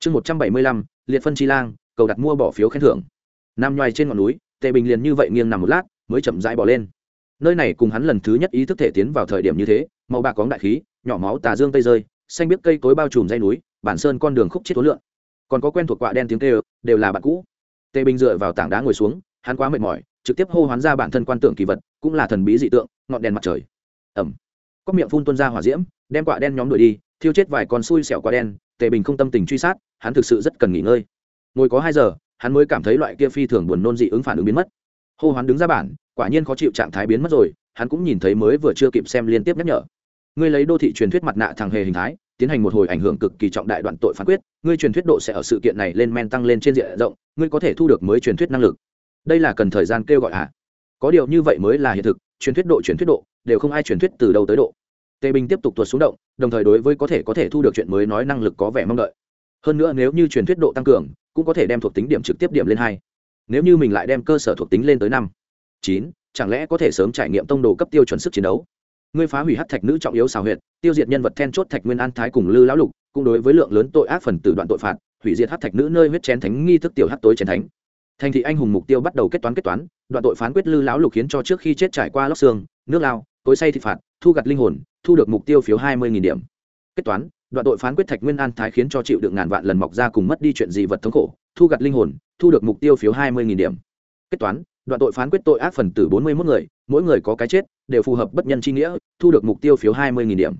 chương một trăm bảy mươi lăm, liệt phân chi lang, cầu đặt mua bỏ phiếu khen thưởng. Nằm nhoài trên ngọn núi, tề bình liền như vậy nghiêng nằm một lát, mới chậm rãi bỏ lên. Nơi này cùng hắn lần thứ nhất ý thức thể tiến vào thời điểm như thế, màu bạc cóng đại khí, nhỏ máu tà dương tây rơi, xanh biết cây cối bao trùm dây núi, bản sơn con đường khúc chết tối lượng còn có quen thuộc quạ đen tiếng kêu, đều là bạn cũ. Tề bình dựa vào tảng đá ngồi xuống, hắn quá mệt mỏi, trực tiếp hô hoán ra bản thân quan tượng kỳ vật, cũng là thần bí dị tượng, ngọn đèn mặt trời. Ẩm. Có miệng phun tuôn ra hỏa diễm, đem quạ đen nhóm đuổi đi thiêu chết vài con xui xẻo quá đen, tề bình không tâm tình truy sát, hắn thực sự rất cần nghỉ ngơi. Ngồi có hai giờ, hắn mới cảm thấy loại kia phi thường buồn nôn dị ứng phản ứng biến mất. Hô hoán đứng ra bản, quả nhiên khó chịu trạng thái biến mất rồi, hắn cũng nhìn thấy mới vừa chưa kịp xem liên tiếp nhắc nhở. Ngươi lấy đô thị truyền thuyết mặt nạ thằng hề hình thái, tiến hành một hồi ảnh hưởng cực kỳ trọng đại đoạn tội phán quyết, ngươi truyền thuyết độ sẽ ở sự kiện này lên men tăng lên trên diện rộng, ngươi có thể thu được mới truyền thuyết năng lực. Đây là cần thời gian kêu gọi à? có điều như vậy mới là hiện thực, truyền thuyết độ, truyền thuyết độ, đều không ai truyền thuyết từ đâu tới độ tề bình tiếp tục tuột xuống động, đồng thời đối với có thể có thể thu được chuyện mới nói năng lực có vẻ mong đợi. Hơn nữa nếu như truyền thuyết độ tăng cường, cũng có thể đem thuộc tính điểm trực tiếp điểm lên hai. Nếu như mình lại đem cơ sở thuộc tính lên tới năm, chín, chẳng lẽ có thể sớm trải nghiệm tông đồ cấp tiêu chuẩn sức chiến đấu? Ngươi phá hủy hát thạch nữ trọng yếu xào huyệt, tiêu diệt nhân vật then chốt thạch nguyên an thái cùng lư lão lục, cũng đối với lượng lớn tội ác phần tử đoạn tội phạt, hủy diệt hát thạch nữ nơi huyết chén thánh nghi thức tiểu hát tối chén thánh. Thành thị anh hùng mục tiêu bắt đầu kết toán kết toán, đoạn tội phán quyết lư lão lục khiến cho trước khi chết trải qua lóc xương, nước lao tối say thị phạt, thu gặt linh hồn thu được mục tiêu phiếu hai mươi điểm. Kết toán, đoạn tội phán quyết thạch nguyên an thái khiến cho chịu được ngàn vạn lần mọc ra cùng mất đi chuyện gì vật thống khổ, thu gặt linh hồn, thu được mục tiêu phiếu hai mươi điểm. Kết toán, đoạn tội phán quyết tội ác phần tử bốn mươi một người, mỗi người có cái chết, đều phù hợp bất nhân chi nghĩa, thu được mục tiêu phiếu hai mươi điểm.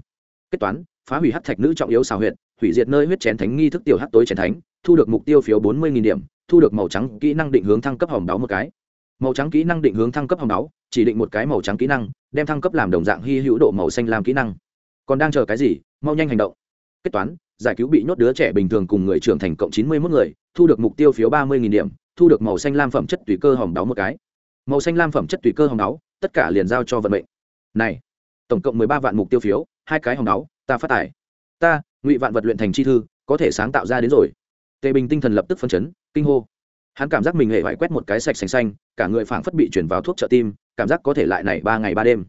Kết toán, phá hủy hát thạch nữ trọng yếu xào huyện hủy diệt nơi huyết chén thánh nghi thức tiểu hát tối chén thánh, thu được mục tiêu phiếu bốn mươi điểm, thu được màu trắng kỹ năng định hướng thăng cấp hòm đáo một cái màu trắng kỹ năng định hướng thăng cấp hồng máu, chỉ định một cái màu trắng kỹ năng, đem thăng cấp làm đồng dạng hy hữu độ màu xanh làm kỹ năng. Còn đang chờ cái gì? Mau nhanh hành động. Kết toán, giải cứu bị nhốt đứa trẻ bình thường cùng người trưởng thành cộng chín mươi một người, thu được mục tiêu phiếu ba mươi điểm, thu được màu xanh lam phẩm chất tùy cơ hồng đáo một cái. Màu xanh lam phẩm chất tùy cơ hồng đáo tất cả liền giao cho vận mệnh. Này, tổng cộng mười ba vạn mục tiêu phiếu, hai cái hồng đáo ta phát tài ta, ngụy vạn vật luyện thành chi thư, có thể sáng tạo ra đến rồi. Tề bình tinh thần lập tức phân chấn, kinh hô hắn cảm giác mình hề phải quét một cái sạch xanh xanh cả người phảng phất bị chuyển vào thuốc trợ tim cảm giác có thể lại này ba ngày ba đêm.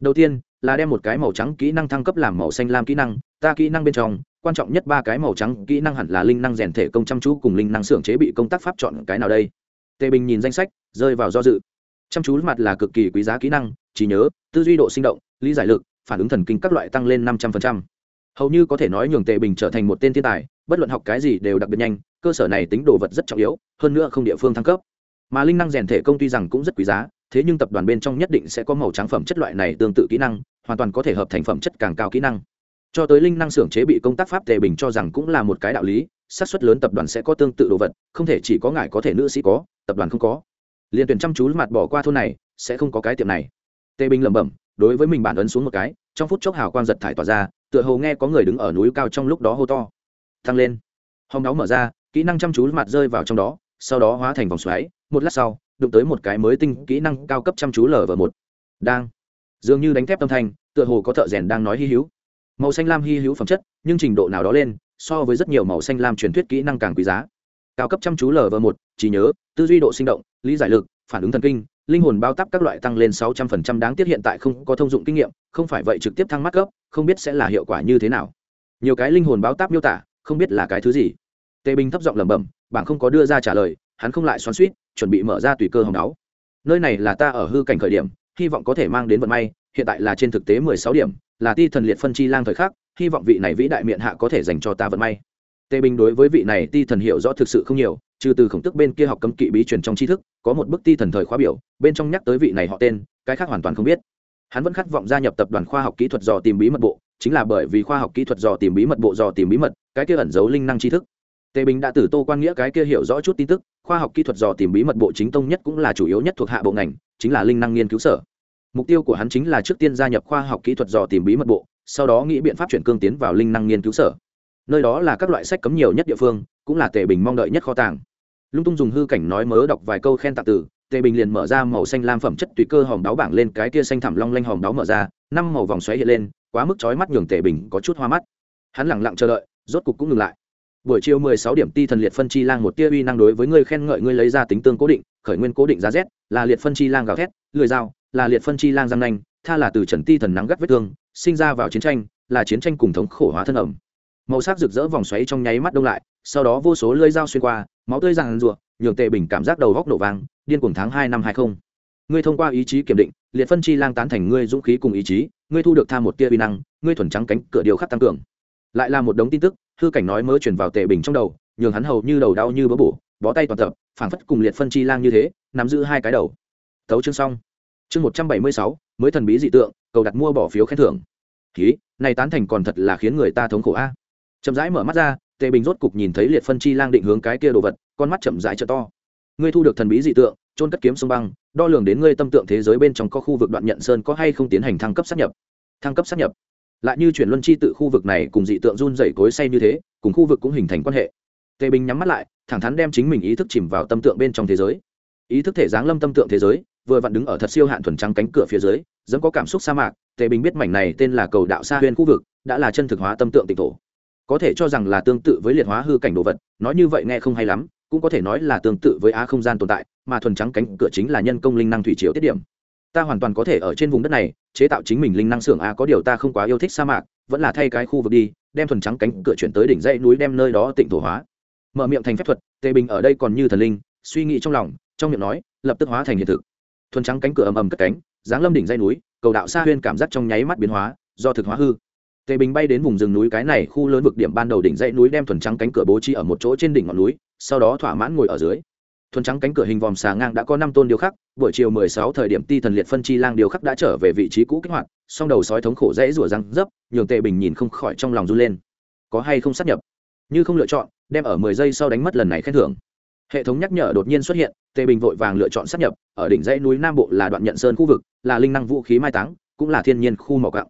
Đầu tiên là đem một cái màu trắng kỹ năng thăng cấp làm màu xanh lam kỹ năng ta kỹ năng bên trong quan trọng nhất ba cái màu trắng kỹ năng hẳn là linh năng rèn thể công chăm chú cùng linh năng xưởng chế bị công tác pháp chọn cái nào đây? Tề bình nhìn danh sách rơi vào do dự. Chăm chú mặt là cực kỳ quý giá kỹ năng trí nhớ tư duy độ sinh động lý giải lực phản ứng thần kinh các loại tăng lên năm trăm phần trăm, hầu như có thể nói nhường tề bình trở thành một tên thiên tài bất luận học cái gì đều đặc biệt nhanh cơ sở này tính đồ vật rất trọng yếu, hơn nữa không địa phương thăng cấp. Mà linh năng rèn thể công ty rằng cũng rất quý giá, thế nhưng tập đoàn bên trong nhất định sẽ có màu trắng phẩm chất loại này tương tự kỹ năng, hoàn toàn có thể hợp thành phẩm chất càng cao kỹ năng. Cho tới linh năng xưởng chế bị công tác pháp tề bình cho rằng cũng là một cái đạo lý, xác suất lớn tập đoàn sẽ có tương tự đồ vật, không thể chỉ có ngài có thể nữ sĩ có, tập đoàn không có. Liền tuyển chăm chú mặt bỏ qua thôn này, sẽ không có cái tiệm này. Tề bình lẩm bẩm, đối với mình bản ấn xuống một cái, trong phút chốc hào quang giật thải tỏa ra, tựa hồ nghe có người đứng ở núi cao trong lúc đó hô to. Thăng lên. Hòng đáo mở ra kỹ năng chăm chú mặt rơi vào trong đó, sau đó hóa thành vòng xoáy, một lát sau, đụng tới một cái mới tinh kỹ năng cao cấp chăm chú lở vở một. Đang. Dường như đánh thép tâm thanh, tựa hồ có thợ rèn đang nói hy hữu. Màu xanh lam hy hữu phẩm chất, nhưng trình độ nào đó lên, so với rất nhiều màu xanh lam truyền thuyết kỹ năng càng quý giá. Cao cấp chăm chú lv một, trí nhớ, tư duy độ sinh động, lý giải lực, phản ứng thần kinh, linh hồn bao tắp các loại tăng lên sáu trăm phần trăm đáng tiếc hiện tại không có thông dụng kinh nghiệm, không phải vậy trực tiếp thăng mắt cấp, không biết sẽ là hiệu quả như thế nào. Nhiều cái linh hồn bao tắp miêu tả, không biết là cái thứ gì tề bình thấp giọng lẩm bẩm, bảng không có đưa ra trả lời, hắn không lại xoắn suýt chuẩn bị mở ra tùy cơ hồng đáo nơi này là ta ở hư cảnh khởi điểm, hy vọng có thể mang đến vận may, hiện tại là trên thực tế mười sáu điểm, là ti thần liệt phân chi lang thời khắc, hy vọng vị này vĩ đại miệng hạ có thể dành cho ta vận may. Tề bình đối với vị này ti thần hiểu rõ thực sự không nhiều, trừ từ khổng tức bên kia học cấm kỵ bí truyền trong tri thức, có một bức ti thần thời khóa biểu, bên trong nhắc tới vị này họ tên, cái khác hoàn toàn không biết. Hắn vẫn khát vọng gia nhập tập đoàn khoa học kỹ thuật dò tìm bí mật bộ, chính là bởi vì khoa học kỹ thuật dò tìm bí mật bộ dò tìm bí mật, cái kia ẩn giấu linh năng tri thức tề bình đã từ tô quan nghĩa cái kia hiểu rõ chút tin tức, khoa học kỹ thuật dò tìm bí mật bộ chính tông nhất cũng là chủ yếu nhất thuộc hạ bộ ngành, chính là linh năng nghiên cứu sở. Mục tiêu của hắn chính là trước tiên gia nhập khoa học kỹ thuật dò tìm bí mật bộ, sau đó nghĩ biện pháp chuyển cương tiến vào linh năng nghiên cứu sở. Nơi đó là các loại sách cấm nhiều nhất địa phương, cũng là tề bình mong đợi nhất kho tàng. Lung tung dùng hư cảnh nói mớ đọc vài câu khen tạ từ, tề bình liền mở ra màu xanh lam phẩm chất tùy cơ hòm đáo bảng lên cái kia xanh thẳm long lanh hòm đáo mở ra, năm màu vòng xoáy hiện lên, quá mức chói mắt nhường tề bình có chút hoa mắt. Hắn lẳng lặng chờ đợi, rốt cục cũng ngừng lại buổi chiều mười sáu điểm ti thần liệt phân chi lang một tia uy năng đối với ngươi khen ngợi ngươi lấy ra tính tương cố định, khởi nguyên cố định giá z, là liệt phân chi lang gào thét, lười dao, là liệt phân chi lang giang nanh, tha là từ trần ti thần nắng gắt vết thương, sinh ra vào chiến tranh, là chiến tranh cùng thống khổ hóa thân ẩm. Màu sắc rực rỡ vòng xoáy trong nháy mắt đông lại, sau đó vô số lưỡi dao xuyên qua, máu tươi ràng rụa nhường tề bình cảm giác đầu góc nổ vang, điên cuồng tháng hai năm hai không. Ngươi thông qua ý chí kiểm định, liệt phân chi lang tán thành ngươi dũng khí cùng ý chí, ngươi thu được tha một tia vi năng, ngươi thuần trắng cánh cửa điều khắc tăng cường. Lại là một đống tin tức hư cảnh nói mớ chuyển vào tệ bình trong đầu, nhường hắn hầu như đầu đau như bỡ bổ, bó tay toàn tập, phảng phất cùng liệt phân chi lang như thế, nắm giữ hai cái đầu. Tấu chương xong. Chương một trăm bảy mươi sáu, mới thần bí dị tượng, cầu đặt mua bỏ phiếu khen thưởng. Ký này tán thành còn thật là khiến người ta thống khổ a. Chậm rãi mở mắt ra tề bình rốt cục nhìn thấy liệt phân chi lang định hướng cái kia đồ vật, con mắt chậm rãi chợ to. Ngươi thu được thần bí dị tượng trôn cất kiếm sông băng, đo lường đến ngươi tâm tượng thế giới bên trong có khu vực đoạn nhận sơn có hay không tiến hành thăng cấp sát nhập. Thăng cấp sát nhập lại như chuyển luân chi tự khu vực này cùng dị tượng run dày cối say như thế, cùng khu vực cũng hình thành quan hệ. Tề bình nhắm mắt lại, thẳng thắn đem chính mình ý thức chìm vào tâm tượng bên trong thế giới. Ý thức thể giáng lâm tâm tượng thế giới, vừa vặn đứng ở thật siêu hạn thuần trắng cánh cửa phía dưới, dẫm có cảm xúc sa mạc, tề bình biết mảnh này tên là cầu đạo xa huyên khu vực, đã là chân thực hóa tâm tượng tịnh thổ. Có thể cho rằng là tương tự với liệt hóa hư cảnh đồ vật, nói như vậy nghe không hay lắm, cũng có thể nói là tương tự với á không gian tồn tại, mà thuần trắng cánh cửa chính là nhân công linh năng thủy chiếu tiết điểm ta hoàn toàn có thể ở trên vùng đất này, chế tạo chính mình linh năng xưởng. A có điều ta không quá yêu thích sa mạc, vẫn là thay cái khu vực đi, đem thuần trắng cánh cửa chuyển tới đỉnh dãy núi đem nơi đó tịnh thổ hóa. Mở miệng thành phép thuật, tề bình ở đây còn như thần linh, suy nghĩ trong lòng, trong miệng nói, lập tức hóa thành hiện thực. Thuần trắng cánh cửa ầm ầm cất cánh, giáng lâm đỉnh dãy núi, cầu đạo xa huyên cảm giác trong nháy mắt biến hóa, do thực hóa hư. Tề bình bay đến vùng rừng núi cái này khu lớn vực điểm ban đầu đỉnh dãy núi đem thuần trắng cánh cửa bố trí ở một chỗ trên đỉnh ngọn núi, sau đó thỏa mãn ngồi ở dưới thuần trắng cánh cửa hình vòm xà ngang đã có năm tôn điêu khắc, buổi chiều mười sáu thời điểm ti thần liệt phân chi lang điêu khắc đã trở về vị trí cũ kích hoạt, song đầu sói thống khổ rẽ rủa răng dấp, nhường tề bình nhìn không khỏi trong lòng run lên. Có hay không sắp nhập? Như không lựa chọn, đem ở mười giây sau đánh mất lần này khen thưởng. Hệ thống nhắc nhở đột nhiên xuất hiện, tề bình vội vàng lựa chọn sắp nhập, ở đỉnh dãy núi nam bộ là đoạn nhận sơn khu vực, là linh năng vũ khí mai táng, cũng là thiên nhiên khu mỏ cặng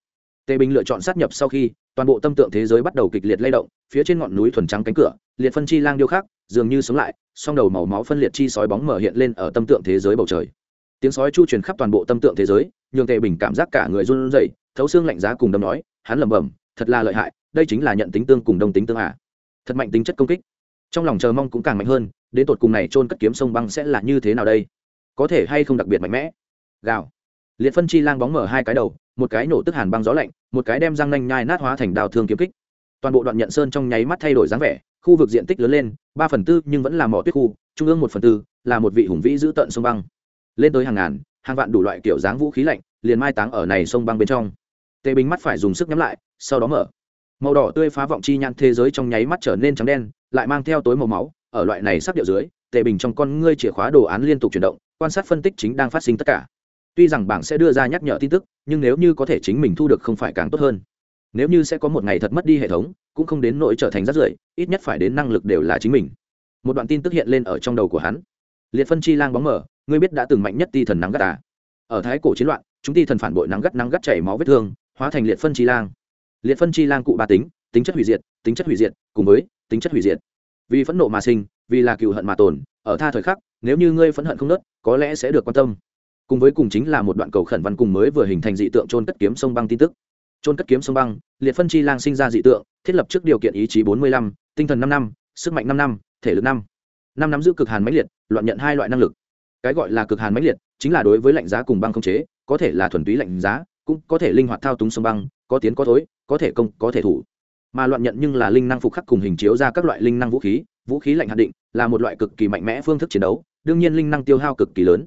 tề bình lựa chọn sát nhập sau khi toàn bộ tâm tượng thế giới bắt đầu kịch liệt lay động, phía trên ngọn núi thuần trắng cánh cửa, liệt phân chi lang điêu khắc, dường như sống lại, song đầu màu máu phân liệt chi sói bóng mở hiện lên ở tâm tượng thế giới bầu trời. Tiếng sói chu truyền khắp toàn bộ tâm tượng thế giới, nhường tề bình cảm giác cả người run rẩy, thấu xương lạnh giá cùng đâm nói, hắn lẩm bẩm, thật là lợi hại, đây chính là nhận tính tương cùng đông tính tương à. thật mạnh tính chất công kích. Trong lòng chờ mong cũng càng mạnh hơn, đến tột cùng này trôn cất kiếm sông băng sẽ là như thế nào đây? Có thể hay không đặc biệt mạnh mẽ? Gào. Liệt phân chi lang bóng mở hai cái đầu một cái nổ tức hàn băng gió lạnh, một cái đem răng nanh nhai nát hóa thành đào thương kiếm kích. Toàn bộ đoạn nhận sơn trong nháy mắt thay đổi dáng vẻ, khu vực diện tích lớn lên, ba phần tư nhưng vẫn là mỏ tuyết khu, trung ương một phần tư là một vị hùng vĩ giữ tận sông băng. Lên tới hàng ngàn, hàng vạn đủ loại kiểu dáng vũ khí lạnh, liền mai táng ở này sông băng bên trong. Tề bình mắt phải dùng sức nhắm lại, sau đó mở. Màu đỏ tươi phá vọng chi nhãn thế giới trong nháy mắt trở nên trắng đen, lại mang theo tối màu máu, ở loại này sắp điệu dưới, tề bình trong con ngươi chìa khóa đồ án liên tục chuyển động, quan sát phân tích chính đang phát sinh tất cả tuy rằng bảng sẽ đưa ra nhắc nhở tin tức, nhưng nếu như có thể chính mình thu được không phải càng tốt hơn. Nếu như sẽ có một ngày thật mất đi hệ thống, cũng không đến nỗi trở thành rắt rưởi, ít nhất phải đến năng lực đều là chính mình. Một đoạn tin tức hiện lên ở trong đầu của hắn. Liệt phân chi lang bóng mở ngươi biết đã từng mạnh nhất ti thần nắng gắt à? Ở thái cổ chiến loạn, chúng ti thần phản bội nắng gắt nắng gắt chảy máu vết thương, hóa thành liệt phân chi lang. Liệt phân chi lang cụ ba tính tính chất hủy diệt, tính chất hủy diệt, cùng với tính chất hủy diệt. Vì phẫn nộ mà sinh, vì là cựu hận mà tồn, ở tha thời khắc, nếu như ngươi phẫn hận không nớt, có lẽ sẽ được quan tâm cùng với cùng chính là một đoạn cầu khẩn văn cùng mới vừa hình thành dị tượng trôn cất kiếm sông băng tin tức. Trôn cất kiếm sông băng, liệt phân chi lang sinh ra dị tượng, thiết lập trước điều kiện ý chí bốn mươi lăm, tinh thần năm năm, sức mạnh năm năm, thể lực năm. Năm nắm giữ cực hàn mãnh liệt, loạn nhận hai loại năng lực. Cái gọi là cực hàn mãnh liệt, chính là đối với lạnh giá cùng băng không chế, có thể là thuần túy lạnh giá, cũng có thể linh hoạt thao túng sông băng, có tiến có thối, có thể công, có thể thủ. Mà loạn nhận nhưng là linh năng phục khắc cùng hình chiếu ra các loại linh năng vũ khí vũ khí lạnh hạn định, là một loại cực kỳ mạnh mẽ phương thức chiến đấu, đương nhiên linh năng tiêu hao cực kỳ lớn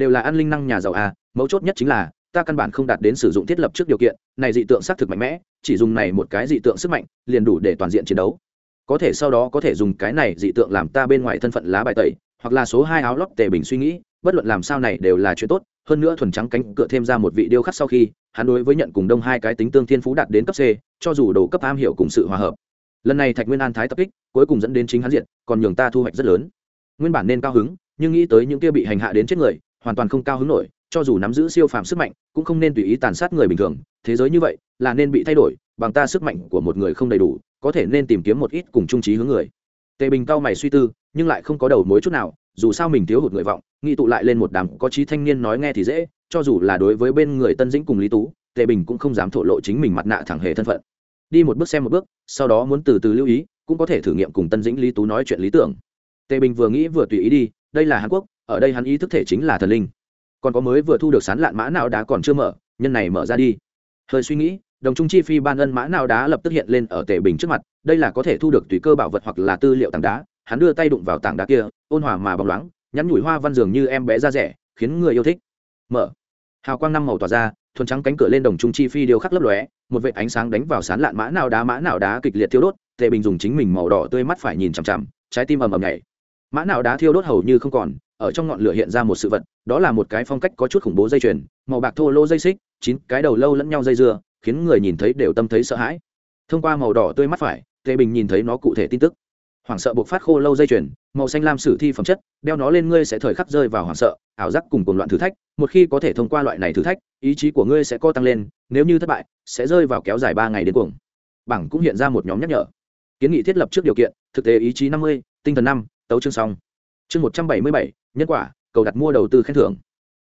đều là ăn linh năng nhà giàu à mấu chốt nhất chính là, ta căn bản không đạt đến sử dụng thiết lập trước điều kiện, này dị tượng xác thực mạnh mẽ, chỉ dùng này một cái dị tượng sức mạnh, liền đủ để toàn diện chiến đấu. Có thể sau đó có thể dùng cái này dị tượng làm ta bên ngoài thân phận lá bài tẩy, hoặc là số hai áo lót tề bình suy nghĩ, bất luận làm sao này đều là chuyện tốt, hơn nữa thuần trắng cánh cửa thêm ra một vị điêu khắc sau khi, hắn đối với nhận cùng đông hai cái tính tương thiên phú đạt đến cấp c, cho dù đồ cấp am hiểu cùng sự hòa hợp. Lần này thạch nguyên an thái tập kích, cuối cùng dẫn đến chính hắn diện còn nhường ta thu hoạch rất lớn. Nguyên bản nên cao hứng, nhưng nghĩ tới những kia bị hành hạ đến chết người hoàn toàn không cao hứng nổi, cho dù nắm giữ siêu phàm sức mạnh, cũng không nên tùy ý tàn sát người bình thường. Thế giới như vậy, là nên bị thay đổi, bằng ta sức mạnh của một người không đầy đủ, có thể nên tìm kiếm một ít cùng trung trí hướng người. Tề bình cao mày suy tư, nhưng lại không có đầu mối chút nào, dù sao mình thiếu hụt người vọng nghĩ tụ lại lên một đám có trí thanh niên nói nghe thì dễ, cho dù là đối với bên người tân dĩnh cùng lý tú, tề bình cũng không dám thổ lộ chính mình mặt nạ thẳng hề thân phận. Đi một bước xem một bước, sau đó muốn từ từ lưu ý, cũng có thể thử nghiệm cùng tân dĩnh lý tú nói chuyện lý tưởng. Tề bình vừa nghĩ vừa tùy ý đi, đây là hàn quốc ở đây hắn ý thức thể chính là thần linh. Còn có mới vừa thu được sán lạn mã nào đá còn chưa mở, nhân này mở ra đi. Hơi suy nghĩ, đồng trung chi phi ban ân mã nào đá lập tức hiện lên ở tề bình trước mặt, đây là có thể thu được tùy cơ bảo vật hoặc là tư liệu tảng đá. Hắn đưa tay đụng vào tảng đá kia, ôn hòa mà bóng loáng, nhắn nhủi hoa văn dường như em bé da rẻ, khiến người yêu thích. Mở. Hào quang năm màu tỏa ra, thuần trắng cánh cửa lên đồng trung chi phi điêu khắc lấp lóe, một vệt ánh sáng đánh vào sán lạn mã nào đá, mã nào đá kịch liệt thiêu đốt tề bình dùng chính mình màu đỏ tươi mắt phải nhìn chằm chằm, trái tim ầm ầm nhảy. Mã nào đá thiêu đốt hầu như không còn ở trong ngọn lửa hiện ra một sự vật, đó là một cái phong cách có chút khủng bố dây chuyền, màu bạc thô lô dây xích, chín cái đầu lâu lẫn nhau dây dưa, khiến người nhìn thấy đều tâm thấy sợ hãi. Thông qua màu đỏ tươi mắt phải, tề bình nhìn thấy nó cụ thể tin tức. Hoảng sợ buộc phát khô lâu dây chuyền, màu xanh lam sử thi phẩm chất, đeo nó lên ngươi sẽ thời khắc rơi vào hoảng sợ, ảo giác cùng cùng loạn thử thách, một khi có thể thông qua loại này thử thách, ý chí của ngươi sẽ co tăng lên, nếu như thất bại, sẽ rơi vào kéo dài ba ngày đến cuồng. Bảng cũng hiện ra một nhóm nhắc nhở. Kiến nghị thiết lập trước điều kiện, thực tế ý chí năm mươi, tinh thần năm, tấu chương xong chương một trăm bảy mươi bảy, nhân quả, cầu đặt mua đầu tư khen thưởng.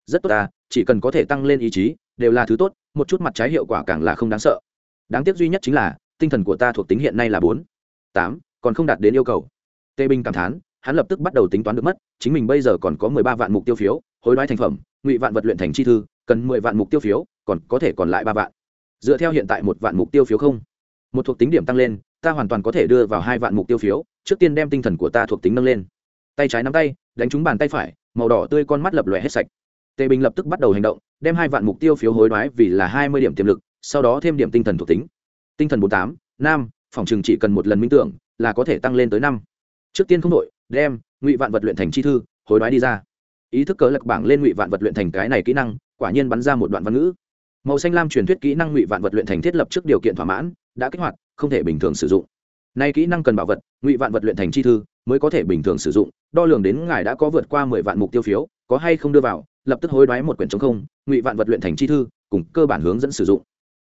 Rất tốt ta, chỉ cần có thể tăng lên ý chí, đều là thứ tốt, một chút mặt trái hiệu quả càng là không đáng sợ. Đáng tiếc duy nhất chính là, tinh thần của ta thuộc tính hiện nay là bốn. Tám, còn không đạt đến yêu cầu. Tê binh cảm thán, hắn lập tức bắt đầu tính toán được mất, chính mình bây giờ còn có mười ba vạn mục tiêu phiếu, hối đoái thành phẩm, ngụy vạn vật luyện thành chi thư, cần mười vạn mục tiêu phiếu, còn có thể còn lại ba vạn. Dựa theo hiện tại một vạn mục tiêu phiếu không? Một thuộc tính điểm tăng lên, ta hoàn toàn có thể đưa vào hai vạn mục tiêu phiếu, trước tiên đem tinh thần của ta thuộc tính nâng lên tay trái nắm tay, đánh trúng bàn tay phải, màu đỏ tươi con mắt lập lòe hết sạch. Tề bình lập tức bắt đầu hành động, đem hai vạn mục tiêu phiếu hối đoái vì là hai mươi điểm tiềm lực, sau đó thêm điểm tinh thần thuộc tính. Tinh thần bốn tám nam phòng chừng chỉ cần một lần minh tưởng, là có thể tăng lên tới năm. Trước tiên không đội, đem ngụy vạn vật luyện thành chi thư, hối đoái đi ra. Ý thức cớ lật bảng lên ngụy vạn vật luyện thành cái này kỹ năng, quả nhiên bắn ra một đoạn văn ngữ. Màu xanh lam truyền thuyết kỹ năng ngụy vạn vật luyện thành thiết lập trước điều kiện thỏa mãn, đã kích hoạt, không thể bình thường sử dụng. Nay kỹ năng cần bảo vật, ngụy vạn vật luyện thành chi thư mới có thể bình thường sử dụng, đo lường đến ngài đã có vượt qua mười vạn mục tiêu phiếu, có hay không đưa vào, lập tức hối đoái một quyển chống không, ngụy vạn vật luyện thành chi thư, cùng cơ bản hướng dẫn sử dụng.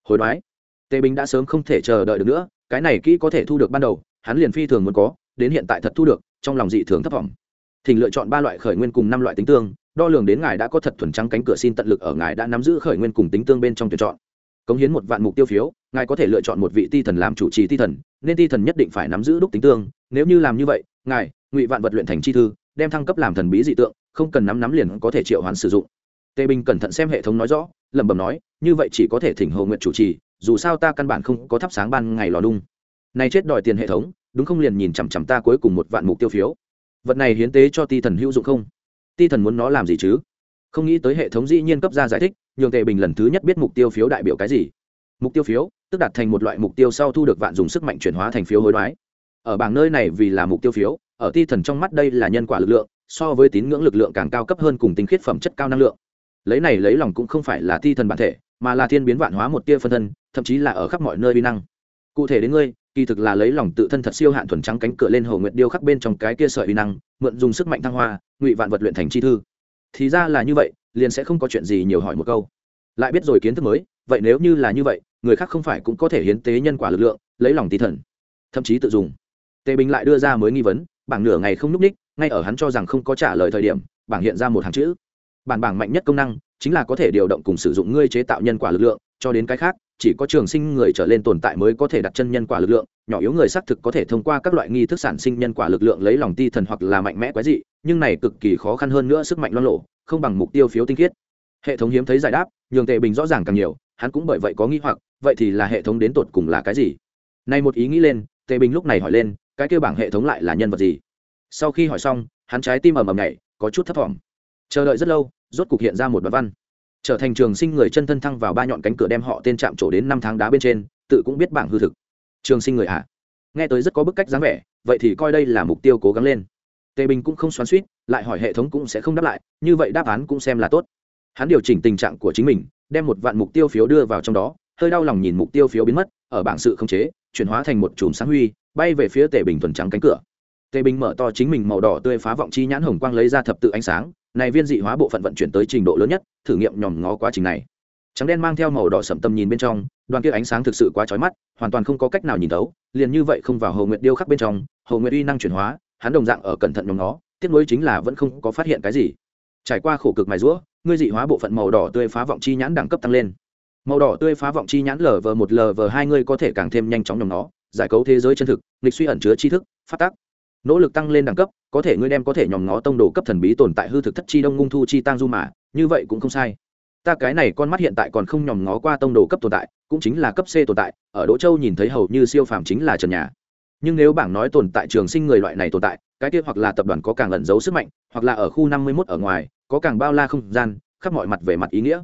Hối đoái. Tề bình đã sớm không thể chờ đợi được nữa, cái này kỹ có thể thu được ban đầu, hắn liền phi thường muốn có, đến hiện tại thật thu được, trong lòng dị thường thấp vọng. Thỉnh lựa chọn ba loại khởi nguyên cùng năm loại tính tương, đo lường đến ngài đã có thật thuần trắng cánh cửa xin tận lực ở ngài đã nắm giữ khởi nguyên cùng tính tương bên trong tuyển chọn. Cống hiến một vạn mục tiêu phiếu, ngài có thể lựa chọn một vị ti thần làm chủ trì ti thần, nên ti thần nhất định phải nắm giữ đúc tính tương, nếu như làm như vậy ngài, ngụy vạn vật luyện thành chi thư, đem thăng cấp làm thần bí dị tượng, không cần nắm nắm liền có thể triệu hoán sử dụng. Tề bình cẩn thận xem hệ thống nói rõ, lẩm bẩm nói, như vậy chỉ có thể thỉnh hầu nguyện chủ trì, dù sao ta căn bản không có thắp sáng ban ngày lò đung nay chết đòi tiền hệ thống, đúng không liền nhìn chằm chằm ta cuối cùng một vạn mục tiêu phiếu? Vật này hiến tế cho ti thần hữu dụng không? Ti thần muốn nó làm gì chứ? Không nghĩ tới hệ thống dĩ nhiên cấp ra giải thích, nhường tề bình lần thứ nhất biết mục tiêu phiếu đại biểu cái gì. Mục tiêu phiếu, tức đặt thành một loại mục tiêu sau thu được vạn dùng sức mạnh chuyển hóa thành phiếu hối đoái ở bảng nơi này vì là mục tiêu phiếu, ở ti thần trong mắt đây là nhân quả lực lượng, so với tín ngưỡng lực lượng càng cao cấp hơn cùng tinh khiết phẩm chất cao năng lượng. Lấy này lấy lòng cũng không phải là ti thần bản thể, mà là thiên biến vạn hóa một tia phân thân, thậm chí là ở khắp mọi nơi vi năng. Cụ thể đến ngươi, kỳ thực là lấy lòng tự thân thật siêu hạn thuần trắng cánh cửa lên hồ nguyệt điêu khắc bên trong cái kia sợi uy năng, mượn dùng sức mạnh thăng hoa, ngụy vạn vật luyện thành chi thư. Thì ra là như vậy, liền sẽ không có chuyện gì nhiều hỏi một câu. Lại biết rồi kiến thức mới, vậy nếu như là như vậy, người khác không phải cũng có thể hiến tế nhân quả lực lượng, lấy lòng tí thần, thậm chí tự dùng tề bình lại đưa ra mới nghi vấn, bảng nửa ngày không n ú c ních, ngay ở hắn cho rằng không có trả lời thời điểm, bảng hiện ra một hàng chữ. Bản bảng mạnh nhất công năng, chính là có thể điều động cùng sử dụng ngươi chế tạo nhân quả lực lượng, cho đến cái khác, chỉ có trường sinh người trở lên tồn tại mới có thể đặt chân nhân quả lực lượng, nhỏ yếu người xác thực có thể thông qua các loại nghi thức sản sinh nhân quả lực lượng lấy lòng ti thần hoặc là mạnh mẽ quái dị, nhưng này cực kỳ khó khăn hơn nữa sức mạnh loan lộ không bằng mục tiêu phiếu tinh khiết. Hệ thống hiếm thấy giải đáp, nhường tề bình rõ ràng càng nhiều, hắn cũng bởi vậy có nghĩ hoặc, vậy thì là hệ thống đến tột cùng là cái gì? Nay một ý nghĩ lên, tề bình lúc này hỏi lên cái kêu bảng hệ thống lại là nhân vật gì? Sau khi hỏi xong, hắn trái tim ầm ầm nhảy, có chút thấp t chờ đợi rất lâu, rốt cục hiện ra một đoạn văn. Trở thành trường sinh người chân thân thăng vào ba nhọn cánh cửa đem họ tên chạm trổ đến năm tháng đá bên trên, tự cũng biết bảng hư thực. Trường sinh người ạ à. nghe tới rất có bức cách dáng vẻ, vậy thì coi đây là mục tiêu cố gắng lên. Tề bình cũng không xoắn suýt, lại hỏi hệ thống cũng sẽ không đáp lại, như vậy đáp án cũng xem là tốt. Hắn điều chỉnh tình trạng của chính mình, đem một vạn mục tiêu phiếu đưa vào trong đó, hơi đau lòng nhìn mục tiêu phiếu biến mất, ở bảng sự không chế, chuyển hóa thành một chùm sáng huy bay về phía tề bình thuần trắng cánh cửa. Tề bình mở to chính mình màu đỏ tươi phá vọng chi nhãn hồng quang lấy ra thập tự ánh sáng, này viên dị hóa bộ phận vận chuyển tới trình độ lớn nhất, thử nghiệm nhòm ngó quá trình này. Trắng đen mang theo màu đỏ sậm tầm nhìn bên trong, đoàn kia ánh sáng thực sự quá chói mắt, hoàn toàn không có cách nào nhìn thấu, liền như vậy không vào hồ nguyện điêu khắc bên trong, hồ nguyện uy năng chuyển hóa, hắn đồng dạng ở cẩn thận nhòm ngó, tiếc nối chính là vẫn không có phát hiện cái gì. Trải qua khổ cực mài rũa ngươi dị hóa bộ phận màu đỏ tươi phá vọng chi nhãn đẳng cấp tăng lên. Màu đỏ tươi phá vọng chi nhãn lờ vờ một lờ vờ hai ngươi có thể càng thêm nhanh chóng nhòm nó giải cấu thế giới chân thực, nghịch suy ẩn chứa tri thức, phát tác. Nỗ lực tăng lên đẳng cấp, có thể ngươi đem có thể nhòm ngó tông đồ cấp thần bí tồn tại hư thực thất chi đông ngung thu chi tăng du mà, như vậy cũng không sai. Ta cái này con mắt hiện tại còn không nhòm ngó qua tông đồ cấp tồn tại, cũng chính là cấp c tồn tại, ở đỗ châu nhìn thấy hầu như siêu phàm chính là trần nhà. Nhưng nếu bảng nói tồn tại trường sinh người loại này tồn tại, cái kia hoặc là tập đoàn có càng ẩn giấu sức mạnh, hoặc là ở khu năm mươi mốt ở ngoài, có càng bao la không gian, khắp mọi mặt về mặt ý nghĩa.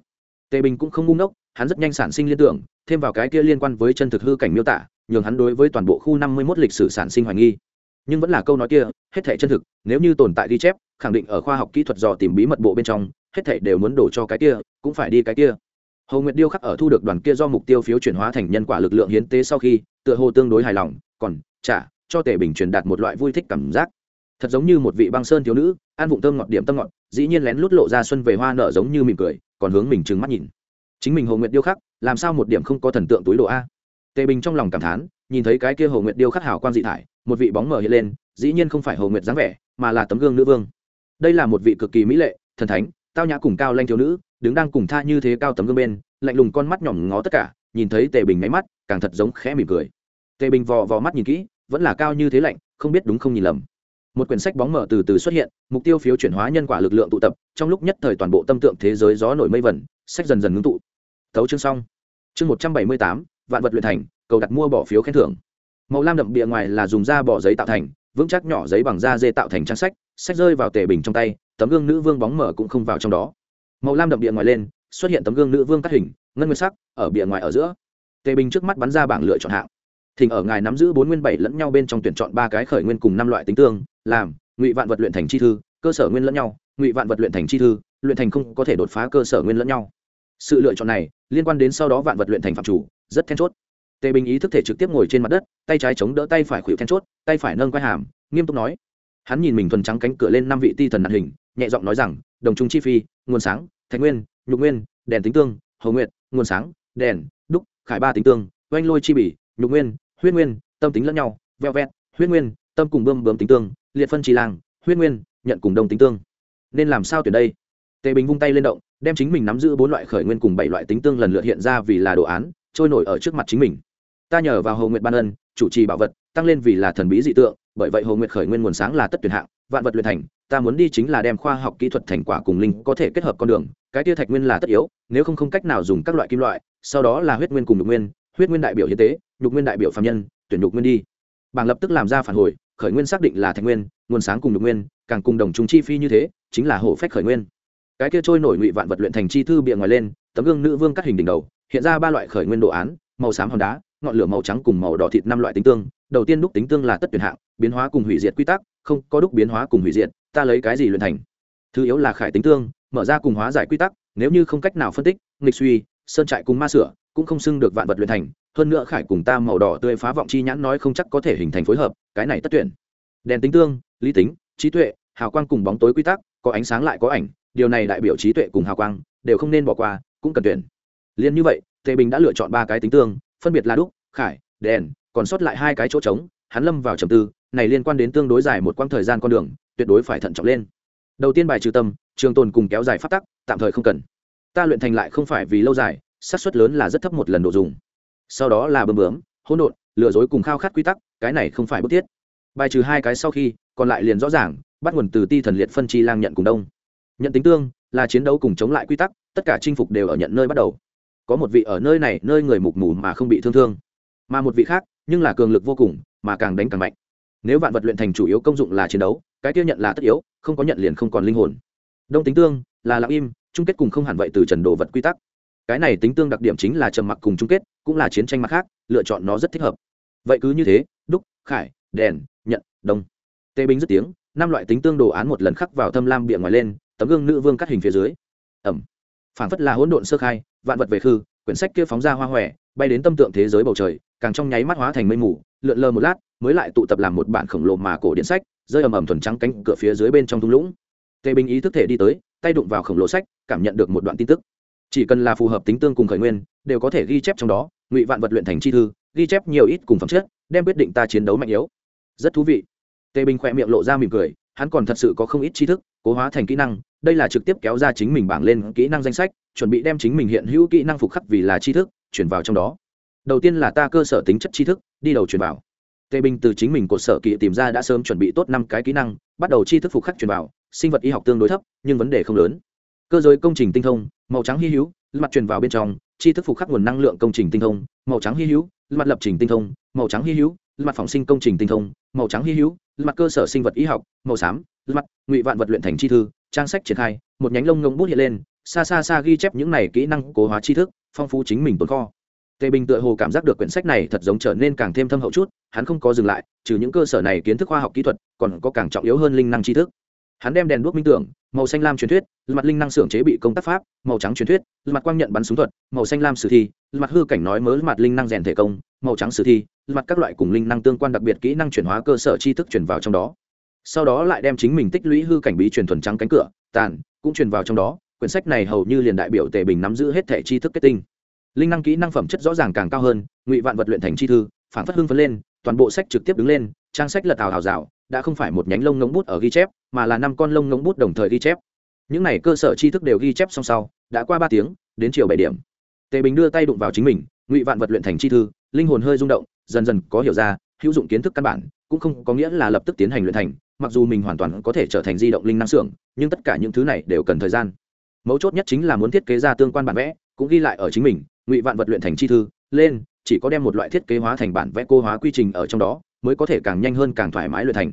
Tề bình cũng không ngu ngốc, hắn rất nhanh sản sinh liên tưởng, thêm vào cái kia liên quan với chân thực hư cảnh miêu tả nhường hắn đối với toàn bộ khu năm mươi mốt lịch sử sản sinh hoài nghi. Nhưng vẫn là câu nói kia, hết thảy chân thực, nếu như tồn tại ghi chép, khẳng định ở khoa học kỹ thuật dò tìm bí mật bộ bên trong, hết thảy đều muốn đổ cho cái kia, cũng phải đi cái kia. Hồ nguyệt điêu khắc ở thu được đoàn kia do mục tiêu phiếu chuyển hóa thành nhân quả lực lượng hiến tế sau khi, tựa hồ tương đối hài lòng, còn trả cho tề bình truyền đạt một loại vui thích cảm giác. Thật giống như một vị băng sơn thiếu nữ an vụng thơm ngọt điểm tâm ngọt, dĩ nhiên lén lút lộ ra xuân về hoa nở giống như mỉm cười, còn hướng mình trừng mắt nhìn. Chính mình hồ nguyệt điêu khắc, làm sao một điểm không có thần tượng túi đồ a? Tề bình trong lòng cảm thán, nhìn thấy cái kia hồ nguyệt điêu khắc hảo quan dị thải, một vị bóng mờ hiện lên, dĩ nhiên không phải hồ nguyệt dáng vẻ, mà là tấm gương nữ vương. Đây là một vị cực kỳ mỹ lệ, thần thánh, tao nhã cùng cao lanh thiếu nữ, đứng đang cùng tha như thế cao tấm gương bên, lạnh lùng con mắt nhỏm ngó tất cả, nhìn thấy tề bình máy mắt, càng thật giống khẽ mỉm cười. Tề bình vò vò mắt nhìn kỹ, vẫn là cao như thế lạnh, không biết đúng không nhìn lầm. Một quyển sách bóng mở từ từ xuất hiện, mục tiêu phiếu chuyển hóa nhân quả lực lượng tụ tập, trong lúc nhất thời toàn bộ tâm tượng thế giới gió nổi mây vẩn, sách dần dần ngưng tụ. Thấu chương xong. Chương một trăm bảy mươi tám vạn vật luyện thành, cầu đặt mua bỏ phiếu khen thưởng. Màu lam đậm bìa ngoài là dùng da bỏ giấy tạo thành, vững chắc nhỏ giấy bằng da dê tạo thành trang sách sách rơi vào tề bình trong tay, tấm gương nữ vương bóng mở cũng không vào trong đó. Màu lam đậm bìa ngoài lên, xuất hiện tấm gương nữ vương cắt hình, ngân nguyên sắc, ở bìa ngoài ở giữa. Tề bình trước mắt bắn ra bảng lựa chọn hạng. Thỉnh ở ngài nắm giữ bốn nguyên bảy lẫn nhau bên trong tuyển chọn ba cái khởi nguyên cùng năm loại tính tương, làm, ngụy vạn vật luyện thành chi thư, cơ sở nguyên lẫn nhau, ngụy vạn vật luyện thành chi thư, luyện thành không có thể đột phá cơ sở nguyên lẫn nhau. Sự lựa chọn này, liên quan đến sau đó vạn vật luyện thành phạm chủ rất then chốt. Tề bình ý thức thể trực tiếp ngồi trên mặt đất tay trái chống đỡ tay phải khuỷu then chốt tay phải nâng quai hàm nghiêm túc nói. Hắn nhìn mình thuần trắng cánh cửa lên năm vị ti thần nạn hình nhẹ giọng nói rằng đồng trung chi phi nguồn sáng thạch nguyên nhục nguyên đèn tính tương hầu nguyện, nguồn sáng đèn đúc khải ba tính tương oanh lôi chi bỉ nhục nguyên huyết nguyên tâm tính lẫn nhau veo vẹt huyết nguyên tâm cùng bơm bướm tính tương liệt phân trì làng huyết nguyên nhận cùng đồng tính tương. Nên làm sao tuyển đây? Tề bình vung tay lên động đem chính mình nắm giữ bốn loại khởi nguyên cùng bảy loại tính tương lần lượt hiện ra vì là đồ án trôi nổi ở trước mặt chính mình. Ta nhờ vào hồ nguyệt ban ân, chủ trì bảo vật, tăng lên vì là thần bí dị tượng, bởi vậy hồ nguyệt khởi nguyên nguồn sáng là tất tuyển hạng, vạn vật luyện thành, ta muốn đi chính là đem khoa học kỹ thuật thành quả cùng linh có thể kết hợp con đường, cái tia thạch nguyên là tất yếu, nếu không không cách nào dùng các loại kim loại, sau đó là huyết nguyên cùng nhục nguyên, huyết nguyên đại biểu hiến tế, nhục nguyên đại biểu phạm nhân, tuyển nhục nguyên đi. Bảng lập tức làm ra phản hồi, khởi nguyên xác định là thạch nguyên, nguồn sáng cùng nhục nguyên, càng cùng đồng chúng chi phi như thế, chính là hổ phách khởi nguyên. Cái kia trôi nổi ngụy vạn vật luyện thành chi thư bịa ngoài lên, tấm gương nữ vương cắt hình đỉnh đầu hiện ra ba loại khởi nguyên đồ án, màu xám hòn đá, ngọn lửa màu trắng cùng màu đỏ thịt năm loại tính tương. Đầu tiên đúc tính tương là tất tuyển hạng, biến hóa cùng hủy diệt quy tắc, không có đúc biến hóa cùng hủy diệt, ta lấy cái gì luyện thành? Thứ yếu là khải tính tương, mở ra cùng hóa giải quy tắc, nếu như không cách nào phân tích, nghịch suy, sơn trại cùng ma sửa, cũng không xưng được vạn vật luyện thành. Hơn nữa khải cùng ta màu đỏ tươi phá vọng chi nhãn nói không chắc có thể hình thành phối hợp, cái này tất tuyển. Đèn tính tương, lý tính, trí tuệ, hào quang cùng bóng tối quy tắc, có ánh sáng lại có ảnh, điều này đại biểu trí tuệ cùng hào quang, đều không nên bỏ qua, cũng cần tuyển liền như vậy, tề bình đã lựa chọn ba cái tính tương, phân biệt là đúc, khải, đèn, còn sót lại hai cái chỗ trống, hắn lâm vào trầm tư, này liên quan đến tương đối dài một quãng thời gian con đường, tuyệt đối phải thận trọng lên. Đầu tiên bài trừ tâm, trường tồn cùng kéo dài phát tắc, tạm thời không cần. Ta luyện thành lại không phải vì lâu dài, xác suất lớn là rất thấp một lần độ dùng. Sau đó là bơm bướm, hỗn độn lừa dối cùng khao khát quy tắc, cái này không phải bức thiết. Bài trừ hai cái sau khi, còn lại liền rõ ràng, bắt nguồn từ ti thần liệt phân chi lang nhận cùng đông. Nhận tính tương, là chiến đấu cùng chống lại quy tắc, tất cả chinh phục đều ở nhận nơi bắt đầu có một vị ở nơi này, nơi người mục mù mà không bị thương thương. Mà một vị khác, nhưng là cường lực vô cùng, mà càng đánh càng mạnh. Nếu vạn vật luyện thành chủ yếu công dụng là chiến đấu, cái kia nhận là tất yếu, không có nhận liền không còn linh hồn. Đông tính tương, là lặng im, chung kết cùng không hẳn vậy từ trần đồ vật quy tắc. Cái này tính tương đặc điểm chính là trầm mặc cùng chung kết, cũng là chiến tranh mặt khác, lựa chọn nó rất thích hợp. Vậy cứ như thế, đúc, khải, đèn, nhận, đông. Tê binh dứt tiếng, năm loại tính tương đồ án một lần khắc vào thâm lam bịa ngoài lên, tấm gương nữ vương cắt hình phía dưới. Ẩm. Phản phất là hỗn độn sơ khai vạn vật về khư, quyển sách kia phóng ra hoa hòe, bay đến tâm tượng thế giới bầu trời, càng trong nháy mắt hóa thành mây mù, lượn lờ một lát, mới lại tụ tập làm một bản khổng lồ mà cổ điện sách, rơi ầm ầm thuần trắng cánh cửa phía dưới bên trong thung lũng. Tề bình ý thức thể đi tới, tay đụng vào khổng lồ sách, cảm nhận được một đoạn tin tức. Chỉ cần là phù hợp tính tương cùng khởi nguyên, đều có thể ghi chép trong đó, ngụy vạn vật luyện thành chi thư, ghi chép nhiều ít cùng phẩm chất, đem quyết định ta chiến đấu mạnh yếu. Rất thú vị. Tề bình khỏe miệng lộ ra mỉm cười, hắn còn thật sự có không ít tri thức, cố hóa thành kỹ năng đây là trực tiếp kéo ra chính mình bảng lên kỹ năng danh sách, chuẩn bị đem chính mình hiện hữu kỹ năng phục khắc vì là tri thức, chuyển vào trong đó. Đầu tiên là ta cơ sở tính chất tri thức, đi đầu chuyển vào. Tề bình từ chính mình cột sở kỵ tìm ra đã sớm chuẩn bị tốt năm cái kỹ năng, bắt đầu tri thức phục khắc chuyển vào, sinh vật y học tương đối thấp, nhưng vấn đề không lớn. Cơ giới công trình tinh thông, màu trắng hy hữu mặt truyền vào bên trong, tri thức phục khắc nguồn năng lượng công trình tinh thông, màu trắng hy hữu mặt lập trình tinh thông, màu trắng hy hữu mặt phòng sinh công trình tinh thông, màu trắng hy hữu mặt cơ sở sinh vật y học, màu xám mặt, ngụy vạn vật luyện thành chi thư trang sách triển khai, một nhánh lông ngông bút hiện lên, xa xa xa ghi chép những này kỹ năng cố hóa tri thức, phong phú chính mình tồn kho. Tề bình tựa hồ cảm giác được quyển sách này thật giống trở nên càng thêm thâm hậu chút, hắn không có dừng lại, trừ những cơ sở này kiến thức khoa học kỹ thuật, còn có càng trọng yếu hơn linh năng tri thức. Hắn đem đèn đuốc minh tưởng, màu xanh lam truyền thuyết mặt linh năng xưởng chế bị công tác pháp, màu trắng truyền thuyết mặt quang nhận bắn súng thuật, màu xanh lam sử thi mặt hư cảnh nói mớ mặt linh năng rèn thể công, màu trắng sử thi mặt các loại cùng linh năng tương quan đặc biệt kỹ năng chuyển hóa cơ sở tri thức chuyển vào trong đó sau đó lại đem chính mình tích lũy hư cảnh bí truyền thuần trắng cánh cửa, tàn, cũng truyền vào trong đó, quyển sách này hầu như liền đại biểu tề bình nắm giữ hết thẻ tri thức kết tinh. Linh năng kỹ năng phẩm chất rõ ràng càng cao hơn, ngụy vạn vật luyện thành chi thư, phản phất hưng phấn lên, toàn bộ sách trực tiếp đứng lên, trang sách lật hào hào rào, đã không phải một nhánh lông ngống bút ở ghi chép, mà là năm con lông ngống bút đồng thời ghi chép. Những này cơ sở tri thức đều ghi chép song sau, đã qua ba tiếng, đến chiều bảy điểm. Tề bình đưa tay đụng vào chính mình, ngụy vạn vật luyện thành chi thư, linh hồn hơi rung động, dần dần có hiểu ra, hữu dụng kiến thức căn bản, cũng không có nghĩa là lập tức tiến hành luyện thành mặc dù mình hoàn toàn có thể trở thành di động linh năng xưởng, nhưng tất cả những thứ này đều cần thời gian. Mấu chốt nhất chính là muốn thiết kế ra tương quan bản vẽ, cũng ghi lại ở chính mình, ngụy vạn vật luyện thành chi thư, lên, chỉ có đem một loại thiết kế hóa thành bản vẽ cô hóa quy trình ở trong đó, mới có thể càng nhanh hơn càng thoải mái luyện thành.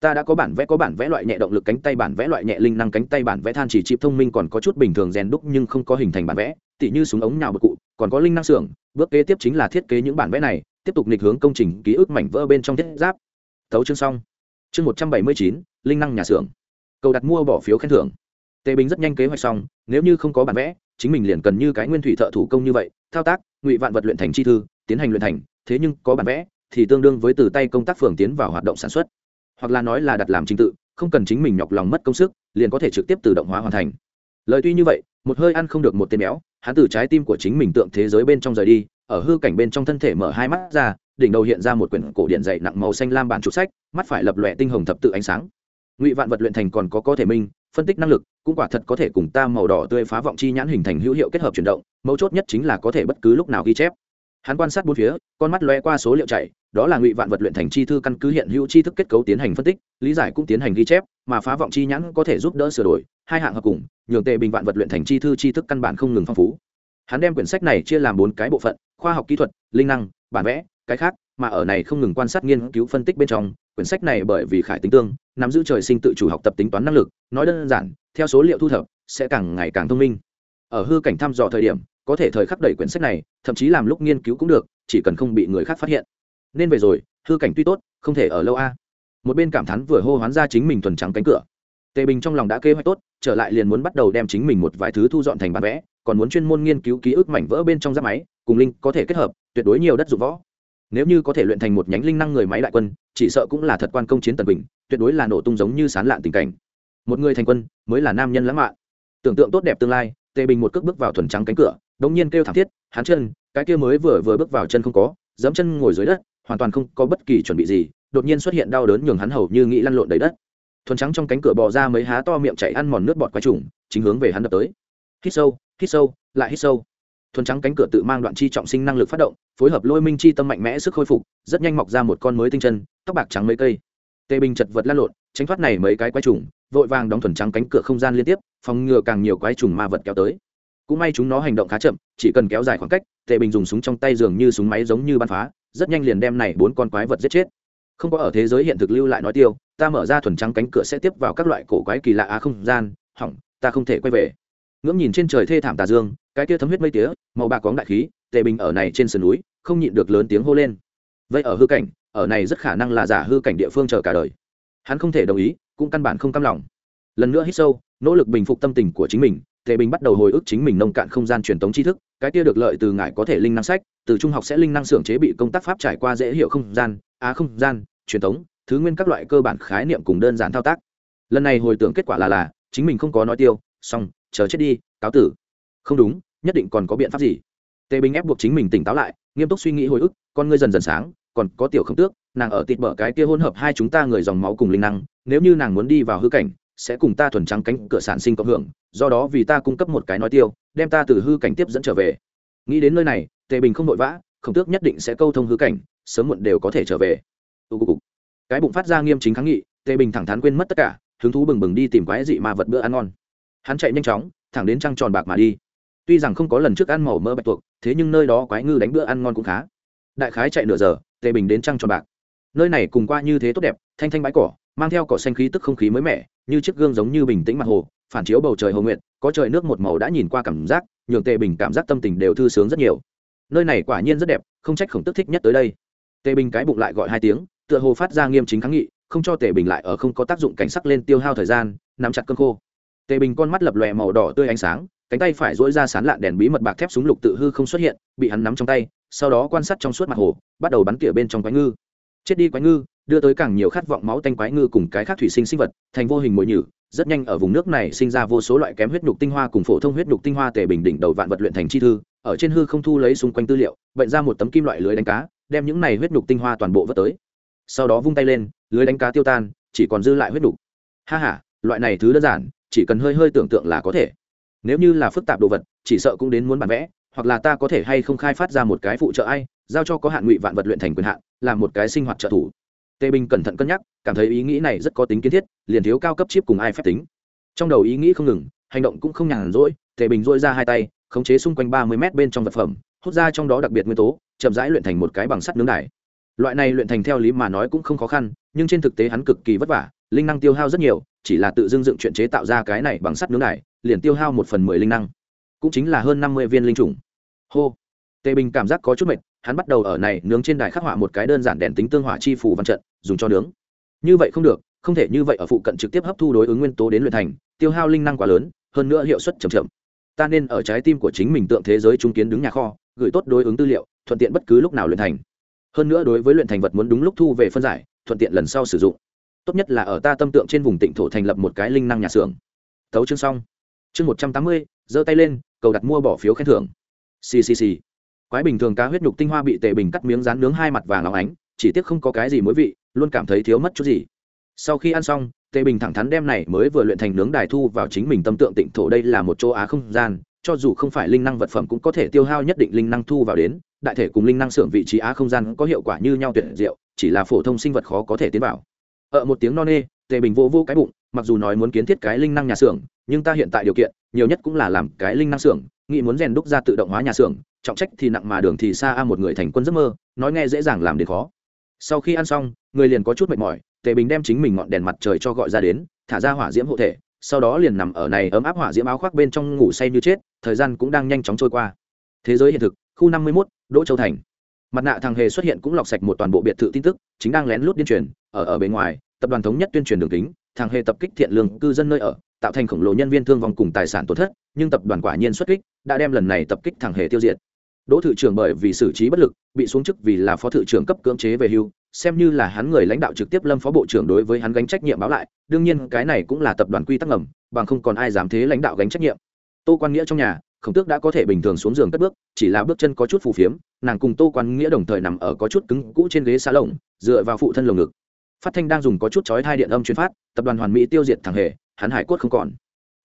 Ta đã có bản vẽ, có bản vẽ loại nhẹ động lực cánh tay, bản vẽ loại nhẹ linh năng cánh tay, bản vẽ than chỉ chip thông minh còn có chút bình thường rèn đúc nhưng không có hình thành bản vẽ, tỉ như súng ống nhào bực cụ, còn có linh năng xưởng. Bước kế tiếp chính là thiết kế những bản vẽ này, tiếp tục nghịch hướng công trình ký ức mảnh vỡ bên trong thiết giáp. Thấu chương xong chương một trăm bảy mươi chín, linh năng nhà xưởng. Cầu đặt mua bỏ phiếu khen thưởng. Tề bình rất nhanh kế hoạch xong, nếu như không có bản vẽ, chính mình liền cần như cái nguyên thủy thợ thủ công như vậy, thao tác, ngụy vạn vật luyện thành chi thư, tiến hành luyện thành, thế nhưng có bản vẽ, thì tương đương với từ tay công tác phường tiến vào hoạt động sản xuất. Hoặc là nói là đặt làm trình tự, không cần chính mình nhọc lòng mất công sức, liền có thể trực tiếp tự động hóa hoàn thành. Lời tuy như vậy, một hơi ăn không được một tên béo, hắn từ trái tim của chính mình tượng thế giới bên trong rời đi, ở hư cảnh bên trong thân thể mở hai mắt ra đỉnh đầu hiện ra một quyển cổ điện dày nặng màu xanh lam bản trục sách, mắt phải lập lòe tinh hồng thập tự ánh sáng. Ngụy vạn vật luyện thành còn có có thể minh, phân tích năng lực, cũng quả thật có thể cùng ta màu đỏ tươi phá vọng chi nhãn hình thành hữu hiệu kết hợp chuyển động, mấu chốt nhất chính là có thể bất cứ lúc nào ghi chép. Hắn quan sát bốn phía, con mắt lóe qua số liệu chạy, đó là ngụy vạn vật luyện thành chi thư căn cứ hiện hữu chi thức kết cấu tiến hành phân tích, lý giải cũng tiến hành ghi chép, mà phá vọng chi nhãn có thể giúp đỡ sửa đổi, hai hạng hợp cùng, nhường tệ bình vạn vật luyện thành chi thư chi thức căn bản không ngừng phong phú. Hắn đem quyển sách này chia làm bốn cái bộ phận, khoa học kỹ thuật, linh năng, bản vẽ cái khác, mà ở này không ngừng quan sát nghiên cứu phân tích bên trong, quyển sách này bởi vì khải tính tương, nắm giữ trời sinh tự chủ học tập tính toán năng lực, nói đơn giản, theo số liệu thu thập, sẽ càng ngày càng thông minh. Ở hư cảnh thăm dò thời điểm, có thể thời khắc đẩy quyển sách này, thậm chí làm lúc nghiên cứu cũng được, chỉ cần không bị người khác phát hiện. Nên về rồi, hư cảnh tuy tốt, không thể ở lâu a. Một bên cảm thán vừa hô hoán ra chính mình thuần trắng cánh cửa. Tề bình trong lòng đã kế hoạch tốt, trở lại liền muốn bắt đầu đem chính mình một vài thứ thu dọn thành bản vẽ, còn muốn chuyên môn nghiên cứu ký ức mảnh vỡ bên trong giáp máy, cùng linh có thể kết hợp, tuyệt đối nhiều đất dụng võ nếu như có thể luyện thành một nhánh linh năng người máy đại quân, chỉ sợ cũng là thật quan công chiến tần bình tuyệt đối là nổ tung giống như sán lạn tình cảnh. Một người thành quân, mới là nam nhân lãng mạn. Tưởng tượng tốt đẹp tương lai, tề bình một cước bước vào thuần trắng cánh cửa, đống nhiên kêu thảm thiết hắn chân, cái kia mới vừa vừa bước vào chân không có, dẫm chân ngồi dưới đất, hoàn toàn không có bất kỳ chuẩn bị gì, đột nhiên xuất hiện đau đớn nhường hắn hầu như nghĩ lăn lộn đầy đất. Thuần trắng trong cánh cửa bò ra mấy há to miệng chạy ăn mòn nước bọt quái trùng, chính hướng về hắn đập tới. Hít sâu hít sâu, lại hít sâu thuần trắng cánh cửa tự mang đoạn chi trọng sinh năng lực phát động, phối hợp lôi minh chi tâm mạnh mẽ sức khôi phục, rất nhanh mọc ra một con mới tinh chân, tóc bạc trắng mấy cây. Tê bình chật vật lăn lộn, tránh thoát này mấy cái quái trùng, vội vàng đóng thuần trắng cánh cửa không gian liên tiếp, phòng ngừa càng nhiều quái trùng ma vật kéo tới. Cũng may chúng nó hành động khá chậm, chỉ cần kéo dài khoảng cách tề bình dùng súng trong tay dường như súng máy giống như bắn phá, rất nhanh liền đem này bốn con quái vật giết chết. Không có ở thế giới hiện thực lưu lại nói tiêu, ta mở ra thuần trắng cánh cửa sẽ tiếp vào các loại cổ quái kỳ lạ á không gian, hỏng, ta không thể quay về ngưỡng nhìn trên trời thê thảm tà dương, cái kia thấm huyết mây tía, màu bạc cóng đại khí, tề bình ở này trên sườn núi, không nhịn được lớn tiếng hô lên. Vậy ở hư cảnh, ở này rất khả năng là giả hư cảnh địa phương chờ cả đời. Hắn không thể đồng ý, cũng căn bản không cam lòng. Lần nữa hít sâu, nỗ lực bình phục tâm tình của chính mình, tề bình bắt đầu hồi ức chính mình nông cạn không gian truyền thống tri thức, cái kia được lợi từ ngài có thể linh năng sách, từ trung học sẽ linh năng xưởng chế bị công tác pháp trải qua dễ hiểu không gian, á à không gian, truyền thống thứ nguyên các loại cơ bản khái niệm cùng đơn giản thao tác. Lần này hồi tưởng kết quả là là, chính mình không có nói tiêu song chờ chết đi, cáo tử. Không đúng, nhất định còn có biện pháp gì? Tề bình ép buộc chính mình tỉnh táo lại, nghiêm túc suy nghĩ hồi ức, con ngươi dần dần sáng, còn có tiểu không tước, nàng ở tịt bở cái kia hỗn hợp hai chúng ta người dòng máu cùng linh năng, nếu như nàng muốn đi vào hư cảnh, sẽ cùng ta thuần trắng cánh cửa sản sinh cộng hưởng, do đó vì ta cung cấp một cái nói tiêu, đem ta từ hư cảnh tiếp dẫn trở về. Nghĩ đến nơi này, tề bình không vội vã, khổng tước nhất định sẽ câu thông hư cảnh, sớm muộn đều có thể trở về. Cái bụng phát ra nghiêm chính kháng nghị, tề bình thẳng thắn quên mất tất cả, hứng thú bừng bừng đi tìm quái dị ma vật bữa ăn ngon hắn chạy nhanh chóng, thẳng đến trăng tròn bạc mà đi. Tuy rằng không có lần trước ăn màu mỡ bạch tuộc, thế nhưng nơi đó quái ngư đánh bữa ăn ngon cũng khá. Đại khái chạy nửa giờ, tề bình đến trăng tròn bạc. Nơi này cùng qua như thế tốt đẹp, thanh thanh bãi cỏ, mang theo cỏ xanh khí tức không khí mới mẻ, như chiếc gương giống như bình tĩnh mặt hồ, phản chiếu bầu trời hồ nguyện có trời nước một màu đã nhìn qua cảm giác, nhường tề bình cảm giác tâm tình đều thư sướng rất nhiều. Nơi này quả nhiên rất đẹp, không trách khổng tức thích nhất tới đây. Tề bình cái bụng lại gọi hai tiếng, tựa hồ phát ra nghiêm chính kháng nghị, không cho tề bình lại ở không có tác dụng cảnh sắc lên tiêu hao thời gian, nắm chặt cơn khô tề bình con mắt lập lòe màu đỏ tươi ánh sáng, cánh tay phải dỗi ra sán lạn đèn bí mật bạc thép súng lục tự hư không xuất hiện, bị hắn nắm trong tay, sau đó quan sát trong suốt mặt hồ, bắt đầu bắn tỉa bên trong quái ngư. Chết đi quái ngư, đưa tới càng nhiều khát vọng máu tanh quái ngư cùng cái khác thủy sinh sinh vật, thành vô hình mồi nhử, rất nhanh ở vùng nước này sinh ra vô số loại kém huyết nhục tinh hoa cùng phổ thông huyết nhục tinh hoa tề bình đỉnh đầu vạn vật luyện thành chi thư, ở trên hư không thu lấy xung quanh tư liệu, bệnh ra một tấm kim loại lưới đánh cá, đem những này huyết nhục tinh hoa toàn bộ vớt tới. Sau đó vung tay lên, lưới đánh cá tiêu tan, chỉ còn dư lại huyết nhục. Ha ha, loại này thứ đơn giản chỉ cần hơi hơi tưởng tượng là có thể. Nếu như là phức tạp đồ vật, chỉ sợ cũng đến muốn bản vẽ, hoặc là ta có thể hay không khai phát ra một cái phụ trợ ai, giao cho có hạn ngụy vạn vật luyện thành quyền hạn, làm một cái sinh hoạt trợ thủ. Tề bình cẩn thận cân nhắc, cảm thấy ý nghĩ này rất có tính kiến thiết, liền thiếu cao cấp chip cùng ai phép tính. Trong đầu ý nghĩ không ngừng, hành động cũng không nhàn rỗi tề bình dỗi ra hai tay, khống chế xung quanh ba mươi mét bên trong vật phẩm, hút ra trong đó đặc biệt nguyên tố, chậm rãi luyện thành một cái bằng sắt nướng đài. Loại này luyện thành theo lý mà nói cũng không khó khăn, nhưng trên thực tế hắn cực kỳ vất vả, linh năng tiêu hao rất nhiều chỉ là tự dưng dựng chuyện chế tạo ra cái này bằng sắt nướng đài, liền tiêu hao một phần mười linh năng. Cũng chính là hơn năm mươi viên linh trùng. Hô. Tề bình cảm giác có chút mệt, hắn bắt đầu ở này nướng trên đài khắc họa một cái đơn giản đèn tính tương hỏa chi phủ văn trận, dùng cho nướng. Như vậy không được, không thể như vậy ở phụ cận trực tiếp hấp thu đối ứng nguyên tố đến luyện thành, tiêu hao linh năng quá lớn, hơn nữa hiệu suất chậm chậm. Ta nên ở trái tim của chính mình tượng thế giới trung kiến đứng nhà kho, gửi tốt đối ứng tư liệu, thuận tiện bất cứ lúc nào luyện thành. Hơn nữa đối với luyện thành vật muốn đúng lúc thu về phân giải, thuận tiện lần sau sử dụng tốt nhất là ở ta tâm tượng trên vùng tịnh thổ thành lập một cái linh năng nhà xưởng. Tấu chương xong. Chương một trăm tám mươi, giơ tay lên, cầu đặt mua bỏ phiếu khen thưởng. Ccc quái bình thường cá huyết nhục tinh hoa bị tề bình cắt miếng rán nướng hai mặt vàng óng ánh, chỉ tiếc không có cái gì mối vị, luôn cảm thấy thiếu mất chút gì. Sau khi ăn xong, tề bình thẳng thắn đem này mới vừa luyện thành nướng đài thu vào chính mình tâm tượng tịnh thổ đây là một chỗ á không gian, cho dù không phải linh năng vật phẩm cũng có thể tiêu hao nhất định linh năng thu vào đến, đại thể cùng linh năng xưởng vị trí á không gian có hiệu quả như nhau tuyệt diệu, chỉ là phổ thông sinh vật khó có thể tiến vào ở một tiếng no nê tề bình vô vô cái bụng mặc dù nói muốn kiến thiết cái linh năng nhà xưởng nhưng ta hiện tại điều kiện nhiều nhất cũng là làm cái linh năng xưởng nghĩ muốn rèn đúc ra tự động hóa nhà xưởng trọng trách thì nặng mà đường thì xa a một người thành quân giấc mơ nói nghe dễ dàng làm đến khó. Sau khi ăn xong người liền có chút mệt mỏi tề bình đem chính mình ngọn đèn mặt trời cho gọi ra đến thả ra hỏa diễm hộ thể sau đó liền nằm ở này ấm áp hỏa diễm áo khoác bên trong ngủ say như chết thời gian cũng đang nhanh chóng trôi qua. Thế giới hiện thực khu năm mươi 51, đỗ châu thành mặt nạ thằng hề xuất hiện cũng lọc sạch một toàn bộ biệt thự tin tức, chính đang lén lút điên truyền, ở ở bên ngoài, tập đoàn thống nhất tuyên truyền đường kính, thằng hề tập kích thiện lương cư dân nơi ở, tạo thành khổng lồ nhân viên thương vong cùng tài sản tổn thất, nhưng tập đoàn quả nhiên xuất kích, đã đem lần này tập kích thằng hề tiêu diệt. Đỗ thự trưởng bởi vì xử trí bất lực, bị xuống chức vì là phó thự trưởng cấp cưỡng chế về hưu, xem như là hắn người lãnh đạo trực tiếp lâm phó bộ trưởng đối với hắn gánh trách nhiệm báo lại, đương nhiên cái này cũng là tập đoàn quy tắc ngầm, bằng không còn ai dám thế lãnh đạo gánh trách nhiệm. Tô quan nghĩa trong nhà khổng tước đã có thể bình thường xuống giường cất bước, chỉ là bước chân có chút phù phiếm, nàng cùng tô quan nghĩa đồng thời nằm ở có chút cứng cũ trên ghế xa lồng, dựa vào phụ thân lồng ngực. Phát thanh đang dùng có chút chói thai điện âm chuyên phát, tập đoàn hoàn mỹ tiêu diệt thằng hề, hắn hải cốt không còn.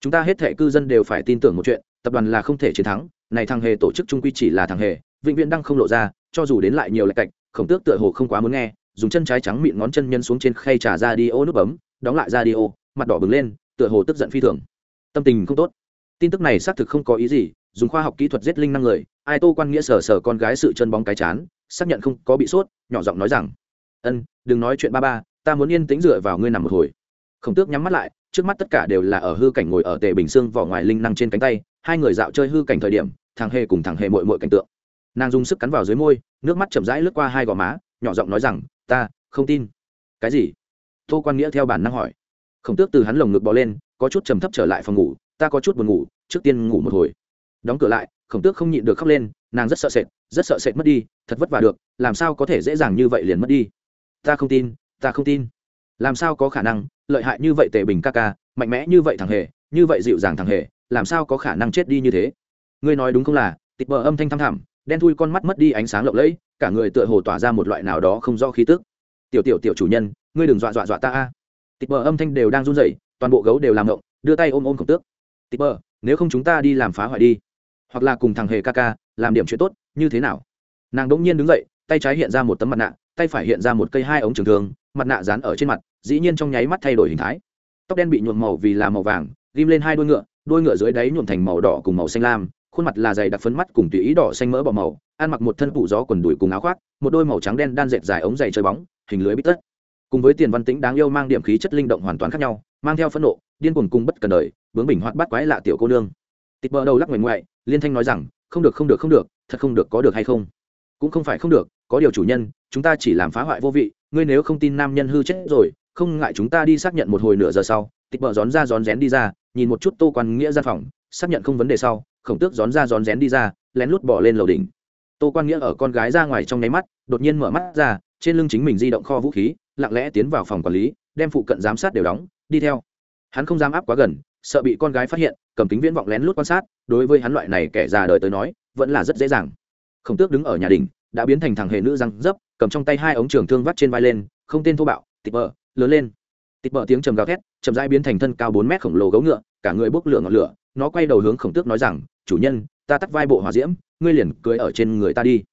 Chúng ta hết thệ cư dân đều phải tin tưởng một chuyện, tập đoàn là không thể chiến thắng, này thằng hề tổ chức trung quy chỉ là thằng hề, vĩnh viễn đang không lộ ra, cho dù đến lại nhiều lệch cạnh khổng tước tựa hồ không quá muốn nghe, dùng chân trái trắng mịn ngón chân nhân xuống trên khay trà ra đi ô nút bấm, đóng lại ra đi ô, mặt đỏ bừng lên, tựa hồ tức giận phi thường. Tâm tình không tốt tin tức này xác thực không có ý gì, dùng khoa học kỹ thuật giết linh năng người, ai tô quan nghĩa sở sở con gái sự chân bóng cái chán, xác nhận không có bị sốt, nhỏ giọng nói rằng, ân, đừng nói chuyện ba ba, ta muốn yên tĩnh dựa vào ngươi nằm một hồi. Khổng tước nhắm mắt lại, trước mắt tất cả đều là ở hư cảnh ngồi ở tề bình xương vỏ ngoài linh năng trên cánh tay, hai người dạo chơi hư cảnh thời điểm, thằng hề cùng thằng hề mội mội cảnh tượng. Nàng dùng sức cắn vào dưới môi, nước mắt chậm rãi lướt qua hai gò má, nhỏ giọng nói rằng, ta không tin. Cái gì? Tô quan nghĩa theo bản năng hỏi. Khổng tước từ hắn lồng ngực bò lên, có chút trầm thấp trở lại phòng ngủ ta có chút buồn ngủ, trước tiên ngủ một hồi. Đóng cửa lại, khổng tước không nhịn được khóc lên, nàng rất sợ sệt, rất sợ sệt mất đi, thật vất vả được, làm sao có thể dễ dàng như vậy liền mất đi? Ta không tin, ta không tin. Làm sao có khả năng, lợi hại như vậy tề bình ca ca, mạnh mẽ như vậy thằng hề, như vậy dịu dàng thằng hề, làm sao có khả năng chết đi như thế? Ngươi nói đúng không là, tịch bờ âm thanh thăm thẳm, đen thui con mắt mất đi ánh sáng lộng lẫy, cả người tựa hồ tỏa ra một loại nào đó không rõ khí tức. Tiểu tiểu tiểu chủ nhân, ngươi đừng dọa dọa dọa ta a. Tịch bờ âm thanh đều đang run rẩy, toàn bộ gấu đều làm ngộng, đưa tay ôm ôm khổng tước tịch nếu không chúng ta đi làm phá hoại đi. Hoặc là cùng thằng hề ca ca, làm điểm chuyện tốt, như thế nào? Nàng đỗng nhiên đứng dậy, tay trái hiện ra một tấm mặt nạ, tay phải hiện ra một cây hai ống trường thường mặt nạ dán ở trên mặt, dĩ nhiên trong nháy mắt thay đổi hình thái. Tóc đen bị nhuộm màu vì là màu vàng, ghim lên hai đuôi ngựa đôi ngựa dưới đáy nhuộm thành màu đỏ cùng màu xanh lam, khuôn mặt là dày đặc phấn mắt cùng tùy ý đỏ xanh mỡ bỏ màu, ăn mặc một thân phụ gió quần đùi cùng áo khoác, một đôi màu trắng đen đan dệt dài ống dày chơi bóng, hình lưới bít tất. Cùng với tiền văn tĩnh đáng yêu mang điểm khí chất linh động hoàn toàn khác nhau, mang theo phẫn nộ điên cuồng cung bất cần đời bướng bình hoạt bắt quái lạ tiểu cô nương. Tịt bờ đầu lắc ngoảnh ngoại, liên thanh nói rằng, không được không được không được, thật không được có được hay không? Cũng không phải không được, có điều chủ nhân, chúng ta chỉ làm phá hoại vô vị, ngươi nếu không tin nam nhân hư chết rồi, không ngại chúng ta đi xác nhận một hồi nửa giờ sau. Tịt bờ rón ra rón rén đi ra, nhìn một chút tô quan nghĩa gian phòng, xác nhận không vấn đề sau, khổng tước rón ra rón rén đi ra, lén lút bỏ lên lầu đỉnh. Tô quan nghĩa ở con gái ra ngoài trong nháy mắt, đột nhiên mở mắt ra, trên lưng chính mình di động kho vũ khí, lặng lẽ tiến vào phòng quản lý, đem phụ cận giám sát đều đóng, đi theo hắn không dám áp quá gần, sợ bị con gái phát hiện, cầm kính viễn vọng lén lút quan sát, đối với hắn loại này kẻ già đời tới nói, vẫn là rất dễ dàng. Khổng tước đứng ở nhà đình đã biến thành thằng hề nữ răng dấp, cầm trong tay hai ống trường thương vắt trên vai lên, không tên thô bạo, tịt bờ lớn lên. Tịt bờ tiếng trầm gào thét, chậm rãi biến thành thân cao bốn mét khổng lồ gấu ngựa, cả người bốc lửa ngọn lửa, nó quay đầu hướng khổng tước nói rằng, chủ nhân, ta tắt vai bộ hỏa diễm, ngươi liền cưới ở trên người ta đi.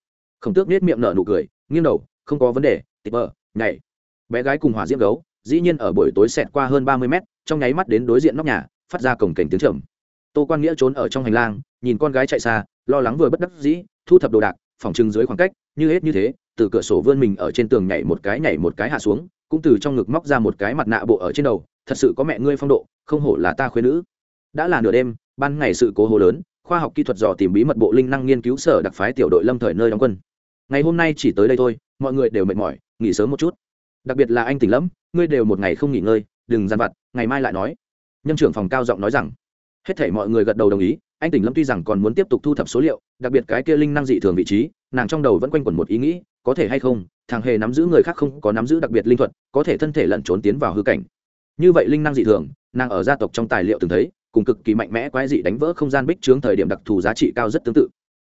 Khổng tước nết miệng nở nụ cười, nghiêng đầu, không có vấn đề, tịt bờ nhảy. Bé gái cùng hỏa diễm gấu, dĩ nhiên ở buổi tối xẹt qua hơn ba mươi mét trong nháy mắt đến đối diện nóc nhà, phát ra cổng cảnh tiếng trầm. Tô quan nghĩa trốn ở trong hành lang, nhìn con gái chạy xa, lo lắng vừa bất đắc dĩ, thu thập đồ đạc, phòng trưng dưới khoảng cách, như hết như thế, từ cửa sổ vươn mình ở trên tường nhảy một cái nhảy một cái hạ xuống, cũng từ trong ngực móc ra một cái mặt nạ bộ ở trên đầu, thật sự có mẹ ngươi phong độ, không hổ là ta khuyên nữ. Đã là nửa đêm, ban ngày sự cố hồ lớn, khoa học kỹ thuật dò tìm bí mật bộ linh năng nghiên cứu sở đặc phái tiểu đội lâm thời nơi đóng quân. Ngày hôm nay chỉ tới đây thôi, mọi người đều mệt mỏi, nghỉ sớm một chút. Đặc biệt là anh tỉnh lẫm ngươi đều một ngày không nghỉ ngơi đừng dằn vặt, ngày mai lại nói. Nhân trưởng phòng cao giọng nói rằng. Hết thể mọi người gật đầu đồng ý, anh tỉnh lâm tuy rằng còn muốn tiếp tục thu thập số liệu, đặc biệt cái kia linh năng dị thường vị trí, nàng trong đầu vẫn quanh quẩn một ý nghĩ, có thể hay không, thằng hề nắm giữ người khác không có nắm giữ đặc biệt linh thuật, có thể thân thể lẩn trốn tiến vào hư cảnh. Như vậy linh năng dị thường, nàng ở gia tộc trong tài liệu từng thấy, cùng cực kỳ mạnh mẽ quái dị đánh vỡ không gian bích trướng thời điểm đặc thù giá trị cao rất tương tự.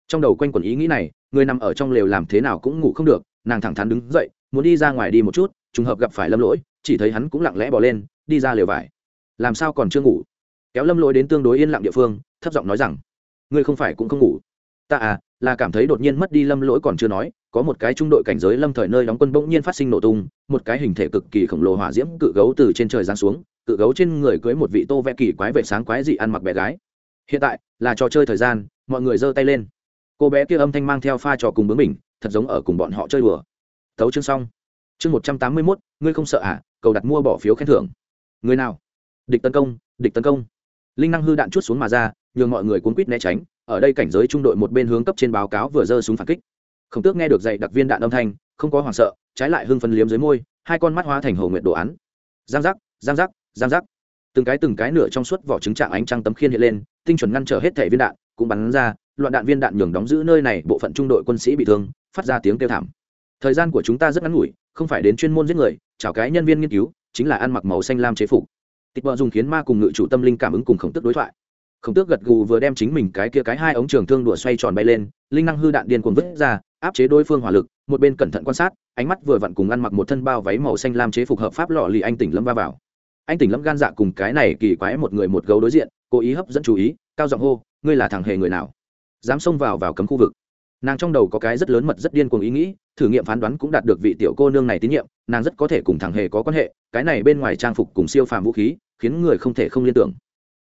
Trong đầu quanh quẩn ý nghĩ này, người nằm ở trong lều làm thế nào cũng ngủ không được, nàng thẳng thắn đứng dậy, muốn đi ra ngoài đi một chút trùng hợp gặp phải lâm lỗi, chỉ thấy hắn cũng lặng lẽ bỏ lên, đi ra lều vải. Làm sao còn chưa ngủ? Kéo lâm lỗi đến tương đối yên lặng địa phương, thấp giọng nói rằng, ngươi không phải cũng không ngủ? Ta à là cảm thấy đột nhiên mất đi lâm lỗi còn chưa nói, có một cái trung đội cảnh giới lâm thời nơi đóng quân bỗng nhiên phát sinh nổ tung, một cái hình thể cực kỳ khổng lồ hỏa diễm cự gấu từ trên trời giáng xuống, cự gấu trên người cưới một vị tô vẽ kỳ quái vệ sáng quái dị ăn mặc bé gái. Hiện tại, là trò chơi thời gian, mọi người giơ tay lên. Cô bé kia âm thanh mang theo pha trò cùng bướng mình thật giống ở cùng bọn họ chơi đùa. Thấu chương xong chương một trăm tám mươi mốt, ngươi không sợ à? Cầu đặt mua bỏ phiếu khen thưởng. Người nào? Địch tấn công, địch tấn công. Linh năng hư đạn chút xuống mà ra, nhường mọi người cuốn quýt né tránh. Ở đây cảnh giới trung đội một bên hướng cấp trên báo cáo vừa giơ súng phản kích. Khổng tước nghe được dạy đặc viên đạn âm thanh, không có hoảng sợ, trái lại hưng phân liếm dưới môi, hai con mắt hóa thành hồ nguyện đồ án. Giang giác giang giác giang giác. Từng cái từng cái nửa trong suốt vỏ trứng trạng ánh trăng tấm khiên hiện lên, tinh chuẩn ngăn trở hết thẻ viên đạn, cũng bắn ra, loạn đạn viên đạn nhường đóng giữ nơi này, bộ phận trung đội quân sĩ bị thương, phát ra tiếng kêu thảm thời gian của chúng ta rất ngắn ngủi không phải đến chuyên môn giết người chào cái nhân viên nghiên cứu chính là ăn mặc màu xanh lam chế phục. Tịch vợ dùng khiến ma cùng ngự chủ tâm linh cảm ứng cùng khổng tước đối thoại. Khổng tước gật gù vừa đem chính mình cái kia cái hai ống trường thương đùa xoay tròn bay lên linh năng hư đạn điên cuồng vứt ra áp chế đối phương hỏa lực một bên cẩn thận quan sát ánh mắt vừa vặn cùng ăn mặc một thân bao váy màu xanh lam chế phục hợp pháp lọ lì anh tỉnh lâm va vào. Anh tỉnh lâm gan dạ cùng cái này kỳ quái một người một gấu đối diện cố ý hấp dẫn chú ý cao giọng hô ngươi là thằng hề người nào? Dám xông vào vào cấm khu vực nàng trong đầu có cái rất lớn mật rất điên cuồng ý nghĩ, thử nghiệm phán đoán cũng đạt được vị tiểu cô nương này tín nhiệm, nàng rất có thể cùng thằng hề có quan hệ, cái này bên ngoài trang phục cùng siêu phàm vũ khí, khiến người không thể không liên tưởng.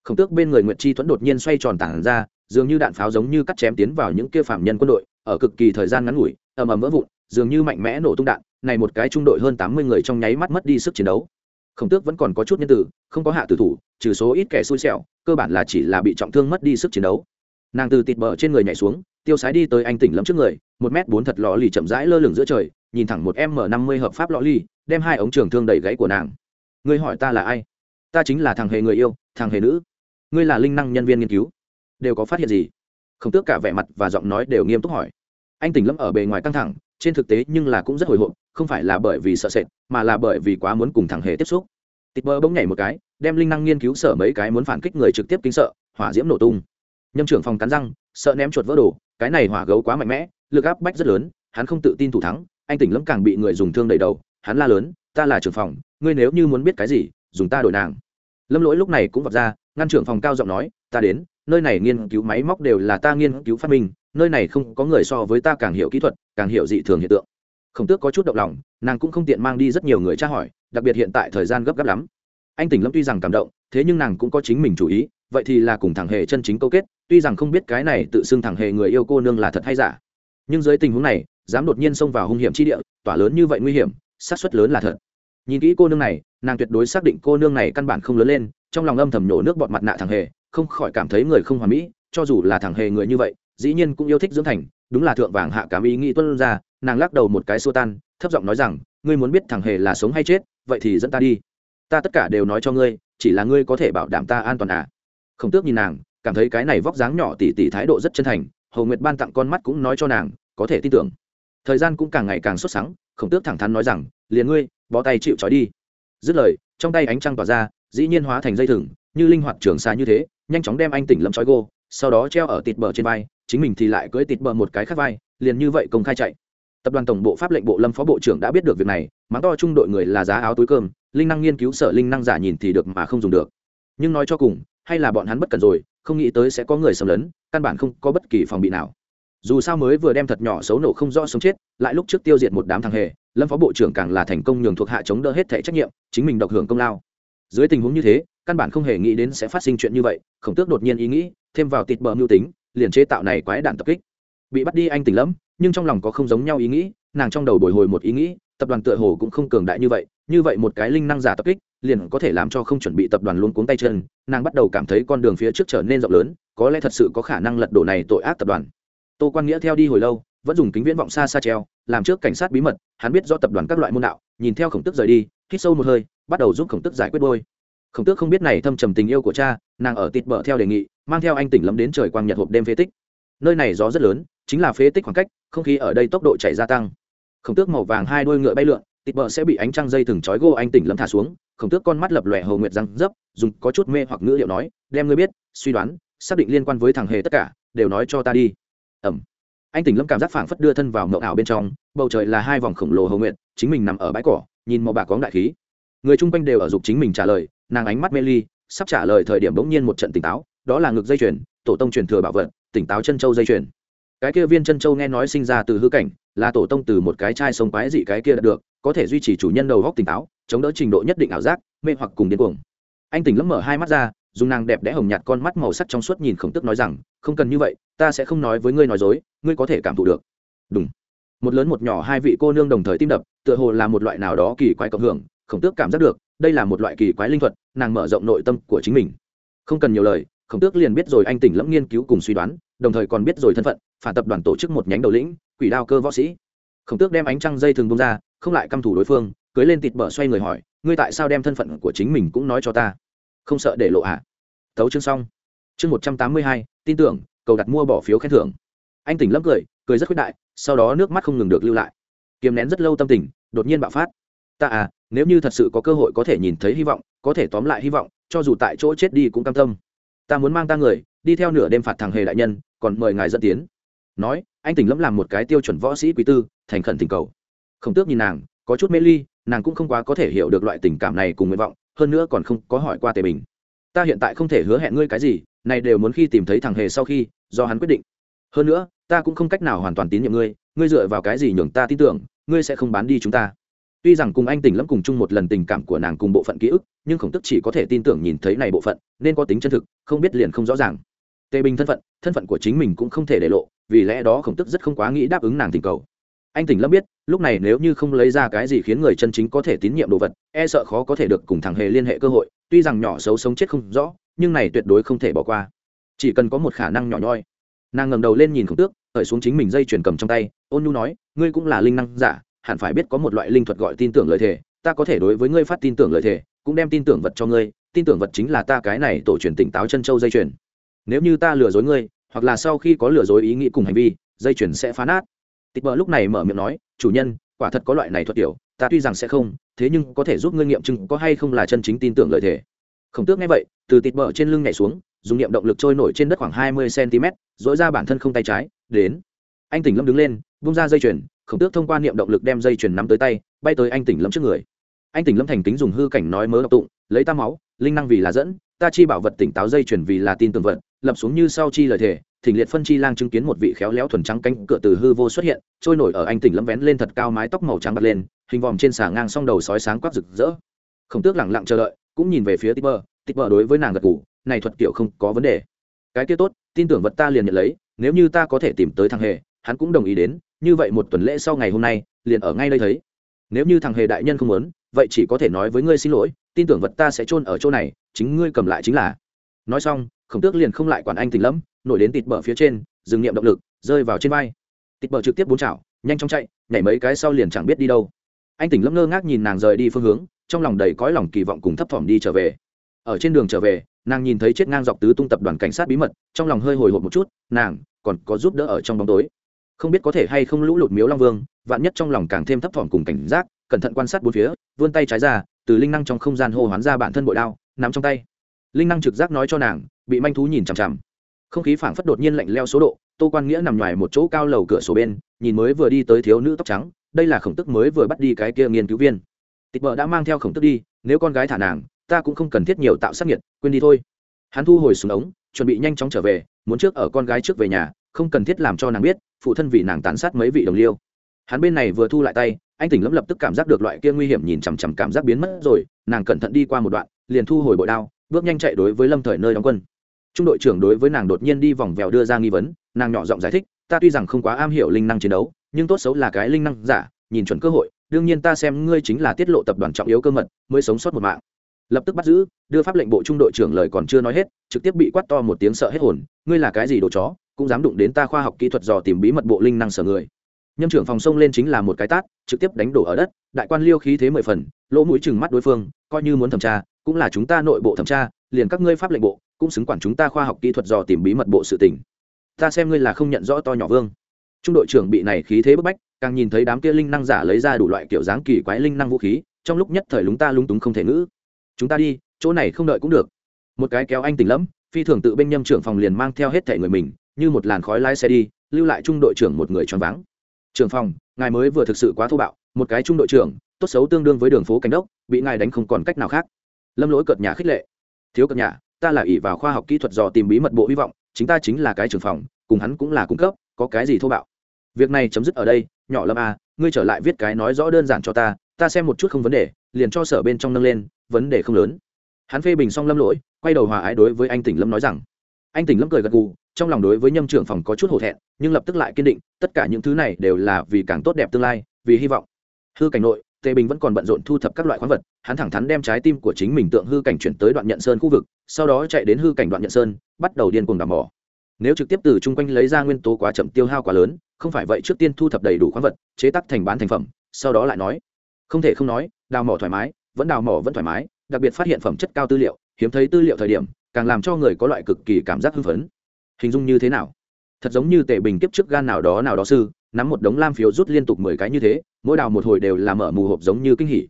Khổng tước bên người nguyệt chi thuẫn đột nhiên xoay tròn tảng ra, dường như đạn pháo giống như cắt chém tiến vào những kia phạm nhân quân đội, ở cực kỳ thời gian ngắn ngủi, ầm ầm vỡ vụn, dường như mạnh mẽ nổ tung đạn, này một cái trung đội hơn tám mươi người trong nháy mắt mất đi sức chiến đấu. Khổng tước vẫn còn có chút nhân tử, không có hạ tử thủ, trừ số ít kẻ xui xẻo, cơ bản là chỉ là bị trọng thương mất đi sức chiến đấu. Nàng từ tịt bờ trên người nhảy xuống tiêu sái đi tới anh tỉnh lẫm trước người, một m bốn thật lò lì chậm rãi lơ lửng giữa trời, nhìn thẳng một m năm mươi hợp pháp lò lì, đem hai ống trường thương đầy gáy của nàng. Ngươi hỏi ta là ai? Ta chính là thằng hề người yêu, thằng hề nữ. Ngươi là linh năng nhân viên nghiên cứu. Đều có phát hiện gì? Không tước cả vẻ mặt và giọng nói đều nghiêm túc hỏi. Anh tỉnh lâm ở bề ngoài căng thẳng, trên thực tế nhưng là cũng rất hồi hộp, không phải là bởi vì sợ sệt, mà là bởi vì quá muốn cùng thằng hề tiếp xúc. Tịt bơ bỗng nhảy một cái, đem linh năng nghiên cứu sở mấy cái muốn phản kích người trực tiếp kinh sợ, hỏa diễm nổ tung. Nhâm trưởng phòng cắn răng, sợ ném chuột vỡ đồ cái này hỏa gấu quá mạnh mẽ, lực áp bách rất lớn, hắn không tự tin thủ thắng, anh tỉnh lâm càng bị người dùng thương đầy đầu, hắn la lớn, ta là trưởng phòng, ngươi nếu như muốn biết cái gì, dùng ta đổi nàng. Lâm lỗi lúc này cũng vọt ra, ngăn trưởng phòng cao giọng nói, ta đến, nơi này nghiên cứu máy móc đều là ta nghiên cứu phát minh, nơi này không có người so với ta càng hiểu kỹ thuật, càng hiểu dị thường hiện tượng. Khổng tước có chút động lòng, nàng cũng không tiện mang đi rất nhiều người tra hỏi, đặc biệt hiện tại thời gian gấp gáp lắm. Anh tỉnh lâm tuy rằng cảm động, thế nhưng nàng cũng có chính mình chủ ý vậy thì là cùng thằng hề chân chính câu kết, tuy rằng không biết cái này tự xưng thằng hề người yêu cô nương là thật hay giả. Nhưng dưới tình huống này, dám đột nhiên xông vào hung hiểm chi địa, tỏa lớn như vậy nguy hiểm sát suất lớn là thật. Nhìn kỹ cô nương này, nàng tuyệt đối xác định cô nương này căn bản không lớn lên, trong lòng âm thầm nhổ nước bọt mặt nạ thằng hề, không khỏi cảm thấy người không hoàn mỹ, cho dù là thằng hề người như vậy, dĩ nhiên cũng yêu thích dưỡng thành, đúng là thượng vàng hạ cảm ý nghĩ tuân ra, nàng lắc đầu một cái xô tan, thấp giọng nói rằng, ngươi muốn biết thằng hề là sống hay chết, vậy thì dẫn ta đi. Ta tất cả đều nói cho ngươi, chỉ là ngươi có thể bảo đảm ta an toàn à khổng tước nhìn nàng, cảm thấy cái này vóc dáng nhỏ tỉ tỉ thái độ rất chân thành hầu nguyệt ban tặng con mắt cũng nói cho nàng, có thể tin tưởng. Thời gian cũng càng ngày càng sốt sắng, khổng tước thẳng thắn nói rằng, liền ngươi, bó tay chịu trói đi. Dứt lời, trong tay ánh trăng tỏa ra, dĩ nhiên hóa thành dây thừng, như linh hoạt trường xa như thế, nhanh chóng đem anh tỉnh lâm trói gô, sau đó treo ở tịt bờ trên vai, chính mình thì lại cưỡi tịt bờ một cái khác vai, liền như vậy công khai chạy. Tập đoàn tổng bộ pháp lệnh bộ lâm phó bộ trưởng đã biết được việc này, mắng to trung đội người là giá áo túi cơm, linh năng nghiên cứu sở linh năng giả nhìn thì được mà không dùng được. Nhưng nói cho cùng hay là bọn hắn bất cần rồi, không nghĩ tới sẽ có người xâm lấn, căn bản không có bất kỳ phòng bị nào. Dù sao mới vừa đem thật nhỏ xấu nổ không rõ sống chết, lại lúc trước tiêu diệt một đám thằng hề, lâm phó bộ trưởng càng là thành công nhường thuộc hạ chống đỡ hết thể trách nhiệm, chính mình độc hưởng công lao. Dưới tình huống như thế, căn bản không hề nghĩ đến sẽ phát sinh chuyện như vậy, khổng tước đột nhiên ý nghĩ, thêm vào tịt bờ mưu tính, liền chế tạo này quái đạn tập kích. Bị bắt đi anh tỉnh lẫm, nhưng trong lòng có không giống nhau ý nghĩ nàng trong đầu bồi hồi một ý nghĩ, tập đoàn tựa hồ cũng không cường đại như vậy như vậy một cái linh năng giả tập kích, liền có thể làm cho không chuẩn bị tập đoàn luôn cuống tay chân, nàng bắt đầu cảm thấy con đường phía trước trở nên rộng lớn, có lẽ thật sự có khả năng lật đổ này tội ác tập đoàn. Tô quan nghĩa theo đi hồi lâu, vẫn dùng kính viễn vọng xa xa treo, làm trước cảnh sát bí mật, hắn biết do tập đoàn các loại môn đạo, nhìn theo khổng tức rời đi, hít sâu một hơi, bắt đầu giúp khổng tức giải quyết đôi khổng tước không biết này thâm trầm tình yêu của cha, nàng ở tịt bờ theo đề nghị, mang theo anh tỉnh lấm đến trời quang nhật hộp đêm phế tích. Nơi này gió rất lớn, chính là phế tích khoảng cách, không khí ở đây tốc độ chảy gia tăng khổng tước màu vàng hai đôi ngựa bay lượn, tịt bờ sẽ bị ánh trăng dây thừng trói gô anh tỉnh lâm thả xuống, khổng tước con mắt lập lòe hầu nguyệt răng dấp, dùng có chút mê hoặc ngữ liệu nói, đem ngươi biết, suy đoán, xác định liên quan với thằng hề tất cả, đều nói cho ta đi. Ẩm. Anh tỉnh lâm cảm giác phảng phất đưa thân vào mậu ảo bên trong, bầu trời là hai vòng khổng lồ hầu nguyện chính mình nằm ở bãi cỏ, nhìn màu bạc có đại khí. Người chung quanh đều ở dục chính mình trả lời, nàng ánh mắt mê ly, sắp trả lời thời điểm bỗng nhiên một trận tỉnh táo, đó là ngực dây chuyền, tổ tông truyền thừa bảo vật, tỉnh táo chân châu dây chuyền. Cái kia viên chân châu nghe nói sinh ra từ hư cảnh là tổ tông từ một cái chai sông quái dị cái kia đạt được, có thể duy trì chủ nhân đầu góc tỉnh táo, chống đỡ trình độ nhất định ảo giác, mê hoặc cùng điên cuồng. Anh tỉnh lấm mở hai mắt ra, dùng nàng đẹp đẽ hồng nhạt con mắt màu sắc trong suốt nhìn khổng tức nói rằng, không cần như vậy, ta sẽ không nói với ngươi nói dối, ngươi có thể cảm thụ được. Đúng một lớn một nhỏ hai vị cô nương đồng thời tim đập, tựa hồ là một loại nào đó kỳ quái cộng hưởng, khổng tước cảm giác được, đây là một loại kỳ quái linh thuật, nàng mở rộng nội tâm của chính mình. Không cần nhiều lời, khổng tước liền biết rồi anh tỉnh lẫm nghiên cứu cùng suy đoán, đồng thời còn biết rồi thân phận phản tập đoàn tổ chức một nhánh đầu lĩnh, quỷ đao cơ võ sĩ. Khổng tước đem ánh trăng dây thường bông ra, không lại căm thủ đối phương, cưới lên tịt bờ xoay người hỏi, ngươi tại sao đem thân phận của chính mình cũng nói cho ta? Không sợ để lộ ạ à? thấu chương xong. Chương một trăm tám mươi hai, tin tưởng, cầu đặt mua bỏ phiếu khen thưởng. Anh tỉnh lấp cười cười rất khuyết đại, sau đó nước mắt không ngừng được lưu lại. Kiềm nén rất lâu tâm tình, đột nhiên bạo phát. Ta à nếu như thật sự có cơ hội có thể nhìn thấy hy vọng, có thể tóm lại hy vọng, cho dù tại chỗ chết đi cũng cam tâm. Ta muốn mang ta người, đi theo nửa đêm phạt thằng hề đại nhân, còn mời ngài dẫn tiến nói, anh tỉnh lẫm làm một cái tiêu chuẩn võ sĩ quý tư, thành khẩn tình cầu. Không tước nhìn nàng, có chút mê ly, nàng cũng không quá có thể hiểu được loại tình cảm này cùng nguyện vọng, hơn nữa còn không có hỏi qua tề bình. Ta hiện tại không thể hứa hẹn ngươi cái gì, này đều muốn khi tìm thấy thằng hề sau khi, do hắn quyết định. Hơn nữa, ta cũng không cách nào hoàn toàn tín nhiệm ngươi ngươi dựa vào cái gì nhường ta tin tưởng, ngươi sẽ không bán đi chúng ta. Tuy rằng cùng anh tỉnh lẫm cùng chung một lần tình cảm của nàng cùng bộ phận ký ức, nhưng khổng tức chỉ có thể tin tưởng nhìn thấy này bộ phận, nên có tính chân thực, không biết liền không rõ ràng. Tề bình thân phận thân phận của chính mình cũng không thể để lộ vì lẽ đó khổng tức rất không quá nghĩ đáp ứng nàng tình cầu. Anh tỉnh lâm biết, lúc này nếu như không lấy ra cái gì khiến người chân chính có thể tín nhiệm đồ vật e sợ khó có thể được cùng thằng hề liên hệ cơ hội, tuy rằng nhỏ xấu sống chết không rõ, nhưng này tuyệt đối không thể bỏ qua. Chỉ cần có một khả năng nhỏ nhoi. Nàng ngầm đầu lên nhìn khổng tước hởi xuống chính mình dây chuyền cầm trong tay, ôn nhu nói, ngươi cũng là linh năng giả, hẳn phải biết có một loại linh thuật gọi tin tưởng lời thề, ta có thể đối với ngươi phát tin tưởng lời thề, cũng đem tin tưởng vật cho ngươi, tin tưởng vật chính là ta cái này tổ truyền tỉnh táo chân châu dây chuyền. Nếu như ta lừa dối ngươi hoặc là sau khi có lừa dối ý nghĩ cùng hành vi, dây chuyển sẽ phá nát. Tịch bờ lúc này mở miệng nói, chủ nhân, quả thật có loại này thuật tiểu, ta tuy rằng sẽ không, thế nhưng có thể giúp ngươi nghiệm chứng có hay không là chân chính tin tưởng lợi thế khổng tước nghe vậy, từ tịt bờ trên lưng nhảy xuống, dùng niệm động lực trôi nổi trên đất khoảng hai mươi cm dỗi ra bản thân không tay trái, đến. Anh tỉnh lâm đứng lên bung ra dây chuyền, khổng tước thông qua niệm động lực đem dây chuyền nắm tới tay, bay tới anh tỉnh lâm trước người. Anh tỉnh lâm thành kính dùng hư cảnh nói mớ đọc tụng, lấy tam máu, linh năng vì là dẫn ta chi bảo vật tỉnh táo dây chuyển vì là tin tưởng vật, lập xuống như sau chi lời thề, thỉnh liệt phân chi lang chứng kiến một vị khéo léo thuần trắng cánh cửa từ hư vô xuất hiện, trôi nổi ở anh tỉnh lấm vén lên thật cao mái tóc màu trắng bật lên, hình vòm trên xà ngang song đầu sói sáng quắc rực rỡ. Khổng tước lẳng lặng chờ đợi, cũng nhìn về phía tipper tipper đối với nàng gật ngủ này thuật kiểu không có vấn đề. Cái kia tốt, tin tưởng vật ta liền nhận lấy, nếu như ta có thể tìm tới thằng hề, hắn cũng đồng ý đến, như vậy một tuần lễ sau ngày hôm nay, liền ở ngay đây thấy. Nếu như thằng hề đại nhân không muốn, vậy chỉ có thể nói với ngươi xin lỗi, tin tưởng vật ta sẽ chôn ở chỗ này chính ngươi cầm lại chính là. Nói xong, khổng tước liền không lại quản anh tỉnh lẫm, nổi đến tịt bờ phía trên, dừng nghiệm động lực, rơi vào trên vai. Tịt bờ trực tiếp bốn chảo, nhanh chóng chạy, nhảy mấy cái sau liền chẳng biết đi đâu. Anh tỉnh lẫm ngơ ngác nhìn nàng rời đi phương hướng, trong lòng đầy cõi lòng kỳ vọng cùng thấp thỏm đi trở về. Ở trên đường trở về, nàng nhìn thấy chết ngang dọc tứ tung tập đoàn cảnh sát bí mật, trong lòng hơi hồi hộp một chút, nàng còn có giúp đỡ ở trong bóng tối. Không biết có thể hay không lũ lụt miếu long vương, vạn nhất trong lòng càng thêm thấp thỏm cùng cảnh giác, cẩn thận quan sát bốn phía, vươn tay trái ra, từ linh năng trong không gian hô hoán ra bản thân bội đao nắm trong tay. Linh năng trực giác nói cho nàng, bị manh thú nhìn chằm chằm. Không khí phảng phất đột nhiên lạnh leo số độ, tô quan nghĩa nằm ngoài một chỗ cao lầu cửa sổ bên, nhìn mới vừa đi tới thiếu nữ tóc trắng, đây là khổng tức mới vừa bắt đi cái kia nghiên cứu viên. Tịch vợ đã mang theo khổng tức đi, nếu con gái thả nàng, ta cũng không cần thiết nhiều tạo sắc nhiệt quên đi thôi. Hắn thu hồi xuống ống, chuẩn bị nhanh chóng trở về, muốn trước ở con gái trước về nhà, không cần thiết làm cho nàng biết, phụ thân vì nàng tàn sát mấy vị đồng liêu. Hắn bên này vừa thu lại tay, anh tỉnh lẫm lập tức cảm giác được loại kia nguy hiểm nhìn chằm chằm cảm giác biến mất rồi, nàng cẩn thận đi qua một đoạn liền thu hồi bội đao, bước nhanh chạy đối với lâm thời nơi đóng quân. Trung đội trưởng đối với nàng đột nhiên đi vòng vèo đưa ra nghi vấn, nàng nhỏ giọng giải thích, ta tuy rằng không quá am hiểu linh năng chiến đấu, nhưng tốt xấu là cái linh năng giả, nhìn chuẩn cơ hội, đương nhiên ta xem ngươi chính là tiết lộ tập đoàn trọng yếu cơ mật, mới sống sót một mạng. Lập tức bắt giữ, đưa pháp lệnh bộ trung đội trưởng lời còn chưa nói hết, trực tiếp bị quát to một tiếng sợ hết hồn, ngươi là cái gì đồ chó, cũng dám đụng đến ta khoa học kỹ thuật dò tìm bí mật bộ linh năng sở người nhâm trưởng phòng sông lên chính là một cái tát, trực tiếp đánh đổ ở đất, đại quan liêu khí thế mười phần, lỗ mũi chừng mắt đối phương, coi như muốn thẩm tra, cũng là chúng ta nội bộ thẩm tra, liền các ngươi pháp lệnh bộ, cũng xứng quản chúng ta khoa học kỹ thuật dò tìm bí mật bộ sự tình. Ta xem ngươi là không nhận rõ to nhỏ vương. Trung đội trưởng bị này khí thế bức bách, càng nhìn thấy đám kia linh năng giả lấy ra đủ loại kiểu dáng kỳ quái linh năng vũ khí, trong lúc nhất thời lúng ta lúng túng không thể ngữ. Chúng ta đi, chỗ này không đợi cũng được. Một cái kéo anh tỉnh lẫm, phi thường tự bên nhâm trưởng phòng liền mang theo hết thẻ người mình, như một làn khói lái xe đi, lưu lại trung đội trưởng một người choáng váng trưởng phòng, ngài mới vừa thực sự quá thô bạo, một cái trung đội trưởng, tốt xấu tương đương với đường phố cánh đốc, bị ngài đánh không còn cách nào khác. Lâm lỗi cợt nhà khích lệ. Thiếu cợt nhà ta là ỷ vào khoa học kỹ thuật dò tìm bí mật bộ hy vọng, chính ta chính là cái trưởng phòng, cùng hắn cũng là cung cấp, có cái gì thô bạo? Việc này chấm dứt ở đây, nhỏ lâm a, ngươi trở lại viết cái nói rõ đơn giản cho ta ta xem một chút không vấn đề, liền cho sở bên trong nâng lên, vấn đề không lớn. Hắn phê bình xong lâm lỗi, quay đầu hòa ái đối với anh tỉnh lâm nói rằng. Anh tỉnh lâm cười gật gù trong lòng đối với nhâm trưởng phòng có chút hổ thẹn, nhưng lập tức lại kiên định, tất cả những thứ này đều là vì càng tốt đẹp tương lai, vì hy vọng. Hư cảnh nội, tề bình vẫn còn bận rộn thu thập các loại khoáng vật, hắn thẳng thắn đem trái tim của chính mình tượng hư cảnh chuyển tới đoạn nhận sơn khu vực, sau đó chạy đến hư cảnh đoạn nhận sơn, bắt đầu điên cuồng đào mỏ. Nếu trực tiếp từ chung quanh lấy ra nguyên tố quá chậm, tiêu hao quá lớn, không phải vậy trước tiên thu thập đầy đủ khoáng vật, chế tắc thành bán thành phẩm, sau đó lại nói. Không thể không nói, đào mỏ thoải mái, vẫn đào mỏ vẫn thoải mái, đặc biệt phát hiện phẩm chất cao tư liệu, hiếm thấy tư liệu thời điểm, càng làm cho người có loại cực kỳ cảm giác hưng phấn hình dung như thế nào? Thật giống như tề bình tiếp trước gan nào đó nào đó sư, nắm một đống lam phiếu rút liên tục mười cái như thế, mỗi đào một hồi đều làm mở mù hộp giống như kinh hỉ.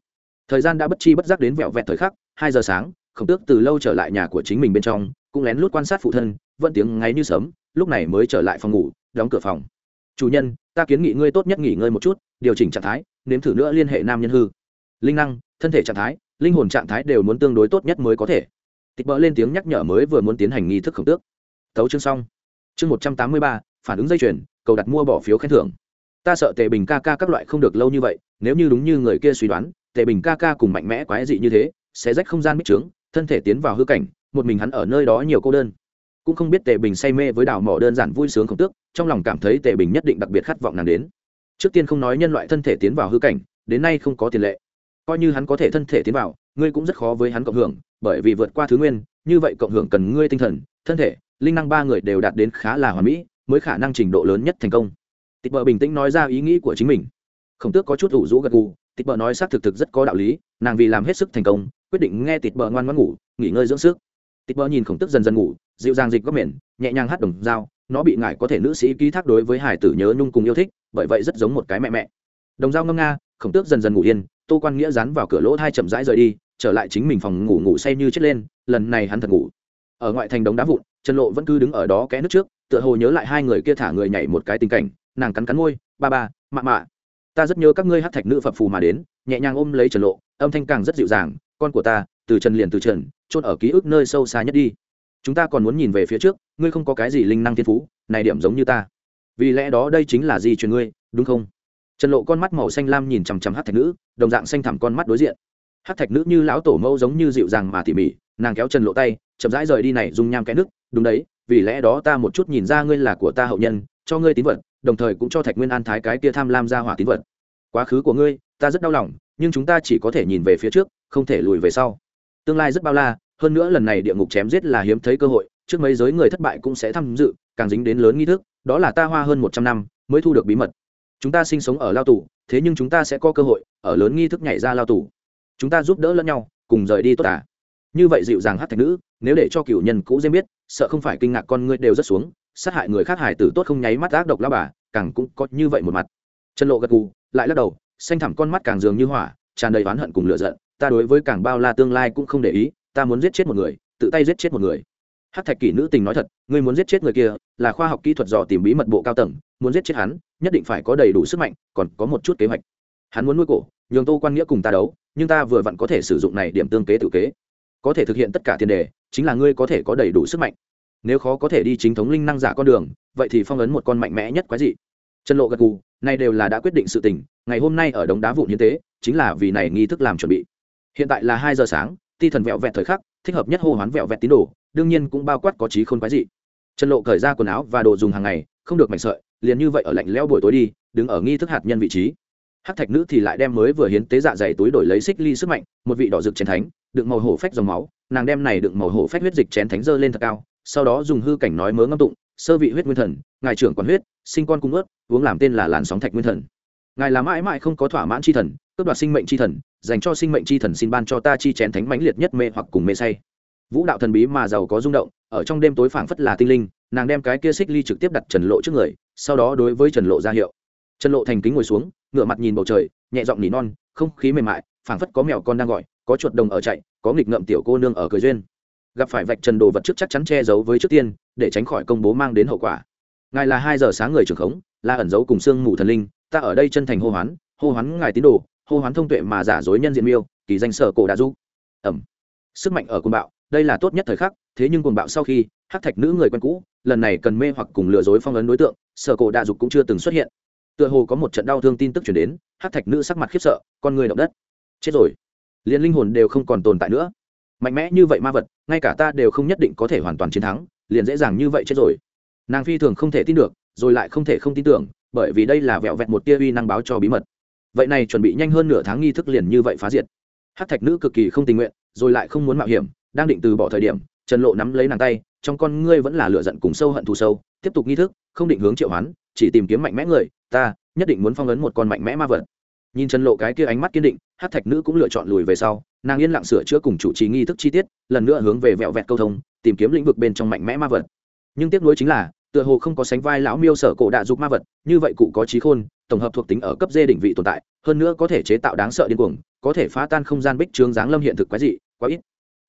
Thời gian đã bất chi bất giác đến vẹo vẹt thời khắc, hai giờ sáng, khổng tước từ lâu trở lại nhà của chính mình bên trong, cũng lén lút quan sát phụ thân, vẫn tiếng ngáy như sớm lúc này mới trở lại phòng ngủ, đóng cửa phòng. Chủ nhân, ta kiến nghị ngươi tốt nhất nghỉ ngơi một chút, điều chỉnh trạng thái, nếm thử nữa liên hệ nam nhân hư. Linh năng, thân thể trạng thái, linh hồn trạng thái đều muốn tương đối tốt nhất mới có thể. Tịch bỡ lên tiếng nhắc nhở mới vừa muốn tiến hành nghi thức khổng tước tấu chương xong. Chương một trăm tám mươi ba, phản ứng dây chuyền, cầu đặt mua bỏ phiếu khen thưởng. Ta sợ tề bình ca ca các loại không được lâu như vậy, nếu như đúng như người kia suy đoán, tề bình ca ca cùng mạnh mẽ quái dị như thế, sẽ rách không gian bích trướng, thân thể tiến vào hư cảnh, một mình hắn ở nơi đó nhiều cô đơn. Cũng không biết tề bình say mê với đào mỏ đơn giản vui sướng không tước, trong lòng cảm thấy tề bình nhất định đặc biệt khát vọng nàng đến. Trước tiên không nói nhân loại thân thể tiến vào hư cảnh, đến nay không có tiền lệ. Coi như hắn có thể thân thể tiến vào, ngươi cũng rất khó với hắn cộng hưởng, bởi vì vượt qua thứ nguyên, như vậy cộng hưởng cần ngươi tinh thần, thân thể linh năng ba người đều đạt đến khá là hoàn mỹ, mới khả năng trình độ lớn nhất thành công. Tịch bờ bình tĩnh nói ra ý nghĩ của chính mình. Khổng tước có chút ủ rũ gật gù, tịch bờ nói xác thực thực rất có đạo lý, nàng vì làm hết sức thành công, quyết định nghe tịch bờ ngoan ngoan ngủ, nghỉ ngơi dưỡng sức. Tịch bờ nhìn khổng tước dần dần ngủ, dịu dàng dịch góc miệng, nhẹ nhàng hát đồng dao, nó bị ngại có thể nữ sĩ ký thác đối với hải tử nhớ nhung cùng yêu thích, bởi vậy rất giống một cái mẹ mẹ. Đồng dao ngâm nga, khổng tước dần dần ngủ yên, tô quan nghĩa dán vào cửa lỗ hai chậm rãi rời đi, trở lại chính mình phòng ngủ ngủ say như chết lên, lần này hắn thật ngủ ở ngoại thành đống đá vụn, trần lộ vẫn cứ đứng ở đó kẽ nước trước, tựa hồ nhớ lại hai người kia thả người nhảy một cái tình cảnh, nàng cắn cắn môi, ba ba, mạ mạ. Ta rất nhớ các ngươi hát thạch nữ phập phù mà đến, nhẹ nhàng ôm lấy trần lộ, âm thanh càng rất dịu dàng, con của ta, từ trần liền từ trần trôn ở ký ức nơi sâu xa nhất đi. Chúng ta còn muốn nhìn về phía trước, ngươi không có cái gì linh năng thiên phú, này điểm giống như ta. Vì lẽ đó đây chính là gì truyền ngươi, đúng không? Trần lộ con mắt màu xanh lam nhìn chằm chằm hát thạch nữ, đồng dạng xanh thẳm con mắt đối diện. Hát thạch nữ như lão tổ mẫu giống như dịu dàng mà tỉ mỉ nàng kéo trần lộ tay, chậm rãi rời đi này dùng nham cái nước, đúng đấy, vì lẽ đó ta một chút nhìn ra ngươi là của ta hậu nhân, cho ngươi tín vật, đồng thời cũng cho thạch nguyên an thái cái kia tham lam ra hỏa tín vật. Quá khứ của ngươi, ta rất đau lòng, nhưng chúng ta chỉ có thể nhìn về phía trước, không thể lùi về sau. Tương lai rất bao la, hơn nữa lần này địa ngục chém giết là hiếm thấy cơ hội, trước mấy giới người thất bại cũng sẽ tham dự, càng dính đến lớn nghi thức, đó là ta hoa hơn một trăm năm mới thu được bí mật. Chúng ta sinh sống ở lao tù, thế nhưng chúng ta sẽ có cơ hội, ở lớn nghi thức nhảy ra lao tù. Chúng ta giúp đỡ lẫn nhau, cùng rời đi tốt à? Như vậy dịu dàng hát thạch nữ, nếu để cho cựu nhân cũ dêm biết, sợ không phải kinh ngạc con ngươi đều rất xuống, sát hại người khác hải tử tốt không nháy mắt ác độc lao bà, càng cũng có như vậy một mặt. Chân lộ gật gù, lại lắc đầu, xanh thẳm con mắt càng dường như hỏa, tràn đầy oán hận cùng lựa giận, ta đối với càng bao la tương lai cũng không để ý, ta muốn giết chết một người, tự tay giết chết một người. Hát thạch kỷ nữ tình nói thật, ngươi muốn giết chết người kia, là khoa học kỹ thuật dò tìm bí mật bộ cao tầng, muốn giết chết hắn, nhất định phải có đầy đủ sức mạnh, còn có một chút kế hoạch. Hắn muốn nuôi cổ, nhường tô quan nghĩa cùng ta đấu, nhưng ta vừa vặn có thể sử dụng này điểm tương kế tự kế có thể thực hiện tất cả tiền đề, chính là ngươi có thể có đầy đủ sức mạnh. Nếu khó có thể đi chính thống linh năng giả con đường, vậy thì phong ấn một con mạnh mẽ nhất quái dị. Chân lộ gật gù, nay đều là đã quyết định sự tình, ngày hôm nay ở đống đá vụn như thế chính là vì này nghi thức làm chuẩn bị. Hiện tại là hai giờ sáng, ti thần vẹo vẹt thời khắc, thích hợp nhất hô hoán vẹo vẹt tín đồ, đương nhiên cũng bao quát có trí khôn quái dị. Chân lộ cởi ra quần áo và đồ dùng hàng ngày, không được mảnh sợi, liền như vậy ở lạnh lẽo buổi tối đi, đứng ở nghi thức hạt nhân vị trí hắc thạch nữ thì lại đem mới vừa hiến tế dạ dày túi đổi lấy xích ly sức mạnh, một vị đỏ rực chén thánh, đựng màu hổ phách dòng máu, nàng đem này đựng màu hổ phách huyết dịch chén thánh dơ lên thật cao, sau đó dùng hư cảnh nói mớ ngâm tụng, sơ vị huyết nguyên thần, ngài trưởng quản huyết, sinh con cung ướt, uống làm tên là làn sóng thạch nguyên thần. Ngài là mãi mãi không có thỏa mãn chi thần, cướp đoạt sinh mệnh chi thần, dành cho sinh mệnh chi thần xin ban cho ta chi chén thánh mãnh liệt nhất mê hoặc cùng mê say. Vũ đạo thần bí mà giàu có rung động, ở trong đêm tối phảng phất là tinh linh, nàng đem cái kia xích ly trực tiếp đặt trần lộ trước người, sau đó đối với trần lộ ra hiệu. Trần lộ thành kính ngồi xuống ngửa mặt nhìn bầu trời, nhẹ giọng nỉ non, không khí mềm mại, phảng phất có mèo con đang gọi, có chuột đồng ở chạy, có nghịch ngợm tiểu cô nương ở cười duyên. Gặp phải vạch trần đồ vật trước chắc chắn che giấu với trước tiên, để tránh khỏi công bố mang đến hậu quả. Ngài là hai giờ sáng người trưởng khống, là ẩn giấu cùng xương mù thần linh, ta ở đây chân thành hô hoán hô hoán ngài tín đồ, hô hoán thông tuệ mà giả dối nhân diện miêu, kỳ danh sở cổ đã du. Ẩm. Sức mạnh ở côn bạo, đây là tốt nhất thời khắc, thế nhưng cung bạo sau khi, hắc thạch nữ người quen cũ, lần này cần mê hoặc cùng lừa dối phong ấn đối tượng, sở cổ đạ dục cũng chưa từng xuất hiện tựa hồ có một trận đau thương tin tức chuyển đến, hắc thạch nữ sắc mặt khiếp sợ, con người động đất. Chết rồi. Liền linh hồn đều không còn tồn tại nữa. Mạnh mẽ như vậy ma vật, ngay cả ta đều không nhất định có thể hoàn toàn chiến thắng, liền dễ dàng như vậy chết rồi. Nàng phi thường không thể tin được, rồi lại không thể không tin tưởng, bởi vì đây là vẹo vẹn một tia uy năng báo cho bí mật. Vậy này chuẩn bị nhanh hơn nửa tháng nghi thức liền như vậy phá diệt. Hát thạch nữ cực kỳ không tình nguyện, rồi lại không muốn mạo hiểm, đang định từ bỏ thời điểm, trần lộ nắm lấy nàng tay, trong con ngươi vẫn là lửa giận cùng sâu hận thù sâu, tiếp tục nghi thức, không định hướng triệu hoán, chỉ tìm kiếm mạnh mẽ người ta nhất định muốn phong ấn một con mạnh mẽ ma vật. Nhìn trần lộ cái kia ánh mắt kiên định hát thạch nữ cũng lựa chọn lùi về sau, nàng yên lặng sửa chữa cùng chủ trì nghi thức chi tiết, lần nữa hướng về vẹo vẹt câu thông, tìm kiếm lĩnh vực bên trong mạnh mẽ ma vật. Nhưng tiếc nuối chính là, tựa hồ không có sánh vai lão miêu sở cổ đạ dục ma vật, như vậy cụ có trí khôn, tổng hợp thuộc tính ở cấp dê đỉnh vị tồn tại, hơn nữa có thể chế tạo đáng sợ điên cuồng, có thể phá tan không gian bích trướng giáng lâm hiện thực quái dị, quá ít.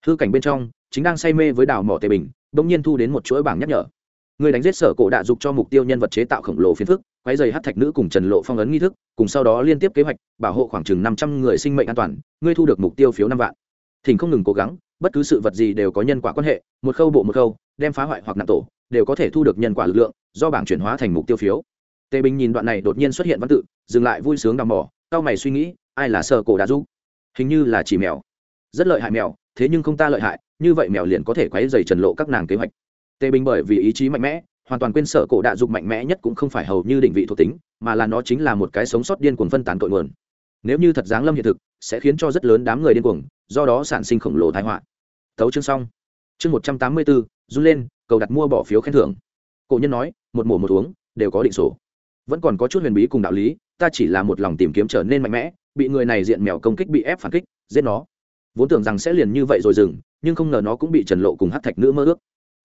Hư cảnh bên trong, chính đang say mê với đào mỏ tề bình, bỗng nhiên thu đến một chuỗi bảng nhắc nhở người đánh giết sở cổ đạ dục cho mục tiêu nhân vật chế tạo khổng lồ phiến phức quái dày hát thạch nữ cùng trần lộ phong ấn nghi thức, cùng sau đó liên tiếp kế hoạch, bảo hộ khoảng chừng năm trăm người sinh mệnh an toàn, ngươi thu được mục tiêu phiếu năm vạn. Thỉnh không ngừng cố gắng, bất cứ sự vật gì đều có nhân quả quan hệ, một khâu bộ một khâu, đem phá hoại hoặc nặng tổ, đều có thể thu được nhân quả lực lượng, do bảng chuyển hóa thành mục tiêu phiếu. Tề bình nhìn đoạn này đột nhiên xuất hiện văn tự, dừng lại vui sướng đào mỏ cao mày suy nghĩ, ai là sở cổ đạ dục? Hình như là chỉ mèo. Rất lợi hại mèo, thế nhưng không ta lợi hại, như vậy mèo liền có thể quấy dày trần lộ các nàng kế hoạch tề bình bởi vì ý chí mạnh mẽ, hoàn toàn quên sở cổ đạ dục mạnh mẽ nhất cũng không phải hầu như định vị thuộc tính, mà là nó chính là một cái sống sót điên cuồng phân tán tội nguồn. Nếu như thật giáng lâm hiện thực, sẽ khiến cho rất lớn đám người điên cuồng, do đó sản sinh khổng lồ thái họa. Thấu chương xong. Chương một trăm tám mươi bốn run lên, cầu đặt mua bỏ phiếu khen thưởng. Cổ nhân nói, một mổ một uống, đều có định sổ. Vẫn còn có chút huyền bí cùng đạo lý, ta chỉ là một lòng tìm kiếm trở nên mạnh mẽ, bị người này diện mèo công kích bị ép phản kích, giết nó. Vốn tưởng rằng sẽ liền như vậy rồi dừng, nhưng không ngờ nó cũng bị trần lộ cùng hát thạch nữ mơ ước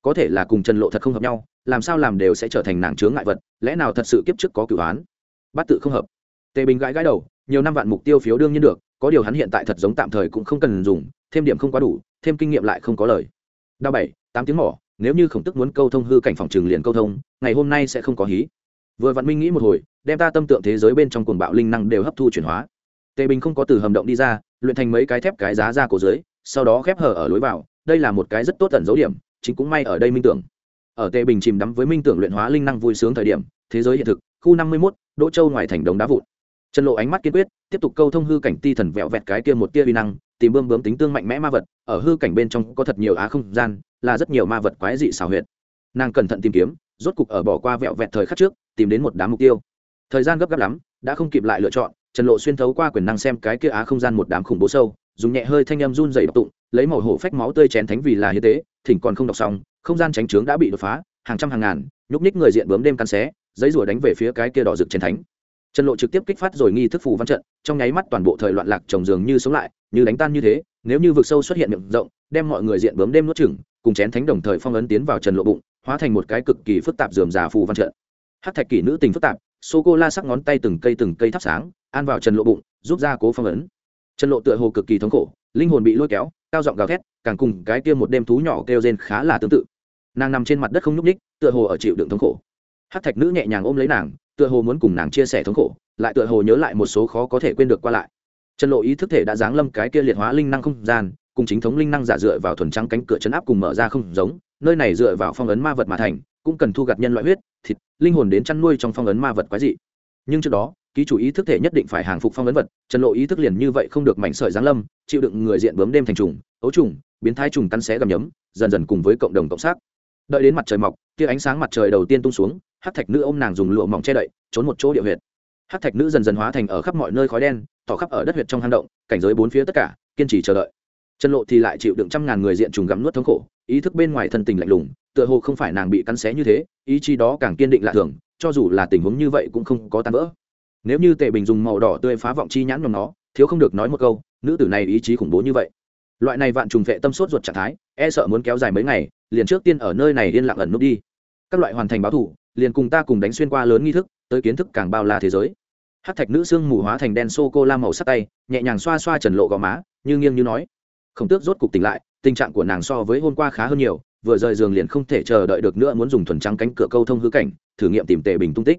có thể là cùng trần lộ thật không hợp nhau, làm sao làm đều sẽ trở thành nàng chướng ngại vật, lẽ nào thật sự kiếp trước có cửu án bát tự không hợp. Tề bình gãi gãi đầu, nhiều năm vạn mục tiêu phiếu đương nhiên được, có điều hắn hiện tại thật giống tạm thời cũng không cần dùng, thêm điểm không quá đủ, thêm kinh nghiệm lại không có lời. Đao bảy, tám tiếng mỏ, nếu như khổng tức muốn câu thông hư cảnh phòng trường liền câu thông, ngày hôm nay sẽ không có hí. Vừa vạn minh nghĩ một hồi, đem ta tâm tượng thế giới bên trong cuồng bạo linh năng đều hấp thu chuyển hóa. Tề bình không có từ hầm động đi ra, luyện thành mấy cái thép cái giá ra cổ dưới, sau đó khép hở ở lối vào, đây là một cái rất tốt tận dấu điểm chính cũng may ở đây minh tưởng. Ở tề bình chìm đắm với minh tưởng luyện hóa linh năng vui sướng thời điểm, thế giới hiện thực, khu năm mươi mốt, đỗ châu ngoài thành đống đá vụn. Trần lộ ánh mắt kiên quyết, tiếp tục câu thông hư cảnh ti thần vẹo vẹt cái kia một tia vi năng, tìm bơm bướm tính tương mạnh mẽ ma vật, ở hư cảnh bên trong có thật nhiều á không gian, là rất nhiều ma vật quái dị xảo huyệt. Nàng cẩn thận tìm kiếm, rốt cục ở bỏ qua vẹo vẹt thời khắc trước, tìm đến một đám mục tiêu. Thời gian gấp gáp lắm, đã không kịp lại lựa chọn, trần lộ xuyên thấu qua quyền năng xem cái kia á không gian một đám khủng bố sâu, dùng nhẹ hơi thanh âm run dày tụng, lấy màu hổ phách máu tươi chén thánh vì là hiến tế thỉnh còn không đọc xong, không gian tránh trướng đã bị đột phá, hàng trăm hàng ngàn, nhúc ních người diện bướm đêm căn xé, giấy rùa đánh về phía cái kia đỏ rực trên thánh. Trần lộ trực tiếp kích phát rồi nghi thức phù văn trận, trong nháy mắt toàn bộ thời loạn lạc trồng dường như sống lại, như đánh tan như thế, nếu như vực sâu xuất hiện miệng rộng, đem mọi người diện bướm đêm nuốt chừng cùng chén thánh đồng thời phong ấn tiến vào trần lộ bụng, hóa thành một cái cực kỳ phức tạp dườm già phù văn trận. Hát thạch kỷ nữ tình phức tạp sô cô la sắc ngón tay từng cây từng cây thắp sáng, an vào trần lộ bụng, giúp ra cố phong ấn. Trần lộ tựa hồ cực kỳ thống khổ, linh hồn bị lôi kéo cao giọng gào thét, càng cùng cái kia một đêm thú nhỏ kêu rên khá là tương tự. Nàng nằm trên mặt đất không nhúc ních tựa hồ ở chịu đựng thống khổ. Hát thạch nữ nhẹ nhàng ôm lấy nàng, tựa hồ muốn cùng nàng chia sẻ thống khổ, lại tựa hồ nhớ lại một số khó có thể quên được qua lại. Trần lộ ý thức thể đã giáng lâm cái kia liệt hóa linh năng không gian, cùng chính thống linh năng giả dựa vào thuần trắng cánh cửa chấn áp cùng mở ra không giống, nơi này dựa vào phong ấn ma vật mà thành, cũng cần thu gặt nhân loại huyết, thịt, linh hồn đến chăn nuôi trong phong ấn ma vật quái dị. Nhưng trước đó ký chủ ý thức thể nhất định phải hàng phục phong ấn vật, trần lộ ý thức liền như vậy không được mảnh sợi giáng lâm, chịu đựng người diện bướm đêm thành trùng, ấu trùng, biến thái trùng cắn xé gầm nhấm, dần dần cùng với cộng đồng cộng xác. Đợi đến mặt trời mọc, tia ánh sáng mặt trời đầu tiên tung xuống hát thạch nữ ô m nàng dùng lụa mỏng che đậy, trốn một chỗ địa huyệt. Hát thạch nữ dần dần hóa thành ở khắp mọi nơi khói đen, tỏ khắp ở đất huyệt trong hang động, cảnh giới bốn phía tất cả, kiên trì chờ đợi. Trần lộ thì lại chịu đựng trăm ngàn người diện trùng gắm nuốt thống khổ, ý thức bên ngoài thân tình lạnh lùng, tựa hồ không phải nàng bị cắn xé như thế, ý chí đó càng kiên định lạ thường, cho dù là tình huống như vậy cũng không có tan vỡ nếu như tề bình dùng màu đỏ tươi phá vọng chi nhãn nhóm nó, thiếu không được nói một câu, nữ tử này ý chí khủng bố như vậy. Loại này vạn trùng vệ tâm sốt ruột trạng thái e sợ muốn kéo dài mấy ngày, liền trước tiên ở nơi này yên lặng ẩn nút đi. Các loại hoàn thành báo thủ, liền cùng ta cùng đánh xuyên qua lớn nghi thức, tới kiến thức càng bao la thế giới. Hát thạch nữ xương mù hóa thành đen sô cô la màu sắt tay, nhẹ nhàng xoa xoa trần lộ gò má, như nghiêng như nói. Khổng tước rốt cục tỉnh lại, tình trạng của nàng so với hôm qua khá hơn nhiều, vừa rời giường liền không thể chờ đợi được nữa muốn dùng thuần trắng cánh cửa câu thông hư cảnh, thử nghiệm tìm tề bình tung tích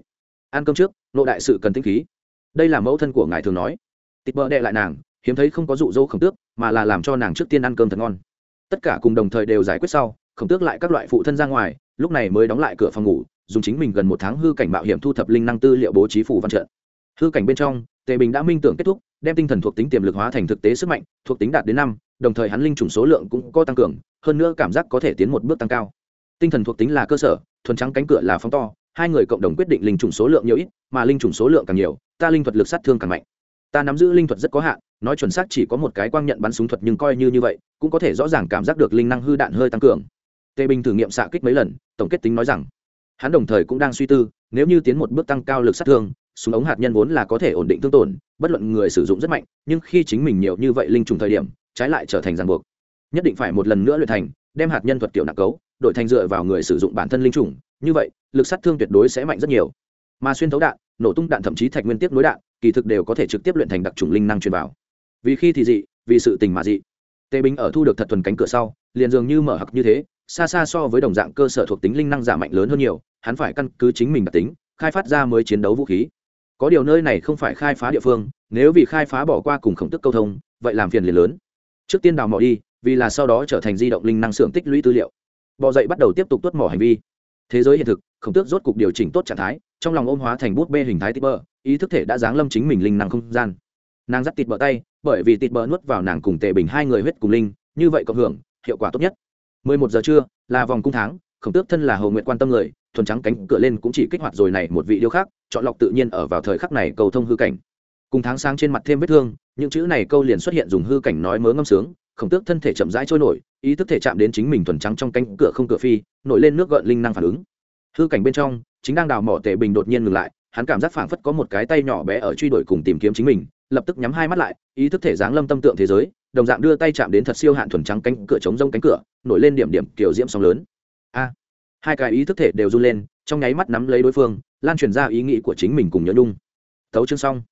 ăn cơm trước, nộ đại sự cần tinh khí. Đây là mẫu thân của ngài thường nói. Tịt bơ đệ lại nàng, hiếm thấy không có dụ dỗ khổng tước, mà là làm cho nàng trước tiên ăn cơm thật ngon. Tất cả cùng đồng thời đều giải quyết sau, khổng tước lại các loại phụ thân ra ngoài, lúc này mới đóng lại cửa phòng ngủ, dùng chính mình gần một tháng hư cảnh mạo hiểm thu thập linh năng tư liệu bố trí phủ văn trận. Hư cảnh bên trong, tề bình đã minh tưởng kết thúc, đem tinh thần thuộc tính tiềm lực hóa thành thực tế sức mạnh, thuộc tính đạt đến năm, đồng thời hắn linh chủng số lượng cũng có tăng cường, hơn nữa cảm giác có thể tiến một bước tăng cao. Tinh thần thuộc tính là cơ sở, thuần trắng cánh cửa là phóng to hai người cộng đồng quyết định linh trùng số lượng nhiều ít, mà linh trùng số lượng càng nhiều, ta linh thuật lực sát thương càng mạnh. Ta nắm giữ linh thuật rất có hạn, nói chuẩn xác chỉ có một cái quang nhận bắn súng thuật nhưng coi như như vậy, cũng có thể rõ ràng cảm giác được linh năng hư đạn hơi tăng cường. Tề bình thử nghiệm xạ kích mấy lần, tổng kết tính nói rằng, hắn đồng thời cũng đang suy tư, nếu như tiến một bước tăng cao lực sát thương, súng ống hạt nhân vốn là có thể ổn định thương tổn, bất luận người sử dụng rất mạnh, nhưng khi chính mình nhiều như vậy linh trùng thời điểm, trái lại trở thành ràng buộc. Nhất định phải một lần nữa luyện thành, đem hạt nhân thuật tiểu nặng cấu, đổi thành dựa vào người sử dụng bản thân linh trùng như vậy, lực sát thương tuyệt đối sẽ mạnh rất nhiều. Mà xuyên thấu đạn, nổ tung đạn thậm chí thạch nguyên tiếp nối đạn, kỳ thực đều có thể trực tiếp luyện thành đặc trùng linh năng truyền vào. Vì khi thì dị, vì sự tình mà dị. Tề binh ở thu được thật thuần cánh cửa sau, liền dường như mở hặc như thế, xa xa so với đồng dạng cơ sở thuộc tính linh năng giả mạnh lớn hơn nhiều, hắn phải căn cứ chính mình đặc tính, khai phát ra mới chiến đấu vũ khí. Có điều nơi này không phải khai phá địa phương, nếu vì khai phá bỏ qua cùng khổng tức câu thông, vậy làm phiền liền lớn. Trước tiên đào mỏ đi, vì là sau đó trở thành di động linh năng xưởng tích lũy tư liệu. Bò dậy bắt đầu tiếp tục tuốt mỏ hành vi thế giới hiện thực khổng tước rốt cục điều chỉnh tốt trạng thái trong lòng ôm hóa thành bút bê hình thái tít bờ, ý thức thể đã giáng lâm chính mình linh năng không gian. Nàng dắt tịt bờ tay bởi vì tịt bờ nuốt vào nàng cùng tề bình hai người huyết cùng linh như vậy cộng hưởng hiệu quả tốt nhất. Mười một giờ trưa là vòng cung tháng khổng tước thân là hầu nguyện quan tâm người thuần trắng cánh cửa lên cũng chỉ kích hoạt rồi này một vị điêu khác chọn lọc tự nhiên ở vào thời khắc này cầu thông hư cảnh. Cùng tháng sáng trên mặt thêm vết thương những chữ này câu liền xuất hiện dùng hư cảnh nói mớ ngâm sướng khổng tước thân thể chậm rãi trôi nổi ý thức thể chạm đến chính mình thuần trắng trong cánh cửa không cửa phi, nổi lên nước gợn linh năng phản ứng. Hư cảnh bên trong, chính đang đào mỏ tề bình đột nhiên ngừng lại, hắn cảm giác phảng phất có một cái tay nhỏ bé ở truy đuổi cùng tìm kiếm chính mình, lập tức nhắm hai mắt lại, ý thức thể dáng lâm tâm tượng thế giới, đồng dạng đưa tay chạm đến thật siêu hạn thuần trắng cánh cửa chống rông cánh cửa, nổi lên điểm điểm kiểu diễm sóng lớn. A! Hai cái ý thức thể đều run lên, trong nháy mắt nắm lấy đối phương, lan truyền ra ý nghĩ của chính mình cùng nhớ nhung. Thấu chương xong.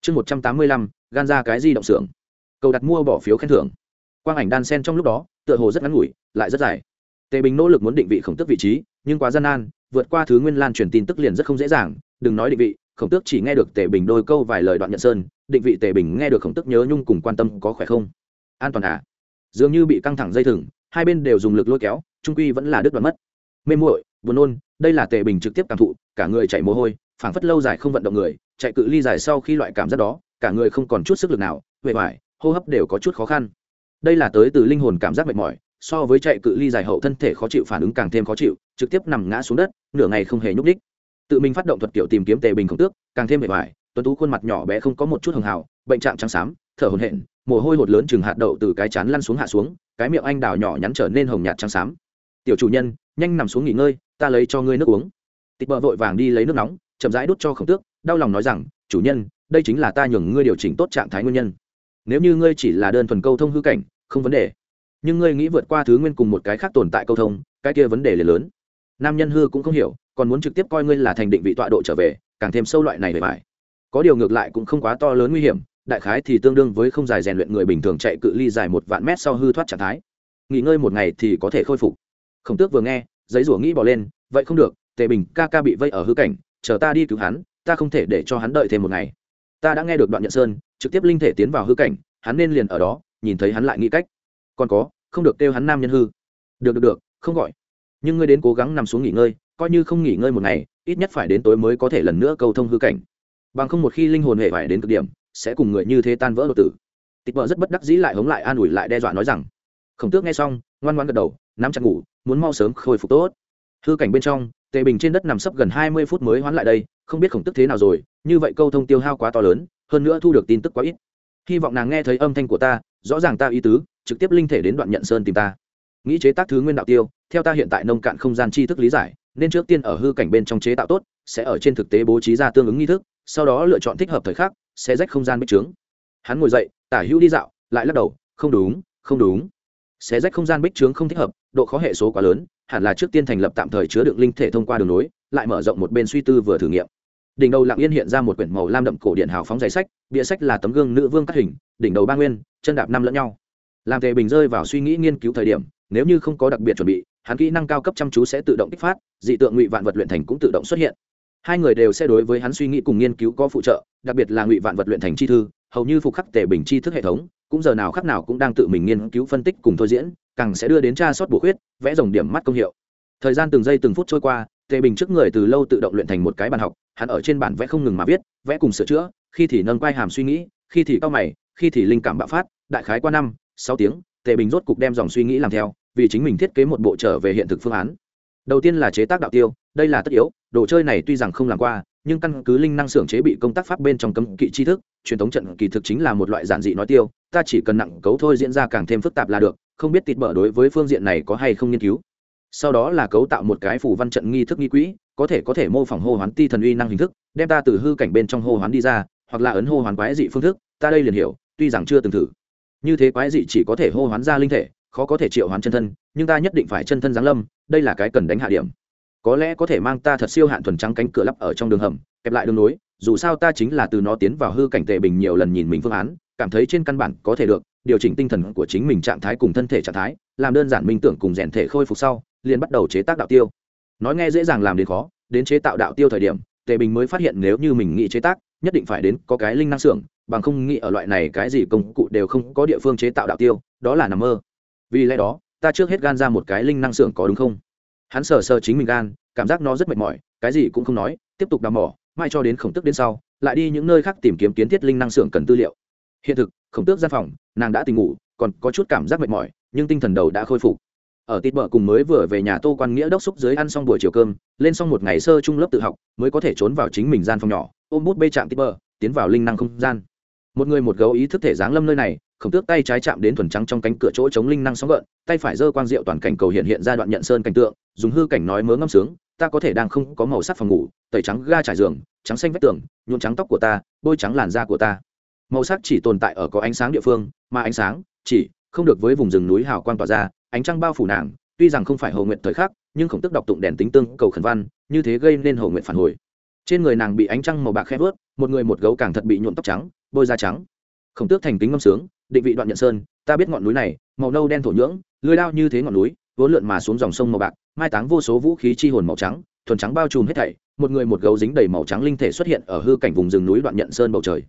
Chương một trăm tám mươi lăm, gan ra cái gì động xưởng? Cầu đặt mua bỏ phiếu khen thưởng. Quang ảnh đan sen trong lúc đó tựa hồ rất ngắn ngủi, lại rất dài. Tề bình nỗ lực muốn định vị khổng tức vị trí, nhưng quá gian nan, vượt qua thứ nguyên lan truyền tin tức liền rất không dễ dàng. Đừng nói định vị, khổng tước chỉ nghe được tề bình đôi câu vài lời đoạn nhận sơn, định vị tề bình nghe được khổng tức nhớ nhung cùng quan tâm có khỏe không? An toàn à? Dường như bị căng thẳng dây thừng, hai bên đều dùng lực lôi kéo, trung quy vẫn là đứt đoạn mất. Mê muội, buồn nôn, đây là tề bình trực tiếp cảm thụ, cả người chạy mồ hôi, phảng phất lâu dài không vận động người, chạy cự ly dài sau khi loại cảm giác đó, cả người không còn chút sức lực nào huệ vải, hô hấp đều có chút khó khăn đây là tới từ linh hồn cảm giác mệt mỏi, so với chạy cự ly dài hậu thân thể khó chịu phản ứng càng thêm khó chịu, trực tiếp nằm ngã xuống đất, nửa ngày không hề nhúc đích tự mình phát động thuật kiểu tìm kiếm tề bình khổng tước, càng thêm mệt mỏi, tuấn tú khuôn mặt nhỏ bé không có một chút hường hào, bệnh trạng trắng xám, thở hổn hển, mồ hôi hột lớn chừng hạt đậu từ cái chán lăn xuống hạ xuống, cái miệng anh đào nhỏ nhắn trở nên hồng nhạt trắng xám. Tiểu chủ nhân, nhanh nằm xuống nghỉ ngơi, ta lấy cho ngươi nước uống. Tịch bờ vội vàng đi lấy nước nóng, chậm rãi đút cho khổng tước, đau lòng nói rằng, chủ nhân, đây chính là ta nhường ngươi điều chỉnh tốt trạng thái nguyên nhân nếu như ngươi chỉ là đơn thuần câu thông hư cảnh, không vấn đề. Nhưng ngươi nghĩ vượt qua thứ nguyên cùng một cái khác tồn tại câu thông, cái kia vấn đề liền lớn. Nam nhân hư cũng không hiểu, còn muốn trực tiếp coi ngươi là thành định vị tọa độ trở về, càng thêm sâu loại này về phải. Có điều ngược lại cũng không quá to lớn nguy hiểm, đại khái thì tương đương với không dài rèn luyện người bình thường chạy cự ly dài một vạn mét sau hư thoát trạng thái. Nghỉ ngơi một ngày thì có thể khôi phục. Khổng tước vừa nghe, giấy rủa nghĩ bỏ lên, vậy không được, tề bình ca ca bị vây ở hư cảnh, chờ ta đi cứu hắn, ta không thể để cho hắn đợi thêm một ngày. Ta đã nghe được đoạn nhận sơn trực tiếp linh thể tiến vào hư cảnh, hắn nên liền ở đó, nhìn thấy hắn lại nghĩ cách. Còn có, không được kêu hắn nam nhân hư. Được được được, không gọi. Nhưng ngươi đến cố gắng nằm xuống nghỉ ngơi, coi như không nghỉ ngơi một ngày, ít nhất phải đến tối mới có thể lần nữa câu thông hư cảnh. Bằng không một khi linh hồn hệ phải đến cực điểm, sẽ cùng người như thế tan vỡ đột tử. Tịch vợ rất bất đắc dĩ lại hống lại an ủi lại đe dọa nói rằng, khổng tước nghe xong, ngoan ngoan gật đầu, nắm chặt ngủ, muốn mau sớm khôi phục tốt. Hư cảnh bên trong, tề bình trên đất nằm sấp gần hai mươi phút mới hoán lại đây, không biết khổng tức thế nào rồi, như vậy câu thông tiêu hao quá to lớn hơn nữa thu được tin tức quá ít. Hy vọng nàng nghe thấy âm thanh của ta, rõ ràng ta ý tứ, trực tiếp linh thể đến đoạn nhận sơn tìm ta. Nghĩ chế tác thứ nguyên đạo tiêu, theo ta hiện tại nông cạn không gian tri thức lý giải, nên trước tiên ở hư cảnh bên trong chế tạo tốt, sẽ ở trên thực tế bố trí ra tương ứng nghi thức, sau đó lựa chọn thích hợp thời khắc, sẽ rách không gian bích trướng. Hắn ngồi dậy, tả hữu đi dạo, lại lắc đầu, không đúng không đúng. Sẽ rách không gian bích trướng không thích hợp, độ khó hệ số quá lớn, hẳn là trước tiên thành lập tạm thời chứa đựng linh thể thông qua đường nối, lại mở rộng một bên suy tư vừa thử nghiệm đỉnh đầu lặng yên hiện ra một quyển màu lam đậm cổ điện hào phóng giày sách, bìa sách là tấm gương nữ vương cắt hình, đỉnh đầu ba nguyên, chân đạp năm lẫn nhau. Làm tề bình rơi vào suy nghĩ nghiên cứu thời điểm, nếu như không có đặc biệt chuẩn bị, hắn kỹ năng cao cấp chăm chú sẽ tự động kích phát, dị tượng ngụy vạn vật luyện thành cũng tự động xuất hiện. Hai người đều sẽ đối với hắn suy nghĩ cùng nghiên cứu có phụ trợ, đặc biệt là ngụy vạn vật luyện thành chi thư, hầu như phục khắc tề bình chi thức hệ thống, cũng giờ nào khắc nào cũng đang tự mình nghiên cứu phân tích cùng thôi diễn, càng sẽ đưa đến tra sót bổ khuyết, vẽ dòng điểm mắt công hiệu. Thời gian từng giây từng phút trôi qua tề bình trước người từ lâu tự động luyện thành một cái bàn học, hắn ở trên bản vẽ không ngừng mà viết, vẽ cùng sửa chữa, khi thì nâng quai hàm suy nghĩ, khi thì cao mày, khi thì linh cảm bạo phát, đại khái qua năm, sáu tiếng, tề bình rốt cục đem dòng suy nghĩ làm theo, vì chính mình thiết kế một bộ trở về hiện thực phương án. Đầu tiên là chế tác đạo tiêu, đây là tất yếu, đồ chơi này tuy rằng không làm qua, nhưng căn cứ linh năng xưởng chế bị công tác pháp bên trong cấm kỵ tri thức, truyền thống trận kỳ thực chính là một loại giản dị nói tiêu, ta chỉ cần nặng cấu thôi diễn ra càng thêm phức tạp là được, không biết tịt mở đối với phương diện này có hay không nghiên cứu sau đó là cấu tạo một cái phủ văn trận nghi thức nghi quỹ, có thể có thể mô phỏng hô hoán ti thần uy năng hình thức, đem ta từ hư cảnh bên trong hô hoán đi ra, hoặc là ấn hô hoán quái dị phương thức, ta đây liền hiểu, tuy rằng chưa từng thử. Như thế quái dị chỉ có thể hô hoán ra linh thể, khó có thể triệu hoán chân thân, nhưng ta nhất định phải chân thân giáng lâm, đây là cái cần đánh hạ điểm. Có lẽ có thể mang ta thật siêu hạn thuần trắng cánh cửa lắp ở trong đường hầm, kẹp lại đường nối, dù sao ta chính là từ nó tiến vào hư cảnh tệ bình nhiều lần nhìn mình phương án, cảm thấy trên căn bản có thể được, điều chỉnh tinh thần của chính mình trạng thái cùng thân thể trạng thái, làm đơn giản minh tưởng cùng rèn thể khôi phục sau liền bắt đầu chế tác đạo tiêu. Nói nghe dễ dàng làm đến khó, đến chế tạo đạo tiêu thời điểm, tề bình mới phát hiện nếu như mình nghĩ chế tác, nhất định phải đến có cái linh năng xưởng, bằng không nghĩ ở loại này cái gì công cụ đều không có địa phương chế tạo đạo tiêu, đó là nằm mơ. Vì lẽ đó, ta trước hết gan ra một cái linh năng xưởng có đúng không? Hắn sờ sờ chính mình gan, cảm giác nó rất mệt mỏi, cái gì cũng không nói, tiếp tục đào mỏ, mai cho đến khổng tức đến sau, lại đi những nơi khác tìm kiếm kiến thiết linh năng xưởng cần tư liệu. Hiện thực, khổng tước gian phòng, nàng đã tỉnh ngủ, còn có chút cảm giác mệt mỏi, nhưng tinh thần đầu đã khôi phục ở tít bờ cùng mới vừa về nhà tô quan nghĩa đốc xúc dưới ăn xong buổi chiều cơm, lên xong một ngày sơ trung lớp tự học, mới có thể trốn vào chính mình gian phòng nhỏ, ôm bút bê chạm tít bờ, tiến vào linh năng không gian. Một người một gấu ý thức thể giáng lâm nơi này khổng tước tay trái chạm đến thuần trắng trong cánh cửa chỗ chống linh năng sóng gợn, tay phải giơ quang diệu toàn cảnh cầu hiện hiện ra đoạn nhận sơn cảnh tượng, dùng hư cảnh nói mớ ngâm sướng, ta có thể đang không có màu sắc phòng ngủ, tẩy trắng ga trải giường, trắng xanh vách tường, nhuộm trắng tóc của ta, bôi trắng làn da của ta. Màu sắc chỉ tồn tại ở có ánh sáng địa phương, mà ánh sáng chỉ không được với vùng rừng núi hào quang tỏa ra ánh trăng bao phủ nàng, tuy rằng không phải hầu nguyện thời khắc, nhưng khổng tức đọc tụng đèn tính tương cầu khẩn văn, như thế gây nên hầu nguyện phản hồi. Trên người nàng bị ánh trăng màu bạc khẽ vớt một người một gấu càng thật bị nhuộm tóc trắng, bôi da trắng. Khổng tước thành kính ngâm sướng, định vị đoạn nhận sơn, ta biết ngọn núi này, màu nâu đen thổ nhưỡng, lưới lao như thế ngọn núi, vốn lượn mà xuống dòng sông màu bạc, mai táng vô số vũ khí chi hồn màu trắng, thuần trắng bao trùm hết thảy, một người một gấu dính đầy màu trắng linh thể xuất hiện ở hư cảnh vùng rừng núi đoạn nhận sơn bầu trời.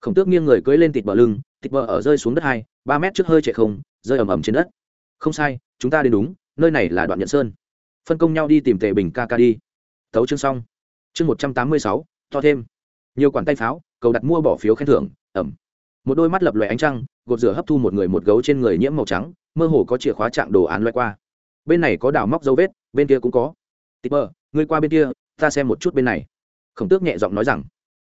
Khổng tước nghiêng người cưỡi lên tịt bờ lưng tịt bờ ở rơi xuống đất hai, ba mét trước hơi chạy không, rơi ầm ầm trên đất không sai, chúng ta đến đúng, nơi này là đoạn nhận sơn. Phân công nhau đi tìm tề bình ca ca đi. Tấu chương xong. Chương một trăm tám mươi sáu, to thêm. Nhiều quản tay pháo, cầu đặt mua bỏ phiếu khen thưởng, ẩm. Một đôi mắt lập loại ánh trăng, gột rửa hấp thu một người một gấu trên người nhiễm màu trắng, mơ hồ có chìa khóa trạng đồ án loay qua. Bên này có đào móc dấu vết, bên kia cũng có. Tịp bờ ngươi qua bên kia, ta xem một chút bên này. Khổng tước nhẹ giọng nói rằng.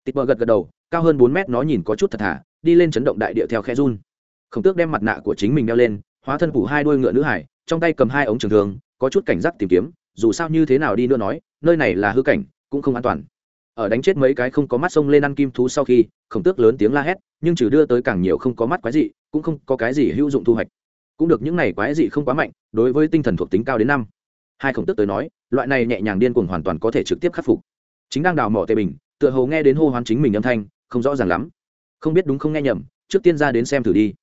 Tịp bờ gật gật đầu, cao hơn bốn mét nó nhìn có chút thật thà, đi lên chấn động đại địa theo khe run. Khổng tước đem mặt nạ của chính mình đeo lên hóa thân phủ hai đuôi ngựa nữ hải, trong tay cầm hai ống trường thường có chút cảnh giác tìm kiếm, dù sao như thế nào đi nữa nói, nơi này là hư cảnh, cũng không an toàn. Ở đánh chết mấy cái không có mắt sông lên ăn kim thú sau khi, khổng tước lớn tiếng la hét, nhưng trừ đưa tới càng nhiều không có mắt quái dị, cũng không có cái gì hữu dụng thu hoạch. Cũng được những này quái dị không quá mạnh, đối với tinh thần thuộc tính cao đến năm. Hai khổng tước tới nói, loại này nhẹ nhàng điên cuồng hoàn toàn có thể trực tiếp khắc phục. Chính đang đào mỏ tề bình, tựa hồ nghe đến hô hoán chính mình âm thanh, không rõ ràng lắm. Không biết đúng không nghe nhầm, trước tiên ra đến xem thử đi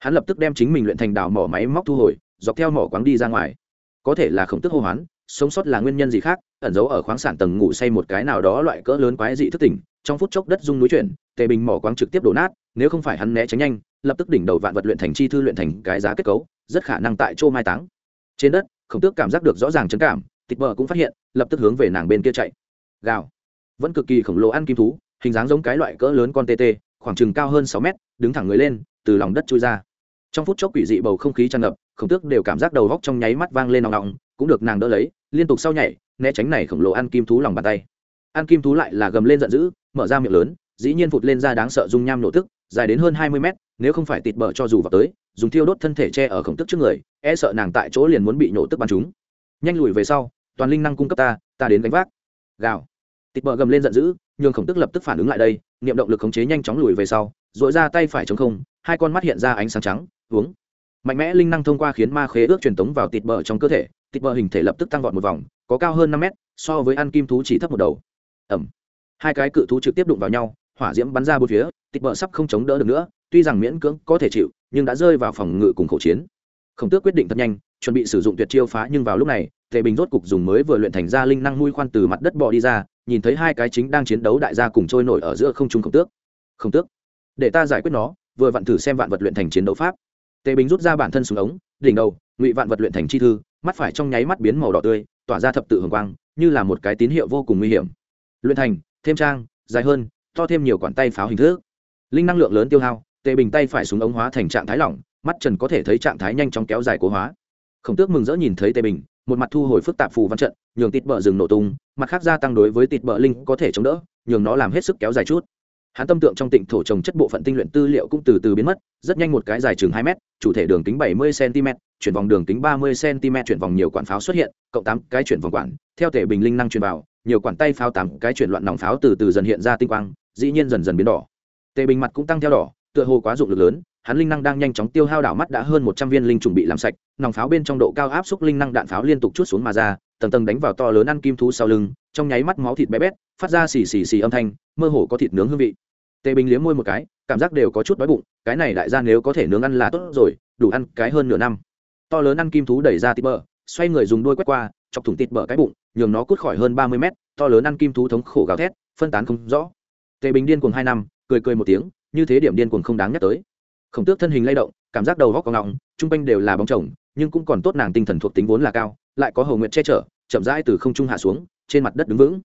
hắn lập tức đem chính mình luyện thành đào mỏ máy móc thu hồi, dọc theo mỏ quáng đi ra ngoài. Có thể là khổng tức hô hoán, sống sót là nguyên nhân gì khác, ẩn giấu ở khoáng sản tầng ngủ say một cái nào đó loại cỡ lớn quái dị thức tỉnh, trong phút chốc đất rung núi chuyển, tề bình mỏ quáng trực tiếp đổ nát, nếu không phải hắn né tránh nhanh, lập tức đỉnh đầu vạn vật luyện thành chi thư luyện thành cái giá kết cấu, rất khả năng tại chỗ mai táng. Trên đất, khổng tước cảm giác được rõ ràng chấn cảm tịch bờ cũng phát hiện, lập tức hướng về nàng bên kia chạy. Gào. Vẫn cực kỳ khổng lồ ăn kim thú, hình dáng giống cái loại cỡ lớn con tê tê, khoảng chừng cao hơn sáu mét, đứng thẳng người lên, từ lòng đất chui ra trong phút chốc quỷ dị bầu không khí tràn ngập, khổng tước đều cảm giác đầu góc trong nháy mắt vang lên nòng nọng cũng được nàng đỡ lấy, liên tục sau nhảy, né tránh này khổng lồ ăn kim thú lòng bàn tay. Ăn kim thú lại là gầm lên giận dữ, mở ra miệng lớn, dĩ nhiên phụt lên ra đáng sợ dung nham nổ tức, dài đến hơn hai mươi mét, nếu không phải tịt bở cho dù vào tới, dùng thiêu đốt thân thể che ở khổng tức trước người e sợ nàng tại chỗ liền muốn bị nổ tức bắn chúng. Nhanh lùi về sau, toàn linh năng cung cấp ta ta đến gánh vác. Gào. Tịt bở gầm lên giận dữ, nhường khổng tức lập tức phản ứng lại đây, niệm động lực khống chế nhanh chóng lùi về sau dội ra tay phải chống không, hai con mắt hiện ra ánh sáng trắng uống. Mạnh mẽ linh năng thông qua khiến ma khế ước truyền tống vào tịt bờ trong cơ thể, tịt bờ hình thể lập tức tăng vọt một vòng, có cao hơn năm mét, so với ăn kim thú chỉ thấp một đầu. Ẩm. Hai cái cự thú trực tiếp đụng vào nhau, hỏa diễm bắn ra bốn phía, tịt bờ sắp không chống đỡ được nữa, tuy rằng miễn cưỡng có thể chịu, nhưng đã rơi vào phòng ngự cùng khẩu chiến. Khổng tước quyết định thật nhanh, chuẩn bị sử dụng tuyệt chiêu phá, nhưng vào lúc này, tề bình rốt cục dùng mới vừa luyện thành ra linh năng mui khoan từ mặt đất bò đi ra, nhìn thấy hai cái chính đang chiến đấu đại gia cùng trôi nổi ở giữa không trung khổng tước. Khổng tước, để ta giải quyết nó, vừa vặn thử xem vạn vật luyện thành chiến đấu pháp tề bình rút ra bản thân xuống ống, đỉnh đầu, ngụy vạn vật luyện thành chi thư, mắt phải trong nháy mắt biến màu đỏ tươi, tỏa ra thập tự hồng quang, như là một cái tín hiệu vô cùng nguy hiểm. Luyện thành, thêm trang, dài hơn, to thêm nhiều quản tay pháo hình thức. Linh năng lượng lớn tiêu hao, tề bình tay phải xuống ống hóa thành trạng thái lỏng, mắt trần có thể thấy trạng thái nhanh chóng kéo dài cố hóa. Khổng tước mừng rỡ nhìn thấy tề bình, một mặt thu hồi phức tạp phù văn trận, nhường tịt bờ rừng nổ tung, mặt khác gia tăng đối với tịt bờ linh có thể chống đỡ, nhường nó làm hết sức kéo dài chút hắn tâm tượng trong tịnh thổ trồng chất bộ phận tinh luyện tư liệu cũng từ từ biến mất, rất nhanh một cái dài chừng hai m chủ thể đường kính bảy mươi cm chuyển vòng đường kính ba mươi cm chuyển vòng nhiều quản pháo xuất hiện, cộng tám cái chuyển vòng quản, theo thể bình linh năng truyền vào, nhiều quản tay pháo tám cái chuyển loạn nòng pháo từ từ dần hiện ra tinh quang, dĩ nhiên dần dần biến đỏ. Tề bình mặt cũng tăng theo đỏ, tựa hồ quá dụng lực lớn, hắn linh năng đang nhanh chóng tiêu hao đảo mắt đã hơn một trăm viên linh trùng bị làm sạch, nòng pháo bên trong độ cao áp xúc linh năng đạn pháo liên tục chút xuống mà ra, tầng tầng đánh vào to lớn ăn kim thú sau lưng trong nháy mắt máu thịt bé bét, phát ra xì xì xì âm thanh, mơ hồ có thịt nướng hương vị. Tề bình liếm môi một cái, cảm giác đều có chút đói bụng, cái này đại gia nếu có thể nướng ăn là tốt rồi, đủ ăn cái hơn nửa năm. To lớn ăn kim thú đẩy ra tịt bờ, xoay người dùng đôi quét qua, chọc thủng tịt bờ cái bụng, nhường nó cút khỏi hơn ba mươi mét, to lớn ăn kim thú thống khổ gào thét, phân tán không rõ. Tề bình điên cuồng hai năm, cười cười một tiếng, như thế điểm điên cuồng không đáng nhắc tới. Khổng tước thân hình lay động, cảm giác đầu góc có ngọng, trung quanh đều là bóng chồng, nhưng cũng còn tốt nàng tinh thần thuộc tính vốn là cao, lại có hầu nguyện che chở, chậm rãi từ không trung hạ xuống trên mặt đất đứng vững.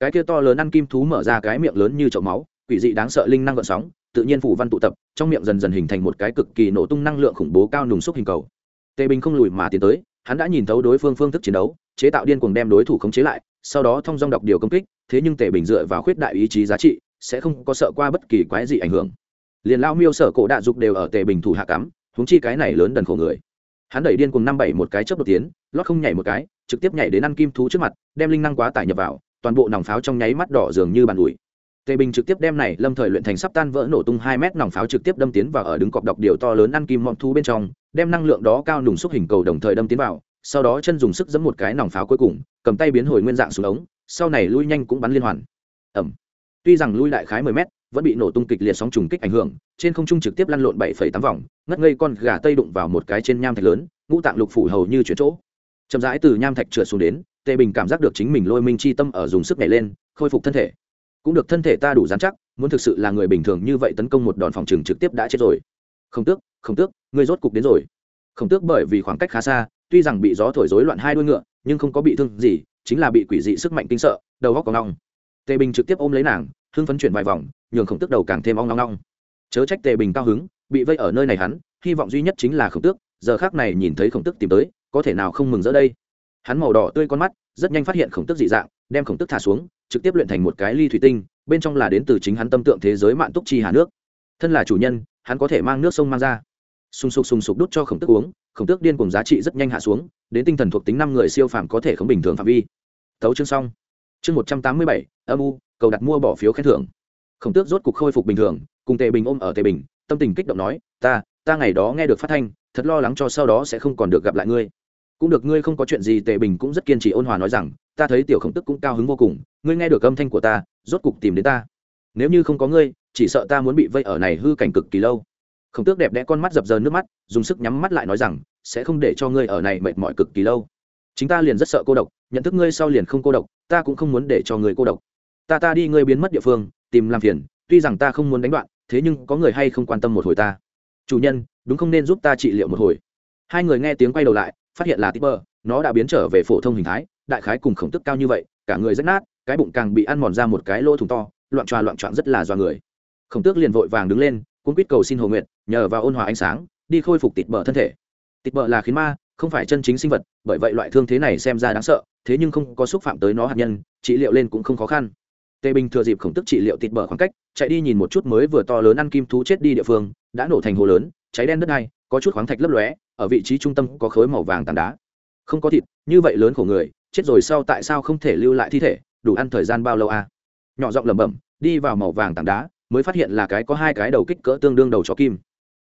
Cái kia to lớn ăn kim thú mở ra cái miệng lớn như chậu máu, quỷ dị đáng sợ linh năng gợn sóng, tự nhiên phủ văn tụ tập, trong miệng dần dần hình thành một cái cực kỳ nổ tung năng lượng khủng bố cao nùng xúc hình cầu. Tề bình không lùi mà tiến tới, hắn đã nhìn thấu đối phương phương thức chiến đấu, chế tạo điên cuồng đem đối thủ khống chế lại, sau đó thông dong đọc điều công kích, thế nhưng tề bình dựa vào khuyết đại ý chí giá trị, sẽ không có sợ qua bất kỳ quái gì ảnh hưởng. Liền lao miêu sở cổ đạ dục đều ở tề bình thủ hạ cắm, huống chi cái này lớn đần khổ người hắn đẩy điên cùng năm bảy một cái chớp đột tiến, lót không nhảy một cái, trực tiếp nhảy đến ăn kim thú trước mặt, đem linh năng quá tải nhập vào, toàn bộ nòng pháo trong nháy mắt đỏ dường như bàn ủi. Tề bình trực tiếp đem này lâm thời luyện thành sắp tan vỡ nổ tung hai mét nòng pháo trực tiếp đâm tiến vào ở đứng cọc đọc điều to lớn ăn kim mọn thú bên trong, đem năng lượng đó cao nùng xúc hình cầu đồng thời đâm tiến vào, sau đó chân dùng sức giẫm một cái nòng pháo cuối cùng, cầm tay biến hồi nguyên dạng xuống ống, sau này lui nhanh cũng bắn liên hoàn. Ẩm. Tuy rằng lui đại khái mười mét vẫn bị nổ tung kịch liệt sóng trùng kích ảnh hưởng, trên không trung trực tiếp lăn lộn bảy phẩy tám vòng, ngất ngây con gà tây đụng vào một cái trên nham thạch lớn, ngũ tạng lục phủ hầu như chuyển chỗ. Chậm rãi từ nham thạch trượt xuống đến, tề bình cảm giác được chính mình lôi minh chi tâm ở dùng sức nhảy lên, khôi phục thân thể. Cũng được thân thể ta đủ dán chắc, muốn thực sự là người bình thường như vậy tấn công một đòn phòng trừng trực tiếp đã chết rồi. Không tước không tước, ngươi rốt cục đến rồi. Không tước bởi vì khoảng cách khá xa, tuy rằng bị gió thổi rối loạn hai đuôi ngựa, nhưng không có bị thương gì, chính là bị quỷ dị sức mạnh kinh sợ, đầu góc có ngong tề bình trực tiếp ôm lấy nàng hưng phấn chuyển vài vòng, nhường khổng tức đầu càng thêm ong long long chớ trách tề bình cao hứng, bị vây ở nơi này hắn, hy vọng duy nhất chính là khổng tước, giờ khác này nhìn thấy khổng tước tìm tới, có thể nào không mừng rỡ đây? Hắn màu đỏ tươi con mắt, rất nhanh phát hiện khổng tước dị dạng, đem khổng tước thả xuống, trực tiếp luyện thành một cái ly thủy tinh, bên trong là đến từ chính hắn tâm tượng thế giới mạn túc chi hà nước. Thân là chủ nhân, hắn có thể mang nước sông mang ra. Sùng sục sùng sục đút cho khổng tước uống, khổng tước điên cùng giá trị rất nhanh hạ xuống, đến tinh thần thuộc tính năm người siêu phàm có thể không bình thường phạm vi. Thấu chương xong. Chương một trăm tám mươi bảy, âm u cầu đặt mua bỏ phiếu khen thưởng. Khổng tước rốt cục khôi phục bình thường, cùng tề bình ôm ở tề bình, tâm tình kích động nói, ta ta ngày đó nghe được phát thanh, thật lo lắng cho sau đó sẽ không còn được gặp lại ngươi. Cũng được, ngươi không có chuyện gì, tề bình cũng rất kiên trì ôn hòa nói rằng, ta thấy tiểu khổng tức cũng cao hứng vô cùng, ngươi nghe được âm thanh của ta, rốt cục tìm đến ta. Nếu như không có ngươi, chỉ sợ ta muốn bị vây ở này hư cảnh cực kỳ lâu. Khổng tước đẹp đẽ con mắt dập dờn nước mắt, dùng sức nhắm mắt lại nói rằng, sẽ không để cho ngươi ở này mệt mỏi cực kỳ lâu. Chính ta liền rất sợ cô độc, nhận thức ngươi sau liền không cô độc, ta cũng không muốn để cho người cô độc ta ta đi ngươi biến mất địa phương, tìm làm phiền, tuy rằng ta không muốn đánh đoạn, thế nhưng có người hay không quan tâm một hồi ta. Chủ nhân, đúng không nên giúp ta trị liệu một hồi? Hai người nghe tiếng quay đầu lại, phát hiện là tipper, nó đã biến trở về phổ thông hình thái, đại khái cùng khổng tức cao như vậy, cả người rách nát, cái bụng càng bị ăn mòn ra một cái lỗ thùng to, loạn tròa loạn trọn rất là do người. Khổng tước liền vội vàng đứng lên cũng quýt cầu xin hồ nguyện nhờ vào ôn hòa ánh sáng, đi khôi phục tịt bờ thân thể. Tịt bờ là khiến ma, không phải chân chính sinh vật, bởi vậy loại thương thế này xem ra đáng sợ, thế nhưng không có xúc phạm tới nó hạt nhân, trị liệu lên cũng không khó khăn tề bình thừa dịp khổng tức trị liệu thịt bở khoảng cách, chạy đi nhìn một chút mới vừa to lớn ăn kim thú chết đi địa phương, đã nổ thành hồ lớn, cháy đen đất này có chút khoáng thạch lấp lóe, ở vị trí trung tâm có khối màu vàng tảng đá. Không có thịt, như vậy lớn của người, chết rồi sau tại sao không thể lưu lại thi thể, đủ ăn thời gian bao lâu à nhỏ giọng lẩm bẩm, đi vào màu vàng tảng đá, mới phát hiện là cái có hai cái đầu kích cỡ tương đương đầu chó kim.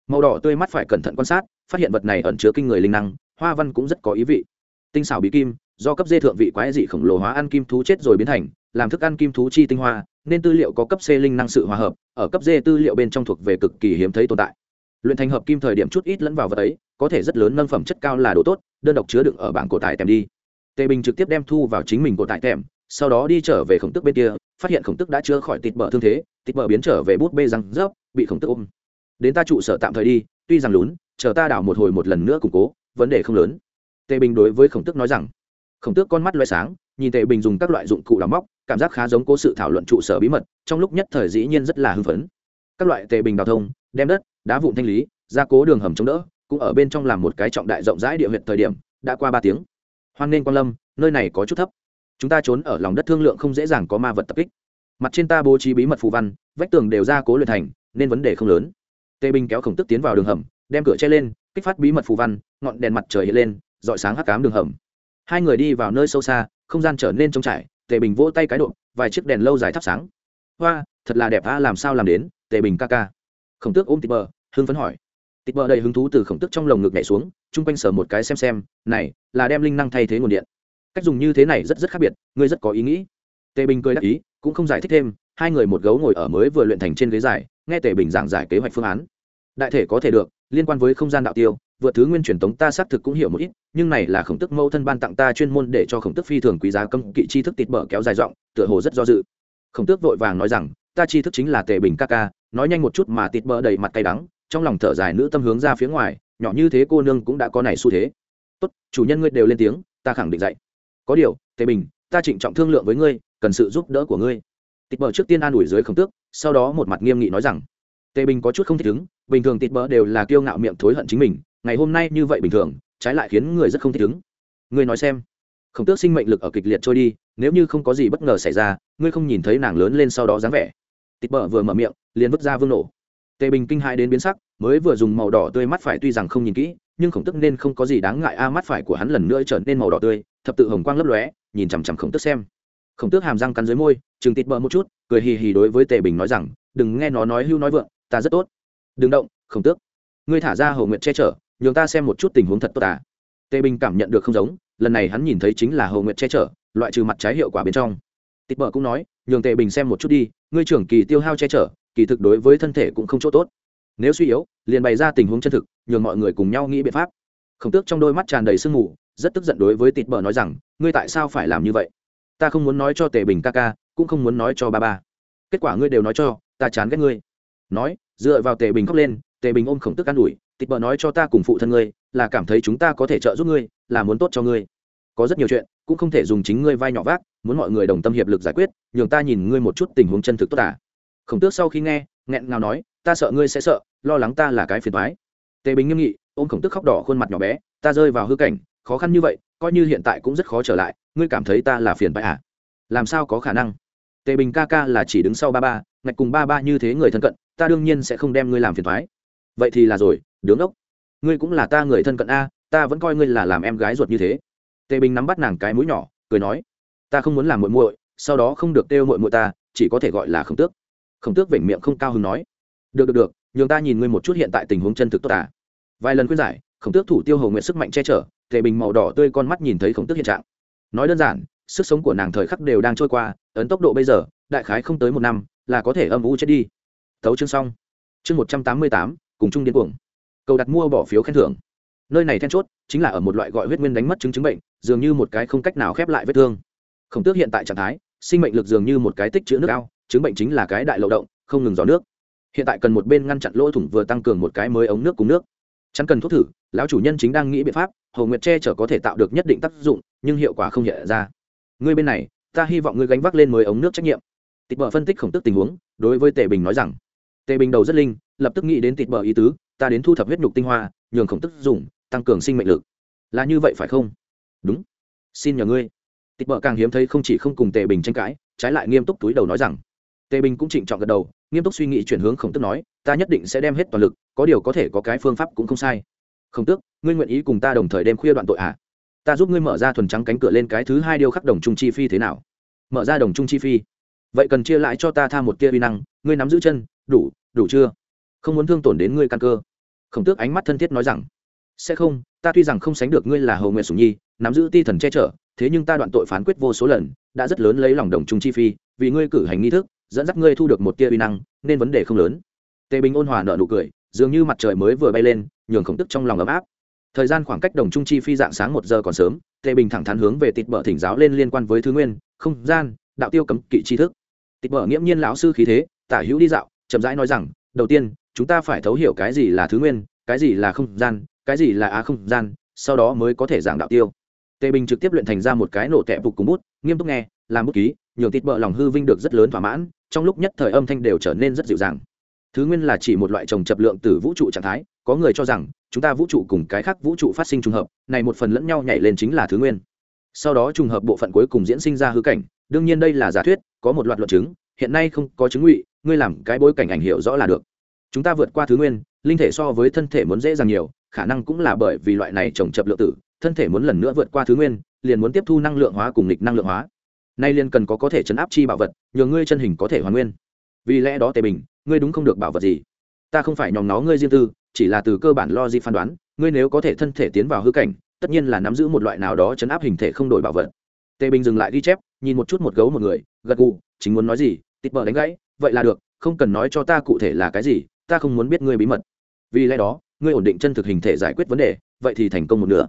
Màu đỏ tươi mắt phải cẩn thận quan sát, phát hiện vật này ẩn chứa kinh người linh năng, hoa văn cũng rất có ý vị. Tinh xảo bí kim, do cấp dê thượng vị quái dị khổng lồ hóa ăn kim thú chết rồi biến thành làm thức ăn kim thú chi tinh hoa, nên tư liệu có cấp c linh năng sự hòa hợp, ở cấp d tư liệu bên trong thuộc về cực kỳ hiếm thấy tồn tại. Luyện thành hợp kim thời điểm chút ít lẫn vào vật ấy, có thể rất lớn nâng phẩm chất cao là đồ tốt, đơn độc chứa đựng ở bảng cổ tải tèm đi. Tề bình trực tiếp đem thu vào chính mình cổ tải tèm, sau đó đi trở về khổng tức bên kia, phát hiện khổng tức đã chữa khỏi tịt bờ thương thế tịt bờ biến trở về bút bê răng rớp, bị khổng tức ôm. Đến ta trụ sở tạm thời đi, tuy rằng lún, chờ ta đảo một hồi một lần nữa củng cố, vấn đề không lớn. Tề bình đối với khổng tức nói rằng khổng tước con mắt loay sáng, nhìn tề bình dùng các loại dụng cụ đào móc, cảm giác khá giống cố sự thảo luận trụ sở bí mật, trong lúc nhất thời dĩ nhiên rất là hưng phấn. Các loại tề bình đào thông, đem đất, đá vụn thanh lý, gia cố đường hầm chống đỡ, cũng ở bên trong làm một cái trọng đại rộng rãi địa huyện thời điểm, đã qua ba tiếng. Hoan nên quan lâm, nơi này có chút thấp. Chúng ta trốn ở lòng đất thương lượng không dễ dàng có ma vật tập kích. Mặt trên ta bố trí bí mật phù văn, vách tường đều ra cố luyện thành, nên vấn đề không lớn. Tề bình kéo khổng tức tiến vào đường hầm, đem cửa che lên, kích phát bí mật phù văn, ngọn đèn mặt trời hiện lên dọi sáng hắc cám đường hầm hai người đi vào nơi sâu xa, không gian trở nên trống trải, tề bình vỗ tay cái độ, vài chiếc đèn lâu dài thắp sáng. Hoa, thật là đẹp a, làm sao làm đến? Tề bình ca ca. Khổng tước ôm tịt bờ, hưng phấn hỏi. Tịt bờ đầy hứng thú từ khổng tước trong lồng ngực nhảy xuống, chung quanh sở một cái xem xem, này, là đem linh năng thay thế nguồn điện. Cách dùng như thế này rất rất khác biệt, ngươi rất có ý nghĩ. Tề bình cười đáp ý, cũng không giải thích thêm, hai người một gấu ngồi ở mới vừa luyện thành trên ghế dài, nghe tề bình giảng giải kế hoạch phương án. Đại thể có thể được, liên quan với không gian đạo tiêu vượt thứ nguyên truyền tống ta xác thực cũng hiểu một ít, nhưng này là khổng tức mẫu thân ban tặng ta chuyên môn để cho khổng tức phi thường quý giá cấm kỵ chi thức tịt bở kéo dài giọng tựa hồ rất do dự. Khổng tước vội vàng nói rằng, ta chi thức chính là tề bình ca ca, nói nhanh một chút mà tịt bở đầy mặt cay đắng, trong lòng thở dài nữ tâm hướng ra phía ngoài, nhỏ như thế cô nương cũng đã có này xu thế. Tốt, chủ nhân ngươi đều lên tiếng, ta khẳng định dạy. Có điều, tề bình, ta trịnh trọng thương lượng với ngươi, cần sự giúp đỡ của ngươi. Tịt bở trước tiên an ủi dưới khổng tước, sau đó một mặt nghiêm nghị nói rằng, tề bình có chút không thích ứng, bình thường tịt bở đều là kiêu ngạo miệng thối hận chính mình ngày hôm nay như vậy bình thường, trái lại khiến người rất không thích ứng. Ngươi nói xem, khổng tước sinh mệnh lực ở kịch liệt trôi đi, nếu như không có gì bất ngờ xảy ra, ngươi không nhìn thấy nàng lớn lên sau đó dáng vẻ. Tịt bở vừa mở miệng, liền vứt ra vương nổ. Tề bình kinh hai đến biến sắc, mới vừa dùng màu đỏ tươi mắt phải tuy rằng không nhìn kỹ, nhưng khổng tức nên không có gì đáng ngại a, mắt phải của hắn lần nữa trở nên màu đỏ tươi, thập tự hồng quang lấp lóe, nhìn chằm chằm khổng tức xem. Khổng tước hàm răng cắn dưới môi chừng tịt bờ một chút, cười hì hì đối với tề bình nói rằng, đừng nghe nó nói hưu nói vượng, ta rất tốt. Đừng động, khổng tước. Ngươi thả ra hầu nguyện che chở nhường ta xem một chút tình huống thật tốt à tề bình cảm nhận được không giống, lần này hắn nhìn thấy chính là hầu nguyệt che chở, loại trừ mặt trái hiệu quả bên trong. Tịt bờ cũng nói, nhường tề bình xem một chút đi, ngươi trưởng kỳ tiêu hao che chở, kỳ thực đối với thân thể cũng không chỗ tốt. Nếu suy yếu, liền bày ra tình huống chân thực, nhường mọi người cùng nhau nghĩ biện pháp. Khổng tước trong đôi mắt tràn đầy sương mù, rất tức giận đối với tịt bờ nói rằng, ngươi tại sao phải làm như vậy? Ta không muốn nói cho tề bình ca ca, cũng không muốn nói cho ba ba. Kết quả ngươi đều nói cho, ta chán ghét ngươi. Nói, dựa vào tề bình khóc lên tề bình ôm khổng tức an ủi tịch bờ nói cho ta cùng phụ thân ngươi, là cảm thấy chúng ta có thể trợ giúp ngươi, là muốn tốt cho ngươi. Có rất nhiều chuyện, cũng không thể dùng chính ngươi vai nhỏ vác, muốn mọi người đồng tâm hiệp lực giải quyết, nhường ta nhìn ngươi một chút tình huống chân thực tốt à. Khổng tước sau khi nghe, nghẹn ngào nói, ta sợ ngươi sẽ sợ, lo lắng ta là cái phiền thoái tề bình nghiêm nghị, ôm khổng tức khóc đỏ khuôn mặt nhỏ bé, ta rơi vào hư cảnh, khó khăn như vậy, coi như hiện tại cũng rất khó trở lại, ngươi cảm thấy ta là phiền bại à? Làm sao có khả năng? Tề bình ca ca là chỉ đứng sau ba ba, ngạch cùng ba ba như thế người thân cận, ta đương nhiên sẽ không đem ngươi làm phiền thoái vậy thì là rồi, đứng ốc. Ngươi cũng là ta người thân cận a, ta vẫn coi ngươi là làm em gái ruột như thế. Tề bình nắm bắt nàng cái mũi nhỏ, cười nói, ta không muốn làm muội muội, sau đó không được kêu muội muội ta, chỉ có thể gọi là khổng tước. Khổng tước vểnh miệng không cao hứng nói, được được được, nhường ta nhìn ngươi một chút hiện tại tình huống chân thực tốt à vài lần khuyên giải, khổng tước thủ tiêu hầu nguyện sức mạnh che chở, tề bình màu đỏ tươi con mắt nhìn thấy khổng tước hiện trạng. Nói đơn giản, sức sống của nàng thời khắc đều đang trôi qua, ấn tốc độ bây giờ, đại khái không tới một năm, là có thể âm u chết đi. Tấu chương xong. Chương một trăm tám mươi tám cùng chung điên cuồng. Cầu đặt mua bỏ phiếu khen thưởng. Nơi này then chốt chính là ở một loại gọi huyết nguyên đánh mất chứng chứng bệnh, dường như một cái không cách nào khép lại vết thương. Khổng tước hiện tại trạng thái, sinh mệnh lực dường như một cái tích chữ nước ao, chứng bệnh chính là cái đại lậu động, không ngừng gió nước. Hiện tại cần một bên ngăn chặn lỗ thủng vừa tăng cường một cái mới ống nước cùng nước. Chẳng cần thuốc thử, lão chủ nhân chính đang nghĩ biện pháp, hồ nguyệt che chở có thể tạo được nhất định tác dụng, nhưng hiệu quả không hiện ra. Ngươi bên này, ta hy vọng ngươi gánh vác lên mới ống nước trách nhiệm. Tịch bờ phân tích khổng tức tình huống, đối với tề bình nói rằng, tề bình đầu rất linh lập tức nghĩ đến tịch bờ ý tứ, ta đến thu thập huyết nhục tinh hoa, nhường khổng tức dùng, tăng cường sinh mệnh lực. Là như vậy phải không? Đúng. Xin nhờ ngươi. Tịch bờ càng hiếm thấy không chỉ không cùng tề bình tranh cãi, trái lại nghiêm túc túi đầu nói rằng. Tề bình cũng trịnh trọng gật đầu, nghiêm túc suy nghĩ chuyển hướng khổng tức nói, ta nhất định sẽ đem hết toàn lực, có điều có thể có cái phương pháp cũng không sai. Khổng tước, ngươi nguyện ý cùng ta đồng thời đêm khuya đoạn tội ạ à? ta giúp ngươi mở ra thuần trắng cánh cửa lên cái thứ hai điêu khắc đồng trung chi phi thế nào? Mở ra đồng trung chi phi. Vậy cần chia lại cho ta tha một tia vi năng, ngươi nắm giữ chân, đủ đủ chưa? Không muốn thương tổn đến ngươi căn cơ. Khổng tước ánh mắt thân thiết nói rằng, sẽ không, ta tuy rằng không sánh được ngươi là hầu nguyện sùng nhi, nắm giữ ti thần che chở, thế nhưng ta đoạn tội phán quyết vô số lần, đã rất lớn lấy lòng đồng trung chi phi, vì ngươi cử hành nghi thức, dẫn dắt ngươi thu được một tia uy năng, nên vấn đề không lớn. Tề bình ôn hòa nợ nụ cười, dường như mặt trời mới vừa bay lên, nhường khổng tức trong lòng ấm áp. Thời gian khoảng cách đồng trung chi phi dạng sáng một giờ còn sớm, tề bình thẳng thắn hướng về tịt bờ thỉnh giáo lên liên quan với thứ nguyên, không gian, đạo tiêu cấm kỵ tri thức. Tịt bờ nghiễm nhiên lão sư khí thế, tả hữu đi dạo, chậm rãi nói rằng, đầu tiên chúng ta phải thấu hiểu cái gì là thứ nguyên, cái gì là không gian, cái gì là á không gian, sau đó mới có thể giảng đạo tiêu. Tề bình trực tiếp luyện thành ra một cái nổ tẹp phục cùng bút, nghiêm túc nghe, làm bút ký, nhường thịt bợ lòng hư vinh được rất lớn thỏa mãn, trong lúc nhất thời âm thanh đều trở nên rất dịu dàng. Thứ nguyên là chỉ một loại trồng chập lượng từ vũ trụ trạng thái, có người cho rằng, chúng ta vũ trụ cùng cái khác vũ trụ phát sinh trùng hợp, này một phần lẫn nhau nhảy lên chính là thứ nguyên. Sau đó trùng hợp bộ phận cuối cùng diễn sinh ra hư cảnh, đương nhiên đây là giả thuyết, có một loạt luận chứng, hiện nay không có chứng ngụy, ngươi làm cái bối cảnh ảnh hiệu rõ là được chúng ta vượt qua thứ nguyên, linh thể so với thân thể muốn dễ dàng nhiều, khả năng cũng là bởi vì loại này trồng chập lượng tử, thân thể muốn lần nữa vượt qua thứ nguyên, liền muốn tiếp thu năng lượng hóa cùng nghịch năng lượng hóa. Nay liền cần có có thể chấn áp chi bảo vật, nhờ ngươi chân hình có thể hoàn nguyên. Vì lẽ đó tề bình, ngươi đúng không được bảo vật gì? Ta không phải nhòm nó ngươi riêng tư, chỉ là từ cơ bản lo gì phán đoán, ngươi nếu có thể thân thể tiến vào hư cảnh, tất nhiên là nắm giữ một loại nào đó chấn áp hình thể không đổi bảo vật. Tề bình dừng lại ghi chép, nhìn một chút một gấu một người, gật gù, chính muốn nói gì tịt bờ đánh gãy, vậy là được, không cần nói cho ta cụ thể là cái gì ta không muốn biết ngươi bí mật. Vì lẽ đó, ngươi ổn định chân thực hình thể giải quyết vấn đề, vậy thì thành công một nửa.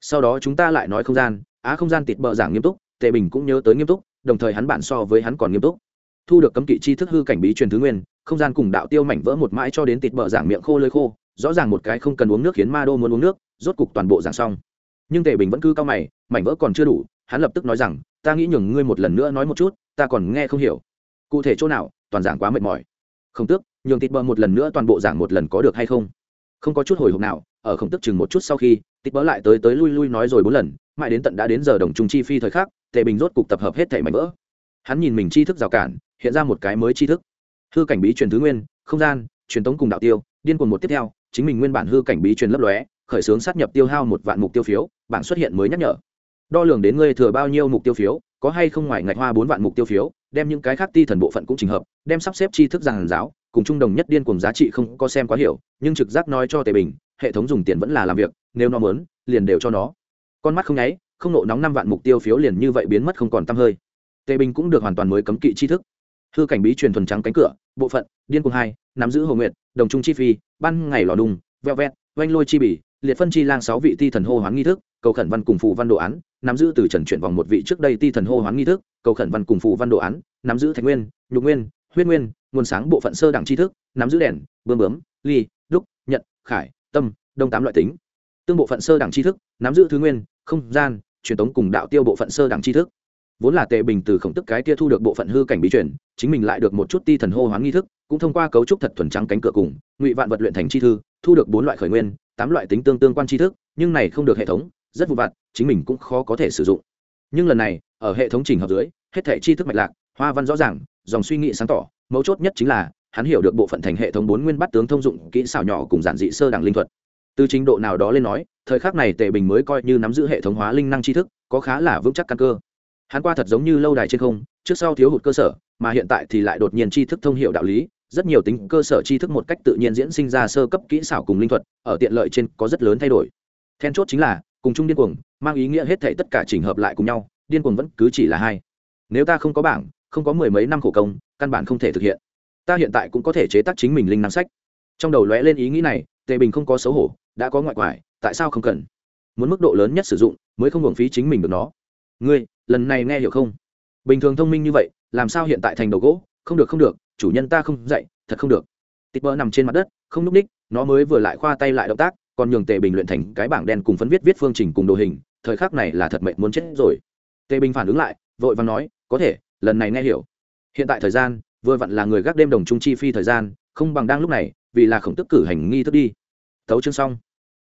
Sau đó chúng ta lại nói không gian, á không gian tịt bợ giảng nghiêm túc, tề bình cũng nhớ tới nghiêm túc, đồng thời hắn bản so với hắn còn nghiêm túc. Thu được cấm kỵ chi thức hư cảnh bí truyền thứ nguyên, không gian cùng đạo tiêu mảnh vỡ một mãi cho đến tịt bợ giảng miệng khô lơi khô, rõ ràng một cái không cần uống nước khiến ma đô muốn uống nước, rốt cục toàn bộ giảng xong. Nhưng tề bình vẫn cứ cao mày, mảnh vỡ còn chưa đủ, hắn lập tức nói rằng, ta nghĩ nhường ngươi một lần nữa nói một chút, ta còn nghe không hiểu. Cụ thể chỗ nào, toàn giảng quá mệt mỏi không tước, nhường tịt bờ một lần nữa toàn bộ giảng một lần có được hay không? Không có chút hồi hộp nào, ở không tức chừng một chút sau khi tịt bỡ lại tới tới lui lui nói rồi bốn lần, mãi đến tận đã đến giờ đồng trung chi phi thời khắc, tề bình rốt cục tập hợp hết thảy mảnh vỡ. Hắn nhìn mình tri thức rào cản, hiện ra một cái mới tri thức. Hư cảnh bí truyền thứ nguyên, không gian, truyền tống cùng đạo tiêu, điên cuồng một tiếp theo, chính mình nguyên bản hư cảnh bí truyền lấp lóe, khởi xướng sát nhập tiêu hao một vạn mục tiêu phiếu, bảng xuất hiện mới nhắc nhở. Đo lường đến ngươi thừa bao nhiêu mục tiêu phiếu, có hay không ngoài ngạch hoa bốn vạn mục tiêu phiếu đem những cái khác ti thần bộ phận cũng trình hợp, đem sắp xếp tri thức giàn giáo, cùng trung đồng nhất điên cuồng giá trị không có xem quá hiểu, nhưng trực giác nói cho tề bình, hệ thống dùng tiền vẫn là làm việc, nếu nó muốn, liền đều cho nó. Con mắt không nháy, không nộ nóng năm vạn mục tiêu phiếu liền như vậy biến mất không còn tăm hơi. Tề bình cũng được hoàn toàn mới cấm kỵ tri thức. Hư cảnh bí truyền thuần trắng cánh cửa, bộ phận, điên cuồng hai, nắm giữ hồ nguyện đồng trung chi phi, ban ngày lò đùng veo vẹt, oanh lôi chi bỉ liệt phân chi lang sáu vị ti thần hô hoán nghi thức cầu khẩn văn cùng phù văn đồ án, nắm giữ từ trần chuyển vòng một vị trước đây ti thần hô hoán nghi thức, cầu khẩn văn cùng phù văn đồ án, nắm giữ thạch nguyên, nhục nguyên, huyết nguyên, nguồn sáng bộ phận sơ đẳng tri thức, nắm giữ đèn bơm bướm, ly, đúc nhận khải, tâm, đông tám loại tính. Tương bộ phận sơ đẳng tri thức, nắm giữ thứ nguyên, không gian, truyền tống cùng đạo tiêu bộ phận sơ đẳng tri thức. Vốn là tề bình từ khổng tức cái kia thu được bộ phận hư cảnh bí truyền, chính mình lại được một chút ti thần hô hoán nghi thức, cũng thông qua cấu trúc thật thuần trắng cánh cửa cùng, ngụy vạn vật luyện thành chi thư, thu được bốn loại khởi nguyên, tám loại tính tương tương quan tri thức, nhưng này không được hệ thống rất vụ vặt, chính mình cũng khó có thể sử dụng. Nhưng lần này, ở hệ thống trình hợp dưới, hết thể tri thức mạch lạc, hoa văn rõ ràng, dòng suy nghĩ sáng tỏ, mấu chốt nhất chính là, hắn hiểu được bộ phận thành hệ thống bốn nguyên bắt tướng thông dụng, kỹ xảo nhỏ cùng giản dị sơ đẳng linh thuật. Từ trình độ nào đó lên nói, thời khắc này tề bình mới coi như nắm giữ hệ thống hóa linh năng tri thức, có khá là vững chắc căn cơ. Hắn qua thật giống như lâu đài trên không, trước sau thiếu hụt cơ sở, mà hiện tại thì lại đột nhiên tri thức thông hiệu đạo lý, rất nhiều tính cơ sở tri thức một cách tự nhiên diễn sinh ra sơ cấp kỹ xảo cùng linh thuật, ở tiện lợi trên có rất lớn thay đổi. Then chốt chính là cùng chung điên cuồng, mang ý nghĩa hết thảy tất cả chỉnh hợp lại cùng nhau, điên cuồng vẫn cứ chỉ là hai. Nếu ta không có bảng, không có mười mấy năm khổ công, căn bản không thể thực hiện. Ta hiện tại cũng có thể chế tác chính mình linh năng sách. Trong đầu lóe lên ý nghĩ này, tề bình không có xấu hổ, đã có ngoại quải, tại sao không cần? Muốn mức độ lớn nhất sử dụng, mới không hưởng phí chính mình được nó. Ngươi, lần này nghe hiểu không? Bình thường thông minh như vậy, làm sao hiện tại thành đầu gỗ? Không được không được, chủ nhân ta không dạy, thật không được. Tịt bơ nằm trên mặt đất, không n ú c ních nó mới vừa lại khoa tay lại động tác còn nhường tề bình luyện thành cái bảng đen cùng phấn viết viết phương trình cùng đồ hình, thời khắc này là thật mệnh muốn chết rồi. Tề bình phản ứng lại, vội và nói, có thể, lần này nghe hiểu. Hiện tại thời gian, vừa vặn là người gác đêm đồng trung chi phi thời gian, không bằng đang lúc này, vì là khổng tức cử hành nghi thức đi. Thấu chương xong.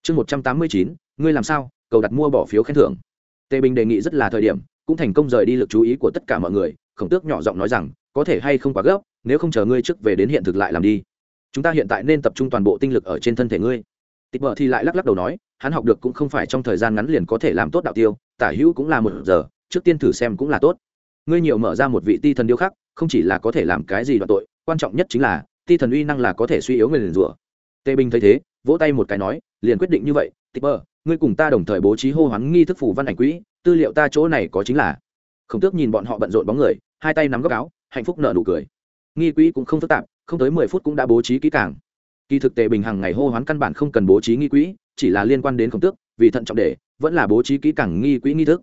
Chương một trăm tám mươi chín, ngươi làm sao? Cầu đặt mua bỏ phiếu khen thưởng. Tề bình đề nghị rất là thời điểm, cũng thành công rời đi lực chú ý của tất cả mọi người, khổng tước nhỏ giọng nói rằng, có thể hay không quá gấp, nếu không chờ ngươi trước về đến hiện thực lại làm đi. Chúng ta hiện tại nên tập trung toàn bộ tinh lực ở trên thân thể ngươi tịch vợ thì lại lắc lắc đầu nói, hắn học được cũng không phải trong thời gian ngắn liền có thể làm tốt đạo tiêu, tả hữu cũng là một giờ, trước tiên thử xem cũng là tốt. Ngươi nhiều mở ra một vị ti thần điêu khắc, không chỉ là có thể làm cái gì đoạn tội, quan trọng nhất chính là, ti thần uy năng là có thể suy yếu người liền rủa. Tề bình thấy thế, vỗ tay một cái nói, liền quyết định như vậy tịch bờ, ngươi cùng ta đồng thời bố trí hô hoán nghi thức phủ văn ảnh quỹ, tư liệu ta chỗ này có chính là. Khổng tước nhìn bọn họ bận rộn bóng người, hai tay nắm góc áo, hạnh phúc nợ nụ cười. Nghi quỹ cũng không phức tạp, không tới mười phút cũng đã bố trí kỹ càng kỳ thực tề bình hàng ngày hô hoán căn bản không cần bố trí nghi quỹ chỉ là liên quan đến khổng tước vì thận trọng để vẫn là bố trí kỹ càng nghi quỹ nghi thức.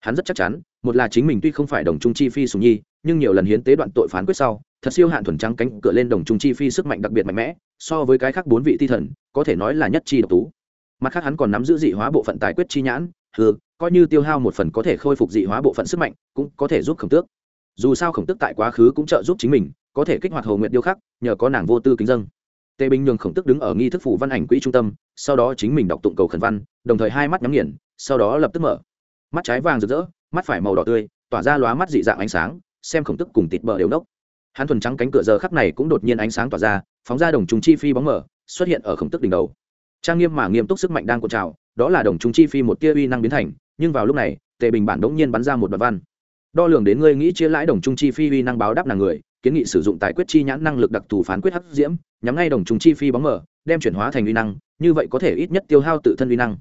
Hắn rất chắc chắn một là chính mình tuy không phải đồng trung chi phi sùng nhi nhưng nhiều lần hiến tế đoạn tội phán quyết sau thật siêu hạn thuần trắng cánh cửa lên đồng trung chi phi sức mạnh đặc biệt mạnh mẽ so với cái khác bốn vị thi thần có thể nói là nhất chi độc tú. Mặt khác hắn còn nắm giữ dị hóa bộ phận tài quyết chi nhãn hừ, coi như tiêu hao một phần có thể khôi phục dị hóa bộ phận sức mạnh cũng có thể giúp khổng tước. Dù sao khổng tước tại quá khứ cũng trợ giúp chính mình có thể kích hoạt hầu nguyện điêu khắc nhờ có nàng vô tư kính dân tề bình nhường khổng tước đứng ở nghi thức phủ văn ảnh quỹ trung tâm, sau đó chính mình đọc tụng cầu khẩn văn, đồng thời hai mắt nhắm nghiền, sau đó lập tức mở. Mắt trái vàng rực rỡ, mắt phải màu đỏ tươi, tỏa ra lóa mắt dị dạng ánh sáng, xem khổng tức cùng tịt bờ đều nốc. Hắn thuần trắng cánh cửa giờ khắc này cũng đột nhiên ánh sáng tỏa ra, phóng ra đồng trùng chi phi bóng mở, xuất hiện ở khổng tức đỉnh đầu. Trang nghiêm mà nghiêm túc sức mạnh đang cuộn trào, đó là đồng trùng chi phi một tia uy năng biến thành, nhưng vào lúc này, tề bình bản đống nhiên bắn ra một đoạn văn. Đo lường đến ngươi nghĩ chia lãi đồng trung chi phi uy năng báo đáp là người kiến nghị sử dụng tài quyết chi nhãn năng lực đặc thù phán quyết hấp diễm, nhắm ngay đồng trùng chi phi bóng mở đem chuyển hóa thành uy năng, như vậy có thể ít nhất tiêu hao tự thân uy năng.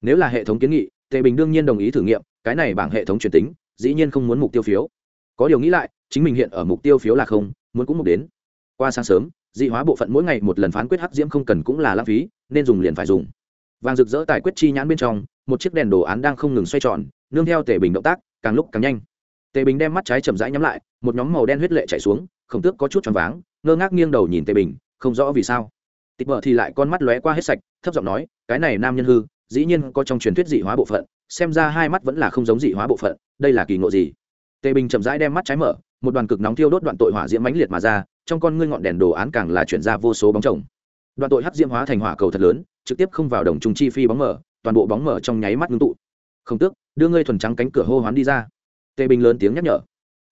Nếu là hệ thống kiến nghị, tề bình đương nhiên đồng ý thử nghiệm, cái này bảng hệ thống truyền tính, dĩ nhiên không muốn mục tiêu phiếu. Có điều nghĩ lại, chính mình hiện ở mục tiêu phiếu là không, muốn cũng mục đến. Qua sáng sớm, dị hóa bộ phận mỗi ngày một lần phán quyết hắc diễm không cần cũng là lãng phí, nên dùng liền phải dùng. Vàng rực rỡ tài quyết chi nhãn bên trong, một chiếc đèn đồ án đang không ngừng xoay tròn, nương theo tề bình động tác, càng lúc càng nhanh tề bình đem mắt trái chậm rãi nhắm lại, một nhóm màu đen huyết lệ chảy xuống, khổng tước có chút choáng váng, ngơ ngác nghiêng đầu nhìn tề bình, không rõ vì sao. Tịch vợ thì lại con mắt lóe qua hết sạch, thấp giọng nói, cái này nam nhân hư, dĩ nhiên có trong truyền thuyết dị hóa bộ phận, xem ra hai mắt vẫn là không giống dị hóa bộ phận, đây là kỳ ngộ gì? Tề bình chậm rãi đem mắt trái mở, một đoàn cực nóng thiêu đốt đoạn tội hỏa diễm mãnh liệt mà ra, trong con ngươi ngọn đèn đồ án càng là chuyển ra vô số bóng chồng. Đoạn tội hắc diễm hóa thành hỏa cầu thật lớn, trực tiếp không vào đồng trung chi phi bóng mở, toàn bộ bóng mở trong nháy mắt ngưng tụ. Không tước, đưa ngươi thuần trắng cánh cửa hô hoán đi ra tề bình lớn tiếng nhắc nhở.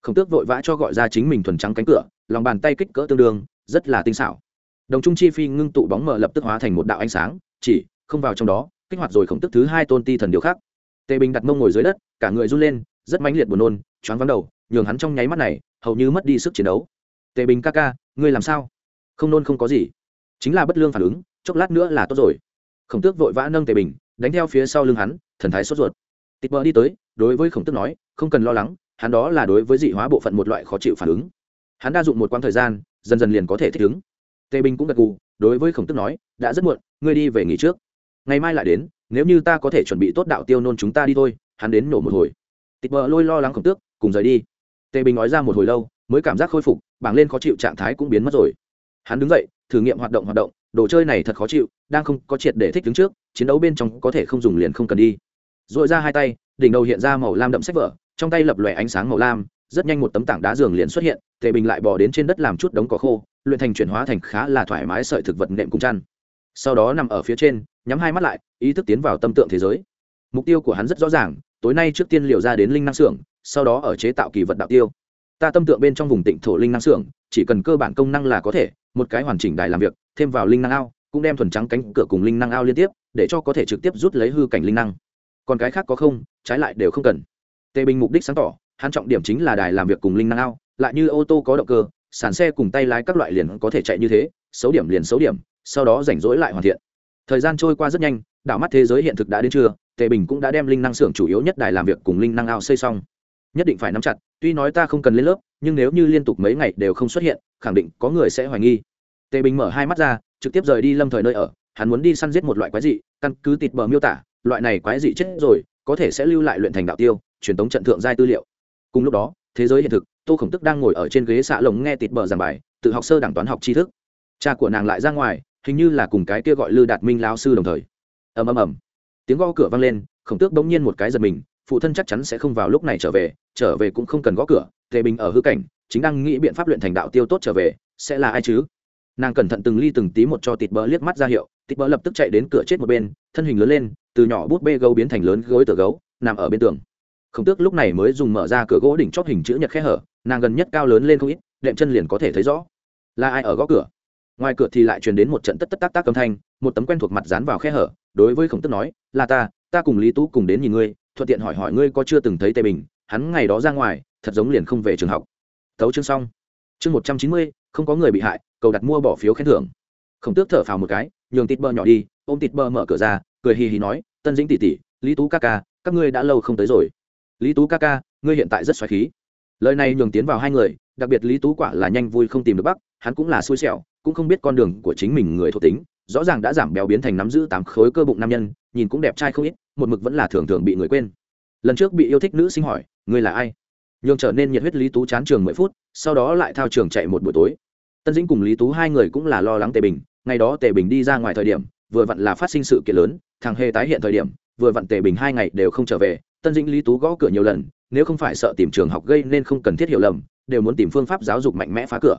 Không tước vội vã cho gọi ra chính mình thuần trắng cánh cửa, lòng bàn tay kích cỡ tương đương, rất là tinh xảo. Đồng trung chi phi ngưng tụ bóng mờ lập tức hóa thành một đạo ánh sáng, chỉ không vào trong đó, kích hoạt rồi khổng tức thứ hai tôn ti thần điều khác. Tề bình đặt mông ngồi dưới đất, cả người run lên, rất mãnh liệt buồn nôn, choáng vắng đầu, nhường hắn trong nháy mắt này, hầu như mất đi sức chiến đấu. Tề bình ca ca, ngươi làm sao? Không nôn không có gì. Chính là bất lương phản ứng, chốc lát nữa là tốt rồi. Khổng tước vội vã nâng tề bình, đánh theo phía sau lưng hắn, thần thái sốt ruột. Tịt bờ đi tới đối với khổng tước nói, không cần lo lắng, hắn đó là đối với dị hóa bộ phận một loại khó chịu phản ứng. Hắn đa dụng một quãng thời gian, dần dần liền có thể thích ứng. Tề bình cũng gật gù, đối với khổng tước nói, đã rất muộn, ngươi đi về nghỉ trước. Ngày mai lại đến, nếu như ta có thể chuẩn bị tốt đạo tiêu nôn chúng ta đi thôi. Hắn đến nổ một hồi. Tịt bờ lôi lo lắng khổng tước, cùng rời đi. Tề bình nói ra một hồi lâu, mới cảm giác khôi phục, bảng lên khó chịu trạng thái cũng biến mất rồi. Hắn đứng dậy, thử nghiệm hoạt động hoạt động, đồ chơi này thật khó chịu, đang không có triệt để thích đứng trước, chiến đấu bên trong có thể không dùng liền không cần đi. R ồ i ra hai tay đỉnh đầu hiện ra màu lam đậm sách vở, trong tay lập lòe ánh sáng màu lam, rất nhanh một tấm tảng đá giường liền xuất hiện, tề bình lại bỏ đến trên đất làm chút đống cỏ khô, luyện thành chuyển hóa thành khá là thoải mái sợi thực vật nệm cùng chăn. Sau đó nằm ở phía trên, nhắm hai mắt lại, ý thức tiến vào tâm tượng thế giới. Mục tiêu của hắn rất rõ ràng, tối nay trước tiên liều ra đến linh năng xưởng, sau đó ở chế tạo kỳ vật đạo tiêu. Ta tâm tượng bên trong vùng tịnh thổ linh năng xưởng, chỉ cần cơ bản công năng là có thể, một cái hoàn chỉnh đài làm việc, thêm vào linh năng ao, cũng đem thuần trắng cánh cửa cùng linh năng ao liên tiếp, để cho có thể trực tiếp rút lấy hư cảnh linh năng còn cái khác có không, trái lại đều không cần. Tề bình mục đích sáng tỏ, hắn trọng điểm chính là đài làm việc cùng linh năng ao, lại như ô tô có động cơ, sàn xe cùng tay lái các loại liền có thể chạy như thế, xấu điểm liền xấu điểm, sau đó rảnh rỗi lại hoàn thiện. Thời gian trôi qua rất nhanh, đảo mắt thế giới hiện thực đã đến trưa, tề bình cũng đã đem linh năng xưởng chủ yếu nhất đài làm việc cùng linh năng ao xây xong. Nhất định phải nắm chặt, tuy nói ta không cần lên lớp, nhưng nếu như liên tục mấy ngày đều không xuất hiện, khẳng định có người sẽ hoài nghi. Tề bình mở hai mắt ra, trực tiếp rời đi lâm thời nơi ở, hắn muốn đi săn giết một loại quái dị, căn cứ tịt bờ miêu tả loại này quái dị chết rồi, có thể sẽ lưu lại luyện thành đạo tiêu, truyền tống trận thượng giai tư liệu. Cùng lúc đó, thế giới hiện thực, tô khổng tức đang ngồi ở trên ghế xạ lồng nghe tịt bờ giảng bài, tự học sơ đẳng toán học tri thức. Cha của nàng lại ra ngoài, hình như là cùng cái kia gọi lư đạt minh lao sư đồng thời. Ầm ầm ầm. Tiếng gõ cửa vang lên, khổng tước bỗng nhiên một cái giật mình, phụ thân chắc chắn sẽ không vào lúc này trở về trở về cũng không cần gõ cửa, tề bình ở hư cảnh, chính đang nghĩ biện pháp luyện thành đạo tiêu tốt trở về, sẽ là ai chứ? Nàng cẩn thận từng ly từng tí một cho tịt bờ liếc mắt ra hiệu, tịt bờ lập tức chạy đến cửa chết một bên, thân hình lớn lên từ nhỏ bút bê gấu biến thành lớn gối tờ gấu, nằm ở bên tường. Khổng tước lúc này mới dùng mở ra cửa gỗ đỉnh chóp hình chữ nhật khe hở, nàng gần nhất cao lớn lên không ít, đệm chân liền có thể thấy rõ. Là ai ở gõ cửa? Ngoài cửa thì lại truyền đến một trận tất tất tác tác âm thanh, một tấm quen thuộc mặt dán vào khe hở, đối với khổng tước nói, là ta ta cùng lý tú cùng đến nhìn ngươi, thuận tiện hỏi hỏi ngươi có chưa từng thấy tề bình, hắn ngày đó ra ngoài, thật giống liền không về trường học. Tấu chương xong. Chương một trăm chín mươi, không có người bị hại, cầu đặt mua bỏ phiếu khen thưởng khổng tước thở phào một cái, nhường tịt bơ nhỏ đi, ôm tịt bơ mở cửa ra, cười hì hì nói, tân dĩnh tỉ tỉ lý tú ca ca, các ngươi đã lâu không tới rồi. Lý tú ca ca, ngươi hiện tại rất xoáy khí. Lời này nhường tiến vào hai người, đặc biệt lý tú quả là nhanh vui không tìm được bắc hắn cũng là xui xẻo, cũng không biết con đường của chính mình người thuộc tính, rõ ràng đã giảm béo biến thành nắm giữ tám khối cơ bụng nam nhân, nhìn cũng đẹp trai không ít, một mực vẫn là thường thường bị người quên. Lần trước bị yêu thích nữ sinh hỏi, ngươi là ai? Nhường trở nên nhiệt huyết lý tú chán trường mười phút, sau đó lại thao trường chạy một buổi tối. Tân dĩnh cùng lý tú hai người cũng là lo lắng tề bình ngày đó tề bình đi ra ngoài thời điểm, vừa vặn là phát sinh sự kiện lớn, thằng hề tái hiện thời điểm, vừa vặn tề bình hai ngày đều không trở về, tân dĩnh lý tú gõ cửa nhiều lần, nếu không phải sợ tìm trường học gây nên không cần thiết hiểu lầm, đều muốn tìm phương pháp giáo dục mạnh mẽ phá cửa.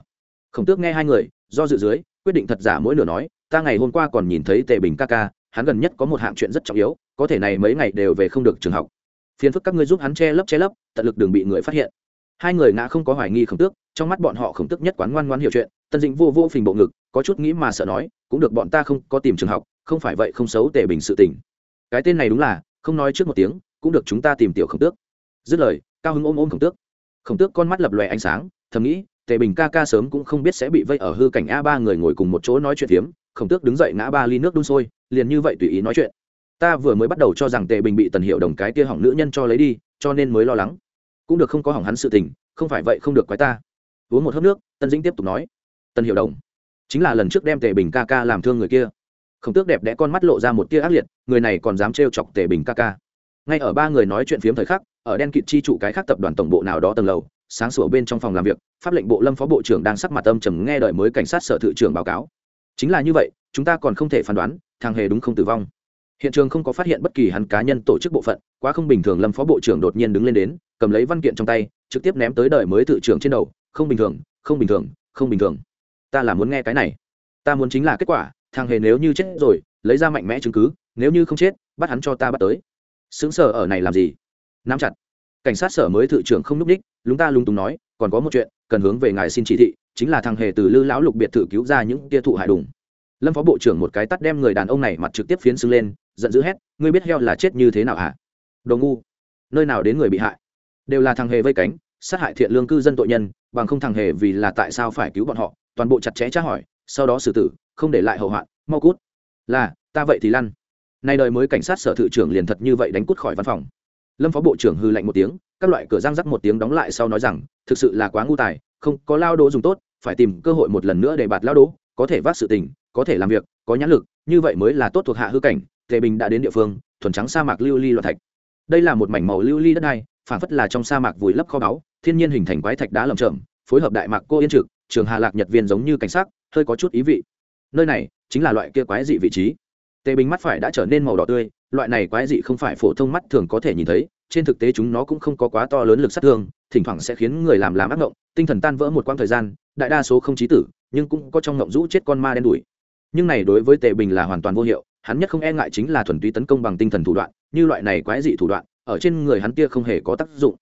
Khổng tước nghe hai người, do dự dưới, quyết định thật giả mỗi nửa nói, ta ngày hôm qua còn nhìn thấy tề bình ca ca, hắn gần nhất có một hạng chuyện rất trọng yếu, có thể này mấy ngày đều về không được trường học. Phiền phức các ngươi giúp hắn che lấp che lấp, tận lực đừng bị người phát hiện hai người ngã không có hoài nghi khổng tước, trong mắt bọn họ khổng tước nhất quán ngoan ngoan hiểu chuyện, tân dĩnh vô vô phình bộ ngực, có chút nghĩ mà sợ nói, cũng được, bọn ta không có tìm trường học, không phải vậy không xấu tề bình sự tình. Cái tên này đúng là, không nói trước một tiếng, cũng được chúng ta tìm tiểu khổng tước. Dứt lời, cao hứng ôm ôm khổng tước. Khổng tước con mắt lập lòe ánh sáng, thầm nghĩ, tề bình ca ca sớm cũng không biết sẽ bị vây ở hư cảnh a ba người ngồi cùng một chỗ nói chuyện phiếm, khổng tước đứng dậy ngã ba ly nước đun sôi, liền như vậy tùy ý nói chuyện. Ta vừa mới bắt đầu cho rằng tề bình bị tần hiệu đồng cái kia hỏng nữ nhân cho lấy đi, cho nên mới lo lắng cũng được không có hỏng hắn sự tình, không phải vậy không được quái ta. Uống một hớp nước, tân dĩnh tiếp tục nói. Tân hiệu đồng, chính là lần trước đem tề bình ca ca làm thương người kia. Khổng tước đẹp đẽ con mắt lộ ra một tia ác liệt, người này còn dám trêu chọc tề bình ca ca. Ngay ở ba người nói chuyện phiếm thời khắc, ở đen kịt chi trụ cái khác tập đoàn tổng bộ nào đó tầng lầu, sáng sủa bên trong phòng làm việc, pháp lệnh bộ lâm phó bộ trưởng đang sắc mặt âm trầm nghe đợi mới cảnh sát sở thự trưởng báo cáo. Chính là như vậy, chúng ta còn không thể phán đoán, thằng hề đúng không tử vong hiện trường không có phát hiện bất kỳ hắn cá nhân tổ chức bộ phận, quá không bình thường lâm phó bộ trưởng đột nhiên đứng lên đến, cầm lấy văn kiện trong tay, trực tiếp ném tới đời mới tự trưởng trên đầu, không bình thường, không bình thường, không bình thường. Ta là muốn nghe cái này. Ta muốn chính là kết quả, thằng hề nếu như chết rồi, lấy ra mạnh mẽ chứng cứ, nếu như không chết, bắt hắn cho ta bắt tới. Xứng sở ở này làm gì? Nắm chặt. Cảnh sát sở mới thự trưởng không n ú c đích, lúng ta lúng túng nói, còn có một chuyện, cần hướng về ngài xin chỉ thị, chính là thằng hề từ lư lão lục biệt thự cứu ra những tia thụ hại đùng. Lâm phó bộ trưởng một cái tắt đem người đàn ông này mặt trực tiếp phiến xưng lên giận dữ hét, ngươi biết heo là chết như thế nào hả? Đồ ngu, nơi nào đến người bị hại? Đều là thằng hề vây cánh, sát hại thiện lương cư dân tội nhân, bằng không thằng hề vì là tại sao phải cứu bọn họ? Toàn bộ chặt chẽ tra hỏi, sau đó xử tử, không để lại hậu hoạn, mau cút. Là, ta vậy thì lăn. Nay đời mới cảnh sát sở thự trưởng liền thật như vậy đánh cút khỏi văn phòng. Lâm phó bộ trưởng hư lạnh một tiếng, các loại cửa răng rắc một tiếng đóng lại sau nói rằng, thực sự là quá ngu tài, không có lao đỗ dùng tốt, phải tìm cơ hội một lần nữa để bạt lao đỗ có thể vác sự tình, có thể làm việc, có nhãn lực, như vậy mới là tốt thuộc hạ hư cảnh tề bình đã đến địa phương, thuần trắng sa mạc lưu ly loạn thạch. Đây là một mảnh màu lưu ly đất đai phản phất là trong sa mạc vùi lấp kho báu, thiên nhiên hình thành quái thạch đá lầm chởm, phối hợp đại mạc cô yên trực, trường hà lạc nhật viên giống như cảnh sắc, hơi có chút ý vị. Nơi này chính là loại kia quái dị vị trí. Tề bình mắt phải đã trở nên màu đỏ tươi, loại này quái dị không phải phổ thông mắt thường có thể nhìn thấy, trên thực tế chúng nó cũng không có quá to lớn lực sát thương, thỉnh thoảng sẽ khiến người làm làm ác ngộng, tinh thần tan vỡ một quãng thời gian, đại đa số không trí tử, nhưng cũng có trong ngộng rũ chết con ma đen đủi nhưng này đối với tề bình là hoàn toàn vô hiệu hắn nhất không e ngại chính là thuần túy tấn công bằng tinh thần thủ đoạn, như loại này quái dị thủ đoạn, ở trên người hắn kia không hề có tác dụng.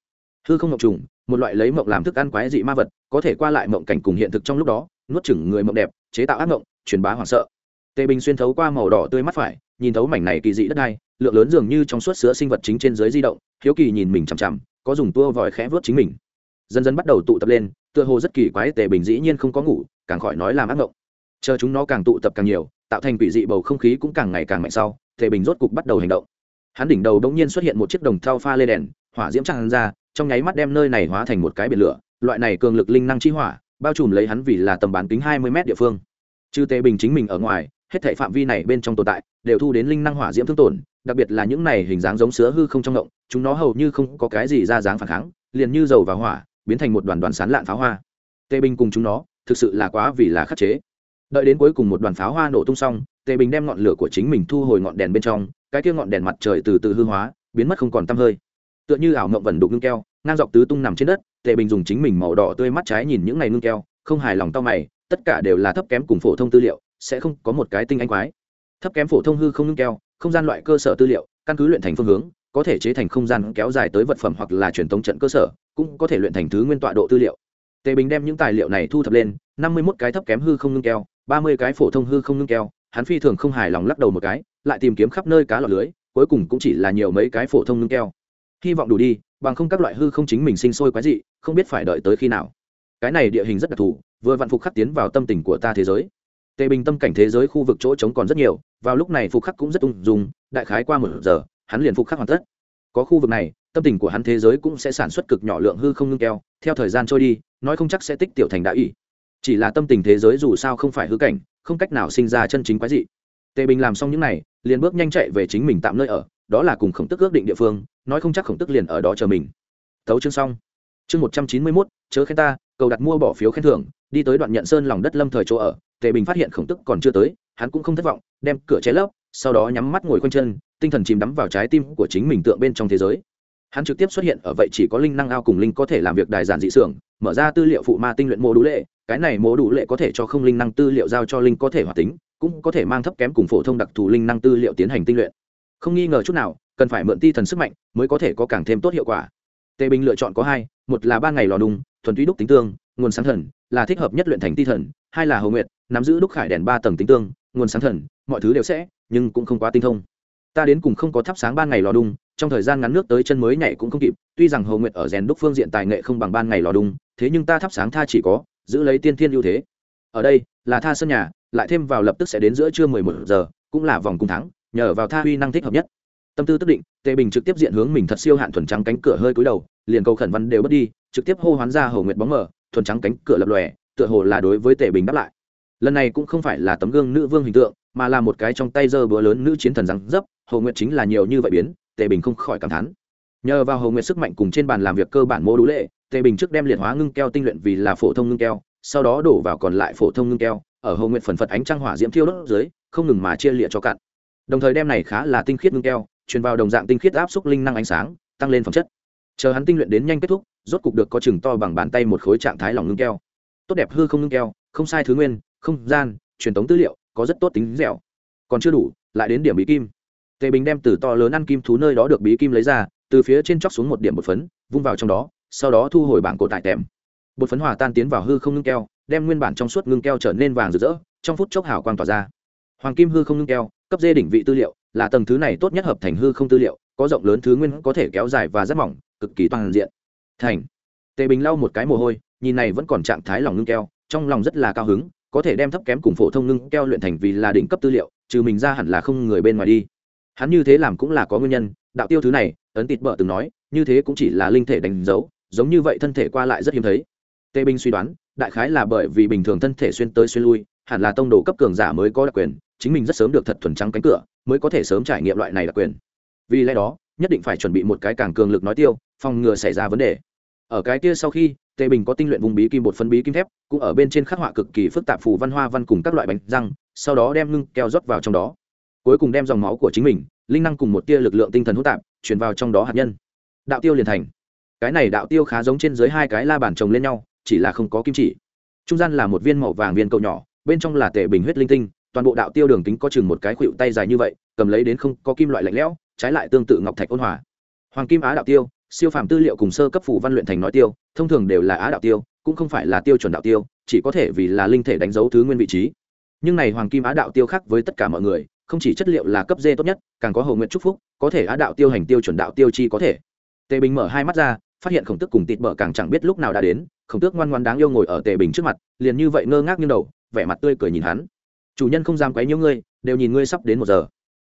Hư không mộng trùng, một loại lấy mộng làm thức ăn quái dị ma vật, có thể qua lại mộng cảnh cùng hiện thực trong lúc đó, nuốt chửng người mộng đẹp, chế tạo ác mộng, truyền bá hoảng sợ. Tề bình xuyên thấu qua màu đỏ tươi mắt phải, nhìn thấu mảnh này kỳ dị đất đai, lượng lớn dường như trong suốt sữa sinh vật chính trên dưới di động, hiếu kỳ nhìn mình chằm chằm, có dùng tua vòi khẽ vớt chính mình. Dần dần bắt đầu tụ tập lên, tựa hồ rất kỳ quái, tề bình dĩ nhiên không có ngủ, càng khỏi nói làm ác mộng. Chờ chúng nó càng tụ tập càng nhiều tạo thành quỷ dị bầu không khí cũng càng ngày càng mạnh sau, tề bình rốt cục bắt đầu hành động. Hắn đỉnh đầu đống nhiên xuất hiện một chiếc đồng thau pha lê đèn, hỏa diễm tràn ra, trong nháy mắt đem nơi này hóa thành một cái biển lửa, loại này cường lực linh năng chi hỏa, bao trùm lấy hắn vì là tầm bán kính hai mươi m địa phương. Trừ tề bình chính mình ở ngoài, hết thể phạm vi này bên trong tồn tại, đều thu đến linh năng hỏa diễm thương tổn, đặc biệt là những này hình dáng giống sứa hư không trong ngộng, chúng nó hầu như không có cái gì ra dáng phản kháng, liền như dầu và hỏa, biến thành một đoàn đoàn sán lạn pháo hoa. Tề bình cùng chúng nó, thực sự là quá vì là khắc chế đợi đến cuối cùng một đoàn pháo hoa nổ tung xong, tề bình đem ngọn lửa của chính mình thu hồi ngọn đèn bên trong, cái kia ngọn đèn mặt trời từ từ hư hóa, biến mất không còn tăm hơi. Tựa như ảo mộng vẩn đục ngưng keo, ngang dọc tứ tung nằm trên đất, tề bình dùng chính mình màu đỏ tươi mắt trái nhìn những ngày ngưng keo, không hài lòng tao mày, tất cả đều là thấp kém cùng phổ thông tư liệu, sẽ không có một cái tinh anh quái. Thấp kém phổ thông hư không ngưng keo, không gian loại cơ sở tư liệu, căn cứ luyện thành phương hướng, có thể chế thành không gian kéo dài tới vật phẩm hoặc là truyền thống trận cơ sở, cũng có thể luyện thành thứ nguyên tọa độ tư liệu. Tề bình đem những tài liệu này thu thập lên, năm mươi một cái thấp kém hư không ngưng keo ba mươi cái phổ thông hư không ngưng keo, hắn phi thường không hài lòng lắc đầu một cái, lại tìm kiếm khắp nơi cá lọt lưới, cuối cùng cũng chỉ là nhiều mấy cái phổ thông ngưng keo. Hy vọng đủ đi, bằng không các loại hư không chính mình sinh sôi quái dị, không biết phải đợi tới khi nào. Cái này địa hình rất đặc thù, vừa vạn phục khắc tiến vào tâm tình của ta thế giới. Tề bình tâm cảnh thế giới khu vực chỗ trống còn rất nhiều, vào lúc này phục khắc cũng rất ung dung, đại khái qua một giờ, hắn liền phục khắc hoàn tất. Có khu vực này, tâm tình của hắn thế giới cũng sẽ sản xuất cực nhỏ lượng hư không ngưng keo, theo thời gian trôi đi, nói không chắc sẽ tích tiểu thành đại ỷ chỉ là tâm tình thế giới dù sao không phải hư cảnh, không cách nào sinh ra chân chính quái dị. Tề bình làm xong những này, liền bước nhanh chạy về chính mình tạm nơi ở, đó là cùng khổng tức ước định địa phương, nói không chắc khổng tức liền ở đó chờ mình. Tấu chương xong. Chương một trăm chín mươi mốt, chớ khen ta, cầu đặt mua bỏ phiếu khen thưởng, đi tới đoạn nhận sơn lòng đất lâm thời chỗ ở, tề bình phát hiện khổng tức còn chưa tới, hắn cũng không thất vọng, đem cửa che lấp, sau đó nhắm mắt ngồi quanh chân, tinh thần chìm đắm vào trái tim của chính mình tượng bên trong thế giới. Hắn trực tiếp xuất hiện ở vậy chỉ có linh năng ao cùng linh có thể làm việc đài giản dị xưởng, mở ra tư liệu phụ ma tinh luyện mô đủ lệ cái này mô đủ lệ có thể cho không linh năng tư liệu giao cho linh có thể hoạt tính, cũng có thể mang thấp kém cùng phổ thông đặc thù linh năng tư liệu tiến hành tinh luyện. Không nghi ngờ chút nào, cần phải mượn ti thần sức mạnh mới có thể có càng thêm tốt hiệu quả. Tề bình lựa chọn có hai, một là ba ngày lò đùng, thuần túy đúc tính tương, nguồn sáng thần, là thích hợp nhất luyện thành ti thần, hai là hầu nguyệt, nắm giữ đúc khải đèn ba tầng tính tương, nguồn sáng thần, mọi thứ đều sẽ, nhưng cũng không quá tinh thông. Ta đến cùng không có thắp sáng ban ngày lò đùng, trong thời gian ngắn nước tới chân mới nhảy cũng không kịp, tuy rằng hầu nguyệt ở rèn đúc phương diện tài nghệ không bằng ban ngày lò đùng, thế nhưng ta thắp sáng tha chỉ có giữ lấy tiên thiên ưu thế. Ở đây là tha sân nhà lại thêm vào lập tức sẽ đến giữa trưa mười một giờ cũng là vòng cung thắng nhờ vào tha huy năng thích hợp nhất. Tâm tư tức định tề bình trực tiếp diện hướng mình thật siêu hạn thuần trắng cánh cửa hơi cúi đầu liền cầu khẩn văn đều bất đi trực tiếp hô hoán ra hầu nguyệt bóng mở, thuần trắng cánh cửa lập lòe tựa hồ là đối với tề bình đáp lại. Lần này cũng không phải là tấm gương nữ vương hình tượng mà là một cái trong tay giơ búa lớn nữ chiến thần rắn dấp hầu nguyệt chính là nhiều như vậy biến tề bình không khỏi cảm thán nhờ vào hầu nguyệt sức mạnh cùng trên bàn làm việc cơ bản mô đũ lệ, tề bình trước đem liệt hóa ngưng keo tinh luyện vì là phổ thông ngưng keo, sau đó đổ vào còn lại phổ thông ngưng keo, ở hầu nguyệt phần phật ánh trăng hỏa diễm thiêu đốt dưới, không ngừng mà chia liệt cho cạn. Đồng thời đem này khá là tinh khiết ngưng keo, truyền vào đồng dạng tinh khiết áp xúc linh năng ánh sáng, tăng lên phẩm chất. Chờ hắn tinh luyện đến nhanh kết thúc, rốt cục được có chừng to bằng bàn tay một khối trạng thái lỏng ngưng keo. Tốt đẹp hư không ngưng keo, không sai thứ nguyên, không gian, truyền thống tư liệu, có rất tốt tính dẻo. Còn chưa đủ, lại đến điểm bí kim. Tề bình đem từ to lớn ăn kim thú nơi đó được bí kim lấy ra từ phía trên chóc xuống một điểm bột phấn, vung vào trong đó, sau đó thu hồi bảng cổ tại tèm bột phấn hòa tan tiến vào hư không ngưng keo, đem nguyên bản trong suốt ngưng keo trở nên vàng rực rỡ, trong phút chốc hào quang tỏa ra. Hoàng kim hư không ngưng keo, cấp dê đỉnh vị tư liệu, là tầng thứ này tốt nhất hợp thành hư không tư liệu, có rộng lớn thứ nguyên có thể kéo dài và rất mỏng, cực kỳ toàn diện. Thành. Tề bình lau một cái mồ hôi, nhìn này vẫn còn trạng thái lòng ngưng keo, trong lòng rất là cao hứng, có thể đem thấp kém cùng phổ thông ngưng keo luyện thành vì là đỉnh cấp tư liệu, trừ mình ra hẳn là không người bên ngoài đi. Hắn như thế làm cũng là có nguyên nhân đạo tiêu thứ này, ấn tịt bợ từng nói, như thế cũng chỉ là linh thể đánh dấu, giống như vậy thân thể qua lại rất hiếm thấy. Tề bình suy đoán, đại khái là bởi vì bình thường thân thể xuyên tới xuyên lui, hẳn là tông đồ cấp cường giả mới có đặc quyền, chính mình rất sớm được thật thuần trắng cánh cửa, mới có thể sớm trải nghiệm loại này đặc quyền. Vì lẽ đó, nhất định phải chuẩn bị một cái càng cường lực nói tiêu, phòng ngừa xảy ra vấn đề. Ở cái kia sau khi tề bình có tinh luyện vùng bí kim bột phân bí kim thép, cũng ở bên trên khắc họa cực kỳ phức tạp phù văn hoa văn cùng các loại bánh răng, sau đó đem ngưng keo rót vào trong đó. Cuối cùng đem dòng máu của chính mình linh năng cùng một tia lực lượng tinh thần hỗn tạp, truyền vào trong đó hạt nhân. Đạo tiêu liền thành. Cái này đạo tiêu khá giống trên dưới hai cái la bàn trồng lên nhau, chỉ là không có kim chỉ. Trung gian là một viên màu vàng viên cầu nhỏ, bên trong là tệ bình huyết linh tinh, toàn bộ đạo tiêu đường kính có chừng một cái khuỵu tay dài như vậy, cầm lấy đến không có kim loại lạnh lẽo, trái lại tương tự ngọc thạch ôn hòa. Hoàng kim á đạo tiêu, siêu phàm tư liệu cùng sơ cấp phủ văn luyện thành nói tiêu, thông thường đều là á đạo tiêu, cũng không phải là tiêu chuẩn đạo tiêu, chỉ có thể vì là linh thể đánh dấu thứ nguyên vị trí. Nhưng này hoàng kim á đạo tiêu khác với tất cả mọi người không chỉ chất liệu là cấp dê tốt nhất, càng có hầu nguyện chúc phúc, có thể á đạo tiêu hành tiêu chuẩn đạo tiêu chi có thể. Tề bình mở hai mắt ra, phát hiện khổng tước cùng tịt bở càng chẳng biết lúc nào đã đến, khổng tước ngoan ngoan đáng yêu ngồi ở tề bình trước mặt, liền như vậy ngơ ngác như đầu, vẻ mặt tươi cười nhìn hắn. Chủ nhân không dám quấy nhiễu ngươi, đều nhìn ngươi sắp đến một giờ.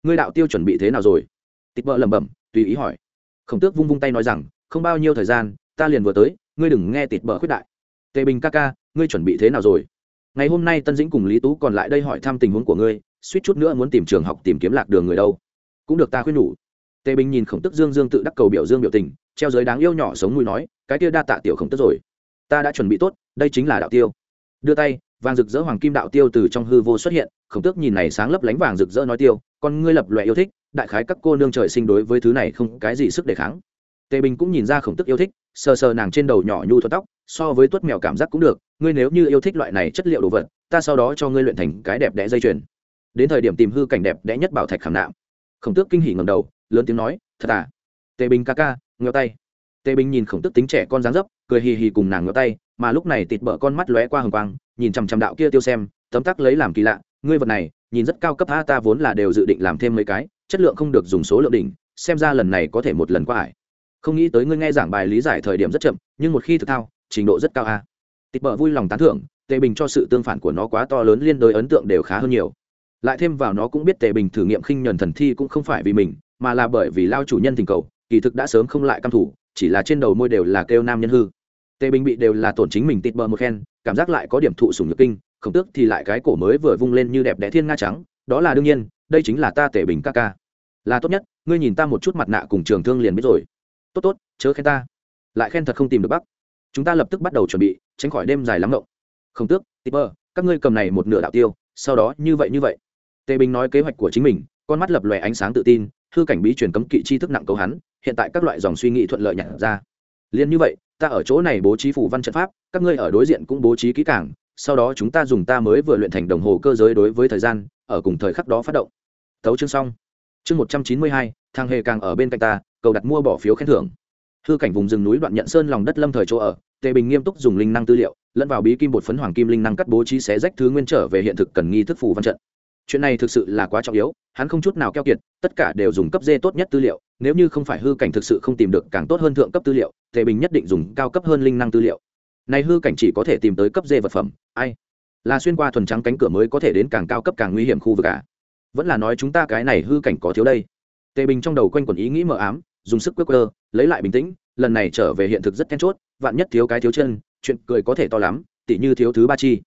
Ngươi đạo tiêu chuẩn bị thế nào rồi? Tịt bờ lẩm bẩm, tùy ý hỏi. Khổng tước vung vung tay nói rằng, không bao nhiêu thời gian, ta liền vừa tới, ngươi đừng nghe tịt bờ khuyết đại. Tề bình ca ca, ngươi chuẩn bị thế nào rồi? Ngày hôm nay tân dĩnh cùng lý tú còn lại đây hỏi thăm tình huống của ngươi suýt chút nữa muốn tìm trường học tìm kiếm lạc đường người đâu. Cũng được ta khuyên nhủ. Tề bình nhìn khổng tức dương dương tự đắc cầu biểu dương biểu tình, treo giới đáng yêu nhỏ sống mùi nói, cái kia đa tạ tiểu khổng tức rồi. Ta đã chuẩn bị tốt, đây chính là đạo tiêu. Đưa tay, vàng rực rỡ hoàng kim đạo tiêu từ trong hư vô xuất hiện, khổng tước nhìn này sáng lấp lánh vàng rực rỡ nói tiêu, con ngươi lập loại yêu thích, đại khái các cô nương trời sinh đối với thứ này không cái gì sức đề kháng. Tề bình cũng nhìn ra khổng tức yêu thích, sờ sờ nàng trên đầu nhỏ nhu thuật tóc, so với tuất mèo cảm giác cũng được, ngươi nếu như yêu thích loại này chất liệu đồ vật, ta sau đó cho ngươi luyện thành cái đẹp đẽ dây chuyền đến thời điểm tìm hư cảnh đẹp đẽ nhất bảo thạch khảm nạm. Khổng tước kinh hỉ ngầm đầu, lớn tiếng nói, thật à? Tề bình ca ca, ngheo tay. Tề bình nhìn khổng tước tính trẻ con dáng dấp, cười hì hì cùng nàng ngheo tay, mà lúc này tịt bở con mắt lóe qua hồng quang, nhìn chằm chằm đạo kia tiêu xem, tấm tắc lấy làm kỳ lạ, ngươi vật này, nhìn rất cao cấp a ta vốn là đều dự định làm thêm mấy cái, chất lượng không được dùng số lượng đỉnh, xem ra lần này có thể một lần qua ải không nghĩ tới ngươi nghe giảng bài lý giải thời điểm rất chậm, nhưng một khi thực thao, trình độ rất cao a tịt bở vui lòng tán thưởng, tề bình cho sự tương phản của nó quá to lớn liên đối ấn tượng đều khá hơn nhiều lại thêm vào nó cũng biết tề bình thử nghiệm khinh nhuần thần thi cũng không phải vì mình, mà là bởi vì lao chủ nhân tình cầu, kỳ thực đã sớm không lại căm thủ, chỉ là trên đầu môi đều là kêu nam nhân hư. Tề bình bị đều là tổn chính mình tịt bờ một khen cảm giác lại có điểm thụ sùng nhược kinh khổng tước thì lại cái cổ mới vừa vung lên như đẹp đẽ thiên nga trắng, đó là đương nhiên, đây chính là ta tề bình ca ca. Là tốt nhất, ngươi nhìn ta một chút mặt nạ cùng trường thương liền biết rồi. Tốt tốt, chớ khen ta. Lại khen thật không tìm được bắc chúng ta lập tức bắt đầu chuẩn bị, tránh khỏi đêm dài lắm động không tước tịp bơ các ngươi cầm này một nửa đạo tiêu, sau đó như vậy như vậy tề bình nói kế hoạch của chính mình, con mắt lập lòe ánh sáng tự tin, hư cảnh bí truyền cấm kỵ chi thức nặng cấu hắn, hiện tại các loại dòng suy nghĩ thuận lợi nhận ra. Liền như vậy, ta ở chỗ này bố trí phủ văn trận pháp, các ngươi ở đối diện cũng bố trí kỹ cảng sau đó chúng ta dùng ta mới vừa luyện thành đồng hồ cơ giới đối với thời gian, ở cùng thời khắc đó phát động. Thấu chương xong. Chương một trăm chín mươi hai thang hề càng ở bên cạnh ta, cầu đặt mua bỏ phiếu khen thưởng. Hư cảnh vùng rừng núi đoạn nhận sơn lòng đất lâm thời chỗ ở, tề bình nghiêm túc dùng linh năng tư liệu, lẫn vào bí kim bột phấn hoàng kim linh năng cắt bố trí xé rách thứ nguyên trở về hiện thực cần nghi thức phủ văn trận chuyện này thực sự là quá trọng yếu, hắn không chút nào keo kiệt, tất cả đều dùng cấp dê tốt nhất tư liệu, nếu như không phải hư cảnh thực sự không tìm được càng tốt hơn thượng cấp tư liệu, tề bình nhất định dùng cao cấp hơn linh năng tư liệu. Này hư cảnh chỉ có thể tìm tới cấp dê vật phẩm, ai? Là xuyên qua thuần trắng cánh cửa mới có thể đến càng cao cấp càng nguy hiểm khu vực à? Vẫn là nói chúng ta cái này hư cảnh có thiếu đây. Tề bình trong đầu quanh quẩn ý nghĩ mờ ám, dùng sức quyết cơ lấy lại bình tĩnh, lần này trở về hiện thực rất then chốt, vạn nhất thiếu cái thiếu chân, chuyện cười có thể to lắm, tỉ như thiếu thứ ba chi.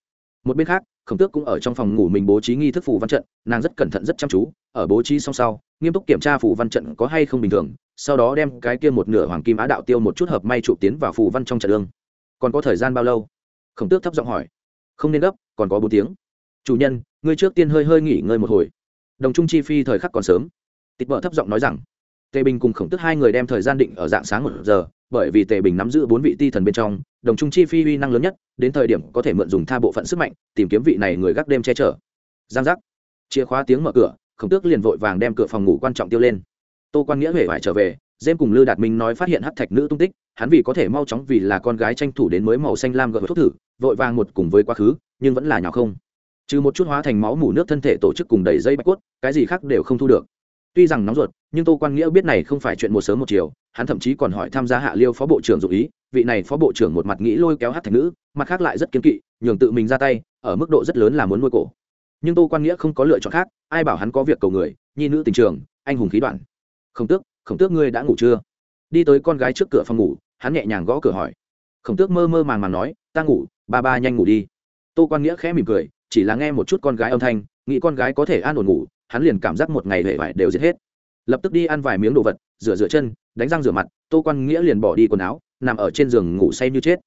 Một bên khác khổng tước cũng ở trong phòng ngủ mình bố trí nghi thức phù văn trận, nàng rất cẩn thận rất chăm chú, ở bố trí xong sau, nghiêm túc kiểm tra phù văn trận có hay không bình thường, sau đó đem cái kia một nửa hoàng kim á đạo tiêu một chút hợp may trụ tiến vào phù văn trong trận lương còn có thời gian bao lâu? Khổng tước thấp giọng hỏi. Không nên gấp, còn có bốn tiếng. Chủ nhân, ngươi trước tiên hơi hơi nghỉ ngơi một hồi. Đồng trung chi phi thời khắc còn sớm. Tịt vợ thấp giọng nói rằng tề bình cùng khổng tức hai người đem thời gian định ở dạng sáng một giờ, bởi vì tề bình nắm giữ bốn vị ti thần bên trong, đồng trung chi phi uy năng lớn nhất, đến thời điểm có thể mượn dùng tha bộ phận sức mạnh, tìm kiếm vị này người gác đêm che chở. Giang giác. Chìa khóa tiếng mở cửa, khổng tước liền vội vàng đem cửa phòng ngủ quan trọng tiêu lên. Tô quan nghĩa huệ phải trở về, dêm cùng lư đạt minh nói phát hiện hắc thạch nữ tung tích, hắn vì có thể mau chóng vì là con gái tranh thủ đến mới màu xanh lam gợi thuốc thử, vội vàng một cùng với quá khứ, nhưng vẫn là nhỏ không. Trừ một chút hóa thành máu mủ nước thân thể tổ chức cùng đầy dây bạch quất cái gì khác đều không thu được tuy rằng nóng ruột, nhưng tô quan nghĩa biết này không phải chuyện một sớm một chiều, hắn thậm chí còn hỏi tham gia hạ liêu phó bộ trưởng dụ ý, vị này phó bộ trưởng một mặt nghĩ lôi kéo hát thành nữ, mặt khác lại rất kiếm kỵ, nhường tự mình ra tay, ở mức độ rất lớn là muốn nuôi cổ. Nhưng tô quan nghĩa không có lựa chọn khác, ai bảo hắn có việc cầu người, nhi nữ tình trường, anh hùng khí đoạn. Khổng tước khổng tước ngươi đã ngủ chưa? Đi tới con gái trước cửa phòng ngủ, hắn nhẹ nhàng gõ cửa hỏi. Khổng tước mơ mơ màng màng nói, ta ngủ, ba ba nhanh ngủ đi. Tô quan nghĩa khẽ mỉm cười, chỉ là nghe một chút con gái âm thanh, nghĩ con gái có thể an ổn ngủ hắn liền cảm giác một ngày hệ vải đều giết hết. Lập tức đi ăn vài miếng đồ vật, rửa rửa chân, đánh răng rửa mặt, tô quan nghĩa liền bỏ đi quần áo, nằm ở trên giường ngủ say như chết.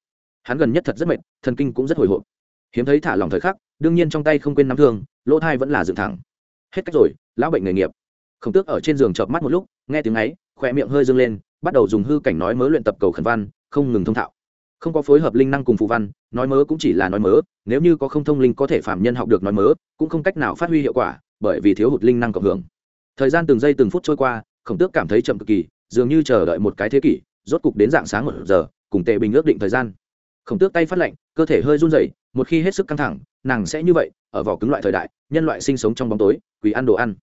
Hắn gần nhất thật rất mệt, thần kinh cũng rất hồi hộp. Hiếm thấy thả lòng thời khắc, đương nhiên trong tay không quên nắm thương, lỗ thai vẫn là dựng thẳng. Hết cách rồi, lão bệnh nghề nghiệp. Khổng tước ở trên giường chợp mắt một lúc, nghe tiếng ấy khỏe miệng hơi dâng lên, bắt đầu dùng hư cảnh nói mớ luyện tập cầu khẩn văn, không ngừng thông thạo. Không có phối hợp linh năng cùng phù văn, nói mớ cũng chỉ là nói mớ, nếu như có không thông linh có thể phạm nhân học được nói mớ, cũng không cách nào phát huy hiệu quả bởi vì thiếu hụt linh năng cộng hưởng. Thời gian từng giây từng phút trôi qua, khổng tước cảm thấy chậm cực kỳ, dường như chờ đợi một cái thế kỷ, rốt cục đến dạng sáng một giờ, cùng tề bình ước định thời gian. Khổng tước tay phát lạnh, cơ thể hơi run rẩy, một khi hết sức căng thẳng, nàng sẽ như vậy, ở vỏ cứng loại thời đại, nhân loại sinh sống trong bóng tối, quỳ ăn đồ ăn.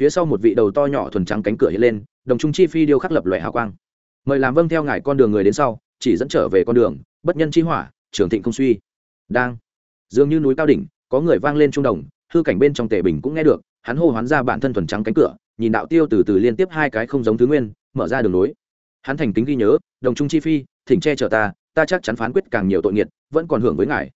Phía sau một vị đầu to nhỏ thuần trắng cánh cửa hiện lên, đồng trung chi phi điêu khắc lập loại hào quang. Mời làm vâng theo ngài con đường người đến sau, chỉ dẫn trở về con đường, bất nhân chi hỏa, trường thịnh không suy. Đang. Dường như núi cao đỉnh, có người vang lên trung đồng hư cảnh bên trong tề bình cũng nghe được, hắn hô hoán ra bản thân thuần trắng cánh cửa, nhìn đạo tiêu từ từ liên tiếp hai cái không giống thứ nguyên, mở ra đường lối. Hắn thành kính ghi nhớ, đồng trung chi phi, thỉnh che chở ta ta chắc chắn phán quyết càng nhiều tội nghiệt, vẫn còn hưởng với ngài.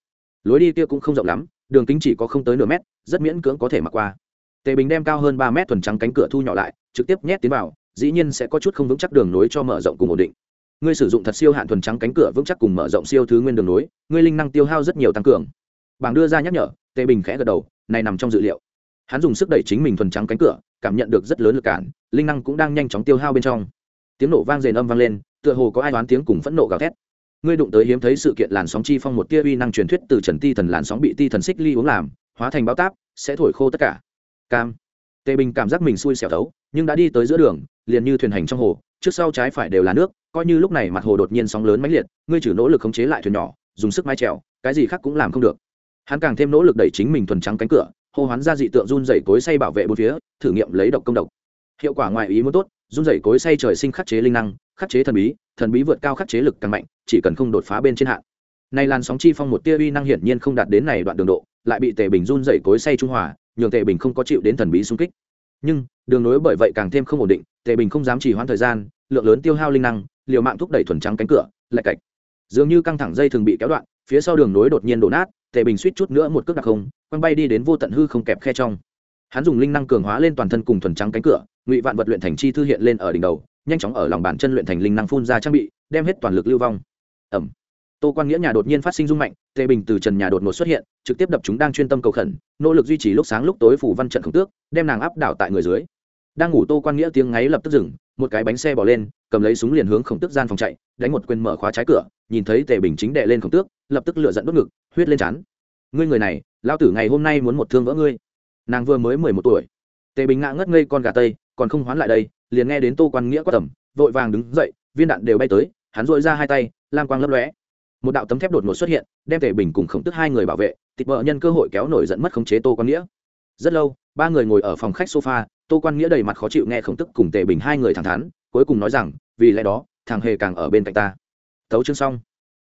Lối đi kia cũng không rộng lắm, đường kính chỉ có không tới nửa mét, rất miễn cưỡng có thể mặc qua. Tề bình đem cao hơn ba mét thuần trắng cánh cửa thu nhỏ lại, trực tiếp nhét tiến vào, dĩ nhiên sẽ có chút không vững chắc đường nối cho mở rộng cùng ổn định. Ngươi sử dụng thật siêu hạn thuần trắng cánh cửa vững chắc cùng mở rộng siêu thứ nguyên đường nối ngươi linh năng tiêu hao rất nhiều tăng cường bảng đưa ra nhắc nhở, tề bình khẽ gật đầu, này nằm trong dự liệu. Hắn dùng sức đẩy chính mình thuần trắng cánh cửa, cảm nhận được rất lớn lực cản, linh năng cũng đang nhanh chóng tiêu hao bên trong. Tiếng nổ vang rền âm vang lên, tựa hồ có ai đoán tiếng cùng phẫn nộ gào thét. Ngươi đụng tới hiếm thấy sự kiện làn sóng chi phong một tia uy năng truyền thuyết từ trần ti thần làn sóng bị ti thần xích ly uống làm, hóa thành báo táp, sẽ thổi khô tất cả. Cam. Tề bình cảm giác mình xui xẻo thấu, nhưng đã đi tới giữa đường, liền như thuyền hành trong hồ, trước sau trái phải đều là nước, coi như lúc này mặt hồ đột nhiên sóng lớn mãnh liệt, ngươi chỉ nỗ lực khống chế lại thuyền nhỏ, dùng sức mái trèo cái gì khác cũng làm không được hắn càng thêm nỗ lực đẩy chính mình thuần trắng cánh cửa, hô hoán ra dị tượng run dày cối say bảo vệ bốn phía, thử nghiệm lấy độc công độc. Hiệu quả ngoài ý muốn tốt, run dày cối say trời sinh khắc chế linh năng, khắc chế thần bí thần bí vượt cao khắc chế lực càng mạnh, chỉ cần không đột phá bên trên hạn. Nay làn sóng chi phong một tia uy năng hiển nhiên không đạt đến này đoạn đường độ, lại bị tề bình run dày cối say trung hòa, nhường tề bình không có chịu đến thần bí xung kích. Nhưng, đường nối bởi vậy càng thêm không ổn định, tề bình không dám trì hoãn thời gian, lượng lớn tiêu hao linh năng, liều mạng thúc đẩy thuần trắng cánh cửa lạch cạch. Dường như căng thẳng dây thường bị kéo đoạn, phía sau đường nối đột nhiên đổ nát tề bình suýt chút nữa một cước đặc không, quăng bay đi đến vô tận hư không kẹp khe trong. Hắn dùng linh năng cường hóa lên toàn thân cùng thuần trắng cánh cửa, ngụy vạn vật luyện thành chi thư hiện lên ở đỉnh đầu, nhanh chóng ở lòng bàn chân luyện thành linh năng phun ra trang bị, đem hết toàn lực lưu vong. Ẩm. Tô quan nghĩa nhà đột nhiên phát sinh rung mạnh, tề bình từ trần nhà đột ngột xuất hiện, trực tiếp đập chúng đang chuyên tâm cầu khẩn, nỗ lực duy trì lúc sáng lúc tối phủ văn trận khổng tước, đem nàng áp đảo tại người dưới. Đang ngủ tô quan nghĩa tiếng ngáy lập tức dừng một cái bánh xe bỏ lên, cầm lấy súng liền hướng khổng tước gian phòng chạy, đánh một quyền mở khóa trái cửa, nhìn thấy tề bình chính đệ lên khổng tước, lập tức lựa dẫn đốt ngực, huyết lên chán. Ngươi người này lao tử ngày hôm nay muốn một thương vỡ ngươi. Nàng vừa mới mười một tuổi. Tề bình ngã ngất ngây con gà tây, còn không hoán lại đây, liền nghe đến tô quan nghĩa quát tầm, vội vàng đứng dậy, viên đạn đều bay tới, hắn dội ra hai tay, lam quang lấp lóe. Một đạo tấm thép đột ngột xuất hiện, đem tề bình cùng khổng tức hai người bảo vệ, thịt vợ nhân cơ hội kéo nổi dẫn mất khống chế tô quan nghĩa. Rất lâu ba người ngồi ở phòng khách sofa, tô quan nghĩa đầy mặt khó chịu nghe khổng tức cùng tề bình hai người thẳng thắn, cuối cùng nói rằng, vì lẽ đó, thằng hề càng ở bên cạnh ta. Tấu chương xong.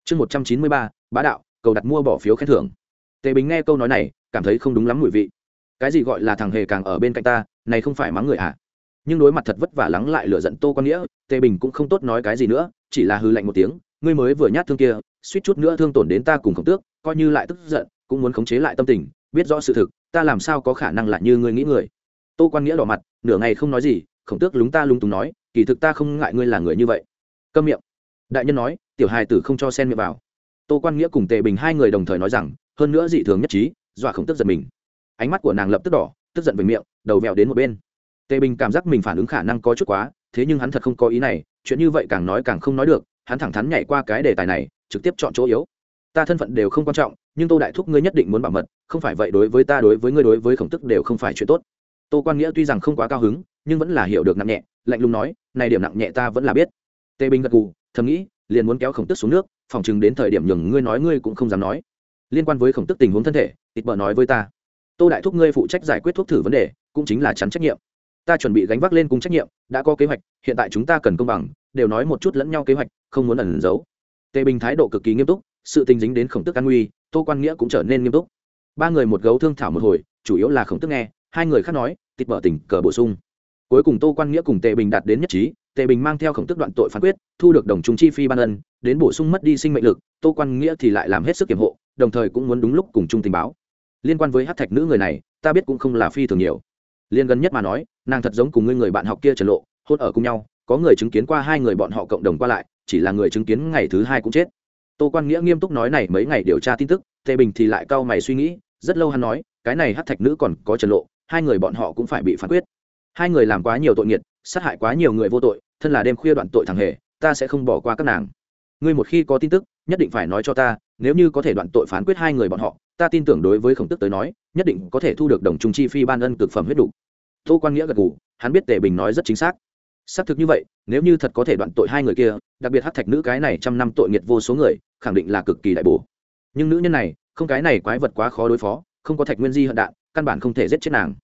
Chương một trăm chín mươi ba, bá đạo, cầu đặt mua bỏ phiếu khen thưởng. Tề bình nghe câu nói này, cảm thấy không đúng lắm mùi vị. Cái gì gọi là thằng hề càng ở bên cạnh ta, này không phải mắng người à? Nhưng đối mặt thật vất vả lắng lại lửa giận tô quan nghĩa, tề bình cũng không tốt nói cái gì nữa, chỉ là hư lạnh một tiếng, ngươi mới vừa nhát thương kia, suýt chút nữa thương tổn đến ta cùng khổng tước, coi như lại tức giận, cũng muốn khống chế lại tâm tình, biết rõ sự thực ta làm sao có khả năng là như ngươi nghĩ người? Tô quan nghĩa đỏ mặt, nửa ngày không nói gì, khổng tước lúng ta lung túng nói, kỳ thực ta không ngại ngươi là người như vậy. Câm miệng. Đại nhân nói, tiểu hài tử không cho sen miệng vào. Tô quan nghĩa cùng tề bình hai người đồng thời nói rằng, hơn nữa dị thường nhất trí, dọa khổng tước giật mình. Ánh mắt của nàng lập tức đỏ, tức giận về miệng, đầu vẹo đến một bên. Tề bình cảm giác mình phản ứng khả năng có chút quá, thế nhưng hắn thật không có ý này, chuyện như vậy càng nói càng không nói được, hắn thẳng thắn nhảy qua cái đề tài này, trực tiếp chọn chỗ yếu ta thân phận đều không quan trọng, nhưng tô đại thúc ngươi nhất định muốn bảo mật, không phải vậy đối với ta, đối với ngươi, đối với khổng tức đều không phải chuyện tốt. Tô quan nghĩa tuy rằng không quá cao hứng, nhưng vẫn là hiểu được nặng nhẹ, lạnh lùng nói, này điểm nặng nhẹ ta vẫn là biết. Tê bình gật gù, thầm nghĩ, liền muốn kéo khổng tức xuống nước, phòng chừng đến thời điểm nhường ngươi nói ngươi cũng không dám nói. Liên quan với khổng tức tình huống thân thể, ít bờ nói với ta. Tô đại thúc ngươi phụ trách giải quyết thuốc thử vấn đề, cũng chính là chắn trách nhiệm. Ta chuẩn bị gánh vác lên cùng trách nhiệm, đã có kế hoạch, hiện tại chúng ta cần công bằng, đều nói một chút lẫn nhau kế hoạch, không muốn ẩn giấu. Tề bình thái độ cực kỳ nghiêm túc sự tình dính đến khổng tức an nguy, tô quan nghĩa cũng trở nên nghiêm túc. Ba người một gấu thương thảo một hồi, chủ yếu là khổng tức nghe, hai người khác nói, tịt bở tình, cờ bổ sung. Cuối cùng tô quan nghĩa cùng tề bình đạt đến nhất trí, tề bình mang theo khổng tức đoạn tội phán quyết, thu được đồng trung chi phi ban ân, đến bổ sung mất đi sinh mệnh lực, tô quan nghĩa thì lại làm hết sức kiểm hộ, đồng thời cũng muốn đúng lúc cùng chung tình báo. Liên quan với hát thạch nữ người này, ta biết cũng không là phi thường nhiều. Liên gần nhất mà nói, nàng thật giống cùng ngươi người bạn học kia trần lộ, hôn ở cùng nhau, có người chứng kiến qua hai người bọn họ cộng đồng qua lại, chỉ là người chứng kiến ngày thứ hai cũng chết tô quan nghĩa nghiêm túc nói này mấy ngày điều tra tin tức, tề bình thì lại cau mày suy nghĩ, rất lâu hắn nói, cái này hát thạch nữ còn có trần lộ, hai người bọn họ cũng phải bị phán quyết. Hai người làm quá nhiều tội nghiệt, sát hại quá nhiều người vô tội, thân là đêm khuya đoạn tội thằng hề, ta sẽ không bỏ qua các nàng. Ngươi một khi có tin tức, nhất định phải nói cho ta, nếu như có thể đoạn tội phán quyết hai người bọn họ, ta tin tưởng đối với khổng tức tới nói, nhất định có thể thu được đồng trung chi phi ban ân cực phẩm huyết đủ. Tô quan nghĩa gật gù, hắn biết tề bình nói rất chính xác xác thực như vậy, nếu như thật có thể đoạn tội hai người kia, đặc biệt hát thạch nữ cái này trăm năm tội nghiệt vô số người, khẳng định là cực kỳ đại bổ. Nhưng nữ nhân này, không cái này quái vật quá khó đối phó, không có thạch nguyên di hận đạn, căn bản không thể giết chết nàng.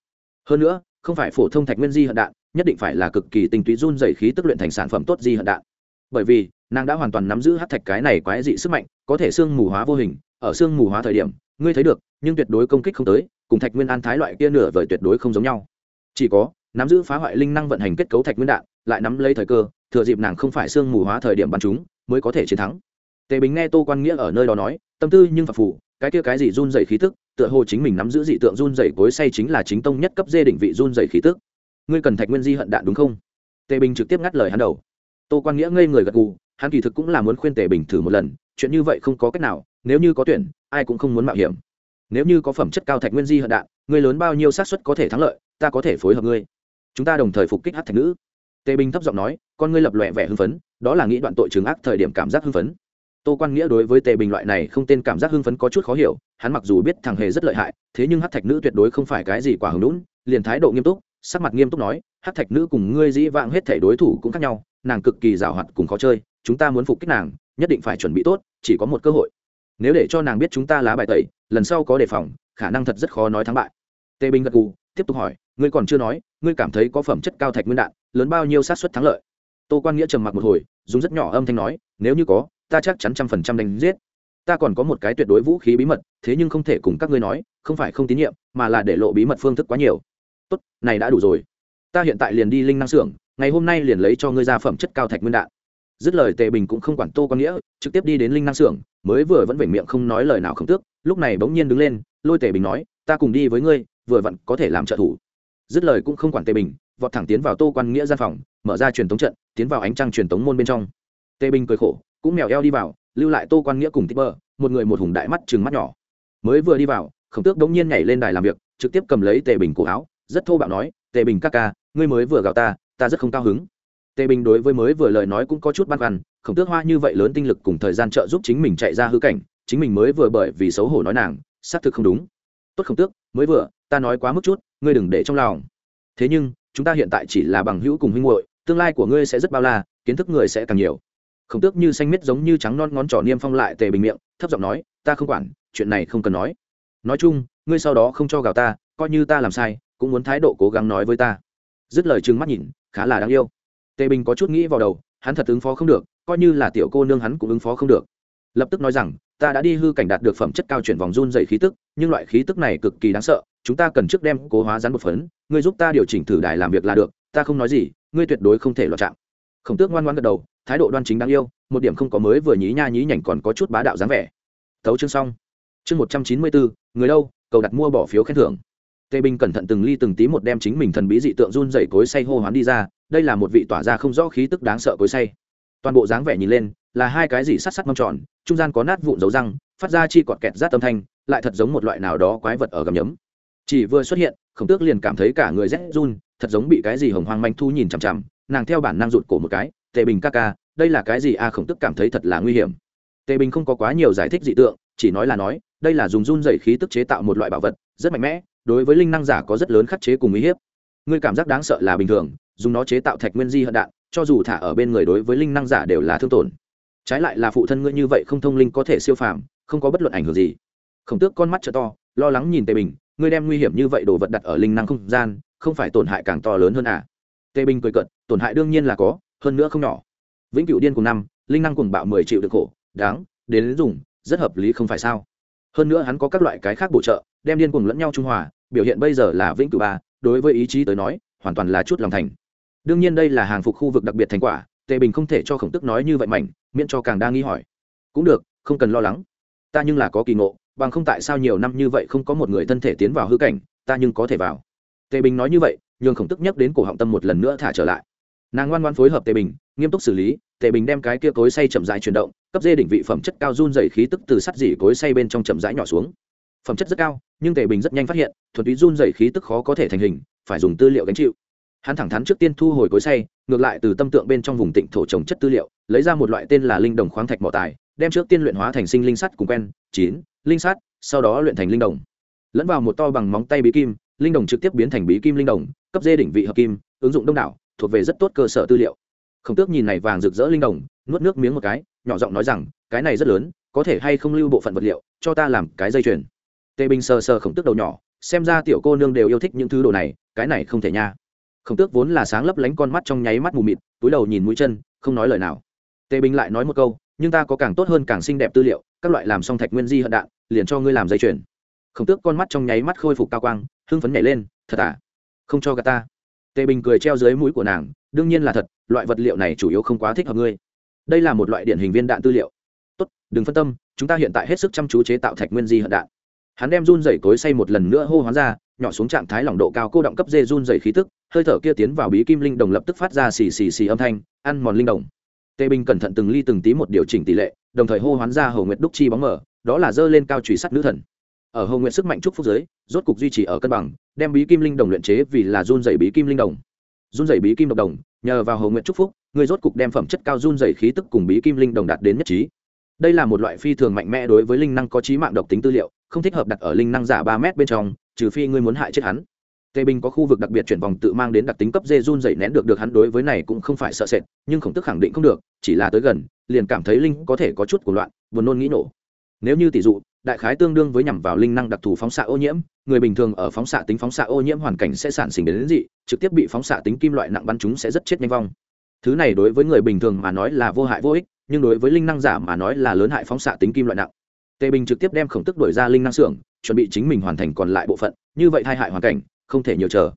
Hơn nữa, không phải phổ thông thạch nguyên di hận đạn, nhất định phải là cực kỳ tinh túy run dày khí tức luyện thành sản phẩm tốt di hận đạn. Bởi vì, nàng đã hoàn toàn nắm giữ hát thạch cái này quái dị sức mạnh, có thể xương mù hóa vô hình, ở xương mù hóa thời điểm, ngươi thấy được, nhưng tuyệt đối công kích không tới, cùng thạch nguyên an thái loại kia nửa vời tuyệt đối không giống nhau. Chỉ có, nắm giữ phá hoại linh năng vận hành kết cấu thạch nguyên đạn lại nắm lấy thời cơ, thừa dịp nàng không phải xương mù hóa thời điểm bắn chúng, mới có thể chiến thắng. Tề bình nghe tô quan nghĩa ở nơi đó nói, tâm tư nhưng phạt phủ cái kia cái gì run dày khí tức, tựa hồ chính mình nắm giữ dị tượng run dày cối say chính là chính tông nhất cấp dê đỉnh vị run dày khí tức. Ngươi cần thạch nguyên di hận đạn đúng không? Tề bình trực tiếp ngắt lời hắn đầu. Tô quan nghĩa ngây người gật gù, hắn kỳ thực cũng là muốn khuyên tề bình thử một lần, chuyện như vậy không có cách nào, nếu như có tuyển, ai cũng không muốn mạo hiểm. Nếu như có phẩm chất cao thạch nguyên di hận đạn, ngươi lớn bao nhiêu xác suất có thể thắng lợi, ta có thể phối hợp ngươi. Chúng ta đồng thời phục kích hát thạch nữ tề bình thấp giọng nói, con ngươi lập lòe vẻ hưng phấn, đó là nghĩ đoạn tội chứng ác thời điểm cảm giác hưng phấn. Tô quan nghĩa đối với tề bình loại này không tên cảm giác hưng phấn có chút khó hiểu, hắn mặc dù biết thằng hề rất lợi hại, thế nhưng hát thạch nữ tuyệt đối không phải cái gì quả hứng lũn liền thái độ nghiêm túc, sắc mặt nghiêm túc nói, hát thạch nữ cùng ngươi dĩ vãng hết thể đối thủ cũng khác nhau, nàng cực kỳ giảo hoạt cùng khó chơi, chúng ta muốn phục kích nàng, nhất định phải chuẩn bị tốt, chỉ có một cơ hội. Nếu để cho nàng biết chúng ta lá bài tẩy, lần sau có đề phòng, khả năng thật rất khó nói thắng bại. Tề bình gật gù, tiếp tục hỏi, ngươi còn chưa nói ngươi cảm thấy có phẩm chất cao thạch nguyên đạn, lớn bao nhiêu sát suất thắng lợi. Tô quan nghĩa trầm mặc một hồi, dùng rất nhỏ âm thanh nói, nếu như có, ta chắc chắn trăm phần trăm đánh giết. Ta còn có một cái tuyệt đối vũ khí bí mật, thế nhưng không thể cùng các ngươi nói, không phải không tín nhiệm, mà là để lộ bí mật phương thức quá nhiều. Tốt, này đã đủ rồi. Ta hiện tại liền đi linh năng xưởng, ngày hôm nay liền lấy cho ngươi ra phẩm chất cao thạch nguyên đạn. Dứt lời tề bình cũng không quản tô quan nghĩa, trực tiếp đi đến linh năng xưởng, mới vừa vẫn vểnh miệng không nói lời nào không tước, lúc này bỗng nhiên đứng lên, lôi tề bình nói, ta cùng đi với ngươi, vừa vặn có thể làm trợ thủ dứt lời cũng không quản tề bình, vọt thẳng tiến vào tô quan nghĩa gian phòng, mở ra truyền thống trận, tiến vào ánh trăng truyền thống môn bên trong. Tề bình cười khổ, cũng mèo eo đi vào, lưu lại tô quan nghĩa cùng tích bơ, một người một hùng đại mắt chừng mắt nhỏ. Mới vừa đi vào, khổng tước đống nhiên nhảy lên đài làm việc, trực tiếp cầm lấy tề bình cổ áo, rất thô bạo nói, tề bình ca ca, ngươi mới vừa gào ta ta rất không cao hứng. Tề bình đối với mới vừa lời nói cũng có chút băn khoăn, khổng tước hoa như vậy lớn tinh lực cùng thời gian trợ giúp chính mình chạy ra hư cảnh, chính mình mới vừa bởi vì xấu hổ nói nàng, xác thực không đúng. Tốt khổng tước, mới vừa ta nói quá mức chút, ngươi đừng để trong lòng. Thế nhưng, chúng ta hiện tại chỉ là bằng hữu cùng huynh hội tương lai của ngươi sẽ rất bao la, kiến thức người sẽ càng nhiều. Khổng tước như xanh miết giống như trắng non ngón trỏ niêm phong lại tề bình miệng, thấp giọng nói, ta không quản, chuyện này không cần nói. Nói chung, ngươi sau đó không cho gào ta, coi như ta làm sai, cũng muốn thái độ cố gắng nói với ta. Dứt lời trừng mắt nhìn, khá là đáng yêu. Tề bình có chút nghĩ vào đầu, hắn thật ứng phó không được, coi như là tiểu cô nương hắn cũng ứng phó không được. Lập tức nói rằng, ta đã đi hư cảnh đạt được phẩm chất cao chuyển vòng run dày khí tức, nhưng loại khí tức này cực kỳ đáng sợ chúng ta cần trước đem cố hóa rắn một phấn, ngươi giúp ta điều chỉnh thử đài làm việc là được, ta không nói gì, ngươi tuyệt đối không thể lọt chạm khổng tước ngoan ngoan gật đầu, thái độ đoan chính đáng yêu, một điểm không có mới vừa nhí nha nhí nhảnh còn có chút bá đạo dáng vẻ. Thấu chương xong. Chương một trăm chín mươi bốn người đâu, cầu đặt mua bỏ phiếu khen thưởng. Tề bình cẩn thận từng ly từng tí một đem chính mình thần bí dị tượng run dày cối say hô hoán đi ra, đây là một vị tỏa ra không rõ khí tức đáng sợ cối say. Toàn bộ dáng vẻ nhìn lên, là hai cái gì sắt sắt mâm tròn, trung gian có nát vụn dấu răng, phát ra chi cọt kẹt rát âm thanh, lại thật giống một loại nào đó quái vật ở gầm nhấm chỉ vừa xuất hiện, khổng tước liền cảm thấy cả người rét run, thật giống bị cái gì hồng hoang manh thu nhìn chằm chằm, nàng theo bản năng rụt cổ một cái, tề bình ca ca, đây là cái gì a khổng tức cảm thấy thật là nguy hiểm. Tề bình không có quá nhiều giải thích dị tượng, chỉ nói là nói, đây là dùng run dày khí tức chế tạo một loại bảo vật, rất mạnh mẽ, đối với linh năng giả có rất lớn khắc chế cùng uy hiếp. Ngươi cảm giác đáng sợ là bình thường, dùng nó chế tạo thạch nguyên di hận đạn, cho dù thả ở bên người đối với linh năng giả đều là thương tổn. Trái lại là phụ thân ngươi như vậy không thông linh có thể siêu phàm, không có bất luận ảnh hưởng gì. Khổng tước con mắt t to, lo lắng nhìn tề bình ngươi đem nguy hiểm như vậy đồ vật đặt ở linh năng không gian, không phải tổn hại càng to lớn hơn à? Tề bình cười cận tổn hại đương nhiên là có, hơn nữa không nhỏ. Vĩnh cửu điên cùng năm, linh năng cùng bạo mười triệu được khổ, đáng, đến dùng, rất hợp lý không phải sao? Hơn nữa hắn có các loại cái khác bổ trợ, đem điên cùng lẫn nhau trung hòa, biểu hiện bây giờ là vĩnh cửu ba, đối với ý chí tới nói, hoàn toàn là chút lòng thành. Đương nhiên đây là hàng phục khu vực đặc biệt thành quả tề bình không thể cho khổng tức nói như vậy mảnh, miễn cho càng đa nghi hỏi. Cũng được, không cần lo lắng. Ta nhưng là có kỳ ngộ bằng không tại sao nhiều năm như vậy không có một người thân thể tiến vào hư cảnh, ta nhưng có thể vào. Tề bình nói như vậy, nhường khổng tức nhắc đến cổ họng tâm một lần nữa thả trở lại. Nàng ngoan ngoan phối hợp tề bình, nghiêm túc xử lý, tề bình đem cái kia cối say chậm rãi chuyển động, cấp dê đỉnh vị phẩm chất cao run dày khí tức từ sắt dỉ cối say bên trong chậm rãi nhỏ xuống. Phẩm chất rất cao, nhưng tề bình rất nhanh phát hiện, thuần túy run dày khí tức khó có thể thành hình, phải dùng tư liệu gánh chịu. Hắn thẳng thắn trước tiên thu hồi cối say ngược lại từ tâm tượng bên trong vùng tịnh thổ trồng chất tư liệu, lấy ra một loại tên là linh đồng khoáng thạch mỏ tài, đem trước tiên luyện hóa thành sinh linh sắt cùng quen, chín linh sát, sau đó luyện thành linh đồng. Lẫn vào một to bằng móng tay bí kim linh đồng trực tiếp biến thành bí kim linh đồng cấp dê đỉnh vị hợp kim ứng dụng đông đảo thuộc về rất tốt cơ sở tư liệu. Khổng tước nhìn này vàng rực rỡ linh đồng nuốt nước miếng một cái nhỏ giọng nói rằng cái này rất lớn có thể hay không lưu bộ phận vật liệu cho ta làm cái dây chuyền. Tề bình sờ sờ khổng tước đầu nhỏ xem ra tiểu cô nương đều yêu thích những thứ đồ này cái này không thể nha. Khổng tước vốn là sáng lấp lánh con mắt trong nháy mắt mù mịt túi đầu nhìn mũi chân không nói lời nào. Tề bình lại nói một câu nhưng ta có càng tốt hơn càng xinh đẹp tư liệu các loại làm xong thạch nguyên di hận đạn, liền cho ngươi làm dây chuyền. Khổng tước con mắt trong nháy mắt khôi phục cao quang, hưng phấn nhảy lên, thật à? Không cho gà ta. Tề bình cười treo dưới mũi của nàng, đương nhiên là thật, loại vật liệu này chủ yếu không quá thích hợp ngươi. Đây là một loại điển hình viên đạn tư liệu. Tốt, đừng phân tâm, chúng ta hiện tại hết sức chăm chú chế tạo thạch nguyên di hận đạn. Hắn đem run dày cối say một lần nữa hô hoán ra, nhỏ xuống trạng thái lỏng độ cao cô động cấp dê run dày khí tức, hơi thở kia tiến vào bí kim linh đồng lập tức phát ra xì xì xì âm thanh, ăn mòn linh đồng. Tề bình cẩn thận từng ly từng tí một điều chỉnh tỷ lệ đồng thời hô hoán ra hầu nguyệt đúc chi bóng mở, đó là dơ lên cao trùy sắt nữ thần. Ở hầu nguyệt sức mạnh trúc phúc giới, rốt cục duy trì ở cân bằng, đem bí kim linh đồng luyện chế vì là run dày bí kim linh đồng. Run dày bí kim độc đồng, nhờ vào hầu nguyệt trúc phúc, người rốt cục đem phẩm chất cao run dày khí tức cùng bí kim linh đồng đạt đến nhất trí. Đây là một loại phi thường mạnh mẽ đối với linh năng có trí mạng độc tính tư liệu, không thích hợp đặt ở linh năng giả ba m bên trong, trừ phi ngươi muốn hại chết hắn tề bình có khu vực đặc biệt chuyển vòng tự mang đến đặc tính cấp dê run dày nén được được hắn đối với này cũng không phải sợ sệt nhưng khổng tức khẳng định không được chỉ là tới gần liền cảm thấy linh có thể có chút của loạn buồn nôn nghĩ nổ. Nếu như tỷ dụ đại khái tương đương với nhằm vào linh năng đặc thù phóng xạ ô nhiễm người bình thường ở phóng xạ tính phóng xạ ô nhiễm hoàn cảnh sẽ sản sinh đến, đến dị trực tiếp bị phóng xạ tính kim loại nặng bắn chúng sẽ rất chết nhanh vong. Thứ này đối với người bình thường mà nói là vô hại vô ích nhưng đối với linh năng giả mà nói là lớn hại phóng xạ tính kim loại nặng. Tề bình trực tiếp đem khổng tức đổi ra linh năng xưởng chuẩn bị chính mình hoàn thành còn lại bộ phận như vậy thay hại hoàn cảnh không thể nhiều chờ.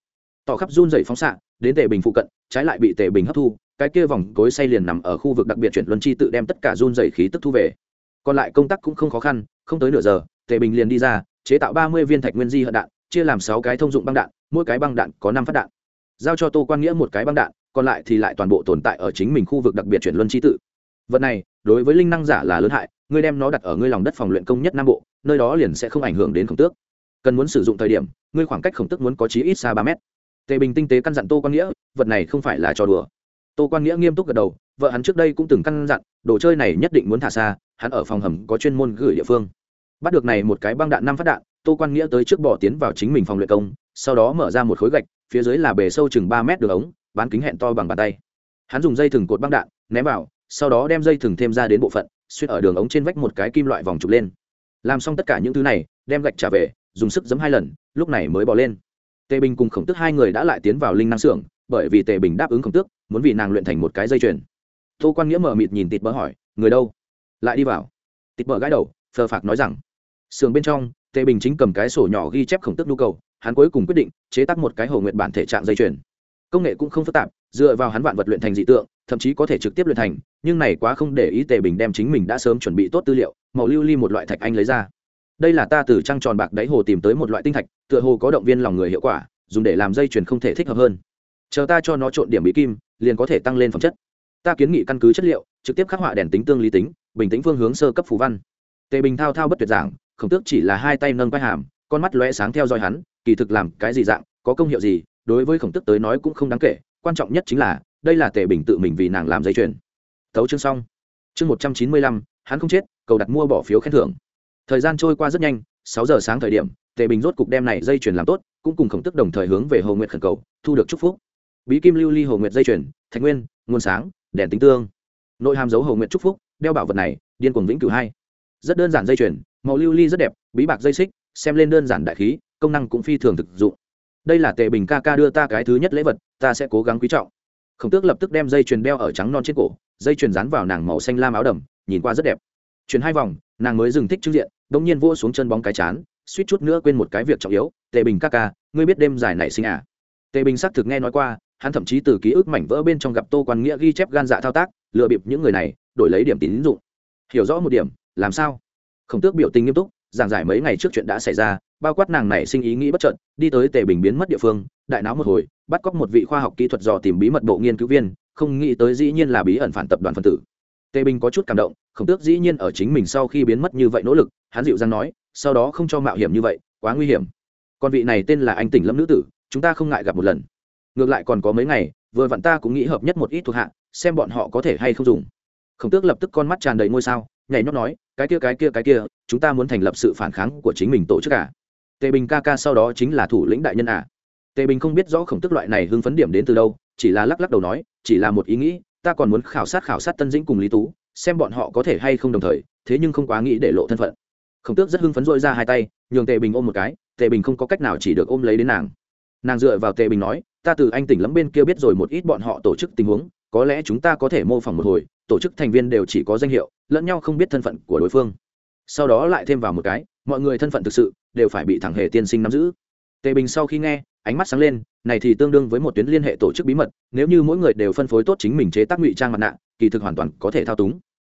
Tỏ khắp run dày phóng xạ, đến tề bình phụ cận, trái lại bị tề bình hấp thu, cái kia vòng cối say liền nằm ở khu vực đặc biệt chuyển luân chi tự đem tất cả run dày khí tức thu về. Còn lại công tác cũng không khó khăn, không tới nửa giờ, tề bình liền đi ra, chế tạo ba mươi viên thạch nguyên di hận đạn, chia làm sáu cái thông dụng băng đạn, mỗi cái băng đạn có năm phát đạn. Giao cho tô quan nghĩa một cái băng đạn, còn lại thì lại toàn bộ tồn tại ở chính mình khu vực đặc biệt chuyển luân chi tự. Vật này, đối với linh năng giả là lớn hại, ngươi đem nó đặt ở ngươi lòng đất phòng luyện công nhất nam bộ, nơi đó liền sẽ không ảnh hưởng đến khổng tước cần muốn sử dụng thời điểm, ngươi khoảng cách khổng tức muốn có chí ít xa ba mét. Tề bình tinh tế căn dặn tô quan nghĩa, vật này không phải là trò đùa. Tô quan nghĩa nghiêm túc gật đầu, vợ hắn trước đây cũng từng căn dặn, đồ chơi này nhất định muốn thả xa, hắn ở phòng hầm có chuyên môn gửi địa phương. Bắt được này một cái băng đạn năm phát đạn, tô quan nghĩa tới trước bỏ tiến vào chính mình phòng luyện công, sau đó mở ra một khối gạch, phía dưới là bề sâu chừng ba mét đường ống, bán kính hẹn to bằng bàn tay. Hắn dùng dây thừng cột băng đạn, ném vào, sau đó đem dây thừng thêm ra đến bộ phận, xuyên ở đường ống trên vách một cái kim loại vòng trục lên. Làm xong tất cả những thứ này, đem gạch trả về dùng sức giấm hai lần, lúc này mới bỏ lên. Tề bình cùng khổng tước hai người đã lại tiến vào linh năng xưởng, bởi vì tề bình đáp ứng khổng tước, muốn vì nàng luyện thành một cái dây chuyền. Tô quan nghĩa mở mịt nhìn tịt Bờ hỏi, người đâu? Lại đi vào. Tịt Bờ gãi đầu, phờ phạc nói rằng, xưởng bên trong, tề bình chính cầm cái sổ nhỏ ghi chép khổng tước nhu cầu, hắn cuối cùng quyết định chế tác một cái hồ nguyện bản thể trạng dây chuyền. Công nghệ cũng không phức tạp, dựa vào hắn vạn vật luyện thành dị tượng, thậm chí có thể trực tiếp luyện thành, nhưng này quá không để ý tề bình đem chính mình đã sớm chuẩn bị tốt tư liệu, màu lưu ly một loại thạch anh lấy ra đây là ta từ trăng tròn bạc đáy hồ tìm tới một loại tinh thạch, tựa hồ có động viên lòng người hiệu quả, dùng để làm dây chuyền không thể thích hợp hơn. Chờ ta cho nó trộn điểm bí kim, liền có thể tăng lên phẩm chất. Ta kiến nghị căn cứ chất liệu, trực tiếp khắc họa đèn tính tương lý tính, bình tĩnh phương hướng sơ cấp phù văn. Tề bình thao thao bất tuyệt giảng, khổng tước chỉ là hai tay nâng vai hàm, con mắt lóe sáng theo dõi hắn, kỳ thực làm cái gì dạng, có công hiệu gì, đối với khổng tước tới nói cũng không đáng kể, quan trọng nhất chính là, đây là tề bình tự mình vì nàng làm dây chuyền. Tấu chương xong. Chương một trăm chín mươi lăm, hắn không chết, cầu đặt mua bỏ phiếu khen thưởng thời gian trôi qua rất nhanh, sáu giờ sáng thời điểm, tề bình rốt cục đem này dây chuyền làm tốt, cũng cùng khổng tức đồng thời hướng về hồ nguyệt khẩn cầu, thu được chúc phúc. Bí kim lưu ly hồ nguyệt dây chuyền, thạch nguyên, nguồn sáng, đèn tính tương. Nội hàm dấu hồ nguyệt chúc phúc, đeo bảo vật này, điên cuồng vĩnh cửu hai. Rất đơn giản dây chuyền, màu lưu ly rất đẹp, bí bạc dây xích, xem lên đơn giản đại khí, công năng cũng phi thường thực dụng. Đây là tề bình ca ca đưa ta cái thứ nhất lễ vật, ta sẽ cố gắng quý trọng. Khổng tước lập tức đem dây chuyền đeo ở trắng non trên cổ, dây chuyền dán vào nàng màu xanh lam áo đầm, nhìn qua rất đẹp. Chuyển hai vòng nàng mới dừng thích trước diện đ ỗ n g nhiên vỗ xuống chân bóng cái chán, suýt chút nữa quên một cái việc trọng yếu, tề bình ca ca, ngươi biết đêm dài này sinh à? Tề bình xác thực nghe nói qua, hắn thậm chí từ ký ức mảnh vỡ bên trong gặp tô quan nghĩa ghi chép gan dạ thao tác lựa bịp những người này, đổi lấy điểm tín dụng. Hiểu rõ một điểm, làm sao? Khổng tước biểu tình nghiêm túc, giảng giải mấy ngày trước chuyện đã xảy ra, bao quát nàng này sinh ý nghĩ bất trận đi tới tề bình biến mất địa phương, đại náo một hồi, bắt cóc một vị khoa học kỹ thuật dò tìm bí mật bộ nghiên cứu viên, không nghĩ tới dĩ nhiên là bí ẩn phản tập đoàn phân tử tề bình có chút cảm động, khổng tước dĩ nhiên ở chính mình sau khi biến mất như vậy nỗ lực, hắn dịu dàng nói, sau đó không cho mạo hiểm như vậy, quá nguy hiểm. Con vị này tên là anh tỉnh lâm nữ tử, chúng ta không ngại gặp một lần. Ngược lại còn có mấy ngày, vừa vặn ta cũng nghĩ hợp nhất một ít thuộc hạ, xem bọn họ có thể hay không dùng. Khổng tước lập tức con mắt tràn đầy ngôi sao, nhảy nhót nói, cái kia cái kia cái kia, chúng ta muốn thành lập sự phản kháng của chính mình tổ chức cả à? tề bình ca ca sau đó chính là thủ lĩnh đại nhân à? Tề bình không biết rõ khổng tước loại này hưng phấn điểm đến từ đâu, chỉ là lắc lắc đầu nói, chỉ là một ý nghĩ ta còn muốn khảo sát khảo sát tân dĩnh cùng lý tú, xem bọn họ có thể hay không đồng thời, thế nhưng không quá nghĩ để lộ thân phận. Khổng tước rất hưng phấn dội ra hai tay, nhường tề bình ôm một cái, tề bình không có cách nào chỉ được ôm lấy đến nàng. Nàng dựa vào tề bình nói, ta từ anh tỉnh lắm bên kia biết rồi một ít bọn họ tổ chức tình huống, có lẽ chúng ta có thể mô phỏng một hồi, tổ chức thành viên đều chỉ có danh hiệu, lẫn nhau không biết thân phận của đối phương. Sau đó lại thêm vào một cái, mọi người thân phận thực sự đều phải bị thẳng hề tiên sinh nắm giữ tề bình sau khi nghe, ánh mắt sáng lên, này thì tương đương với một tuyến liên hệ tổ chức bí mật, nếu như mỗi người đều phân phối tốt chính mình chế tác ngụy trang mặt nạ, kỳ thực hoàn toàn có thể thao túng.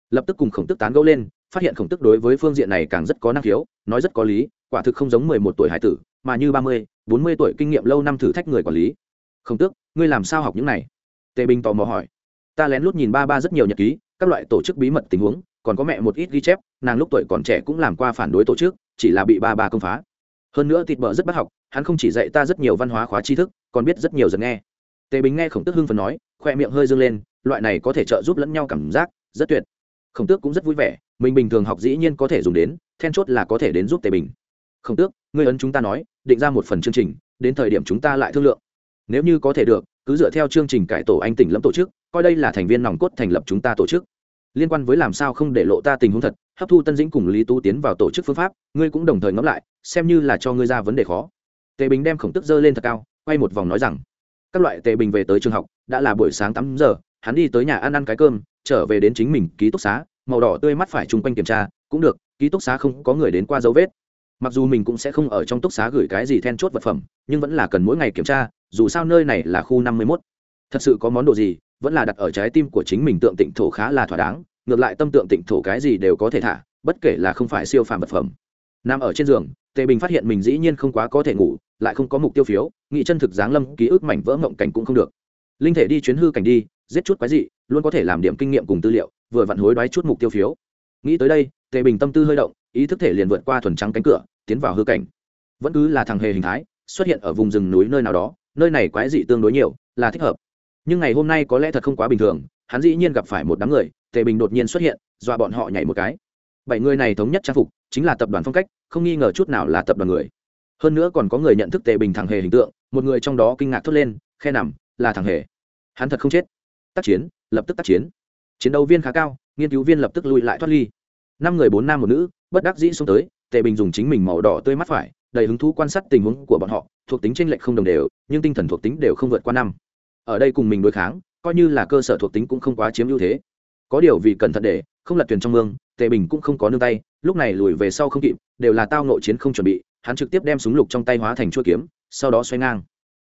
Lập tức cùng khổng tức tán gẫu lên, phát hiện khổng tức đối với phương diện này càng rất có năng khiếu, nói rất có lý, quả thực không giống mười một tuổi hải tử, mà như ba mươi, bốn mươi tuổi kinh nghiệm lâu năm thử thách người quản lý. Khổng tước, ngươi làm sao học những này? Tề bình tò mò hỏi. Ta lén lút nhìn ba ba rất nhiều nhật ký, các loại tổ chức bí mật tình huống, còn có mẹ một ít ghi chép, nàng lúc tuổi còn trẻ cũng làm qua phản đối tổ chức, chỉ là bị ba ba công phá hơn nữa thịt bợ rất bắt học, hắn không chỉ dạy ta rất nhiều văn hóa khóa tri thức, còn biết rất nhiều dần nghe. Tề bình nghe khổng tước hưng phần nói, khoe miệng hơi dâng lên, loại này có thể trợ giúp lẫn nhau cảm giác, rất tuyệt. Khổng tước cũng rất vui vẻ, mình bình thường học dĩ nhiên có thể dùng đến, then chốt là có thể đến giúp tề bình. Khổng tước, ngươi ấn chúng ta nói, định ra một phần chương trình, đến thời điểm chúng ta lại thương lượng. Nếu như có thể được, cứ dựa theo chương trình cải tổ anh tỉnh lâm tổ chức, coi đây là thành viên nòng cốt thành lập chúng ta tổ chức. Liên quan với làm sao không để lộ ta tình huống thật hấp thu tân dĩnh cùng lý tú tiến vào tổ chức phương pháp, ngươi cũng đồng thời ngẫm lại, xem như là cho ngươi ra vấn đề khó. Tề bình đem khổng tức dơ lên thật cao, quay một vòng nói rằng, các loại tề bình về tới trường học, đã là buổi sáng tám giờ, hắn đi tới nhà ăn ăn cái cơm, trở về đến chính mình ký túc xá, màu đỏ tươi mắt phải chung quanh kiểm tra, cũng được, ký túc xá không có người đến qua dấu vết. Mặc dù mình cũng sẽ không ở trong túc xá gửi cái gì then chốt vật phẩm, nhưng vẫn là cần mỗi ngày kiểm tra, dù sao nơi này là khu năm mươi mốt. Thật sự có món đồ gì, vẫn là đặt ở trái tim của chính mình tượng tịnh thổ khá là thỏa đáng ngược lại tâm tượng tịnh thổ cái gì đều có thể thả, bất kể là không phải siêu phàm vật phẩm. Nằm ở trên giường, tề bình phát hiện mình dĩ nhiên không quá có thể ngủ, lại không có mục tiêu phiếu nghị chân thực giáng lâm, ký ức mảnh vỡ mộng cảnh cũng không được. Linh thể đi chuyến hư cảnh đi, giết chút quái dị, luôn có thể làm điểm kinh nghiệm cùng tư liệu, vừa vặn hối đoái chút mục tiêu phiếu. Nghĩ tới đây, tề bình tâm tư hơi động, ý thức thể liền vượt qua thuần trắng cánh cửa, tiến vào hư cảnh. Vẫn cứ là thằng hề hình thái, xuất hiện ở vùng rừng núi nơi nào đó, nơi này quái dị tương đối nhiều, là thích hợp. Nhưng ngày hôm nay có lẽ thật không quá bình thường hắn dĩ nhiên gặp phải một đám người, tề bình đột nhiên xuất hiện, dọa bọn họ nhảy một cái. Bảy người này thống nhất trang phục, chính là tập đoàn phong cách, không nghi ngờ chút nào là tập đoàn người. Hơn nữa còn có người nhận thức tề bình thằng hề hình tượng, một người trong đó kinh ngạc thốt lên, khe nằm, là thằng hề. Hắn thật không chết. Tác chiến, lập tức tác chiến. Chiến đấu viên khá cao, nghiên cứu viên lập tức lui lại thoát ly. Năm người bốn nam một nữ, bất đắc dĩ xuống tới, tề bình dùng chính mình màu đỏ tươi mắt phải, đầy hứng thú quan sát tình huống của bọn họ, thuộc tính tranh lệch không đồng đều, nhưng tinh thần thuộc tính đều không vượt qua năm. Ở đây cùng mình đối kháng coi như là cơ sở thuộc tính cũng không quá chiếm ưu thế. Có điều vì cẩn thận để, không lật thuyền trong mương, tề bình cũng không có nương tay, lúc này lùi về sau không kịp, đều là tao nội chiến không chuẩn bị, hắn trực tiếp đem súng lục trong tay hóa thành chuôi kiếm, sau đó xoay ngang.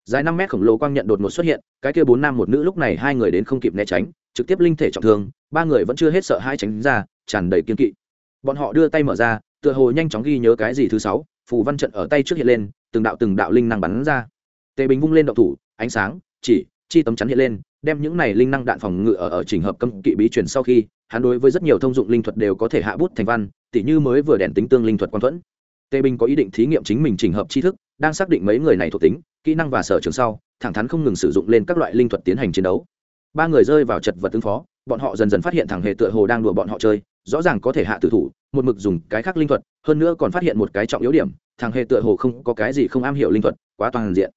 Dài năm mét khổng lồ quang nhận đột ngột xuất hiện, cái kia bốn nam một nữ lúc này hai người đến không kịp né tránh, trực tiếp linh thể trọng thương, ba người vẫn chưa hết sợ hai tránh ra, tràn đầy kiên kỵ. Bọn họ đưa tay mở ra, tựa hồ nhanh chóng ghi nhớ cái gì thứ sáu, phù văn trận ở tay trước hiện lên, từng đạo từng đạo linh năng bắn ra. Tề bình vung lên động thủ, ánh sáng, chỉ, chi tấm chắn hiện lên đem những này linh năng đạn phòng ngự ở ở trình hợp cấm kỵ bí truyền sau khi, hắn đối với rất nhiều thông dụng linh thuật đều có thể hạ bút thành văn, tỉ như mới vừa đèn tính tương linh thuật quan thuẫn. Tề bình có ý định thí nghiệm chính mình trình hợp tri thức, đang xác định mấy người này thuộc tính, kỹ năng và sở trường sau, thẳng thắn không ngừng sử dụng lên các loại linh thuật tiến hành chiến đấu. Ba người rơi vào chật vật ứng phó, bọn họ dần dần phát hiện thằng hề tựa hồ đang đùa bọn họ chơi, rõ ràng có thể hạ tử thủ, một mực dùng cái khác linh thuật, hơn nữa còn phát hiện một cái trọng yếu điểm, thằng hề tựa hồ không có cái gì không am hiểu linh thuật, quá toàn diện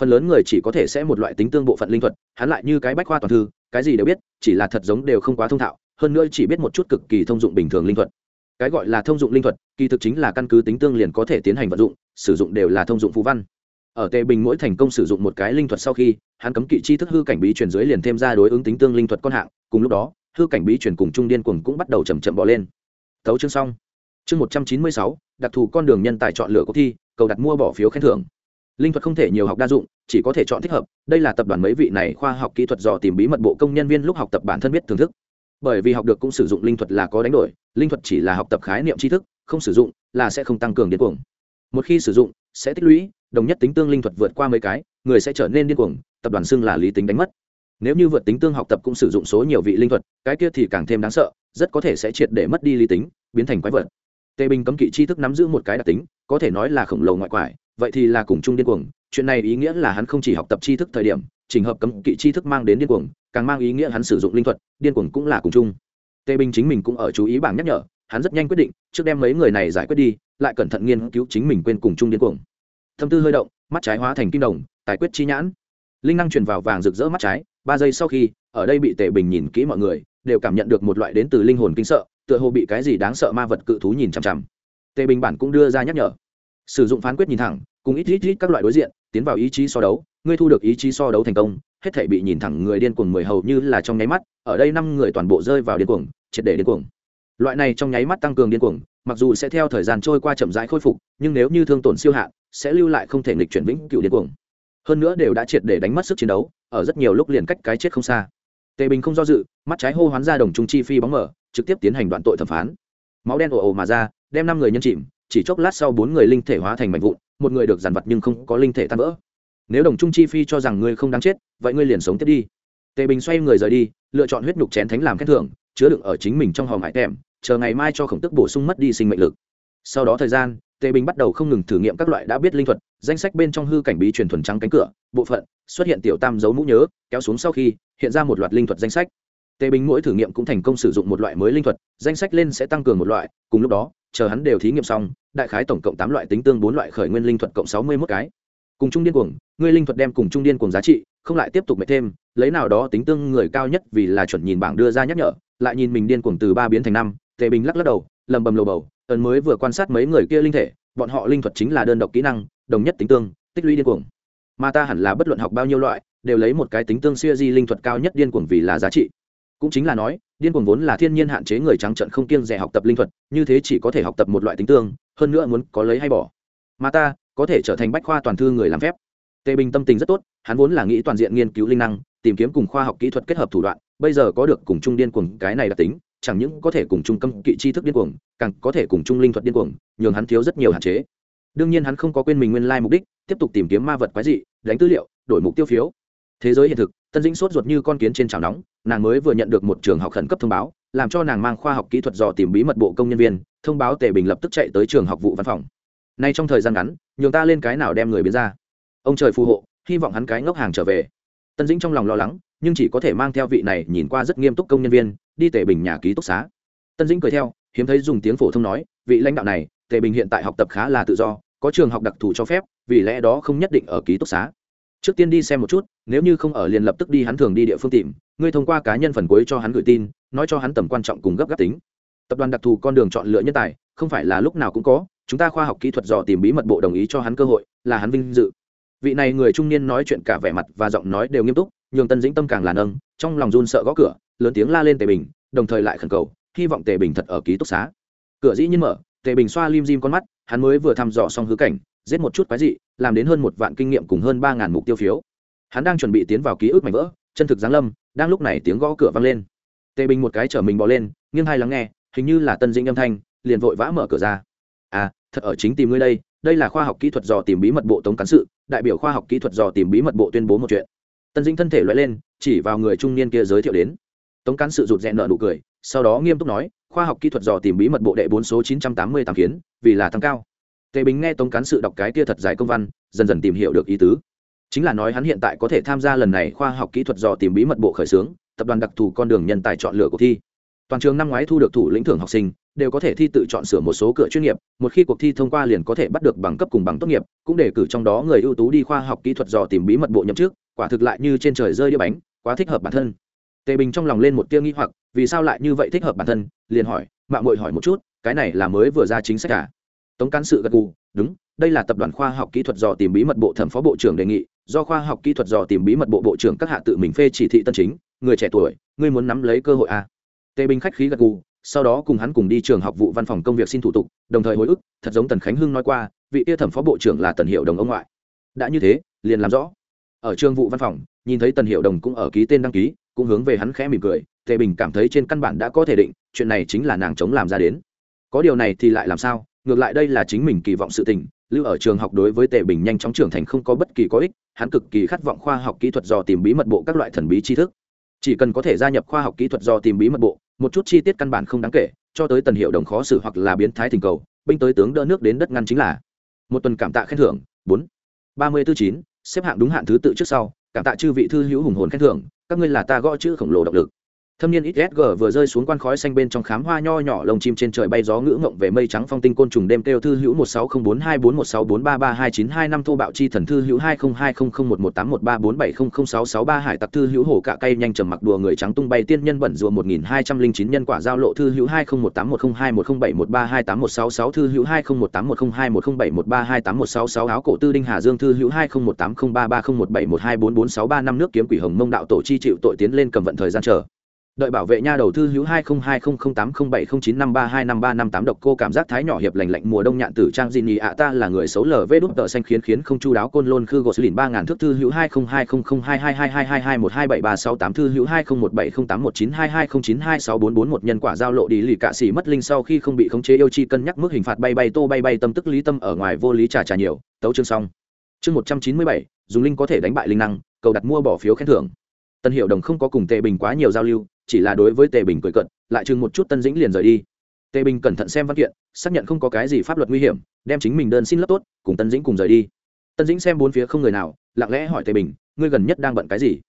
phần lớn người chỉ có thể sẽ một loại tính tương bộ phận linh thuật, hắn lại như cái bách khoa toàn thư, cái gì đều biết, chỉ là thật giống đều không quá thông thạo, hơn nữa chỉ biết một chút cực kỳ thông dụng bình thường linh thuật. Cái gọi là thông dụng linh thuật, kỳ thực chính là căn cứ tính tương liền có thể tiến hành vận dụng, sử dụng đều là thông dụng phú văn. Ở tề bình mỗi thành công sử dụng một cái linh thuật sau khi, hắn cấm kỵ chi thức hư cảnh bí truyền dưới liền thêm ra đối ứng tính tương linh thuật con hạng, cùng lúc đó, hư cảnh bí truyền cùng trung điên cuồng cũng bắt đầu chầm chậm bỏ lên. Thấu chương xong. Chương một trăm chín mươi sáu, đặc thù con đường nhân tài chọn lựa cuộc thi, cầu đặt mua bỏ phiếu khen thưởng linh thuật không thể nhiều học đa dụng, chỉ có thể chọn thích hợp. Đây là tập đoàn mấy vị này khoa học kỹ thuật dò tìm bí mật bộ công nhân viên lúc học tập bản thân biết thưởng thức. Bởi vì học được cũng sử dụng linh thuật là có đánh đổi, linh thuật chỉ là học tập khái niệm tri thức, không sử dụng là sẽ không tăng cường điên cuồng. Một khi sử dụng, sẽ tích lũy, đồng nhất tính tương linh thuật vượt qua mấy cái, người sẽ trở nên điên cuồng, tập đoàn xưng là lý tính đánh mất. Nếu như vượt tính tương học tập cũng sử dụng số nhiều vị linh thuật, cái kia thì càng thêm đáng sợ, rất có thể sẽ triệt để mất đi lý tính, biến thành quái vật. Tề bình cấm kỵ tri thức nắm giữ một cái đặc tính, có thể nói là khổng lồ ngoại quải vậy thì là cùng chung điên cuồng, chuyện này ý nghĩa là hắn không chỉ học tập tri thức thời điểm trình hợp cấm kỵ chi thức mang đến điên cuồng, càng mang ý nghĩa hắn sử dụng linh thuật, điên cuồng cũng là cùng chung. Tề bình chính mình cũng ở chú ý bảng nhắc nhở, hắn rất nhanh quyết định, trước đem mấy người này giải quyết đi, lại cẩn thận nghiên cứu chính mình quên cùng chung điên cuồng. Thâm tư hơi động, mắt trái hóa thành kim đồng, tài quyết chi nhãn. Linh năng truyền vào vàng rực rỡ mắt trái, ba giây sau khi, ở đây bị tề bình nhìn kỹ mọi người, đều cảm nhận được một loại đến từ linh hồn kinh sợ, tựa hồ bị cái gì đáng sợ ma vật cự thú nhìn chằm chằm. Tề bình bản cũng đưa ra nhắc nhở sử dụng phán quyết nhìn thẳng, cùng ít ít ít các loại đối diện, tiến vào ý chí so đấu. Ngươi thu được ý chí so đấu thành công, hết thể bị nhìn thẳng người điên cuồng mười hầu như là trong nháy mắt, ở đây năm người toàn bộ rơi vào điên cuồng, triệt để điên cuồng. Loại này trong nháy mắt tăng cường điên cuồng, mặc dù sẽ theo thời gian trôi qua chậm rãi khôi phục, nhưng nếu như thương tổn siêu hạn, sẽ lưu lại không thể nghịch chuyển vĩnh cựu điên cuồng. Hơn nữa đều đã triệt để đánh mất sức chiến đấu, ở rất nhiều lúc liền cách cái chết không xa. Tề bình không do dự, mắt trái hô hoán ra đồng trung chi phi bóng mở, trực tiếp tiến hành đoạn tội thẩm phán. Máu đen ồ ồ mà ra, đem năm người nhân chìm chỉ chốc lát sau bốn người linh thể hóa thành mảnh vụn, một người được giàn vật nhưng không có linh thể tan vỡ. Nếu đồng trung chi phi cho rằng ngươi không đáng chết, vậy ngươi liền sống tiếp đi. Tề bình xoay người rời đi, lựa chọn huyết nhục chén thánh làm khen thưởng, chứa đựng ở chính mình trong hòm hải tèm, chờ ngày mai cho khổng tức bổ sung mất đi sinh mệnh lực. Sau đó thời gian, tề bình bắt đầu không ngừng thử nghiệm các loại đã biết linh thuật, danh sách bên trong hư cảnh bí truyền thuần trắng cánh cửa, bộ phận, xuất hiện tiểu tam dấu mũ nhớ, kéo xuống sau khi, hiện ra một loạt linh thuật danh sách. Tề bình mỗi thử nghiệm cũng thành công sử dụng một loại mới linh thuật, danh sách lên sẽ tăng cường một loại, cùng lúc đó chờ hắn đều thí nghiệm xong, đại khái tổng cộng tám loại tính tương bốn loại khởi nguyên linh thuật cộng sáu mươi mốt cái. Cùng trung điên cuồng, ngươi linh thuật đem cùng trung điên cuồng giá trị, không lại tiếp tục mệt thêm, lấy nào đó tính tương người cao nhất vì là chuẩn nhìn bảng đưa ra nhắc nhở, lại nhìn mình điên cuồng từ ba biến thành năm, tề bình lắc lắc đầu lầm bầm lầu bầu ẩn mới vừa quan sát mấy người kia linh thể, bọn họ linh thuật chính là đơn độc kỹ năng, đồng nhất tính tương, tích lũy điên cuồng. Mà ta hẳn là bất luận học bao nhiêu loại, đều lấy một cái tính tương siêu di linh thuật cao nhất điên cuồng vì là giá trị cũng chính là nói, điên cuồng vốn là thiên nhiên hạn chế người trắng trận không kiêng rẻ học tập linh thuật, như thế chỉ có thể học tập một loại tính tương, hơn nữa muốn có lấy hay bỏ. Mà ta, có thể trở thành bách khoa toàn thư người làm phép. Tề bình tâm tình rất tốt, hắn vốn là nghĩ toàn diện nghiên cứu linh năng, tìm kiếm cùng khoa học kỹ thuật kết hợp thủ đoạn, bây giờ có được cùng chung điên cuồng, cái này đặc tính, chẳng những có thể cùng chung cấm kỵ tri thức điên cuồng, càng có thể cùng chung linh thuật điên cuồng, nhường hắn thiếu rất nhiều hạn chế. Đương nhiên hắn không có quên mình nguyên lai mục đích, tiếp tục tìm kiếm ma vật quái dị, đánh tư liệu, đổi mục tiêu phiếu. Thế giới hiện thực, tân dĩnh sốt ruột như con kiến trên chảo nóng nàng mới vừa nhận được một trường học khẩn cấp thông báo, làm cho nàng mang khoa học kỹ thuật dò tìm bí mật bộ công nhân viên, thông báo tề bình lập tức chạy tới trường học vụ văn phòng. Nay trong thời gian ngắn, nhường ta lên cái nào đem người biến ra. Ông trời phù hộ, hy vọng hắn cái ngốc hàng trở về. Tân dĩnh trong lòng lo lắng, nhưng chỉ có thể mang theo vị này nhìn qua rất nghiêm túc công nhân viên, đi tề bình nhà ký túc xá. Tân dĩnh cười theo, hiếm thấy dùng tiếng phổ thông nói, vị lãnh đạo này, tề bình hiện tại học tập khá là tự do, có trường học đặc thù cho phép, vì lẽ đó không nhất định ở ký túc xá trước tiên đi xem một chút, nếu như không ở liền lập tức đi hắn thường đi địa phương tìm, ngươi thông qua cá nhân phần cuối cho hắn gửi tin, nói cho hắn tầm quan trọng cùng gấp gáp tính. Tập đoàn đặc thù con đường chọn lựa nhân tài, không phải là lúc nào cũng có, chúng ta khoa học kỹ thuật dò tìm bí mật bộ đồng ý cho hắn cơ hội, là hắn vinh dự. Vị này người trung niên nói chuyện cả vẻ mặt và giọng nói đều nghiêm túc, nhường tân dĩnh tâm càng là nâng, trong lòng run sợ gõ cửa, lớn tiếng la lên tề bình, đồng thời lại khẩn cầu, hy vọng tề bình thật ở ký túc xá. Cửa dĩ nhiên mở, tề bình xoa lim dim con mắt, hắn mới vừa thăm dò xong hứa cảnh, giết một chút quái dị làm đến hơn một vạn kinh nghiệm cùng hơn ba ngàn mục tiêu phiếu. Hắn đang chuẩn bị tiến vào ký ức mảnh vỡ, chân thực giáng lâm, đang lúc này tiếng gõ cửa vang lên. Tề bình một cái chở mình bỏ lên, nghiêng hai lắng nghe, hình như là tân dinh âm thanh, liền vội vã mở cửa ra. À thật ở chính tìm ngươi đây đây là khoa học kỹ thuật dò tìm bí mật bộ tống cán sự, đại biểu khoa học kỹ thuật dò tìm bí mật bộ tuyên bố một chuyện. Tân dinh thân thể loại lên, chỉ vào người trung niên kia giới thiệu đến. Tống cán sự rụt rẽ nợ nụ cười, sau đó nghiêm túc nói, khoa học kỹ thuật dò tìm bí mật bộ đệ bốn số chín trăm tám mươi tám kiến, vì là tăng cao tề bình nghe tống cán sự đọc cái kia thật dài công văn, dần dần tìm hiểu được ý tứ. Chính là nói hắn hiện tại có thể tham gia lần này khoa học kỹ thuật dò tìm bí mật bộ khởi xướng, tập đoàn đặc thù con đường nhân tài chọn lựa cuộc thi. Toàn trường năm ngoái thu được thủ lĩnh thưởng học sinh, đều có thể thi tự chọn sửa một số cửa chuyên nghiệp, một khi cuộc thi thông qua liền có thể bắt được bằng cấp cùng bằng tốt nghiệp, cũng để cử trong đó người ưu tú đi khoa học kỹ thuật dò tìm bí mật bộ nhậm chức, quả thực lại như trên trời rơi đĩa bánh, quá thích hợp bản thân. Tề bình trong lòng lên một tia nghi hoặc, vì sao lại như vậy thích hợp bản thân, liền hỏi mạng mội hỏi một chút, cái này là mới vừa ra chính sách cả? Tống cán sự gật gù, đúng, đây là tập đoàn khoa học kỹ thuật dò tìm bí mật bộ thẩm phó bộ trưởng đề nghị, do khoa học kỹ thuật dò tìm bí mật bộ bộ trưởng các hạ tự mình phê chỉ thị tân chính, người trẻ tuổi, ngươi muốn nắm lấy cơ hội à? tề bình khách khí gật gù, sau đó cùng hắn cùng đi trường học vụ văn phòng công việc xin thủ tục, đồng thời hồi ức, thật giống tần khánh hưng nói qua, vị tia thẩm phó bộ trưởng là tần hiệu đồng ông ngoại. Đã như thế, liền làm rõ. Ở trường vụ văn phòng, nhìn thấy tần hiệu đồng cũng ở ký tên đăng ký, cũng hướng về hắn khẽ mỉm cười, tề bình cảm thấy trên căn bản đã có thể định, chuyện này chính là nàng chống làm ra đến. Có điều này thì lại làm sao? Ngược lại đây là chính mình kỳ vọng sự tình, lưu ở trường học đối với tề bình nhanh chóng trưởng thành không có bất kỳ có ích, hắn cực kỳ khát vọng khoa học kỹ thuật do tìm bí mật bộ các loại thần bí tri thức. Chỉ cần có thể gia nhập khoa học kỹ thuật do tìm bí mật bộ, một chút chi tiết căn bản không đáng kể, cho tới tần hiệu đồng khó xử hoặc là biến thái tình cầu, binh tới tướng đỡ nước đến đất ngăn chính là. Một tuần cảm tạ khen thưởng, bốn. Ba mươi tư chín, xếp hạng đúng hạn thứ tự trước sau, cảm tạ chư vị thư hữu hùng hồn khen thưởng, các ngươi là ta gõ chữ khổng lồ động lực thâm niên ít sg vừa rơi xuống quan khói xanh bên trong khám hoa nho nhỏ lồng chim trên trời bay gió ngữ ngộng về mây trắng phong tinh côn trùng đêm kêu thư hữu một sáu không bốn hai bốn một sáu bốn ba ba hai chín hai năm thô bạo chi thần thư hữu hai không hai không không một một tám một ba bốn bảy không không sáu sáu ba hải tặc thư hữu hổ cạ cây nhanh trầm mặc đùa người trắng tung bay tiên nhân bẩn rùa một nghìn hai trăm linh chín nhân quả giao lộ thư hữu hai không một tám một không hai một không bảy một ba hai tám một sáu sáu thư hữu hai không một tám một không hai một không bảy một ba hai tám một sáu sáu áo cổ tư đinh hà dương thư hữu hai không một tám không ba ba không một bảy một hai bốn bốn sáu ba năm nước kiếm quỷ hồng mông đạo tổ chi chịu tội tiến lên cầm vận thời gian chờ đợi bảo vệ nha đầu thư hữu hai không hai không không tám không bảy không chín năm ba hai năm ba năm tám độc, cô cảm giác thái nhỏ hiệp lành lạnh mùa đông nhạn tử trang di nhì ạ, ta là người xấu lở vê đút tờ xanh khiến khiến không chu đáo côn lôn khư gột lìn ba ngàn thước thư hữu hai không hai không không hai hai hai hai hai hai một hai bảy ba sáu tám thư hữu hai không một bảy không tám một chín hai hai không chín hai sáu bốn bốn một nhân quả giao lộ đi lì cạ xỉ mất linh sau khi không bị khống chế yêu chi cân nhắc mức hình phạt bay bay tô bay bay tâm tức lý tâm ở ngoài vô lý trà trà nhiều, tấu chương xong. Chương một trăm chín mươi bảy, dùng linh có thể đánh bại linh năng, cầu đặt mua bỏ phiếu khen thưởng. Tân hiệu đồng không có cùng tệ bình quá nhiều giao lưu chỉ là đối với tề bình cười cận lại chừng một chút tân dĩnh liền rời đi. Tề bình cẩn thận xem văn kiện, xác nhận không có cái gì pháp luật nguy hiểm, đem chính mình đơn xin lấp tốt, cùng tân dĩnh cùng rời đi. Tân dĩnh xem bốn phía không người nào, lặng lẽ hỏi tề bình, ngươi gần nhất đang bận cái gì?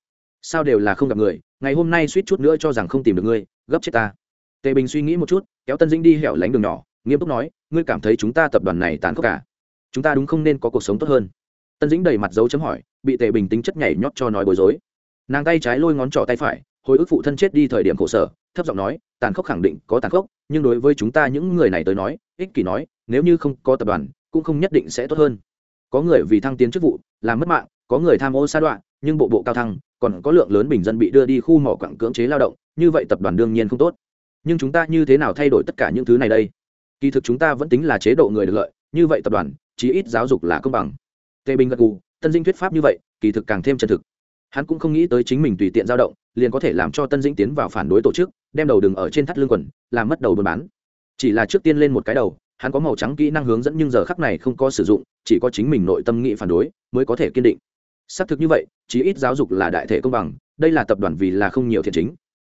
Sao đều là không gặp người, ngày hôm nay suýt chút nữa cho rằng không tìm được ngươi, gấp chết ta. Tề bình suy nghĩ một chút, kéo tân dĩnh đi hẻo lánh đường nhỏ, nghiêm túc nói, ngươi cảm thấy chúng ta tập đoàn này tàn khốc cả chúng ta đúng không nên có cuộc sống tốt hơn? Tân dĩnh đầy mặt dấu chấm hỏi, bị tề bình tính chất nhảy nhót cho nói bối rối. Nàng tay trái lôi ngón trỏ tay phải hồi ức phụ thân chết đi thời điểm khổ sở, thấp giọng nói, tàn khốc khẳng định có tàn khốc, nhưng đối với chúng ta những người này tới nói, ích kỷ nói, nếu như không có tập đoàn, cũng không nhất định sẽ tốt hơn. Có người vì thăng tiến chức vụ, làm mất mạng, có người tham ô sa đoạn nhưng bộ bộ cao thăng, còn có lượng lớn bình dân bị đưa đi khu mỏ quặng cưỡng chế lao động, như vậy tập đoàn đương nhiên không tốt. Nhưng chúng ta như thế nào thay đổi tất cả những thứ này đây? Kỳ thực chúng ta vẫn tính là chế độ người được lợi, như vậy tập đoàn, chí ít giáo dục là công bằng. Tề bình gật gù tân dinh thuyết pháp như vậy, kỳ thực càng thêm chân thực. Hắn cũng không nghĩ tới chính mình tùy tiện dao động liền có thể làm cho tân dĩnh tiến vào phản đối tổ chức, đem đầu đừng ở trên thắt lưng quần, làm mất đầu buôn bán. Chỉ là trước tiên lên một cái đầu, hắn có màu trắng kỹ năng hướng dẫn nhưng giờ khắc này không có sử dụng, chỉ có chính mình nội tâm nghị phản đối, mới có thể kiên định. Xác thực như vậy, chí ít giáo dục là đại thể công bằng, đây là tập đoàn vì là không nhiều thiện chính.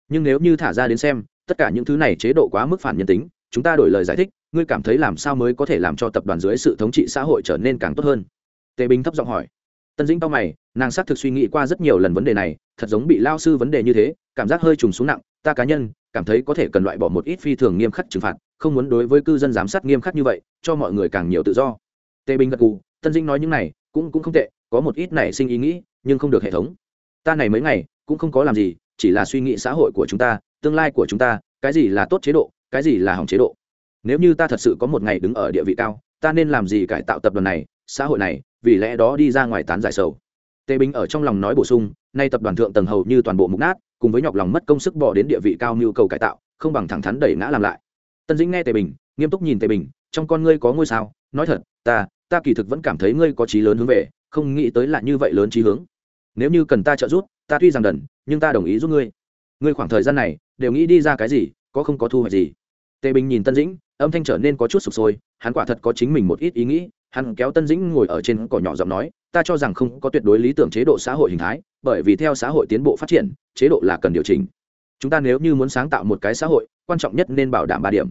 Nhưng nếu như thả ra đến xem, tất cả những thứ này chế độ quá mức phản nhân tính, chúng ta đổi lời giải thích, ngươi cảm thấy làm sao mới có thể làm cho tập đoàn dưới sự thống trị xã hội trở nên càng tốt hơn? Tề bình thấp giọng hỏi. Tân dĩnh tao mày nàng xác thực suy nghĩ qua rất nhiều lần vấn đề này, thật giống bị lao sư vấn đề như thế, cảm giác hơi trùng xuống nặng, ta cá nhân, cảm thấy có thể cần loại bỏ một ít phi thường nghiêm khắc trừng phạt, không muốn đối với cư dân giám sát nghiêm khắc như vậy, cho mọi người càng nhiều tự do. Tề bình gật cù tân Dinh nói những này, cũng cũng không tệ, có một ít nảy sinh ý nghĩ, nhưng không được hệ thống. Ta này mấy ngày, cũng không có làm gì, chỉ là suy nghĩ xã hội của chúng ta, tương lai của chúng ta, cái gì là tốt chế độ, cái gì là hỏng chế độ. Nếu như ta thật sự có một ngày đứng ở địa vị cao, ta nên làm gì cải tạo tập đoàn này, xã hội này, vì lẽ đó đi ra ngoài tán giải sầu tề bình ở trong lòng nói bổ sung, nay tập đoàn thượng tầng hầu như toàn bộ mục nát, cùng với nhọc lòng mất công sức bỏ đến địa vị cao nhu cầu cải tạo, không bằng thẳng thắn đẩy ngã làm lại. Tân dĩnh nghe tề bình, nghiêm túc nhìn tề bình, trong con ngươi có ngôi sao, nói thật, ta ta kỳ thực vẫn cảm thấy ngươi có trí lớn hướng về, không nghĩ tới là như vậy lớn trí hướng. Nếu như cần ta trợ giúp, ta tuy rằng đần, nhưng ta đồng ý giúp ngươi. Ngươi khoảng thời gian này, đều nghĩ đi ra cái gì, có không có thu hoạch gì. Tề bình nhìn tân dĩnh, âm thanh trở nên có chút sụp sôi, hắn quả thật có chính mình một ít ý nghĩ hắn kéo tân dĩnh ngồi ở trên cỏ nhỏ giọng nói, ta cho rằng không có tuyệt đối lý tưởng chế độ xã hội hình thái, bởi vì theo xã hội tiến bộ phát triển, chế độ là cần điều chỉnh. Chúng ta nếu như muốn sáng tạo một cái xã hội, quan trọng nhất nên bảo đảm ba điểm.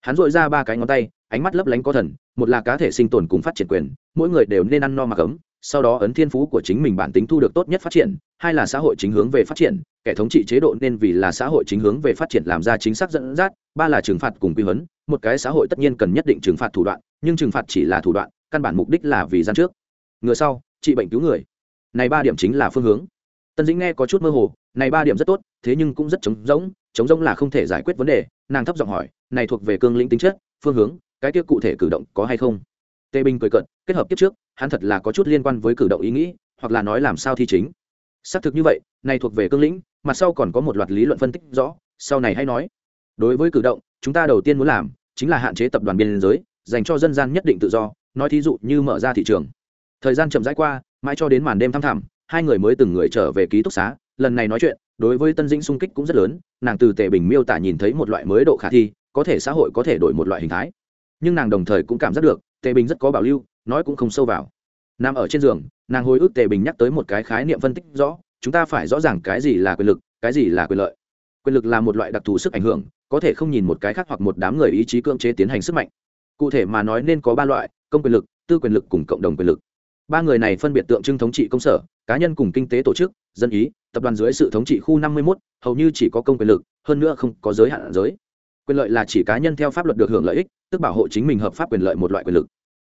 Hắn dội ra ba cái ngón tay, ánh mắt lấp lánh có thần, một là cá thể sinh tồn cùng phát triển quyền, mỗi người đều nên ăn no mặc ấm sau đó ấn thiên phú của chính mình bản tính thu được tốt nhất phát triển, hai là xã hội chính hướng về phát triển, kẻ thống trị chế độ nên vì là xã hội chính hướng về phát triển làm ra chính xác dẫn dắt, ba là trừng phạt cùng quy huấn, một cái xã hội tất nhiên cần nhất định trừng phạt thủ đoạn, nhưng trừng phạt chỉ là thủ đoạn căn bản mục đích là vì gian trước. Ngừa sau, trị bệnh cứu người. Này ba điểm chính là phương hướng. Tân dĩnh nghe có chút mơ hồ, này ba điểm rất tốt, thế nhưng cũng rất trống rỗng trống rỗng là không thể giải quyết vấn đề. Nàng thấp giọng hỏi, này thuộc về cương lĩnh tính chất, phương hướng, cái kia cụ thể cử động có hay không? Tê binh cười cận kết hợp kiếp trước, hắn thật là có chút liên quan với cử động ý nghĩ, hoặc là nói làm sao thi chính. Xác thực như vậy, này thuộc về cương lĩnh, mặt sau còn có một loạt lý luận phân tích rõ, sau này hay nói. Đối với cử động, chúng ta đầu tiên muốn làm, chính là hạn chế tập đoàn biên giới, dành cho dân gian nhất định tự do nói thí dụ như mở ra thị trường. Thời gian chậm rãi qua, mãi cho đến màn đêm thăm thẳm, hai người mới từng người trở về ký túc xá, lần này nói chuyện, đối với tân dĩnh sung kích cũng rất lớn, nàng từ tề bình miêu tả nhìn thấy một loại mới độ khả thi, có thể xã hội có thể đổi một loại hình thái. Nhưng nàng đồng thời cũng cảm giác được, tề bình rất có bảo lưu, nói cũng không sâu vào. Nằm ở trên giường, nàng hồi ức tề bình nhắc tới một cái khái niệm phân tích rõ, chúng ta phải rõ ràng cái gì là quyền lực, cái gì là quyền lợi. Quyền lực là một loại đặc thù sức ảnh hưởng, có thể không nhìn một cái khác hoặc một đám người ý chí cưỡng chế tiến hành sức mạnh. Cụ thể mà nói nên có ba loại công quyền lực tư quyền lực cùng cộng đồng quyền lực. Ba người này phân biệt tượng trưng thống trị công sở cá nhân cùng kinh tế tổ chức dân ý tập đoàn dưới sự thống trị khu năm mươi 51, hầu như chỉ có công quyền lực hơn nữa không có giới hạn giới. Quyền lợi là chỉ cá nhân theo pháp luật được hưởng lợi ích tức bảo hộ chính mình hợp pháp quyền lợi một loại quyền lực.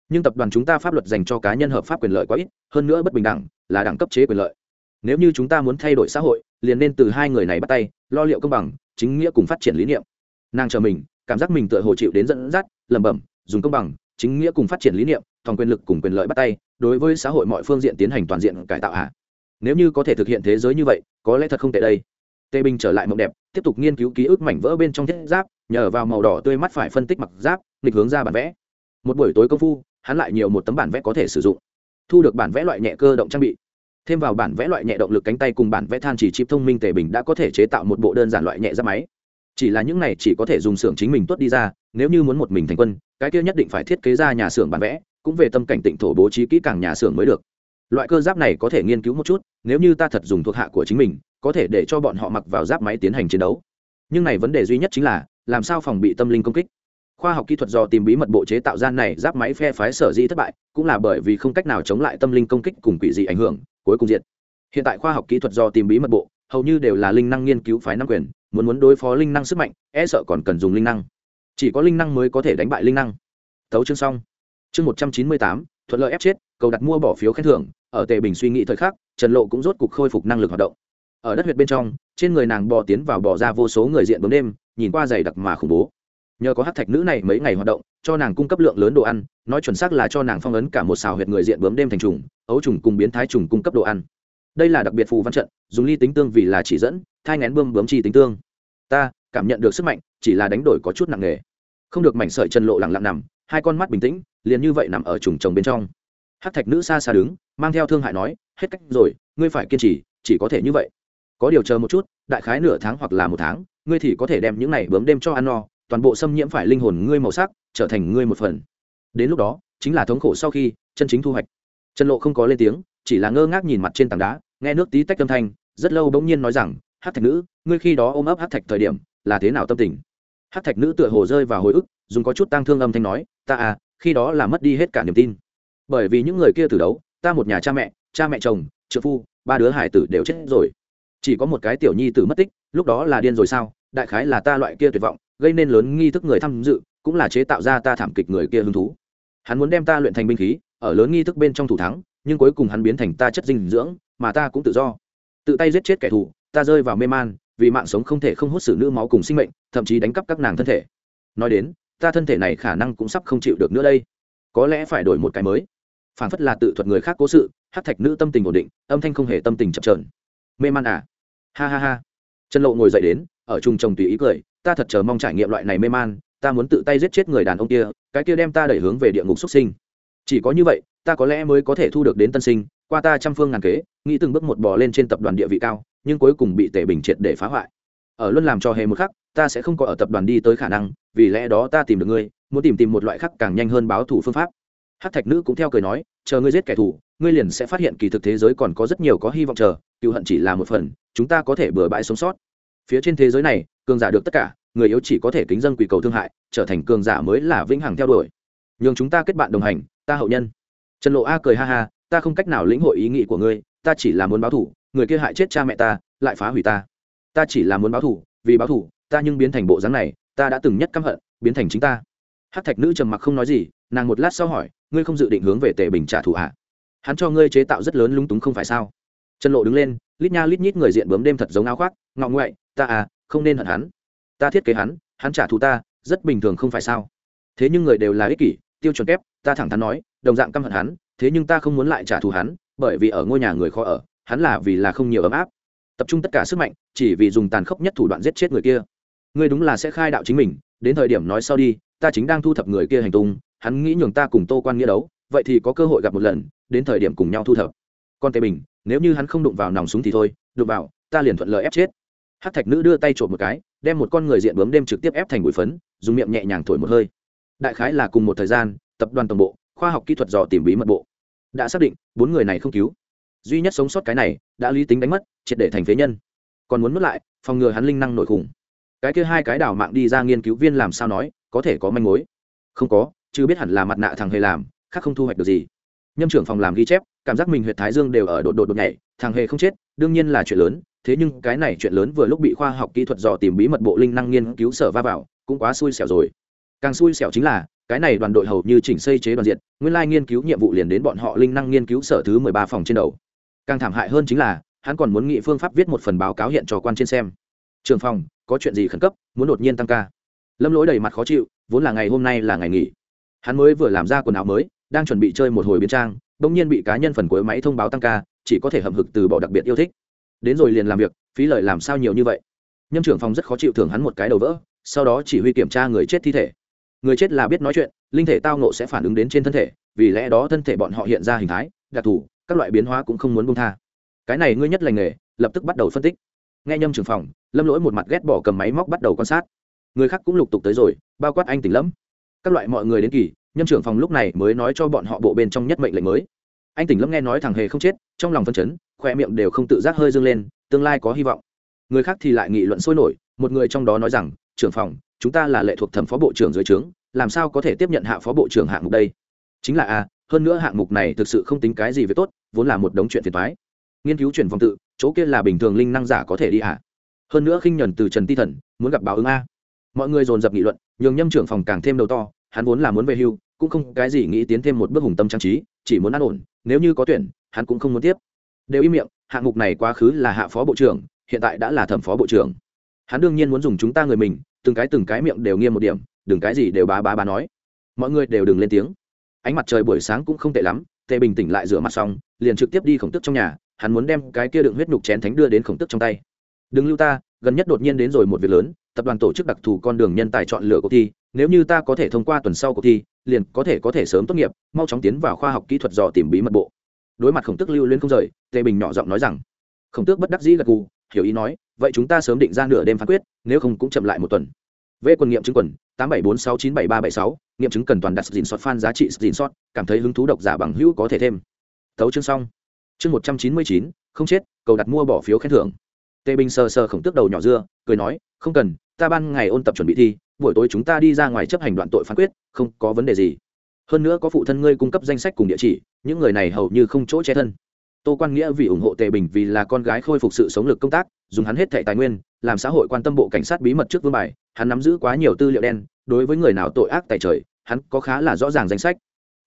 Nhưng tập đoàn chúng ta pháp luật dành cho cá nhân hợp pháp quyền lợi quá ít hơn nữa bất bình đẳng là đẳng cấp chế quyền lợi. Nếu như chúng ta muốn thay đổi xã hội liền nên từ hai người này bắt tay lo liệu công bằng chính nghĩa cùng phát triển lý niệm. Nàng chờ mình cảm giác mình tựa hồ chịu đến dẫn dắt lẩm bẩm dùng công bằng chính nghĩa cùng phát triển lý niệm toàn quyền lực cùng quyền lợi bắt tay, đối với xã hội mọi phương diện tiến hành toàn diện cải tạo hạ nếu như có thể thực hiện thế giới như vậy, có lẽ thật không tệ đây. Tê bình trở lại mộng đẹp, tiếp tục nghiên cứu ký ức mảnh vỡ bên trong thiết giáp, nhờ vào màu đỏ tươi mắt phải phân tích mặc giáp, nghịch hướng ra bản vẽ. Một buổi tối công phu, hắn lại nhiều một tấm bản vẽ có thể sử dụng. Thu được bản vẽ loại nhẹ cơ động trang bị. Thêm vào bản vẽ loại nhẹ động lực cánh tay cùng bản vẽ than chỉ chip thông minh tề bình đã có thể chế tạo một bộ đơn giản loại nhẹ ra máy. Chỉ là những này chỉ có thể dùng xưởng chính mình tuốt đi ra, nếu như muốn một mình thành quân cái kia nhất định phải thiết kế ra nhà xưởng bản vẽ, cũng về tâm cảnh tịnh thổ bố trí kỹ càng nhà xưởng mới được. Loại cơ giáp này có thể nghiên cứu một chút, nếu như ta thật dùng thuộc hạ của chính mình, có thể để cho bọn họ mặc vào giáp máy tiến hành chiến đấu. Nhưng này vấn đề duy nhất chính là, làm sao phòng bị tâm linh công kích? Khoa học kỹ thuật do tìm bí mật bộ chế tạo gian này giáp máy phe phái sở dĩ thất bại, cũng là bởi vì không cách nào chống lại tâm linh công kích cùng quỷ dị ảnh hưởng, cuối cùng diệt. Hiện tại khoa học kỹ thuật do tìm bí mật bộ, hầu như đều là linh năng nghiên cứu phái năng quyền, muốn muốn đối phó linh năng sức mạnh e sợ còn cần dùng linh năng chỉ có linh năng mới có thể đánh bại linh năng. Thấu chương xong. Chương một trăm chín mươi tám, thuận lợi ép chết, cầu đặt mua bỏ phiếu khen thưởng. Ở tề bình suy nghĩ thời khắc, trần lộ cũng rốt cục khôi phục năng lực hoạt động. Ở đất huyệt bên trong, trên người nàng bò tiến vào bò ra vô số người diện bướm đêm, nhìn qua dày đặc mà khủng bố. Nhờ có hát thạch nữ này mấy ngày hoạt động, cho nàng cung cấp lượng lớn đồ ăn, nói chuẩn xác là cho nàng phong ấn cả một xào huyệt người diện bướm đêm thành trùng, ấu trùng cùng biến thái trùng cung cấp đồ ăn. Đây là đặc biệt phù văn trận, dùng ly tính tương vì là chỉ dẫn, thai ngén bơm bướm chi tính tương. Ta cảm nhận được sức mạnh, chỉ là đánh đổi có chút nặng nề không được mảnh sợi chân lộ lặng lặng nằm, hai con mắt bình tĩnh, liền như vậy nằm ở trùng trồng bên trong. Hát thạch nữ xa xa đứng, mang theo thương hại nói, hết cách rồi, ngươi phải kiên trì, chỉ có thể như vậy. Có điều chờ một chút, đại khái nửa tháng hoặc là một tháng, ngươi thì có thể đem những này bướm đêm cho ăn no, toàn bộ xâm nhiễm phải linh hồn ngươi màu sắc, trở thành ngươi một phần. Đến lúc đó, chính là thống khổ sau khi, chân chính thu hoạch. Trần lộ không có lên tiếng, chỉ là ngơ ngác nhìn mặt trên tảng đá, nghe nước tí tách âm thanh, rất lâu bỗng nhiên nói rằng hát thạch nữ, ngươi khi đó ôm ấp hát thạch thời điểm, là thế nào tâm tình? Hát thạch nữ tựa hồ rơi vào hồi ức, dùng có chút tang thương âm thanh nói, ta à khi đó là mất đi hết cả niềm tin. Bởi vì những người kia từ đấu, ta một nhà cha mẹ cha mẹ chồng trợ phu, ba đứa hải tử đều chết rồi. Chỉ có một cái tiểu nhi tử mất tích, lúc đó là điên rồi sao? Đại khái là ta loại kia tuyệt vọng, gây nên lớn nghi thức người tham dự, cũng là chế tạo ra ta thảm kịch người kia hứng thú. Hắn muốn đem ta luyện thành binh khí, ở lớn nghi thức bên trong thủ thắng, nhưng cuối cùng hắn biến thành ta chất dinh dưỡng, mà ta cũng tự do. Tự tay giết chết kẻ thù, ta rơi vào mê man vì mạng sống không thể không hút xử nữ máu cùng sinh mệnh, thậm chí đánh cắp các nàng thân thể. Nói đến, ta thân thể này khả năng cũng sắp không chịu được nữa đây. Có lẽ phải đổi một cái mới. Phản phất là tự thuật người khác cố sự, hát thạch nữ tâm tình ổn định, âm thanh không hề tâm tình chậm trờn mê man à? Ha ha ha. Trần lộ ngồi dậy đến, ở chung chồng tùy ý cười, ta thật chờ mong trải nghiệm loại này mê man, ta muốn tự tay giết chết người đàn ông kia, cái kia đem ta đẩy hướng về địa ngục xuất sinh. Chỉ có như vậy, ta có lẽ mới có thể thu được đến tân sinh, qua ta trăm phương ngàn kế, nghĩ từng bước một bò lên trên tập đoàn địa vị cao nhưng cuối cùng bị tệ bình triệt để phá hoại. Ở luôn làm cho hề một khắc, ta sẽ không có ở tập đoàn đi tới khả năng, vì lẽ đó ta tìm được ngươi, muốn tìm tìm một loại khắc càng nhanh hơn báo thủ phương pháp. Hát thạch nữ cũng theo cười nói, chờ ngươi giết kẻ thù, ngươi liền sẽ phát hiện kỳ thực thế giới còn có rất nhiều có hy vọng chờ, cựu hận chỉ là một phần, chúng ta có thể bừa bãi sống sót. Phía trên thế giới này, cường giả được tất cả, người yếu chỉ có thể kính dân quỷ cầu thương hại, trở thành cường giả mới là vĩnh hằng theo đuổi. Nhường chúng ta kết bạn đồng hành, ta hậu nhân. Trần lộ a cười ha ha, ta không cách nào lĩnh hội ý nghĩ của ngươi, ta chỉ là muốn báo thủ người kia hại chết cha mẹ ta, lại phá hủy ta. Ta chỉ là muốn báo thủ vì báo thủ ta nhưng biến thành bộ dáng này, ta đã từng nhất căm hận, biến thành chính ta. Hát thạch nữ trầm mặc không nói gì, nàng một lát sau hỏi, ngươi không dự định hướng về tề bình trả thù hạ hắn cho ngươi chế tạo rất lớn lúng túng không phải sao? Trần lộ đứng lên, lít nha lít nhít người diện bướm đêm thật giống áo khoác ngọ ngoại, ta à không nên hận hắn. Ta thiết kế hắn hắn trả thù ta, rất bình thường không phải sao? Thế nhưng người đều là ích kỷ, tiêu chuẩn kép, ta thẳng thắn nói, đồng dạng căm hận hắn, thế nhưng ta không muốn lại trả thù hắn, bởi vì ở ngôi nhà người khó ở hắn là vì là không nhiều ấm áp. Tập trung tất cả sức mạnh, chỉ vì dùng tàn khốc nhất thủ đoạn giết chết người kia. Ngươi đúng là sẽ khai đạo chính mình, đến thời điểm nói sau đi, ta chính đang thu thập người kia hành tung, hắn nghĩ nhường ta cùng tô quan nghĩa đấu, vậy thì có cơ hội gặp một lần, đến thời điểm cùng nhau thu thập. Còn tề bình, nếu như hắn không đụng vào nòng súng thì thôi, đụng vào, ta liền thuận lợi ép chết. Hát thạch nữ đưa tay trộm một cái, đem một con người diện bướm đêm trực tiếp ép thành bụi phấn, dùng miệng nhẹ nhàng thổi một hơi. Đại khái là cùng một thời gian, tập đoàn tổng bộ, khoa học kỹ thuật dò tìm bí mật bộ. Đã xác định, bốn người này không cứu duy nhất sống sót cái này, đã lý tính đánh mất, triệt để thành phế nhân. Còn muốn mất lại, phòng ngừa hắn linh năng nổi khủng. Cái kia hai cái đảo mạng đi ra nghiên cứu viên làm sao nói, có thể có manh mối? Không có, chứ biết hẳn là mặt nạ thằng hề làm, khác không thu hoạch được gì. Nhâm trưởng phòng làm ghi chép, cảm giác mình huyện thái dương đều ở đột đột đột nhảy, thằng hề không chết, đương nhiên là chuyện lớn, thế nhưng cái này chuyện lớn vừa lúc bị khoa học kỹ thuật dò tìm bí mật bộ linh năng nghiên cứu sở va vào, cũng quá xui xẻo rồi. Càng xui xẻo chính là, cái này đoàn đội hầu như chỉnh xây chế đoàn diện, nguyên lai nghiên cứu nhiệm vụ liền đến bọn họ linh năng nghiên cứu sở thứ mười ba phòng trên đầu càng thảm hại hơn chính là, hắn còn muốn nghị phương pháp viết một phần báo cáo hiện cho quan trên xem. Trường phòng, có chuyện gì khẩn cấp, muốn đột nhiên tăng ca? Lâm lỗi đầy mặt khó chịu, vốn là ngày hôm nay là ngày nghỉ. Hắn mới vừa làm ra quần áo mới, đang chuẩn bị chơi một hồi biến trang, bỗng nhiên bị cá nhân phần cuối máy thông báo tăng ca, chỉ có thể hậm hực từ bỏ đặc biệt yêu thích. Đến rồi liền làm việc, phí lời làm sao nhiều như vậy? Nhâm trưởng phòng rất khó chịu thưởng hắn một cái đầu vỡ, sau đó chỉ huy kiểm tra người chết thi thể. Người chết là biết nói chuyện, linh thể tao nộ sẽ phản ứng đến trên thân thể, vì lẽ đó thân thể bọn họ hiện ra hình thái, đặc thù các loại biến hóa cũng không muốn buông tha. Cái này ngươi nhất lành nghề, lập tức bắt đầu phân tích. Nghe nhâm trưởng phòng, lâm lỗi một mặt ghét bỏ cầm máy móc bắt đầu quan sát. Người khác cũng lục tục tới rồi, bao quát anh tỉnh lẫm các loại mọi người đến kỳ, nhâm trưởng phòng lúc này mới nói cho bọn họ bộ bên trong nhất mệnh lệnh mới. Anh tỉnh lẫm nghe nói thằng hề không chết, trong lòng phân chấn, khoe miệng đều không tự giác hơi dâng lên, tương lai có hy vọng. Người khác thì lại nghị luận sôi nổi, một người trong đó nói rằng, trưởng phòng, chúng ta là lệ thuộc thẩm phó bộ trưởng dưới trướng, làm sao có thể tiếp nhận hạ phó bộ trưởng hạng mục đây? Chính là a hơn nữa hạng mục này thực sự không tính cái gì về tốt, vốn là một đống chuyện phiền thoái nghiên cứu chuyển vòng tự, chỗ kia là bình thường linh năng giả có thể đi à hơn nữa khinh nhuần từ trần ti thần, muốn gặp báo ứng a. Mọi người dồn dập nghị luận, nhường nhâm trưởng phòng càng thêm đầu to, hắn vốn là muốn về hưu, cũng không cái gì nghĩ tiến thêm một bước hùng tâm trang trí, chỉ muốn an ổn, nếu như có tuyển, hắn cũng không muốn tiếp. Đều im miệng, hạng mục này quá khứ là hạ phó bộ trưởng, hiện tại đã là thẩm phó bộ trưởng. Hắn đương nhiên muốn dùng chúng ta người mình, từng cái từng cái miệng đều nghiêm một điểm, đừng cái gì đều bá bá bá nói. Mọi người đều đừng lên tiếng ánh mặt trời buổi sáng cũng không tệ lắm, tề bình tỉnh lại rửa mặt xong, liền trực tiếp đi khổng tức trong nhà, hắn muốn đem cái kia đựng huyết nhục chén thánh đưa đến khổng tức trong tay. Đừng lưu ta, gần nhất đột nhiên đến rồi một việc lớn, tập đoàn tổ chức đặc thù con đường nhân tài chọn lựa cuộc thi, nếu như ta có thể thông qua tuần sau cuộc thi, liền có thể có thể sớm tốt nghiệp, mau chóng tiến vào khoa học kỹ thuật dò tìm bí mật bộ. Đối mặt khổng tước lưu Liên không rời, tề bình nhỏ giọng nói rằng, khổng tước bất đắc dĩ gật gù, hiểu ý nói, vậy chúng ta sớm định ra nửa đêm phán quyết, nếu không cũng chậm lại một tuần v quần nghiệm chứng quần, tám bảy bốn sáu chín bảy ba bảy sáu, nghiệm chứng cần toàn đặt dìn sọt fan giá trị dìn sọt, cảm thấy hứng thú độc giả bằng hữu có thể thêm. Thấu chương xong. Chương một trăm chín mươi chín, không chết, cầu đặt mua bỏ phiếu khen thưởng. Tề bình sờ sờ khổng tước đầu nhỏ dưa, cười nói, không cần, ta ban ngày ôn tập chuẩn bị thi, buổi tối chúng ta đi ra ngoài chấp hành đoạn tội phán quyết, không có vấn đề gì. Hơn nữa có phụ thân ngươi cung cấp danh sách cùng địa chỉ, những người này hầu như không chỗ che thân tô quan nghĩa vì ủng hộ tề bình vì là con gái khôi phục sự sống lực công tác, dùng hắn hết thẻ tài nguyên, làm xã hội quan tâm bộ cảnh sát bí mật trước vương bài, hắn nắm giữ quá nhiều tư liệu đen, đối với người nào tội ác tại trời, hắn có khá là rõ ràng danh sách.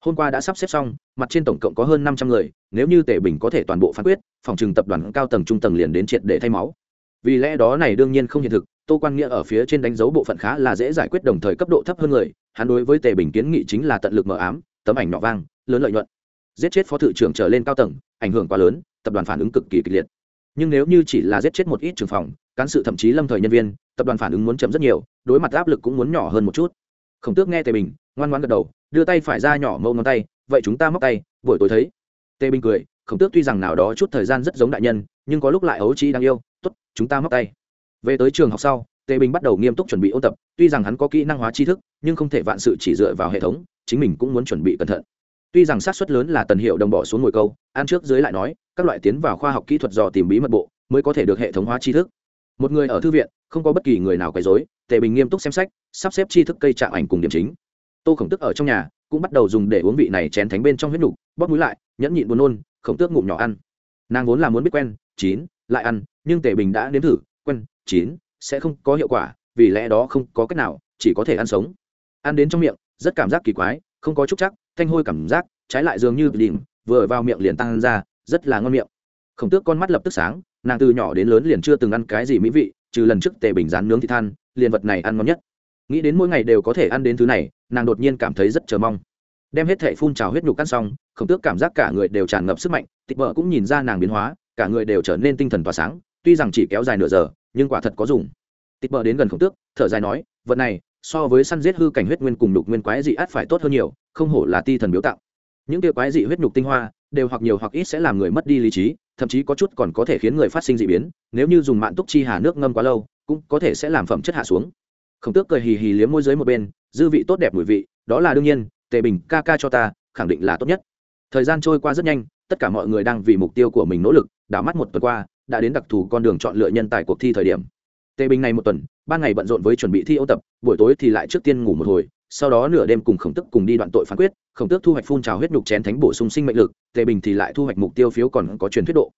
Hôm qua đã sắp xếp xong, mặt trên tổng cộng có hơn năm trăm người, nếu như tề bình có thể toàn bộ phán quyết, phòng trừng tập đoàn cao tầng trung tầng liền đến triệt để thay máu. Vì lẽ đó này đương nhiên không hiện thực, tô quan nghĩa ở phía trên đánh dấu bộ phận khá là dễ giải quyết đồng thời cấp độ thấp hơn người, hắn đối với tề bình kiến nghị chính là tận lực mờ ám, tấm ảnh nọ vang, lớn lợi nhuận giết chết phó thự trưởng trở lên cao tầng, ảnh hưởng quá lớn, tập đoàn phản ứng cực kỳ kịch liệt. Nhưng nếu như chỉ là giết chết một ít trường phòng, cán sự thậm chí lâm thời nhân viên, tập đoàn phản ứng muốn chậm rất nhiều, đối mặt áp lực cũng muốn nhỏ hơn một chút. Khổng tước nghe tề bình, ngoan ngoan gật đầu, đưa tay phải ra nhỏ mâu ngón tay, vậy chúng ta móc tay, buổi tối thấy. Tề bình cười, khổng tước tuy rằng nào đó chút thời gian rất giống đại nhân, nhưng có lúc lại ấu trí đáng yêu, tốt, chúng ta móc tay. Về tới trường học sau, tề bình bắt đầu nghiêm túc chuẩn bị ôn tập, tuy rằng hắn có kỹ năng hóa tri thức, nhưng không thể vạn sự chỉ dựa vào hệ thống, chính mình cũng muốn chuẩn bị cẩn thận tuy rằng sát suất lớn là tần hiệu đồng bỏ xuống ngồi câu, ăn trước dưới lại nói, các loại tiến vào khoa học kỹ thuật dò tìm bí mật bộ, mới có thể được hệ thống hóa tri thức. Một người ở thư viện, không có bất kỳ người nào quấy dối tề bình nghiêm túc xem sách, sắp xếp tri thức cây trạng ảnh cùng điểm chính. Tô khổng tức ở trong nhà, cũng bắt đầu dùng để uống vị này chén thánh bên trong huyết nục, bóp mũi lại, nhẫn nhịn buồn nôn, khổng tước ngụm nhỏ ăn. Nàng vốn là muốn biết quen, chín, lại ăn, nhưng tề bình đã nếm thử, quen, chín, sẽ không có hiệu quả, vì lẽ đó không có cách nào, chỉ có thể ăn sống. Ăn đến trong miệng, rất cảm giác kỳ quái, không có chút chắc thanh hôi cảm giác, trái lại dường như đỉnh, vừa vào miệng liền tăng ra, rất là ngon miệng. Khổng tước con mắt lập tức sáng, nàng từ nhỏ đến lớn liền chưa từng ăn cái gì mỹ vị, trừ lần trước tề bình rán nướng thịt than, liền vật này ăn ngon nhất. Nghĩ đến mỗi ngày đều có thể ăn đến thứ này, nàng đột nhiên cảm thấy rất chờ mong. Đem hết thệ phun trào huyết nhục ăn xong, khổng tước cảm giác cả người đều tràn ngập sức mạnh tịch vợ cũng nhìn ra nàng biến hóa, cả người đều trở nên tinh thần tỏa sáng, tuy rằng chỉ kéo dài nửa giờ, nhưng quả thật có dùng. Tịch vợ đến gần khổng tước, thở dài nói, vật này so với săn giết hư cảnh huyết nguyên cùng đục nguyên quái dị át phải tốt hơn nhiều, không hổ là ti thần biếu tặng những kia quái dị huyết nhục tinh hoa, đều hoặc nhiều hoặc ít sẽ làm người mất đi lý trí, thậm chí có chút còn có thể khiến người phát sinh d ị biến, nếu như dùng mạng túc chi hà nước ngâm quá lâu, cũng có thể sẽ làm phẩm chất hạ xuống. Khổng tước cười hì hì liếm môi dưới một bên, dư vị tốt đẹp mùi vị, đó là đương nhiên, tề bình ca ca cho ta, khẳng định là tốt nhất. Thời gian trôi qua rất nhanh, tất cả mọi người đang vì mục tiêu của mình nỗ lực, đảo mắt một tuần qua, đã đến đặc thù con đường chọn lựa nhân tài cuộc thi thời điểm tề bình này một tuần, ban ngày bận rộn với chuẩn bị thi ô tập, buổi tối thì lại trước tiên ngủ một hồi, sau đó nửa đêm cùng khổng tức cùng đi đoạn tội phán quyết, khổng tước thu hoạch phun trào huyết nhục chén thánh bổ sung sinh mệnh lực tề bình thì lại thu hoạch mục tiêu phiếu còn có truyền thuyết độ.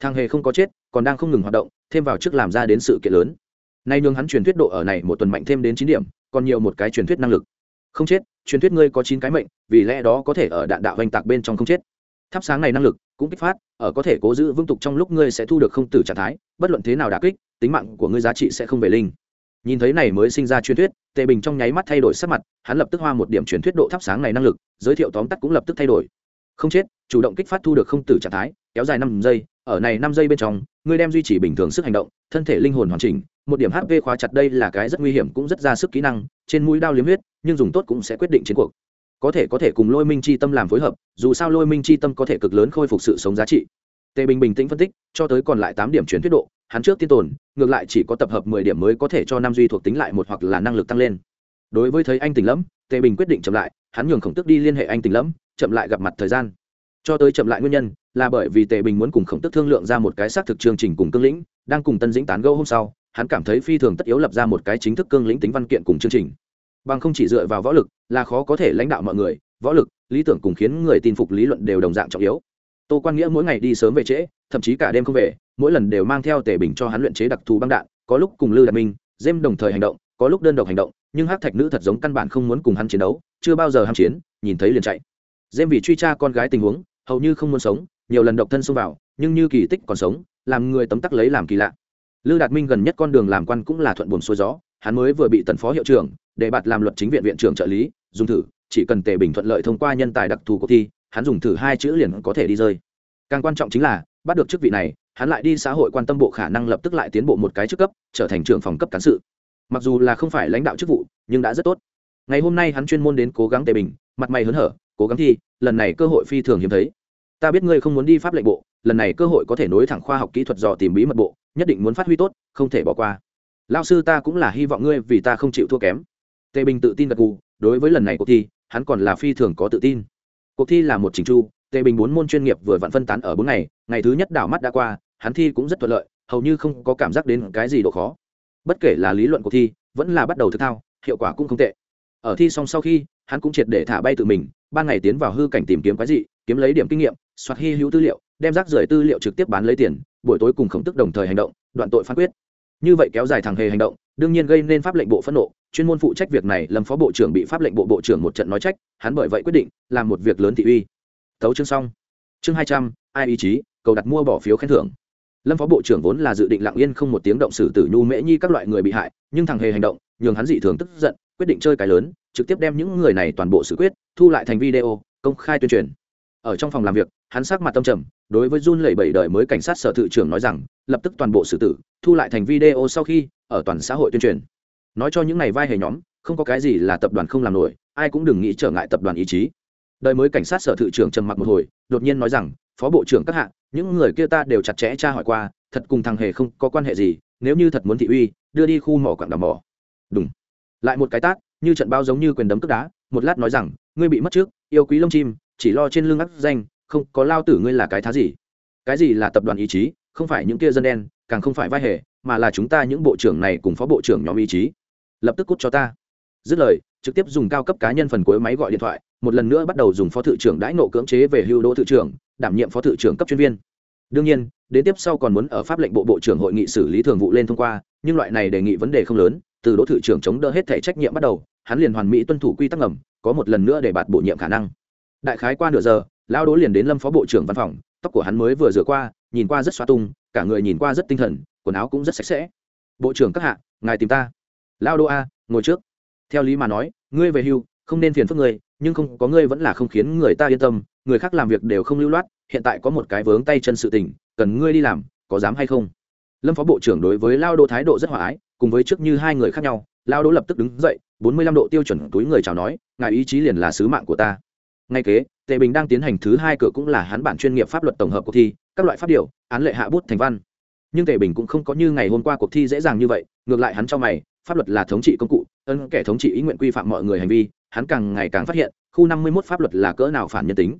Thang hề không có chết, còn đang không ngừng hoạt động, thêm vào trước làm ra đến sự kiện lớn. Nay nhường hắn truyền thuyết độ ở này một tuần mạnh thêm đến chín điểm, còn nhiều một cái truyền thuyết năng lực. Không chết, truyền thuyết ngươi có chín cái mệnh, vì lẽ đó có thể ở đạn đạo oanh tạc bên trong không chết thắp sáng này năng lực cũng kích phát, ở có thể cố giữ vững tục trong lúc ngươi sẽ thu được không tử trạng thái, bất luận thế nào đà kích, tính mạng của ngươi giá trị sẽ không về linh. Nhìn thấy này mới sinh ra truyền thuyết, tề bình trong nháy mắt thay đổi sắc mặt, hắn lập tức hoa một điểm truyền thuyết độ thắp sáng này năng lực, giới thiệu tóm tắt cũng lập tức thay đổi. Không chết, chủ động kích phát thu được không tử trạng thái, kéo dài năm giây, ở này năm giây bên trong, ngươi đem duy trì bình thường sức hành động, thân thể linh hồn hoàn chỉnh, một điểm hp khóa chặt đây là cái rất nguy hiểm cũng rất ra sức kỹ năng, trên mũi đao liếm huyết, nhưng dùng tốt cũng sẽ quyết định chiến cuộc có thể có thể cùng lôi minh chi tâm làm phối hợp, dù sao lôi minh chi tâm có thể cực lớn khôi phục sự sống giá trị. Tề bình bình tĩnh phân tích, cho tới còn lại tám điểm chuyển thuyết độ, hắn trước tiên tồn, ngược lại chỉ có tập hợp mười điểm mới có thể cho Nam duy thuộc tính lại một hoặc là năng lực tăng lên. Đối với thấy anh tỉnh lẫm, tề bình quyết định chậm lại, hắn nhường khổng tức đi liên hệ anh tỉnh lẫm, chậm lại gặp mặt thời gian. Cho tới chậm lại nguyên nhân, là bởi vì tề bình muốn cùng khổng tức thương lượng ra một cái xác thực chương trình cùng cương lĩnh, đang cùng tân dĩnh tán gẫu hôm sau, hắn cảm thấy phi thường tất yếu lập ra một cái chính thức cương lĩnh tính văn kiện cùng chương trình bằng không chỉ dựa vào võ lực là khó có thể lãnh đạo mọi người, võ lực, lý tưởng cùng khiến người tin phục lý luận đều đồng dạng trọng yếu. Tô quan nghĩa mỗi ngày đi sớm về trễ, thậm chí cả đêm không về, mỗi lần đều mang theo tề bình cho hắn luyện chế đặc thù băng đạn, có lúc cùng lư đạt minh dêm đồng thời hành động, có lúc đơn độc hành động, nhưng hát thạch nữ thật giống căn bản không muốn cùng hắn chiến đấu, chưa bao giờ ham chiến, nhìn thấy liền chạy. Dêm vì truy tra con gái tình huống, hầu như không muốn sống, nhiều lần độc thân xông vào, nhưng như kỳ tích còn sống, làm người tấm tắc lấy làm kỳ lạ. Lư đạt minh gần nhất con đường làm quan cũng là thuận buồn xuôi gió, hắn mới vừa bị tần phó hiệu trưởng để bạt làm luật chính viện viện trưởng trợ lý, dùng thử, chỉ cần tề bình thuận lợi thông qua nhân tài đặc thù cuộc thi, hắn dùng thử hai chữ liền có thể đi rơi. Càng quan trọng chính là, bắt được chức vị này, hắn lại đi xã hội quan tâm bộ khả năng lập tức lại tiến bộ một cái chức cấp, trở thành trưởng phòng cấp cán sự. Mặc dù là không phải lãnh đạo chức vụ, nhưng đã rất tốt. Ngày hôm nay hắn chuyên môn đến cố gắng tề bình, mặt mày hớn hở, cố gắng thi, lần này cơ hội phi thường hiếm thấy. Ta biết ngươi không muốn đi pháp lệnh bộ, lần này cơ hội có thể nối thẳng khoa học kỹ thuật dò tìm bí mật bộ, nhất định muốn phát huy tốt, không thể bỏ qua. Lao sư ta cũng là hy vọng ngươi vì ta không chịu thua kém tề bình tự tin gật gù, đối với lần này cuộc thi, hắn còn là phi thường có tự tin. Cuộc thi là một trình chu, tề bình bốn môn chuyên nghiệp vừa vặn phân tán ở bốn ngày ngày thứ nhất đảo mắt đã qua, hắn thi cũng rất thuận lợi, hầu như không có cảm giác đến cái gì độ khó. Bất kể là lý luận cuộc thi, vẫn là bắt đầu thực thao, hiệu quả cũng không tệ. Ở thi xong sau khi, hắn cũng triệt để thả bay tự mình, ban ngày tiến vào hư cảnh tìm kiếm cái gì kiếm lấy điểm kinh nghiệm, soạt hy hữu tư liệu, đem rác rưởi tư liệu trực tiếp bán lấy tiền, buổi tối cùng khổng tức đồng thời hành động, đoạn tội phán quyết. Như vậy kéo dài thằng hề hành động, đương nhiên gây nên pháp lệnh bộ phẫn nộ chuyên môn phụ trách việc này, lâm phó bộ trưởng bị pháp lệnh bộ bộ trưởng một trận nói trách, hắn bởi vậy quyết định làm một việc lớn thị uy. Thấu chương xong. Chương hai trăm, ai ý chí, cầu đặt mua bỏ phiếu khen thưởng. Lâm phó bộ trưởng vốn là dự định lặng yên không một tiếng động xử tử nhu mễ nhi các loại người bị hại, nhưng thằng hề hành động, nhường hắn dị thường tức giận, quyết định chơi cái lớn, trực tiếp đem những người này toàn bộ xử quyết, thu lại thành video, công khai tuyên truyền. Ở trong phòng làm việc, hắn sắc mặt tâm trầm, đối với run lẩy bẩy đời mới cảnh sát sở thự trưởng nói rằng, lập tức toàn bộ xử tử, thu lại thành video sau khi, ở toàn xã hội tuyên truyền nói cho những này vai hề nhóm, không có cái gì là tập đoàn không làm nổi, ai cũng đừng nghĩ trở ngại tập đoàn ý chí. Đời mới cảnh sát sở thự trưởng trầm mặc một hồi, đột nhiên nói rằng, phó bộ trưởng các hạ, những người kia ta đều chặt chẽ tra hỏi qua, thật cùng thằng hề không có quan hệ gì, nếu như thật muốn thị uy, đưa đi khu mỏ quảng đàm mỏ. Đúng lại một cái tát, như trận bao giống như quyền đấm cướp đá, một lát nói rằng, ngươi bị mất trước, yêu quý lông chim, chỉ lo trên lưng ác danh, không, có lao tử ngươi là cái thá gì? Cái gì là tập đoàn ý chí? Không phải những kia dân đen, càng không phải vai hề, mà là chúng ta những bộ trưởng này cùng phó bộ trưởng nhóm ý chí lập tức cút cho ta. Dứt lời, trực tiếp dùng cao cấp cá nhân phần cuối máy gọi điện thoại, một lần nữa bắt đầu dùng phó thự trưởng đãi nộ cưỡng chế về hưu đỗ thự trưởng, đảm nhiệm phó thự trưởng cấp chuyên viên. Đương nhiên, đến tiếp sau còn muốn ở pháp lệnh bộ bộ trưởng hội nghị xử lý thường vụ lên thông qua, nhưng loại này đề nghị vấn đề không lớn, từ đỗ thự trưởng chống đỡ hết thể trách nhiệm bắt đầu, hắn liền hoàn mỹ tuân thủ quy tắc ngầm, có một lần nữa để bạt bổ nhiệm khả năng. Đại khái qua nửa giờ lao đỗ liền đến lâm phó bộ trưởng văn phòng, tóc của hắn mới vừa rửa qua, nhìn qua rất xoa tung, cả người nhìn qua rất tinh thần, quần áo cũng rất sạch sẽ. Bộ trưởng các hạ, ngài tìm ta lao Đô a, ngồi trước. Theo lý mà nói, ngươi về hưu, không nên phiền phức ngươi, nhưng không có ngươi vẫn là không khiến người ta yên tâm, người khác làm việc đều không lưu loát, hiện tại có một cái vướng tay chân sự tình, cần ngươi đi làm, có dám hay không? Lâm phó bộ trưởng đối với lao Đô thái độ rất hòa ái, cùng với trước như hai người khác nhau, lao Đô lập tức đứng dậy, bốn mươi lăm độ tiêu chuẩn túi người chào nói, ngài ý chí liền là sứ mạng của ta. Ngay kế, tề bình đang tiến hành thứ hai cửa cũng là hắn bản chuyên nghiệp pháp luật tổng hợp cuộc thi, các loại pháp điều án lệ hạ bút thành văn. Nhưng tề bình cũng không có như ngày hôm qua cuộc thi dễ dàng như vậy, ngược lại hắn cho mày pháp luật là thống trị công cụ ân kẻ thống trị ý nguyện quy phạm mọi người hành vi, hắn càng ngày càng phát hiện, khu năm mươi 51 pháp luật là cỡ nào phản nhân tính.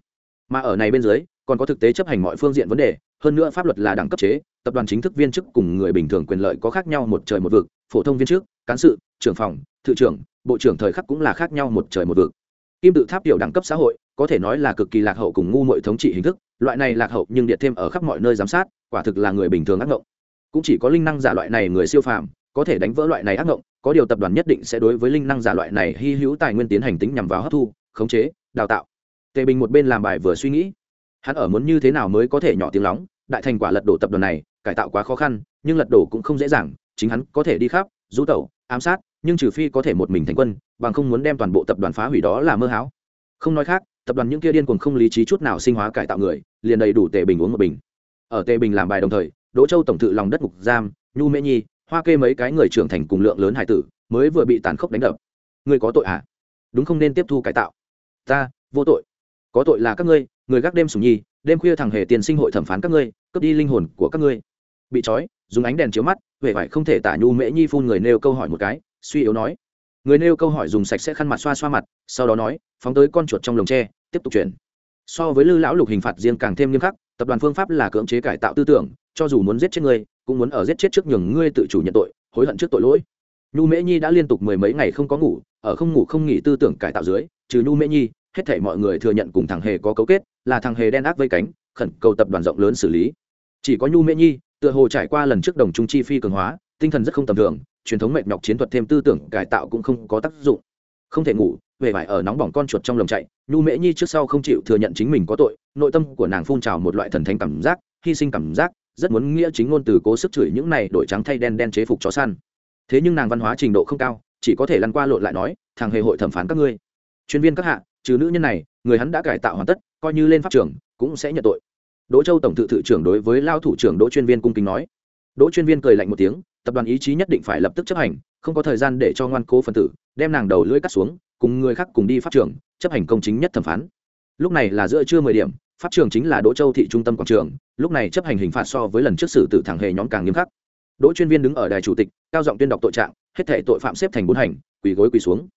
Mà ở này bên dưới, còn có thực tế chấp hành mọi phương diện vấn đề, hơn nữa pháp luật là đẳng cấp chế, tập đoàn chính thức viên chức cùng người bình thường quyền lợi có khác nhau một trời một vực, phổ thông viên chức, cán sự, trưởng phòng, thự trưởng, bộ trưởng thời khắc cũng là khác nhau một trời một vực. Kim tự tháp tiểu đẳng cấp xã hội, có thể nói là cực kỳ lạc hậu cùng ngu muội thống trị hình thức, loại này lạc hậu nhưng điện thêm ở khắp mọi nơi giám sát, quả thực là người bình thường ác ngộng. Cũng chỉ có linh năng giả loại này người siêu phàm có thể đánh vỡ loại này ác ngộng, có điều tập đoàn nhất định sẽ đối với linh năng giả loại này hy hữu tài nguyên tiến hành tính nhằm vào hấp thu, khống chế, đào tạo. Tề bình một bên làm bài vừa suy nghĩ. Hắn ở muốn như thế nào mới có thể nhỏ tiếng lóng, đại thành quả lật đổ tập đoàn này, cải tạo quá khó khăn, nhưng lật đổ cũng không dễ dàng, chính hắn có thể đi khắp rú tẩu, ám sát, nhưng trừ phi có thể một mình thành quân, bằng không muốn đem toàn bộ tập đoàn phá hủy đó là mơ hão. Không nói khác, tập đoàn những kia điên cuồng không lý trí chút nào sinh hóa cải tạo người, liền đầy đủ tề bình uống một bình. Ở tề bình làm bài đồng thời, đỗ châu tổng thự lòng đất ngục giam, nhu mễ nhi hoa kê mấy cái người trưởng thành cùng lượng lớn hải tử, mới vừa bị tàn khốc đánh đập. Ngươi có tội à? Đúng không nên tiếp thu cải tạo? Ta, vô tội. Có tội là các ngươi, người gác đêm sùng nhi, đêm khuya thằng hề tiền sinh hội thẩm phán các ngươi, cướp đi linh hồn của các ngươi. Bị trói, dùng ánh đèn chiếu mắt huệ vải không thể tả nhu mễ nhi phun người nêu câu hỏi một cái, suy yếu nói. Người nêu câu hỏi dùng sạch sẽ khăn mặt xoa xoa mặt, sau đó nói, phóng tới con chuột trong lồng tre, tiếp tục chuyển. So với lư lão lục hình phạt riêng càng thêm nghiêm khắc, tập đoàn phương pháp là cưỡng chế cải tạo tư tưởng, cho dù muốn giết chết người cũng muốn ở giết chết trước nhường ngươi tự chủ nhận tội, hối hận trước tội lỗi. Nhu mễ nhi đã liên tục mười mấy ngày không có ngủ, ở không ngủ không nghỉ tư tưởng cải tạo dưới, trừ nhu mễ nhi, hết thể mọi người thừa nhận cùng thằng hề có cấu kết, là thằng hề đen ác vây cánh, khẩn cầu tập đoàn rộng lớn xử lý. Chỉ có nhu mễ nhi, tựa hồ trải qua lần trước đồng trung chi phi cường hóa, tinh thần rất không tầm thường, truyền thống mệt nhọc chiến thuật thêm tư tưởng cải tạo cũng không có tác dụng. Không thể ngủ, về vải ở nóng bỏng con chuột trong lồng chạy, nhu mễ nhi trước sau không chịu thừa nhận chính mình có tội, nội tâm của nàng phun trào một loại thần thánh cảm giác, hy sinh cảm giác rất muốn nghĩa chính ngôn từ cố sức chửi những này đổi trắng thay đen đen chế phục chó săn. Thế nhưng nàng văn hóa trình độ không cao, chỉ có thể lăn qua lộn lại nói, thằng hề hội thẩm phán các ngươi. Chuyên viên các hạ, trừ nữ nhân này, người hắn đã cải tạo hoàn tất, coi như lên pháp trưởng, cũng sẽ nhận tội. Đỗ châu tổng thự thự trưởng đối với lao thủ trưởng đỗ chuyên viên cung kính nói. Đỗ chuyên viên cười lạnh một tiếng, tập đoàn ý chí nhất định phải lập tức chấp hành, không có thời gian để cho ngoan cố phân tử, đem nàng đầu lưỡi cắt xuống, cùng người khác cùng đi pháp trưởng, chấp hành công chính nhất thẩm phán. Lúc này là giữa trưa mười điểm pháp trường chính là đỗ châu thị trung tâm quảng trường, lúc này chấp hành hình phạt so với lần trước xử tử thẳng hề nhóm càng nghiêm khắc. Đỗ chuyên viên đứng ở đài chủ tịch, cao giọng tuyên đọc tội trạng, hết thể tội phạm xếp thành bốn hành, quỳ gối quỳ xuống.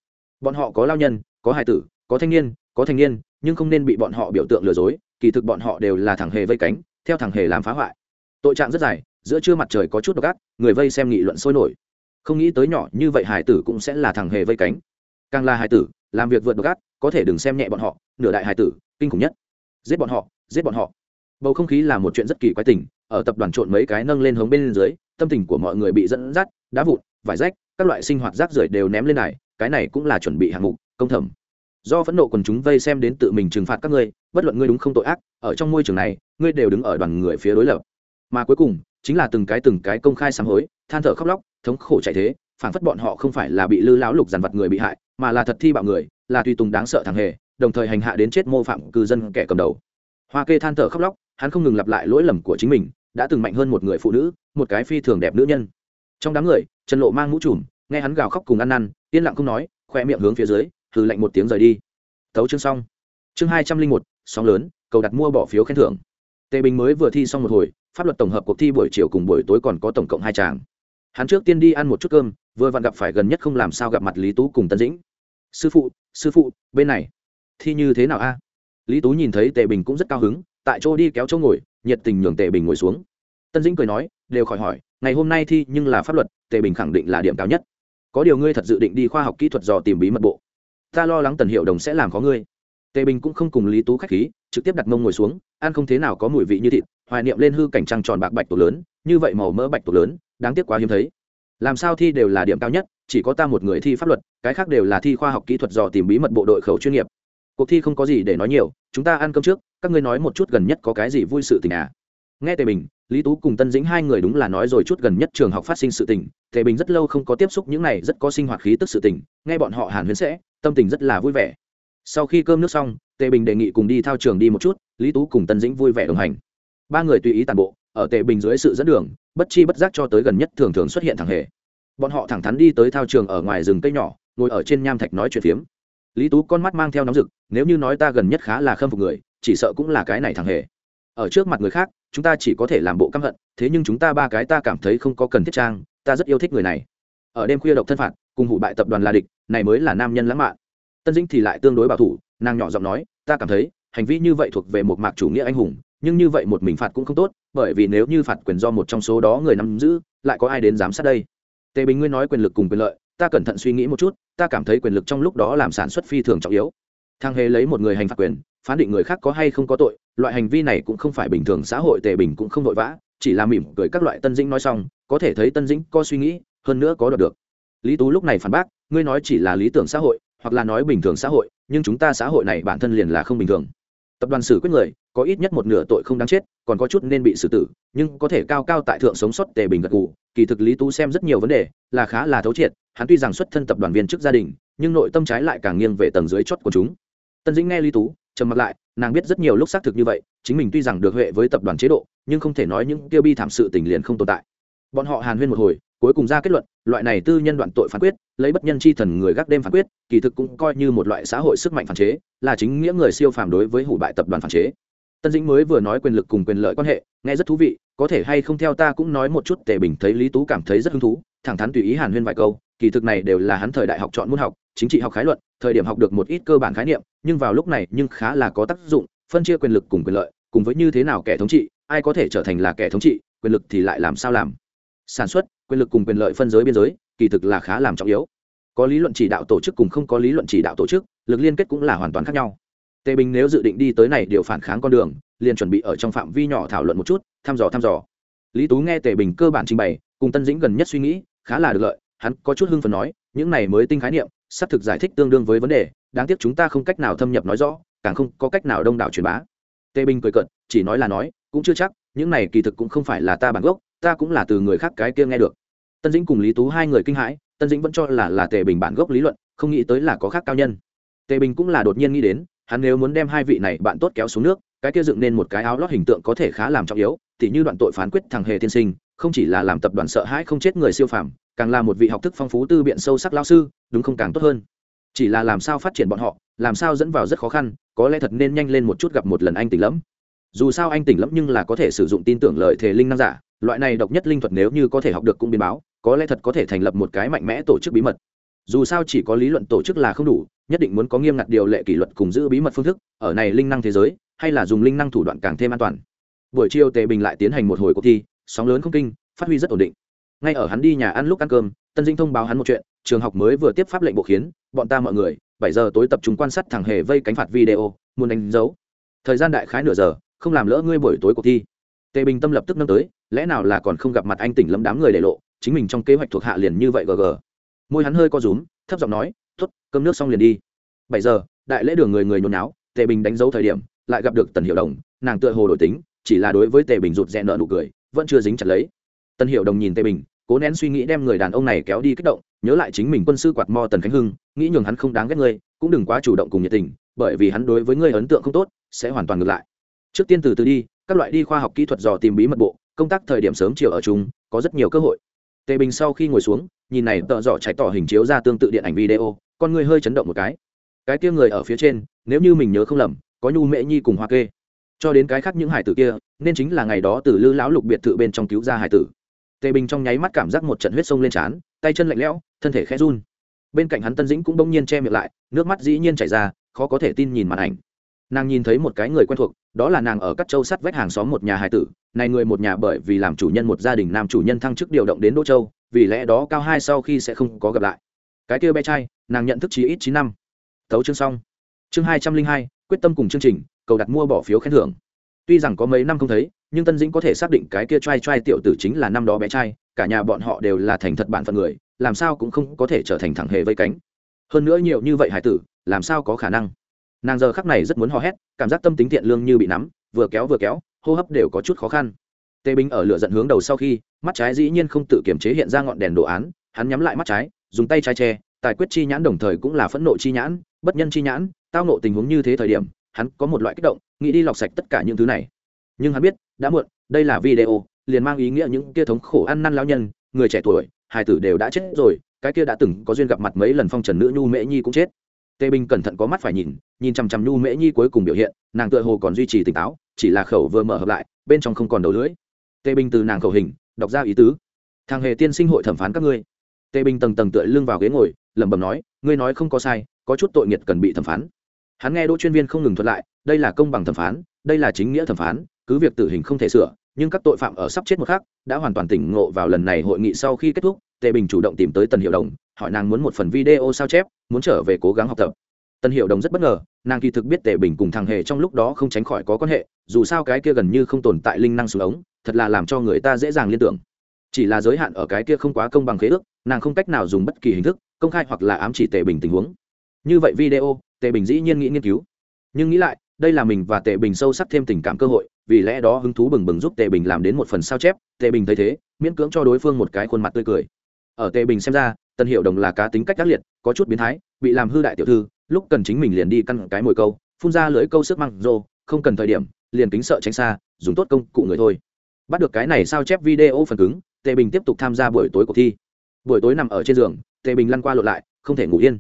Bọn họ có lao nhân, có hài tử, có thanh niên, có thanh niên, nhưng không nên bị bọn họ biểu tượng lừa dối, kỳ thực bọn họ đều là thằng hề vây cánh, theo thằng hề làm phá hoại. Tội trạng rất dài, giữa trưa mặt trời có chút độc ác, người vây xem nghị luận sôi nổi. Không nghĩ tới nhỏ như vậy hải tử cũng sẽ là thằng hề vây cánh. Càng là hải tử, làm việc vượt độc ác, có thể đừng xem nhẹ bọn họ, nửa đại hải tử, kinh khủng nhất giết bọn họ, giết bọn họ. Bầu không khí là một chuyện rất kỳ quái tình, ở tập đoàn trộn mấy cái nâng lên hống bên dưới, tâm tình của mọi người bị dẫn dắt, đá vụn, vải rách, các loại sinh hoạt rác rưởi đều ném lên này, cái này cũng là chuẩn bị hạng mục, công thẩm. Do phẫn nộ quần chúng vây xem đến tự mình trừng phạt các ngươi, bất luận ngươi đúng không tội ác, ở trong môi trường này, ngươi đều đứng ở đoàn người phía đối lập. Mà cuối cùng, chính là từng cái từng cái công khai sám hối, than thở khóc lóc, thống khổ chạy thế phản phất bọn họ không phải là bị lư lão lục dàn vật người bị hại, mà là thật thi bạo người, là tùy tùng đáng sợ thằng hề đồng thời hành hạ đến chết mô phạm cư dân kẻ cầm đầu. Hoa kê than thở khóc lóc, hắn không ngừng lặp lại lỗi lầm của chính mình, đã từng mạnh hơn một người phụ nữ, một cái phi thường đẹp nữ nhân. Trong đám người, trần lộ mang mũ trùm, nghe hắn gào khóc cùng ăn năn, yên lặng không nói, khoe miệng hướng phía dưới từ lạnh một tiếng rời đi. Thấu chương xong. Chương hai trăm linh một, sóng lớn, cầu đặt mua bỏ phiếu khen thưởng. Tề bình mới vừa thi xong một hồi, pháp luật tổng hợp cuộc thi buổi chiều cùng buổi tối còn có tổng cộng hai tràng. Hắn trước tiên đi ăn một chút cơm, vừa vặn gặp phải gần nhất không làm sao gặp mặt lý tú cùng tân dĩnh. Sư phụ sư phụ, bên này thi như thế nào a? Lý tú nhìn thấy tề bình cũng rất cao hứng, tại chỗ đi kéo chỗ ngồi, nhiệt tình nhường tề bình ngồi xuống. Tân dĩnh cười nói, đều khỏi hỏi, ngày hôm nay thi nhưng là pháp luật, tề bình khẳng định là điểm cao nhất. Có điều ngươi thật dự định đi khoa học kỹ thuật dò tìm bí mật bộ. Ta lo lắng tần hiệu đồng sẽ làm khó ngươi. Tề bình cũng không cùng lý tú k h á c h khí, trực tiếp đặt mông ngồi xuống, ăn không thế nào có mùi vị như thịt, hoài niệm lên hư cảnh trăng tròn bạc bạch tổ lớn, như vậy màu mỡ bạch tổ lớn, đáng tiếc quá hiếm thấy. Làm sao thi đều là điểm cao nhất, chỉ có ta một người thi pháp luật, cái khác đều là thi khoa học kỹ thuật dò tìm bí mật bộ đội khẩu chuyên nghiệp cuộc thi không có gì để nói nhiều, chúng ta ăn cơm trước, các ngươi nói một chút gần nhất có cái gì vui sự tình à? Nghe tề bình, lý tú cùng tân dĩnh hai người đúng là nói rồi chút gần nhất trường học phát sinh sự tình, tề bình rất lâu không có tiếp xúc những này rất có sinh hoạt khí tức sự tình, nghe bọn họ hàn huyến sẽ, tâm tình rất là vui vẻ. Sau khi cơm nước xong, tề bình đề nghị cùng đi thao trường đi một chút, lý tú cùng tân dĩnh vui vẻ đồng hành. Ba người tùy ý tàn bộ, ở tề bình dưới sự dẫn đường, bất chi bất giác cho tới gần nhất thường thường xuất hiện thẳng hề. Bọn họ thẳng thắn đi tới thao trường ở ngoài rừng cây nhỏ, ngồi ở trên nham thạch nói chuyện phiếm lý tú con mắt mang theo nóng rực, nếu như nói ta gần nhất khá là khâm phục người, chỉ sợ cũng là cái này thằng hề. Ở trước mặt người khác, chúng ta chỉ có thể làm bộ căm hận, thế nhưng chúng ta ba cái ta cảm thấy không có cần thiết trang, ta rất yêu thích người này. Ở đêm khuya độc thân phạt, cùng hủ bại tập đoàn là địch, này mới là nam nhân lãng mạn. Tân dĩnh thì lại tương đối bảo thủ, nàng nhỏ giọng nói, ta cảm thấy, hành vi như vậy thuộc về một mạc chủ nghĩa anh hùng, nhưng như vậy một mình phạt cũng không tốt, bởi vì nếu như phạt quyền do một trong số đó người nắm giữ, lại có ai đến giám sát đây? Tề bình nguyên nói quyền lực cùng quyền lợi ta cẩn thận suy nghĩ một chút, ta cảm thấy quyền lực trong lúc đó làm sản xuất phi thường trọng yếu. Thang hề lấy một người hành phạt quyền, phán định người khác có hay không có tội, loại hành vi này cũng không phải bình thường, xã hội tề bình cũng không vội vã, chỉ là mỉm cười các loại tân dĩnh nói xong, có thể thấy tân dĩnh có suy nghĩ, hơn nữa có đọc được. Lý tú lúc này phản bác, ngươi nói chỉ là lý tưởng xã hội, hoặc là nói bình thường xã hội, nhưng chúng ta xã hội này bản thân liền là không bình thường tập đoàn xử quyết người, có ít nhất một nửa tội không đáng chết, còn có chút nên bị xử tử, nhưng có thể cao cao tại thượng sống sót tề bình gật gù. Kỳ thực lý tú xem rất nhiều vấn đề, là khá là thấu triệt, hắn tuy rằng xuất thân tập đoàn viên trước gia đình, nhưng nội tâm trái lại càng nghiêng về tầng dưới chót của chúng. Tân dĩnh nghe lý tú, trầm mặc lại, nàng biết rất nhiều lúc xác thực như vậy, chính mình tuy rằng được huệ với tập đoàn chế độ, nhưng không thể nói những tiêu bi thảm sự tình liền không tồn tại. Bọn họ hàn huyên một hồi cuối cùng ra kết luận, loại này tư nhân đoạn tội phán quyết, lấy bất nhân chi thần người gác đêm phán quyết, kỳ thực cũng coi như một loại xã hội sức mạnh phản chế, là chính nghĩa người siêu phàm đối với hủ bại tập đoàn phản chế. Tân dĩnh mới vừa nói quyền lực cùng quyền lợi quan hệ, nghe rất thú vị, có thể hay không theo ta cũng nói một chút tề bình thấy lý tú cảm thấy rất hứng thú, thẳng thắn tùy ý hàn huyên vài câu, kỳ thực này đều là hắn thời đại học chọn môn học, chính trị học khái luận, thời điểm học được một ít cơ bản khái niệm, nhưng vào lúc này nhưng khá là có tác dụng, phân chia quyền lực cùng quyền lợi, cùng với như thế nào kẻ thống trị, ai có thể trở thành là kẻ thống trị, quyền lực thì lại làm sao làm? Sản xuất quyền lực cùng quyền lợi phân giới biên giới, kỳ thực là khá làm trọng yếu. Có lý luận chỉ đạo tổ chức cùng không có lý luận chỉ đạo tổ chức, lực liên kết cũng là hoàn toàn khác nhau. Tề bình nếu dự định đi tới này điều phản kháng con đường, liền chuẩn bị ở trong phạm vi nhỏ thảo luận một chút, thăm dò thăm dò. Lý tú nghe tề bình cơ bản trình bày, cùng tân dĩnh gần nhất suy nghĩ, khá là được lợi, hắn có chút hưng phần nói, những này mới tinh khái niệm xác thực giải thích tương đương với vấn đề, đáng tiếc chúng ta không cách nào thâm nhập nói rõ, càng không có cách nào đông đảo truyền bá. Tề bình cười cận chỉ nói là nói, cũng chưa chắc, những này kỳ thực cũng không phải là ta bản gốc, ta cũng là từ người khác cái kia nghe được tân dĩnh cùng lý tú hai người kinh hãi, tân dĩnh vẫn cho là là tề bình bản gốc lý luận, không nghĩ tới là có khác cao nhân. Tề bình cũng là đột nhiên nghĩ đến, hắn nếu muốn đem hai vị này bạn tốt kéo xuống nước, cái kia dựng nên một cái áo lót hình tượng có thể khá làm trọng yếu, tỉ như đoạn tội phán quyết thằng hề tiên sinh, không chỉ là làm tập đoàn sợ hãi không chết người siêu phàm, càng là một vị học thức phong phú tư biện sâu sắc lao sư, đúng không càng tốt hơn. Chỉ là làm sao phát triển bọn họ, làm sao dẫn vào rất khó khăn, có lẽ thật nên nhanh lên một chút gặp một lần anh tỉnh lẫm dù sao anh tỉnh lắm nhưng là có thể sử dụng tin tưởng lợi thể linh năng giả, loại này độc nhất linh thuật nếu như có thể học được cũng biến báo, có lẽ thật có thể thành lập một cái mạnh mẽ tổ chức bí mật. Dù sao chỉ có lý luận tổ chức là không đủ, nhất định muốn có nghiêm ngặt điều lệ kỷ luật cùng giữ bí mật phương thức, ở này linh năng thế giới, hay là dùng linh năng thủ đoạn càng thêm an toàn. Buổi chiều tề bình lại tiến hành một hồi cuộc thi, sóng lớn không kinh, phát huy rất ổn định. Ngay ở hắn đi nhà ăn lúc ăn cơm, tân dinh thông báo hắn một chuyện, trường học mới vừa tiếp pháp lệnh bộ khiến, bọn ta mọi người, bảy giờ tối tập trung quan sát thằng hề vây cánh phạt video, muốn đánh dấu. Thời gian đại khái nửa giờ không làm lỡ ngươi buổi tối cuộc thi. Tề bình tâm lập tức nâng tới lẽ nào là còn không gặp mặt anh tỉnh lâm đám người để lộ chính mình trong kế hoạch thuộc hạ liền như vậy gờ gờ, môi hắn hơi co rúm thấp giọng nói t ố t cơm nước xong liền đi. Bảy giờ đại lễ đường người người nhốn náo tề bình đánh dấu thời điểm lại gặp được tần hiệu đồng nàng tựa hồ đổi tính chỉ là đối với tề bình rụt rẽ nợ nụ cười vẫn chưa dính chặt lấy. Tần hiệu đồng nhìn tề bình cố nén suy nghĩ đem người đàn ông này kéo đi kích động nhớ lại chính mình quân sư quạt mo tần khánh hưng nghĩ nhường hắn không đáng ghét ngươi cũng đừng quá chủ động cùng nhiệt tình bởi vì hắn đối với ngươi ấn tượng không tốt sẽ hoàn toàn ngược lại trước tiên từ từ đi, các loại đi khoa học kỹ thuật dò tìm bí mật bộ, công tác thời điểm sớm chiều ở chúng có rất nhiều cơ hội. Tề bình sau khi ngồi xuống, nhìn này tợ dọ chạy tỏ hình chiếu ra tương tự điện ảnh video, con người hơi chấn động một cái. Cái kia người ở phía trên, nếu như mình nhớ không lầm, có nhu mễ nhi cùng hoa kê cho đến cái khác những hải tử kia, nên chính là ngày đó từ lư lão lục biệt thự bên trong cứu ra hải tử. Tề bình trong nháy mắt cảm giác một trận huyết sông lên trán, tay chân lạnh lẽo, thân thể khẽ run. Bên cạnh hắn tân dĩnh cũng bỗng nhiên che miệng lại, nước mắt dĩ nhiên chảy ra, khó có thể tin nhìn màn ảnh nàng nhìn thấy một cái người quen thuộc, đó là nàng ở các châu sắt vách hàng xóm một nhà hải tử. Này người một nhà bởi vì làm chủ nhân một gia đình nam chủ nhân thăng chức điều động đến đỗ châu, vì lẽ đó cao hai sau khi sẽ không có gặp lại. Cái kia bé trai, nàng nhận thức chí ít chín năm. Tấu chương xong. Chương hai trăm linh hai, quyết tâm cùng chương trình, cầu đặt mua bỏ phiếu khen thưởng. Tuy rằng có mấy năm không thấy, nhưng tân dĩnh có thể xác định cái kia t r a i t r a i tiểu tử chính là năm đó bé trai, cả nhà bọn họ đều là thành thật bản phận người, làm sao cũng không có thể trở thành thẳng hề vây cánh. Hơn nữa nhiều như vậy hải tử, làm sao có khả năng? Nàng giờ khắc này rất muốn hò hét, cảm giác tâm tính thiện lương như bị nắm, vừa kéo vừa kéo, hô hấp đều có chút khó khăn. Tê binh ở lửa dẫn hướng đầu sau khi, mắt trái dĩ nhiên không tự kiểm chế hiện ra ngọn đèn đồ án, hắn nhắm lại mắt trái, dùng tay trái che, tài quyết chi nhãn đồng thời cũng là phẫn nộ chi nhãn, bất nhân chi nhãn, tao nộ tình huống như thế thời điểm, hắn có một loại kích động, nghĩ đi lọc sạch tất cả những thứ này. Nhưng hắn biết, đã muộn, đây là video, liền mang ý nghĩa những kia thống khổ ăn năn lao nhân, người trẻ tuổi, hài tử đều đã chết rồi, cái kia đã từng có duyên gặp mặt mấy lần phong trần nữ nhu mễ nhi cũng chết tề bình cẩn thận có mắt phải nhìn nhìn chằm chằm nhu mễ nhi cuối cùng biểu hiện, nàng tựa hồ còn duy trì tỉnh táo, chỉ là khẩu vừa mở hợp lại, bên trong không còn đầu lưỡi. Tề bình từ nàng khẩu hình, đọc ra ý tứ. Thằng hề tiên sinh hội thẩm phán các ngươi. Tề bình tầng tầng tựa lưng vào ghế ngồi, lẩm bẩm nói, ngươi nói không có sai, có chút tội nghiệt cần bị thẩm phán. Hắn nghe đỗ chuyên viên không ngừng thuật lại, đây là công bằng thẩm phán, đây là chính nghĩa thẩm phán, cứ việc tử hình không thể sửa, nhưng các tội phạm ở sắp chết một khác đã hoàn toàn tỉnh ngộ vào lần này hội nghị sau khi kết thúc tề bình chủ động tìm tới tần hiệu đồng, hỏi nàng muốn một phần video sao chép, muốn trở về cố gắng học tập. Tần hiệu đồng rất bất ngờ, nàng kỳ thực biết tề bình cùng thằng hề trong lúc đó không tránh khỏi có quan hệ, dù sao cái kia gần như không tồn tại linh năng xuống ống, thật là làm cho người ta dễ dàng liên tưởng. Chỉ là giới hạn ở cái kia không quá công bằng khế ước, nàng không cách nào dùng bất kỳ hình thức, công khai hoặc là ám chỉ tề bình tình huống. Như vậy video, tề bình dĩ nhiên nghĩ nghiên cứu. Nhưng nghĩ lại, đây là mình và tề bình sâu sắc thêm tình cảm cơ hội, vì lẽ đó hứng thú bừng bừng giúp tề bình làm đến một phần sao chép. Tề bình thấy thế, miễn cưỡng cho đối phương một cái khuôn mặt tươi cười ở tề bình xem ra tân hiệu đồng là cá tính cách ác liệt, có chút biến thái, bị làm hư đại tiểu thư, lúc cần chính mình liền đi căn cái mồi câu, phun ra lưỡi câu sức măng, rô, không cần thời điểm, liền kính sợ tránh xa, dùng tốt công cụ người thôi. Bắt được cái này sao chép video phần cứng, tề bình tiếp tục tham gia buổi tối cuộc thi. Buổi tối nằm ở trên giường, tề bình lăn qua lộn lại, không thể ngủ yên.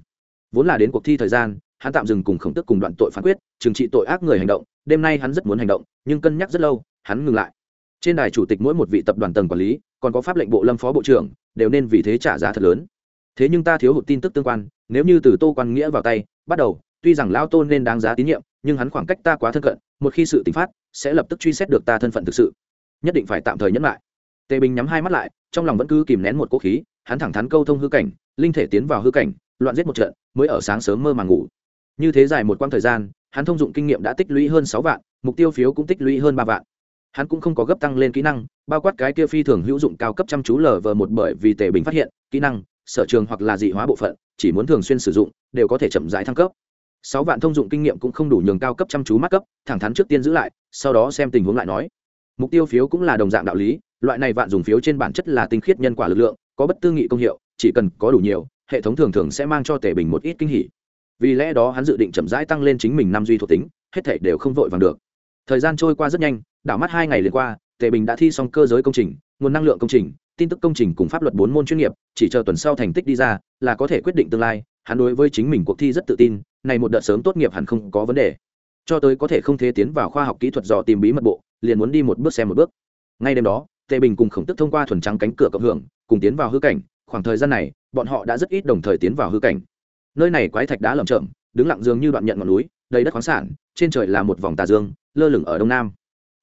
Vốn là đến cuộc thi thời gian, hắn tạm dừng cùng khổng tức cùng đoạn tội phán quyết, trừng trị tội ác người hành động, đêm nay hắn rất muốn hành động, nhưng cân nhắc rất lâu, hắn ngừng lại. Trên đài chủ tịch mỗi một vị tập đoàn tầng quản lý còn có pháp lệnh bộ lâm phó bộ trưởng, đều nên vì thế trả giá thật lớn. Thế nhưng ta thiếu hụt tin tức tương quan, nếu như từ tô quan nghĩa vào tay, bắt đầu, tuy rằng lao tôn nên đáng giá tín nhiệm, nhưng hắn khoảng cách ta quá thân cận, một khi sự tính phát, sẽ lập tức truy xét được ta thân phận thực sự. Nhất định phải tạm thời nhẫn lại. Tề bình nhắm hai mắt lại, trong lòng vẫn cứ kìm nén một cố khí, hắn thẳng thắn câu thông hư cảnh, linh thể tiến vào hư cảnh, loạn giết một trận, mới ở sáng sớm mơ màng ngủ. Như thế dài một quãng thời gian, hắn thông dụng kinh nghiệm đã tích lũy hơn sáu vạn, mục tiêu phiếu cũng tích lũy hơn ba vạn hắn cũng không có gấp tăng lên kỹ năng, bao quát cái kia phi thường hữu dụng cao cấp chăm chú lờ vờ một bởi vì tề bình phát hiện, kỹ năng, sở trường hoặc là dị hóa bộ phận, chỉ muốn thường xuyên sử dụng, đều có thể chậm rãi thăng cấp. Sáu vạn thông dụng kinh nghiệm cũng không đủ nhường cao cấp chăm chú mắc cấp, thẳng thắn trước tiên giữ lại, sau đó xem tình huống lại nói. Mục tiêu phiếu cũng là đồng dạng đạo lý, loại này vạn dùng phiếu trên bản chất là tinh khiết nhân quả lực lượng, có bất tư nghị công hiệu, chỉ cần có đủ nhiều, hệ thống thường thường sẽ mang cho tề bình một ít kinh hỉ. Vì lẽ đó hắn dự định chậm rãi tăng lên chính mình năm duy thuộc tính, hết thể đều không vội vàng được thời gian trôi qua rất nhanh, đảo mắt hai ngày liền qua, tề bình đã thi xong cơ giới công trình, nguồn năng lượng công trình, tin tức công trình cùng pháp luật bốn môn chuyên nghiệp, chỉ chờ tuần sau thành tích đi ra, là có thể quyết định tương lai, hắn đối với chính mình cuộc thi rất tự tin, này một đợt sớm tốt nghiệp hẳn không có vấn đề. Cho tới có thể không thế tiến vào khoa học kỹ thuật dò tìm bí mật bộ, liền muốn đi một bước xem một bước. Ngay đêm đó, tề bình cùng khổng tức thông qua thuần trắng cánh cửa cộng hưởng, cùng tiến vào hư cảnh, khoảng thời gian này, bọn họ đã rất ít đồng thời tiến vào hư cảnh. Nơi này quái thạch đá lởm chởm, đứng lặng dường như đoạn nhận ngọn núi, đầy đất khoáng sản, trên trời là một vòng tà dương lơ lửng ở đông nam.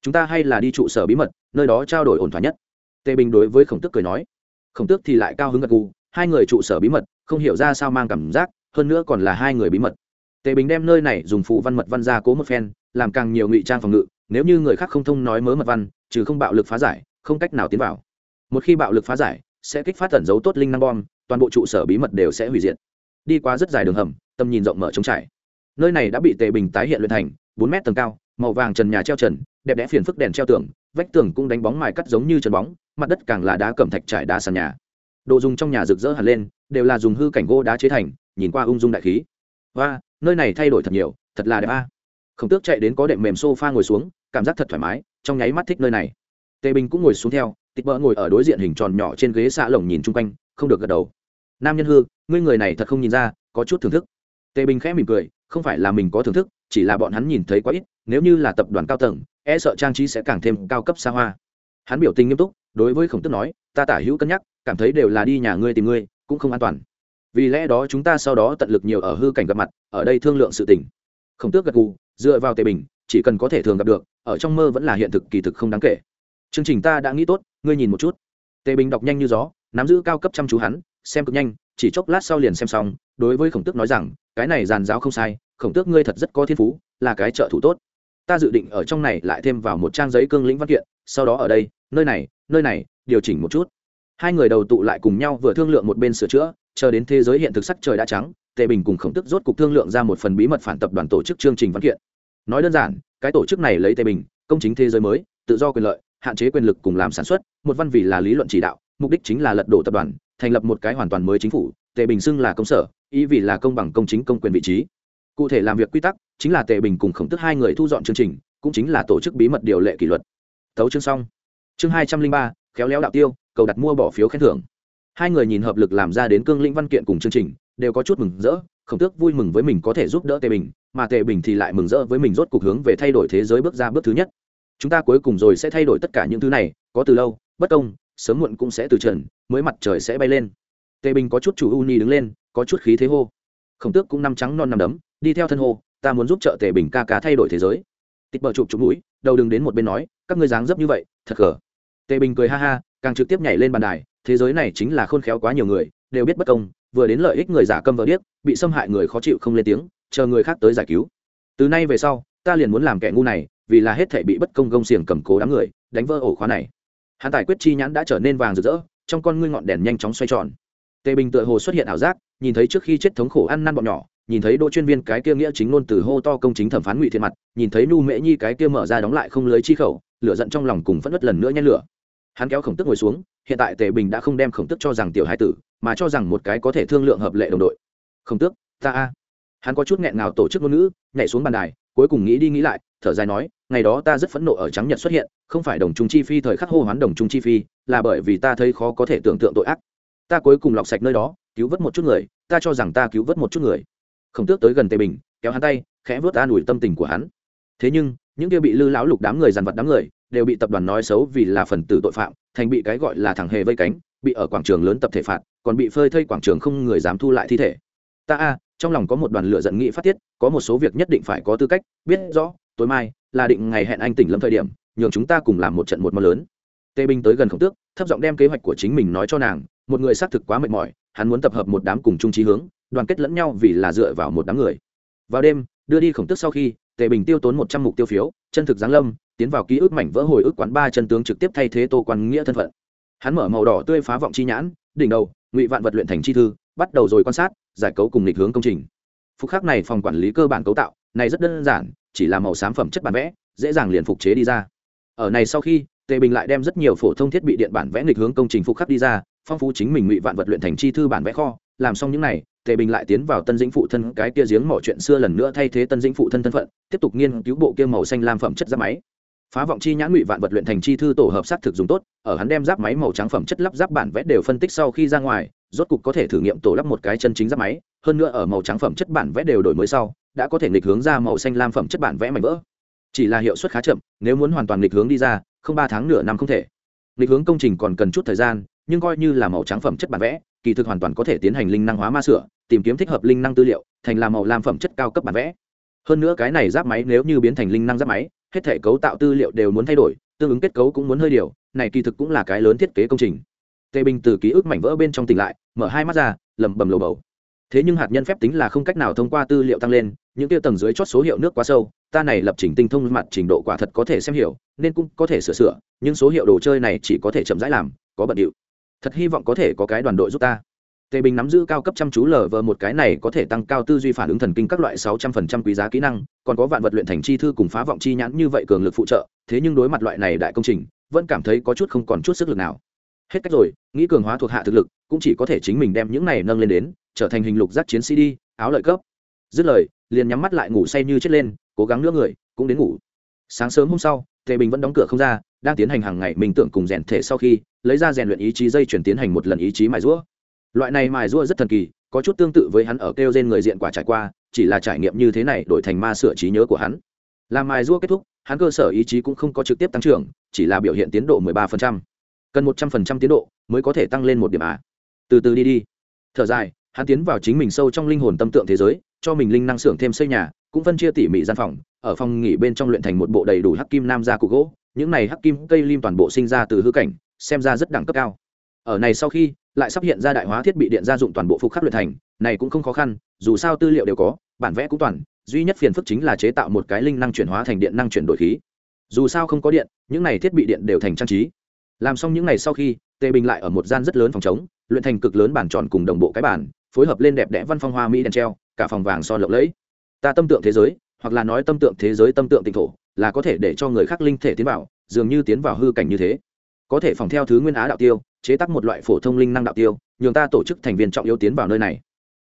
Chúng ta hay là đi trụ sở bí mật, nơi đó trao đổi ổn thỏa nhất. Tề bình đối với khổng tước cười nói. Khổng tước thì lại cao hứng gật gù, hai người trụ sở bí mật, không hiểu ra sao mang cảm giác, hơn nữa còn là hai người bí mật. Tề bình đem nơi này dùng phụ văn mật văn ra cố một phen, làm càng nhiều ngụy trang phòng ngự, nếu như người khác không thông nói mớ mật văn, trừ không bạo lực phá giải, không cách nào tiến vào. Một khi bạo lực phá giải, sẽ kích phát tẩn dấu tốt linh năng bom, toàn bộ trụ sở bí mật đều sẽ hủy diệt. Đi qua rất dài đường hầm, tầm nhìn rộng mở trống trải. Nơi này đã bị tề bình tái hiện luyện thành, bốn mét tầng cao màu vàng trần nhà treo trần, đẹp đẽ phiền phức đèn treo tường, vách tường cũng đánh bóng mài cắt giống như trần bóng, mặt đất càng là đá cẩm thạch trải đá sàn nhà. Đồ dùng trong nhà rực rỡ hẳn lên, đều là dùng hư cảnh gỗ đá chế thành, nhìn qua ung dung đại khí. Và nơi này thay đổi thật nhiều, thật là đẹp a. Khổng tước chạy đến có đệm mềm sofa ngồi xuống, cảm giác thật thoải mái, trong nháy mắt thích nơi này. Tề bình cũng ngồi xuống theo, tịch bỡ ngồi ở đối diện hình tròn nhỏ trên ghế xạ lồng nhìn chung quanh, không được gật đầu. Nam nhân hư, ngươi người này thật không nhìn ra, có chút thưởng thức. Tề bình khẽ mỉm cười, không phải là mình có thưởng thức chỉ là bọn hắn nhìn thấy quá ít, nếu như là tập đoàn cao tầng e sợ trang trí sẽ càng thêm cao cấp xa hoa. Hắn biểu tình nghiêm túc, đối với khổng tức nói, ta tả hữu cân nhắc, cảm thấy đều là đi nhà ngươi tìm ngươi, cũng không an toàn. Vì lẽ đó chúng ta sau đó tận lực nhiều ở hư cảnh gặp mặt, ở đây thương lượng sự tình. Khổng tước gật gù, dựa vào tề bình, chỉ cần có thể thường gặp được, ở trong mơ vẫn là hiện thực kỳ thực không đáng kể. Chương trình ta đã nghĩ tốt, ngươi nhìn một chút. Tề bình đọc nhanh như gió, nắm giữ cao cấp chăm chú hắn, xem cực nhanh, chỉ chốc lát sau liền xem xong, đối với khổng tước nói rằng, cái này giàn giáo không sai khổng tước ngươi thật rất có thiên phú, là cái trợ thủ tốt. Ta dự định ở trong này lại thêm vào một trang giấy cương lĩnh văn kiện, sau đó ở đây, nơi này nơi này, điều chỉnh một chút. Hai người đầu tụ lại cùng nhau vừa thương lượng một bên sửa chữa, chờ đến thế giới hiện thực sắc trời đã trắng, tề bình cùng khổng tức rốt cục thương lượng ra một phần bí mật phản tập đoàn tổ chức chương trình văn kiện. Nói đơn giản, cái tổ chức này lấy tề bình, công chính thế giới mới, tự do quyền lợi, hạn chế quyền lực cùng làm sản xuất, một văn vì là lý luận chỉ đạo, mục đích chính là lật đổ tập đoàn, thành lập một cái hoàn toàn mới chính phủ, tề bình xưng là công sở, ý vì là công bằng công chính công quyền vị trí cụ thể làm việc quy tắc chính là tề bình cùng khổng tức hai người thu dọn chương trình, cũng chính là tổ chức bí mật điều lệ kỷ luật. Tấu chương xong. Chương hai trăm linh ba, khéo léo đạo tiêu, cầu đặt mua bỏ phiếu khen thưởng. Hai người nhìn hợp lực làm ra đến cương lĩnh văn kiện cùng chương trình, đều có chút mừng rỡ, khổng tước vui mừng với mình có thể giúp đỡ tề bình, mà tề bình thì lại mừng rỡ với mình rốt cuộc hướng về thay đổi thế giới bước ra bước thứ nhất. Chúng ta cuối cùng rồi sẽ thay đổi tất cả những thứ này, có từ lâu, bất công, sớm muộn cũng sẽ từ trần, mới mặt trời sẽ bay lên. Tề bình có chút chủ u ni đứng lên, có chút khí thế hô. Khổng tước cũng năm trắng non nằm đấm đi theo thân hô, ta muốn giúp trợ tề bình ca cá thay đổi thế giới. Tịch bờ chụp chụp mũi, đầu đừng đến một bên nói, các ngươi dáng dấp như vậy, thật gở tề bình cười ha ha, càng trực tiếp nhảy lên bàn đài, thế giới này chính là khôn khéo quá nhiều người, đều biết bất công, vừa đến lợi ích người giả câm vờ điếc, bị xâm hại người khó chịu không lên tiếng, chờ người khác tới giải cứu. Từ nay về sau, ta liền muốn làm kẻ ngu này, vì là hết thể bị bất công gông xiềng cầm cố đám người, đánh vỡ ổ khóa này. Hắn tài quyết chi nhãn đã trở nên vàng rực rỡ, trong con ngươi ngọn đèn nhanh chóng xoay tròn. Tề bình tựa hồ xuất hiện ảo giác, nhìn thấy trước khi chết thống khổ ăn năn bọn nhỏ nhìn thấy đỗ chuyên viên cái kia nghĩa chính ngôn từ hô to công chính thẩm phán ngụy thiện mặt, nhìn thấy nu mễ nhi cái kia mở ra đóng lại không lưới chi khẩu, lửa giận trong lòng cùng phất nứt lần nữa nhen lửa. Hắn kéo khổng tức ngồi xuống, hiện tại tề bình đã không đem khổng tức cho rằng tiểu hai tử, mà cho rằng một cái có thể thương lượng hợp lệ đồng đội. Khổng tước ta a. Hắn có chút nghẹn ngào tổ chức ngôn ngữ, nhảy xuống bàn đài, cuối cùng nghĩ đi nghĩ lại, thở dài nói, ngày đó ta rất phẫn nộ ở trắng nhật xuất hiện, không phải đồng trung chi phi thời khắc hô hoán đồng trung chi phi, là bởi vì ta thấy khó có thể tưởng tượng tội ác. Ta cuối cùng lọc sạch nơi đó, cứu vớt một chút người, ta cho rằng ta cứu vớt một chút người không tước tới gần tề bình, kéo hắn tay, khẽ vớt an ủi tâm tình của hắn. Thế nhưng, những kia bị lư lão lục đám người dằn vặt đám người, đều bị tập đoàn nói xấu vì là phần tử tội phạm, thành bị cái gọi là thằng hề vây cánh, bị ở quảng trường lớn tập thể phạt, còn bị phơi thây quảng trường không người dám thu lại thi thể. Ta a, trong lòng có một đoàn lửa giận nghị phát tiết, có một số việc nhất định phải có tư cách, biết rõ, tối mai là định ngày hẹn anh tỉnh lâm thời điểm, nhường chúng ta cùng làm một trận một mơ lớn. Tê bình tới gần khổng tước, thấp giọng đem kế hoạch của chính mình nói cho nàng một người xác thực quá mệt mỏi, hắn muốn tập hợp một đám cùng chung trí hướng, đoàn kết lẫn nhau vì là dựa vào một đám người. Vào đêm, đưa đi khổng tước sau khi, tề bình tiêu tốn một trăm mục tiêu phiếu, chân thực giáng lâm, tiến vào ký ức mảnh vỡ hồi ức quán ba chân tướng trực tiếp thay thế tô quan nghĩa thân phận. Hắn mở màu đỏ tươi phá vọng chi nhãn, đỉnh đầu, ngụy vạn vật luyện thành chi thư, bắt đầu rồi quan sát, giải cấu cùng lịch hướng công trình. Phục khắc này phòng quản lý cơ bản cấu tạo, này rất đơn giản, chỉ là màu xám phẩm chất bản vẽ, dễ dàng liền phục chế đi ra. Ở này sau khi, tề bình lại đem rất nhiều phổ thông thiết bị điện bản vẽ nghịch hướng công trình phục khắc đi ra phong phú chính mình ngụy vạn vật luyện thành chi thư bản vẽ kho, làm xong những này, tề bình lại tiến vào tân dĩnh phụ thân, cái kia giếng mỏ chuyện xưa lần nữa thay thế tân dĩnh phụ thân thân phận, tiếp tục nghiên cứu bộ kia màu xanh lam phẩm chất giáp máy. Phá vọng chi nhãn ngụy vạn vật luyện thành chi thư tổ hợp sát thực dùng tốt, ở hắn đem giáp máy màu trắng phẩm chất lắp giáp bản vẽ đều phân tích sau khi ra ngoài, rốt cục có thể thử nghiệm tổ lắp một cái chân chính giáp máy, hơn nữa ở màu trắng phẩm chất bản vẽ đều đổi mới sau, đã có thể nghịch hướng ra màu xanh lam phẩm chất bản vẽ mảnh vỡ. Chỉ là hiệu suất khá chậm, nếu muốn hoàn toàn nghịch hướng đi ra, không ba tháng nửa năm không thể. Nghịch hướng công trình còn cần chút thời gian nhưng coi như là màu trắng phẩm chất bản vẽ, kỳ thực hoàn toàn có thể tiến hành linh năng hóa ma sửa, tìm kiếm thích hợp linh năng tư liệu, thành là màu lam phẩm chất cao cấp bản vẽ. Hơn nữa cái này giáp máy nếu như biến thành linh năng giáp máy, hết thể cấu tạo tư liệu đều muốn thay đổi, tương ứng kết cấu cũng muốn hơi điều, này kỳ thực cũng là cái lớn thiết kế công trình. Tề bình từ ký ức mảnh vỡ bên trong tỉnh lại, mở hai mắt ra, lẩm bẩm lầu bầu. Thế nhưng hạt nhân phép tính là không cách nào thông qua tư liệu tăng lên, những tiêu tầng dưới chót số hiệu nước quá sâu, ta này lập trình tinh thông mặt trình độ quả thật có thể xem hiểu, nên cũng có thể sửa sửa, nhưng số hiệu đồ chơi này chỉ có thể chậm rãi làm, có bận điệu thật hy vọng có thể có cái đoàn đội giúp ta. Tề bình nắm giữ cao cấp chăm chú lờ vờ một cái này có thể tăng cao tư duy phản ứng thần kinh các loại sáu trăm phần trăm quý giá kỹ năng, còn có vạn vật luyện thành chi thư cùng phá vọng chi nhãn như vậy cường lực phụ trợ, thế nhưng đối mặt loại này đại công trình, vẫn cảm thấy có chút không còn chút sức lực nào. Hết cách rồi, nghĩ cường hóa thuộc hạ thực lực, cũng chỉ có thể chính mình đem những này nâng lên đến, trở thành hình lục giác chiến sĩ đi, áo lợi cấp. Dứt lời, liền nhắm mắt lại ngủ say như chết lên, cố gắng nữa người, cũng đến ngủ. Sáng sớm hôm sau, tề bình vẫn đóng cửa không ra, đang tiến hành hàng ngày mình tưởng cùng rèn thể sau khi lấy ra rèn luyện ý chí dây chuyển tiến hành một lần ý chí mài rũa loại này mài rũa rất thần kỳ, có chút tương tự với hắn ở kêu trên người diện quả trải qua, chỉ là trải nghiệm như thế này đổi thành ma sửa trí nhớ của hắn làm mài rũa kết thúc, hắn cơ sở ý chí cũng không có trực tiếp tăng trưởng, chỉ là biểu hiện tiến độ 13%. cần 100% tiến độ mới có thể tăng lên một điểm à. từ từ đi đi thở dài, hắn tiến vào chính mình sâu trong linh hồn tâm tượng thế giới, cho mình linh năng xưởng thêm xây nhà, cũng phân chia tỉ mỉ gian phòng, ở phòng nghỉ bên trong luyện thành một bộ đầy đủ hắc kim nam gia cụ gỗ, những này hắc kim cây lim toàn bộ sinh ra từ hư cảnh xem ra rất đẳng cấp cao. Ở này sau khi, lại sắp hiện ra đại hóa thiết bị điện gia dụng toàn bộ phục khắc luyện thành, này cũng không khó khăn, dù sao tư liệu đều có, bản vẽ cũng toàn, duy nhất phiền phức chính là chế tạo một cái linh năng chuyển hóa thành điện năng chuyển đổi khí. Dù sao không có điện, những này thiết bị điện đều thành trang trí. Làm xong những này sau khi, tề bình lại ở một gian rất lớn phòng chống, luyện thành cực lớn bản tròn cùng đồng bộ cái bản phối hợp lên đẹp đẽ văn phong hoa mỹ đèn treo, cả phòng vàng son lộng lẫy. Ta tâm tượng thế giới, hoặc là nói tâm tượng thế giới tâm tượng tỉnh thổ, là có thể để cho người khác linh thể tiến vào, dường như tiến vào hư cảnh như thế có thể phòng theo thứ nguyên á đạo tiêu, chế tác một loại phổ thông linh năng đạo tiêu, nhường ta tổ chức thành viên trọng yếu tiến vào nơi này.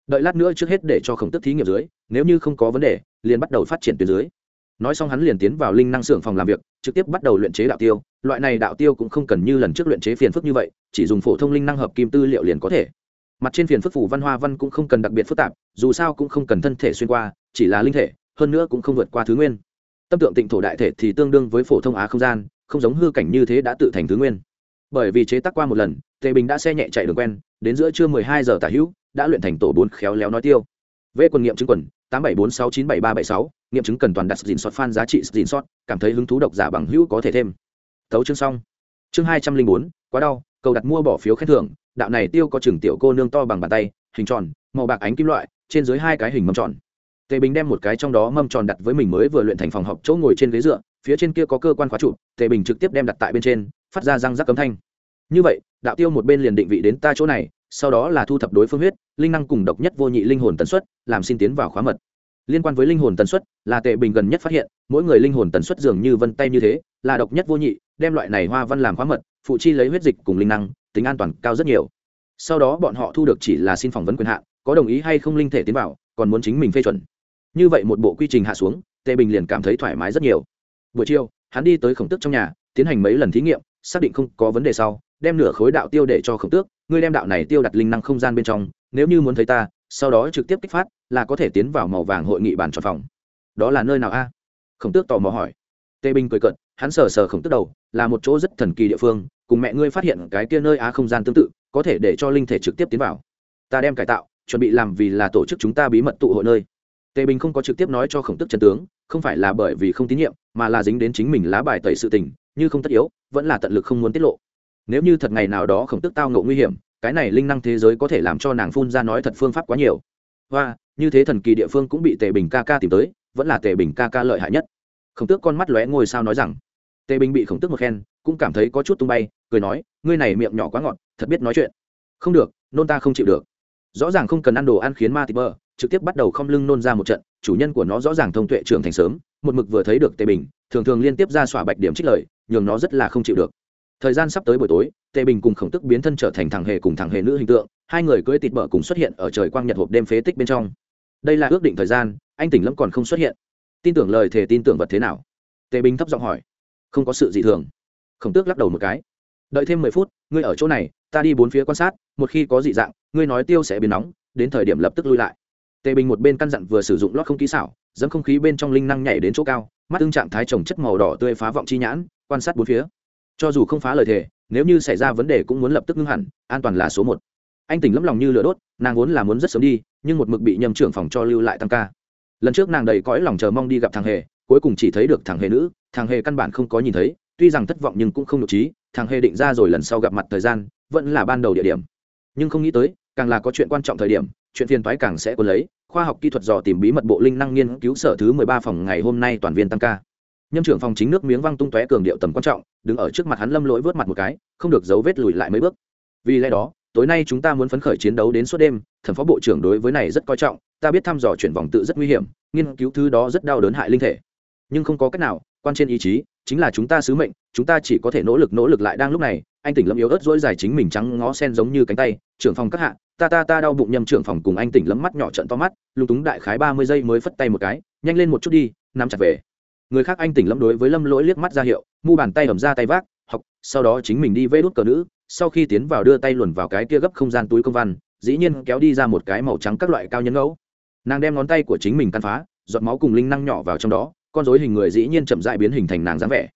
Đợi lát nữa trước hết để cho khổng tức thí nghiệm dưới, nếu như không có vấn đề, liền bắt đầu phát triển tuyến dưới. Nói xong hắn liền tiến vào linh năng xưởng phòng làm việc, trực tiếp bắt đầu luyện chế đạo tiêu. Loại này đạo tiêu cũng không cần như lần trước luyện chế phiền phức như vậy, chỉ dùng phổ thông linh năng hợp kim tư liệu liền có thể. Mặt trên phiền phức phủ văn hoa văn cũng không cần đặc biệt phức tạp, dù sao cũng không cần thân thể xuyên qua, chỉ là linh thể, hơn nữa cũng không vượt qua thứ nguyên. Tâm tượng tịnh thổ đại thể thì tương đương với phổ thông á không gian không giống hư cảnh như thế đã tự thành thứ nguyên. Bởi vì chế tác qua một lần, tề bình đã xe nhẹ chạy đường quen, đến giữa trưa mười hai giờ tả hữu, đã luyện thành tổ bốn khéo léo nói tiêu. V quần nghiệm chứng quần, tám bảy bốn sáu chín bảy ba bảy sáu, nghiệm chứng cần toàn đặt dìn sọt fan giá trị dìn sọt, cảm thấy hứng thú độc giả bằng hữu có thể thêm. Thấu chương xong. Chương hai trăm linh bốn, quá đau, cầu đặt mua bỏ phiếu khen thưởng, đạo này tiêu có chừng tiểu cô nương to bằng bàn tay, hình tròn, màu bạc ánh kim loại, trên dưới hai cái hình mâm tròn. Tề bình đem một cái trong đó mâm tròn đặt với mình mới vừa luyện thành phòng học chỗ ngồi trên ghế dựa phía trên kia có cơ quan khóa trụ, tề bình trực tiếp đem đặt tại bên trên, phát ra răng rắc cấm thanh. Như vậy, đạo tiêu một bên liền định vị đến ta chỗ này, sau đó là thu thập đối phương huyết, linh năng cùng độc nhất vô nhị linh hồn tần suất, làm xin tiến vào khóa mật. Liên quan với linh hồn tần suất, là tệ bình gần nhất phát hiện, mỗi người linh hồn tần suất dường như vân tay như thế, là độc nhất vô nhị, đem loại này hoa văn làm khóa mật, phụ chi lấy huyết dịch cùng linh năng, tính an toàn cao rất nhiều. Sau đó bọn họ thu được chỉ là xin phỏng vấn quyền hạn, có đồng ý hay không linh thể tiến vào, còn muốn chính mình phê chuẩn. Như vậy một bộ quy trình hạ xuống, tề bình liền cảm thấy thoải mái rất nhiều buổi chiều, hắn đi tới khổng tước trong nhà, tiến hành mấy lần thí nghiệm, xác định không có vấn đề sau, đem nửa khối đạo tiêu để cho khổng tước, ngươi đem đạo này tiêu đặt linh năng không gian bên trong, nếu như muốn thấy ta, sau đó trực tiếp kích phát, là có thể tiến vào màu vàng hội nghị bàn tròn phòng. Đó là nơi nào a? Khổng tước tò mò hỏi. Tề bình cười cận hắn sờ sờ khổng tước đầu, là một chỗ rất thần kỳ địa phương, cùng mẹ ngươi phát hiện cái kia nơi á không gian tương tự, có thể để cho linh thể trực tiếp tiến vào. Ta đem cải tạo, chuẩn bị làm vì là tổ chức chúng ta bí mật tụ hội nơi tề bình không có trực tiếp nói cho khổng tức chân tướng, không phải là bởi vì không tín nhiệm, mà là dính đến chính mình lá bài tẩy sự tình, như không tất yếu, vẫn là tận lực không muốn tiết lộ. Nếu như thật ngày nào đó khổng tức tao ngộ nguy hiểm, cái này linh năng thế giới có thể làm cho nàng phun ra nói thật phương pháp quá nhiều. Và như thế thần kỳ địa phương cũng bị tề bình ca ca tìm tới, vẫn là tề bình ca ca lợi hại nhất. Khổng tước con mắt lóe ngôi sao nói rằng. Tề bình bị khổng tước một khen, cũng cảm thấy có chút tung bay, cười nói, ngươi này miệng nhỏ quá ngọt, thật biết nói chuyện. Không được, nôn ta không chịu được rõ ràng không cần ăn đồ ăn khiến ma tịp bơ, trực tiếp bắt đầu không lưng nôn ra một trận, chủ nhân của nó rõ ràng thông tuệ trưởng thành sớm, một mực vừa thấy được tề bình, thường thường liên tiếp ra xỏa bạch điểm trích lời, nhường nó rất là không chịu được. Thời gian sắp tới buổi tối tề bình cùng khổng tức biến thân trở thành thằng hề cùng thằng hề nữ hình tượng, hai người cưỡi tịt bơ cùng xuất hiện ở trời quang nhật hộp đêm phế tích bên trong. Đây là ước định thời gian, anh tỉnh lâm còn không xuất hiện. Tin tưởng lời thề tin tưởng vật thế nào? Tề bình thấp giọng hỏi. Không có sự gì thường. Khổng tước lắc đầu một cái đợi thêm mười phút, ngươi ở chỗ này, ta đi bốn phía quan sát, một khi có dị dạng, ngươi nói tiêu sẽ biến nóng, đến thời điểm lập tức lui lại. Tề bình một bên căn dặn vừa sử dụng lót không kỹ xảo, dẫm không khí bên trong linh năng nhảy đến chỗ cao, mắt tương trạng thái trồng chất màu đỏ tươi phá vọng chi nhãn, quan sát bốn phía. Cho dù không phá lời thề, nếu như xảy ra vấn đề cũng muốn lập tức ngưng hẳn, an toàn là số một. Anh tỉnh lấm lòng như lửa đốt, nàng vốn là muốn rất sớm đi, nhưng một mực bị nhầm trưởng phòng cho lưu lại tăng ca. Lần trước nàng đầy cõi lòng chờ mong đi gặp thằng hề, cuối cùng chỉ thấy được thằng hề nữ, thằng hề căn bản không có nhìn thấy tuy rằng thất vọng nhưng cũng không nhục trí, thằng hề định ra rồi lần sau gặp mặt thời gian, vẫn là ban đầu địa điểm. Nhưng không nghĩ tới, càng là có chuyện quan trọng thời điểm, chuyện phiền toái càng sẽ có lấy, khoa học kỹ thuật dò tìm bí mật bộ linh năng nghiên cứu sở thứ mười ba phòng ngày hôm nay toàn viên tăng ca. Nhâm trưởng phòng chính nước miếng văng tung tóe cường điệu tầm quan trọng, đứng ở trước mặt hắn lâm lỗi vớt mặt một cái, không được dấu vết lùi lại mấy bước. Vì lẽ đó, tối nay chúng ta muốn phấn khởi chiến đấu đến suốt đêm thần phó bộ trưởng đối với này rất coi trọng, ta biết thăm dò chuyển vòng tự rất nguy hiểm, nghiên cứu thứ đó rất đau đớn hại linh thể. Nhưng không có cách nào, quan trên ý chí chính là chúng ta sứ mệnh, chúng ta chỉ có thể nỗ lực nỗ lực lại đang lúc này. Anh tỉnh lâm yếu ớt dỗi dài chính mình trắng ngó sen giống như cánh tay, trưởng phòng các hạ, ta ta ta đau bụng nhầm trưởng phòng cùng anh tỉnh lấm mắt nhỏ trận to mắt, lúng túng đại khái ba mươi giây mới phất tay một cái, nhanh lên một chút đi, nắm chặt về. Người khác anh tỉnh lâm đối với lâm lỗi liếc mắt ra hiệu, mu bàn tay ẩm ra tay vác, học, sau đó chính mình đi vê đút cờ nữ, sau khi tiến vào đưa tay luồn vào cái kia gấp không gian túi công văn, dĩ nhiên kéo đi ra một cái màu trắng các loại cao nhân ngẫu. Nàng đem ngón tay của chính mình căn phá, giọt máu cùng linh năng nhỏ vào trong đó con dối hình người dĩ nhiên chậm dại biến hình thành nàng dáng vẻ.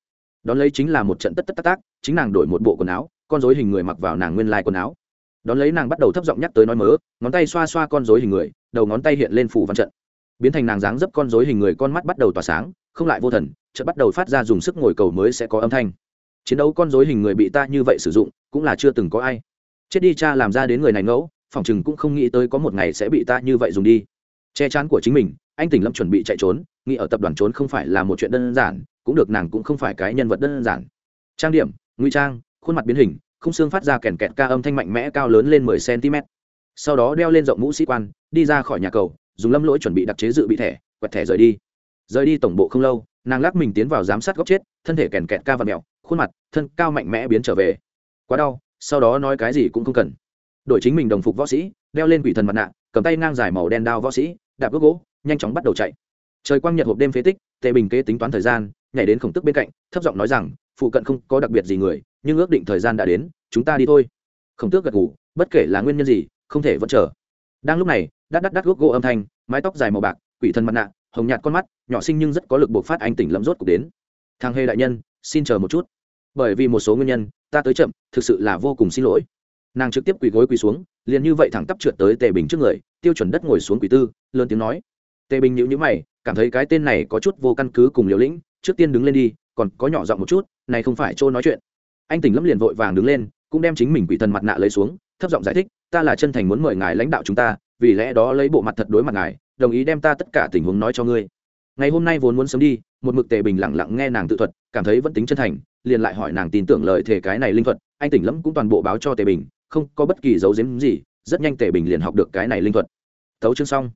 Đón lấy chính là một trận tất tất tác tác, chính nàng đổi một bộ quần áo, con dối hình người mặc vào nàng nguyên lai quần áo. Đón lấy nàng bắt đầu thấp giọng nhắc tới nói mớ, ngón tay xoa xoa con dối hình người, đầu ngón tay hiện lên phủ văn trận. Biến thành nàng dáng dấp con dối hình người con mắt bắt đầu tỏa sáng, không lại vô thần trận bắt đầu phát ra dùng sức ngồi cầu mới sẽ có âm thanh. Chiến đấu con dối hình người bị ta như vậy sử dụng, cũng là chưa từng có ai. Chết đi cha, làm ra đến người này ngẫu, phòng chừng cũng không nghĩ tới có một ngày sẽ bị ta như vậy dùng đi. Che chắn của chính mình, anh tỉnh lâm chuẩn bị chạy trốn nghĩ ở tập đoàn trốn không phải là một chuyện đơn giản, cũng được nàng cũng không phải cái nhân vật đơn giản. Trang điểm, ngụy trang, khuôn mặt biến hình không xương phát ra kèn kẹt ca âm thanh mạnh mẽ cao lớn lên mười cm sau đó đeo lên rộng mũ sĩ quan, đi ra khỏi nhà cầu, dùng lâm lỗi chuẩn bị đặc chế dự bị thẻ, quẹt thẻ rời đi. Rời đi tổng bộ không lâu, nàng lắc mình tiến vào giám sát góc chết, thân thể kèn kẹt ca và mẹo, khuôn mặt, thân cao mạnh mẽ biến trở về. Quá đau, sau đó nói cái gì cũng không cần. Đổi chính mình đồng phục võ sĩ, đeo lên quỷ thần mặt nạ, cầm tay ngang dài màu đen đao võ sĩ, đạp gốc gỗ, nhanh chóng bắt đầu chạy trời quang nhật hộp đêm phế tích, tề bình kế tính toán thời gian, nhảy đến khổng tức bên cạnh, thấp giọng nói rằng, phụ cận không có đặc biệt gì người, nhưng ước định thời gian đã đến, chúng ta đi thôi. Khổng tước gật ngủ bất kể là nguyên nhân gì, không thể vẫn chờ. Đang lúc này, đắt đắt đắt gốc gỗ âm thanh, mái tóc dài màu bạc, quỷ thân mặt nạ, hồng nhạt con mắt, nhỏ sinh nhưng rất có lực buộc phát anh tỉnh lẫm rốt cuộc đến. Thằng hề đại nhân, xin chờ một chút. Bởi vì một số nguyên nhân, ta tới chậm, thực sự là vô cùng xin lỗi. Nàng trực tiếp quỳ gối quỳ xuống, liền như vậy thẳng tắp trượt tới tề bình trước người, tiêu chuẩn đất ngồi xuống quỳ tư, lớn tiếng nói. Tề bình nhữ nhữ mày cảm thấy cái tên này có chút vô căn cứ cùng liều lĩnh, trước tiên đứng lên đi, còn có nhỏ giọng một chút, này không phải chỗ nói chuyện. Anh tỉnh lâm liền vội vàng đứng lên, cũng đem chính mình quỷ thần mặt nạ lấy xuống, thấp giọng giải thích, ta là chân thành muốn mời ngài lãnh đạo chúng ta, vì lẽ đó lấy bộ mặt thật đối mặt ngài, đồng ý đem ta tất cả tình huống nói cho ngươi. Ngày hôm nay vốn muốn sớm đi, một mực tề bình lặng lặng nghe nàng tự thuật, cảm thấy vẫn tính chân thành, liền lại hỏi nàng tin tưởng lời thề cái này linh thuật, anh tỉnh lẫm cũng toàn bộ báo cho tề bình, không có bất kỳ dấu diếm gì, rất nhanh tề bình liền học được cái này linh thuật. Thấu chương xong.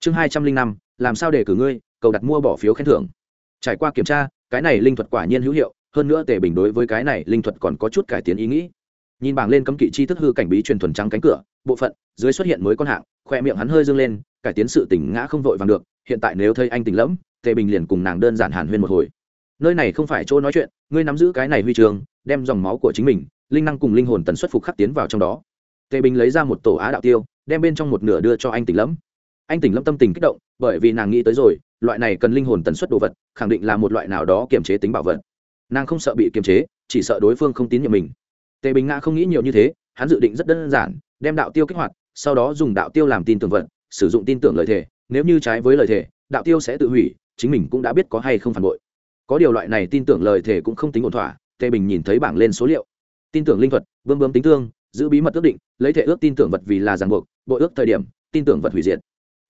Chương hai trăm linh năm làm sao để cử ngươi, cầu đặt mua bỏ phiếu khen thưởng. Trải qua kiểm tra, cái này linh thuật quả nhiên hữu hiệu, hơn nữa tề bình đối với cái này linh thuật còn có chút cải tiến ý nghĩ. Nhìn bảng lên cấm kỵ chi thức hư cảnh bí truyền thuần trắng cánh cửa, bộ phận, dưới xuất hiện mới con hạng, khoe miệng hắn hơi dâng lên, cải tiến sự tỉnh ngã không vội vàng được, hiện tại nếu thấy anh tỉnh lẫm, tề bình liền cùng nàng đơn giản hàn huyên một hồi. Nơi này không phải chỗ nói chuyện, ngươi nắm giữ cái này huy trường, đem dòng máu của chính mình, linh năng cùng linh hồn tần suất phục khắc tiến vào trong đó. Tề bình lấy ra một tổ á đạo tiêu, đem bên trong một nửa đưa cho anh tỉnh lẫm anh tỉnh lâm tâm tình kích động, bởi vì nàng nghĩ tới rồi, loại này cần linh hồn tần suất đồ vật, khẳng định là một loại nào đó kiềm chế tính bảo vật. Nàng không sợ bị kiềm chế, chỉ sợ đối phương không tín nhiệm mình. Tề bình ngã không nghĩ nhiều như thế, hắn dự định rất đơn giản, đem đạo tiêu kích hoạt, sau đó dùng đạo tiêu làm tin tưởng vật, sử dụng tin tưởng lời thề, nếu như trái với lời thề, đạo tiêu sẽ tự hủy, chính mình cũng đã biết có hay không phản bội. Có điều loại này tin tưởng lời thề cũng không tính ổn thỏa, tề bình nhìn thấy bảng lên số liệu. Tin tưởng linh thuật bơm bơm tính tương, giữ bí mật ước định, lấy thể ước tin tưởng vật vì là ràng buộc, bội ước thời điểm, tin tưởng vật hủy diệt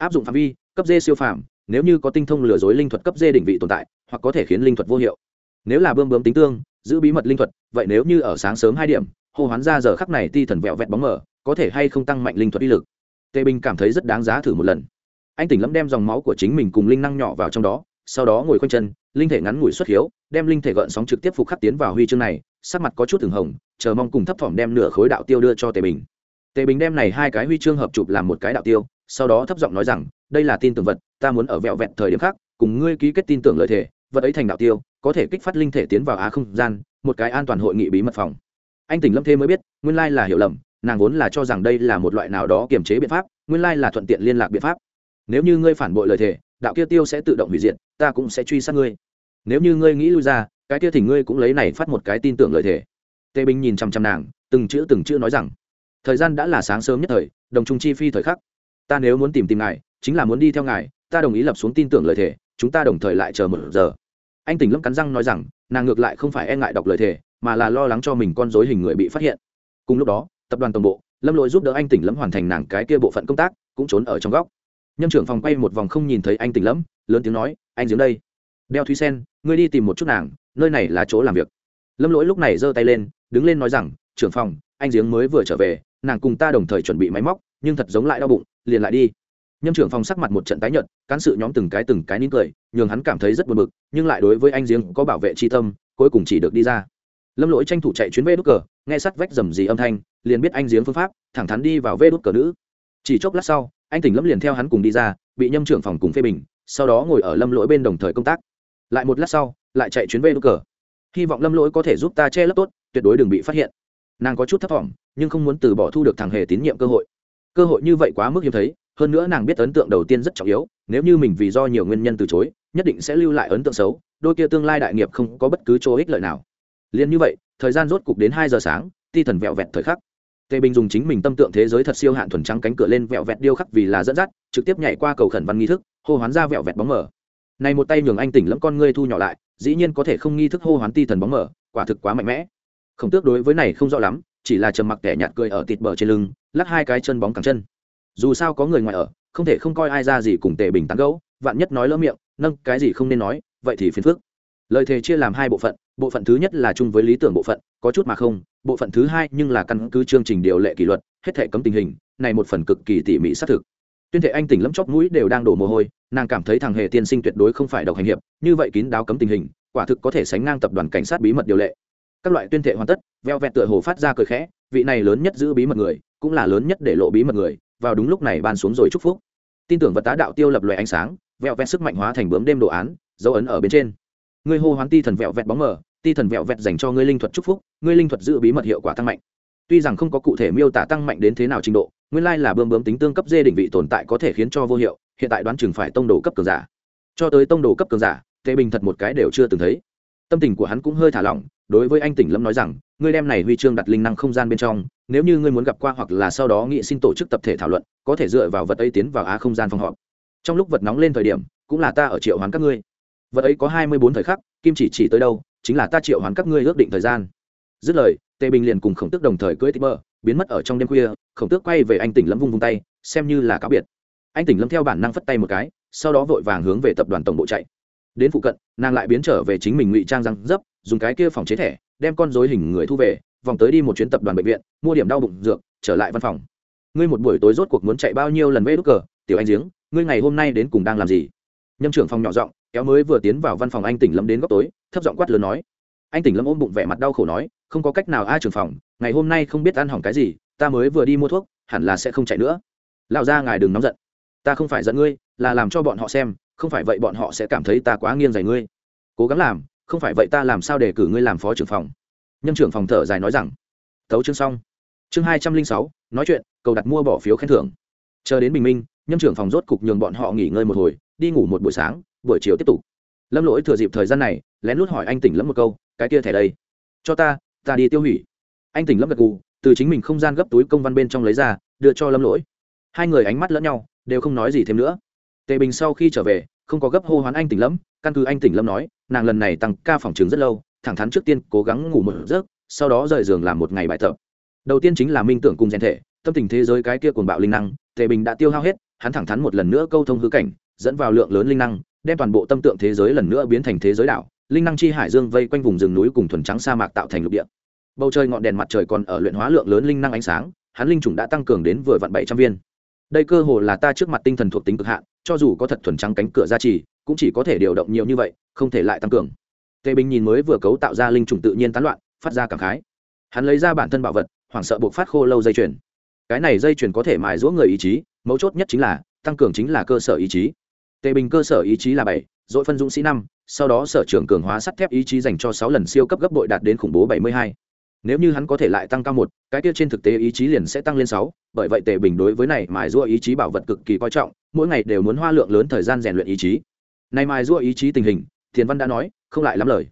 áp dụng phạm vi, cấp d siêu phàm, nếu như có tinh thông lừa dối linh thuật cấp d định vị tồn tại, hoặc có thể khiến linh thuật vô hiệu. Nếu là bơm bơm tính tương, giữ bí mật linh thuật, vậy nếu như ở sáng sớm hai điểm, hô hoán ra giờ khắc này ti thần vẹo vẹt bóng mở có thể hay không tăng mạnh linh thuật uy lực. Tề bình cảm thấy rất đáng giá thử một lần. Anh tỉnh lẫm đem dòng máu của chính mình cùng linh năng nhỏ vào trong đó, sau đó ngồi quanh chân, linh thể ngắn ngủi xuất hiếu, đem linh thể gợn sóng trực tiếp phục khắc tiến vào huy chương này, sắc mặt có chút thường hồng, chờ mong cùng thấp thỏm đem nửa khối đạo tiêu đưa cho tề bình tề bình đem này hai cái huy chương hợp chụp làm một cái đạo tiêu, sau đó thấp giọng nói rằng, đây là tin tưởng vật, ta muốn ở vẹo vẹn thời điểm khác, cùng ngươi ký kết tin tưởng lợi thể vật ấy thành đạo tiêu, có thể kích phát linh thể tiến vào á không gian, một cái an toàn hội nghị bí mật phòng. Anh tỉnh lâm thế mới biết, nguyên lai là hiểu lầm, nàng vốn là cho rằng đây là một loại nào đó kiềm chế biện pháp, nguyên lai là thuận tiện liên lạc biện pháp. Nếu như ngươi phản bội lời thề, đạo kia tiêu sẽ tự động hủy diệt, ta cũng sẽ truy sát ngươi. Nếu như ngươi nghĩ lui ra, cái kia thì ngươi cũng lấy này phát một cái tin tưởng lời thề. Tề bình nhìn chằm chằm nàng, từng chữ từng chữ nói rằng thời gian đã là sáng sớm nhất thời, đồng trung chi phi thời khắc. Ta nếu muốn tìm tìm ngài, chính là muốn đi theo ngài, ta đồng ý lập xuống tin tưởng lời thề, chúng ta đồng thời lại chờ một giờ. Anh tỉnh lâm cắn răng nói rằng, nàng ngược lại không phải e ngại đọc lời thề, mà là lo lắng cho mình con dối hình người bị phát hiện. Cùng lúc đó, tập đoàn tổng bộ, lâm Lỗi giúp đỡ anh tỉnh lâm hoàn thành nàng cái kia bộ phận công tác, cũng trốn ở trong góc. Nhâm trưởng phòng quay một vòng không nhìn thấy anh tỉnh lâm, lớn tiếng nói, anh giếng đây. Đeo thúy sen, ngươi đi tìm một chút nàng, nơi này là chỗ làm việc. Lâm lỗi lúc này giơ tay lên, đứng lên nói rằng, trưởng phòng, anh giếng mới vừa trở về nàng cùng ta đồng thời chuẩn bị máy móc, nhưng thật giống lại đau bụng, liền lại đi. Nhâm trưởng phòng sắc mặt một trận tái nhợt, cán sự nhóm từng cái từng cái nín cười, nhường hắn cảm thấy rất buồn bực, nhưng lại đối với anh giếng có bảo vệ tri tâm, cuối cùng chỉ được đi ra. Lâm lỗi tranh thủ chạy chuyến vê đốt cờ, nghe sắt vách dầm gì âm thanh, liền biết anh giếng phương pháp, thẳng thắn đi vào vê đốt cờ nữ. Chỉ chốc lát sau, anh tỉnh lâm liền theo hắn cùng đi ra, bị nhâm trưởng phòng cùng phê bình, sau đó ngồi ở lâm lỗi bên đồng thời công tác. Lại một lát sau, lại chạy chuyến vê đốt cờ. Hy vọng lâm lỗi có thể giúp ta che lấp tốt, tuyệt đối đừng bị phát hiện nàng có chút thấp t nhưng không muốn từ bỏ thu được thằng hề tín nhiệm cơ hội. Cơ hội như vậy quá mức hiếm thấy, hơn nữa nàng biết ấn tượng đầu tiên rất trọng yếu, nếu như mình vì do nhiều nguyên nhân từ chối, nhất định sẽ lưu lại ấn tượng xấu, đôi kia tương lai đại nghiệp không có bất cứ chỗ ích lợi nào. Liền như vậy, thời gian rốt cục đến hai giờ sáng, ti thần vẹo vẹt thời khắc. Tề bình dùng chính mình tâm tượng thế giới thật siêu hạn thuần trắng cánh cửa lên vẹo vẹt điêu khắc vì là dẫn dắt, trực tiếp nhảy qua cầu khẩn văn nghi thức, hô hoán ra vẹo vẹt bóng mở này một tay nhường anh tỉnh lẫm con ngươi thu nhỏ lại, dĩ nhiên có thể không nghi thức hô hoán ti thần bóng mở quả thực quá mạnh mẽ không tước đối với này không rõ lắm, chỉ là trầm mặc kẻ nhạt cười ở tịt bờ trên lưng, lắc hai cái chân bóng cẳng chân. Dù sao có người ngoài ở, không thể không coi ai ra gì cùng tề bình tán gẫu, vạn nhất nói lỡ miệng, nâng cái gì không nên nói, vậy thì phiền phức. Lời thề chia làm hai bộ phận bộ phận thứ nhất là chung với lý tưởng bộ phận, có chút mà không, bộ phận thứ hai nhưng là căn cứ chương trình điều lệ kỷ luật, hết thể cấm tình hình, này một phần cực kỳ tỉ mỉ xác thực. Tuyên thể anh tỉnh lấm chóc mũi đều đang đổ mồ hôi, nàng cảm thấy thằng hề tiên sinh tuyệt đối không phải độc hành hiệp, như vậy kín đáo cấm tình hình, quả thực có thể sánh ngang tập đoàn cảnh sát bí mật điều lệ các loại tuyên thệ hoàn tất, veo vẹt tựa hồ phát ra cười khẽ, vị này lớn nhất giữ bí mật người, cũng là lớn nhất để lộ bí mật người, vào đúng lúc này ban xuống rồi chúc phúc. Tin tưởng vật tá đạo tiêu lập loại ánh sáng vẹo vẹt sức mạnh hóa thành bướm đêm đồ án, dấu ấn ở bên trên. Ngươi hô hoán ti thần vẹo vẹt bóng mờ, ti thần vẹo vẹt dành cho ngươi linh thuật chúc phúc, ngươi linh thuật giữ bí mật hiệu quả tăng mạnh. Tuy rằng không có cụ thể miêu tả tăng mạnh đến thế nào trình độ, nguyên lai là bơm bướm tính tương cấp dê định vị tồn tại có thể khiến cho vô hiệu, hiện tại đoán chừng phải tông đồ cấp cường giả. Cho tới tông đồ cấp cường giả thế bình thật một cái đều chưa từng thấy. Tâm tình của hắn cũng hơi thả lỏng đối với anh tỉnh lâm nói rằng, ngươi đem này huy chương đặt linh năng không gian bên trong, nếu như ngươi muốn gặp qua hoặc là sau đó nghị xin tổ chức tập thể thảo luận, có thể dựa vào vật ấy tiến vào á không gian phòng họp. Trong lúc vật nóng lên thời điểm, cũng là ta ở triệu hoán các ngươi. Vật ấy có hai mươi bốn thời khắc, kim chỉ chỉ tới đâu, chính là ta triệu hoán các ngươi ước định thời gian. Dứt lời, tề bình liền cùng khổng tước đồng thời cưỡi tích mơ biến mất ở trong đêm khuya, khổng tước quay về anh tỉnh lâm vung vung tay, xem như là cáo biệt. Anh tỉnh lâm theo bản năng phất tay một cái, sau đó vội vàng hướng về tập đoàn tổng bộ chạy đến phụ cận, nàng lại biến trở về chính mình ngụy trang răng dấp, dùng cái kia phòng chế thẻ, đem con dối hình người thu về, vòng tới đi một chuyến tập đoàn bệnh viện, mua điểm đau bụng dược, trở lại văn phòng. Ngươi một buổi tối rốt cuộc muốn chạy bao nhiêu lần vê đúc cờ? Tiểu anh giếng, ngươi ngày hôm nay đến cùng đang làm gì? Nhâm trưởng phòng nhỏ giọng, kéo mới vừa tiến vào văn phòng anh tỉnh lâm đến góc tối, thấp giọng quát lớn nói. Anh tỉnh lâm ôm bụng vẻ mặt đau khổ nói, không có cách nào a trưởng phòng, ngày hôm nay không biết ăn hỏng cái gì, ta mới vừa đi mua thuốc, hẳn là sẽ không chạy nữa. Lão gia ngài đừng nóng giận. Ta không phải giận ngươi, là làm cho bọn họ xem không phải vậy bọn họ sẽ cảm thấy ta quá nghiêng dày ngươi. Cố gắng làm, không phải vậy ta làm sao để cử ngươi làm phó trưởng phòng? Nhân trưởng phòng thở dài nói rằng. Thấu chương xong. Chương hai trăm linh sáu, nói chuyện, cầu đặt mua bỏ phiếu khen thưởng. Chờ đến bình minh nhân trưởng phòng rốt cục nhường bọn họ nghỉ ngơi một hồi, đi ngủ một buổi sáng, buổi chiều tiếp tục. Lâm lỗi thừa dịp thời gian này, lén lút hỏi anh tỉnh lẫm một câu, cái kia thẻ đây? Cho ta ta đi tiêu hủy. Anh tỉnh lẫm gật gù, từ chính mình không gian gấp túi công văn bên trong lấy ra, đưa cho lâm lỗi. Hai người ánh mắt lẫn nhau, đều không nói gì thêm nữa tề bình sau khi trở về, không có gấp hô hoán anh tỉnh lâm, căn cứ anh tỉnh lâm nói, nàng lần này tăng ca phòng chứng rất lâu, thẳng thắn trước tiên cố gắng ngủ một giấc, sau đó rời giường làm một ngày bài tập. Đầu tiên chính là minh tưởng cùng rèn thể, tâm tình thế giới cái kia cuồng bạo linh năng, tề bình đã tiêu hao hết, hắn thẳng thắn một lần nữa câu thông hư cảnh, dẫn vào lượng lớn linh năng, đem toàn bộ tâm tượng thế giới lần nữa biến thành thế giới đảo, linh năng chi hải dương vây quanh vùng rừng núi cùng thuần trắng sa mạc tạo thành lục địa. Bầu trời ngọn đèn mặt trời còn ở luyện hóa lượng lớn linh năng ánh sáng, hắn linh chủng đã tăng cường đến vừa vặn bảy trăm viên. Đây cơ hồ là ta trước mặt tinh thần thuộc tính cực hạn cho dù có thật thuần trắng cánh cửa gia trì, cũng chỉ có thể điều động nhiều như vậy, không thể lại tăng cường. Tề bình nhìn mới vừa cấu tạo ra linh trùng tự nhiên tán loạn, phát ra cảm khái. Hắn lấy ra bản thân bảo vật, hoảng sợ buộc phát khô lâu dây chuyền. Cái này dây chuyền có thể mài giũa người ý chí, mấu chốt nhất chính là, tăng cường chính là cơ sở ý chí. Tề bình cơ sở ý chí là bảy dội phân dũng sĩ năm, sau đó sở trưởng cường hóa sắt thép ý chí dành cho sáu lần siêu cấp gấp bội đạt đến khủng bố bảy mươi hai nếu như hắn có thể lại tăng cao một, cái kia trên thực tế ý chí liền sẽ tăng lên sáu, bởi vậy tề bình đối với này mài rua ý chí bảo vật cực kỳ coi trọng, mỗi ngày đều muốn hoa lượng lớn thời gian rèn luyện ý chí. Này mài rua ý chí tình hình, thiền văn đã nói, không lại lắm lời.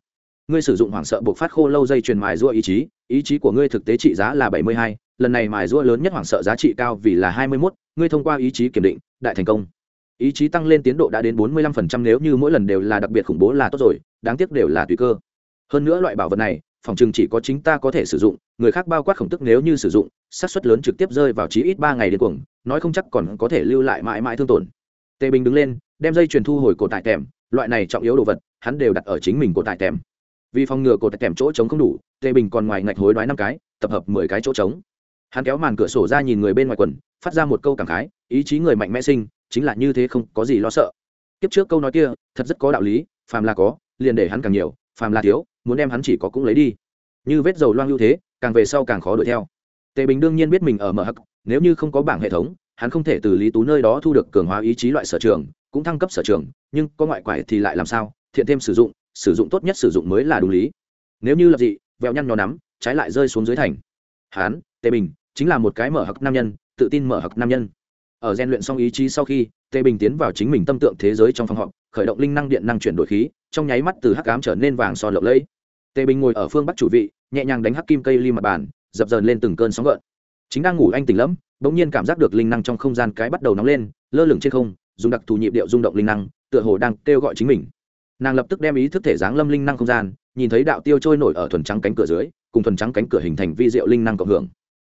Ngươi sử dụng hoảng sợ buộc phát khô lâu dây truyền mài rua ý chí ý chí của ngươi thực tế trị giá là bảy mươi hai, lần này mài rua lớn nhất hoảng sợ giá trị cao vì là hai mươi mốt, ngươi thông qua ý chí kiểm định, đại thành công. Ý chí tăng lên tiến độ đã đến bốn mươi lăm phần trăm, nếu như mỗi lần đều là đặc biệt khủng bố là tốt rồi, đáng tiếc đều là tùy cơ. Hơn nữa loại bảo vật này phòng chừng chỉ có chính ta có thể sử dụng, người khác bao quát khổng tức nếu như sử dụng, xác suất lớn trực tiếp rơi vào chí ít ba ngày đến cuồng, nói không chắc còn có thể lưu lại mãi mãi thương tổn. Tề bình đứng lên, đem dây truyền thu hồi cổ tại tèm, loại này trọng yếu đồ vật, hắn đều đặt ở chính mình cổ tại tèm. Vì phòng ngừa cổ tại tèm chỗ trống không đủ tề bình còn ngoài ngạch hối đoái năm cái, tập hợp mười cái chỗ trống. Hắn kéo màn cửa sổ ra nhìn người bên ngoài quần, phát ra một câu cảm khái, ý chí người mạnh mẽ sinh, chính là như thế không có gì lo sợ. Tiếp trước câu nói kia, thật rất có đạo lý, phàm là có, liền để hắn càng nhiều, phàm là thiếu muốn đem hắn chỉ có cũng lấy đi. Như vết dầu loang ưu thế, càng về sau càng khó đuổi theo. Tề bình đương nhiên biết mình ở mở hắc, nếu như không có bảng hệ thống, hắn không thể từ lý tú nơi đó thu được cường hóa ý chí loại sở trường, cũng thăng cấp sở trường, nhưng có ngoại quải thì lại làm sao, thiện thêm sử dụng sử dụng tốt nhất sử dụng mới là đúng lý. Nếu như lập dị, vẹo nhăn nhò nắm, trái lại rơi xuống dưới thành. Hắn tề bình, chính là một cái mở hắc nam nhân, tự tin mở hắc nam nhân. Ở gian luyện xong ý chí sau khi, tề bình tiến vào chính mình tâm tượng thế giới trong phòng họp, khởi động linh năng điện năng chuyển đổi khí, trong nháy mắt từ hắc ám trở nên vàng so lộng lẫy tề bình ngồi ở phương bắc chủ vị, nhẹ nhàng đánh hắc kim cây ly mặt bàn, dập dờn lên từng cơn sóng gợn. Chính đang ngủ anh tỉnh lẫm bỗng nhiên cảm giác được linh năng trong không gian cái bắt đầu nóng lên, lơ lửng trên không, dùng đặc thù nhịp điệu rung động linh năng, tựa hồ đang kêu gọi chính mình. Nàng lập tức đem ý thức thể dáng lâm linh năng không gian, nhìn thấy đạo tiêu trôi nổi ở thuần trắng cánh cửa dưới, cùng thuần trắng cánh cửa hình thành vi diệu linh năng cộng hưởng.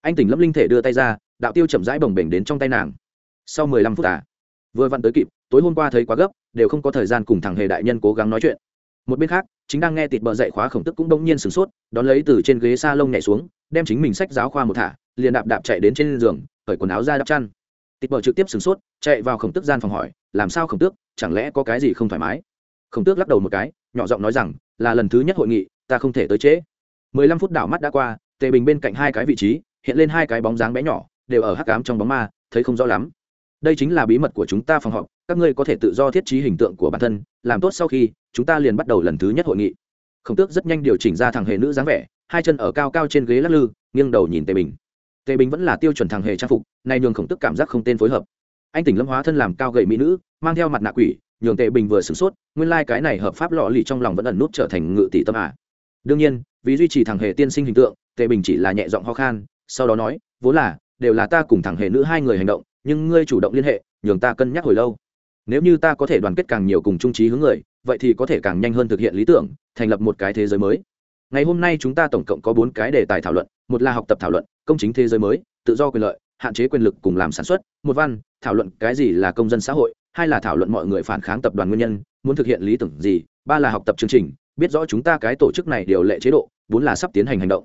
Anh tỉnh lâm linh thể đưa tay ra, đạo tiêu chậm rãi bồng bềnh đến trong tay nàng. Sau mười lăm phút à? Vừa vặn tới kịp, tối hôm qua thấy quá gấp, đều không có thời gian cùng thằng hề đại nhân cố gắng nói chuyện. Một bên khác chính đang nghe tịt bờ dậy khóa khổng tức cũng đông nhiên sửng sốt, đón lấy từ trên ghế s a lông nhảy xuống, đem chính mình sách giáo khoa một thả, liền đạp đạp chạy đến trên giường, cởi quần áo ra đắp chăn. Tịt bờ trực tiếp sửng sốt, chạy vào khổng tức gian phòng hỏi, làm sao khổng tước chẳng lẽ có cái gì không thoải mái? Khổng tước lắc đầu một cái, nhỏ giọng nói rằng, là lần thứ nhất hội nghị, ta không thể tới trễ. Mười lăm phút đảo mắt đã qua, tề bình bên cạnh hai cái vị trí, hiện lên hai cái bóng dáng bé nhỏ, đều ở hắc cám trong bóng ma, thấy không rõ lắm. Đây chính là bí mật của chúng ta phòng họp các ngươi có thể tự do thiết trí hình tượng của bản thân, làm tốt sau khi, chúng ta liền bắt đầu lần thứ nhất hội nghị. Khổng tước rất nhanh điều chỉnh ra thằng hề nữ dáng vẻ, hai chân ở cao cao trên ghế lắc lư, nghiêng đầu nhìn tề bình. Tề bình vẫn là tiêu chuẩn thằng hề trang phục này nhường khổng tước cảm giác không tên phối hợp. Anh tỉnh lâm hóa thân làm cao gậy mỹ nữ, mang theo mặt nạ quỷ, nhường tề bình vừa sửng sốt, nguyên lai、like、cái này hợp pháp lọ lì trong lòng vẫn ẩn nút trở thành ngự tỷ tâm à. đương nhiên, vì duy trì thằng hề tiên sinh hình tượng, tề bình chỉ là nhẹ giọng ho khan, sau đó nói, vốn là, đều là ta cùng thằng hề nữ hai người hành động, nhưng ngươi chủ động liên hệ, nhường ta cân nhắc hồi lâu nếu như ta có thể đoàn kết càng nhiều cùng trung trí hướng người, vậy thì có thể càng nhanh hơn thực hiện lý tưởng, thành lập một cái thế giới mới. Ngày hôm nay chúng ta tổng cộng có bốn cái đề tài thảo luận, một là học tập thảo luận, công chính thế giới mới, tự do quyền lợi, hạn chế quyền lực cùng làm sản xuất, một văn, thảo luận cái gì là công dân xã hội, hai là thảo luận mọi người phản kháng tập đoàn nguyên nhân, muốn thực hiện lý tưởng gì, ba là học tập chương trình, biết rõ chúng ta cái tổ chức này điều lệ chế độ, bốn là sắp tiến hành hành động.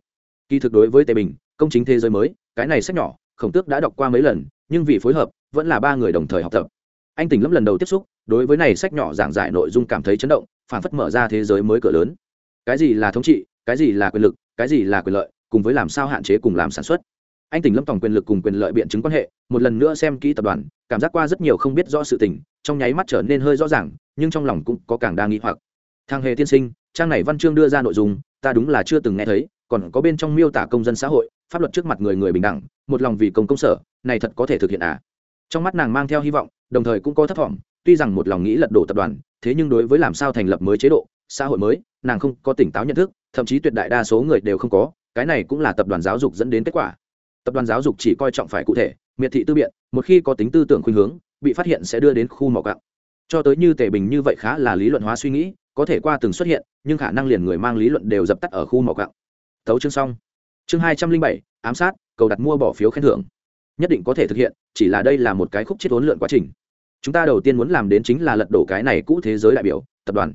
Kỳ thực đối với tề bình, công chính thế giới mới, cái này sách nhỏ, khổng tước đã đọc qua mấy lần, nhưng vì phối hợp, vẫn là ba người đồng thời học tập anh tỉnh lâm lần đầu tiếp xúc, đối với này sách nhỏ giảng giải nội dung cảm thấy chấn động, phản phất mở ra thế giới mới cửa lớn. Cái gì là thống trị, cái gì là quyền lực, cái gì là quyền lợi, cùng với làm sao hạn chế cùng làm sản xuất. Anh tỉnh lâm tổng quyền lực cùng quyền lợi biện chứng quan hệ, một lần nữa xem kỹ tập đoàn, cảm giác qua rất nhiều không biết rõ sự tình, trong nháy mắt trở nên hơi rõ ràng, nhưng trong lòng cũng có càng đa nghi hoặc. Thang hề tiên sinh, trang này văn chương đưa ra nội dung, ta đúng là chưa từng nghe thấy, còn có bên trong miêu tả công dân xã hội, pháp luật trước mặt người người bình đẳng, một lòng vì công công sở, này thật có thể thực hiện à? Trong mắt nàng mang theo hy vọng, đồng thời cũng có thất vọng, tuy rằng một lòng nghĩ lật đổ tập đoàn, thế nhưng đối với làm sao thành lập mới chế độ, xã hội mới, nàng không có tỉnh táo nhận thức, thậm chí tuyệt đại đa số người đều không có, cái này cũng là tập đoàn giáo dục dẫn đến kết quả. Tập đoàn giáo dục chỉ coi trọng phải cụ thể, miệt thị tư biện, một khi có tính tư tưởng khuynh hướng, bị phát hiện sẽ đưa đến khu mỏ gạo cho tới như tề bình như vậy khá là lý luận hóa suy nghĩ, có thể qua từng xuất hiện, nhưng khả năng liền người mang lý luận đều dập tắt ở khu mỏ gạo thấu chương xong. Chương hai trăm linh bảy, ám sát, cầu đặt mua bỏ phiếu khen thưởng nhất định có thể thực hiện, chỉ là đây là một cái khúc chết huấn lượn quá trình. Chúng ta đầu tiên muốn làm đến chính là lật đổ cái này cũ thế giới đại biểu, tập đoàn.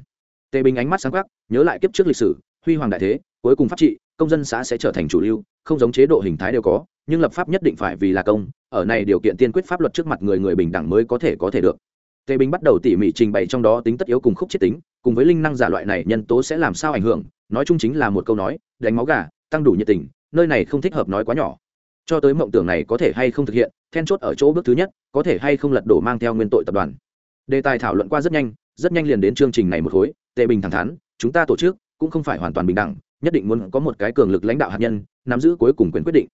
Tề bình ánh mắt sáng khắc nhớ lại kiếp trước lịch sử, huy hoàng đại thế, cuối cùng pháp trị, công dân xã sẽ trở thành chủ lưu, không giống chế độ hình thái đều có, nhưng lập pháp nhất định phải vì là công, ở này điều kiện tiên quyết pháp luật trước mặt người người bình đẳng mới có thể có thể được. Tề bình bắt đầu tỉ mỉ trình bày trong đó tính tất yếu cùng khúc chết tính, cùng với linh năng giả loại này nhân tố sẽ làm sao ảnh hưởng, nói chung chính là một câu nói, đánh máu gà, tăng đủ nhiệt tình, nơi này không thích hợp nói quá nhỏ cho tới mộng tưởng này có thể hay không thực hiện, then chốt ở chỗ bước thứ nhất, có thể hay không lật đổ mang theo nguyên tội tập đoàn. Đề tài thảo luận qua rất nhanh rất nhanh liền đến chương trình này một khối, tề bình thẳng thắn, chúng ta tổ chức cũng không phải hoàn toàn bình đẳng, nhất định muốn có một cái cường lực lãnh đạo hạt nhân, nắm giữ cuối cùng quyền quyết định.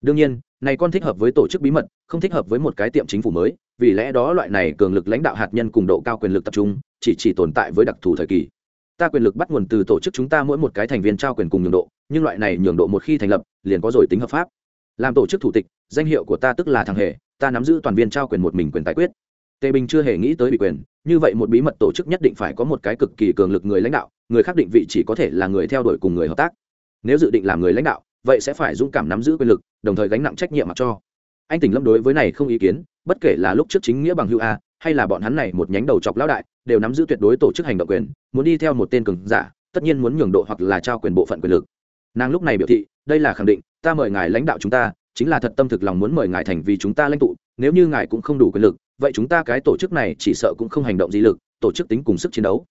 Đương nhiên, này con thích hợp với tổ chức bí mật, không thích hợp với một cái tiệm chính phủ mới, vì lẽ đó loại này cường lực lãnh đạo hạt nhân cùng độ cao quyền lực tập trung, chỉ chỉ tồn tại với đặc thù thời kỳ. Ta quyền lực bắt nguồn từ tổ chức chúng ta mỗi một cái thành viên trao quyền cùng nhường độ, nhưng loại này nhường độ một khi thành lập, liền có rồi tính hợp pháp làm tổ chức thủ tịch, danh hiệu của ta tức là thằng hề, ta nắm giữ toàn viên trao quyền một mình quyền tài quyết. Tề bình chưa hề nghĩ tới bị quyền, như vậy một bí mật tổ chức nhất định phải có một cái cực kỳ cường lực người lãnh đạo, người khác định vị chỉ có thể là người theo đuổi cùng người hợp tác. Nếu dự định làm người lãnh đạo, vậy sẽ phải dũng cảm nắm giữ quyền lực, đồng thời gánh nặng trách nhiệm mặc cho. Anh tỉnh lâm đối với này không ý kiến, bất kể là lúc trước chính nghĩa bằng hữu a, hay là bọn hắn này một nhánh đầu chọc lão đại, đều nắm giữ tuyệt đối tổ chức hành động quyền, muốn đi theo một tên cường giả, tất nhiên muốn nhường độ hoặc là trao quyền bộ phận quyền lực nàng lúc này biểu thị, đây là khẳng định, ta mời ngài lãnh đạo chúng ta, chính là thật tâm thực lòng muốn mời ngài thành vì chúng ta lãnh tụ, nếu như ngài cũng không đủ quyền lực, vậy chúng ta cái tổ chức này chỉ sợ cũng không hành động gì lực, tổ chức tính cùng sức chiến đấu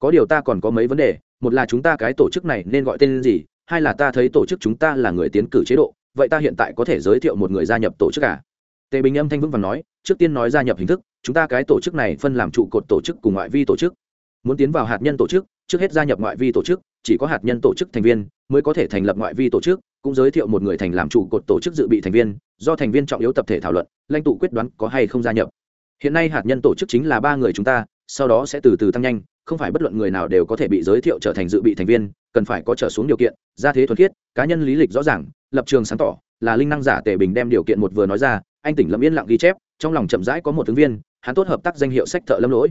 có điều ta còn có mấy vấn đề, một là chúng ta cái tổ chức này nên gọi tên gì, hai là ta thấy tổ chức chúng ta là người tiến cử chế độ, vậy ta hiện tại có thể giới thiệu một người gia nhập tổ chức à? tề bình âm thanh vững vàng nói, trước tiên nói gia nhập hình thức, chúng ta cái tổ chức này phân làm trụ cột tổ chức cùng ngoại vi tổ chức muốn tiến vào hạt nhân tổ chức, trước hết gia nhập ngoại vi tổ chức chỉ có hạt nhân tổ chức thành viên mới có thể thành lập ngoại vi tổ chức, cũng giới thiệu một người thành làm chủ cột tổ chức dự bị thành viên, do thành viên trọng yếu tập thể thảo luận, lãnh tụ quyết đoán có hay không gia nhập. Hiện nay hạt nhân tổ chức chính là ba người chúng ta, sau đó sẽ từ từ tăng nhanh, không phải bất luận người nào đều có thể bị giới thiệu trở thành dự bị thành viên, cần phải có trở xuống điều kiện, gia thế thuần khiết, cá nhân lý lịch rõ ràng, lập trường sáng tỏ, là linh năng giả tề bình đem điều kiện một vừa nói ra, anh tỉnh lâm yên lặng ghi chép, trong lòng chậm rãi có một ứng viên, hắn tốt hợp tác danh hiệu sách thợ lâm lỗi.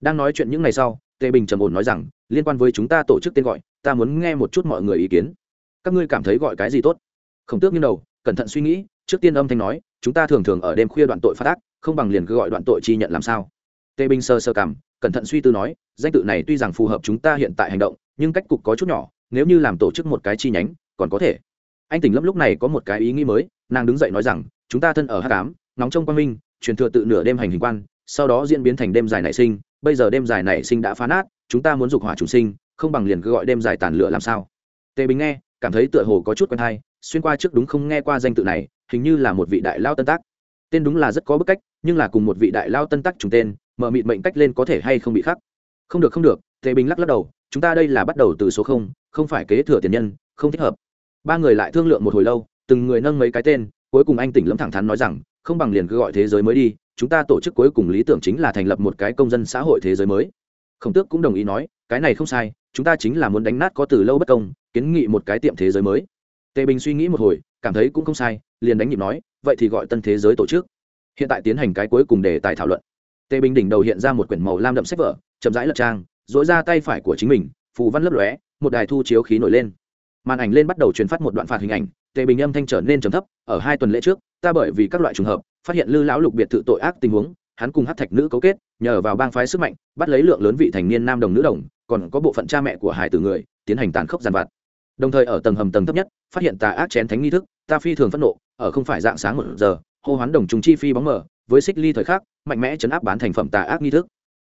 Đang nói chuyện những ngày sau, tề bình trầm ổn nói rằng liên quan với chúng ta tổ chức tên gọi, ta muốn nghe một chút mọi người ý kiến. Các ngươi cảm thấy gọi cái gì tốt? Khổng tước như đầu, cẩn thận suy nghĩ, trước tiên âm thanh nói, chúng ta thường thường ở đêm khuya đoạn tội phát ác, không bằng liền cứ gọi đoạn tội chi nhận làm sao? Tề binh sơ sơ cảm cẩn thận suy tư nói, danh tự này tuy rằng phù hợp chúng ta hiện tại hành động, nhưng cách cục có chút nhỏ, nếu như làm tổ chức một cái chi nhánh, còn có thể. Anh tỉnh lâm lúc này có một cái ý nghĩ mới, nàng đứng dậy nói rằng, chúng ta thân ở hát cám nóng trong quang minh, truyền thừa tự nửa đêm hành hình quan, sau đó diễn biến thành đêm dài nảy sinh, bây giờ đêm dài nảy sinh đã phá nát chúng ta muốn dục hỏa chúng sinh, không bằng liền cứ gọi đêm dài tàn lửa làm sao? Tề bình nghe, cảm thấy tựa hồ có chút quen hay, xuyên qua trước đúng không nghe qua danh tự này, hình như là một vị đại lao tân tác. Tên đúng là rất có bức cách, nhưng là cùng một vị đại lao tân tác trùng tên, mở mịt mệnh cách lên có thể hay không bị khắc. Không được không được, tề bình lắc lắc đầu, chúng ta đây là bắt đầu từ số không không phải kế thừa tiền nhân, không thích hợp. Ba người lại thương lượng một hồi lâu, từng người nâng mấy cái tên, cuối cùng anh tỉnh lâm thẳng thắn nói rằng, không bằng liền cứ gọi thế giới mới đi, chúng ta tổ chức cuối cùng lý tưởng chính là thành lập một cái công dân xã hội thế giới mới khổng tước cũng đồng ý nói, cái này không sai, chúng ta chính là muốn đánh nát có từ lâu bất công, kiến nghị một cái tiệm thế giới mới. Tề bình suy nghĩ một hồi, cảm thấy cũng không sai, liền đánh nhịp nói, vậy thì gọi tân thế giới tổ chức. Hiện tại tiến hành cái cuối cùng để tài thảo luận. Tề bình đỉnh đầu hiện ra một quyển màu lam đậm sách vở, chậm rãi lật trang dỗi ra tay phải của chính mình, phù văn lấp lóe, một đài thu chiếu khí nổi lên. Màn ảnh lên bắt đầu truyền phát một đoạn phạt hình ảnh, tề bình âm thanh trở nên trầm thấp, ở hai tuần lễ trước, ta bởi vì các loại trùng hợp, phát hiện lư lão lục biệt thự tội ác tình huống, hắn cùng hát thạch nữ cấu kết nhờ vào bang phái sức mạnh, bắt lấy lượng lớn vị thành niên nam đồng nữ đồng, còn có bộ phận cha mẹ của hải tử người, tiến hành tàn khốc giàn vặt. Đồng thời ở tầng hầm tầng thấp nhất, phát hiện tà ác chén thánh nghi thức, ta phi thường phẫn nộ, ở không phải dạng sáng một giờ, hô hoán đồng trùng chi phi bóng mờ, với xích ly thời khắc, mạnh mẽ chấn áp bán thành phẩm tà ác nghi thức.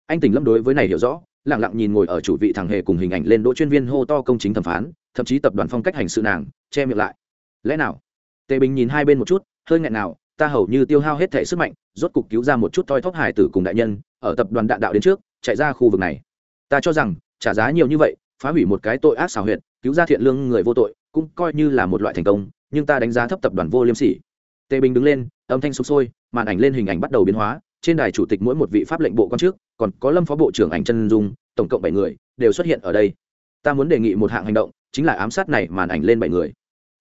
Anh tỉnh lâm đối với này hiểu rõ, lặng lặng nhìn ngồi ở chủ vị thằng hề cùng hình ảnh lên đỗ chuyên viên hô to công chính thẩm phán, thậm chí tập đoàn phong cách hành sự nàng, che miệng lại. Lẽ nào? Tề bình nhìn hai bên một chút, hơi nghẹn nào, ta hầu như tiêu hao hết thể sức mạnh, rốt cục cứu ra một chút toi thóp hải tử cùng đại nhân ở tập đoàn đạn đạo đến trước, chạy ra khu vực này. Ta cho rằng, trả giá nhiều như vậy, phá hủy một cái tội ác xảo huyệt, cứu ra thiện lương người vô tội, cũng coi như là một loại thành công, nhưng ta đánh giá thấp tập đoàn vô liêm sỉ. Tề bình đứng lên, âm thanh sụp sôi, màn ảnh lên hình ảnh bắt đầu biến hóa, trên đài chủ tịch mỗi một vị pháp lệnh bộ quan trước, còn có lâm phó bộ trưởng ảnh chân dung, tổng cộng bảy người, đều xuất hiện ở đây. Ta muốn đề nghị một hạng hành động, chính là ám sát này màn ảnh lên bảy người.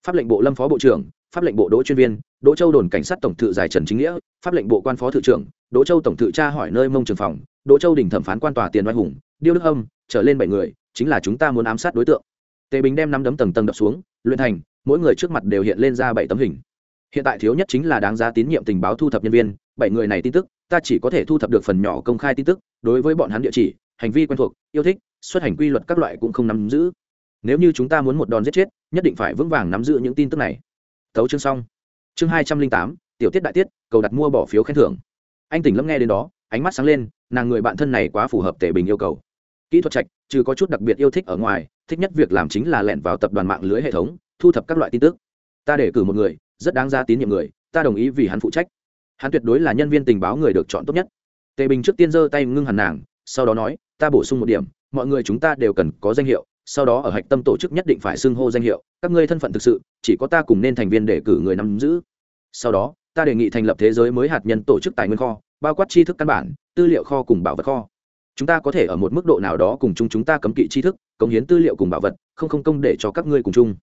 Pháp lệnh bộ lâm phó bộ trưởng pháp lệnh bộ đỗ chuyên viên, đỗ châu đồn cảnh sát tổng thự giải trần chính nghĩa, pháp lệnh bộ quan phó thự trưởng, đỗ châu tổng thự tra hỏi nơi mông trường phòng, đỗ châu đình thẩm phán quan tòa tiền oai hùng, điêu đức âm, trở lên bảy người, chính là chúng ta muốn ám sát đối tượng. Tề bình đem năm đấm tầng tầng đập xuống, luyện thành, mỗi người trước mặt đều hiện lên ra bảy tấm hình. Hiện tại thiếu nhất chính là đáng giá tín nhiệm tình báo thu thập nhân viên, bảy người này tin tức, ta chỉ có thể thu thập được phần nhỏ công khai tin tức, đối với bọn hắn địa chỉ, hành vi quen thuộc, yêu thích, xuất hành quy luật các loại cũng không nắm giữ. Nếu như chúng ta muốn một đòn giết chết, nhất định phải vững vàng nắm giữ những tin tức này tấu chương xong. Chương hai trăm linh tám, tiểu tiết đại tiết, cầu đặt mua bỏ phiếu khen thưởng. Anh tỉnh lâm nghe đến đó, ánh mắt sáng lên, nàng người bạn thân này quá phù hợp tể bình yêu cầu. Kỹ thuật trạch, trừ có chút đặc biệt yêu thích ở ngoài, thích nhất việc làm chính là lẻn vào tập đoàn mạng lưới hệ thống, thu thập các loại tin tức. Ta để cử một người, rất đáng ra tín nhiệm người, ta đồng ý vì hắn phụ trách. Hắn tuyệt đối là nhân viên tình báo người được chọn tốt nhất. Tề bình trước tiên giơ tay ngưng hẳn nàng, sau đó nói, ta bổ sung một điểm, mọi người chúng ta đều cần có danh hiệu sau đó ở hạch tâm tổ chức nhất định phải xưng hô danh hiệu, các ngươi thân phận thực sự, chỉ có ta cùng nên thành viên để cử người nắm giữ. Sau đó, ta đề nghị thành lập thế giới mới hạt nhân tổ chức tài nguyên kho, bao quát tri thức căn bản, tư liệu kho cùng bảo vật kho. Chúng ta có thể ở một mức độ nào đó cùng chung chúng ta cấm kỵ tri thức, cống hiến tư liệu cùng bảo vật, không không công để cho các ngươi cùng chung.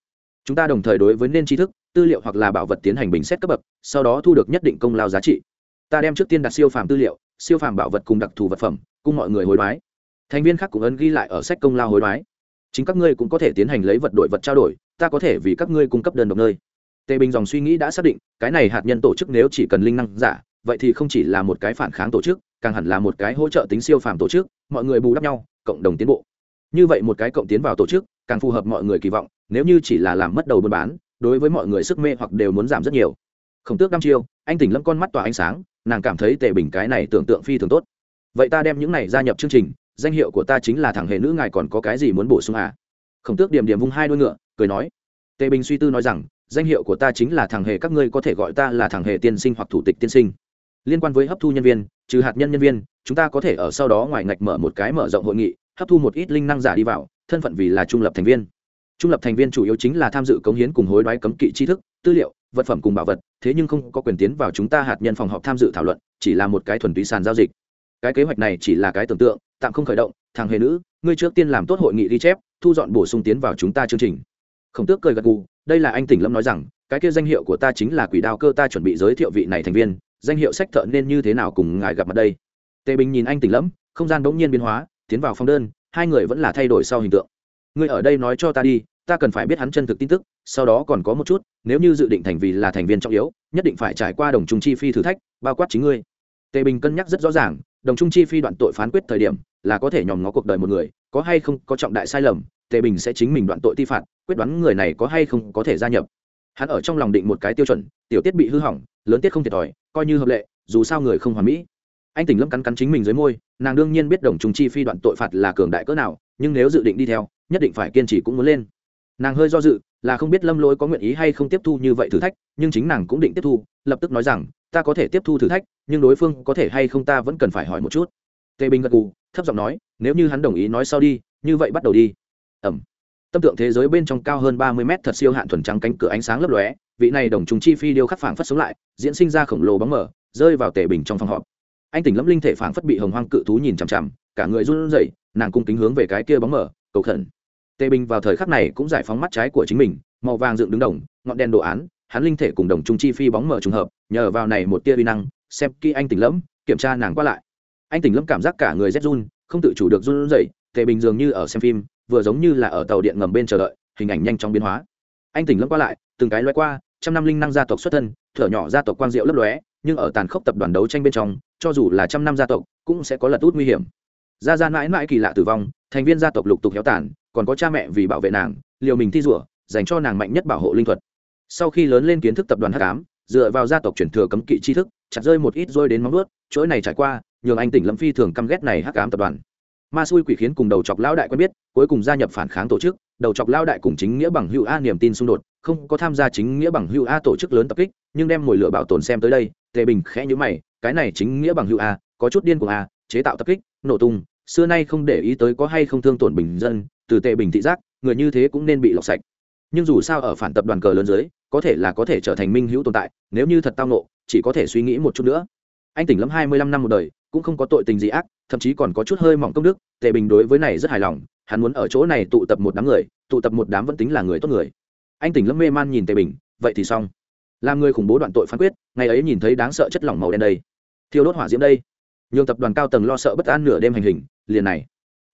Chúng ta đồng thời đối với nên tri thức, tư liệu hoặc là bảo vật tiến hành bình xét cấp bậc, sau đó thu được nhất định công lao giá trị. Ta đem trước tiên đặt siêu phàm tư liệu, siêu phàm bảo vật cùng đặc thù vật phẩm, cùng mọi người hối đoái. Thành viên khác cũng ấn ghi lại ở sách công lao hối đoái chính các ngươi cũng có thể tiến hành lấy vật đổi vật trao đổi, ta có thể vì các ngươi cung cấp đơn độc nơi. Tề bình dòng suy nghĩ đã xác định, cái này hạt nhân tổ chức nếu chỉ cần linh năng giả, vậy thì không chỉ là một cái phản kháng tổ chức, càng hẳn là một cái hỗ trợ tính siêu phàm tổ chức, mọi người bù đắp nhau, cộng đồng tiến bộ. Như vậy một cái cộng tiến vào tổ chức, càng phù hợp mọi người kỳ vọng, nếu như chỉ là làm mất đầu buôn bán, đối với mọi người sức mê hoặc đều muốn giảm rất nhiều. Khổng tước năm chiêu, anh tỉnh lâm con mắt tỏa ánh sáng, nàng cảm thấy tề bình cái này tưởng tượng phi thường tốt. Vậy ta đem những này gia nhập chương trình danh hiệu của ta chính là thằng hề nữ, ngài còn có cái gì muốn bổ sung à? Khổng tước điểm điểm vung hai đôi ngựa, cười nói. Tề bình suy tư nói rằng, danh hiệu của ta chính là thằng hề, các ngươi có thể gọi ta là thằng hề tiên sinh hoặc thủ tịch tiên sinh. Liên quan với hấp thu nhân viên, trừ hạt nhân nhân viên, chúng ta có thể ở sau đó ngoài ngạch mở một cái mở rộng hội nghị, hấp thu một ít linh năng giả đi vào, thân phận vì là trung lập thành viên. Trung lập thành viên chủ yếu chính là tham dự cống hiến cùng hối đoái cấm kỵ tri thức, tư liệu, vật phẩm cùng bảo vật, thế nhưng không có quyền tiến vào chúng ta hạt nhân phòng họp tham dự thảo luận, chỉ là một cái thuần túy sàn giao dịch cái kế hoạch này chỉ là cái tưởng tượng, tạm không khởi động. Thằng hề nữ, ngươi trước tiên làm tốt hội nghị ghi chép, thu dọn bổ sung tiến vào chúng ta chương trình. Khổng tước cười gật gù, đây là anh tỉnh lâm nói rằng, cái kia danh hiệu của ta chính là quỷ đao cơ ta chuẩn bị giới thiệu vị này thành viên, danh hiệu sách thợ nên như thế nào cùng ngài gặp mặt đây. Tề bình nhìn anh tỉnh lẫm không gian bỗng nhiên biến hóa, tiến vào phong đơn, hai người vẫn là thay đổi sau hình tượng. Ngươi ở đây nói cho ta đi, ta cần phải biết hắn chân thực tin tức, sau đó còn có một chút, nếu như dự định thành vì là thành viên trọng yếu, nhất định phải trải qua đồng trung chi phi thử thách, bao quát chính ngươi. Tề bình cân nhắc rất rõ ràng đồng trung chi phi đoạn tội phán quyết thời điểm, là có thể nhòm ngó cuộc đời một người, có hay không có trọng đại sai lầm, tề bình sẽ chính mình đoạn tội ti phạt, quyết đoán người này có hay không có thể gia nhập. Hắn ở trong lòng định một cái tiêu chuẩn, tiểu tiết bị hư hỏng, lớn tiết không thiệt thòi, coi như hợp lệ, dù sao người không hoàn mỹ. Anh tỉnh lâm cắn cắn chính mình dưới môi, nàng đương nhiên biết đồng trung chi phi đoạn tội phạt là cường đại cỡ nào, nhưng nếu dự định đi theo, nhất định phải kiên trì cũng muốn lên. Nàng hơi do dự, là không biết lâm lỗi có nguyện ý hay không tiếp thu như vậy thử thách, nhưng chính nàng cũng định tiếp thu, lập tức nói rằng, ta có thể tiếp thu thử thách nhưng đối phương có thể hay không ta vẫn cần phải hỏi một chút. Tề bình gật gù, thấp giọng nói, nếu như hắn đồng ý nói sau đi, như vậy bắt đầu đi. Ẩm. Tâm tượng thế giới bên trong cao hơn ba mươi mét thật siêu hạn thuần trắng cánh cửa ánh sáng lấp lóe, vị này đồng trùng chi phi điêu khắc phảng phất sống lại, diễn sinh ra khổng lồ bóng mở rơi vào tề bình trong phòng họp. Anh tỉnh lâm linh thể phảng phất bị hồng hoang cự thú nhìn chằm chằm, cả người run rẩy, nàng cung kính hướng về cái kia bóng mở cầu khẩn. Tề bình vào thời khắc này cũng giải phóng mắt trái của chính mình, màu vàng dựng đứng đồng, ngọn đèn đồ án, hắn linh thể cùng đồng trung chi phi bóng mở trùng hợp, nhờ vào này một tia vi năng xem khi anh tỉnh lẫm, kiểm tra nàng qua lại. Anh tỉnh lâm cảm giác cả người rét run, không tự chủ được run rẩy, tề bình dường như ở xem phim, vừa giống như là ở tàu điện ngầm bên chờ đợi, hình ảnh nhanh chóng biến hóa. Anh tỉnh lâm qua lại, từng cái loay qua, trăm năm linh năng gia tộc xuất thân, thở nhỏ gia tộc quang diệu lấp lóe, nhưng ở tàn khốc tập đoàn đấu tranh bên trong, cho dù là trăm năm gia tộc, cũng sẽ có lật út nguy hiểm. Gia gia mãi mãi kỳ lạ tử vong, thành viên gia tộc lục tục héo tàn, còn có cha mẹ vì bảo vệ nàng, liều mình thi rủa, dành cho nàng mạnh nhất bảo hộ linh thuật. Sau khi lớn lên kiến thức tập đoàn h tám, dựa vào gia tộc truyền thừa cấm kỵ tri thức chặt rơi một ít rơi đến móng nuốt chuỗi này trải qua, nhường anh tỉnh lâm phi thường căm ghét này hắc ám tập đoàn. Ma xui quỷ khiến cùng đầu chọc lão đại quen biết, cuối cùng gia nhập phản kháng tổ chức, đầu chọc lão đại cùng chính nghĩa bằng hữu a niềm tin xung đột, không có tham gia chính nghĩa bằng hữu a tổ chức lớn tập kích, nhưng đem mồi lửa bảo tồn xem tới đây, tề bình khẽ nhữ mày, cái này chính nghĩa bằng hữu a, có chút điên của a, chế tạo tập kích, nổ tung, xưa nay không để ý tới có hay không thương tổn bình dân, từ tề bình thị giác, người như thế cũng nên bị lọc sạch. Nhưng dù sao ở phản tập đoàn cờ lớn dưới có thể là có thể trở thành minh hữu tồn tại, nếu như thật tao nộ chỉ có thể suy nghĩ một chút nữa. Anh tỉnh lâm hai mươi lăm năm một đời, cũng không có tội tình gì ác, thậm chí còn có chút hơi mỏng công đức, tề bình đối với này rất hài lòng, hắn muốn ở chỗ này tụ tập một đám người, tụ tập một đám vẫn tính là người tốt người. Anh tỉnh lâm mê man nhìn tề bình, vậy thì xong. Làm người khủng bố đoạn tội phán quyết, ngày ấy nhìn thấy đáng sợ chất lỏng màu đen đây. Thiêu đốt hỏa diễm đây. Nhường tập đoàn cao tầng lo sợ bất an nửa đêm hành hình, liền này.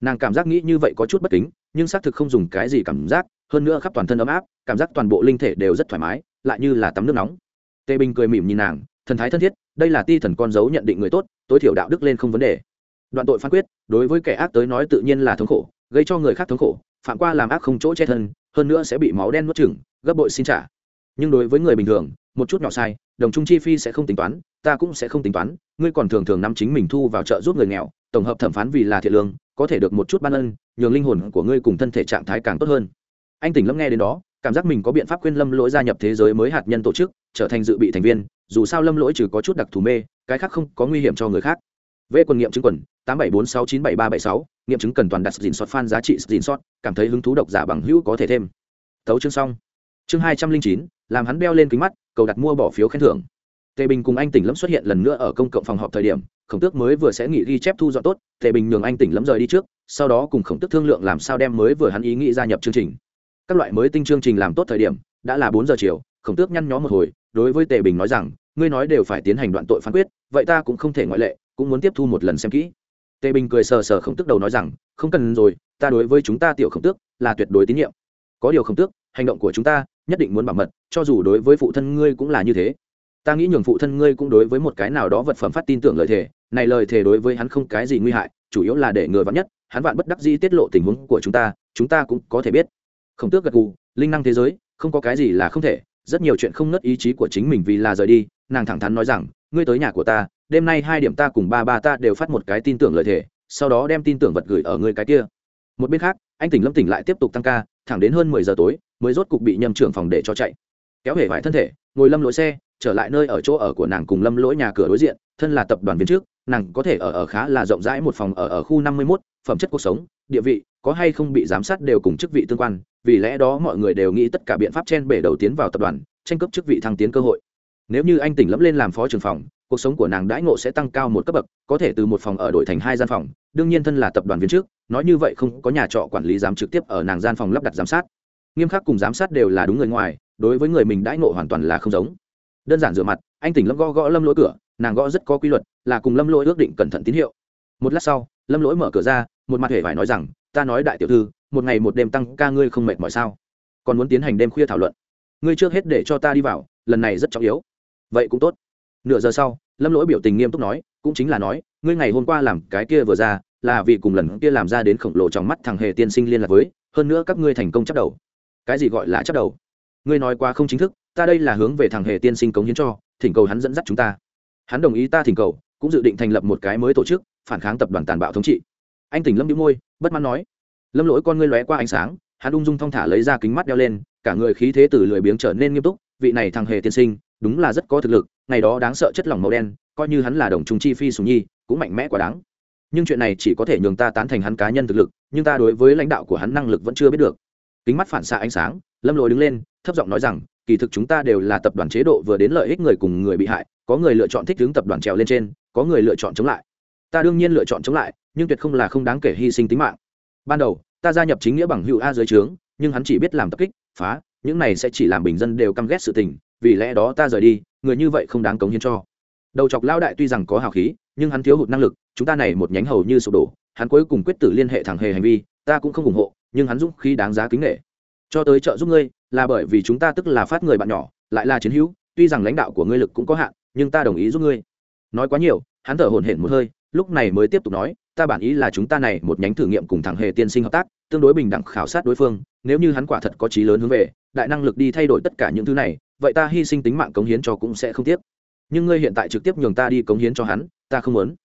Nàng cảm giác nghĩ như vậy có chút bất kính, nhưng xác thực không dùng cái gì cảm giác hơn nữa khắp toàn thân ấm áp, cảm giác toàn bộ linh thể đều rất thoải mái, lại như là tắm nước nóng. Tề bình cười mỉm nhìn nàng, thần thái thân thiết, đây là ti thần con dấu nhận định người tốt, tối thiểu đạo đức lên không vấn đề. Đoạn tội phán quyết, đối với kẻ ác tới nói tự nhiên là thống khổ, gây cho người khác thống khổ, phạm qua làm ác không chỗ che thân, hơn nữa sẽ bị máu đen nuốt chừng gấp bội xin trả. Nhưng đối với người bình thường, một chút nhỏ sai, đồng trung chi phi sẽ không tính toán, ta cũng sẽ không tính toán, ngươi còn thường thường nắm chính mình thu vào chợ giúp người nghèo, tổng hợp thẩm phán vì là thiện lương, có thể được một chút ban ân, nhường linh hồn của ngươi cùng thân thể trạng thái càng tốt hơn anh tỉnh lâm nghe đến đó, cảm giác mình có biện pháp khuyên lâm lỗi gia nhập thế giới mới hạt nhân tổ chức, trở thành dự bị thành viên, dù sao lâm lỗi trừ có chút đặc thù mê, cái khác không có nguy hiểm cho người khác. Về quần nghiệm chứng quần, tám bảy bốn sáu chín bảy ba bảy sáu, nghiệm chứng cần toàn đặt dìn sọt fan giá trị dìn sọt, cảm thấy hứng thú độc giả bằng hữu có thể thêm. Tấu chương xong. Chương hai trăm linh chín, làm hắn beo lên kính mắt, cầu đặt mua bỏ phiếu khen thưởng. Tề bình cùng anh tỉnh lâm xuất hiện lần nữa ở công cộng phòng họp thời điểm, khổng tước mới vừa sẽ nghỉ ghi chép thu dọn tốt, tề bình nhường anh tỉnh lâm rời đi trước, sau đó cùng khổng tước thương lượng làm sao đem mới vừa hắn ý nghĩ gia nhập chương trình các loại mới tinh chương trình làm tốt thời điểm, đã là bốn giờ chiều, khổng tước nhăn nhó một hồi, đối với tề bình nói rằng, ngươi nói đều phải tiến hành đoạn tội phán quyết, vậy ta cũng không thể ngoại lệ, cũng muốn tiếp thu một lần xem kỹ. Tề bình cười sờ sờ khổng tước đầu nói rằng, không cần rồi, ta đối với chúng ta tiểu khổng tước là tuyệt đối tín nhiệm. Có điều khổng tước, hành động của chúng ta nhất định muốn bảo mật, cho dù đối với phụ thân ngươi cũng là như thế. Ta nghĩ nhường phụ thân ngươi cũng đối với một cái nào đó vật phẩm phát tin tưởng lời thề, này lời thề đối với hắn không cái gì nguy hại, chủ yếu là để ngừa vắn nhất, hắn vạn bất đắc dĩ tiết lộ tình huống của chúng ta chúng ta cũng có thể biết khổng tước gật gù linh năng thế giới không có cái gì là không thể rất nhiều chuyện không nớt ý chí của chính mình vì là rời đi nàng thẳng thắn nói rằng ngươi tới nhà của ta đêm nay hai điểm ta cùng ba ba ta đều phát một cái tin tưởng lời thể, sau đó đem tin tưởng vật gửi ở ngươi cái kia. Một bên khác anh tỉnh lâm tỉnh lại tiếp tục tăng ca thẳng đến hơn mười giờ tối mới rốt cục bị nhầm trưởng phòng để cho chạy. Kéo hể vải thân thể ngồi lâm lỗi xe trở lại nơi ở chỗ ở của nàng cùng lâm lỗi nhà cửa đối diện thân là tập đoàn viên trước nàng có thể ở ở khá là rộng rãi một phòng ở ở khu năm mươi 51, phẩm chất cuộc sống địa vị có hay không bị giám sát đều cùng chức vị tương quan, vì lẽ đó mọi người đều nghĩ tất cả biện pháp chen bể đầu tiến vào tập đoàn, tranh cướp chức vị thăng tiến cơ hội. Nếu như anh tỉnh lẫm lên làm phó trưởng phòng, cuộc sống của nàng đãi ngộ sẽ tăng cao một cấp bậc, có thể từ một phòng ở đổi thành hai gian phòng, đương nhiên thân là tập đoàn viên trước, nói như vậy không có nhà trọ quản lý giám trực tiếp ở nàng gian phòng lắp đặt giám sát. Nghiêm khắc cùng giám sát đều là đúng người ngoài, đối với người mình đãi ngộ hoàn toàn là không giống. Đơn giản rửa mặt, anh tỉnh lâm gõ gõ lâm lỗi cửa, nàng gõ rất có quy luật, là cùng lâm lỗi ước định cẩn thận tín hiệu. Một lát sau, lâm lỗi mở cửa ra, một mặt hề phải nói rằng ta nói đại tiểu thư, một ngày một đêm tăng ca ngươi không mệt mỏi sao? Còn muốn tiến hành đêm khuya thảo luận. Ngươi trước hết để cho ta đi vào, lần này rất trọng yếu. Vậy cũng tốt. Nửa giờ sau, lâm lỗi biểu tình nghiêm túc nói, cũng chính là nói, ngươi ngày hôm qua làm cái kia vừa ra, là vì cùng lần kia làm ra đến khổng lồ trong mắt thằng hề tiên sinh liên lạc với, hơn nữa các ngươi thành công chấp đầu. Cái gì gọi là chấp đầu? Ngươi nói qua không chính thức, ta đây là hướng về thằng hề tiên sinh cống hiến cho, thỉnh cầu hắn dẫn dắt chúng ta. Hắn đồng ý ta thỉnh cầu, cũng dự định thành lập một cái mới tổ chức, phản kháng tập đoàn tàn bạo thống trị anh tỉnh lâm đĩu môi, bất mãn nói. Lâm lỗi con ngươi lóe qua ánh sáng, hắn ung dung thong thả lấy ra kính mắt đeo lên, cả người khí thế từ lười biếng trở nên nghiêm túc, vị này thằng hề tiên sinh, đúng là rất có thực lực, ngày đó đáng sợ chất lỏng màu đen, coi như hắn là đồng trùng chi phi sùng nhi, cũng mạnh mẽ quá đáng. Nhưng chuyện này chỉ có thể nhường ta tán thành hắn cá nhân thực lực, nhưng ta đối với lãnh đạo của hắn năng lực vẫn chưa biết được. Kính mắt phản xạ ánh sáng, lâm lỗi đứng lên, thấp giọng nói rằng, kỳ thực chúng ta đều là tập đoàn chế độ vừa đến lợi ích người cùng người bị hại, có người lựa chọn thích hướng tập đoàn trèo lên trên, có người lựa chọn chống lại. Ta đương nhiên lựa chọn chống lại nhưng tuyệt không là không đáng kể hy sinh tính mạng. Ban đầu, ta gia nhập chính nghĩa bằng hữu a dưới trướng, nhưng hắn chỉ biết làm tập kích, phá, những này sẽ chỉ làm bình dân đều căm ghét sự tình, vì lẽ đó ta rời đi, người như vậy không đáng cống hiến cho. Đầu chọc lao đại tuy rằng có hào khí, nhưng hắn thiếu hụt năng lực, chúng ta này một nhánh hầu như sụp đổ, hắn cuối cùng quyết tử liên hệ thẳng hề hành vi, ta cũng không ủng hộ, nhưng hắn dũng khí đáng giá kính nghệ cho tới trợ giúp ngươi, là bởi vì chúng ta tức là phát người bạn nhỏ, lại là chiến hữu, tuy rằng lãnh đạo của ngươi lực cũng có hạn, nhưng ta đồng ý giúp ngươi. Nói quá nhiều, hắn thở hổn hển một hơi, lúc này mới tiếp tục nói ta bản ý là chúng ta này một nhánh thử nghiệm cùng thằng hề tiên sinh hợp tác, tương đối bình đẳng khảo sát đối phương, nếu như hắn quả thật có trí lớn hướng về, đại năng lực đi thay đổi tất cả những thứ này, vậy ta hy sinh tính mạng cống hiến cho cũng sẽ không tiếc. Nhưng ngươi hiện tại trực tiếp nhường ta đi cống hiến cho hắn, ta không muốn.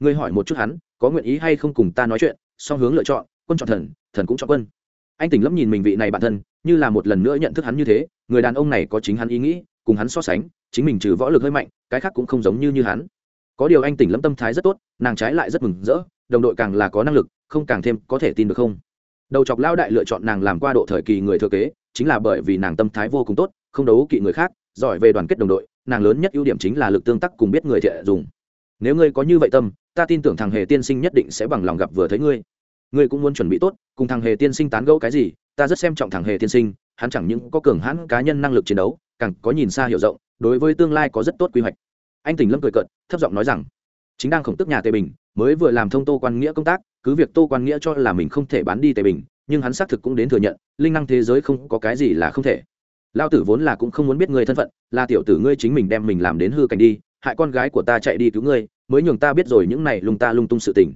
Ngươi hỏi một chút hắn, có nguyện ý hay không cùng ta nói chuyện, song hướng lựa chọn, quân chọn thần thần cũng chọn quân. Anh tỉnh lấp nhìn mình vị này bản thân, như là một lần nữa nhận thức hắn như thế, người đàn ông này có chính hắn ý nghĩ, cùng hắn so sánh, chính mình trừ võ lực hơi mạnh, cái khác cũng không giống như như hắn. Có điều anh tỉnh lâm tâm thái rất tốt, nàng trái lại rất mừng rỡ đồng đội càng là có năng lực, không càng thêm có thể tin được không? Đầu chọc lao đại lựa chọn nàng làm qua độ thời kỳ người thừa kế, chính là bởi vì nàng tâm thái vô cùng tốt, không đấu kỵ người khác, giỏi về đoàn kết đồng đội, nàng lớn nhất ưu điểm chính là lực tương tác cùng biết người thiện dùng. Nếu ngươi có như vậy tâm, ta tin tưởng thằng hề tiên sinh nhất định sẽ bằng lòng gặp vừa thấy ngươi. Ngươi cũng muốn chuẩn bị tốt, cùng thằng hề tiên sinh tán gẫu cái gì, ta rất xem trọng thằng hề tiên sinh, hắn chẳng những có cường hãn cá nhân năng lực chiến đấu, càng có nhìn xa hiểu rộng, đối với tương lai có rất tốt quy hoạch. Anh tỉnh lâm cười cợt, thấp giọng nói rằng, chính đang khổng tức nhà tề bình mới vừa làm thông tô quan nghĩa công tác, cứ việc tô quan nghĩa cho là mình không thể bán đi tề bình, nhưng hắn xác thực cũng đến thừa nhận, linh năng thế giới không có cái gì là không thể. Lao tử vốn là cũng không muốn biết người thân phận, là tiểu tử ngươi chính mình đem mình làm đến hư cảnh đi, hại con gái của ta chạy đi cứu ngươi, mới nhường ta biết rồi những này lung ta lung tung sự tình.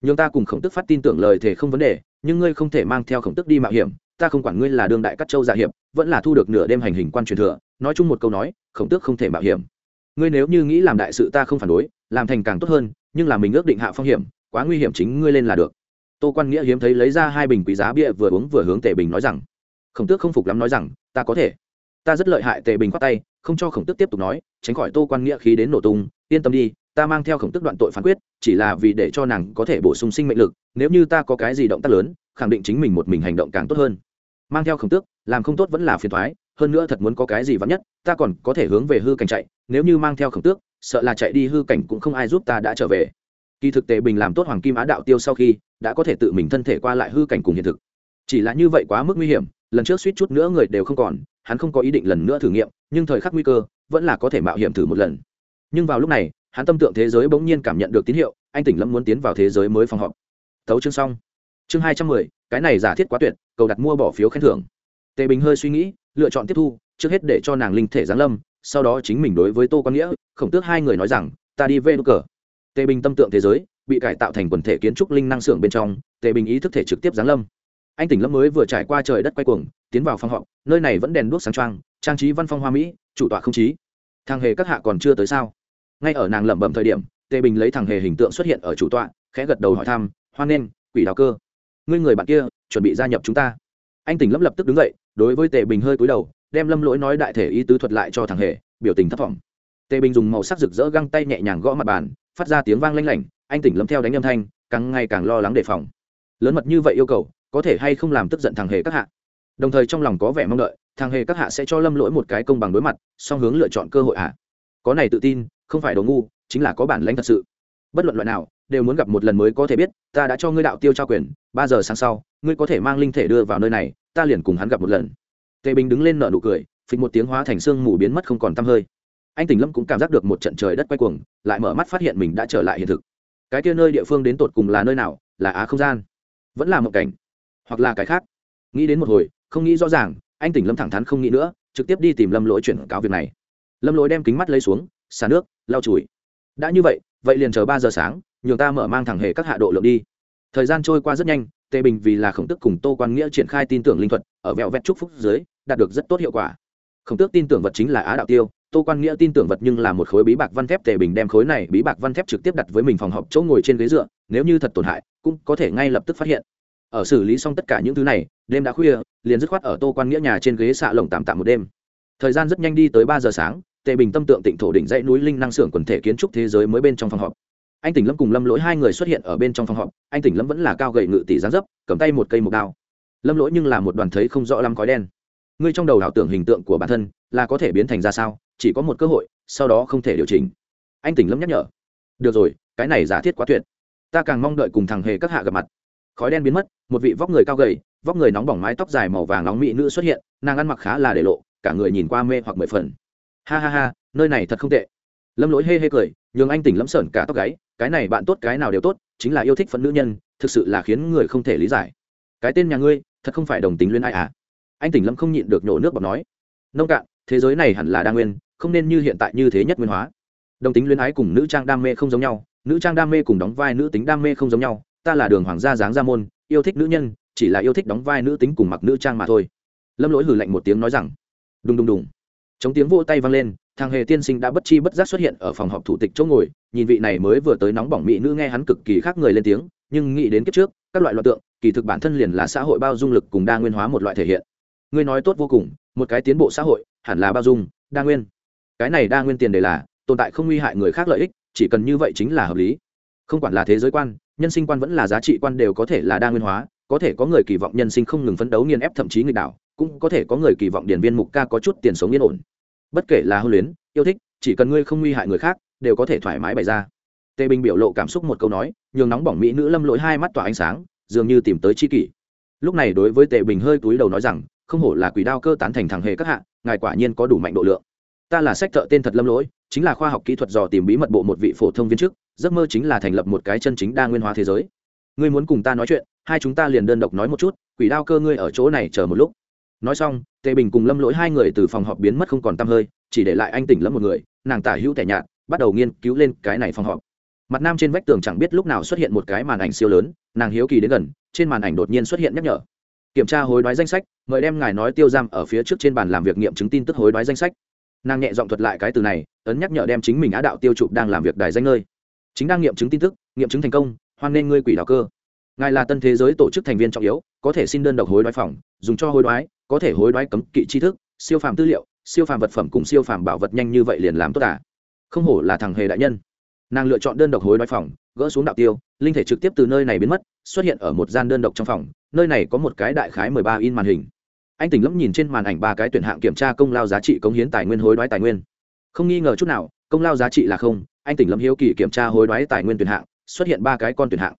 Nhường ta cùng khổng tức phát tin tưởng lời thể không vấn đề, nhưng ngươi không thể mang theo khổng tức đi mạo hiểm, ta không quản ngươi là đương đại cắt châu giả hiệp, vẫn là thu được nửa đêm hành hình quan truyền thừa, nói chung một câu nói, khổng tước không thể mạo hiểm. Ngươi nếu như nghĩ làm đại sự ta không phản đối, làm thành càng tốt hơn nhưng là mình ước định hạ phong hiểm, quá nguy hiểm chính ngươi lên là được. Tô quan nghĩa hiếm thấy lấy ra hai bình quý giá bia vừa uống vừa hướng tề bình nói rằng, khổng tước không phục lắm nói rằng, ta có thể. Ta rất lợi hại. Tề bình khoát tay, không cho khổng tước tiếp tục nói, tránh khỏi tô quan nghĩa khí đến nổ tung, yên tâm đi, ta mang theo khổng tước đoạn tội phán quyết, chỉ là vì để cho nàng có thể bổ sung sinh mệnh lực, nếu như ta có cái gì động tác lớn, khẳng định chính mình một mình hành động càng tốt hơn. Mang theo khổng tước, làm không tốt vẫn là phiền thoái hơn nữa thật muốn có cái gì vắn nhất, ta còn có thể hướng về hư cảnh chạy, nếu như mang theo khổng tước, sợ là chạy đi hư cảnh cũng không ai giúp ta đã trở về. Kỳ thực tề bình làm tốt hoàng kim á đạo tiêu sau khi, đã có thể tự mình thân thể qua lại hư cảnh cùng hiện thực. Chỉ là như vậy quá mức nguy hiểm, lần trước suýt chút nữa người đều không còn, hắn không có ý định lần nữa thử nghiệm, nhưng thời khắc nguy cơ, vẫn là có thể mạo hiểm thử một lần. Nhưng vào lúc này, hắn tâm tượng thế giới bỗng nhiên cảm nhận được tín hiệu, anh tỉnh lâm muốn tiến vào thế giới mới phòng họp. Tấu chương xong. Chương hai trăm mười, cái này giả thiết quá tuyệt, cầu đặt mua bỏ phiếu khen thưởng. Tề bình hơi suy nghĩ lựa chọn tiếp thu trước hết để cho nàng linh thể giáng lâm sau đó chính mình đối với tô quan nghĩa khổng tước hai người nói rằng ta đi về nút cờ. Tề bình tâm tượng thế giới bị cải tạo thành quần thể kiến trúc linh năng xưởng bên trong tề bình ý thức thể trực tiếp giáng lâm. Anh tỉnh lâm mới vừa trải qua trời đất quay cuồng tiến vào phòng họp nơi này vẫn đèn đuốc sáng trang, trang trí văn phong hoa mỹ chủ tọa không chí thằng hề các hạ còn chưa tới sao? Ngay ở nàng lẩm bẩm thời điểm tề bình lấy thằng hề hình tượng xuất hiện ở chủ tọa khẽ gật đầu hỏi thăm hoan nghênh quỷ đào cơ. Ngươi người bạn kia chuẩn bị gia nhập chúng ta anh tỉnh lâm lập tức đứng dậy, đối với tề bình hơi cúi đầu, đem lâm lỗi nói đại thể ý tứ thuật lại cho thằng hề, biểu tình thất vọng tề bình dùng màu sắc rực rỡ găng tay nhẹ nhàng gõ mặt bàn, phát ra tiếng vang lanh lảnh, anh tỉnh lâm theo đánh âm thanh, càng ngày càng lo lắng đề phòng. Lớn mật như vậy yêu cầu, có thể hay không làm tức giận thằng hề các hạ? Đồng thời trong lòng có vẻ mong đợi, thằng hề các hạ sẽ cho lâm lỗi một cái công bằng đối mặt, song hướng lựa chọn cơ hội à? có này tự tin, không phải đồ ngu, chính là có bản lãnh thật sự. Bất luận loại nào, đều muốn gặp một lần mới có thể biết, ta đã cho ngươi đạo tiêu trao quyền, ba giờ sáng sau, ngươi có thể mang linh thể đưa vào nơi này ta liền cùng hắn gặp một lần. Tề bình đứng lên nở nụ cười, phịch một tiếng hóa thành xương mù biến mất không còn t hơi. Anh tỉnh lâm cũng cảm giác được một trận trời đất quay cuồng, lại mở mắt phát hiện mình đã trở lại hiện thực. Cái kia nơi địa phương đến tột cùng là nơi nào, là á không gian? Vẫn là một cảnh, hoặc là cái khác? Nghĩ đến một hồi, không nghĩ rõ ràng, anh tỉnh lâm thẳng thắn không nghĩ nữa, trực tiếp đi tìm lâm lỗi chuyển cáo việc này. Lâm lỗi đem kính mắt lấy xuống, xả nước, lau chùi. Đã như vậy vậy liền chờ ba giờ sáng, nhường ta mở mang thẳng hề các hạ độ lượng đi. Thời gian trôi qua rất nhanh tề bình vì là khổng tức cùng tô quan nghĩa triển khai tin tưởng linh thuật, ở vẹo vẹt trúc phúc dưới, đạt được rất tốt hiệu quả. Khổng tước tin tưởng vật chính là á đạo tiêu, tô quan nghĩa tin tưởng vật nhưng là một khối bí bạc văn thép tề bình đem khối này bí bạc văn thép trực tiếp đặt với mình phòng họp chỗ ngồi trên ghế dựa, nếu như thật tổn hại, cũng có thể ngay lập tức phát hiện. Ở xử lý xong tất cả những thứ này, đêm đã khuya, liền dứt khoát ở tô quan nghĩa nhà trên ghế xạ lồng tạm tạm một đêm. Thời gian rất nhanh đi tới ba giờ sáng tề bình tâm tượng tịnh thổ đỉnh dãy núi linh năng xưởng quần thể kiến trúc thế giới mới bên trong phòng họp anh tỉnh lâm cùng lâm lỗi hai người xuất hiện ở bên trong phòng họp, anh tỉnh lâm vẫn là cao gậy ngự tỷ gián dấp, cầm tay một cây một đao. Lâm lỗi nhưng là một đoàn thấy không rõ lắm khói đen. Ngươi trong đầu ảo tưởng hình tượng của bản thân là có thể biến thành ra sao, chỉ có một cơ hội, sau đó không thể điều chỉnh. Anh tỉnh lâm nhắc nhở. Được rồi, cái này giả thiết quá tuyệt. Ta càng mong đợi cùng thằng hề các hạ gặp mặt. Khói đen biến mất, một vị vóc người cao gầy, vóc người nóng bỏng mái tóc dài màu vàng nóng mỹ nữ xuất hiện, nàng ăn mặc khá là để lộ, cả người nhìn qua mê hoặc mười phần. Ha ha ha, nơi này thật không tệ. Lâm lỗi hê hê cười, nhường anh tỉnh lẫm sởn cả tóc gáy cái này bạn tốt cái nào đều tốt, chính là yêu thích phận nữ nhân, thực sự là khiến người không thể lý giải. Cái tên nhà ngươi, thật không phải đồng tính luyên ai à? Anh tỉnh lâm không nhịn được nhổ nước bọc nói. Nông cạn, thế giới này hẳn là đa nguyên, không nên như hiện tại như thế nhất nguyên hóa. Đồng tính luyến ái cùng nữ trang đam mê không giống nhau, nữ trang đam mê cùng đóng vai nữ tính đam mê không giống nhau, ta là đường hoàng gia dáng gia môn, yêu thích nữ nhân, chỉ là yêu thích đóng vai nữ tính cùng mặc nữ trang mà thôi. Lâm lỗi hử lạnh một tiếng nói rằng, đùng đùng đùng. Chống tiếng vô tay vang lên thằng hề tiên sinh đã bất chi bất giác xuất hiện ở phòng họp thủ tịch chỗ ngồi, nhìn vị này mới vừa tới nóng bỏng mỹ nữ nghe hắn cực kỳ khác người lên tiếng, nhưng nghĩ đến kiếp trước, các loại loạt tượng, kỳ thực bản thân liền là xã hội bao dung lực cùng đa nguyên hóa một loại thể hiện. Ngươi nói tốt vô cùng, một cái tiến bộ xã hội, hẳn là bao dung, đa nguyên. Cái này đa nguyên tiền đề là, tồn tại không nguy hại người khác lợi ích, chỉ cần như vậy chính là hợp lý. Không quản là thế giới quan, nhân sinh quan vẫn là giá trị quan đều có thể là đa nguyên hóa, có thể có người kỳ vọng nhân sinh không ngừng phấn đấu nghiên ép thậm chí người đảo, cũng có thể có người kỳ vọng điển viên mục ca có chút tiền sống yên ổn bất kể là hôn luyến, yêu thích, chỉ cần ngươi không nguy hại người khác, đều có thể thoải mái bày ra. Tề bình biểu lộ cảm xúc một câu nói, nhường nóng bỏng mỹ nữ lâm lỗi hai mắt tỏa ánh sáng, dường như tìm tới c h i kỷ. Lúc này đối với tề bình hơi túi đầu nói rằng, không hổ là quỷ đao cơ tán thành thằng hề các hạ, ngài quả nhiên có đủ mạnh độ lượng. Ta là sách thợ tên thật lâm lỗi, chính là khoa học kỹ thuật dò tìm bí mật bộ một vị phổ thông viên chức, giấc mơ chính là thành lập một cái chân chính đa nguyên hóa thế giới. Ngươi muốn cùng ta nói chuyện, hai chúng ta liền đơn độc nói một chút, quỷ đao cơ ngươi ở chỗ này chờ một lúc nói xong, tề bình cùng lâm lỗi hai người từ phòng họp biến mất không còn t hơi, chỉ để lại anh tỉnh lâm một người, nàng tả hữu tẻ nhạt, bắt đầu nghiên cứu lên cái này phòng họp. Mặt nam trên vách tường chẳng biết lúc nào xuất hiện một cái màn ảnh siêu lớn, nàng hiếu kỳ đến gần, trên màn ảnh đột nhiên xuất hiện nhắc nhở. Kiểm tra hối đoái danh sách, mời đem ngài nói tiêu giam ở phía trước trên bàn làm việc nghiệm chứng tin tức hối đoái danh sách. Nàng nhẹ giọng thuật lại cái từ này, ấn nhắc nhở đem chính mình á đạo tiêu chụp đang làm việc đài danh nơi. Chính đang nghiệm chứng tin tức, nghiệm chứng thành công, hoan nên ngươi quỷ đạo cơ. Ngài là tân thế giới tổ chức thành viên trọng yếu, có thể xin đơn độc hối đoái phòng, dùng cho hối đoái có thể hối đoái cấm kỵ tri thức siêu phàm tư liệu siêu phàm vật phẩm cùng siêu phàm bảo vật nhanh như vậy liền làm tốt cả, không hổ là thằng hề đại nhân. Nàng lựa chọn đơn độc hối đoái phòng gỡ xuống đạo tiêu linh thể trực tiếp từ nơi này biến mất xuất hiện ở một gian đơn độc trong phòng nơi này có một cái đại khái mười ba in màn hình. Anh tỉnh lẫm nhìn trên màn ảnh ba cái tuyển hạng kiểm tra công lao giá trị cống hiến tài nguyên hối đoái tài nguyên. Không nghi ngờ chút nào công lao giá trị là không anh tỉnh lâm hiếu kỳ kiểm tra hối đoái tài nguyên tuyển hạng xuất hiện ba cái con tuyển hạng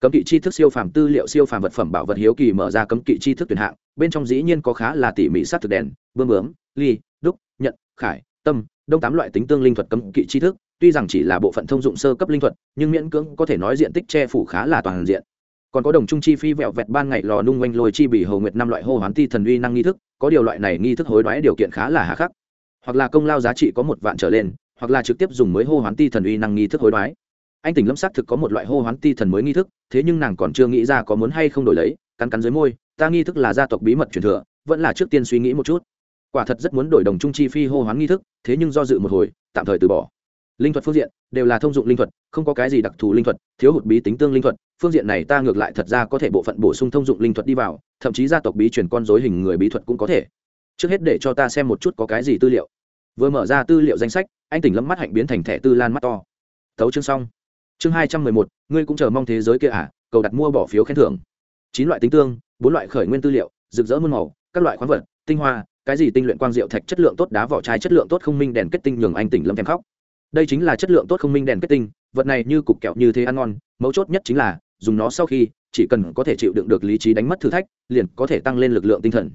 cấm kỵ chi thức siêu phàm tư liệu siêu phàm vật phẩm bảo vật hiếu kỳ mở ra cấm kỵ chi thức tuyển hạng, bên trong dĩ nhiên có khá là tỉ mỉ sát thực đèn, bươm bướm, ly, đúc nhận khải, tâm, đông tám loại tính tương linh thuật cấm kỵ chi thức, tuy rằng chỉ là bộ phận thông dụng sơ cấp linh thuật, nhưng miễn cưỡng có thể nói diện tích che phủ khá là toàn diện. Còn có đồng trung chi phi vẹo vẹt ban ngày lò nung oanh lôi chi bỉ hầu nguyệt năm loại hô hoán ti thần uy năng nghi thức, có điều loại này nghi thức hối đoái điều kiện khá là hà khắc. Hoặc là công lao giá trị có một vạn trở lên, hoặc là trực tiếp dùng mới hô hoán ti thần uy năng nghi thức hối đoái anh tỉnh lâm xác thực có một loại hô hoán ti thần mới nghi thức, thế nhưng nàng còn chưa nghĩ ra có muốn hay không đổi lấy, cắn cắn dưới môi, ta nghi thức là gia tộc bí mật truyền thừa, vẫn là trước tiên suy nghĩ một chút. Quả thật rất muốn đổi đồng trung chi phi hô hoán nghi thức, thế nhưng do dự một hồi, tạm thời từ bỏ. Linh thuật phương diện, đều là thông dụng linh thuật, không có cái gì đặc thù linh thuật, thiếu hụt bí tính tương linh thuật, phương diện này ta ngược lại thật ra có thể bộ phận bổ sung thông dụng linh thuật đi vào, thậm chí gia tộc bí truyền con dối hình người bí thuật cũng có thể. Trước hết để cho ta xem một chút có cái gì tư liệu. Vừa mở ra tư liệu danh sách, anh tỉnh lâm mắt hạnh biến thành thẻ tư lan mắt to. Thấu chương xong chương hai trăm mười một, ngươi cũng chờ mong thế giới kia à cầu đặt mua bỏ phiếu khen thưởng. Chín loại tính tương, bốn loại khởi nguyên tư liệu, rực rỡ muôn màu, các loại khoáng vật, tinh hoa, cái gì tinh luyện quang diệu thạch chất lượng tốt đá vỏ chai chất lượng tốt không minh đèn kết tinh nhường anh tỉnh lâm thèm khóc. Đây chính là chất lượng tốt không minh đèn kết tinh, vật này như cục kẹo như thế ăn ngon, mấu chốt nhất chính là, dùng nó sau khi, chỉ cần có thể chịu đựng được lý trí đánh mất thử thách, liền có thể tăng lên lực lượng tinh thần.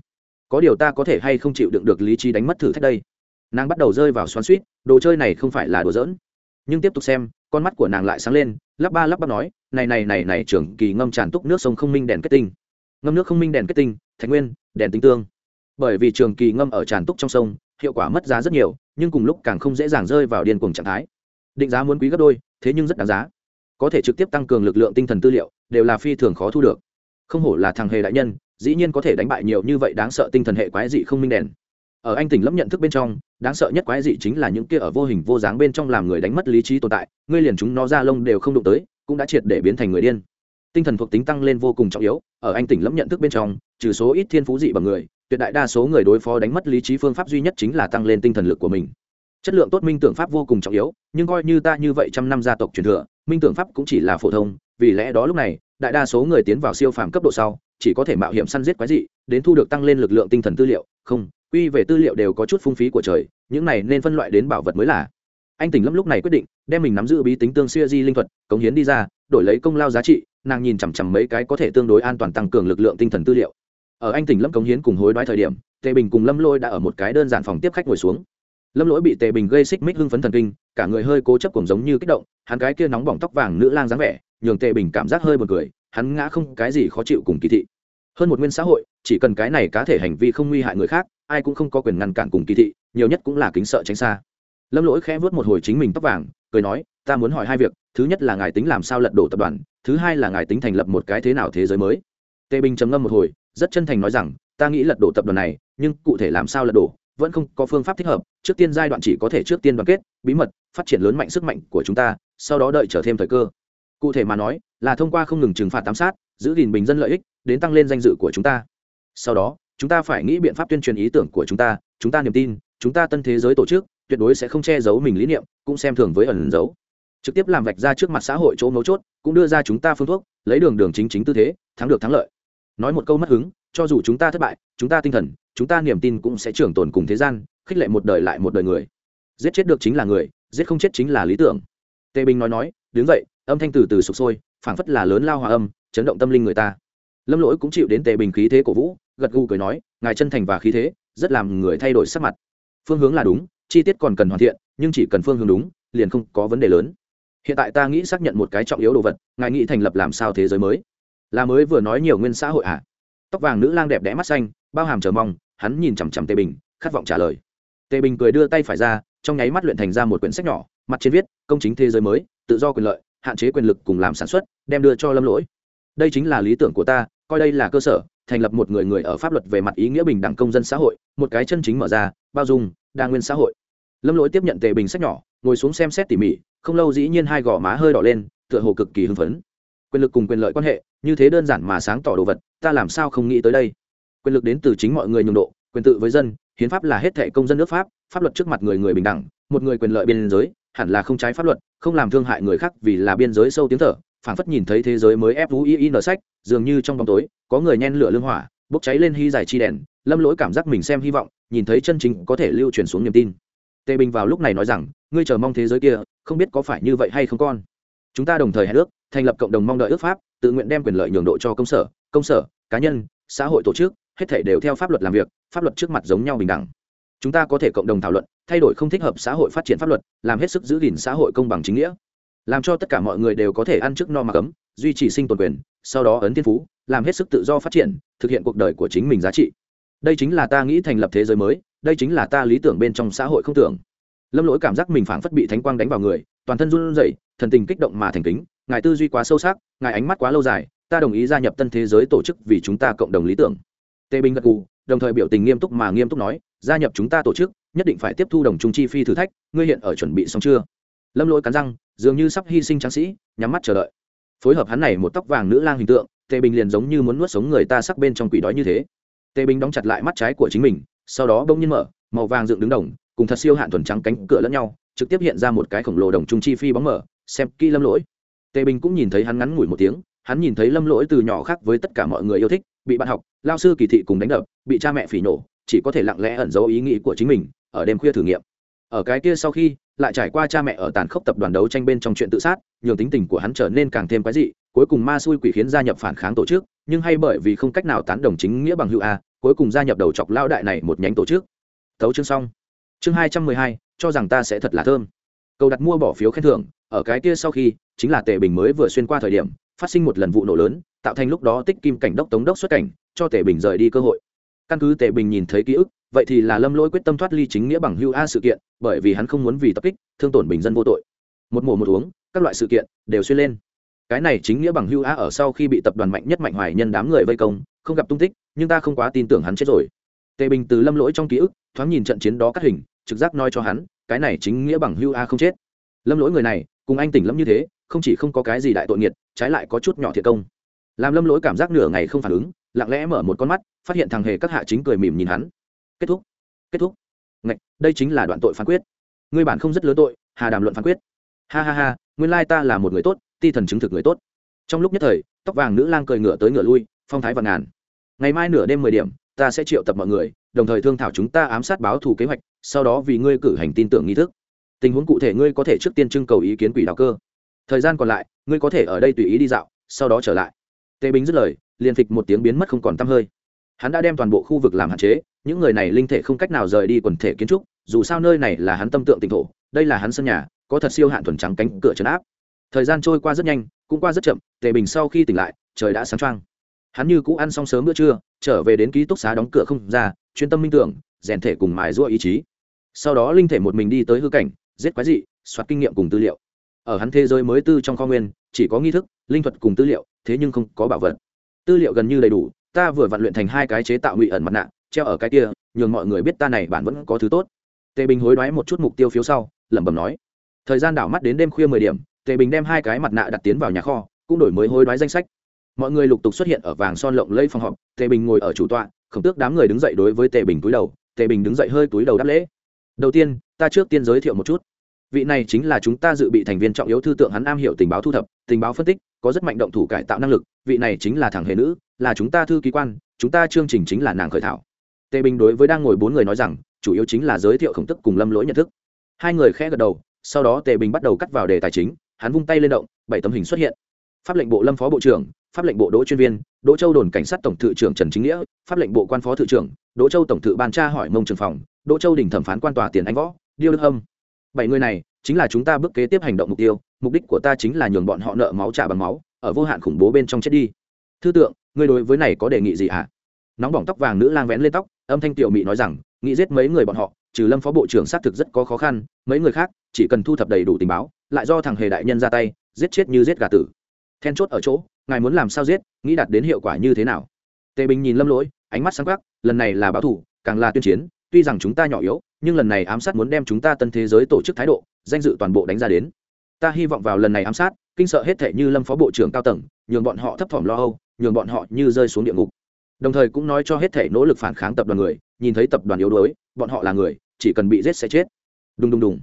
Có điều ta có thể hay không chịu đựng được lý trí đánh mất thử thách đây? Nàng bắt đầu rơi vào xoắn suýt, đồ chơi này không phải là đồ dỡn nhưng tiếp tục xem, con mắt của nàng lại sáng lên, lắp ba lắp bắp nói, này này này này, trưởng kỳ ngâm tràn túc nước sông không minh đèn kết tinh. Ngâm nước không minh đèn kết tinh, thạch nguyên, đèn tinh tương. Bởi vì trường kỳ ngâm ở tràn túc trong sông, hiệu quả mất giá rất nhiều, nhưng cùng lúc càng không dễ dàng rơi vào điên cuồng trạng thái. Định giá muốn quý gấp đôi, thế nhưng rất đáng giá. Có thể trực tiếp tăng cường lực lượng tinh thần tư liệu, đều là phi thường khó thu được. Không hổ là thằng hề đại nhân, dĩ nhiên có thể đánh bại nhiều như vậy đáng sợ tinh thần hệ quái dị không minh đèn ở anh tỉnh lẫm nhận thức bên trong, đáng sợ nhất quái dị chính là những kia ở vô hình vô dáng bên trong làm người đánh mất lý trí tồn tại, ngươi liền chúng nó ra lông đều không đụng tới, cũng đã triệt để biến thành người điên. Tinh thần thuộc tính tăng lên vô cùng trọng yếu, ở anh tỉnh lẫm nhận thức bên trong, trừ số ít thiên phú dị bằng người, tuyệt đại đa số người đối phó đánh mất lý trí phương pháp duy nhất chính là tăng lên tinh thần lực của mình. Chất lượng tốt minh tưởng pháp vô cùng trọng yếu, nhưng coi như ta như vậy trăm năm gia tộc truyền thừa, minh tưởng pháp cũng chỉ là phổ thông, vì lẽ đó lúc này, đại đa số người tiến vào siêu phàm cấp độ sau, chỉ có thể mạo hiểm săn giết quái dị, đến thu được tăng lên lực lượng tinh thần tư liệu, không quy về tư liệu đều có chút phung phí của trời, những này nên phân loại đến bảo vật mới là. Anh tỉnh lâm lúc này quyết định, đem mình nắm giữ bí tính tương siêu di linh thuật, cống hiến đi ra, đổi lấy công lao giá trị, nàng nhìn chằm chằm mấy cái có thể tương đối an toàn tăng cường lực lượng tinh thần tư liệu. Ở anh tỉnh lâm cống hiến cùng hối đoái thời điểm, tề bình cùng lâm lôi đã ở một cái đơn giản phòng tiếp khách ngồi xuống. Lâm lỗi bị tề bình gây xích mích hưng phấn thần kinh, cả người hơi cố chấp cùng giống như kích động, hắn cái kia nóng bỏng tóc vàng nữ lang dáng vẻ, nhường tề bình cảm giác hơi b u ồ n cười, hắn ngã không cái gì khó chịu cùng kỳ thị. Hơn một nguyên xã hội, chỉ cần cái này cá thể hành vi không nguy hại người khác ai cũng không có quyền ngăn cản cùng kỳ thị, nhiều nhất cũng là kính sợ tránh xa. Lâm lỗi khẽ vớt một hồi chính mình tóc vàng, cười nói, ta muốn hỏi hai việc, thứ nhất là ngài tính làm sao lật đổ tập đoàn, thứ hai là ngài tính thành lập một cái thế nào thế giới mới? Tề bình trầm ngâm một hồi, rất chân thành nói rằng, ta nghĩ lật đổ tập đoàn này, nhưng cụ thể làm sao lật đổ, vẫn không có phương pháp thích hợp, trước tiên giai đoạn chỉ có thể trước tiên đoàn kết, bí mật, phát triển lớn mạnh sức mạnh của chúng ta, sau đó đợi trở thêm thời cơ. Cụ thể mà nói, là thông qua không ngừng trừng phạt tám sát, giữ gìn bình dân lợi ích, đến tăng lên danh dự của chúng ta. Sau đó chúng ta phải nghĩ biện pháp tuyên truyền ý tưởng của chúng ta chúng ta niềm tin, chúng ta tân thế giới tổ chức, tuyệt đối sẽ không che giấu mình lý niệm, cũng xem thường với ẩn giấu trực tiếp làm vạch ra trước mặt xã hội chỗ mấu chốt, cũng đưa ra chúng ta phương thuốc, lấy đường đường chính chính tư thế, thắng được thắng lợi. Nói một câu mất hứng, cho dù chúng ta thất bại, chúng ta tinh thần, chúng ta niềm tin cũng sẽ trưởng tồn cùng thế gian, khích lệ một đời lại một đời người. Giết chết được chính là người, giết không chết chính là lý tưởng. Tề bình nói nói, đứng dậy. Âm thanh từ từ sụp sôi, phảng phất là lớn lao hòa âm, chấn động tâm linh người ta. Lâm lỗi cũng chịu đến tề bình khí thế cổ vũ gật gù cười nói, ngài chân thành và khí thế, rất làm người thay đổi sắc mặt. Phương hướng là đúng, chi tiết còn cần hoàn thiện, nhưng chỉ cần phương hướng đúng, liền không có vấn đề lớn. Hiện tại ta nghĩ xác nhận một cái trọng yếu đồ vật, ngài nghĩ thành lập làm sao thế giới mới? Là mới vừa nói nhiều nguyên xã hội ạ à? tóc vàng nữ lang đẹp đẽ mắt xanh, bao hàm chờ mong, hắn nhìn chằm chằm tề bình, khát vọng trả lời. Tề bình cười đưa tay phải ra, trong nháy mắt luyện thành ra một quyển sách nhỏ, mặt trên viết, công chính thế giới mới, tự do quyền lợi, hạn chế quyền lực cùng làm sản xuất, đem đưa cho lâm lỗi. Đây chính là lý tưởng của ta, coi đây là cơ sở thành lập một người người ở pháp luật về mặt ý nghĩa bình đẳng công dân xã hội, một cái chân chính mở ra, bao dung, đa nguyên xã hội. Lâm lỗi tiếp nhận tề bình sách nhỏ, ngồi xuống xem xét tỉ mỉ, không lâu dĩ nhiên hai gò má hơi đỏ lên, tựa hồ cực kỳ hưng phấn. Quyền lực cùng quyền lợi quan hệ, như thế đơn giản mà sáng tỏ đồ vật, ta làm sao không nghĩ tới đây? Quyền lực đến từ chính mọi người nhường độ, quyền tự với dân, hiến pháp là hết thệ công dân nước pháp pháp luật trước mặt người người bình đẳng, một người quyền lợi biên giới, hẳn là không trái pháp luật, không làm thương hại người khác vì là biên giới sâu tiếng thở phảng phất nhìn thấy thế giới mới fuin sách, dường như trong bóng tối, có người nhen lửa lương hỏa, bốc cháy lên hy giải chi đèn, lâm lỗi cảm giác mình xem hy vọng, nhìn thấy chân chính có thể lưu truyền xuống niềm tin. Tề bình vào lúc này nói rằng, ngươi chờ mong thế giới kia, không biết có phải như vậy hay không con. Chúng ta đồng thời hẹn ước, thành lập cộng đồng mong đợi ước pháp, tự nguyện đem quyền lợi nhường độ cho công sở công sở, cá nhân, xã hội tổ chức, hết thể đều theo pháp luật làm việc, pháp luật trước mặt giống nhau bình đẳng. Chúng ta có thể cộng đồng thảo luận, thay đổi không thích hợp xã hội phát triển pháp luật, làm hết sức giữ gìn xã hội công bằng chính nghĩa làm cho tất cả mọi người đều có thể ăn trước no mà cấm, duy trì sinh tồn quyền, sau đó ấn thiên phú, làm hết sức tự do phát triển, thực hiện cuộc đời của chính mình giá trị. Đây chính là ta nghĩ thành lập thế giới mới, đây chính là ta lý tưởng bên trong xã hội không tưởng. Lâm lỗi cảm giác mình phảng phất bị thánh quang đánh vào người, toàn thân run rẩy, thần tình kích động mà thành kính, ngài tư duy quá sâu sắc, ngài ánh mắt quá lâu dài, ta đồng ý gia nhập tân thế giới tổ chức vì chúng ta cộng đồng lý tưởng. Tề bình gật cù đồng thời biểu tình nghiêm túc mà nghiêm túc nói, gia nhập chúng ta tổ chức, nhất định phải tiếp thu đồng trung chi phi thử thách, ngươi hiện ở chuẩn bị xong chưa? Lâm lỗi cắn răng dường như sắp hy sinh tráng sĩ, nhắm mắt chờ đợi. Phối hợp hắn này một tóc vàng nữ lang hình tượng, tề bình liền giống như muốn nuốt sống người ta sắc bên trong quỷ đói như thế. Tề bình đóng chặt lại mắt trái của chính mình, sau đó bỗng nhiên mở, màu vàng dựng đứng đồng, cùng thật siêu hạn thuần trắng cánh cửa lẫn nhau, trực tiếp hiện ra một cái khổng lồ đồng trung chi phi bóng mở, xem kỹ lâm lỗi. Tề bình cũng nhìn thấy hắn ngắn ngủi một tiếng, hắn nhìn thấy lâm lỗi từ nhỏ khác với tất cả mọi người yêu thích, bị bạn học, lao sư kỳ thị cùng đánh đập, bị cha mẹ phỉ nổ, chỉ có thể lặng lẽ ẩn giấu ý nghĩ của chính mình, ở đêm khuya thử nghiệm. Ở cái kia sau khi lại trải qua cha mẹ ở tàn khốc tập đoàn đấu tranh bên trong chuyện tự sát, nhường tính tình của hắn trở nên càng thêm quái dị, cuối cùng ma xui quỷ khiến gia nhập phản kháng tổ chức, nhưng hay bởi vì không cách nào tán đồng chính nghĩa bằng hữu a, cuối cùng gia nhập đầu chọc lao đại này một nhánh tổ chức. Thấu chương xong. Chương hai trăm mười hai, cho rằng ta sẽ thật là thơm. Cầu đặt mua bỏ phiếu khen thưởng, ở cái kia sau khi, chính là tề bình mới vừa xuyên qua thời điểm, phát sinh một lần vụ nổ lớn, tạo thành lúc đó tích kim cảnh đốc tống đốc xuất cảnh, cho tề bình rời đi cơ hội. Căn cứ tề bình nhìn thấy ký ức vậy thì là lâm lỗi quyết tâm thoát ly chính nghĩa bằng hưu a sự kiện, bởi vì hắn không muốn vì tập kích, thương tổn bình dân vô tội. Một mùa một uống, các loại sự kiện đều xuyên lên. Cái này chính nghĩa bằng hưu a ở sau khi bị tập đoàn mạnh nhất mạnh hoài nhân đám người vây công, không gặp tung tích, nhưng ta không quá tin tưởng hắn chết rồi. Tề bình từ lâm lỗi trong ký ức, thoáng nhìn trận chiến đó cắt hình, trực giác nói cho hắn, cái này chính nghĩa bằng hưu a không chết. Lâm lỗi người này, cùng anh tỉnh lắm như thế, không chỉ không có cái gì đại tội nghiệt, trái lại có chút nhỏ thiệt công. Làm lâm lỗi cảm giác nửa ngày không phản ứng, lặng lẽ mở một con mắt, phát hiện thằng hề các hạ chính cười mỉm nhìn hắn kết thúc kết thúc. Ngạch, đây chính là đoạn tội phán quyết. Ngươi bản không rất lớn tội hà đàm luận phán quyết. Ha ha ha nguyên lai ta là một người tốt ti thần chứng thực người tốt. Trong lúc nhất thời tóc vàng nữ lang cười ngựa tới ngựa lui phong thái và ngàn. Ngày mai nửa đêm mười điểm ta sẽ triệu tập mọi người đồng thời thương thảo chúng ta ám sát báo thù kế hoạch sau đó vì ngươi cử hành tin tưởng nghi thức. Tình huống cụ thể ngươi có thể trước tiên trưng cầu ý kiến quỷ đạo cơ. Thời gian còn lại ngươi có thể ở đây tùy ý đi dạo sau đó trở lại. Tề bính dứt lời liền phịch một tiếng biến mất không còn t hơi hắn đã đem toàn bộ khu vực làm hạn chế, những người này linh thể không cách nào rời đi quần thể kiến trúc, dù sao nơi này là hắn tâm tượng tỉnh thổ, đây là hắn sân nhà, có thật siêu hạn thuần trắng cánh cửa trấn áp. Thời gian trôi qua rất nhanh, cũng qua rất chậm, tề bình sau khi tỉnh lại, trời đã sáng trăng hắn như cũ ăn xong sớm bữa trưa, trở về đến ký túc xá đóng cửa không ra, chuyên tâm minh tưởng, rèn thể cùng mài giũa ý chí. Sau đó linh thể một mình đi tới hư cảnh, giết quái dị, soạt kinh nghiệm cùng tư liệu. Ở hắn thế giới mới tư trong kho nguyên, chỉ có nghi thức, linh thuật cùng tư liệu, thế nhưng không có bảo vật. Tư liệu gần như đầy đủ ta vừa vặn luyện thành hai cái chế tạo ngụy ẩn mặt nạ, treo ở cái kia, nhường mọi người biết ta này bạn vẫn có thứ tốt. Tề bình hối đoái một chút mục tiêu phiếu sau, lẩm bẩm nói. Thời gian đảo mắt đến đêm khuya mười điểm, tề bình đem hai cái mặt nạ đặt tiến vào nhà kho, cũng đổi mới hối đoái danh sách. Mọi người lục tục xuất hiện ở vàng son lộng lây phòng họp, tề bình ngồi ở chủ tọa, khổng tước đám người đứng dậy đối với tề bình túi đầu, tề bình đứng dậy hơi túi đầu đáp lễ. Đầu tiên, ta trước tiên giới thiệu một chút. Vị này chính là chúng ta dự bị thành viên trọng yếu thư tượng hắn am hiểu tình báo thu thập, tình báo phân tích, có rất mạnh động thủ cải tạo năng lực, vị này chính là thằng hề nữ là chúng ta thư ký quan, chúng ta chương trình chính là nàng khởi thảo. Tề bình đối với đang ngồi bốn người nói rằng, chủ yếu chính là giới thiệu khổng tức cùng lâm lỗi nhận thức. Hai người khẽ gật đầu, sau đó tề bình bắt đầu cắt vào đề tài chính, hắn vung tay lên động, bảy tấm hình xuất hiện. Pháp lệnh bộ lâm phó bộ trưởng, pháp lệnh bộ đỗ chuyên viên, đỗ châu đồn cảnh sát tổng thự trưởng trần chính nghĩa, pháp lệnh bộ quan phó thự trưởng, đỗ châu tổng thự ban tra hỏi mông trường phòng, đỗ châu đình thẩm phán quan tòa tiền anh võ, điêu đức âm bảy người này, chính là chúng ta bước kế tiếp hành động mục tiêu, mục đích của ta chính là nhường bọn họ nợ máu trả bằng máu, ở vô hạn khủng bố bên trong chết đi. Thư tượng ngươi đối với này có đề nghị gì à? nóng bỏng tóc vàng nữ lang vén lên tóc, âm thanh tiểu mị nói rằng, nghĩ giết mấy người bọn họ, trừ lâm phó bộ trưởng xác thực rất có khó khăn, mấy người khác chỉ cần thu thập đầy đủ tình báo, lại do thằng hề đại nhân ra tay, giết chết như giết gà tử. Then chốt ở chỗ, ngài muốn làm sao giết, nghĩ đạt đến hiệu quả như thế nào? Tề bình nhìn lâm lỗi, ánh mắt sáng khắc lần này là báo thủ, càng là tuyên chiến, tuy rằng chúng ta nhỏ yếu, nhưng lần này ám sát muốn đem chúng ta tân thế giới tổ chức thái độ, danh dự toàn bộ đánh ra đến. Ta hy vọng vào lần này ám sát, kinh sợ hết thể như lâm phó bộ trưởng cao tầng, nhường bọn họ thấp thỏm lo âu nhường bọn họ như rơi xuống địa ngục. Đồng thời cũng nói cho hết thể nỗ lực phản kháng tập đoàn người, nhìn thấy tập đoàn yếu đuối, bọn họ là người, chỉ cần bị giết sẽ chết. Đùng đùng đùng.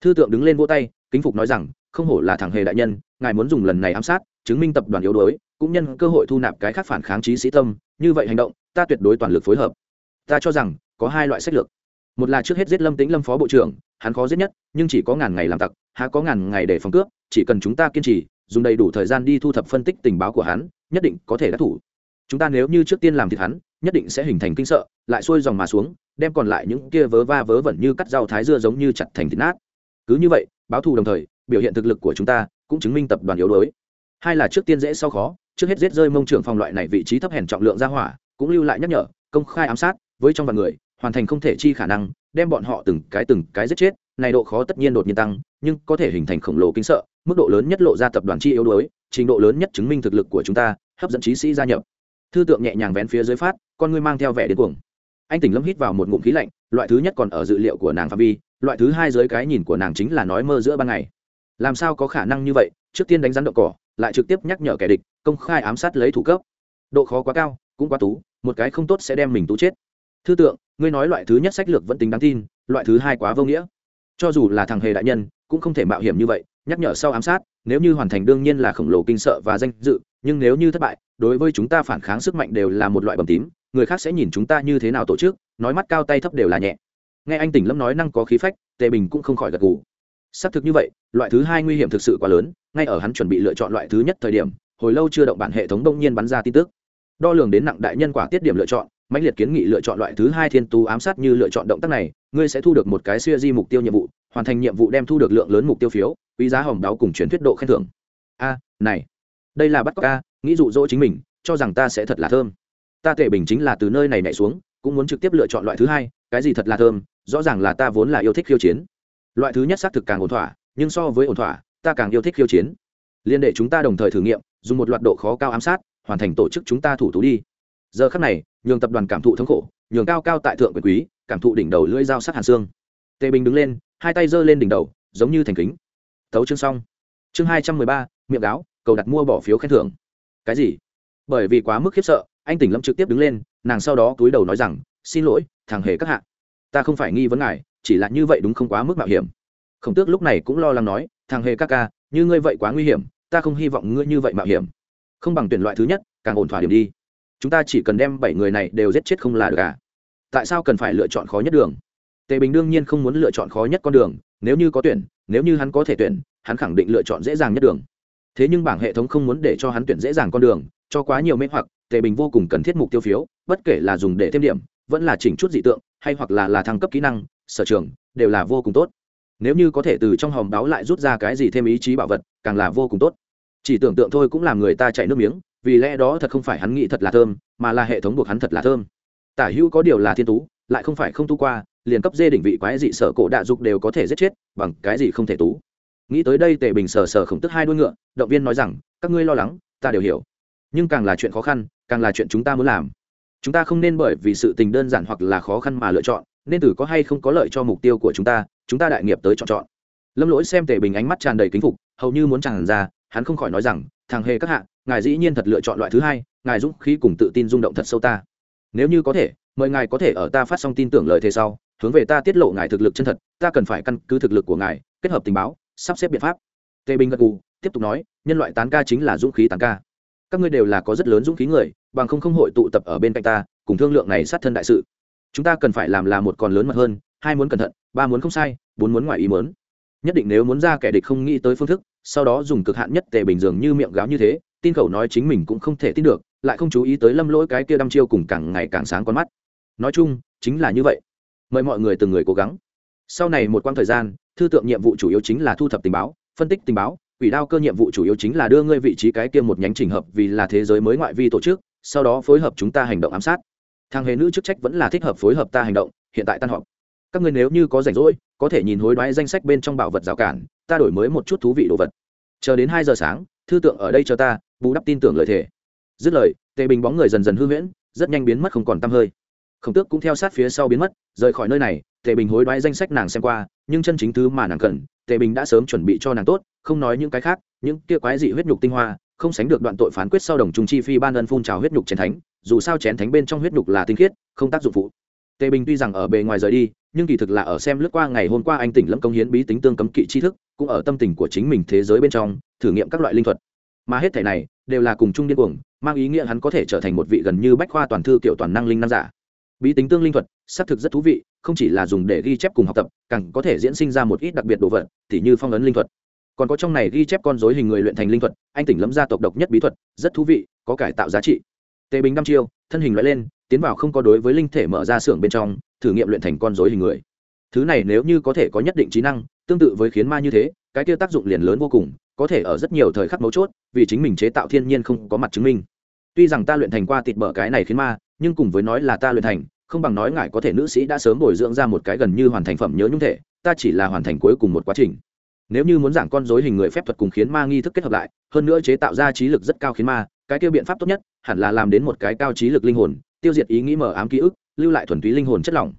Thư tượng đứng lên vỗ tay, kính phục nói rằng, không hổ là thằng hề đại nhân, ngài muốn dùng lần này ám sát, chứng minh tập đoàn yếu đuối, cũng nhân cơ hội thu nạp cái khác phản kháng trí sĩ tâm, như vậy hành động, ta tuyệt đối toàn lực phối hợp. Ta cho rằng, có hai loại sách lược. Một là trước hết giết lâm tính lâm phó bộ trưởng, hắn khó giết nhất, nhưng chỉ có ngàn ngày làm tặc, há có ngàn ngày để phòng cướp, chỉ cần chúng ta kiên trì dùng đầy đủ thời gian đi thu thập phân tích tình báo của hắn, nhất định có thể đắc thủ. Chúng ta nếu như trước tiên làm thịt hắn, nhất định sẽ hình thành kinh sợ, lại xuôi dòng mà xuống, đem còn lại những kia vớ va vớ vẩn như cắt rau thái dưa giống như chặt thành thịt nát. Cứ như vậy, báo thù đồng thời, biểu hiện thực lực của chúng ta cũng chứng minh tập đoàn yếu đuối. Hai là trước tiên dễ sau khó, trước hết giết rơi mông trưởng phòng loại này vị trí thấp hèn trọng lượng ra hỏa, cũng lưu lại nhắc nhở, công khai ám sát, với trong vạn người, hoàn thành không thể chi khả năng đem bọn họ từng cái từng cái giết chết, này độ khó tất nhiên đột nhiên tăng, nhưng có thể hình thành khổng lồ kinh sợ, mức độ lớn nhất lộ ra tập đoàn chi yếu đuối, trình độ lớn nhất chứng minh thực lực của chúng ta, hấp dẫn trí sĩ gia nhập. Thư tượng nhẹ nhàng vén phía dưới phát, con ngươi mang theo vẻ đến cuồng. Anh tỉnh lâm hít vào một ngụm khí lạnh, loại thứ nhất còn ở dự liệu của nàng phạm vi, loại thứ hai dưới cái nhìn của nàng chính là nói mơ giữa ban ngày. Làm sao có khả năng như vậy, trước tiên đánh rắn đậu cỏ, lại trực tiếp nhắc nhở kẻ địch, công khai ám sát lấy thủ cấp. Độ khó quá cao, cũng quá tú, một cái không tốt sẽ đem mình tú chết. Thư tượng ngươi nói loại thứ nhất sách lược vẫn tính đáng tin, loại thứ hai quá vô nghĩa. Cho dù là thằng hề đại nhân, cũng không thể mạo hiểm như vậy, nhắc nhở sau ám sát, nếu như hoàn thành đương nhiên là khổng lồ kinh sợ và danh dự, nhưng nếu như thất bại, đối với chúng ta phản kháng sức mạnh đều là một loại bầm tím, người khác sẽ nhìn chúng ta như thế nào tổ chức, nói mắt cao tay thấp đều là nhẹ. Nghe anh tỉnh lâm nói năng có khí phách, tề bình cũng không khỏi gật gù. Xác thực như vậy, loại thứ hai nguy hiểm thực sự quá lớn, ngay ở hắn chuẩn bị lựa chọn loại thứ nhất thời điểm, hồi lâu chưa động bản hệ thống đông nhiên bắn ra tin tức. Đo lường đến nặng đại nhân quả tiết điểm lựa chọn mãnh liệt kiến nghị lựa chọn loại thứ hai thiên tú ám sát như lựa chọn động tác này, ngươi sẽ thu được một cái siêu di mục tiêu nhiệm vụ, hoàn thành nhiệm vụ đem thu được lượng lớn mục tiêu phiếu, quý giá hồng đáo cùng truyền thuyết độ khen thưởng. A, này, đây là bắt cóc a, nghĩ dụ dỗ chính mình, cho rằng ta sẽ thật là thơm. Ta tể bình chính là từ nơi này nhảy xuống, cũng muốn trực tiếp lựa chọn loại thứ hai, cái gì thật là thơm, rõ ràng là ta vốn là yêu thích khiêu chiến. Loại thứ nhất xác thực càng ổn thỏa, nhưng so với ổn thỏa, ta càng yêu thích khiêu chiến. Liên đệ chúng ta đồng thời thử nghiệm, dùng một loạt độ khó cao ám sát, hoàn thành tổ chức chúng ta thủ tú đi. Giờ khắc này nhường tập đoàn cảm thụ thống khổ, nhường cao cao tại thượng quyền quý, cảm thụ đỉnh đầu lưỡi dao sát hàn xương tề bình đứng lên, hai tay giơ lên đỉnh đầu, giống như thành kính. Thấu chương xong. Chương hai trăm mười ba, miệng gáo, cầu đặt mua bỏ phiếu khen thưởng. Cái gì? Bởi vì quá mức khiếp sợ, anh tỉnh lâm trực tiếp đứng lên, nàng sau đó túi đầu nói rằng, xin lỗi, thằng hề các hạ. Ta không phải nghi vấn ngài, chỉ là như vậy đúng không quá mức mạo hiểm. Khổng tước lúc này cũng lo lắng nói, thằng hề các ca, như ngươi vậy quá nguy hiểm, ta không hy vọng ngươi như vậy mạo hiểm. Không bằng tuyển loại thứ nhất, càng ổn thỏa điểm đi chúng ta chỉ cần đem bảy người này đều giết chết không là được à? Tại sao cần phải lựa chọn khó nhất đường? Tề bình đương nhiên không muốn lựa chọn khó nhất con đường, nếu như có tuyển, nếu như hắn có thể tuyển, hắn khẳng định lựa chọn dễ dàng nhất đường. Thế nhưng bảng hệ thống không muốn để cho hắn tuyển dễ dàng con đường, cho quá nhiều mê hoặc, tề bình vô cùng cần thiết mục tiêu phiếu, bất kể là dùng để thêm điểm, vẫn là chỉnh chút dị tượng, hay hoặc là là thăng cấp kỹ năng, sở trường, đều là vô cùng tốt. Nếu như có thể từ trong hòm báo lại rút ra cái gì thêm ý chí bảo vật, càng là vô cùng tốt. Chỉ tưởng tượng thôi cũng làm người ta chạy nước miếng vì lẽ đó thật không phải hắn nghĩ thật là thơm, mà là hệ thống buộc hắn thật là thơm. Tả hữu có điều là thiên tú, lại không phải không tu qua, liền cấp dê đỉnh vị quái dị sở cổ đạ dục đều có thể giết chết, bằng cái gì không thể tú. Nghĩ tới đây tề bình sờ sờ khổng tức hai đuôi ngựa, động viên nói rằng, các ngươi lo lắng, ta đều hiểu. Nhưng càng là chuyện khó khăn, càng là chuyện chúng ta muốn làm. Chúng ta không nên bởi vì sự tình đơn giản hoặc là khó khăn mà lựa chọn, nên từ có hay không có lợi cho mục tiêu của chúng ta chúng ta đại nghiệp tới chọn chọn. Lâm lỗi xem tề bình ánh mắt tràn đầy kính phục, hầu như muốn tràn ra, hắn không khỏi nói rằng thằng hề các hạ, ngài dĩ nhiên thật lựa chọn loại thứ hai, ngài dũng khí cùng tự tin rung động thật sâu ta. Nếu như có thể, mời ngài có thể ở ta phát xong tin tưởng lời thế sau, hướng về ta tiết lộ ngài thực lực chân thật, ta cần phải căn cứ thực lực của ngài, kết hợp tình báo, sắp xếp biện pháp. Tề bình gật gù, tiếp tục nói, nhân loại tán ca chính là dũng khí tán ca. Các ngươi đều là có rất lớn dũng khí người, bằng không không hội tụ tập ở bên cạnh ta, cùng thương lượng này sát thân đại sự. Chúng ta cần phải làm là một còn lớn mật hơn, hai muốn cẩn thận, ba muốn không sai, bốn muốn ngoài ý muốn nhất định nếu muốn ra kẻ địch không nghĩ tới phương thức, sau đó dùng cực hạn nhất tề bình dường như miệng gáo như thế, tin khẩu nói chính mình cũng không thể tin được, lại không chú ý tới lâm lỗi cái kia đăm chiêu cùng càng ngày càng sáng con mắt. Nói chung, chính là như vậy. Mời mọi người từng người cố gắng. Sau này một quãng thời gian, thư tượng nhiệm vụ chủ yếu chính là thu thập tình báo, phân tích tình báo quỷ đao cơ nhiệm vụ chủ yếu chính là đưa ngươi vị trí cái kia một nhánh trình hợp vì là thế giới mới ngoại vi tổ chức, sau đó phối hợp chúng ta hành động ám sát. Thằng hề nữ chức trách vẫn là thích hợp phối hợp ta hành động, hiện tại tan họp các ngươi nếu như có rảnh rỗi, có thể nhìn hối đoái danh sách bên trong bảo vật rào cản, ta đổi mới một chút thú vị đồ vật. Chờ đến hai giờ sáng, thư tượng ở đây cho ta, bù đắp tin tưởng lợi thể dứt lời, tề bình bóng người dần dần hư huyễn, rất nhanh biến mất không còn t hơi. Khổng tước cũng theo sát phía sau biến mất, rời khỏi nơi này, tề bình hối đoái danh sách nàng xem qua, nhưng chân chính thứ mà nàng cần, tề bình đã sớm chuẩn bị cho nàng tốt, không nói những cái khác, những kia quái dị huyết nhục tinh hoa, không sánh được đoạn tội phán quyết sau đồng trung chi phi ban ân phun trào huyết nhục chén thánh, dù sao chén thánh bên trong huyết nhục là tinh khiết, không tác dụng phụ tề bình tuy rằng ở bề ngoài rời đi, nhưng kỳ thực là ở xem lướt qua ngày hôm qua anh tỉnh lâm công hiến bí tính tương cấm kỵ tri thức, cũng ở tâm tình của chính mình thế giới bên trong, thử nghiệm các loại linh thuật. Mà hết thể này, đều là cùng chung điên cuồng, mang ý nghĩa hắn có thể trở thành một vị gần như bách khoa toàn thư kiểu toàn năng linh năng giả. Bí tính tương linh thuật, xác thực rất thú vị, không chỉ là dùng để ghi chép cùng học tập, càng có thể diễn sinh ra một ít đặc biệt đồ vật t h như phong ấn linh thuật. Còn có trong này ghi chép con dối hình người luyện thành linh thuật, anh tỉnh lâm gia tộc độc nhất bí thuật, rất thú vị, có cải tạo giá trị. Tề bình năm chiêu, thân hình loại lên tiến vào không có đối với linh thể mở ra xưởng bên trong, thử nghiệm luyện thành con dối hình người. Thứ này nếu như có thể có nhất định trí năng, tương tự với khiến ma như thế, cái kia tác dụng liền lớn vô cùng, có thể ở rất nhiều thời khắc mấu chốt, vì chính mình chế tạo thiên nhiên không có mặt chứng minh. Tuy rằng ta luyện thành qua thịt bở cái này khiến ma, nhưng cùng với nói là ta luyện thành, không bằng nói ngại có thể nữ sĩ đã sớm bồi dưỡng ra một cái gần như hoàn thành phẩm nhớ nhung thể, ta chỉ là hoàn thành cuối cùng một quá trình. Nếu như muốn giảng con dối hình người phép thuật cùng khiến ma nghi thức kết hợp lại, hơn nữa chế tạo ra trí lực rất cao khiến ma, cái kia biện pháp tốt nhất hẳn là làm đến một cái cao trí lực linh hồn tiêu diệt ý nghĩ mờ ám ký ức, lưu lại thuần túy linh hồn chất lỏng.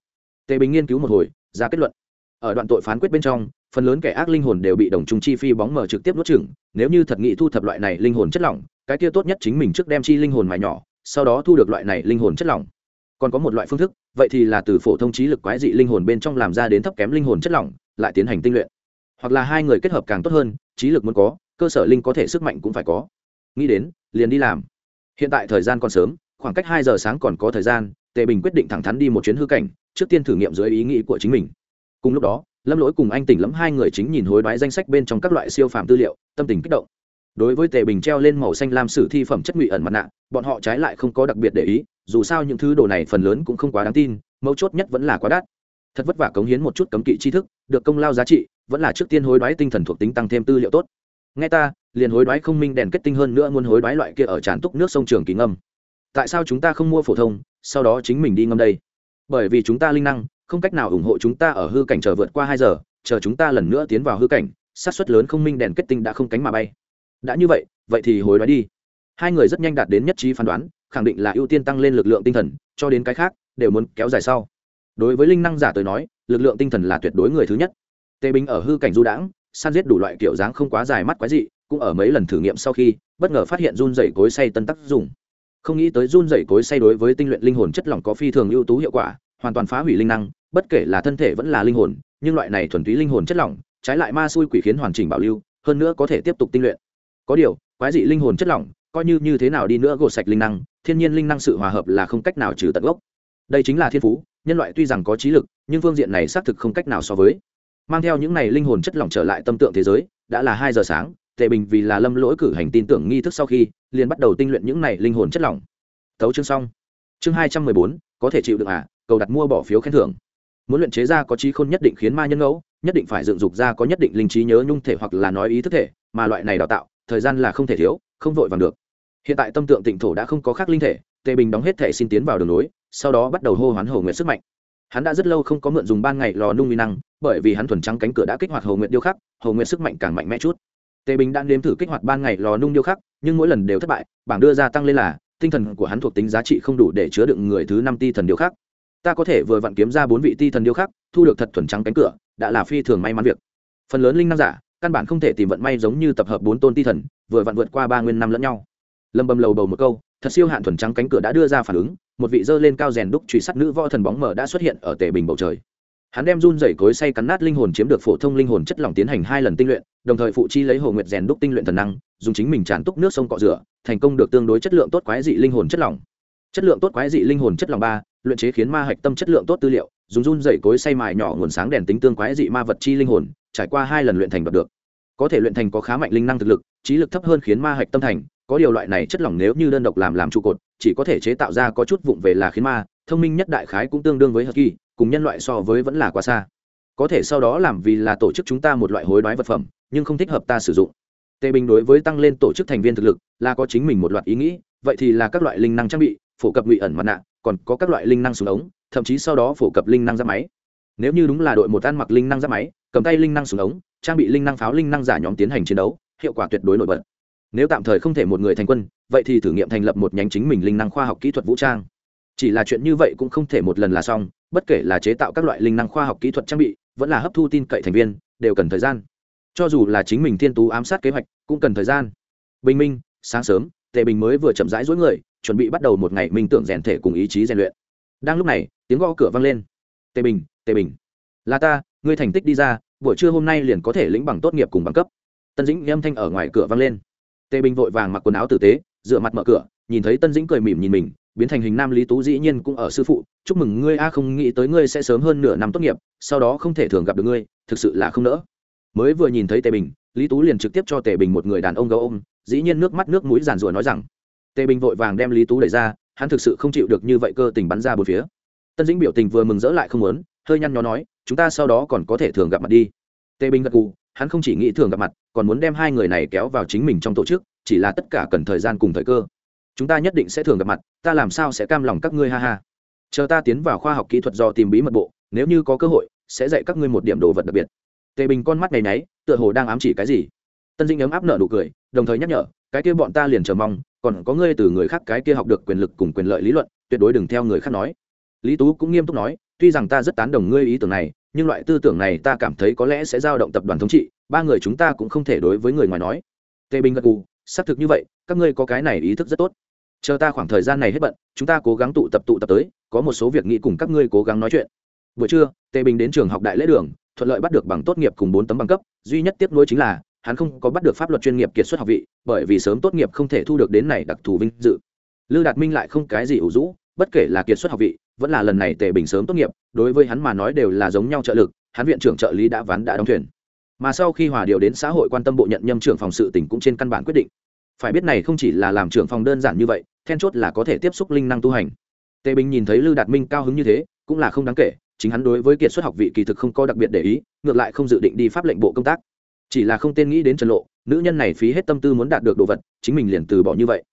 Tề bình nghiên cứu một hồi, ra kết luận. Ở đoạn tội phán quyết bên trong, phần lớn kẻ ác linh hồn đều bị đồng trung chi phi bóng mở trực tiếp nuốt chửng, nếu như thật nghị thu thập loại này linh hồn chất lỏng, cái kia tốt nhất chính mình trước đem chi linh hồn mài nhỏ, sau đó thu được loại này linh hồn chất lỏng. Còn có một loại phương thức, vậy thì là từ phổ thông trí lực quái dị linh hồn bên trong làm ra đến thấp kém linh hồn chất lỏng, lại tiến hành tinh luyện. Hoặc là hai người kết hợp càng tốt hơn, trí lực muốn có, cơ sở linh có thể sức mạnh cũng phải có. Nghĩ đến, liền đi làm. Hiện tại thời gian còn sớm khoảng cách hai giờ sáng còn có thời gian, tề bình quyết định thẳng thắn đi một chuyến hư cảnh, trước tiên thử nghiệm dưới ý nghĩ của chính mình. Cùng lúc đó, lâm lỗi cùng anh tỉnh lẫm hai người chính nhìn hối đoái danh sách bên trong các loại siêu phàm tư liệu, tâm tình kích động. Đối với tề bình treo lên màu xanh lam sử thi phẩm chất ngụy ẩn mặt nạ, bọn họ trái lại không có đặc biệt để ý, dù sao những thứ đồ này phần lớn cũng không quá đáng tin, mấu chốt nhất vẫn là quá đắt. Thật vất vả cống hiến một chút cấm kỵ tri thức, được công lao giá trị, vẫn là trước tiên hối đoái tinh thần thuộc tính tăng thêm tư liệu tốt. Nghe ta, liền hối đoái không minh đèn kết tinh hơn nữa muốn hối đoái loại kia ở tràn túc nước sông trường kỳ ngâm tại sao chúng ta không mua phổ thông, sau đó chính mình đi ngâm đây? Bởi vì chúng ta linh năng, không cách nào ủng hộ chúng ta ở hư cảnh chờ vượt qua hai giờ, chờ chúng ta lần nữa tiến vào hư cảnh sát suất lớn không minh đèn kết tinh đã không cánh mà bay. Đã như vậy vậy thì hối đoái đi. Hai người rất nhanh đạt đến nhất trí phán đoán, khẳng định là ưu tiên tăng lên lực lượng tinh thần, cho đến cái khác, đều muốn kéo dài sau. Đối với linh năng giả tới nói, lực lượng tinh thần là tuyệt đối người thứ nhất. Tề bình ở hư cảnh du đãng, san giết đủ loại kiểu dáng không quá dài mắt quái dị, cũng ở mấy lần thử nghiệm sau khi, bất ngờ phát hiện run dày cối say tân tắc dùng không nghĩ tới run dày cối say đối với tinh luyện linh hồn chất lỏng có phi thường ưu tú hiệu quả, hoàn toàn phá hủy linh năng, bất kể là thân thể vẫn là linh hồn, nhưng loại này thuần túy linh hồn chất lỏng, trái lại ma xui quỷ khiến hoàn chỉnh bảo lưu, hơn nữa có thể tiếp tục tinh luyện. Có điều, quái dị linh hồn chất lỏng, coi như như thế nào đi nữa gột sạch linh năng, thiên nhiên linh năng sự hòa hợp là không cách nào trừ tận gốc. Đây chính là thiên phú, nhân loại tuy rằng có trí lực, nhưng phương diện này xác thực không cách nào so với. Mang theo những này linh hồn chất lỏng trở lại tâm tượng thế giới, đã là hai giờ sáng tề bình vì là lâm lỗi cử hành tin tưởng nghi thức sau khi liền bắt đầu tinh luyện những này linh hồn chất lỏng. Thấu chương xong. Chương hai trăm mười bốn có thể chịu được à cầu đặt mua bỏ phiếu khen thưởng. Muốn luyện chế ra có trí khôn nhất định khiến ma nhân ngẫu nhất định phải dựng dục ra có nhất định linh trí nhớ nhung thể hoặc là nói ý thức thể mà loại này đào tạo thời gian là không thể thiếu không vội vàng được. Hiện tại tâm tượng tịnh thổ đã không có khác linh thể tề bình đóng hết thể xin tiến vào đường núi, sau đó bắt đầu hô hoán hồ nguyện sức mạnh. Hắn đã rất lâu không có mượn dùng ban ngày lò nung uy năng bởi vì hắn thuần trắng cánh cửa đã kích hoạt hồ nguyện điêu khắc hồ nguyện sức mạnh càng mạnh mẽ chút tề bình đã nếm thử kích hoạt ban ngày lò nung điêu khắc, nhưng mỗi lần đều thất bại, bảng đưa ra tăng lên là, tinh thần của hắn thuộc tính giá trị không đủ để chứa đựng người thứ năm ti thần điêu khắc. Ta có thể vừa vặn kiếm ra bốn vị ti thần điêu khắc, thu được thật thuần trắng cánh cửa, đã là phi thường may mắn việc. Phần lớn linh năng giả, căn bản không thể tìm vận may giống như tập hợp bốn tôn ti thần, vừa vặn vượt qua ba nguyên năm lẫn nhau. Lâm bầm lầu bầu một câu, thật siêu hạn thuần trắng cánh cửa đã đưa ra phản ứng, một vị dơ lên cao rèn đúc truy sát nữ võ thần bóng mờ đã xuất hiện ở tề bình bầu trời hắn đem run dày cối say cắn nát linh hồn chiếm được phổ thông linh hồn chất lỏng tiến hành hai lần tinh luyện, đồng thời phụ chi lấy hồ nguyệt rèn đúc tinh luyện thần năng, dùng chính mình tràn túc nước sông cọ rửa, thành công được tương đối chất lượng tốt quái dị linh hồn chất lỏng. Chất lượng tốt quái dị linh hồn chất lỏng ba, luyện chế khiến ma hạch tâm chất lượng tốt tư liệu, dùng run dày cối say mài nhỏ nguồn sáng đèn tính tương quái dị ma vật chi linh hồn, trải qua hai lần luyện thành đạt được. Có thể luyện thành có khá mạnh linh năng thực lực, trí lực thấp hơn khiến ma hạch tâm thành, có điều loại này chất lỏng nếu như đơn độc làm làm trụ cột, chỉ có thể chế tạo ra có chút vụng về là khiến ma, thông minh nhất đại khái cũng tương đương với hờ kỳ cùng nhân loại so với vẫn là quá xa. Có thể sau đó làm vì là tổ chức chúng ta một loại hối đoái vật phẩm, nhưng không thích hợp ta sử dụng. Tề bình đối với tăng lên tổ chức thành viên thực lực, là có chính mình một loạt ý nghĩ, vậy thì là các loại linh năng trang bị, phổ cập ngụy ẩn mặt nạ, còn có các loại linh năng súng ống, thậm chí sau đó phổ cập linh năng giáp máy. Nếu như đúng là đội một ăn mặc linh năng giáp máy, cầm tay linh năng súng ống, trang bị linh năng pháo linh năng giả nhóm tiến hành chiến đấu, hiệu quả tuyệt đối nổi bật. Nếu tạm thời không thể một người thành quân, vậy thì thử nghiệm thành lập một nhánh chính mình linh năng khoa học kỹ thuật vũ trang chỉ là chuyện như vậy cũng không thể một lần là xong, bất kể là chế tạo các loại linh năng khoa học kỹ thuật trang bị, vẫn là hấp thu tin cậy thành viên, đều cần thời gian. Cho dù là chính mình thiên tú ám sát kế hoạch, cũng cần thời gian. Bình minh, sáng sớm, tề bình mới vừa chậm rãi dối người, chuẩn bị bắt đầu một ngày minh tưởng rèn thể cùng ý chí rèn luyện. Đang lúc này, tiếng gõ cửa vang lên. Tề bình tề bình. Là ta, ngươi thành tích đi ra, buổi trưa hôm nay liền có thể lĩnh bằng tốt nghiệp cùng bằng cấp. Tân dĩnh âm thanh ở ngoài cửa vang lên. Tề bình vội vàng mặc quần áo tử tế, dựa mặt mở cửa, nhìn thấy tân dĩnh cười mỉm nhìn mình biến thành hình nam lý tú dĩ nhiên cũng ở sư phụ, chúc mừng ngươi, a, không nghĩ tới ngươi sẽ sớm hơn nửa năm tốt nghiệp, sau đó không thể thường gặp được ngươi, thực sự là không nỡ. Mới vừa nhìn thấy tề bình, lý tú liền trực tiếp cho tề bình một người đàn ông gấu ôm, dĩ nhiên nước mắt nước mũi giàn rủa nói rằng, tề bình vội vàng đem lý tú đẩy ra, hắn thực sự không chịu được như vậy cơ tình bắn ra bốn phía. Tân dĩnh biểu tình vừa mừng rỡ lại không muốn, hơi nhăn nhó nói, chúng ta sau đó còn có thể thường gặp mặt đi. Tề bình gật cù hắn không chỉ nghĩ thường gặp mặt, còn muốn đem hai người này kéo vào chính mình trong tổ chức, chỉ là tất cả cần thời gian cùng thời cơ chúng ta nhất định sẽ thường gặp mặt, ta làm sao sẽ cam lòng các ngươi, ha ha. Chờ ta tiến vào khoa học kỹ thuật do tìm bí mật bộ, nếu như có cơ hội, sẽ dạy các ngươi một điểm đồ vật đặc biệt. Tề bình con mắt này nháy, tựa hồ đang ám chỉ cái gì. Tân dinh ấm áp nở nụ cười, đồng thời nhắc nhở, cái kia bọn ta liền chờ mong, còn có ngươi từ người khác cái kia học được quyền lực cùng quyền lợi lý luận, tuyệt đối đừng theo người khác nói. Lý tú cũng nghiêm túc nói, tuy rằng ta rất tán đồng ngươi ý tưởng này, nhưng loại tư tưởng này ta cảm thấy có lẽ sẽ giao động tập đoàn thống trị, ba người chúng ta cũng không thể đối với người ngoài nói. Tề bình gật cù xác thực như vậy, các ngươi có cái này ý thức rất tốt chờ ta khoảng thời gian này hết bận, chúng ta cố gắng tụ tập tụ tập tới, có một số việc nghĩ cùng các ngươi cố gắng nói chuyện. Buổi trưa, tề bình đến trường học đại lễ đường, thuận lợi bắt được bằng tốt nghiệp cùng bốn tấm bằng cấp, duy nhất tiếp nối chính là, hắn không có bắt được pháp luật chuyên nghiệp kiệt xuất học vị, bởi vì sớm tốt nghiệp không thể thu được đến này đặc thù vinh dự. Lư đạt minh lại không cái gì ủ rũ, bất kể là kiệt xuất học vị, vẫn là lần này tề bình sớm tốt nghiệp, đối với hắn mà nói đều là giống nhau trợ lực, hắn viện trưởng trợ lý đã ván đã đóng thuyền. Mà sau khi hòa điều đến xã hội quan tâm bộ nhận nhâm trưởng phòng sự tỉnh cũng trên căn bản quyết định phải biết này không chỉ là làm trưởng phòng đơn giản như vậy, then chốt là có thể tiếp xúc linh năng tu hành. Tề bình nhìn thấy lư đạt minh cao hứng như thế, cũng là không đáng kể, chính hắn đối với kiệt xuất học vị kỳ thực không có đặc biệt để ý, ngược lại không dự định đi pháp lệnh bộ công tác. Chỉ là không tên nghĩ đến trần lộ, nữ nhân này phí hết tâm tư muốn đạt được đồ vật, chính mình liền từ bỏ như vậy.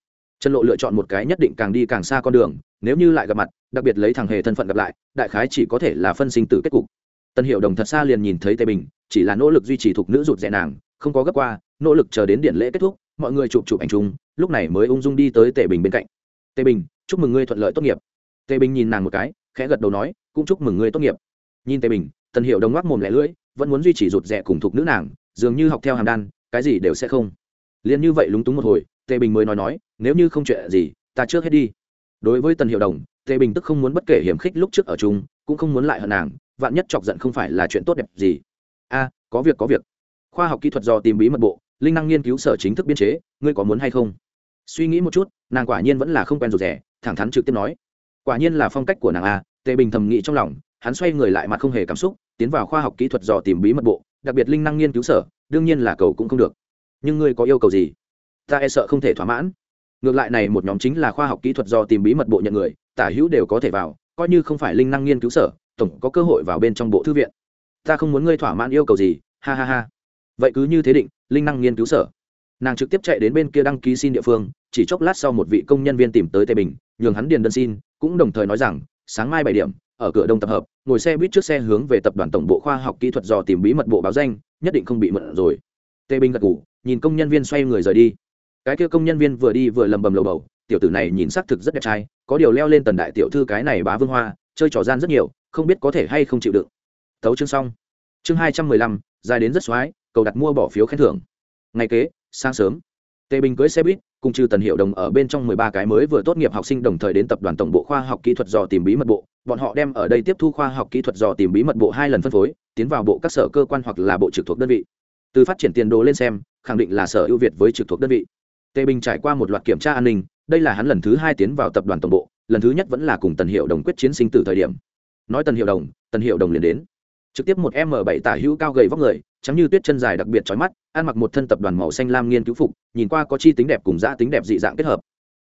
Trần lộ lựa chọn một cái nhất định càng đi càng xa con đường, nếu như lại gặp mặt, đặc biệt lấy thằng hề thân phận gặp lại, đại khái chỉ có thể là phân sinh tử kết cục. Tân hiệu đồng thật xa liền nhìn thấy tề bình, chỉ là nỗ lực duy trì thuộc nữ rụt rẽ nàng không có gấp qua, nỗ lực chờ đến điện lễ kết thúc, mọi người chụp chụp ảnh chung, lúc này mới ung dung đi tới tề bình bên cạnh. Tề bình, chúc mừng ngươi thuận lợi tốt nghiệp. Tề bình nhìn nàng một cái, khẽ gật đầu nói, cũng chúc mừng ngươi tốt nghiệp. Nhìn tề bình, tần hiệu đồng ngoác mồm lẻ lưỡi, vẫn muốn duy trì rụt rẽ cùng thuộc nữ nàng, dường như học theo hàm đan, cái gì đều sẽ không. Liền như vậy lúng túng một hồi, tề bình mới nói nói, nếu như không chuyện gì, ta trước hết đi. Đối với tần hiệu đồng, tề bình tức không muốn bất kể hiểm khích lúc trước ở chung, cũng không muốn lại hận nàng, vạn nhất chọc giận không phải là chuyện tốt đẹp gì. A, có việc có việc khoa học kỹ thuật do tìm bí mật bộ, linh năng nghiên cứu sở chính thức biên chế, ngươi có muốn hay không? Suy nghĩ một chút, nàng quả nhiên vẫn là không quen rụt rẻ thẳng thắn trực tiếp nói. Quả nhiên là phong cách của nàng a, tề bình thầm nghĩ trong lòng, hắn xoay người lại mặt không hề cảm xúc, tiến vào khoa học kỹ thuật dò tìm bí mật bộ, đặc biệt linh năng nghiên cứu sở, đương nhiên là cầu cũng không được. Nhưng ngươi có yêu cầu gì? Ta e sợ không thể thỏa mãn. Ngược lại này một nhóm chính là khoa học kỹ thuật do tìm bí mật bộ nhận người, tả hữu đều có thể vào, coi như không phải linh năng nghiên cứu sở, tổng có cơ hội vào bên trong bộ thư viện. Ta không muốn ngươi thỏa mãn yêu cầu gì, ha ha ha vậy cứ như thế định, linh năng nghiên cứu sở. Nàng trực tiếp chạy đến bên kia đăng ký xin địa phương, chỉ chốc lát sau một vị công nhân viên tìm tới tề bình, nhường hắn điền đơn xin, cũng đồng thời nói rằng, sáng mai bảy điểm, ở cửa đông tập hợp, ngồi xe buýt trước xe hướng về tập đoàn tổng bộ khoa học kỹ thuật dò tìm bí mật bộ báo danh, nhất định không bị mượn rồi. Tề bình gật ngủ nhìn công nhân viên xoay người rời đi. Cái kia công nhân viên vừa đi vừa lầm bầm lầu bầu, tiểu tử này nhìn xác thực rất đẹp trai, có điều leo lên tần đại tiểu thư cái này bá vương hoa, chơi trò gian rất nhiều, không biết có thể hay không chịu đựng. Tấu chương xong. Chương hai trăm mười lăm, dài đến rất x cầu đặt mua bỏ phiếu khen thưởng. Ngày kế, sáng sớm, tề bình cưới xe buýt, cùng trừ tần hiệu đồng ở bên trong mười ba cái mới vừa tốt nghiệp học sinh đồng thời đến tập đoàn tổng bộ khoa học kỹ thuật dò tìm bí mật bộ. Bọn họ đem ở đây tiếp thu khoa học kỹ thuật dò tìm bí mật bộ hai lần phân phối, tiến vào bộ các sở cơ quan hoặc là bộ trực thuộc đơn vị. Từ phát triển tiền đồ lên xem, khẳng định là sở ưu việt với trực thuộc đơn vị. Tề bình trải qua một loạt kiểm tra an ninh, đây là hắn lần thứ hai tiến vào tập đoàn tổng bộ, lần thứ nhất vẫn là cùng tần hiệu đồng quyết chiến sinh tử thời điểm. Nói tần hiệu đồng, tần hiệu đồng liền đến trực tiếp một m bảy tả hữu cao gầy vóc người, trắng như tuyết chân dài đặc biệt trói mắt, ăn mặc một thân tập đoàn màu xanh lam nghiên cứu phục, nhìn qua có chi tính đẹp cùng giã tính đẹp dị dạng kết hợp.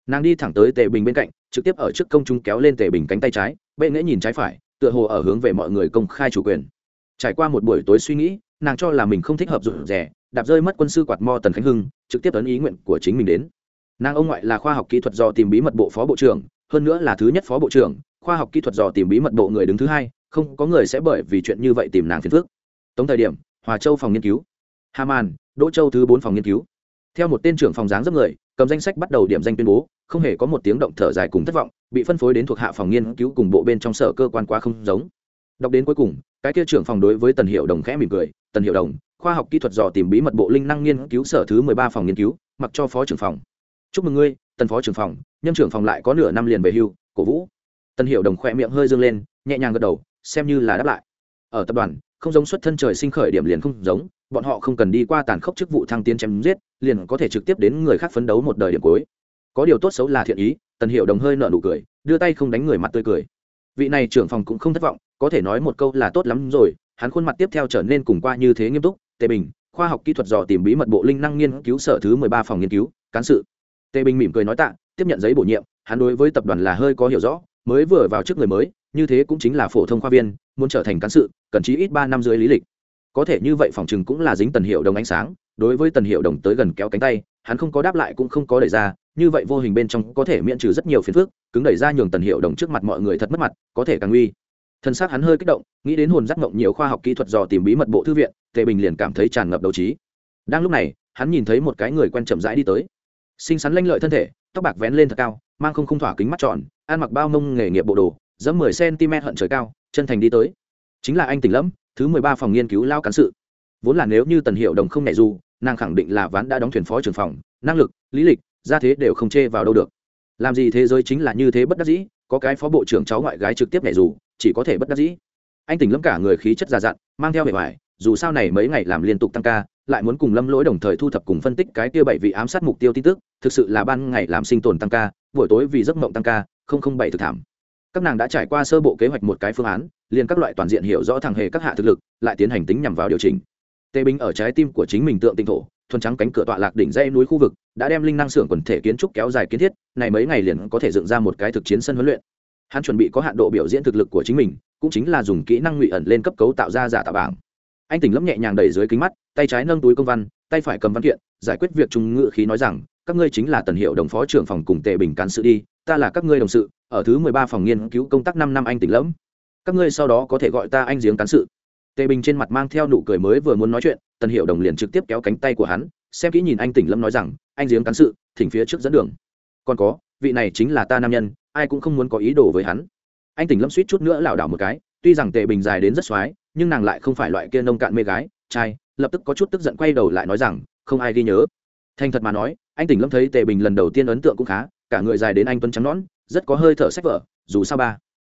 Nàng đi thẳng tới tề bình bên cạnh, trực tiếp ở trước công chúng kéo lên tề bình cánh tay trái, bệ nghễ nhìn trái phải, tựa hồ ở hướng về mọi người công khai chủ quyền. Trải qua một buổi tối suy nghĩ, nàng cho là mình không thích hợp rụt rẻ đạp rơi mất quân sư quạt mo tần khánh hưng, trực tiếp ấn ý nguyện của chính mình đến. Nàng ông ngoại là khoa học kỹ thuật do tìm bí mật bộ phó bộ trưởng, hơn nữa là thứ nhất phó bộ trưởng, khoa học kỹ thuật dò tìm bí mật bộ người đứng thứ hai không có người sẽ bởi vì chuyện như vậy tìm nàng phiền phức. tống thời điểm, hòa châu phòng nghiên cứu. Hà màn, đỗ châu thứ bốn phòng nghiên cứu. Theo một tên trưởng phòng dáng dấp người, cầm danh sách bắt đầu điểm danh tuyên bố, không hề có một tiếng động thở dài cùng thất vọng, bị phân phối đến thuộc hạ phòng nghiên cứu cùng bộ bên trong sở cơ quan quá không giống. Đọc đến cuối cùng, cái kia trưởng phòng đối với tần hiệu đồng khẽ mỉm cười, tần hiệu đồng, khoa học kỹ thuật dò tìm bí mật bộ linh năng nghiên cứu sở thứ mười ba phòng nghiên cứu, mặc cho phó trưởng phòng. Chúc mừng ngươi, tần phó trưởng phòng, nhân trưởng phòng lại có nửa năm liền về hưu, cổ vũ. Tần hiệu đồng khỏe miệng hơi dương lên, nhẹ nhàng gật đầu xem như là đáp lại. Ở tập đoàn, không giống xuất thân trời sinh khởi điểm liền không giống, bọn họ không cần đi qua tàn khốc chức vụ thăng tiến chém giết, liền có thể trực tiếp đến người khác phấn đấu một đời điểm cuối. Có điều tốt xấu là thiện ý, tần hiệu đồng hơi nợ nụ cười, đưa tay không đánh người mặt tươi cười. Vị này trưởng phòng cũng không thất vọng, có thể nói một câu là tốt lắm rồi, hắn khuôn mặt tiếp theo trở nên cùng qua như thế nghiêm túc, tề bình, khoa học kỹ thuật dò tìm bí mật bộ linh năng nghiên cứu sở thứ mười ba phòng nghiên cứu, cán sự. Tề bình mỉm cười nói tạ, tiếp nhận giấy bổ nhiệm, hắn đối với tập đoàn là hơi có hiểu rõ mới vừa vào trước người mới, như thế cũng chính là phổ thông khoa viên, muốn trở thành cán sự, cần chí ít ba năm dưới lý lịch. Có thể như vậy phòng chừng cũng là dính tần hiệu đồng ánh sáng, đối với tần hiệu đồng tới gần kéo cánh tay, hắn không có đáp lại cũng không có đẩy ra, như vậy vô hình bên trong có thể miễn trừ rất nhiều phiền phức, cứng đẩy ra nhường tần hiệu đồng trước mặt mọi người thật mất mặt, có thể càng nguy. thân xác hắn hơi kích động, nghĩ đến hồn giác ngộng nhiều khoa học kỹ thuật dò tìm bí mật bộ thư viện, tề bình liền cảm thấy tràn ngập đầu trí. Đang lúc này, hắn nhìn thấy một cái người quen chậm rãi đi tới. Xinh xắn lanh lợi thân thể, tóc bạc vén lên thật cao, mang không không thỏa kính mắt tròn ăn mặc bao mông nghề nghiệp bộ đồ, dẫm mười cm hận trời cao, chân thành đi tới. Chính là anh tỉnh lẫm, thứ mười ba phòng nghiên cứu lao cán sự. Vốn là nếu như tần hiệu đồng không nhẹ dù, nàng khẳng định là ván đã đóng thuyền phó trưởng phòng, năng lực, lý lịch ra thế đều không chê vào đâu được. Làm gì thế giới chính là như thế bất đắc dĩ, có cái phó bộ trưởng cháu ngoại gái trực tiếp nhẹ dù, chỉ có thể bất đắc dĩ. Anh tỉnh lẫm cả người khí chất già dặn, mang theo bề ngoài dù sao này mấy ngày làm liên tục tăng ca, lại muốn cùng lâm lỗi đồng thời thu thập cùng phân tích cái kia bảy vị ám sát mục tiêu tin tức, thực sự là ban ngày làm sinh tồn tăng ca, buổi tối vì giấc mộng tăng ca bảy thực thảm. Các nàng đã trải qua sơ bộ kế hoạch một cái phương án, liền các loại toàn diện hiểu rõ thằng hề các hạ thực lực, lại tiến hành tính nhằm vào điều chỉnh. Tê binh ở trái tim của chính mình tượng tinh thổ, thuần trắng cánh cửa tọa lạc đỉnh dây núi khu vực, đã đem linh năng xưởng quần thể kiến trúc kéo dài kiến thiết, này mấy ngày liền có thể dựng ra một cái thực chiến sân huấn luyện. Hắn chuẩn bị có hạn độ biểu diễn thực lực của chính mình, cũng chính là dùng kỹ năng ngụy ẩn lên cấp cấu tạo ra giả tạo bảng. Anh tỉnh lấp nhẹ nhàng đẩy dưới kính mắt, tay trái nâng túi công văn, tay phải cầm văn kiện, giải quyết việc trung ngự khí nói rằng, các ngươi chính là tần hiệu đồng phó trưởng phòng cùng tề bình cán sự đi ta là các ngươi đồng sự, ở thứ mười ba phòng nghiên cứu công tác năm năm anh tỉnh lẫm. Các ngươi sau đó có thể gọi ta anh giếng cán sự. Tề bình trên mặt mang theo nụ cười mới vừa muốn nói chuyện, tần hiệu đồng liền trực tiếp kéo cánh tay của hắn, xem kỹ nhìn anh tỉnh lâm nói rằng, anh giếng cán sự, thỉnh phía trước dẫn đường. Còn có, vị này chính là ta nam nhân, ai cũng không muốn có ý đồ với hắn. Anh tỉnh lâm suýt chút nữa lảo đảo một cái, tuy rằng tề bình dài đến rất x nhưng nàng lại không phải loại kia nông cạn mê gái, trai, lập tức có chút tức giận quay đầu lại nói rằng, không ai ghi nhớ. Thành thật mà nói anh tỉnh lâm thấy tề bình lần đầu tiên ấn tượng cũng khá cả người dài đến anh tuấn trắng nõn rất có hơi thở sách vở dù sao ba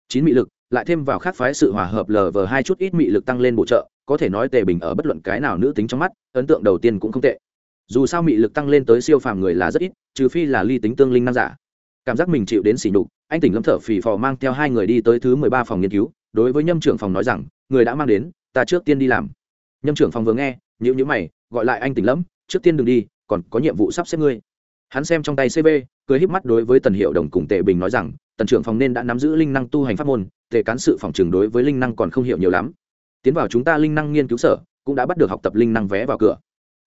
chín mị lực lại thêm vào khác phái sự hòa hợp lờ vờ hai chút ít mị lực tăng lên bổ trợ có thể nói tề bình ở bất luận cái nào nữ tính trong mắt ấn tượng đầu tiên cũng không tệ. Dù sao mị lực tăng lên tới siêu phàm người là rất ít trừ phi là ly tính tương linh năng giả. Cảm giác mình chịu đến xỉ nhục anh tỉnh lâm thở phì phò mang theo hai người đi tới thứ mười ba phòng nghiên cứu đối với nhâm trưởng phòng nói rằng người đã mang đến ta trước tiên đi làm. Nhâm trưởng phòng vừa nghe nhữ nhữ mày gọi lại anh tỉnh lâm, trước tiên đừng đi còn có nhiệm vụ sắp xếp ngươi. Hắn xem trong tay cv cười híp mắt đối với tần hiệu đồng cùng tề bình nói rằng, tần trưởng phòng nên đã nắm giữ linh năng tu hành pháp môn, tề cán sự phòng trường đối với linh năng còn không hiểu nhiều lắm. Tiến vào chúng ta linh năng nghiên cứu sở, cũng đã bắt được học tập linh năng vé vào cửa.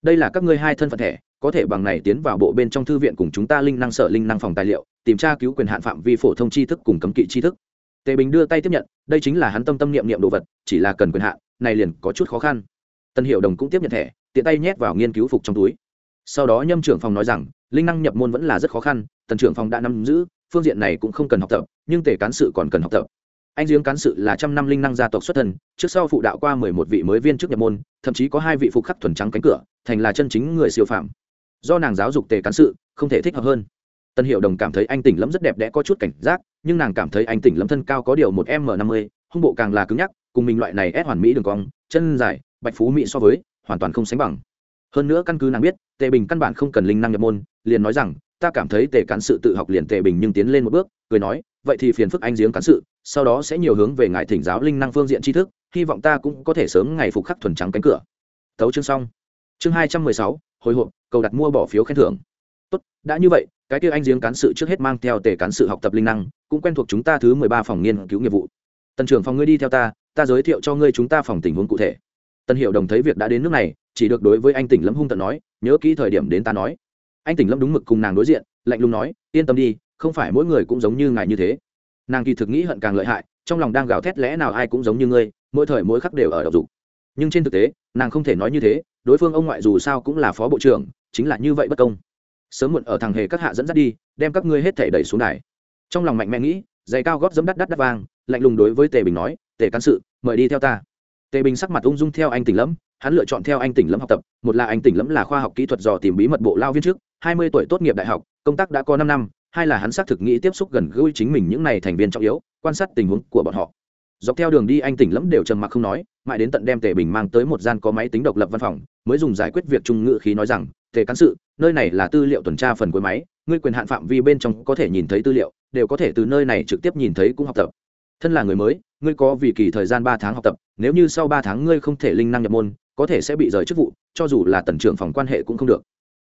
Đây là các ngươi hai thân phận thẻ, có thể bằng này tiến vào bộ bên trong thư viện cùng chúng ta linh năng sở linh năng phòng tài liệu, tìm tra cứu quyền hạn phạm vi phổ thông tri thức cùng cấm kỵ tri thức. Tề bình đưa tay tiếp nhận, đây chính là hắn tâm tâm niệm niệm đồ vật, chỉ là cần quyền hạn, này liền có chút khó khăn. Tân hiệu đồng cũng tiếp nhận thẻ, tiện tay nhét vào nghiên cứu phục trong túi sau đó nhâm trưởng phòng nói rằng, linh năng nhập môn vẫn là rất khó khăn, tần trưởng phòng đã nắm giữ, phương diện này cũng không cần học tập, nhưng tề cán sự còn cần học tập. Anh giếng cán sự là trăm năm linh năng gia tộc xuất thân, trước sau phụ đạo qua mười một vị mới viên chức nhập môn, thậm chí có hai vị phục khắc thuần trắng cánh cửa, thành là chân chính người siêu phạm do nàng giáo dục tề cán sự, không thể thích hợp hơn. Tân hiệu đồng cảm thấy anh tỉnh lẫm rất đẹp đẽ có chút cảnh giác, nhưng nàng cảm thấy anh tỉnh lẫm thân cao có điều một m năm mươi, hung bộ càng là cứng nhắc, cùng mình loại này ép hoàn mỹ đường cong, chân dài, bạch phú mỹ so với, hoàn toàn không sánh bằng hơn nữa căn cứ nàng biết, tề bình căn bản không cần linh năng nhập môn, liền nói rằng, ta cảm thấy tề cán sự tự học liền tề bình nhưng tiến lên một bước, cười nói, vậy thì phiền phức anh giếng cán sự, sau đó sẽ nhiều hướng về ngài thỉnh giáo linh năng phương diện tri thức, hy vọng ta cũng có thể sớm ngày phục khắc thuần trắng cánh cửa. Thấu chương xong. Chương hai trăm mười sáu, hồi hộp, cầu đặt mua bỏ phiếu khen thưởng. Tốt, đã như vậy, cái kia anh giếng cán sự trước hết mang theo tề cán sự học tập linh năng, cũng quen thuộc chúng ta thứ mười ba phòng nghiên cứu nghiệp vụ. Tần trưởng phòng ngươi đi theo ta ta giới thiệu cho ngươi chúng ta phòng tình huống cụ thể. Tân hiệu đồng thấy việc đã đến nước này chỉ được đối với anh tỉnh lâm hung tận nói, nhớ kỹ thời điểm đến ta nói. Anh tỉnh lâm đúng mực cùng nàng đối diện, lạnh lùng nói, yên tâm đi, không phải mỗi người cũng giống như ngài như thế. Nàng kỳ thực nghĩ hận càng lợi hại, trong lòng đang gào thét lẽ nào ai cũng giống như ngươi, mỗi thời mỗi khắc đều ở độc dục. Nhưng trên thực tế, nàng không thể nói như thế, đối phương ông ngoại dù sao cũng là phó bộ trưởng, chính là như vậy bất công. Sớm muộn ở thằng hề các hạ dẫn dắt đi, đem các ngươi hết thể đẩy xuống đài. Trong lòng mạnh mẽ nghĩ, giày cao góp dấm đắt đắt đắt vang lạnh lùng đối với tề bình nói, tề cán sự, mời đi theo ta. Tề bình sắc mặt ung dung theo anh tỉnh lẫm hắn lựa chọn theo anh tỉnh lẫm học tập, một là anh tỉnh lẫm là khoa học kỹ thuật dò tìm bí mật bộ lao viên trước, hai mươi tuổi tốt nghiệp đại học, công tác đã có năm năm, hai là hắn xác thực nghĩ tiếp xúc gần gũi chính mình những n à y thành viên trọng yếu, quan sát tình huống của bọn họ. Dọc theo đường đi anh tỉnh lẫm đều trầm mặc không nói, mãi đến tận đem tề bình mang tới một gian có máy tính độc lập văn phòng, mới dùng giải quyết việc trung ngự khí nói rằng, tề cán sự, nơi này là tư liệu tuần tra phần cuối máy, ngươi quyền hạn phạm vi bên trong có thể nhìn thấy tư liệu, đều có thể từ nơi này trực tiếp nhìn thấy cũng học tập. Thân là người mới, ngươi có vì kỳ thời gian ba tháng học tập, nếu như sau ba tháng ngươi không thể linh năng nhập môn có thể sẽ bị rời chức vụ, cho dù là tần trưởng phòng quan hệ cũng không được.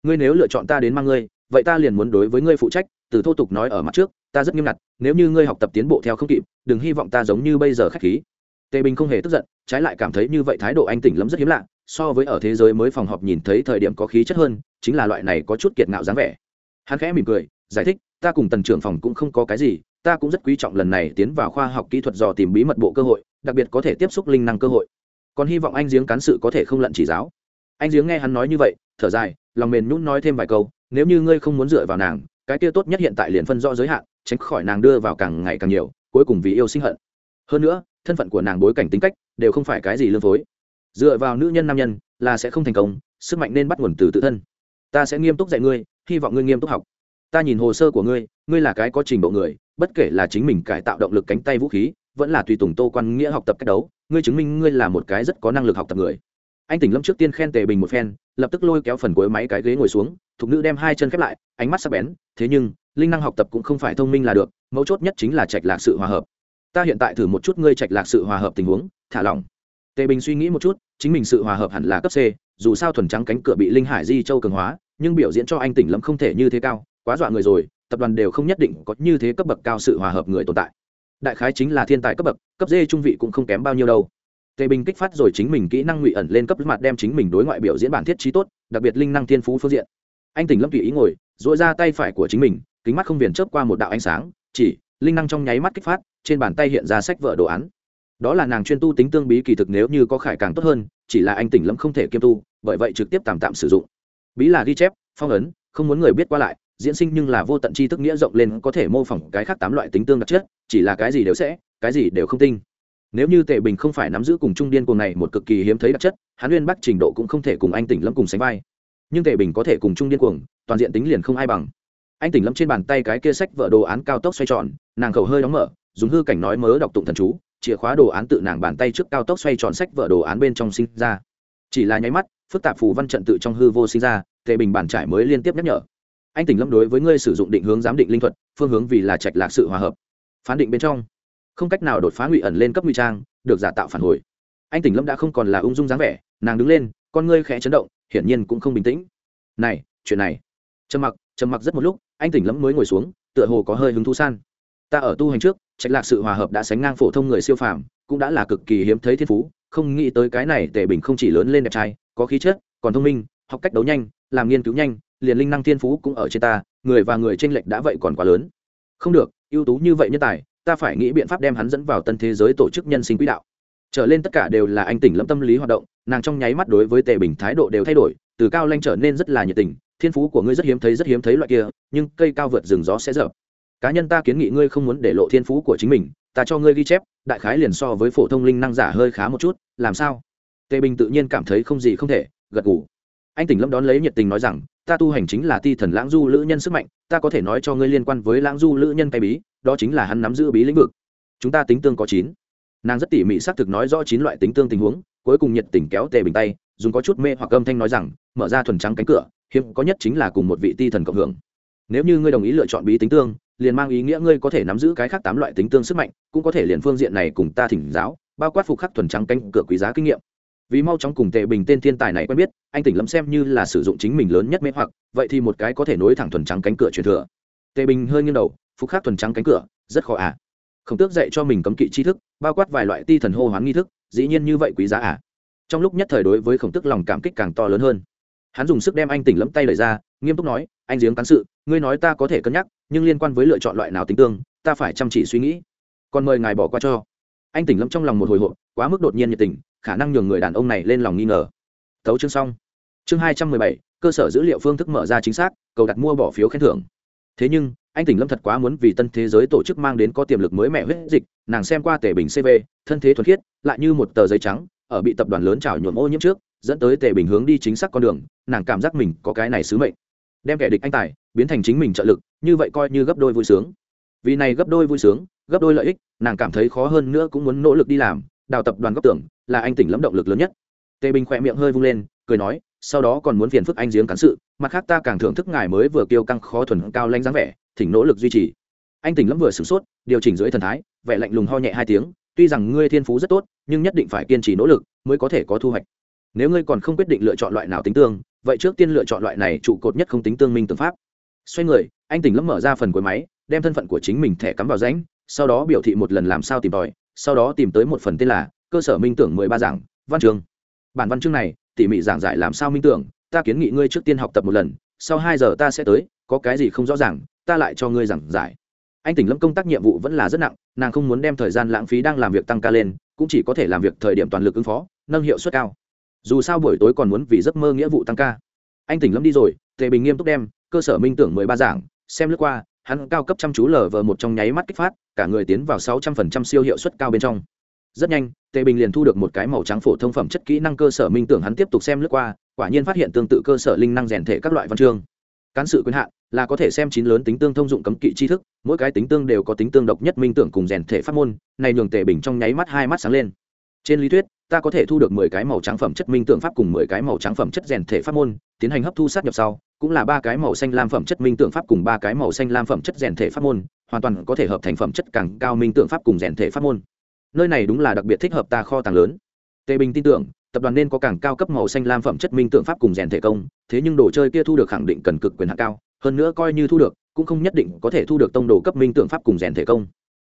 Ngươi nếu lựa chọn ta đến mang ngươi, vậy ta liền muốn đối với ngươi phụ trách, từ thô tục nói ở mặt trước, ta rất nghiêm ngặt, nếu như ngươi học tập tiến bộ theo không kịp, đừng hy vọng ta giống như bây giờ khách khí. Tề bình không hề tức giận, trái lại cảm thấy như vậy thái độ anh tỉnh lắm rất hiếm lạ, so với ở thế giới mới phòng họp nhìn thấy thời điểm có khí chất hơn, chính là loại này có chút kiệt ngạo dáng vẻ. Hắn khẽ mỉm cười, giải thích, ta cùng tần trưởng phòng cũng không có cái gì, ta cũng rất quý trọng lần này tiến vào khoa học kỹ thuật dò tìm bí mật bộ cơ hội, đặc biệt có thể tiếp xúc linh năng cơ hội còn hy vọng anh giếng cán sự có thể không lận chỉ giáo. Anh giếng nghe hắn nói như vậy, thở dài, lòng mềm nhún nói thêm vài câu, nếu như ngươi không muốn dựa vào nàng, cái kia tốt nhất hiện tại liền phân rõ giới hạn, tránh khỏi nàng đưa vào càng ngày càng nhiều, cuối cùng vì yêu sinh hận. Hơn nữa, thân phận của nàng bối cảnh tính cách đều không phải cái gì lương phối. Dựa vào nữ nhân nam nhân là sẽ không thành công, sức mạnh nên bắt nguồn từ tự thân. Ta sẽ nghiêm túc dạy ngươi, hy vọng ngươi nghiêm túc học. Ta nhìn hồ sơ của ngươi ngươi là cái có trình độ người, bất kể là chính mình cải tạo động lực cánh tay vũ khí, vẫn là tùy tùng tô quan nghĩa học tập cách đấu ngươi chứng minh ngươi là một cái rất có năng lực học tập người. Anh tỉnh lâm trước tiên khen tề bình một phen, lập tức lôi kéo phần cuối máy cái ghế ngồi xuống, thục nữ đem hai chân khép lại, ánh mắt sắc bén, thế nhưng, linh năng học tập cũng không phải thông minh là được, mấu chốt nhất chính là trạch lạc sự hòa hợp. Ta hiện tại thử một chút ngươi trạch lạc sự hòa hợp tình huống, thả lỏng. Tề bình suy nghĩ một chút, chính mình sự hòa hợp hẳn là cấp c, dù sao thuần trắng cánh cửa bị linh hải di châu cường hóa, nhưng biểu diễn cho anh tỉnh lâm không thể như thế cao, quá dọa người rồi, tập đoàn đều không nhất định có như thế cấp bậc cao sự hòa hợp người tồn tại đại khái chính là thiên tài cấp bậc, cấp d trung vị cũng không kém bao nhiêu đâu. Tề bình kích phát rồi chính mình kỹ năng ngụy ẩn lên cấp mặt đem chính mình đối ngoại biểu diễn bản thiết trí tốt, đặc biệt linh năng thiên phú phương diện. Anh tỉnh lâm tùy ý ngồi dội ra tay phải của chính mình, kính mắt không viền chớp qua một đạo ánh sáng, chỉ, linh năng trong nháy mắt kích phát, trên bàn tay hiện ra sách vở đồ án. Đó là nàng chuyên tu tính tương bí kỳ thực nếu như có khải càng tốt hơn, chỉ là anh tỉnh lâm không thể kiêm tu, bởi vậy trực tiếp tạm tạm sử dụng. Bí là ghi chép, phong ấn, không muốn người biết qua lại diễn sinh nhưng là vô tận chi thức nghĩa rộng lên, có thể mô phỏng cái khác tám loại tính tương đặc chất, chỉ là cái gì đều sẽ, cái gì đều không tinh. Nếu như tề bình không phải nắm giữ cùng trung điên cuồng này một cực kỳ hiếm thấy đặc chất hắn nguyên bắc trình độ cũng không thể cùng anh tỉnh lâm cùng sánh vai. Nhưng tề bình có thể cùng trung điên cuồng, toàn diện tính liền không ai bằng. Anh tỉnh lâm trên bàn tay cái kia sách vợ đồ án cao tốc xoay tròn, nàng khẩu hơi đóng mở, dùng hư cảnh nói mớ đọc tụng thần chú, chìa khóa đồ án tự nàng bàn tay trước cao tốc xoay tròn sách vợ đồ án bên trong sinh ra. Chỉ là nháy mắt, phức tạp phù văn trận tự trong hư vô sinh ra, tề bình bản trải mới liên tiếp nhắc nhở anh tỉnh lâm đối với ngươi sử dụng định hướng giám định linh thuật, phương hướng vì là trạch lạc sự hòa hợp. Phán định bên trong. Không cách nào đột phá ngụy ẩn lên cấp ngụy trang, được giả tạo phản hồi. Anh tỉnh lâm đã không còn là ung dung dáng vẻ, nàng đứng lên, con ngươi khẽ chấn động, hiển nhiên cũng không bình tĩnh. Này, chuyện này. Trầm mặc trầm mặc rất một lúc, anh tỉnh lâm mới ngồi xuống, tựa hồ có hơi hứng thú san. Ta ở tu hành trước, trạch lạc sự hòa hợp đã sánh ngang phổ thông người siêu phàm, cũng đã là cực kỳ hiếm thấy thiên phú, không nghĩ tới cái này tề bình không chỉ lớn lên đẹp trai, có khí chất, còn thông minh, học cách đấu nhanh, làm nghiên cứu nhanh liền linh năng thiên phú cũng ở trên ta, người và người tranh lệch đã vậy còn quá lớn. Không được, ưu tú như vậy nhân tài, ta phải nghĩ biện pháp đem hắn dẫn vào tân thế giới tổ chức nhân sinh quỹ đạo. Trở lên tất cả đều là anh tỉnh lâm tâm lý hoạt động, nàng trong nháy mắt đối với tề bình thái độ đều thay đổi, từ cao lanh trở nên rất là nhiệt tình, thiên phú của ngươi rất hiếm thấy, rất hiếm thấy loại kia, nhưng cây cao vượt rừng gió sẽ dở. Cá nhân ta kiến nghị ngươi không muốn để lộ thiên phú của chính mình, ta cho ngươi ghi chép, đại khái liền so với phổ thông linh năng giả hơi khá một chút, làm sao? Tề bình tự nhiên cảm thấy không gì không thể, gật gù. Anh tỉnh lâm đón lấy nhiệt tình nói rằng ta tu hành chính là ti thần lãng du lữ nhân sức mạnh, ta có thể nói cho ngươi liên quan với lãng du lữ nhân tay bí, đó chính là hắn nắm giữ bí lĩnh vực. Chúng ta tính tương có chín. Nàng rất tỉ mỉ xác thực nói rõ chín loại tính tương tình huống, cuối cùng nhiệt tình kéo tề bình tay, dùng có chút mê hoặc âm thanh nói rằng, mở ra thuần trắng cánh cửa, hiếm có nhất chính là cùng một vị ti thần cộng hưởng. Nếu như ngươi đồng ý lựa chọn bí tính tương, liền mang ý nghĩa ngươi có thể nắm giữ cái khác tám loại tính tương sức mạnh, cũng có thể liền phương diện này cùng ta thỉnh giáo, bao quát phục khắc thuần trắng cánh cửa quý giá kinh nghiệm vì mau chóng cùng tề bình tên thiên tài này quen biết, anh tỉnh lâm xem như là sử dụng chính mình lớn nhất mê hoặc, vậy thì một cái có thể nối thẳng thuần trắng cánh cửa truyền thừa. Tề bình hơi nghiêng đầu, phục khắc thuần trắng cánh cửa, rất khó à. Khổng tước dạy cho mình cấm kỵ tri thức, bao quát vài loại ti thần hô hoán nghi thức, dĩ nhiên như vậy quý giá à. Trong lúc nhất thời đối với khổng tước lòng cảm kích càng to lớn hơn. Hắn dùng sức đem anh tỉnh lẫm tay lời ra, nghiêm túc nói, anh giếng cán sự, ngươi nói ta có thể cân nhắc, nhưng liên quan với lựa chọn loại nào tính tương, ta phải chăm chỉ suy nghĩ. Còn mời ngài bỏ qua cho. Anh tỉnh lẫm trong lòng một hồi hộp, quá mức đột nhiên nhiệt tình khả năng nhường người đàn ông này lên lòng nghi ngờ. Tấu chương xong. Chương hai trăm mười bảy, cơ sở dữ liệu phương thức mở ra chính xác, cầu đặt mua bỏ phiếu khen thưởng. Thế nhưng, anh tỉnh lâm thật quá muốn vì tân thế giới tổ chức mang đến có tiềm lực mới mẻ huyết dịch, nàng xem qua tể bình cv thân thế thuần khiết, lại như một tờ giấy trắng, ở bị tập đoàn lớn trào nhuộm ô nhiễm trước, dẫn tới tề bình hướng đi chính xác con đường, nàng cảm giác mình có cái này sứ mệnh. Đem kẻ địch anh tài, biến thành chính mình trợ lực, như vậy coi như gấp đôi vui sướng. Vì này gấp đôi vui sướng, gấp đôi lợi ích, nàng cảm thấy khó hơn nữa cũng muốn nỗ lực đi làm, đào tập đoàn góc tưởng là anh tỉnh lẫm động lực lớn nhất. Tề bình khỏe miệng hơi vung lên, cười nói, sau đó còn muốn phiền phức anh giếng cán sự, mặt khác ta càng thưởng thức ngài mới vừa kêu căng khó thuần cao lanh dáng vẻ, thỉnh nỗ lực duy trì. Anh tỉnh lẫm vừa sửng sốt, điều chỉnh dưới thần thái, vẻ lạnh lùng ho nhẹ hai tiếng, tuy rằng ngươi thiên phú rất tốt, nhưng nhất định phải kiên trì nỗ lực mới có thể có thu hoạch. Nếu ngươi còn không quyết định lựa chọn loại nào tính tương, vậy trước tiên lựa chọn loại này trụ cột nhất không tính tương minh tương pháp. Xoay người, anh tỉnh lẫm mở ra phần cuối máy, đem thân phận của chính mình thẻ cắm vào rãnh, sau đó biểu thị một lần làm sao tìm tòi, sau đó tìm tới một phần tên là cơ sở minh tưởng mười ba giảng, văn chương. Bản văn chương này, tỉ mỉ giảng giải làm sao minh tưởng, ta kiến nghị ngươi trước tiên học tập một lần, sau hai giờ ta sẽ tới, có cái gì không rõ ràng, ta lại cho ngươi giảng giải. Anh tỉnh lâm công tác nhiệm vụ vẫn là rất nặng, nàng không muốn đem thời gian lãng phí đang làm việc tăng ca lên, cũng chỉ có thể làm việc thời điểm toàn lực ứng phó, nâng hiệu suất cao. Dù sao buổi tối còn muốn vì giấc mơ nghĩa vụ tăng ca. Anh tỉnh lâm đi rồi, tề bình nghiêm túc đem, cơ sở minh tưởng mười ba giảng, xem lướt qua, hắn cao cấp chăm chú lờ vờ một trong nháy mắt kích phát, cả người tiến vào sáu trăm phần trăm siêu hiệu suất cao bên trong rất nhanh, tề bình liền thu được một cái màu trắng phổ thông phẩm chất kỹ năng cơ sở minh tưởng hắn tiếp tục xem lướt qua, quả nhiên phát hiện tương tự cơ sở linh năng rèn thể các loại văn chương. Cán sự quyền hạn là có thể xem chín lớn tính tương thông dụng cấm kỵ tri thức, mỗi cái tính tương đều có tính tương độc nhất minh tưởng cùng rèn thể pháp môn, này nhường tề bình trong nháy mắt hai mắt sáng lên. Trên lý thuyết, ta có thể thu được mười cái màu trắng phẩm chất minh tưởng pháp cùng mười cái màu trắng phẩm chất rèn thể pháp môn, tiến hành hấp thu sát nhập sau, cũng là ba cái màu xanh lam phẩm chất minh tưởng pháp cùng ba cái màu xanh lam phẩm chất rèn thể pháp môn, hoàn toàn có thể hợp thành phẩm chất càng cao minh tưởng pháp cùng rèn thể pháp môn nơi này đúng là đặc biệt thích hợp ta kho tàng lớn. Tề bình tin tưởng, tập đoàn nên có càng cao cấp màu xanh lam phẩm chất minh tượng pháp cùng rèn thể công, thế nhưng đồ chơi kia thu được khẳng định cần cực quyền hạ cao, hơn nữa coi như thu được, cũng không nhất định có thể thu được tông đồ cấp minh tượng pháp cùng rèn thể công.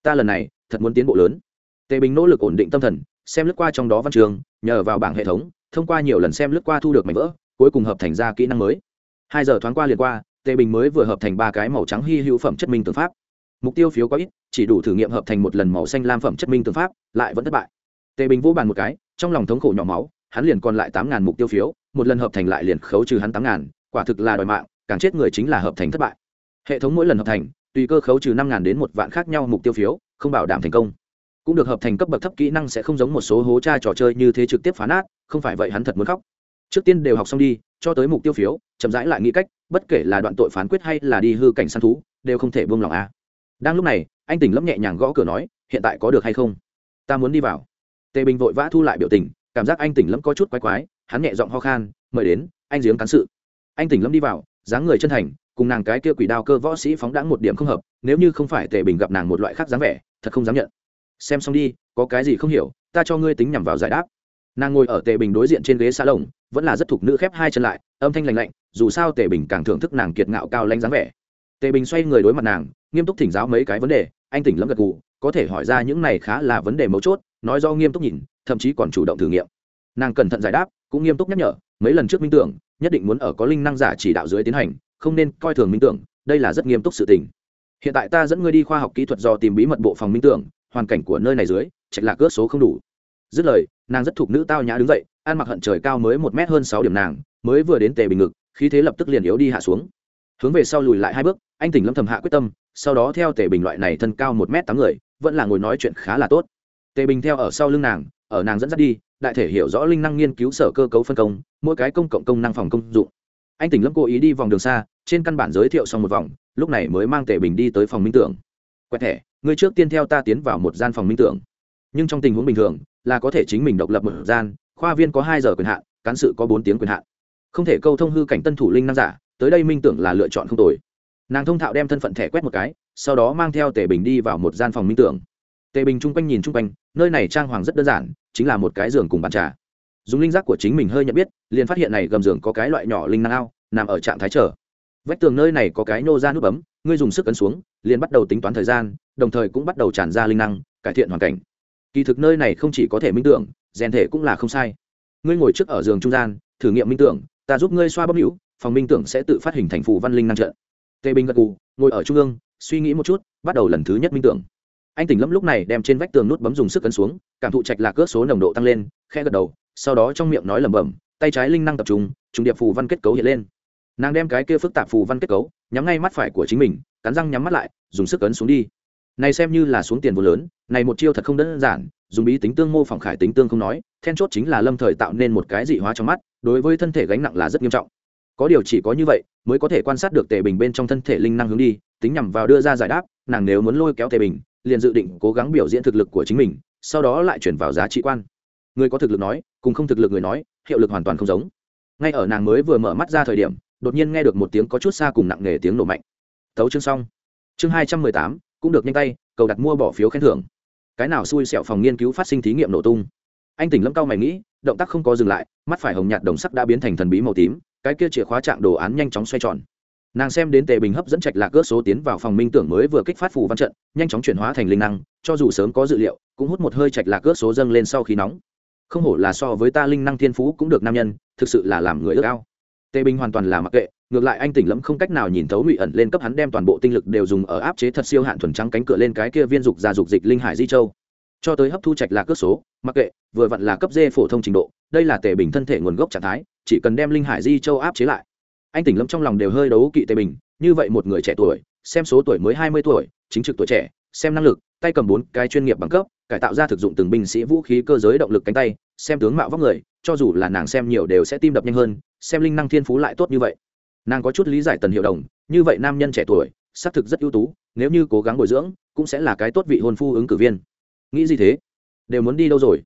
Ta lần này, thật muốn tiến bộ lớn. Tề bình nỗ lực ổn định tâm thần, xem lướt qua trong đó văn trường, nhờ vào bảng hệ thống, thông qua nhiều lần xem lướt qua thu được mảnh vỡ, cuối cùng hợp thành ra kỹ năng mới. Hai giờ thoáng qua liền qua, tề bình mới vừa hợp thành ba cái màu trắng hy hữu phẩm chất minh tượng pháp. Mục tiêu phiếu có ít chỉ đủ thử nghiệm hợp thành một lần màu xanh lam phẩm chất minh tương pháp, lại vẫn thất bại. Tề bình vô bàn một cái, trong lòng thống khổ nhỏ máu, hắn liền còn lại tám ngàn mục tiêu phiếu, một lần hợp thành lại liền khấu trừ hắn tám ngàn, quả thực là đòi mạng, càng chết người chính là hợp thành thất bại. Hệ thống mỗi lần hợp thành, tùy cơ khấu trừ năm ngàn đến một vạn khác nhau mục tiêu phiếu, không bảo đảm thành công. Cũng được hợp thành cấp bậc thấp kỹ năng sẽ không giống một số hố tra trò chơi như thế trực tiếp phá nát, không phải vậy hắn thật muốn khóc. Trước tiên đều học xong đi, cho tới mục tiêu phiếu, chậm rãi lại nghĩ cách, bất kể là đoạn tội phán quyết hay là đi hư cảnh săn thú, đều không thể buông lỏng a đang lúc này, anh tỉnh lâm nhẹ nhàng gõ cửa nói, hiện tại có được hay không? Ta muốn đi vào. Tề bình vội vã thu lại biểu tình, cảm giác anh tỉnh lâm có chút quái quái, hắn nhẹ giọng ho khan, mời đến, anh giếng cán sự. Anh tỉnh lâm đi vào, dáng người chân thành, cùng nàng cái kia quỷ đao cơ võ sĩ phóng đãng một điểm không hợp, nếu như không phải tề bình gặp nàng một loại khác dáng vẻ, thật không dám nhận. Xem xong đi, có cái gì không hiểu, ta cho ngươi tính nhằm vào giải đáp. Nàng ngồi ở tề bình đối diện trên ghế xa lồng vẫn là rất thục nữ khép hai chân lại, âm thanh lành lạnh, dù sao tề bình càng thưởng thức nàng kiệt ngạo cao lanh dáng vẻ. Tề bình xoay người đối mặt nàng nghiêm túc thỉnh giáo mấy cái vấn đề, anh tỉnh lẫm gật gù, có thể hỏi ra những này khá là vấn đề mấu chốt, nói do nghiêm túc nhìn, thậm chí còn chủ động thử nghiệm. Nàng cẩn thận giải đáp, cũng nghiêm túc nhắc nhở, mấy lần trước minh tưởng, nhất định muốn ở có linh năng giả chỉ đạo dưới tiến hành, không nên coi thường minh tưởng, đây là rất nghiêm túc sự tình. Hiện tại ta dẫn ngươi đi khoa học kỹ thuật do tìm bí mật bộ phòng minh tưởng, hoàn cảnh của nơi này dưới trạch lạc ước số không đủ. Dứt lời, nàng rất thuộc nữ tao nhã đứng dậy, ăn mặc hận trời cao mới một mét hơn sáu điểm nàng, mới vừa đến tề bình ngực, khí thế lập tức liền yếu đi hạ xuống hướng về sau lùi lại hai bước, anh tỉnh lâm thầm hạ quyết tâm, sau đó theo tề bình loại này thân cao một m tám người, vẫn là ngồi nói chuyện khá là tốt. Tề bình theo ở sau lưng nàng, ở nàng dẫn dắt đi, đại thể hiểu rõ linh năng nghiên cứu sở cơ cấu phân công, mỗi cái công cộng công năng phòng công dụng. Anh tỉnh lâm cố ý đi vòng đường xa, trên căn bản giới thiệu xong một vòng, lúc này mới mang tề bình đi tới phòng minh tưởng. Quẹt thẻ người trước tiên theo ta tiến vào một gian phòng minh tưởng. Nhưng trong tình huống bình thường, là có thể chính mình độc lập một gian, khoa viên có hai giờ quyền hạn, cán sự có bốn tiếng quyền hạn. Không thể câu thông hư cảnh tân thủ linh năng giả tới đây minh tưởng là lựa chọn không tồi. Nàng thông thạo đem thân phận thẻ quét một cái, sau đó mang theo tề bình đi vào một gian phòng minh tưởng. Tề bình chung quanh nhìn chung quanh, nơi này trang hoàng rất đơn giản, chính là một cái giường cùng bàn trà. Dùng linh giác của chính mình hơi nhận biết, liền phát hiện này gầm giường có cái loại nhỏ linh năng ao, nằm ở trạng thái trở vách tường nơi này có cái nô ra nút bấm, ngươi dùng sức ấn xuống, liền bắt đầu tính toán thời gian, đồng thời cũng bắt đầu tràn ra linh năng, cải thiện hoàn cảnh. Kỳ thực nơi này không chỉ có thể minh tưởng, rèn thể cũng là không sai. Ngươi ngồi trước ở giường trung gian, thử nghiệm minh tưởng, ta giúp ngươi xoa bấm hữu phòng minh tưởng sẽ tự phát hình thành phù văn linh năng trận. Tề bình gật cù ngồi ở trung ương, suy nghĩ một chút, bắt đầu lần thứ nhất minh tưởng. Anh tỉnh lâm lúc này đem trên vách tường nút bấm dùng sức ấn xuống, cảm thụ trạch lạc cước số nồng độ tăng lên khe gật đầu, sau đó trong miệng nói lẩm bẩm, tay trái linh năng tập trung trùng điệp phù văn kết cấu hiện lên. Nàng đem cái kia phức tạp phù văn kết cấu, nhắm ngay mắt phải của chính mình, cắn răng nhắm mắt lại, dùng sức ấn xuống đi. Này xem như là xuống tiền vô lớn, này một chiêu thật không đơn giản, dùng bí tính tương mô phỏng khải tính tương không nói, then chốt chính là lâm thời tạo nên một cái dị hóa trong mắt, đối với thân thể gánh nặng là rất nghiêm trọng có điều chỉ có như vậy, mới có thể quan sát được tề bình bên trong thân thể linh năng hướng đi, tính nhằm vào đưa ra giải đáp, nàng nếu muốn lôi kéo tề bình, liền dự định cố gắng biểu diễn thực lực của chính mình, sau đó lại chuyển vào giá trị quan. Người có thực lực nói, cùng không thực lực người nói, hiệu lực hoàn toàn không giống. Ngay ở nàng mới vừa mở mắt ra thời điểm, đột nhiên nghe được một tiếng có chút xa cùng nặng nề tiếng nổ mạnh. Thấu chương xong. Chương hai trăm mười tám, cũng được nhanh tay, cầu đặt mua bỏ phiếu khen thưởng. Cái nào xui xẹo phòng nghiên cứu phát sinh thí nghiệm nổ tung. Anh tỉnh lâm cao mày nghĩ, động tác không có dừng lại, mắt phải hồng nhạt đồng sắc đã biến thành thần bí màu tím cái kia chìa khóa trạng đồ án nhanh chóng xoay tròn. Nàng xem đến tề bình hấp dẫn trạch lạc ước số tiến vào phòng minh tưởng mới vừa kích phát phù văn trận, nhanh chóng chuyển hóa thành linh năng, cho dù sớm có dự liệu, cũng hút một hơi trạch lạc ước số dâng lên sau khi nóng. Không hổ là so với ta linh năng thiên phú cũng được nam nhân, thực sự là làm người ước ao. Tề bình hoàn toàn là mặc kệ, ngược lại anh tỉnh lẫm không cách nào nhìn thấu ngụy ẩn lên cấp hắn đem toàn bộ tinh lực đều dùng ở áp chế thật siêu hạn thuần trắng cánh cửa lên cái kia viên dục ra dục dịch linh hải di châu. Cho tới hấp thu trạch lạc cước số, mặc kệ, vừa vặn là cấp dê phổ thông trình độ, đây là tề bình thân thể nguồn gốc trạng thái chỉ cần đem linh hải di châu áp chế lại. Anh tỉnh lâm trong lòng đều hơi đấu kỵ tề bình, như vậy một người trẻ tuổi, xem số tuổi mới hai mươi tuổi, chính trực tuổi trẻ, xem năng lực, tay cầm bốn cái chuyên nghiệp bằng cấp, cải tạo ra thực dụng từng binh sĩ vũ khí cơ giới động lực cánh tay, xem tướng mạo vóc người, cho dù là nàng xem nhiều đều sẽ tim đập nhanh hơn, xem linh năng thiên phú lại tốt như vậy. Nàng có chút lý giải tần hiệu đồng, như vậy nam nhân trẻ tuổi, xác thực rất ưu tú, nếu như cố gắng bồi dưỡng, cũng sẽ là cái tốt vị hôn phu ứng cử viên. Nghĩ gì thế? Đều muốn đi đâu rồi?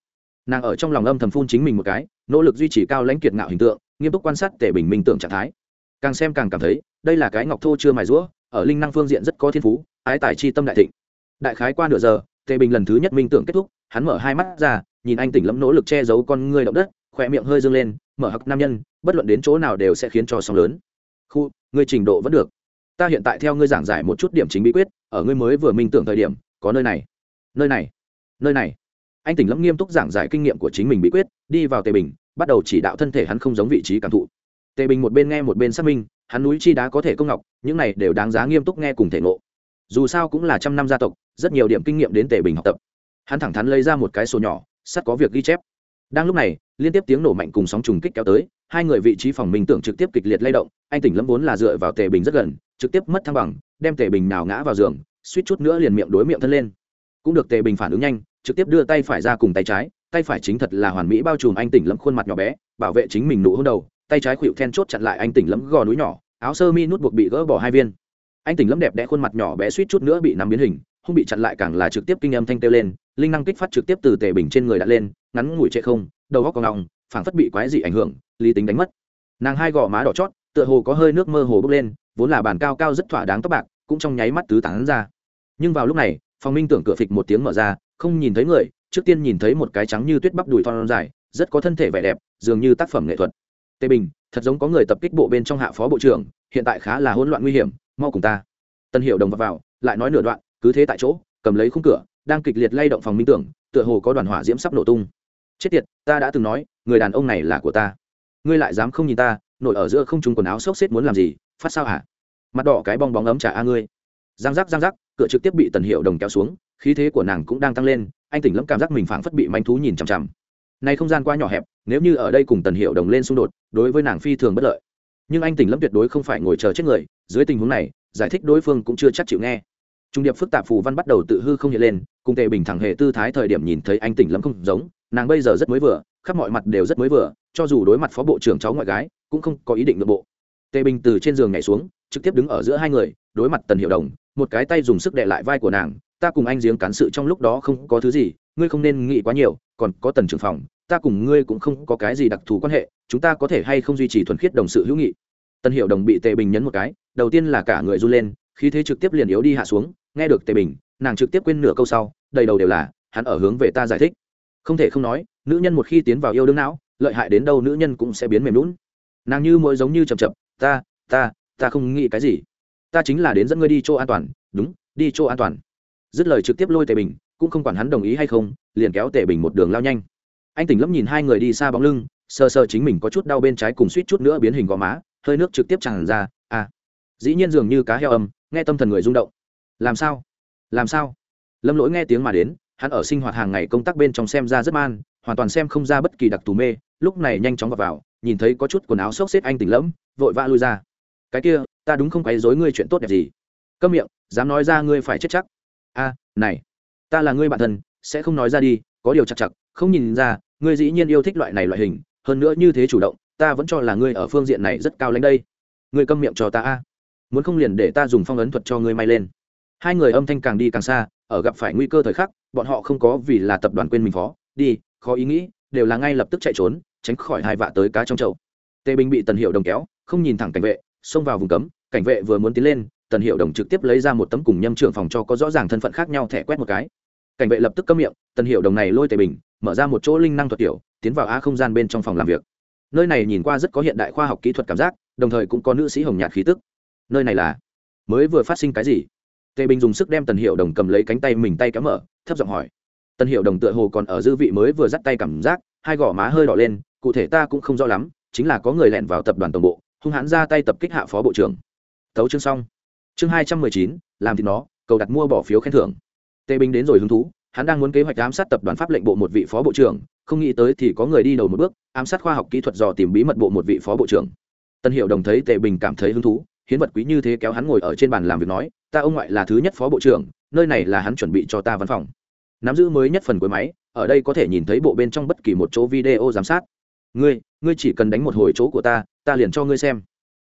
Nàng ở trong lòng âm thầm phun chính mình một cái nỗ lực duy trì cao lãnh kiệt ngạo hình tượng, nghiêm túc quan sát tể bình minh tượng trạng thái. Càng xem càng cảm thấy, đây là cái ngọc thô chưa mài rũa, ở linh năng phương diện rất có thiên phú, ái tài chi tâm đại thịnh. Đại khái qua nửa giờ, tề bình lần thứ nhất minh tưởng kết thúc, hắn mở hai mắt ra, nhìn anh tỉnh lẫm nỗ lực che giấu con ngươi động đất khỏe miệng hơi dâng lên, mở hặc nam nhân, bất luận đến chỗ nào đều sẽ khiến cho sóng lớn. Khu, ngươi trình độ vẫn được. Ta hiện tại theo ngươi giảng giải một chút điểm chính bí quyết, ở ngươi mới vừa minh tưởng thời điểm, có nơi này nơi này nơi này anh tỉnh lâm nghiêm túc giảng giải kinh nghiệm của chính mình bí quyết, đi vào tề bình, bắt đầu chỉ đạo thân thể hắn không giống vị trí cảm thụ. Tề bình một bên nghe một bên xác minh, hắn núi chi đá có thể công ngọc, những này đều đáng giá nghiêm túc nghe cùng thể ngộ. Dù sao cũng là trăm năm gia tộc, rất nhiều điểm kinh nghiệm đến tề bình học tập. Hắn thẳng thắn lấy ra một cái sổ nhỏ, sắt có việc ghi chép. Đang lúc này, liên tiếp tiếng nổ mạnh cùng sóng trùng kích kéo tới, hai người vị trí phòng minh tưởng trực tiếp kịch liệt lay động, anh tỉnh lâm vốn là dựa vào tề bình rất gần, trực tiếp mất thăng bằng, đem tề bình nào ngã vào giường, suýt chút nữa liền miệng đối miệng thân lên. Cũng được tề bình phản ứng nhanh trực tiếp đưa tay phải ra cùng tay trái, tay phải chính thật là hoàn mỹ bao trùm anh tỉnh lẫm khuôn mặt nhỏ bé, bảo vệ chính mình nụ hôn đầu, tay trái khuỵu then chốt chặn lại anh tỉnh lẫm gò núi nhỏ, áo sơ mi nút buộc bị gỡ bỏ hai viên. Anh tỉnh lẫm đẹp đẽ khuôn mặt nhỏ bé suýt chút nữa bị nắm biến hình không bị chặn lại càng là trực tiếp kinh âm thanh têu lên, linh năng kích phát trực tiếp từ tề bình trên người đã lên, ngắn ngủi chạy không, đầu góc còn ngọng phảng phất bị quái dị ảnh hưởng, lý tính đánh mất. Nàng hai gò má đỏ chót, tựa hồ có hơi nước mơ hồ bốc lên, vốn là bàn cao cao rất thỏa đáng tóc bạc, cũng trong nháy mắt tứ tán ra. Nhưng vào lúc này phòng minh tưởng cửa phịch một tiếng mở ra không nhìn thấy người trước tiên nhìn thấy một cái trắng như tuyết bắp đùi thon dài rất có thân thể vẻ đẹp dường như tác phẩm nghệ thuật. Tề bình thật giống có người tập kích bộ bên trong hạ phó bộ trưởng hiện tại khá là hỗn loạn nguy hiểm mau cùng ta. Tân hiệu đồng vào, vào lại nói nửa đoạn cứ thế tại chỗ cầm lấy khung cửa đang kịch liệt lay động phòng minh tưởng tựa hồ có đoàn hỏa diễm sắp nổ tung. Chết tiệt ta đã từng nói người đàn ông này là của ta. Ngươi lại dám không nhìn ta nổi ở giữa không trung quần áo xốc xếp muốn làm gì phát sao hả? Mặt đỏ cái bong bóng ấm trả a ngươi. Giang giác giang giác cửa trực tiếp bị tần hiệu đồng kéo xuống, khí thế của nàng cũng đang tăng lên, anh tỉnh lẫm cảm giác mình phảng phất bị manh thú nhìn chằm chằm. Này không gian quá nhỏ hẹp, nếu như ở đây cùng tần hiệu đồng lên xung đột, đối với nàng phi thường bất lợi. Nhưng anh tỉnh lẫm tuyệt đối không phải ngồi chờ chết người, dưới tình huống này, giải thích đối phương cũng chưa chắc chịu nghe. Trung điệp phức tạp phù văn bắt đầu tự hư không hiện lên, cùng tề bình thẳng hệ tư thái thời điểm nhìn thấy anh tỉnh lẫm không giống, nàng bây giờ rất mới vừa, khắp mọi mặt đều rất mới vừa, cho dù đối mặt phó bộ trưởng cháu ngoại gái, cũng không có ý định nội bộ. Tề bình từ trên giường nhảy xuống, trực tiếp đứng ở giữa hai người, đối mặt tần hiệu đồng một cái tay dùng sức đệ lại vai của nàng, ta cùng anh giếng cán sự trong lúc đó không có thứ gì, ngươi không nên nghĩ quá nhiều, còn có tần trưởng phòng, ta cùng ngươi cũng không có cái gì đặc thù quan hệ, chúng ta có thể hay không duy trì thuần khiết đồng sự hữu nghị. Tần hiệu đồng bị tề bình nhấn một cái, đầu tiên là cả người run lên, khí thế trực tiếp liền yếu đi hạ xuống, nghe được tề bình, nàng trực tiếp quên nửa câu sau, đầy đầu đều là, hắn ở hướng về ta giải thích. Không thể không nói, nữ nhân một khi tiến vào yêu đương não, lợi hại đến đâu nữ nhân cũng sẽ biến mềm lún nàng như mỗi giống như chậm chậm, ta ta ta không nghĩ cái gì ta chính là đến dẫn ngươi đi chỗ an toàn đúng đi chỗ an toàn. Dứt lời trực tiếp lôi tề bình cũng không quản hắn đồng ý hay không liền kéo tề bình một đường lao nhanh. Anh tỉnh lấp nhìn hai người đi xa bóng lưng sờ sờ chính mình có chút đau bên trái cùng suýt chút nữa biến hình gò má hơi nước trực tiếp tràn ra à. Dĩ nhiên dường như cá heo âm nghe tâm thần người rung động. Làm sao? Làm sao? Lâm lỗi nghe tiếng mà đến hắn ở sinh hoạt hàng ngày công tác bên trong xem ra rất man hoàn toàn xem không ra bất kỳ đặc thù mê lúc này nhanh chóng vào, vào nhìn thấy có chút quần áo xốc xếp anh tỉnh lẫm vội vã lui ra. Cái kia ta đúng không quấy dối ngươi chuyện tốt đẹp gì? Câm miệng, dám nói ra ngươi phải chết chắc. A, này, ta là ngươi bạn thân, sẽ không nói ra đi, có điều chặt chặt, không nhìn ra, ngươi dĩ nhiên yêu thích loại này loại hình, hơn nữa như thế chủ động, ta vẫn cho là ngươi ở phương diện này rất cao lãnh đây. Ngươi câm miệng cho ta a. Muốn không liền để ta dùng phong ấn thuật cho ngươi may lên. Hai người âm thanh càng đi càng xa, ở gặp phải nguy cơ thời khắc, bọn họ không có vì là tập đoàn quên mình phó, đi, khó ý nghĩ, đều là ngay lập tức chạy trốn, tránh khỏi hai vạ tới cá trong chậu. Tề bình bị tần hiệu đồng kéo, không nhìn thẳng cảnh vệ, xông vào vùng cấm cảnh vệ vừa muốn tiến lên, tần hiệu đồng trực tiếp lấy ra một tấm cùng nhâm trưởng phòng cho có rõ ràng thân phận khác nhau thẻ quét một cái. Cảnh vệ lập tức cấm miệng, tần hiệu đồng này lôi tề bình, mở ra một chỗ linh năng thuật tiểu, tiến vào a không gian bên trong phòng làm việc. Nơi này nhìn qua rất có hiện đại khoa học kỹ thuật cảm giác, đồng thời cũng có nữ sĩ hồng nhạt khí tức. Nơi này là mới vừa phát sinh cái gì? Tề bình dùng sức đem tần hiệu đồng cầm lấy cánh tay mình tay kéo mở, thấp giọng hỏi. Tần hiệu đồng tựa hồ còn ở dư vị mới vừa dắt tay cảm giác, hai gò má hơi đỏ lên, cụ thể ta cũng không rõ lắm, chính là có người lẹn vào tập đoàn tổng bộ, hung hãn ra tay tập kích hạ phó bộ trưởng tấu chương xong. Chương hai trăm mười chín, làm thì nó, cầu đặt mua bỏ phiếu khen thưởng. Tề bình đến rồi hứng thú, hắn đang muốn kế hoạch ám sát tập đoàn pháp lệnh bộ một vị phó bộ trưởng, không nghĩ tới thì có người đi đầu một bước, ám sát khoa học kỹ thuật dò tìm bí mật bộ một vị phó bộ trưởng. Tân hiệu đồng thấy tề bình cảm thấy hứng thú, hiến vật quý như thế kéo hắn ngồi ở trên bàn làm việc nói, ta ông ngoại là thứ nhất phó bộ trưởng, nơi này là hắn chuẩn bị cho ta văn phòng. Nắm giữ mới nhất phần cuối máy, ở đây có thể nhìn thấy bộ bên trong bất kỳ một chỗ video giám sát. Ngươi ngươi chỉ cần đánh một hồi chỗ của ta ta liền cho ngươi xem.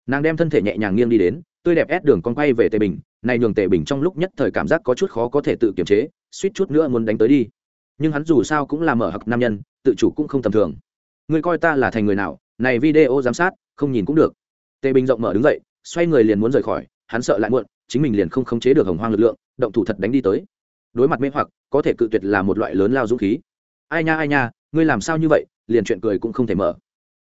Nàng đem thân thể nhẹ nhàng nghiêng đi đến tươi đẹp ép đường con quay về tề bình, này nhường tề bình trong lúc nhất thời cảm giác có chút khó có thể tự kiềm chế, suýt chút nữa muốn đánh tới đi. Nhưng hắn dù sao cũng là mở hặc nam nhân, tự chủ cũng không tầm thường. Ngươi coi ta là thành người nào, này video giám sát, không nhìn cũng được. Tề bình rộng mở đứng dậy, xoay người liền muốn rời khỏi, hắn sợ lại muộn, chính mình liền không khống chế được hồng hoang lực lượng, động thủ thật đánh đi tới. Đối mặt mê hoặc, có thể cự tuyệt là một loại lớn lao dũng khí. Ai nha ai nha, ngươi làm sao như vậy, liền chuyện cười cũng không thể mở.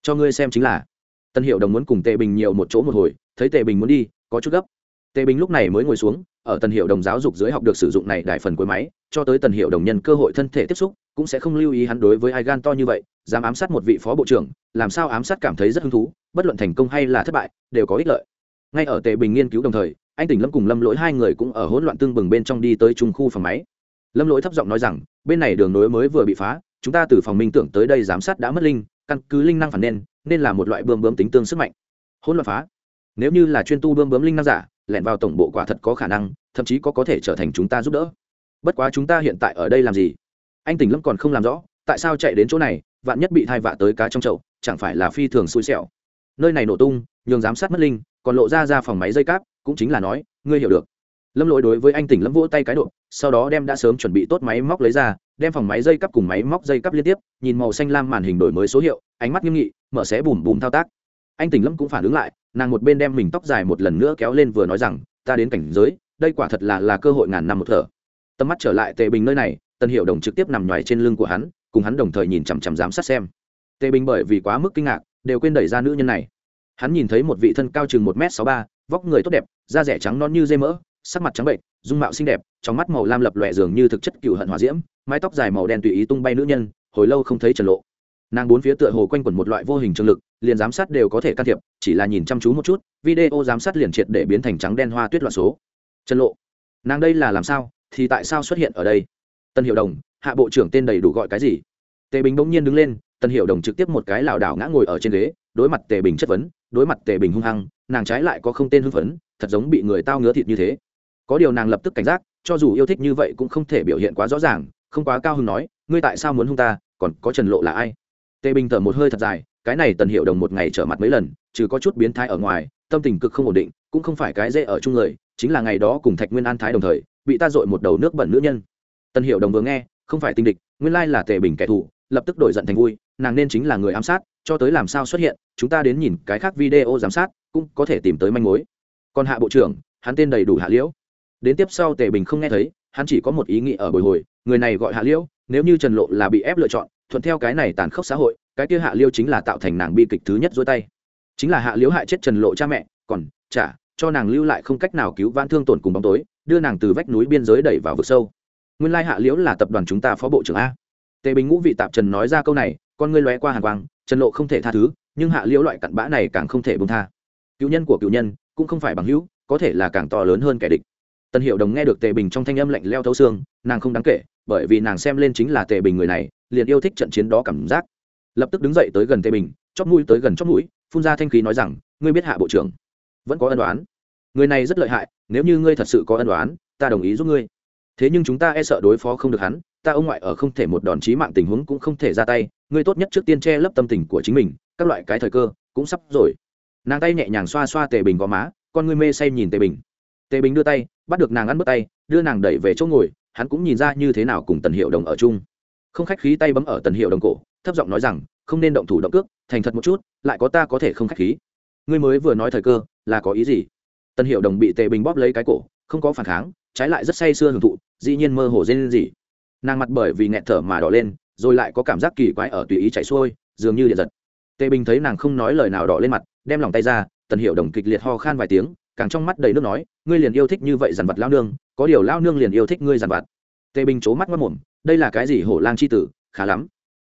Cho ngươi xem chính là. Tân hiệu đồng muốn cùng tề bình nhiều một chỗ một hồi, thấy tề bình muốn đi có chút gấp. Tề bình lúc này mới ngồi xuống, ở tần hiệu đồng giáo dục dưới học được sử dụng này đại phần cuối máy, cho tới tần hiệu đồng nhân cơ hội thân thể tiếp xúc, cũng sẽ không lưu ý hắn đối với ai gan to như vậy, dám ám sát một vị phó bộ trưởng, làm sao ám sát cảm thấy rất hứng thú, bất luận thành công hay là thất bại, đều có ích lợi. Ngay ở tề bình nghiên cứu đồng thời, anh tỉnh lâm cùng lâm lỗi hai người cũng ở hỗn loạn tương bừng bên trong đi tới trung khu phòng máy. Lâm lỗi thấp giọng nói rằng, bên này đường nối mới vừa bị phá, chúng ta từ phòng minh tưởng tới đây giám sát đã mất linh, căn cứ linh năng phản nên nên là một loại bơm bơm tính tương sức mạnh. Hỗn loạn phá nếu như là chuyên tu bơm bướm linh năng giả, lẻn vào tổng bộ quả thật có khả năng, thậm chí có có thể trở thành chúng ta giúp đỡ. Bất quá chúng ta hiện tại ở đây làm gì? Anh tỉnh lâm còn không làm rõ, tại sao chạy đến chỗ này, vạn nhất bị thai vạ tới cá trong chậu, chẳng phải là phi thường xui xẻo. Nơi này nổ tung, nhường giám sát mất linh, còn lộ ra ra phòng máy dây cáp, cũng chính là nói, ngươi hiểu được. Lâm lỗi đối với anh tỉnh lâm vỗ tay cái độ, sau đó đem đã sớm chuẩn bị tốt máy móc lấy ra, đem phòng máy dây cắp cùng máy móc dây cắp liên tiếp, nhìn màu xanh lam màn hình đổi mới số hiệu, ánh mắt nghiêm nghị, mở xé bùm bùm thao tác. Anh tỉnh lâm cũng phản ứng lại nàng một bên đem mình tóc dài một lần nữa kéo lên vừa nói rằng, ta đến cảnh giới, đây quả thật là là cơ hội ngàn năm một thở. Tầm mắt trở lại tề bình nơi này tân hiệu đồng trực tiếp nằm nhoài trên lưng của hắn, cùng hắn đồng thời nhìn chằm chằm giám sát xem. Tề bình bởi vì quá mức kinh ngạc, đều quên đẩy ra nữ nhân này. Hắn nhìn thấy một vị thân cao chừng một m sáu ba, vóc người tốt đẹp, da rẻ trắng non như dây mỡ, sắc mặt trắng bệnh, dung mạo xinh đẹp, trong mắt màu lam lập lòe dường như thực chất cựu hận hòa diễm, mái tóc dài màu đen tùy ý tung bay nữ nhân, hồi lâu không thấy trần lộ. Nàng bốn phía tựa hồ quanh quẩn một loại vô hình trường lực liền giám sát đều có thể can thiệp, chỉ là nhìn chăm chú một chút, video giám sát liền triệt để biến thành trắng đen hoa tuyết loạn số. Trần lộ, nàng đây là làm sao, thì tại sao xuất hiện ở đây? Tân hiệu đồng, hạ bộ trưởng tên đầy đủ gọi cái gì? Tề bình bỗng nhiên đứng lên, tân hiệu đồng trực tiếp một cái lảo đảo ngã ngồi ở trên ghế, đối mặt tề bình chất vấn, đối mặt tề bình hung hăng, nàng trái lại có không tên hưng phấn, thật giống bị người tao ngứa thịt như thế. Có điều nàng lập tức cảnh giác, cho dù yêu thích như vậy cũng không thể biểu hiện quá rõ ràng, không quá cao hưng nói, ngươi tại sao muốn hung ta, còn có trần lộ là ai? Tề bình thở một hơi thật dài cái này tần hiệu đồng một ngày trở mặt mấy lần, trừ có chút biến thái ở ngoài, tâm tình cực không ổn định, cũng không phải cái dễ ở chung người, chính là ngày đó cùng thạch nguyên an thái đồng thời, bị ta dội một đầu nước bẩn nữ nhân. Tần hiệu đồng vừa nghe, không phải tinh địch, nguyên lai là tề bình kẻ thù, lập tức đổi giận thành vui, nàng nên chính là người ám sát, cho tới làm sao xuất hiện, chúng ta đến nhìn cái khác video giám sát, cũng có thể tìm tới manh mối. Còn hạ bộ trưởng, hắn tên đầy đủ hạ liễu. Đến tiếp sau tề bình không nghe thấy, hắn chỉ có một ý nghĩ ở bồi hồi, người này gọi hạ liễu, nếu như trần lộ là bị ép lựa chọn, thuận theo cái này tàn khốc xã hội cái kia hạ liêu chính là tạo thành nàng bi kịch thứ nhất dối tay. Chính là hạ liễu hại chết trần lộ cha mẹ, còn trả cho nàng lưu lại không cách nào cứu vãn thương tổn cùng bóng tối, đưa nàng từ vách núi biên giới đẩy vào vực sâu. Nguyên lai hạ liễu là tập đoàn chúng ta phó bộ trưởng a. Tề bình ngũ vị tạp trần nói ra câu này, con ngươi lóe qua hàng quang, trần lộ không thể tha thứ, nhưng hạ liễu loại cặn bã này càng không thể bông tha. Cựu nhân của cựu nhân, cũng không phải bằng hữu, có thể là càng to lớn hơn kẻ địch. Tần hiệu đồng nghe được tề bình trong thanh âm lạnh leo thấu xương, nàng không đáng kể, bởi vì nàng xem lên chính là tề bình người này, liền yêu thích trận chiến đó cảm giác lập tức đứng dậy tới gần tề bình, chóp mũi tới gần chóp mũi, phun ra thanh khí nói rằng, ngươi biết hạ bộ trưởng, vẫn có ân đoán người này rất lợi hại, nếu như ngươi thật sự có ân đoán ta đồng ý giúp ngươi. Thế nhưng chúng ta e sợ đối phó không được hắn, ta ông ngoại ở không thể một đòn chí mạng tình huống cũng không thể ra tay, ngươi tốt nhất trước tiên che lấp tâm tình của chính mình, các loại cái thời cơ cũng sắp rồi. Nàng tay nhẹ nhàng xoa xoa tề bình gò má, con ngươi mê say nhìn tề bình. Tề bình đưa tay, bắt được nàng ăn bớt tay, đưa nàng đẩy về chỗ ngồi, hắn cũng nhìn ra như thế nào cùng tần hiệu đồng ở chung. Không khách khí tay bấm ở tần hiệu đồng cổ thấp giọng nói rằng, không nên động thủ động cước, thành thật một chút, lại có ta có thể không khách khí. Ngươi mới vừa nói thời cơ, là có ý gì? Tần hiệu đồng bị tề bình bóp lấy cái cổ, không có phản kháng, trái lại rất say sưa hưởng thụ, dĩ nhiên mơ hồ dên gì nàng mặt bởi vì nghẹt thở mà đỏ lên, rồi lại có cảm giác kỳ quái ở tùy ý chạy xuôi, dường như điện giật. Tề bình thấy nàng không nói lời nào đỏ lên mặt, đem lòng tay ra, tần hiệu đồng kịch liệt ho khan vài tiếng, càng trong mắt đầy nước nói, ngươi liền yêu thích như vậy dằn vặt lao nương, có điều lao nương liền yêu thích ngươi dằn vặt. Tề bình c mắt mất mồm đây là cái gì hổ lang c h i tử, khá lắm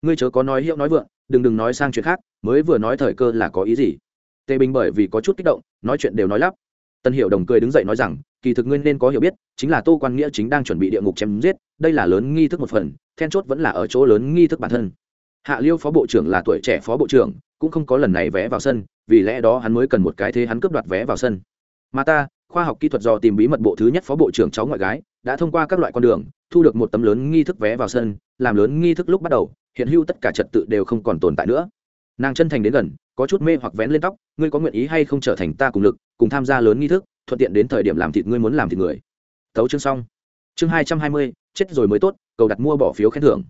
ngươi chớ có nói hiệu nói vượng, đừng đừng nói sang chuyện khác, mới vừa nói thời cơ là có ý gì? Tề bình bởi vì có chút kích động, nói chuyện đều nói lắp. Tân hiệu đồng cười đứng dậy nói rằng, kỳ thực ngươi nên có hiểu biết, chính là tô quan nghĩa chính đang chuẩn bị địa ngục chém giết, đây là lớn nghi thức một phần, then chốt vẫn là ở chỗ lớn nghi thức bản thân. Hạ liêu phó bộ trưởng là tuổi trẻ phó bộ trưởng, cũng không có lần này vé vào sân, vì lẽ đó hắn mới cần một cái thế hắn cướp đoạt vé vào sân. Mà ta, khoa học kỹ thuật do tìm bí mật bộ thứ nhất phó bộ trưởng cháu ngoại gái, đã thông qua các loại con đường, thu được một tấm lớn nghi thức vé vào sân, làm lớn nghi thức lúc bắt đầu hiện hữu tất cả trật tự đều không còn tồn tại nữa. Nàng chân thành đến gần, có chút mê hoặc vén lên tóc, ngươi có nguyện ý hay không trở thành ta cùng lực, cùng tham gia lớn nghi thức, thuận tiện đến thời điểm làm thịt ngươi muốn làm thịt người. Tấu chương xong. Chương hai trăm hai mươi, chết rồi mới tốt, cầu đặt mua bỏ phiếu khen thưởng.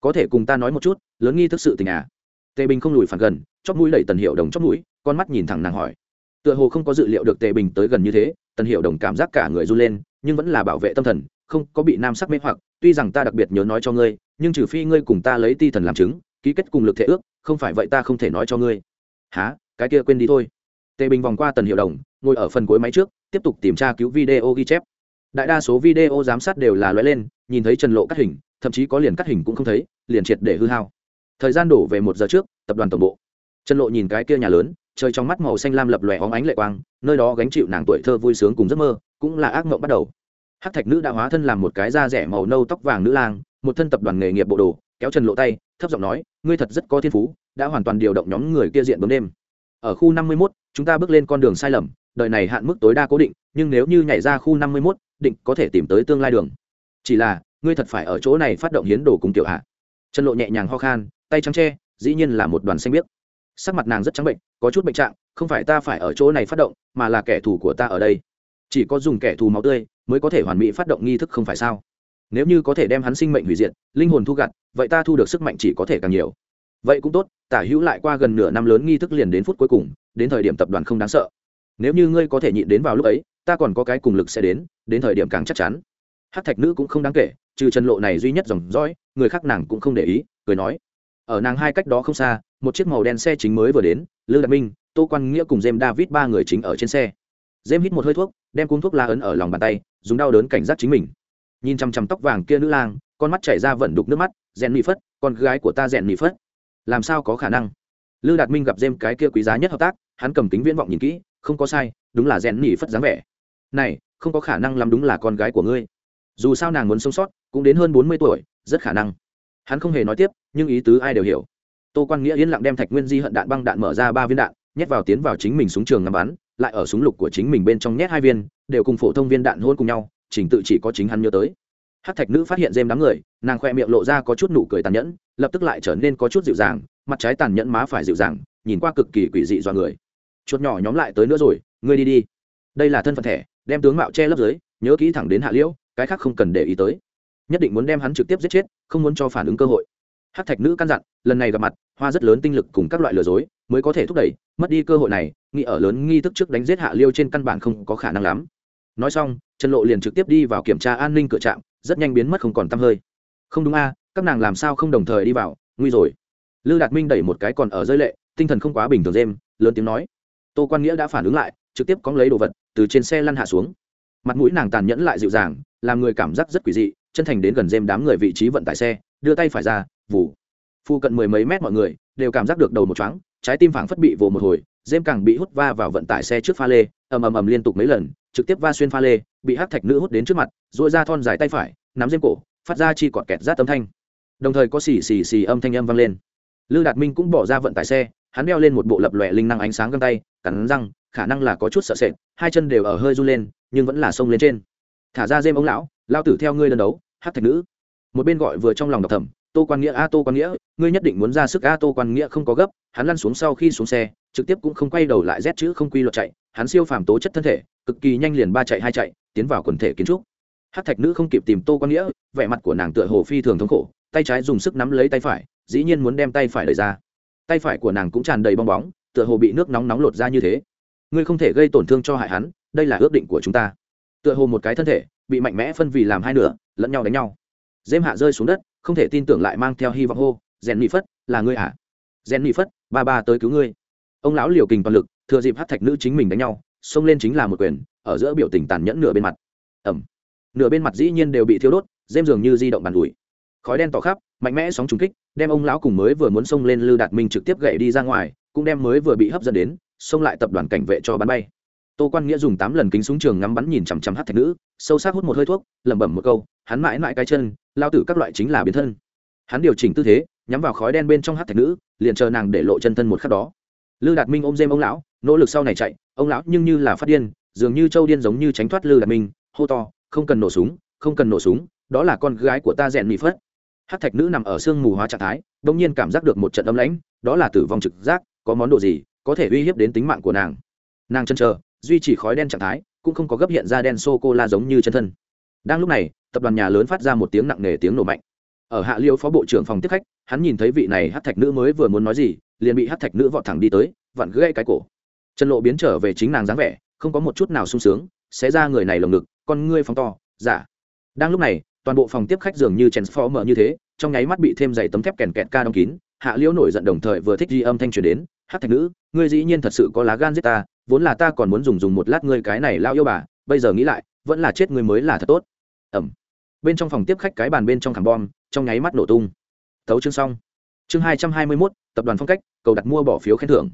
Có thể cùng ta nói một chút, lớn nghi thức sự tình à? Tề bình không lùi phản gần, chóp mũi đẩy tần hiệu đồng chóp mũi, con mắt nhìn thẳng nàng hỏi. Tựa hồ không có dự liệu được tề bình tới gần như thế, tần hiệu đồng cảm giác cả người run lên, nhưng vẫn là bảo vệ tâm thần không có bị nam sắc mê hoặc, tuy rằng ta đặc biệt nhớ nói cho ngươi, nhưng trừ phi ngươi cùng ta lấy ti thần làm chứng, ký kết cùng lực thể ước, không phải vậy ta không thể nói cho ngươi. Há cái kia quên đi thôi. Tề bình vòng qua tần hiệu đồng, ngồi ở phần cuối máy trước, tiếp tục tìm tra cứu video ghi chép. Đại đa số video giám sát đều là loại lên, nhìn thấy trần lộ cắt hình, thậm chí có liền cắt hình cũng không thấy, liền triệt để hư hao. Thời gian đổ về một giờ trước, tập đoàn tổng bộ. Trần lộ nhìn cái kia nhà lớn, trời trong mắt màu xanh lam lập lòe óng ánh lệ quang, nơi đó gánh chịu nàng tuổi thơ vui sướng cùng giấc mơ, cũng là ác mộng bắt đầu hát thạch nữ đã hóa thân làm một cái da rẻ màu nâu tóc vàng nữ lang một thân tập đoàn nghề nghiệp bộ đồ kéo trần lộ tay thấp giọng nói ngươi thật rất có thiên phú đã hoàn toàn điều động nhóm người kia diện bấm đêm. Ở khu năm mươi 51, chúng ta bước lên con đường sai lầm đời này hạn mức tối đa cố định nhưng nếu như nhảy ra khu năm mươi 51, định có thể tìm tới tương lai đường. Chỉ là ngươi thật phải ở chỗ này phát động hiến đồ cùng tiểu hạ. Trần lộ nhẹ nhàng ho khan tay trắng tre dĩ nhiên là một đoàn xanh biếc. Sắc mặt nàng rất trắng bệnh có chút bệnh trạng không phải ta phải ở chỗ này phát động mà là kẻ thù của ta ở đây. Chỉ có dùng kẻ thù máu tươi mới có thể hoàn mỹ phát động nghi thức không phải sao? Nếu như có thể đem hắn sinh mệnh hủy diệt, linh hồn thu gặt, vậy ta thu được sức mạnh chỉ có thể càng nhiều. Vậy cũng tốt, tả hữu lại qua gần nửa năm lớn nghi thức liền đến phút cuối cùng, đến thời điểm tập đoàn không đáng sợ. Nếu như ngươi có thể nhịn đến vào lúc ấy, ta còn có cái cùng lực sẽ đến đến thời điểm càng chắc chắn. Hát thạch nữ cũng không đáng kể, trừ trần lộ này duy nhất dòng dõi, người khác nàng cũng không để ý, cười nói. Ở nàng hai cách đó không xa, một chiếc màu đen xe chính mới vừa đến, lư đạt minh, tô quan nghĩa cùng jem david ba người chính ở trên xe. Jem hít một hơi thuốc, đem cuốn thuốc la ấn ở lòng bàn tay dùng đau đớn cảnh giác chính mình. Nhìn chăm chăm tóc vàng kia nữ lang, con mắt chảy ra vận đục nước mắt, rèn mỹ phất, con gái của ta rèn mỹ phất. Làm sao có khả năng? Lư đạt minh gặp dêm cái kia quý giá nhất hợp tác, hắn cầm kính viễn vọng nhìn kỹ, không có sai, đúng là rèn mỹ phất dáng vẻ. Này, không có khả năng làm đúng là con gái của ngươi. Dù sao nàng muốn sống sót, cũng đến hơn bốn mươi tuổi, rất khả năng. Hắn không hề nói tiếp, nhưng ý tứ ai đều hiểu. Tô quan nghĩa yên lặng đem thạch nguyên di hận đạn băng đạn mở ra ba viên đạn, nhét vào tiến vào chính mình súng trường ngắm bắn lại ở súng lục của chính mình bên trong nhét hai viên, đều cùng phổ thông viên đạn hôn cùng nhau trình tự chỉ có chính hắn nhớ tới. Hát thạch nữ phát hiện dêm đám người, nàng khoe miệng lộ ra có chút nụ cười tàn nhẫn, lập tức lại trở nên có chút dịu dàng, mặt trái tàn nhẫn má phải dịu dàng, nhìn qua cực kỳ quỷ dị do người. Chuột nhỏ nhóm lại tới nữa rồi, ngươi đi đi. Đây là thân phận thẻ, đem tướng mạo che lấp dưới, nhớ kỹ thẳng đến hạ liễu, cái khác không cần để ý tới. Nhất định muốn đem hắn trực tiếp giết chết, không muốn cho phản ứng cơ hội hát thạch nữ căn dặn, lần này gặp mặt, hoa rất lớn tinh lực cùng các loại lừa dối, mới có thể thúc đẩy, mất đi cơ hội này, nghĩ ở lớn nghi thức trước đánh giết hạ liêu trên căn bản không có khả năng lắm. Nói xong, trần lộ liền trực tiếp đi vào kiểm tra an ninh cửa trạm, rất nhanh biến mất không còn t hơi. Không đúng a, các nàng làm sao không đồng thời đi vào, nguy rồi. Lư đạt minh đẩy một cái còn ở rơi lệ, tinh thần không quá bình thường dêm, lớn tiếng nói. Tô quan nghĩa đã phản ứng lại, trực tiếp cóng lấy đồ vật, từ trên xe lăn hạ xuống. Mặt mũi nàng tàn nhẫn lại dịu dàng, làm người cảm giác rất quỷ dị, chân thành đến gần dêm đám người vị trí vận tải xe, đưa tay phải ra vù. Phu cận mười mấy mét mọi người đều cảm giác được đầu một chóng trái tim phảng phất bị vồ một hồi dêm càng bị hút va vào vận tải xe trước pha lê, ầm ầm ầm liên tục mấy lần, trực tiếp va xuyên pha lê, bị hát thạch nữ hút đến trước mặt dội ra thon dài tay phải, nắm dêm cổ, phát ra chi cọt kẹt rát âm thanh. Đồng thời có xì xì xì âm thanh âm vang lên. Lư đạt minh cũng bỏ ra vận tải xe, hắn đeo lên một bộ lập lòe linh năng ánh sáng găng tay, cắn răng, khả năng là có chút sợ sệt, hai chân đều ở hơi run lên, nhưng vẫn là xông lên trên. Thả ra dêm ông lão, lao tử theo ngươi lần đấu hát thạch nữ. Một bên gọi vừa trong lòng đọc thầm tô quan nghĩa, a tô quan nghĩa, ngươi nhất định muốn ra sức, a tô quan nghĩa không có gấp. Hắn lăn xuống sau khi xuống xe, trực tiếp cũng không quay đầu lại rét chữ không quy luật chạy. Hắn siêu phàm tố chất thân thể, cực kỳ nhanh liền ba chạy, hai chạy, tiến vào quần thể kiến trúc. Hát thạch nữ không kịp tìm tô quan nghĩa, vẻ mặt của nàng tựa hồ phi thường thống khổ, tay trái dùng sức nắm lấy tay phải, dĩ nhiên muốn đem tay phải đẩy ra. Tay phải của nàng cũng tràn đầy bong bóng, tựa hồ bị nước nóng nóng lột ra như thế. Ngươi không thể gây tổn thương cho hại hắn, đây là ước định của chúng ta. Tựa hồ một cái thân thể, bị mạnh mẽ phân vì làm hai nửa, lẫn nhau đánh nhau. Dêm hạ rơi xuống đất không thể tin tưởng lại mang theo hy vọng hô, rèn mỹ phất, là ngươi hả rèn mỹ phất, ba ba tới cứu ngươi. Ông lão liều kình toàn lực, thừa dịp hát thạch nữ chính mình đánh nhau, xông lên chính là một quyền, ở giữa biểu tình tàn nhẫn nửa bên mặt. Ẩm nửa bên mặt dĩ nhiên đều bị thiêu đốt dêm dường như di động bàn ủi. Khói đen tỏ khắp, mạnh mẽ sóng trùng kích, đem ông lão cùng mới vừa muốn xông lên lư đạt minh trực tiếp gậy đi ra ngoài, cũng đem mới vừa bị hấp dẫn đến, xông lại tập đoàn cảnh vệ cho bắn bay tô quan nghĩa dùng tám lần kính súng trường ngắm bắn nhìn chằm chằm hát thạch nữ, sâu sắc hút một hơi thuốc, lẩm bẩm một câu, hắn mãi mãi cái chân, lao tử các loại chính là biến thân. Hắn điều chỉnh tư thế, nhắm vào khói đen bên trong hát thạch nữ, liền chờ nàng để lộ chân thân một khắc đó. Lư đạt minh ôm dêm ông lão, nỗ lực sau này chạy, ông lão nhưng như là phát điên, dường như châu điên giống như tránh thoát lư đạt minh, hô to, không cần nổ súng, không cần nổ súng, đó là con gái của ta rèn mỹ phất. Hát thạch nữ nằm ở sương mù hóa trạng thái đ ỗ n g nhiên cảm giác được một trận âm lãnh, đó là tử vong trực giác, có món đồ gì có thể uy hiếp đến tính mạng của nàng? Nàng chân chờ duy trì khói đen trạng thái, cũng không có gấp hiện ra đen sô cô la giống như chân thân. Đang lúc này, tập đoàn nhà lớn phát ra một tiếng nặng nề tiếng nổ mạnh. Ở hạ liêu phó bộ trưởng phòng tiếp khách, hắn nhìn thấy vị này hát thạch nữ mới vừa muốn nói gì, liền bị hát thạch nữ vọt thẳng đi tới, vặn gãy cái cổ. Chân lộ biến trở về chính nàng dáng vẻ, không có một chút nào sung sướng sẽ ra người này lồng ngực, con ngươi phóng to giả đang lúc này, toàn bộ phòng tiếp khách dường như chèn phó mở như thế, trong nháy mắt bị thêm dày tấm thép kèn kẹt ca đóng kín, hạ liễu nổi giận đồng thời vừa thích ghi âm thanh truyền đến, hát thạch nữ, ngươi dĩ nhiên thật sự có lá gan giết ta vốn là ta còn muốn dùng dùng một lát ngươi cái này lao yêu bà, bây giờ nghĩ lại, vẫn là chết ngươi mới là thật tốt. Ẩm. Bên trong phòng tiếp khách cái bàn bên trong thảm bom, trong nháy mắt nổ tung. Thấu chương xong. Chương hai trăm hai mươi mốt, tập đoàn phong cách, cầu đặt mua bỏ phiếu khen thưởng.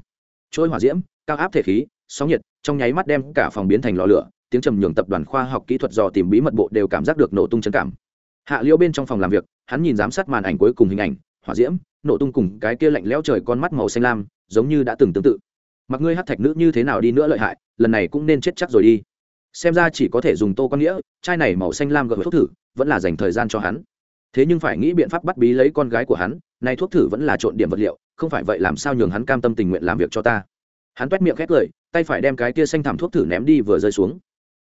Trôi hỏa diễm, cao áp thể khí, sóng nhiệt, trong nháy mắt đem cả phòng biến thành lò lửa, tiếng trầm nhường tập đoàn khoa học kỹ thuật dò tìm bí mật bộ đều cảm giác được nổ tung chân cảm. Hạ liễu bên trong phòng làm việc, hắn nhìn giám sát màn ảnh cuối cùng hình ảnh, hỏa diễm, nổ tung cùng cái kia lạnh lẽo trời con mắt màu xanh lam, giống như đã từng tương tự mặc ngươi hát thạch nữ như thế nào đi nữa lợi hại, lần này cũng nên chết chắc rồi đi. Xem ra chỉ có thể dùng tô con nghĩa chai này màu xanh lam gợi thuốc thử, vẫn là dành thời gian cho hắn. Thế nhưng phải nghĩ biện pháp bắt bí lấy con gái của hắn nay thuốc thử vẫn là trộn điểm vật liệu, không phải vậy làm sao nhường hắn cam tâm tình nguyện làm việc cho ta. Hắn t miệng khét cười, tay phải đem cái kia xanh thảm thuốc thử ném đi vừa rơi xuống.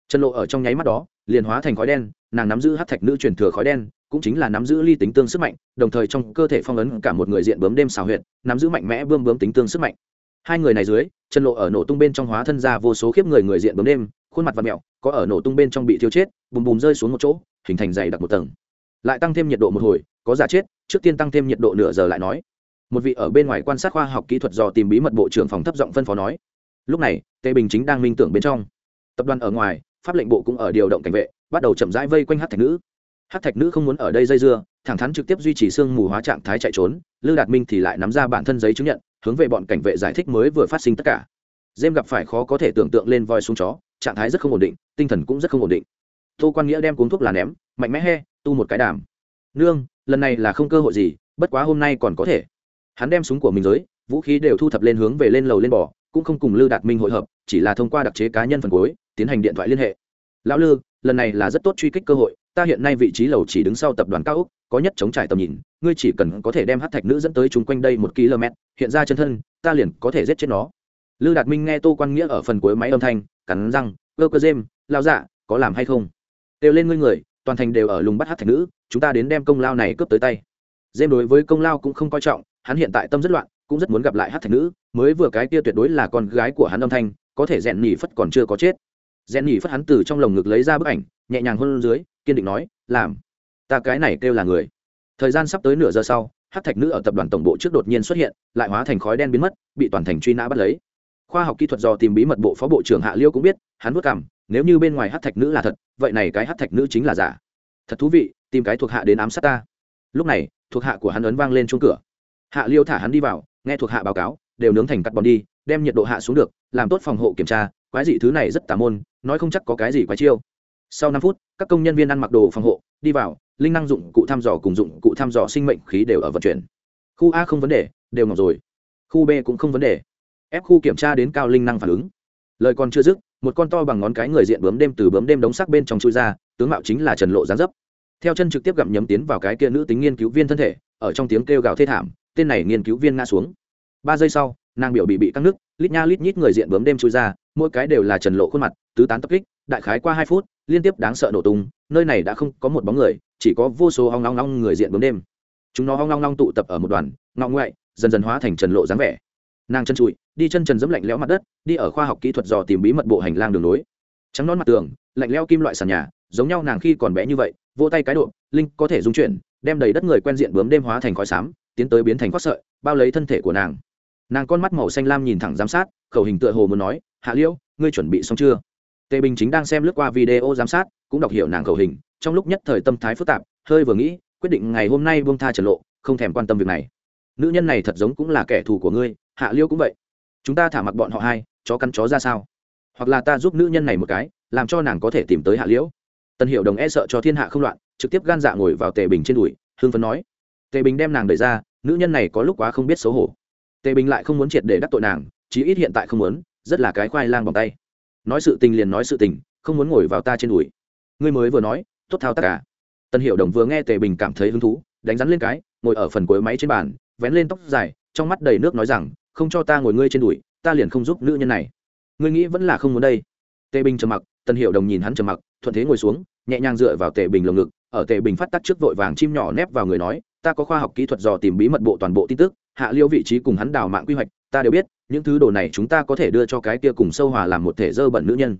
Chân lộ ở trong nháy mắt đó, liền hóa thành khói đen, nàng nắm giữ hát thạch nữ truyền thừa khói đen, cũng chính là nắm giữ ly tính tương sức mạnh, đồng thời trong cơ thể phong ấn cả một người diện bướm đêm xào huyệt, nắm giữ mạnh mẽ bươm bướm tính tương sức mạnh hai người này dưới chân lộ ở nổ tung bên trong hóa thân ra vô số khiếp người người diện bấm đêm, khuôn mặt và mẹo, có ở nổ tung bên trong bị thiêu chết, bùm bùm rơi xuống một chỗ, hình thành dày đặc một tầng. Lại tăng thêm nhiệt độ một hồi, có giả chết, trước tiên tăng thêm nhiệt độ nửa giờ lại nói. Một vị ở bên ngoài quan sát khoa học kỹ thuật dò tìm bí mật bộ trưởng phòng thấp giọng phân phó nói. Lúc này, tề bình chính đang minh tưởng bên trong. Tập đoàn ở ngoài, pháp lệnh bộ cũng ở điều động cảnh vệ, bắt đầu chậm rãi vây quanh hát thạch nữ. Hát thạch nữ không muốn ở đây dây dưa, thẳng thắn trực tiếp duy trì xương mù hóa trạng thái chạy trốn, lư đạt minh thì lại nắm ra bản thân giấy chứng nhận hướng về bọn cảnh vệ giải thích mới vừa phát sinh tất cả. Dêm gặp phải khó có thể tưởng tượng lên voi xuống chó, trạng thái rất không ổn định, tinh thần cũng rất không ổn định. Tô quan nghĩa đem cuốn thuốc là ném, mạnh mẽ he, tu một cái đàm. Nương, lần này là không cơ hội gì, bất quá hôm nay còn có thể. Hắn đem súng của mình giới, vũ khí đều thu thập lên hướng về lên lầu lên bỏ cũng không cùng lư đạt minh hội hợp, chỉ là thông qua đặc chế cá nhân phần cuối, tiến hành điện thoại liên hệ. Lão lư, lần này là rất tốt truy kích cơ hội, ta hiện nay vị trí lầu chỉ đứng sau tập đoàn cao úc có nhất chống trải tầm nhìn, ngươi chỉ cần có thể đem hát thạch nữ dẫn tới chung quanh đây một km, hiện ra chân thân, ta liền có thể giết chết nó. Lư đạt minh nghe tô quan nghĩa ở phần cuối máy âm thanh, cắn răng, cơ cơ dêm lao dạ có làm hay không? Đều lên ngươi người, toàn thành đều ở lùng bắt hát thạch nữ, chúng ta đến đem công lao này cướp tới tay. Dêm đối với công lao cũng không coi trọng, hắn hiện tại tâm rất loạn, cũng rất muốn gặp lại hát thạch nữ, mới vừa cái kia tuyệt đối là con gái của hắn âm thanh, có thể rèn nhỉ phất còn chưa có chết. Rèn nhỉ phất hắn từ trong lồng ngực lấy ra bức ảnh, nhẹ nhàng hôn dưới, kiên định nói, làm ta cái này kêu là người. Thời gian sắp tới nửa giờ sau, hát thạch nữ ở tập đoàn tổng bộ trước đột nhiên xuất hiện, lại hóa thành khói đen biến mất, bị toàn thành truy nã bắt lấy. Khoa học kỹ thuật do tìm bí mật bộ phó bộ trưởng hạ liêu cũng biết, hắn vất cảm nếu như bên ngoài hát thạch nữ là thật, vậy này cái hát thạch nữ chính là giả. Thật thú vị, tìm cái thuộc hạ đến ám sát ta. Lúc này, thuộc hạ của hắn ấn vang lên chung cửa. Hạ liêu thả hắn đi vào, nghe thuộc hạ báo cáo, đều nướng thành cắt bòn đi, đem nhiệt độ hạ xuống được, làm tốt phòng hộ kiểm tra, quái dị thứ này rất tà môn, nói không chắc có cái gì quái chiêu. Sau năm phút, các công nhân viên ăn mặc đồ phòng hộ, đi vào linh năng dụng cụ thăm dò cùng dụng cụ thăm dò sinh mệnh khí đều ở vận chuyển. Khu a không vấn đề, đều ngọc rồi. Khu b cũng không vấn đề. Ép khu kiểm tra đến cao linh năng phản ứng. Lời còn chưa dứt, một con to bằng ngón cái người diện bướm đêm từ bướm đêm đống sắc bên trong chui ra, tướng mạo chính là trần lộ gián dấp. Theo chân trực tiếp gặm nhấm tiến vào cái kia nữ tính nghiên cứu viên thân thể, ở trong tiếng kêu gào thê thảm, tên này nghiên cứu viên ngã xuống. Ba giây sau, nàng biểu bị bị căng nước lít nha lít nhít người diện bướm đêm chui ra, mỗi cái đều là trần lộ khuôn mặt, tứ tán tập kích đại khái qua hai phút, liên tiếp đáng sợ nổ tung, nơi này đã không có một bóng người, chỉ có vô số hong long long người diện bướm đêm. Chúng nó hong long long tụ tập ở một đoàn, ngọ ngoại, dần dần hóa thành trần lộ dáng vẻ. Nàng chân trụi, đi chân trần dẫm lạnh lẽo mặt đất, đi ở khoa học kỹ thuật dò tìm bí mật bộ hành lang đường nối trắng nón mặt tường, lạnh lẽo kim loại sàn nhà, giống nhau nàng khi còn bé như vậy, vỗ tay cái độ, linh có thể dung chuyển, đem đầy đất người quen diện bướm đêm hóa thành khói xám, tiến tới biến thành khoác sợi, bao lấy thân thể của nàng. Nàng con mắt màu xanh lam nhìn thẳng giám sát, khẩu hình tựa hồ muốn nói, hạ liễu, ngươi chuẩn bị xong chưa? Tề bình chính đang xem lướt qua video giám sát, cũng đọc hiểu nàng khẩu hình, trong lúc nhất thời tâm thái phức tạp, hơi vừa nghĩ, quyết định ngày hôm nay buông tha trần lộ, không thèm quan tâm việc này. Nữ nhân này thật giống cũng là kẻ thù của ngươi, hạ liêu cũng vậy. Chúng ta thả mặc bọn họ hai, chó cắn chó ra sao? Hoặc là ta giúp nữ nhân này một cái, làm cho nàng có thể tìm tới hạ liễu tần hiệu đồng e sợ cho thiên hạ không loạn, trực tiếp gan dạ ngồi vào tề bình trên đùi hương phấn nói. Tề bình đem nàng đẩy ra, nữ nhân này có lúc quá không biết xấu hổ. Tề bình lại không muốn triệt để đắc tội nàng, chí ít hiện tại không muốn, rất là cái khoai lang bằng tay nói sự tình liền nói sự tình, không muốn ngồi vào ta trên đùi. Ngươi mới vừa nói, tốt thao tất cả à? tân hiệu đồng vừa nghe tề bình cảm thấy hứng thú, đánh rắn lên cái, ngồi ở phần cuối máy trên bàn, vén lên tóc dài, trong mắt đầy nước nói rằng, không cho ta ngồi ngươi trên đùi, ta liền không giúp nữ nhân này. Ngươi nghĩ vẫn là không muốn đây? Tề bình trầm mặc tân hiệu đồng nhìn hắn trầm mặc, thuận thế ngồi xuống, nhẹ nhàng dựa vào tề bình lồng ngực, ở tề bình phát tắc trước vội vàng chim nhỏ nép vào người nói, ta có khoa học kỹ thuật dò tìm bí mật bộ toàn bộ tin tức, hạ liêu vị trí cùng hắn đào mạng quy hoạch ta đều biết, những thứ đồ này chúng ta có thể đưa cho cái kia cùng sâu hòa làm một thể dơ bẩn nữ nhân.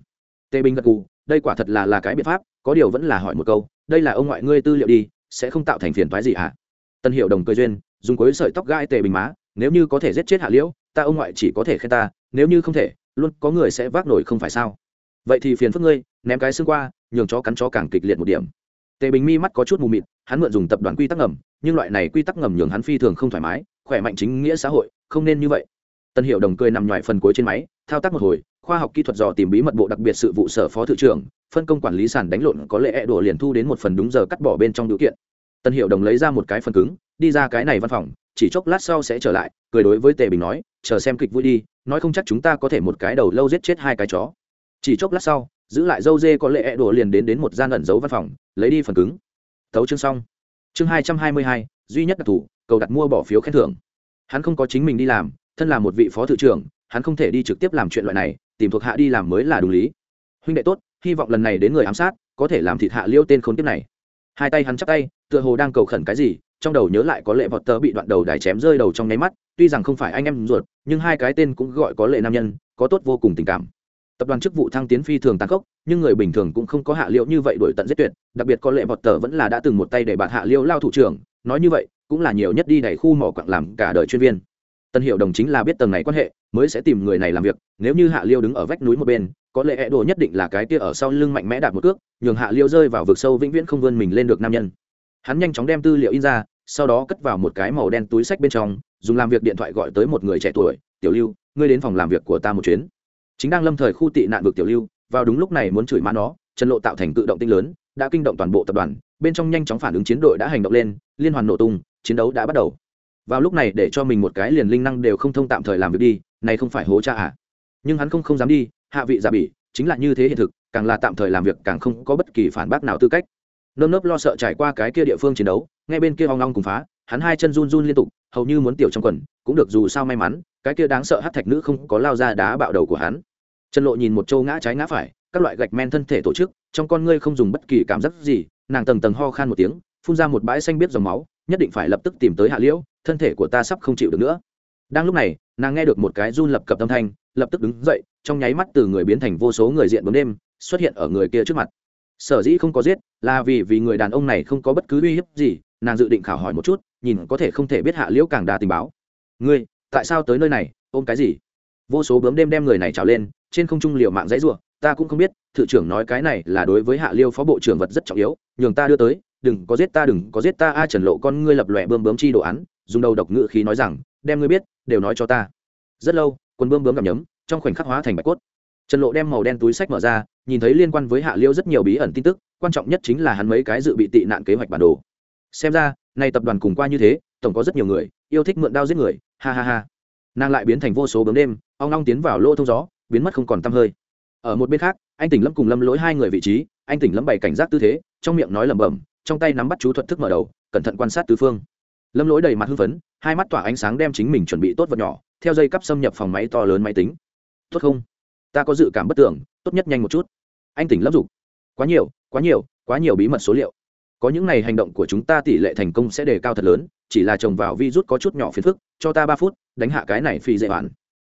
Tề bình gật cù đây quả thật là là cái biện pháp, có điều vẫn là hỏi một câu, đây là ông ngoại ngươi tư liệu đi, sẽ không tạo thành phiền toái gì ạ à? tân hiệu đồng cười duyên, dùng cuối sợi tóc gai tề bình má, nếu như có thể giết chết hạ liễu, ta ông ngoại chỉ có thể khen ta, nếu như không thể, luôn có người sẽ vác nổi không phải sao? Vậy thì phiền phức ngươi, ném cái xương qua, nhường chó cắn chó càng kịch liệt một điểm. Tề bình mi mắt có chút mù mịt, hắn mượn dùng tập đoàn quy tắc ngầm, nhưng loại này quy tắc ngầm nhường hắn phi thường không thoải mái, khỏe mạnh chính nghĩa xã hội, không nên như vậy tân hiệu đồng cười nằm ngoài phần cuối trên máy, thao tác một hồi, khoa học kỹ thuật dò tìm bí mật bộ đặc biệt sự vụ sở phó thứ trưởng, phân công quản lý sàn đánh lộn có lẽ đổ liền thu đến một phần đúng giờ cắt bỏ bên trong điều kiện. Tân hiệu đồng lấy ra một cái phần cứng, đi ra cái này văn phòng, chỉ chốc lát sau sẽ trở lại, cười đối với tề bình nói, chờ xem kịch vui đi, nói không chắc chúng ta có thể một cái đầu lâu giết chết hai cái chó. Chỉ chốc lát sau, giữ lại dâu dê có lẽ đổ liền đến đến một gian ẩn giấu văn phòng, lấy đi phần cứng. Thấu chương xong. Chương hai trăm hai mươi hai, duy nhất đặc thù, cầu đặt mua bỏ phiếu khen thưởng. Hắn không có chính mình đi làm thân là một vị phó thự trưởng, hắn không thể đi trực tiếp làm chuyện loại này, tìm thuộc hạ đi làm mới là đúng lý. Huynh đệ tốt, hy vọng lần này đến người ám sát, có thể làm thịt hạ liêu tên khốn kiếp này. Hai tay hắn chắp tay, tựa hồ đang cầu khẩn cái gì, trong đầu nhớ lại có lệ vọt tớ bị đoạn đầu đài chém rơi đầu trong nháy mắt, tuy rằng không phải anh em ruột, nhưng hai cái tên cũng gọi có lệ nam nhân, có tốt vô cùng tình cảm. Tập đoàn chức vụ thăng tiến phi thường tàn khốc, nhưng người bình thường cũng không có hạ liệu như vậy đổi tận giết tuyệt, đặc biệt có lệ vọt tờ vẫn là đã từng một tay để bạn hạ liêu lao thủ trưởng, nói như vậy, cũng là nhiều nhất đi đẩy khu mỏ quặng làm cả đời chuyên viên tân hiệu đồng chính là biết tầng này quan hệ, mới sẽ tìm người này làm việc, nếu như hạ liêu đứng ở vách núi một bên, có lẽ đồ nhất định là cái kia ở sau lưng mạnh mẽ đạt một cước, nhường hạ liêu rơi vào vực sâu vĩnh viễn không vươn mình lên được nam nhân. Hắn nhanh chóng đem tư liệu in ra, sau đó cất vào một cái màu đen túi sách bên trong, dùng làm việc điện thoại gọi tới một người trẻ tuổi, tiểu lưu, ngươi đến phòng làm việc của ta một chuyến. Chính đang lâm thời khu tị nạn vực tiểu lưu, vào đúng lúc này muốn chửi má nó, trần lộ tạo thành tự động tinh lớn, đã kinh động toàn bộ tập đoàn, bên trong nhanh chóng phản ứng chiến đội đã hành động lên, liên hoàn nổ tung, chiến đấu đã bắt đầu vào lúc này để cho mình một cái liền linh năng đều không thông tạm thời làm việc đi, này không phải hố cha à. Nhưng hắn không không dám đi, hạ vị giả bỉ, chính là như thế hiện thực, càng là tạm thời làm việc càng không có bất kỳ phản bác nào tư cách. Nơm nớp lo sợ trải qua cái kia địa phương chiến đấu ngay bên kia hoang long cùng phá, hắn hai chân run run liên tục, hầu như muốn tiểu trong quần, cũng được dù sao may mắn, cái kia đáng sợ hát thạch nữ không có lao ra đá bạo đầu của hắn. Trần lộ nhìn một châu ngã trái ngã phải, các loại gạch men thân thể tổ chức, trong con ngươi không dùng bất kỳ cảm giác gì, nàng tầng tầng ho khan một tiếng, phun ra một bãi xanh biết dòng máu, nhất định phải lập tức tìm tới hạ liễu thân thể của ta sắp không chịu được nữa. Đang lúc này, nàng nghe được một cái run lập cập âm thanh, lập tức đứng dậy, trong nháy mắt từ người biến thành vô số người diện bóng đêm, xuất hiện ở người kia trước mặt. Sở dĩ không có giết, là vì vì người đàn ông này không có bất cứ uy hiếp gì, nàng dự định khảo hỏi một chút, nhìn có thể không thể biết hạ liễu càng đa tình báo. Ngươi, tại sao tới nơi này, ôm cái gì? Vô số bướm đêm đem người này trào lên, trên không trung liều mạng dãy ruộng ta cũng không biết, thự trưởng nói cái này là đối với hạ liêu phó bộ trưởng vật rất trọng yếu, nhường ta đưa tới, đừng có giết ta, đừng có giết ta, a trần lộ con ngươi lập lòe bơm bướm chi đồ án dùng đầu độc ngự khí nói rằng, đem ngươi biết, đều nói cho ta. Rất lâu quân bơm bướm gặp nhấm, trong khoảnh khắc hóa thành bạch cốt. Trần lộ đem màu đen túi sách mở ra, nhìn thấy liên quan với hạ liêu rất nhiều bí ẩn tin tức, quan trọng nhất chính là hắn mấy cái dự bị tị nạn kế hoạch bản đồ. Xem ra, nay tập đoàn cùng qua như thế, tổng có rất nhiều người, yêu thích mượn đao giết người, ha ha ha. Nàng lại biến thành vô số bướm đêm, ong long tiến vào lô thông gió, biến mất không còn tăm hơi. Ở một bên khác, anh tỉnh lâm cùng lâm lỗi hai người vị trí, anh tỉnh lâm bày cảnh giác tư thế, trong miệng nói lẩm bẩm, trong tay nắm bắt chú thuật thức mở đầu, cẩn thận quan sát tứ phương lâm lỗi đầy mặt hưng phấn, hai mắt tỏa ánh sáng đem chính mình chuẩn bị tốt vật nhỏ, theo dây cắp xâm nhập phòng máy to lớn máy tính. Tốt không? Ta có dự cảm bất tưởng, tốt nhất nhanh một chút. Anh tỉnh lâm dục. Quá nhiều quá nhiều quá nhiều bí mật số liệu. Có những ngày hành động của chúng ta tỷ lệ thành công sẽ đề cao thật lớn, chỉ là trồng vào vi rút có chút nhỏ phiền phức, cho ta ba phút, đánh hạ cái này phi dễ hoàn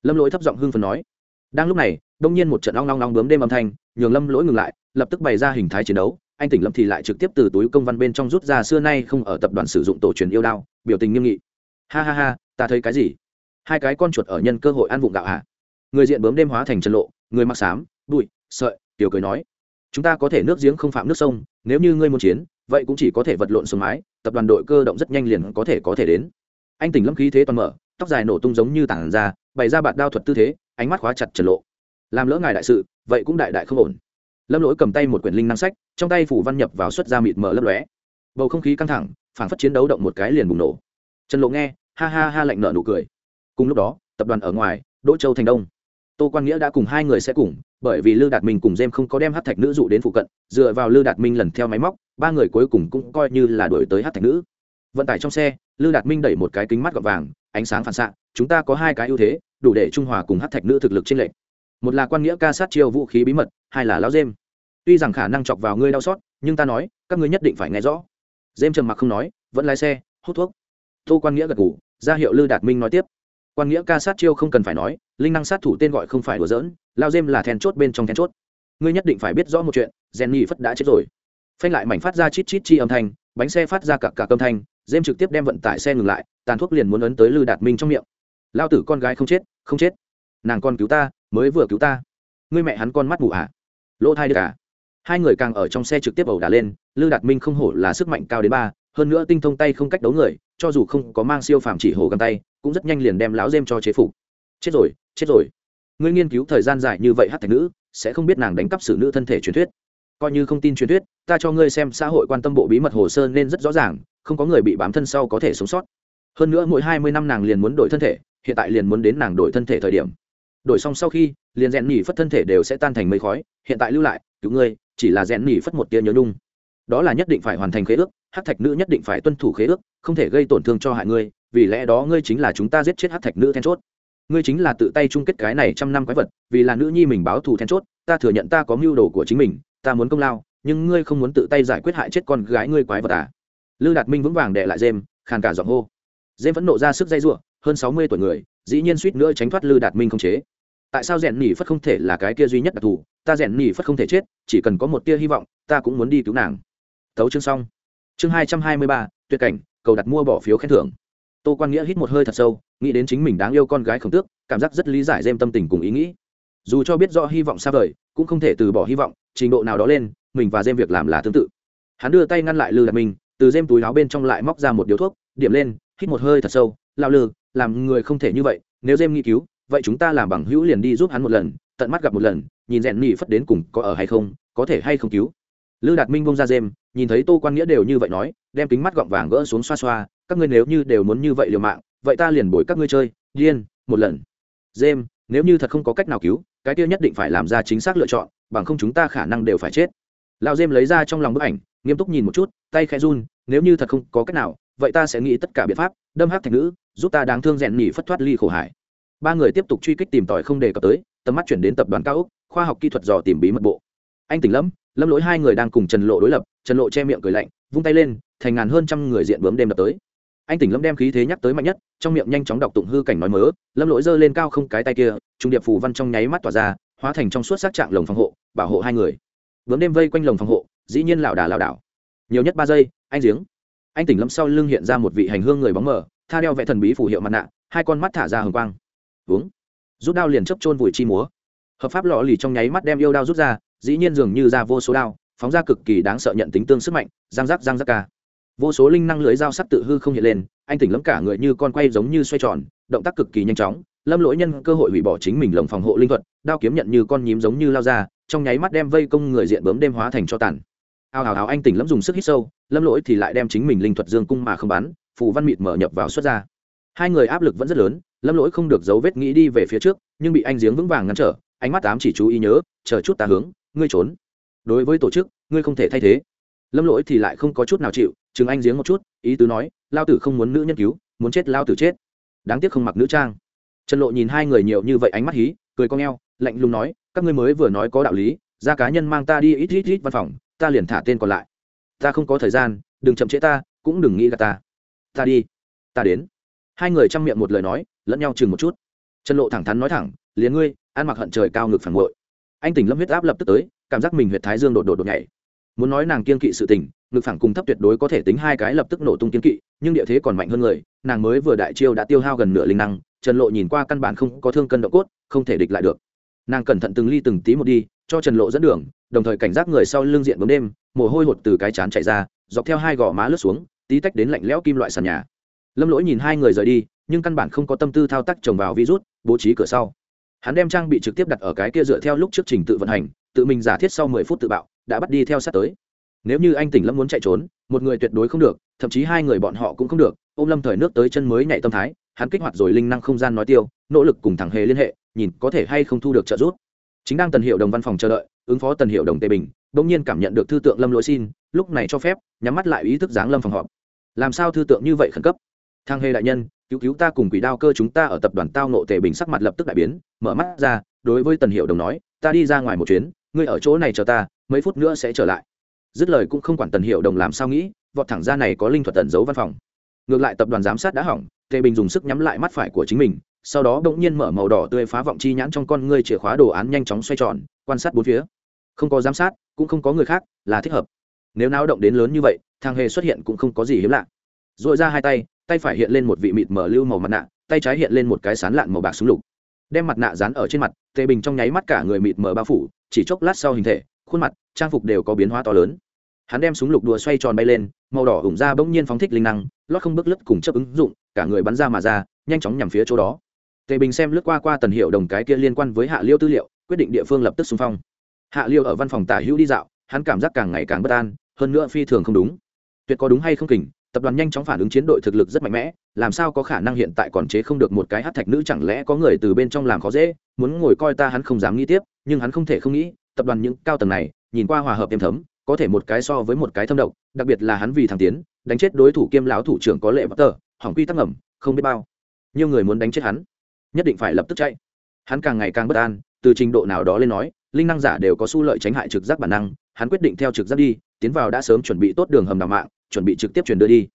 lâm lỗi thấp giọng hưng phần nói. Đang lúc này, đông nhiên một trận long long long bướm đêm âm thanh, nhường lâm lỗi ngừng lại, lập tức bày ra hình thái chiến đấu anh tỉnh lâm thì lại trực tiếp từ túi công văn bên trong rút ra, xưa nay không ở tập đoàn sử dụng tổ truyền yêu đao, biểu tình nghiêm nghị. Ha ha ha, ta thấy cái gì? Hai cái con chuột ở nhân cơ hội ăn vụng gạo hả? Người diện bướm đêm hóa thành chân lộ, người mặc xám, bụi, sợi, tiểu cười nói, chúng ta có thể nước giếng không phạm nước sông, nếu như ngươi muốn chiến, vậy cũng chỉ có thể vật lộn sông mái, tập đoàn đội cơ động rất nhanh liền có thể có thể đến. Anh tỉnh lâm khí thế toàn mở, tóc dài nổ tung giống như tảng ra bày ra bạt đao thuật tư thế, ánh mắt khóa chặt trần lộ. Làm lỡ ngài đại sự, vậy cũng đại đại không ổn lâm lỗi cầm tay một quyển linh năng sách, trong tay phủ văn nhập vào xuất ra mịt mờ lấp lóe. Bầu không khí căng thẳng, phảng phất chiến đấu động một cái liền bùng nổ. Trần lộ nghe, ha ha ha lạnh nợ nụ cười. Cùng lúc đó, tập đoàn ở ngoài, đỗ châu thành đông. Tô quan nghĩa đã cùng hai người sẽ cùng, bởi vì lư đạt minh cùng jem không có đem hát thạch nữ dụ đến phụ cận, dựa vào lư đạt minh lần theo máy móc, ba người cuối cùng cũng coi như là đổi tới hát thạch nữ. Vận tải trong xe, lư đạt minh đẩy một cái kính mắt gọt vàng, ánh sáng phản xạ, chúng ta có hai cái ưu thế, đủ để trung hòa cùng hát thạch nữ thực lực trên lệnh một là quan nghĩa ca sát chiêu vũ khí bí mật, hai là lão dêm tuy rằng khả năng chọc vào ngươi đau xót, nhưng ta nói, các ngươi nhất định phải nghe rõ. Dêm trầm mặc không nói, vẫn lái xe, hút thuốc. Tô quan nghĩa gật ngủ ra hiệu lư đạt minh nói tiếp. Quan nghĩa ca sát chiêu không cần phải nói, linh năng sát thủ tên gọi không phải đùa giỡn, lao dêm là then chốt bên trong then chốt. Ngươi nhất định phải biết rõ một chuyện rèn nhì phất đã chết rồi. Phanh lại mảnh phát ra chít chít chi âm thanh, bánh xe phát ra cả cả âm thanh dêm trực tiếp đem vận tải xe ngừng lại, tàn thuốc liền muốn ấn tới lư đạt minh trong miệng. Lao tử con gái không chết không chết. Nàng con cứu ta, mới vừa cứu ta. Ngươi mẹ hắn con mắt mù à. Lỗ thai được cả hai người càng ở trong xe trực tiếp ẩu đả lên, lư đạt minh không hổ là sức mạnh cao đến ba, hơn nữa tinh thông tay không cách đấu người, cho dù không có mang siêu phàm chỉ hổ găng tay, cũng rất nhanh liền đem lão dêm cho chế phục. Chết rồi chết rồi. Ngươi nghiên cứu thời gian dài như vậy hát thạch nữ, sẽ không biết nàng đánh cắp xử nữ thân thể truyền thuyết. Coi như không tin truyền thuyết, ta cho ngươi xem xã hội quan tâm bộ bí mật hồ sơ nên rất rõ ràng, không có người bị bám thân sau có thể sống sót. Hơn nữa mỗi hai mươi năm nàng liền muốn đổi thân thể, hiện tại liền muốn đến nàng đổi thân thể thời điểm. Đổi xong sau khi, liền rèn nhỉ phất thân thể đều sẽ tan thành mây khói, hiện tại lưu lại, cứu ngươi chỉ là rèn nhỉ phất một tia nhớ nhung. Đó là nhất định phải hoàn thành khế ước, hát thạch nữ nhất định phải tuân thủ khế ước, không thể gây tổn thương cho hại ngươi, vì lẽ đó ngươi chính là chúng ta giết chết hát thạch nữ then chốt. Ngươi chính là tự tay chung kết cái này trăm năm quái vật, vì là nữ nhi mình báo thù then chốt, ta thừa nhận ta có mưu đồ của chính mình, ta muốn công lao, nhưng ngươi không muốn tự tay giải quyết hại chết con gái ngươi quái vật à? Lư đạt minh vững vàng đệ lại dêm khàn cả giọng hô. Dêm vẫn nộ ra sức dây giụa hơn sáu mươi tuổi người, dĩ nhiên suýt nữa tránh thoát lư đạt minh không chế tại sao rèn nỉ phất không thể là cái kia duy nhất đặc thù? Ta rèn nỉ phất không thể chết, chỉ cần có một tia hy vọng, ta cũng muốn đi cứu nàng. Tấu chương xong. Chương hai trăm hai mươi ba, tuyệt cảnh, cầu đặt mua bỏ phiếu khen thưởng. Tô quan nghĩa hít một hơi thật sâu, nghĩ đến chính mình đáng yêu con gái khổng tước, cảm giác rất lý giải dêm tâm tình cùng ý nghĩ. Dù cho biết rõ hy vọng xa vời, cũng không thể từ bỏ hy vọng, trình độ nào đó lên, mình và dêm việc làm là tương tự. Hắn đưa tay ngăn lại lư đặt mình từ dêm túi áo bên trong lại móc ra một điếu thuốc, điểm lên, hít một hơi thật sâu lao lư, làm người không thể như vậy, nếu Dêm nghĩ cứu vậy chúng ta làm bằng hữu liền đi giúp hắn một lần tận mắt gặp một lần nhìn rèn nhỉ phất đến cùng có ở hay không có thể hay không cứu. Lư đạt minh bông ra dêm, nhìn thấy tô quan nghĩa đều như vậy nói đem kính mắt gọng vàng gỡ xuống xoa xoa các ngươi nếu như đều muốn như vậy liều mạng vậy ta liền bồi các ngươi chơi điên một lần. Dêm, nếu như thật không có cách nào cứu cái kia nhất định phải làm ra chính xác lựa chọn bằng không chúng ta khả năng đều phải chết. Lão dêm lấy ra trong lòng bức ảnh nghiêm túc nhìn một chút tay khẽ run nếu như thật không có cách nào vậy ta sẽ nghĩ tất cả biện pháp đâm hát thành nữ giúp ta đáng thương rèn nhỉ phất thoát ly khổ hải ba người tiếp tục truy kích tìm tòi không đề cập tới, tầm mắt chuyển đến tập đoàn cao úc khoa học kỹ thuật dò tìm bí mật bộ. Anh tỉnh lâm lâm lỗi hai người đang cùng trần lộ đối lập, trần lộ che miệng cười lạnh, vung tay lên, thành ngàn hơn trăm người diện bướm đêm đập tới. Anh tỉnh lâm đem khí thế nhắc tới mạnh nhất, trong miệng nhanh chóng đọc tụng hư cảnh nói mớ lâm lỗi giơ lên cao không cái tay kia, trung điệp phù văn trong nháy mắt tỏa ra, hóa thành trong suốt sát trạng lồng phòng hộ, bảo hộ hai người. Bướm đêm vây quanh lồng phòng hộ, dĩ nhiên lảo đà lảo đảo. Nhiều nhất ba giây, anh giếng. Anh tỉnh lâm sau lưng hiện ra một vị hành hương người bóng mờ, tha đeo vẽ thần bí phù hiệu mặt nạ, hai con mắt thả ra hồng quang uống. Rút đao liền chấp chôn vùi chi múa. Hợp pháp lọ lì trong nháy mắt đem yêu đao rút ra, dĩ nhiên dường như ra vô số đao, phóng ra cực kỳ đáng sợ nhận tính tương sức mạnh giang giác giang giác ca. Vô số linh năng lưới dao sắc tự hư không hiện lên, anh tỉnh lẫm cả người như con quay giống như xoay tròn, động tác cực kỳ nhanh chóng, lâm lỗi nhân cơ hội hủy bỏ chính mình lồng phòng hộ linh thuật, đao kiếm nhận như con nhím giống như lao ra, trong nháy mắt đem vây công người diện bướm đêm hóa thành cho tàn. Ao hào hào anh tỉnh lẫm dùng sức hít sâu, lâm lỗi thì lại đem chính mình linh thuật dương cung mà không bắn, phù văn mịt mở nhập vào xuất ra. Hai người áp lực vẫn rất lớn lâm lỗi không được dấu vết nghĩ đi về phía trước, nhưng bị anh giếng vững vàng ngăn trở, ánh mắt tám chỉ chú ý nhớ, chờ chút ta hướng, ngươi trốn. Đối với tổ chức, ngươi không thể thay thế. Lâm lỗi thì lại không có chút nào chịu, chừng anh giếng một chút, ý tứ nói, lao tử không muốn nữ nhân cứu, muốn chết lao tử chết. Đáng tiếc không mặc nữ trang. Trần lộ nhìn hai người nhiều như vậy ánh mắt hí, cười con g lạnh lùng nói, các ngươi mới vừa nói có đạo lý, ra cá nhân mang ta đi ít ít ít văn phòng, ta liền thả tên còn lại. Ta không có thời gian, đừng chậm trễ ta, cũng đừng nghĩ gà ta. Ta đi, ta đến. Hai người chăm miệng một lời nói lẫn nhau chừng một chút. Trần lộ thẳng thắn nói thẳng, liền ngươi, ăn mặc hận trời cao ngực phản bội anh tỉnh lâm huyết áp lập tức tới, cảm giác mình huyệt thái dương đột đột đột nhảy. Muốn nói nàng kiên kỵ sự tình, ngực phẳng cùng thấp tuyệt đối có thể tính hai cái lập tức nổ tung kiên kỵ, nhưng địa thế còn mạnh hơn người, nàng mới vừa đại chiêu đã tiêu hao gần nửa linh năng, trần lộ nhìn qua căn bản không có thương cân độ cốt, không thể địch lại được. Nàng cẩn thận từng ly từng tí một đi, cho trần lộ dẫn đường, đồng thời cảnh giác người sau lưng diện bóng đêm, mồ hôi hột từ cái chán chạy ra, dọc theo hai gò má lướt xuống, tí tách đến lạnh lẽo kim loại sàn nhà. Lâm lỗi nhìn hai người rời đi nhưng căn bản không có tâm tư thao tác trồng vào virus, bố trí cửa sau. Hắn đem trang bị trực tiếp đặt ở cái kia dựa theo lúc trước trình tự vận hành, tự mình giả thiết sau mười phút tự bạo, đã bắt đi theo sát tới. Nếu như anh tỉnh lâm muốn chạy trốn, một người tuyệt đối không được, thậm chí hai người bọn họ cũng không được, ôm lâm thời nước tới chân mới nhảy tâm thái, hắn kích hoạt rồi linh năng không gian nói tiêu, nỗ lực cùng thẳng hề liên hệ, nhìn có thể hay không thu được trợ giúp. Chính đang tần hiệu đồng văn phòng chờ đợi, ứng phó tần hiệu đồng tề bình, bỗng nhiên cảm nhận được thư tượng lâm lỗi xin, lúc này cho phép, nhắm mắt lại ý thức giáng lâm phòng họp. Làm sao thư tượng như vậy khẩn cấp? Thang hề đại nhân cứu cứu ta cùng quỷ đao cơ chúng ta ở tập đoàn tao nộ tề bình sắc mặt lập tức đại biến, mở mắt ra, đối với tần hiệu đồng nói, ta đi ra ngoài một chuyến, ngươi ở chỗ này chờ ta, mấy phút nữa sẽ trở lại. Dứt lời cũng không quản tần hiệu đồng làm sao nghĩ, vọt thẳng ra này có linh thuật tận giấu văn phòng. Ngược lại tập đoàn giám sát đã hỏng, tề bình dùng sức nhắm lại mắt phải của chính mình, sau đó bỗng nhiên mở màu đỏ tươi phá vọng chi nhãn trong con ngươi chìa khóa đồ án nhanh chóng xoay tròn, quan sát bốn phía. Không có giám sát, cũng không có người khác, là thích hợp. Nếu náo động đến lớn như vậy, thang hề xuất hiện cũng không có gì hiếm lạ. Dội ra hai tay tay phải hiện lên một vị mịt mở lưu màu mặt nạ, tay trái hiện lên một cái sán lạn màu bạc súng lục. Đem mặt nạ dán ở trên mặt, tề bình trong nháy mắt cả người mịt mở bao phủ, chỉ chốc lát sau hình thể, khuôn mặt, trang phục đều có biến hóa to lớn. Hắn đem súng lục đùa xoay tròn bay lên, màu đỏ ủng ra bỗng nhiên phóng thích linh năng, lót không bước lướt cùng chấp ứng dụng, cả người bắn ra mà ra, nhanh chóng nhằm phía chỗ đó. Tề bình xem lướt qua qua tần hiệu đồng cái kia liên quan với hạ liêu tư liệu, quyết định địa phương lập tức xung phong. Hạ liêu ở văn phòng tả hữu đi dạo, hắn cảm giác càng ngày càng bất an, hơn nữa phi thường không đúng. Tuyệt có đúng hay không kình tập đoàn nhanh chóng phản ứng chiến đội thực lực rất mạnh mẽ, làm sao có khả năng hiện tại còn chế không được một cái hát thạch nữ, chẳng lẽ có người từ bên trong làm khó dễ, muốn ngồi coi ta hắn không dám nghĩ tiếp, nhưng hắn không thể không nghĩ, tập đoàn những cao tầng này, nhìn qua hòa hợp êm thấm, có thể một cái so với một cái thâm độc, đặc biệt là hắn vì thằng tiến, đánh chết đối thủ kiêm lão thủ trưởng có lệ bất tờ, hỏng quy tắc ngầm, không biết bao. Nhiều người muốn đánh chết hắn, nhất định phải lập tức chạy. Hắn càng ngày càng bất an, từ trình độ nào đó lên nói, linh năng giả đều có xu lợi tránh hại trực giác bản năng, hắn quyết định theo trực giác đi, tiến vào đã sớm chuẩn bị tốt đường hầm đào mạng chuẩn bị trực tiếp chuyển đưa đi.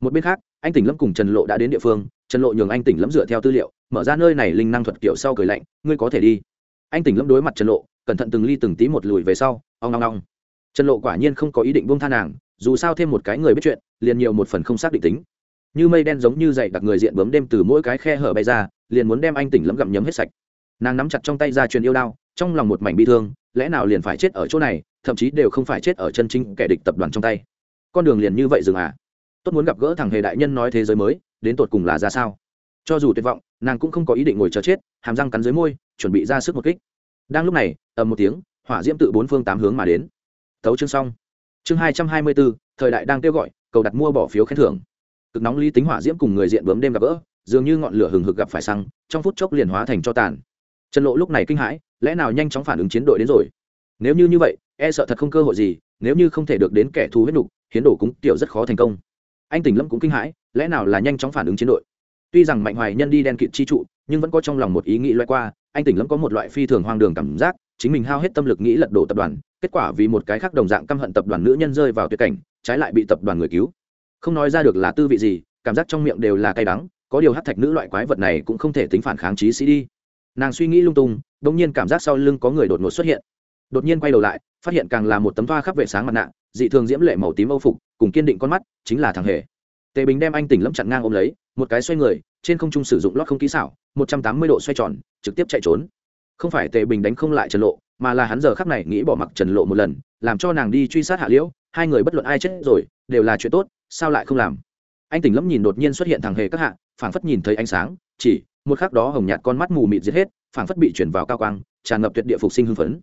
Một bên khác, anh tỉnh lâm cùng trần lộ đã đến địa phương, trần lộ nhường anh tỉnh lâm dựa theo tư liệu, mở ra nơi này linh năng thuật kiểu sau cười lạnh, ngươi có thể đi. Anh tỉnh lâm đối mặt trần lộ, cẩn thận từng ly từng tí một lùi về sau, ong ong ong. Trần lộ quả nhiên không có ý định buông tha nàng, dù sao thêm một cái người biết chuyện, liền nhiều một phần không xác định tính. Như mây đen giống như dậy đặc người diện bấm đêm từ mỗi cái khe hở bay ra, liền muốn đem anh tỉnh lâm gặm nhấm hết sạch. Nàng nắm chặt trong tay ra truyền yêu đao, trong lòng một mảnh bi thương, lẽ nào liền phải chết ở chỗ này, thậm chí đều không phải chết ở chân chính kẻ địch tập đoàn trong tay con đường liền như vậy dừng à? Tốt muốn gặp gỡ thằng hề đại nhân nói thế giới mới, đến tột cùng là ra sao? Cho dù tuyệt vọng, nàng cũng không có ý định ngồi chờ chết, hàm răng cắn dưới môi, chuẩn bị ra sức một kích. Đang lúc này, ầm một tiếng, hỏa diễm tự bốn phương tám hướng mà đến. Thấu chương xong. Chương hai trăm hai mươi bốn, thời đại đang kêu gọi, cầu đặt mua bỏ phiếu khen thưởng. Cực nóng lý tính hỏa diễm cùng người diện bướm đêm gặp gỡ, dường như ngọn lửa hừng hực gặp phải xăng, trong phút chốc liền hóa thành cho tàn. Trần lộ lúc này kinh hãi, lẽ nào nhanh chóng phản ứng chiến đội đến rồi? Nếu như như vậy e sợ thật không cơ hội gì, nếu như không thể được đến kẻ thù huyết nục hiến đổ cúng tiểu rất khó thành công. Anh tỉnh lâm cũng kinh hãi, lẽ nào là nhanh chóng phản ứng chiến đội? Tuy rằng mạnh hoài nhân đi đen kịt chi trụ, nhưng vẫn có trong lòng một ý nghĩ loại qua, anh tỉnh lâm có một loại phi thường hoang đường cảm giác, chính mình hao hết tâm lực nghĩ lật đổ tập đoàn, kết quả vì một cái khác đồng dạng căm hận tập đoàn nữ nhân rơi vào tuyệt cảnh, trái lại bị tập đoàn người cứu. Không nói ra được là tư vị gì, cảm giác trong miệng đều là cay đắng, có điều hát thạch nữ loại quái vật này cũng không thể tính phản kháng trí sĩ đi. Nàng suy nghĩ lung tung đ ỗ n g nhiên cảm giác sau lưng có người đột ngột xuất hiện. Đột nhiên quay đầu lại, phát hiện càng là một tấm thoa khắp vệ sáng mặt nạ dị thường diễm lệ màu tím âu phục, cùng kiên định con mắt, chính là thằng hề. Tề bình đem anh tỉnh lâm chặn ngang ôm lấy, một cái xoay người, trên không trung sử dụng lót không kỹ xảo, một trăm tám mươi độ xoay tròn, trực tiếp chạy trốn. Không phải tề bình đánh không lại trần lộ, mà là hắn giờ khắc này nghĩ bỏ mặc trần lộ một lần, làm cho nàng đi truy sát hạ liễu, hai người bất luận ai chết rồi, đều là chuyện tốt, sao lại không làm? Anh tỉnh lâm nhìn đột nhiên xuất hiện thằng hề các hạ, phảng phất nhìn thấy ánh sáng, chỉ, một khắc đó hồng nhạt con mắt mù mịt giết hết, phảng phất bị chuyển vào cao quang, tràn ngập tuyệt địa phục sinh hưng phấn.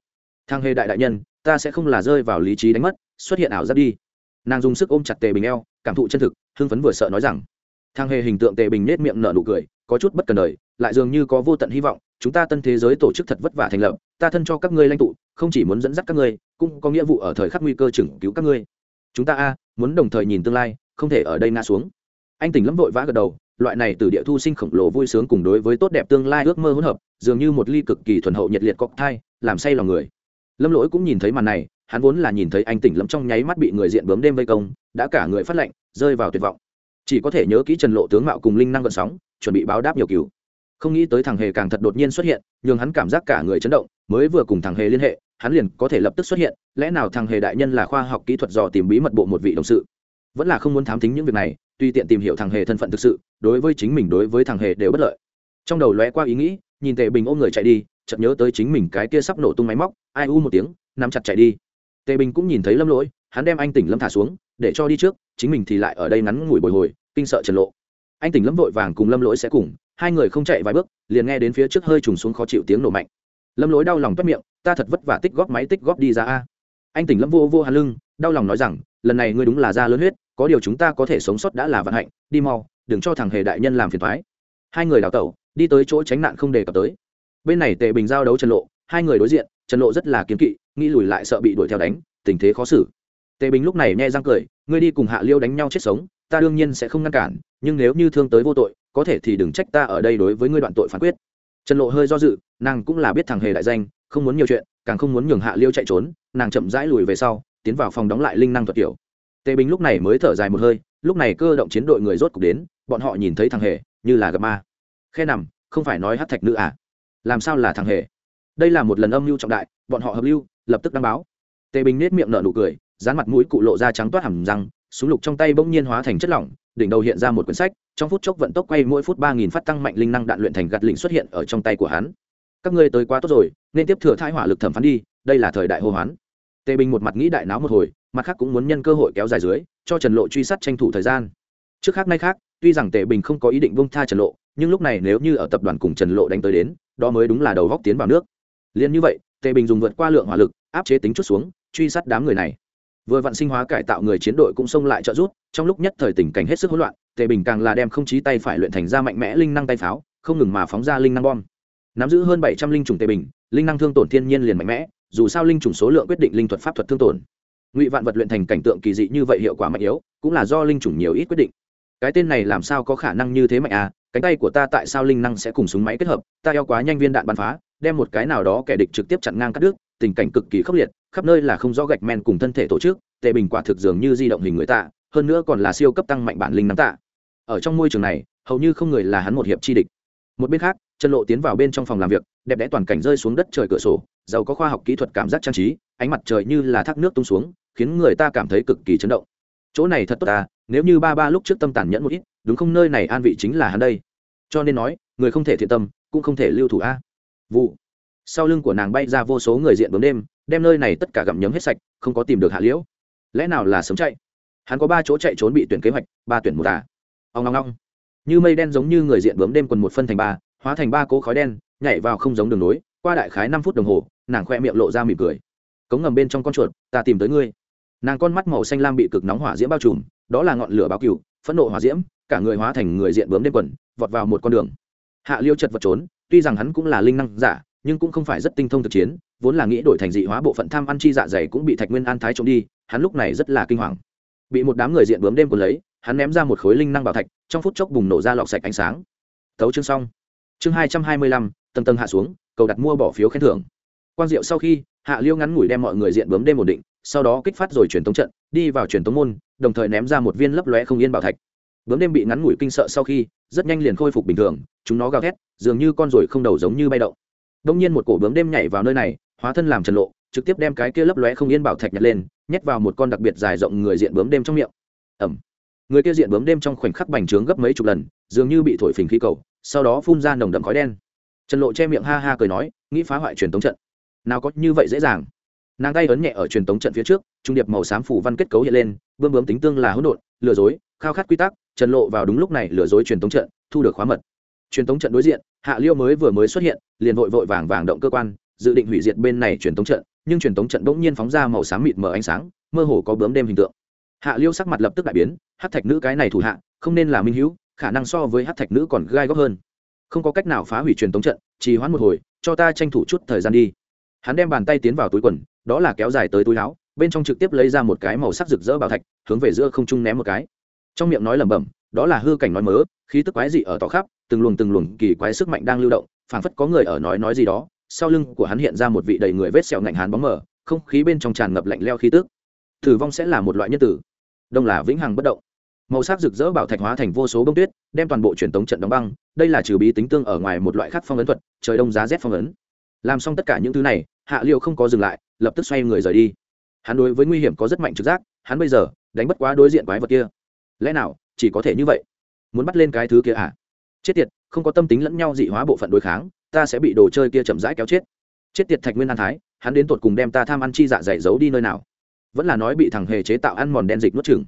Thằng hề đại đại nhân, ta sẽ không là rơi vào lý trí đánh mất xuất hiện ảo giác đi. Nàng dùng sức ôm chặt tề bình eo, cảm thụ chân thực, hưng phấn vừa sợ nói rằng, thang hề hình tượng tề bình nết miệng nở nụ cười, có chút bất cần đời, lại dường như có vô tận hy vọng, chúng ta tân thế giới tổ chức thật vất vả thành lập, ta thân cho các ngươi lãnh tụ, không chỉ muốn dẫn dắt các ngươi, cũng có nghĩa vụ ở thời khắc nguy cơ chừng cứu các ngươi. Chúng ta a, muốn đồng thời nhìn tương lai, không thể ở đây ngã xuống. Anh tỉnh lắm vội vã gật đầu, loại này từ địa thu sinh khổng lồ vui sướng cùng đối với tốt đẹp tương lai ước mơ hỗn hợp, dường như một ly cực kỳ thuần hậu nhiệt liệt cọc thai làm say lòng người. Lâm lỗi cũng nhìn thấy màn này hắn vốn là nhìn thấy anh tỉnh lắm trong nháy mắt bị người diện bướm đêm vây công, đã cả người phát lệnh rơi vào tuyệt vọng. Chỉ có thể nhớ kỹ trần lộ tướng mạo cùng linh năng gợn sóng, chuẩn bị báo đáp nhiều cứu không nghĩ tới thằng hề càng thật đột nhiên xuất hiện nhưng hắn cảm giác cả người chấn động, mới vừa cùng thằng hề liên hệ, hắn liền có thể lập tức xuất hiện, lẽ nào thằng hề đại nhân là khoa học kỹ thuật dò tìm bí mật bộ một vị đồng sự? Vẫn là không muốn thám tính những việc này, tuy tiện tìm hiểu thằng hề thân phận thực sự, đối với chính mình đối với thằng hề đều bất lợi. Trong đầu lóe qua ý nghĩ, nhìn tề bình ôm người chạy đi, chợt nhớ tới chính mình cái kia sắp nổ tung máy móc, ai u một tiếng, nắm chặt chạy đi tề bình cũng nhìn thấy lâm lỗi, hắn đem anh tỉnh lâm thả xuống, để cho đi trước, chính mình thì lại ở đây ngắn ngủi bồi hồi, kinh sợ trần lộ. Anh tỉnh lâm vội vàng cùng lâm lỗi sẽ cùng, hai người không chạy vài bước, liền nghe đến phía trước hơi trùng xuống khó chịu tiếng nổ mạnh. Lâm lỗi đau lòng toát miệng, ta thật vất vả tích góp máy tích góp đi ra a. Anh tỉnh lâm vô vô hàn lưng, đau lòng nói rằng, lần này ngươi đúng là da lớn huyết, có điều chúng ta có thể sống sót đã là vận hạnh, đi mau, đừng cho thằng hề đại nhân làm phiền thoái hai người đào tẩu, đi tới chỗ tránh nạn không đề cập tới. Bên này tề bình giao đấu trần lộ, hai người đối diện trần lộ rất là kiếm kỵ, nghĩ lùi lại sợ bị đuổi theo đánh, tình thế khó xử. Tề bình lúc này nghe răng cười, ngươi đi cùng hạ liêu đánh nhau chết sống, ta đương nhiên sẽ không ngăn cản, nhưng nếu như thương tới vô tội, có thể thì đừng trách ta ở đây đối với ngươi đoạn tội phán quyết. Trần lộ hơi do dự, nàng cũng là biết thằng hề đại danh, không muốn nhiều chuyện, càng không muốn nhường hạ liêu chạy trốn, nàng chậm rãi lùi về sau, tiến vào phòng đóng lại linh năng thuật kiểu tề bình lúc này mới thở dài một hơi, lúc này cơ động chiến đội người rốt cục đến, bọn họ nhìn thấy thằng hề, như là gặp ma. Khe nằm, không phải nói hát thạch nữ à? Làm sao là thằng hề? Đây là một lần âm mưu trọng đại, bọn họ hợp lưu, lập tức đăng báo. Tề bình nết miệng nở nụ cười, dán mặt mũi cụ lộ ra trắng toát hẳn răng, súng lục trong tay bỗng nhiên hóa thành chất lỏng, đỉnh đầu hiện ra một quyển sách, trong phút chốc vận tốc quay mỗi phút ba nghìn phát tăng mạnh linh năng đạn luyện thành gạt lĩnh xuất hiện ở trong tay của hắn. Các ngươi tới quá tốt rồi, nên tiếp thừa thái hỏa lực thẩm phán đi, đây là thời đại hô hoán. Tề bình một mặt nghĩ đại náo một hồi, mặt khác cũng muốn nhân cơ hội kéo dài dưới, cho trần lộ truy sát tranh thủ thời gian. Trước khác nay khác, tuy rằng tề bình không có ý định bông tha trần lộ, nhưng lúc này nếu như ở tập đoàn cùng trần lộ đánh tới đến, đó mới đúng là đầu góc tiến vào nước liền như vậy, tề bình dùng vượt qua lượng hỏa lực, áp chế tính chút xuống, truy sát đám người này. Vừa vạn sinh hóa cải tạo người chiến đội cũng xông lại trợ rút trong lúc nhất thời tình cảnh hết sức hỗn loạn, tề bình càng là đem không chí tay phải luyện thành ra mạnh mẽ linh năng tay pháo, không ngừng mà phóng ra linh năng bom. Nắm giữ hơn bảy trăm linh trùng tề bình, linh năng thương tổn thiên nhiên liền mạnh mẽ, dù sao linh trùng số lượng quyết định linh thuật pháp thuật thương tổn. Ngụy vạn vật luyện thành cảnh tượng kỳ dị như vậy hiệu quả mạnh yếu, cũng là do linh chủng nhiều ít quyết định. Cái tên này làm sao có khả năng như thế mạnh à? Cánh tay của ta tại sao linh năng sẽ cùng súng máy kết hợp? Ta eo quá nhanh viên đạn bắn phá, đem một cái nào đó kẻ địch trực tiếp chặn ngang cắt đứt, tình cảnh cực kỳ khốc liệt, khắp nơi là không rõ gạch men cùng thân thể tổ chức, tệ bình quả thực dường như di động hình người tạ, hơn nữa còn là siêu cấp tăng mạnh bản linh năng tạ. Ở trong môi trường này, hầu như không người là hắn một hiệp chi địch. Một bên khác chân lộ tiến vào bên trong phòng làm việc, đẹp đẽ toàn cảnh rơi xuống đất trời cửa sổ, giàu có khoa học kỹ thuật cảm giác trang trí, ánh mặt trời như là thác nước tung xuống, khiến người ta cảm thấy cực kỳ chấn động. Chỗ này thật tốt ta, nếu như ba ba lúc trước tâm tàn nhẫn một ít đúng không? Nơi này an vị chính là hắn đây. Cho nên nói, người không thể thiện tâm, cũng không thể lưu thủ a. Vụ. Sau lưng của nàng bay ra vô số người diện bướm đêm, đem nơi này tất cả gặm nhấm hết sạch, không có tìm được hạ liễu. Lẽ nào là sớm chạy? Hắn có ba chỗ chạy trốn bị tuyển kế hoạch, ba tuyển một à ông long long như mây đen giống như người diện bướm đêm quần một phân thành ba, hóa thành ba cỗ khói đen, nhảy vào không giống đường nối, qua đại khái năm phút đồng hồ, nàng khoe miệng lộ ra mỉm cười. Cống ngầm bên trong con chuột, ta tìm tới ngươi. Nàng con mắt màu xanh lam bị cực nóng hỏa diễm bao trùm, đó là ngọn lửa báo cừu, phẫn nộ hỏa diễm cả người hóa thành người diện bướm đêm quần, vọt vào một con đường. Hạ liêu chật vật trốn, tuy rằng hắn cũng là linh năng giả, nhưng cũng không phải rất tinh thông thực chiến, vốn là nghĩ đổi thành dị hóa bộ phận tham ăn chi dạ dày cũng bị thạch nguyên an thái trộm đi, hắn lúc này rất là kinh hoàng. Bị một đám người diện bướm đêm quần lấy, hắn ném ra một khối linh năng bảo thạch, trong phút chốc bùng nổ ra lọc sạch ánh sáng. Tấu chương xong. Chương hai trăm hai mươi lăm, tầng tầng hạ xuống, cầu đặt mua bỏ phiếu khen thưởng. Quang diệu sau khi, hạ liêu ngắn ngủi đem mọi người diện bướm đêm ổn định, sau đó kích phát rồi truyền tống trận, đi vào truyền tống môn, đồng thời ném ra một viên lấp lóe không yên bảo thạch bướm đêm bị ngắn ngủi kinh sợ sau khi, rất nhanh liền khôi phục bình thường, chúng nó gào thét, dường như con ruồi không đầu giống như bay động. Đông nhiên một cổ bướm đêm nhảy vào nơi này, hóa thân làm trần lộ, trực tiếp đem cái kia lấp lóe không yên bảo thạch nhặt lên, nhét vào một con đặc biệt dài rộng người diện bướm đêm trong miệng. Ẩm người kia diện bướm đêm trong khoảnh khắc bành trướng gấp mấy chục lần, dường như bị thổi phình khí cầu, sau đó phun ra nồng đậm khói đen. Trần lộ che miệng ha ha cười nói, nghĩ phá hoại truyền tống trận. Nào có như vậy dễ dàng. Nàng tay ấn nhẹ ở truyền tống trận phía trước, trung điệp màu xám phủ văn kết cấu hiện lên bươm bướm tính tương là hỗn độn, lừa dối, khao khát quy tắc trần lộ vào đúng lúc này lừa dối truyền tống trận, thu được khóa mật. Truyền tống trận đối diện, hạ liêu mới vừa mới xuất hiện, liền vội vội vàng vàng động cơ quan, dự định hủy diệt bên này truyền tống trận, nhưng truyền tống trận bỗng nhiên phóng ra màu xám mịt mờ ánh sáng, mơ hồ có bướm đêm hình tượng. Hạ liêu sắc mặt lập tức đại biến hát thạch nữ cái này thủ hạ, không nên là minh hữu, khả năng so với hát thạch nữ còn gai góc hơn. Không có cách nào phá hủy truyền tống trận, trì hoãn một hồi, cho ta tranh thủ chút thời gian đi. Hắn đem bàn tay tiến vào túi quần, đó là kéo dài tới túi áo, bên trong trực tiếp lấy ra một cái màu sắc rực rỡ bảo thạch, hướng về giữa không trung ném một cái trong miệng nói lẩm bẩm, đó là hư cảnh nói mớ, khí tức quái dị ở tỏ khắp, từng luồng từng luồng kỳ quái sức mạnh đang lưu động, phảng phất có người ở nói nói gì đó. Sau lưng của hắn hiện ra một vị đầy người vết sẹo ngạnh hán bóng mờ, không khí bên trong tràn ngập lạnh leo khí tức. Tử vong sẽ là một loại nhân tử. Đông là vĩnh hằng bất động. Màu sắc rực rỡ bảo thạch hóa thành vô số bông tuyết, đem toàn bộ truyền tống trận đóng băng, đây là trừ bí tính tương ở ngoài một loại khác phong ấn thuật, trời đông giá rét phong ấn. Làm xong tất cả những thứ này, hạ liệu không có dừng lại, lập tức xoay người rời đi. Hắn đối với nguy hiểm có rất mạnh trực giác, hắn bây giờ, đánh bất quá đối diện quái vật kia lẽ nào chỉ có thể như vậy? Muốn bắt lên cái thứ kia à? Chết tiệt, không có tâm tính lẫn nhau dị hóa bộ phận đối kháng, ta sẽ bị đồ chơi kia chậm rãi kéo chết. Chết tiệt thạch nguyên an thái, hắn đến tột cùng đem ta tham ăn chi dạ dày giấu đi nơi nào? Vẫn là nói bị thằng hề chế tạo ăn mòn đen dịch nuốt chừng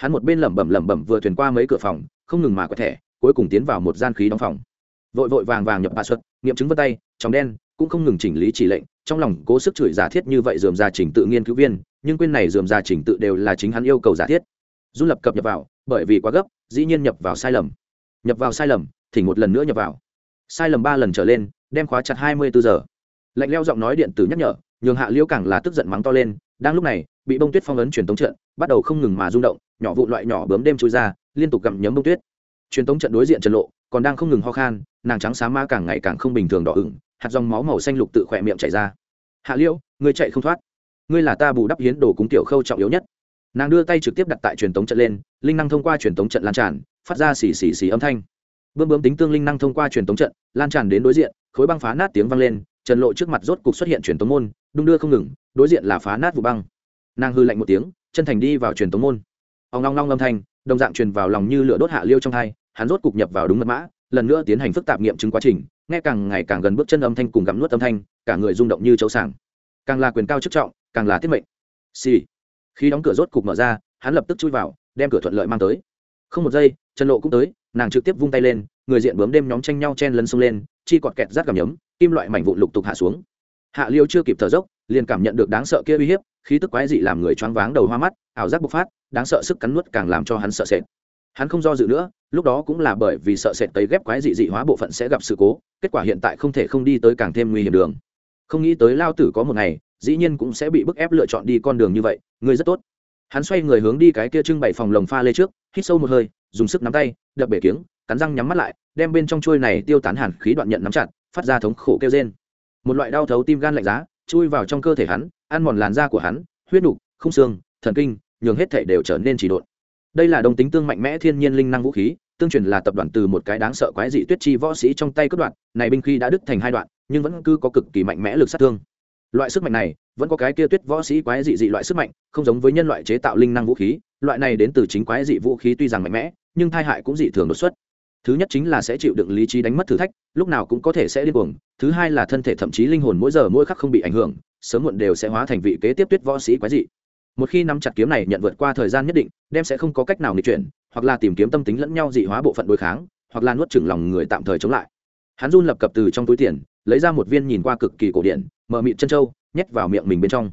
hắn một bên lẩm bẩm lẩm bẩm vừa thuyền qua mấy cửa phòng, không ngừng mà có thể cuối cùng tiến vào một gian khí đóng phòng. Vội vội vàng vàng nhập bà xuất, nghiệm chứng vân tay, trong đen, cũng không ngừng chỉnh lý chỉ lệnh, trong lòng cố sức chửi giả thiết như vậy dườm ra trình tự nghiên cứu viên, nhưng quên này dườm ra trình tự đều là chính hắn yêu cầu giả thiết du lập cập nhập vào, bởi vì quá gấp, dĩ nhiên nhập vào sai lầm. Nhập vào sai lầm thì một lần nữa nhập vào. Sai lầm ba lần trở lên, đem khóa chặt hai mươi bốn giờ. Lạnh leo giọng nói điện tử nhắc nhở, nhường hạ liễu càng là tức giận mắng to lên, đang lúc này, bị bông tuyết phong ấn truyền tống trận, bắt đầu không ngừng mà rung động, nhỏ vụ loại nhỏ bướm đêm trôi ra, liên tục gặm nhấm bông tuyết. Truyền tống trận đối diện trần lộ, còn đang không ngừng ho khan, nàng trắng xá ma càng ngày càng không bình thường đỏ ửng, hạt dòng máu màu xanh lục tự khỏe miệng chảy ra. Hạ liễu, ngươi chạy không thoát. Ngươi là ta bù đắp hiến đồ cúng tiểu khâu trọng yếu nhất nàng đưa tay trực tiếp đặt tại truyền tống trận lên, linh năng thông qua truyền tống trận lan tràn, phát ra xì xì xì âm thanh. Bơm bơm tính tương linh năng thông qua truyền tống trận, lan tràn đến đối diện, khối băng phá nát tiếng vang lên, trần lộ trước mặt rốt cục xuất hiện truyền tống môn, đung đưa không ngừng, đối diện là phá nát vụ băng. Nàng hư lạnh một tiếng, chân thành đi vào truyền tống môn. Ông long long âm thanh, đồng dạng truyền vào lòng như lửa đốt hạ liêu trong hai, hắn rốt cục nhập vào đúng mật mã, lần nữa tiến hành phức tạp nghiệm chứng quá trình, nghe càng ngày càng gần bước chân âm thanh cùng gặm nuốt âm thanh, cả người rung động như chấu sảng. Càng là quyền cao chức trọng, càng là tiết mệnh. Xì、sì khi đóng cửa rốt cục mở ra, hắn lập tức chui vào, đem cửa thuận lợi mang tới. Không một giây, trần lộ cũng tới, nàng trực tiếp vung tay lên, người diện bướm đêm nhóm tranh nhau chen lấn xông lên, chi cọt kẹt rát cảm nhấm, kim loại mảnh vụ lục tục hạ xuống. Hạ liêu chưa kịp thở dốc, liền cảm nhận được đáng sợ kia uy hiếp, khí tức quái dị làm người choáng váng đầu hoa mắt, ảo giác bộc phát, đáng sợ sức cắn nuốt càng làm cho hắn sợ sệt. Hắn không do dự nữa, lúc đó cũng là bởi vì sợ sệt tấy ghép quái dị dị hóa bộ phận sẽ gặp sự cố, kết quả hiện tại không thể không đi tới càng thêm nguy hiểm đường. Không nghĩ tới lao tử có một ngày dĩ nhiên cũng sẽ bị bức ép lựa chọn đi con đường như vậy, ngươi rất tốt. Hắn xoay người hướng đi cái kia trưng bày phòng lồng pha lê trước, hít sâu một hơi, dùng sức nắm tay, đập bể kiếng, cắn răng nhắm mắt lại, đem bên trong trôi này tiêu tán hẳn khí đoạn nhận nắm chặt, phát ra thống khổ kêu trên một loại đau thấu tim gan lạnh giá, chui vào trong cơ thể hắn, ăn mòn làn da của hắn, huyết đục không xương, thần kinh, nhường hết thể đều trở nên chỉ độn. Đây là đồng tính tương mạnh mẽ thiên nhiên linh năng vũ khí, tương truyền là tập đoàn từ một cái đáng sợ quái dị tuyết chi võ sĩ trong tay cất đoạn này binh khí đã đứt thành hai đoạn, nhưng vẫn cứ có cực kỳ mạnh mẽ lực sát thương loại sức mạnh này, vẫn có cái kia tuyết võ sĩ quái dị dị loại sức mạnh, không giống với nhân loại chế tạo linh năng vũ khí, loại này đến từ chính quái dị vũ khí tuy rằng mạnh mẽ, nhưng tai hại cũng dị thường đột xuất. Thứ nhất chính là sẽ chịu đựng lý trí đánh mất thử thách, lúc nào cũng có thể sẽ điên cuồng, thứ hai là thân thể thậm chí linh hồn mỗi giờ mỗi khắc không bị ảnh hưởng, sớm muộn đều sẽ hóa thành vị kế tiếp tuyết võ sĩ quái dị. Một khi nắm chặt kiếm này nhận vượt qua thời gian nhất định, đem sẽ không có cách nào nghịch chuyển, hoặc là tìm kiếm tâm tính lẫn nhau dị hóa bộ phận đối kháng, hoặc là nuốt chửng lòng người tạm thời chống lại. Hắn run lập cập từ trong túi tiền, lấy ra một viên nhìn qua cực kỳ cổ điển mở mịt chân trâu, nhét vào miệng mình bên trong.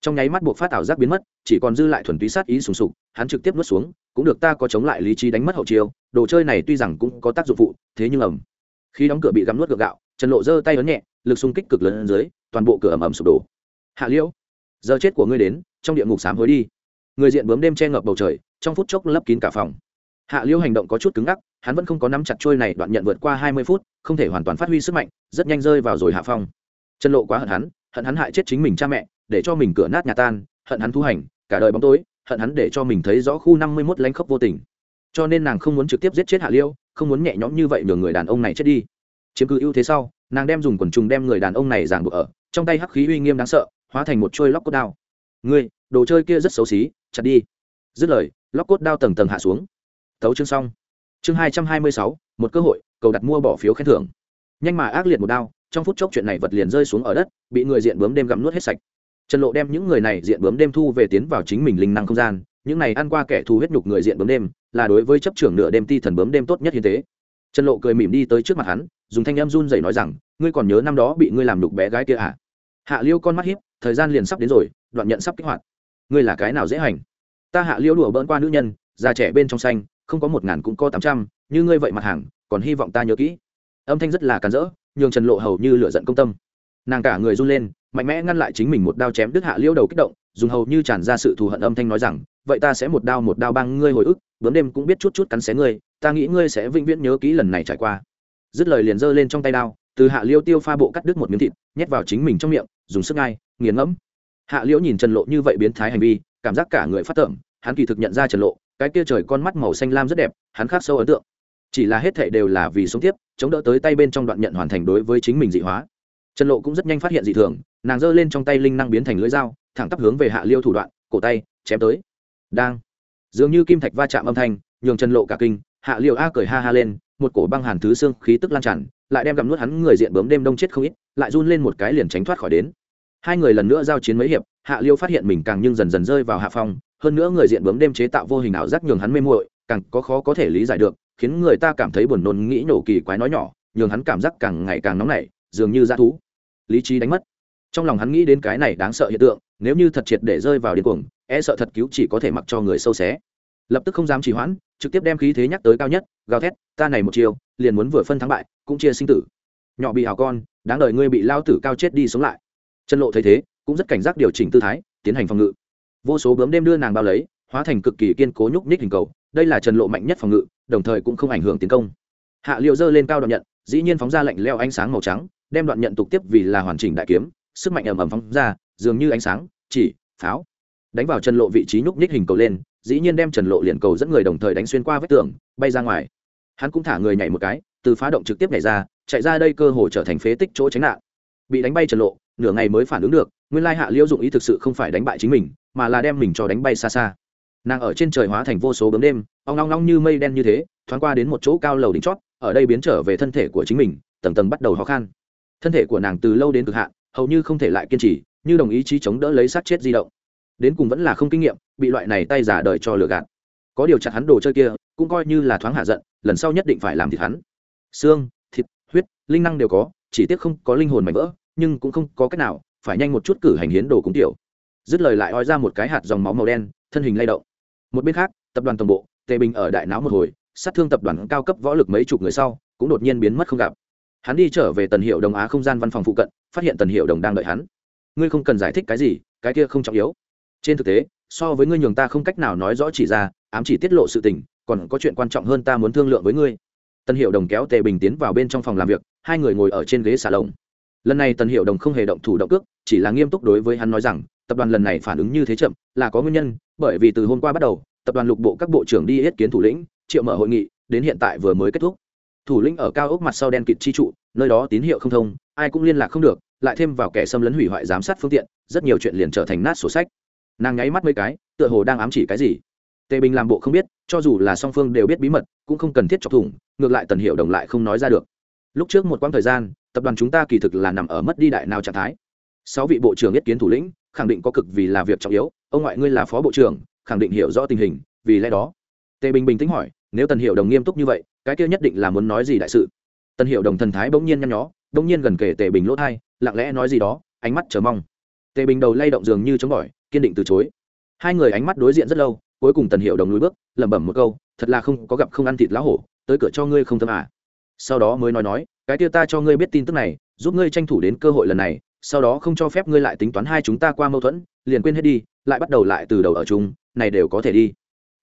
Trong nháy mắt buộc phát ảo giác biến mất, chỉ còn dư lại thuần túy sát ý sùng sục, hắn trực tiếp nuốt xuống, cũng được ta có chống lại lý trí đánh mất hậu chiêu, đồ chơi này tuy rằng cũng có tác dụng phụ, thế nhưng ẩm khi đóng cửa bị gắm nuốt gượng gạo, trần lộ giơ tay ấn nhẹ, lực xung kích cực lớn dưới, toàn bộ cửa ẩm ẩm sụp đổ. Hạ liễu, giờ chết của ngươi đến, trong địa ngục sám hối đi. Người diện bướm đêm che ngập bầu trời, trong phút chốc lấp kín cả phòng. Hạ liễu hành động có chút cứng ngắc, hắn vẫn không có nắm chặt trôi này đoạn nhận vượt qua hai mươi phút, không thể hoàn toàn phát huy sức mạnh, rất nhanh rơi vào rồi hạ phong trần lộ quá hận hắn hận hắn hại chết chính mình cha mẹ, để cho mình cửa nát nhà tan, hận hắn thu hành, cả đời bóng tối, hận hắn để cho mình thấy rõ khu năm mươi mốt lánh khóc vô tình. Cho nên nàng không muốn trực tiếp giết chết hạ liêu, không muốn nhẹ nhõm như vậy nhường người đàn ông này chết đi. Chiếm cứ ưu thế sau, nàng đem dùng quần trùng đem người đàn ông này giảng buộc ở, trong tay hắc khí uy nghiêm đáng sợ, hóa thành một trôi lóc cốt đao. Ngươi, đồ chơi kia rất xấu xí, chặt đi. Dứt lời, lóc cốt đao tầng tầng hạ xuống. Thấu chương xong. Chương hai trăm hai mươi sáu, một cơ hội, cầu đặt mua bỏ phiếu khen thưởng. Nhanh mà ác liệt một đao trong phút chốc chuyện này vật liền rơi xuống ở đất, bị người diện bướm đêm gặm nuốt hết sạch. Trần lộ đem những người này diện bướm đêm thu về tiến vào chính mình linh năng không gian, những này ăn qua kẻ thù huyết nhục người diện bướm đêm, là đối với chấp trưởng nửa đêm ti thần bướm đêm tốt nhất hiến tế trần lộ cười mỉm đi tới trước mặt hắn, dùng thanh em run dậy nói rằng, ngươi còn nhớ năm đó bị ngươi làm nhục bé gái kia à? Hạ liêu con mắt hiếp thời gian liền sắp đến rồi, đoạn nhận sắp kích hoạt. Ngươi là cái nào dễ hành? Ta hạ liêu đùa bỡn qua nữ nhân, già trẻ bên trong xanh, không có một ngàn cũng có tám trăm, như ngươi vậy mặt hàng, còn hy vọng ta nhớ kỹ. Âm thanh rất là càn rỡ nhường trần lộ hầu như lựa giận công tâm. Nàng cả người run lên, mạnh mẽ ngăn lại chính mình một đao chém đứt hạ liêu đầu kích động, dùng hầu như tràn ra sự thù hận âm thanh nói rằng, vậy ta sẽ một đao một đao băng ngươi hồi ức, bướm đêm cũng biết chút chút cắn xé ngươi, ta nghĩ ngươi sẽ vĩnh viễn nhớ kỹ lần này trải qua. Dứt lời liền giơ lên trong tay đao, từ hạ liêu tiêu pha bộ cắt đứt một miếng thịt, nhét vào chính mình trong miệng, dùng sức ngai, nghiền ngẫm. Hạ liễu nhìn trần lộ như vậy biến thái hành vi, cảm giác cả người phát tởm, hắn kỳ thực nhận ra trần lộ, cái kia trời con mắt màu xanh lam rất đẹp, hắn khác sâu ấn tượng chỉ là hết thệ đều là vì sống tiếp, chống đỡ tới tay bên trong đoạn nhận hoàn thành đối với chính mình dị hóa. Trần lộ cũng rất nhanh phát hiện dị thường, nàng giơ lên trong tay linh năng biến thành lưỡi dao, thẳng tắp hướng về hạ liêu thủ đoạn, cổ tay, chém tới. Đang. Dường như kim thạch va chạm âm thanh, nhường trần lộ cả kinh, hạ liêu a cười ha ha lên, một cổ băng hàn thứ xương khí tức lan tràn, lại đem gặm nuốt hắn người diện bướm đêm đông chết không ít, lại run lên một cái liền tránh thoát khỏi đến. Hai người lần nữa giao chiến mấy hiệp, hạ liêu phát hiện mình càng nhưng dần dần rơi vào hạ phong, hơn nữa người diện bướm đêm chế tạo vô hình ảo giác nhường hắn mê muội, càng có khó có thể lý giải được khiến người ta cảm thấy buồn nôn, nghĩ nổ kỳ quái nói nhỏ, nhường hắn cảm giác càng ngày càng nóng nảy, dường như dã thú. Lý trí đánh mất. Trong lòng hắn nghĩ đến cái này đáng sợ hiện tượng, nếu như thật triệt để rơi vào điên cuồng e sợ thật cứu chỉ có thể mặc cho người sâu xé. Lập tức không dám trì hoãn, trực tiếp đem khí thế nhắc tới cao nhất, gào thét, ta này một chiều liền muốn vừa phân thắng bại, cũng chia sinh tử. Nhỏ bị hào con, đáng đời ngươi bị lao tử cao chết đi sống lại. Chân lộ thấy thế, cũng rất cảnh giác điều chỉnh tư thái, tiến hành phòng ngự. Vô số bướm đêm đưa nàng bao lấy, hóa thành cực kỳ kiên cố nhúc nhích hình cầu đây là trần lộ mạnh nhất phòng ngự, đồng thời cũng không ảnh hưởng tiến công. Hạ liệu dơ lên cao đoạn nhận, dĩ nhiên phóng ra lạnh leo ánh sáng màu trắng, đem đoạn nhận tục tiếp vì là hoàn chỉnh đại kiếm, sức mạnh ầm ầm phóng ra, dường như ánh sáng, chỉ, pháo. Đánh vào trần lộ vị trí nhúc nhích hình cầu lên, dĩ nhiên đem trần lộ liền cầu dẫn người đồng thời đánh xuyên qua vết tường, bay ra ngoài. Hắn cũng thả người nhảy một cái, từ phá động trực tiếp nhảy ra, chạy ra đây cơ hồ trở thành phế tích chỗ tránh nạn. Bị đánh bay trần lộ, nửa ngày mới phản ứng được, nguyên lai hạ liễu dụng ý thực sự không phải đánh bại chính mình, mà là đem mình cho đánh bay xa xa nàng ở trên trời hóa thành vô số bướm đêm, ong long long như mây đen như thế, thoáng qua đến một chỗ cao lầu đỉnh chót, ở đây biến trở về thân thể của chính mình, tầng tầng bắt đầu khó khăn thân thể của nàng từ lâu đến cực hạn, hầu như không thể lại kiên trì, như đồng ý chí chống đỡ lấy sát chết di động. Đến cùng vẫn là không kinh nghiệm, bị loại này tay giả đời cho lừa gạt. Có điều chặt hắn đồ chơi kia, cũng coi như là thoáng hạ giận, lần sau nhất định phải làm thịt hắn. Xương, thịt, huyết, linh năng đều có, chỉ tiếc không có linh hồn mảnh vỡ, nhưng cũng không có cách nào, phải nhanh một chút cử hành hiến đồ cúng tiểu. Dứt lời lại ói ra một cái hạt dòng máu màu đen, thân hình lay động một bên khác, tập đoàn tổng bộ, tề bình ở đại não một hồi, sát thương tập đoàn cao cấp võ lực mấy chục người sau, cũng đột nhiên biến mất không gặp. Hắn đi trở về tần hiệu đồng á không gian văn phòng phụ cận, phát hiện tần hiệu đồng đang đợi hắn. Ngươi không cần giải thích cái gì, cái kia không trọng yếu. Trên thực tế, so với ngươi nhường ta không cách nào nói rõ chỉ ra, ám chỉ tiết lộ sự tình, còn có chuyện quan trọng hơn ta muốn thương lượng với ngươi. Tần hiệu đồng kéo tề bình tiến vào bên trong phòng làm việc, hai người ngồi ở trên ghế xà lồng. Lần này tần hiệu đồng không hề động thủ động cước, chỉ là nghiêm túc đối với hắn nói rằng, tập đoàn lần này phản ứng như thế chậm, là có nguyên nhân bởi vì từ hôm qua bắt đầu, tập đoàn lục bộ các bộ trưởng đi ý kiến thủ lĩnh, triệu mở hội nghị, đến hiện tại vừa mới kết thúc. Thủ lĩnh ở cao ốc mặt sau đen kịt chi trụ, nơi đó tín hiệu không thông, ai cũng liên lạc không được, lại thêm vào kẻ xâm lấn hủy hoại giám sát phương tiện, rất nhiều chuyện liền trở thành nát sổ sách. Nàng nháy mắt mấy cái, tựa hồ đang ám chỉ cái gì. Tề bình làm bộ không biết, cho dù là song phương đều biết bí mật, cũng không cần thiết chọc thủng, ngược lại tần hiệu đồng lại không nói ra được. Lúc trước một quãng thời gian, tập đoàn chúng ta kỳ thực là nằm ở mất đi đại nào trạng thái. Sáu vị bộ trưởng ý kiến thủ lĩnh khẳng định có cực vì là việc trọng yếu. Ông ngoại ngươi là phó bộ trưởng, khẳng định hiểu rõ tình hình, vì lẽ đó, tề bình bình tĩnh hỏi, nếu tần hiệu đồng nghiêm túc như vậy, cái kia nhất định là muốn nói gì đại sự? Tần hiệu đồng thần thái bỗng nhiên nhăn nhó, bỗng nhiên gần kể tề bình lỗ thai, lặng lẽ nói gì đó, ánh mắt chờ mong. Tề bình đầu lay động dường như chống bỏi, kiên định từ chối. Hai người ánh mắt đối diện rất lâu, cuối cùng tần hiệu đồng lùi bước, lẩm bẩm một câu, thật là không có gặp không ăn thịt lá hổ, tới cửa cho ngươi không thơm à. sau đó mới nói nói, cái kia ta cho ngươi biết tin tức này, giúp ngươi tranh thủ đến cơ hội lần này sau đó không cho phép ngươi lại tính toán hai chúng ta qua mâu thuẫn, liền quên hết đi, lại bắt đầu lại từ đầu ở chung, này đều có thể đi.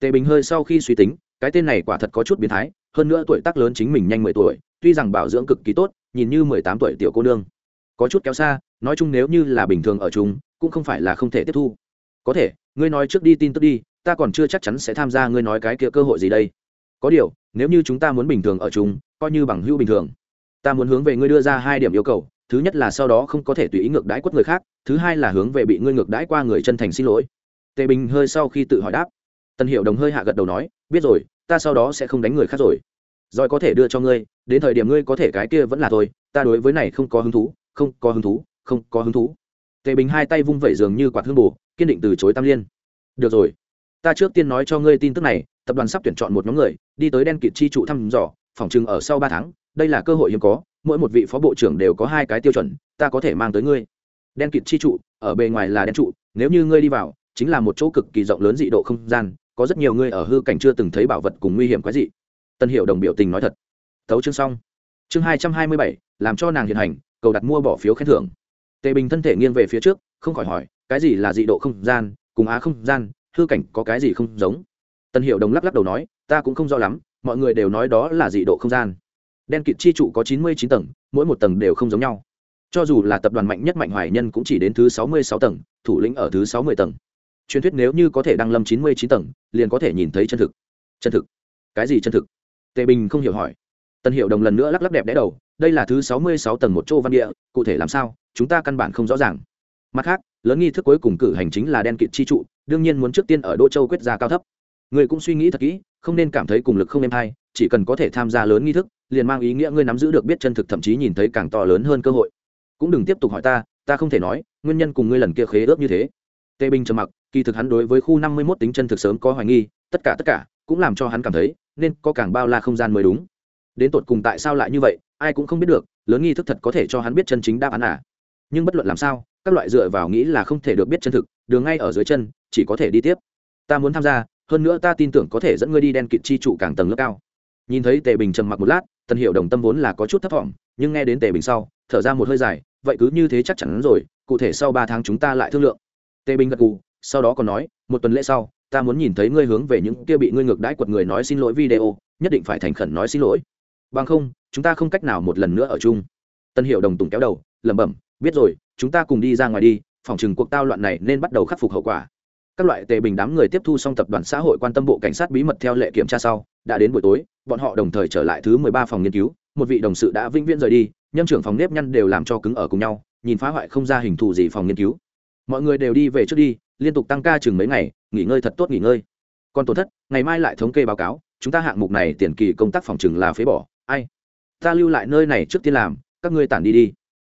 Tề bình hơi sau khi suy tính, cái tên này quả thật có chút biến thái, hơn nữa tuổi tác lớn chính mình nhanh mười tuổi, tuy rằng bảo dưỡng cực kỳ tốt, nhìn như mười tám tuổi tiểu cô nương. Có chút kéo xa, nói chung nếu như là bình thường ở chung, cũng không phải là không thể tiếp thu. Có thể, ngươi nói trước đi tin tức đi, ta còn chưa chắc chắn sẽ tham gia ngươi nói cái kia cơ hội gì đây. Có điều, nếu như chúng ta muốn bình thường ở chung, coi như bằng hữu bình thường. Ta muốn hướng về ngươi đưa ra hai điểm yêu cầu thứ nhất là sau đó không có thể tùy ý ngược đãi quất người khác, thứ hai là hướng về bị ngươi ngược đãi qua người chân thành xin lỗi. Tề bình hơi sau khi tự hỏi đáp. Tân hiệu đồng hơi hạ gật đầu nói, biết rồi, ta sau đó sẽ không đánh người khác rồi. Rồi có thể đưa cho ngươi, đến thời điểm ngươi có thể cái kia vẫn là thôi, ta đối với này không có hứng thú, không có hứng thú, không có hứng thú. Tề bình hai tay vung vẩy dường như quạt hương bù, kiên định từ chối tam liên. Được rồi, ta trước tiên nói cho ngươi tin tức này, tập đoàn sắp tuyển chọn một nhóm người, đi tới đen kịt chi trụ thăm dò, phòng chừng ở sau ba tháng, đây là cơ hội hiếm có mỗi một vị phó bộ trưởng đều có hai cái tiêu chuẩn, ta có thể mang tới ngươi. Đen kịt chi trụ, ở bề ngoài là đen trụ, nếu như ngươi đi vào, chính là một chỗ cực kỳ rộng lớn dị độ không gian, có rất nhiều ngươi ở hư cảnh chưa từng thấy bảo vật cùng nguy hiểm quái dị. Tân hiệu đồng biểu tình nói thật. Thấu chương xong. Chương hai trăm hai mươi bảy, làm cho nàng hiện hành, cầu đặt mua bỏ phiếu khen thưởng. Tề bình thân thể nghiêng về phía trước, không khỏi hỏi, cái gì là dị độ không gian, cùng á không gian, hư cảnh có cái gì không giống? Tân hiệu đồng lắc lắc đầu nói, ta cũng không rõ lắm, mọi người đều nói đó là dị độ không gian đen kịt chi trụ có chín mươi chín tầng, mỗi một tầng đều không giống nhau. Cho dù là tập đoàn mạnh nhất mạnh hoài nhân cũng chỉ đến thứ sáu mươi sáu tầng, thủ lĩnh ở thứ sáu mươi tầng. Truyền thuyết nếu như có thể đăng lâm chín mươi chín tầng, liền có thể nhìn thấy chân thực. Chân thực? Cái gì chân thực? Tề bình không hiểu hỏi. Tân hiệu đồng lần nữa lắc lắc đẹp đẽ đầu, đây là thứ sáu mươi sáu tầng một châu văn địa, cụ thể làm sao, chúng ta căn bản không rõ ràng. Mặt khác, lớn nghi thức cuối cùng cử hành chính là đen kịt chi trụ, đương nhiên muốn trước tiên ở đô châu quyết ra cao thấp. Người cũng suy nghĩ thật kỹ, không nên cảm thấy cùng lực không êm hay chỉ cần có thể tham gia lớn nghi thức liền mang ý nghĩa ngươi nắm giữ được biết chân thực thậm chí nhìn thấy càng to lớn hơn cơ hội. Cũng đừng tiếp tục hỏi ta ta không thể nói, nguyên nhân cùng ngươi lần kia khế ước như thế. Tề bình trầm mặc, kỳ thực hắn đối với khu năm mươi mốt tính chân thực sớm có hoài nghi, tất cả tất cả cũng làm cho hắn cảm thấy nên có càng bao la không gian mới đúng. Đến tột cùng tại sao lại như vậy, ai cũng không biết được, lớn nghi thức thật có thể cho hắn biết chân chính đáp án à? Nhưng bất luận làm sao, các loại dựa vào nghĩ là không thể được biết chân thực, đường ngay ở dưới chân, chỉ có thể đi tiếp. Ta muốn tham gia, hơn nữa ta tin tưởng có thể dẫn ngươi đi đen kịt chi trụ càng tầng lớp cao. Nhìn thấy tề bình trầm mặc một lát tần hiệu đồng tâm vốn là có chút thấp thỏm nhưng nghe đến tề bình sau, thở ra một hơi dài, vậy cứ như thế chắc chắn rồi, cụ thể sau ba tháng chúng ta lại thương lượng. Tề bình gật gù, sau đó còn nói, một tuần lễ sau, ta muốn nhìn thấy ngươi hướng về những kia bị ngươi ngược đãi quật người nói xin lỗi video, nhất định phải thành khẩn nói xin lỗi. Bằng không, chúng ta không cách nào một lần nữa ở chung. Tân hiệu đồng tùng kéo đầu, lẩm bẩm, biết rồi, chúng ta cùng đi ra ngoài đi, phòng chừng cuộc tao loạn này nên bắt đầu khắc phục hậu quả. Các loại tề bình đám người tiếp thu xong tập đoàn xã hội quan tâm bộ cảnh sát bí mật theo lệ kiểm tra sau đã đến buổi tối, bọn họ đồng thời trở lại thứ mười ba phòng nghiên cứu, một vị đồng sự đã vĩnh viễn rời đi nhân trưởng phòng nếp nhăn đều làm cho cứng ở cùng nhau, nhìn phá hoại không ra hình thù gì phòng nghiên cứu. Mọi người đều đi về trước đi, liên tục tăng ca chừng mấy ngày, nghỉ ngơi thật tốt nghỉ ngơi. Còn tổn thất, ngày mai lại thống kê báo cáo, chúng ta hạng mục này tiền kỳ công tác phòng chừng là phế bỏ. Ai? Ta lưu lại nơi này trước tiên làm, các ngươi tản đi đi.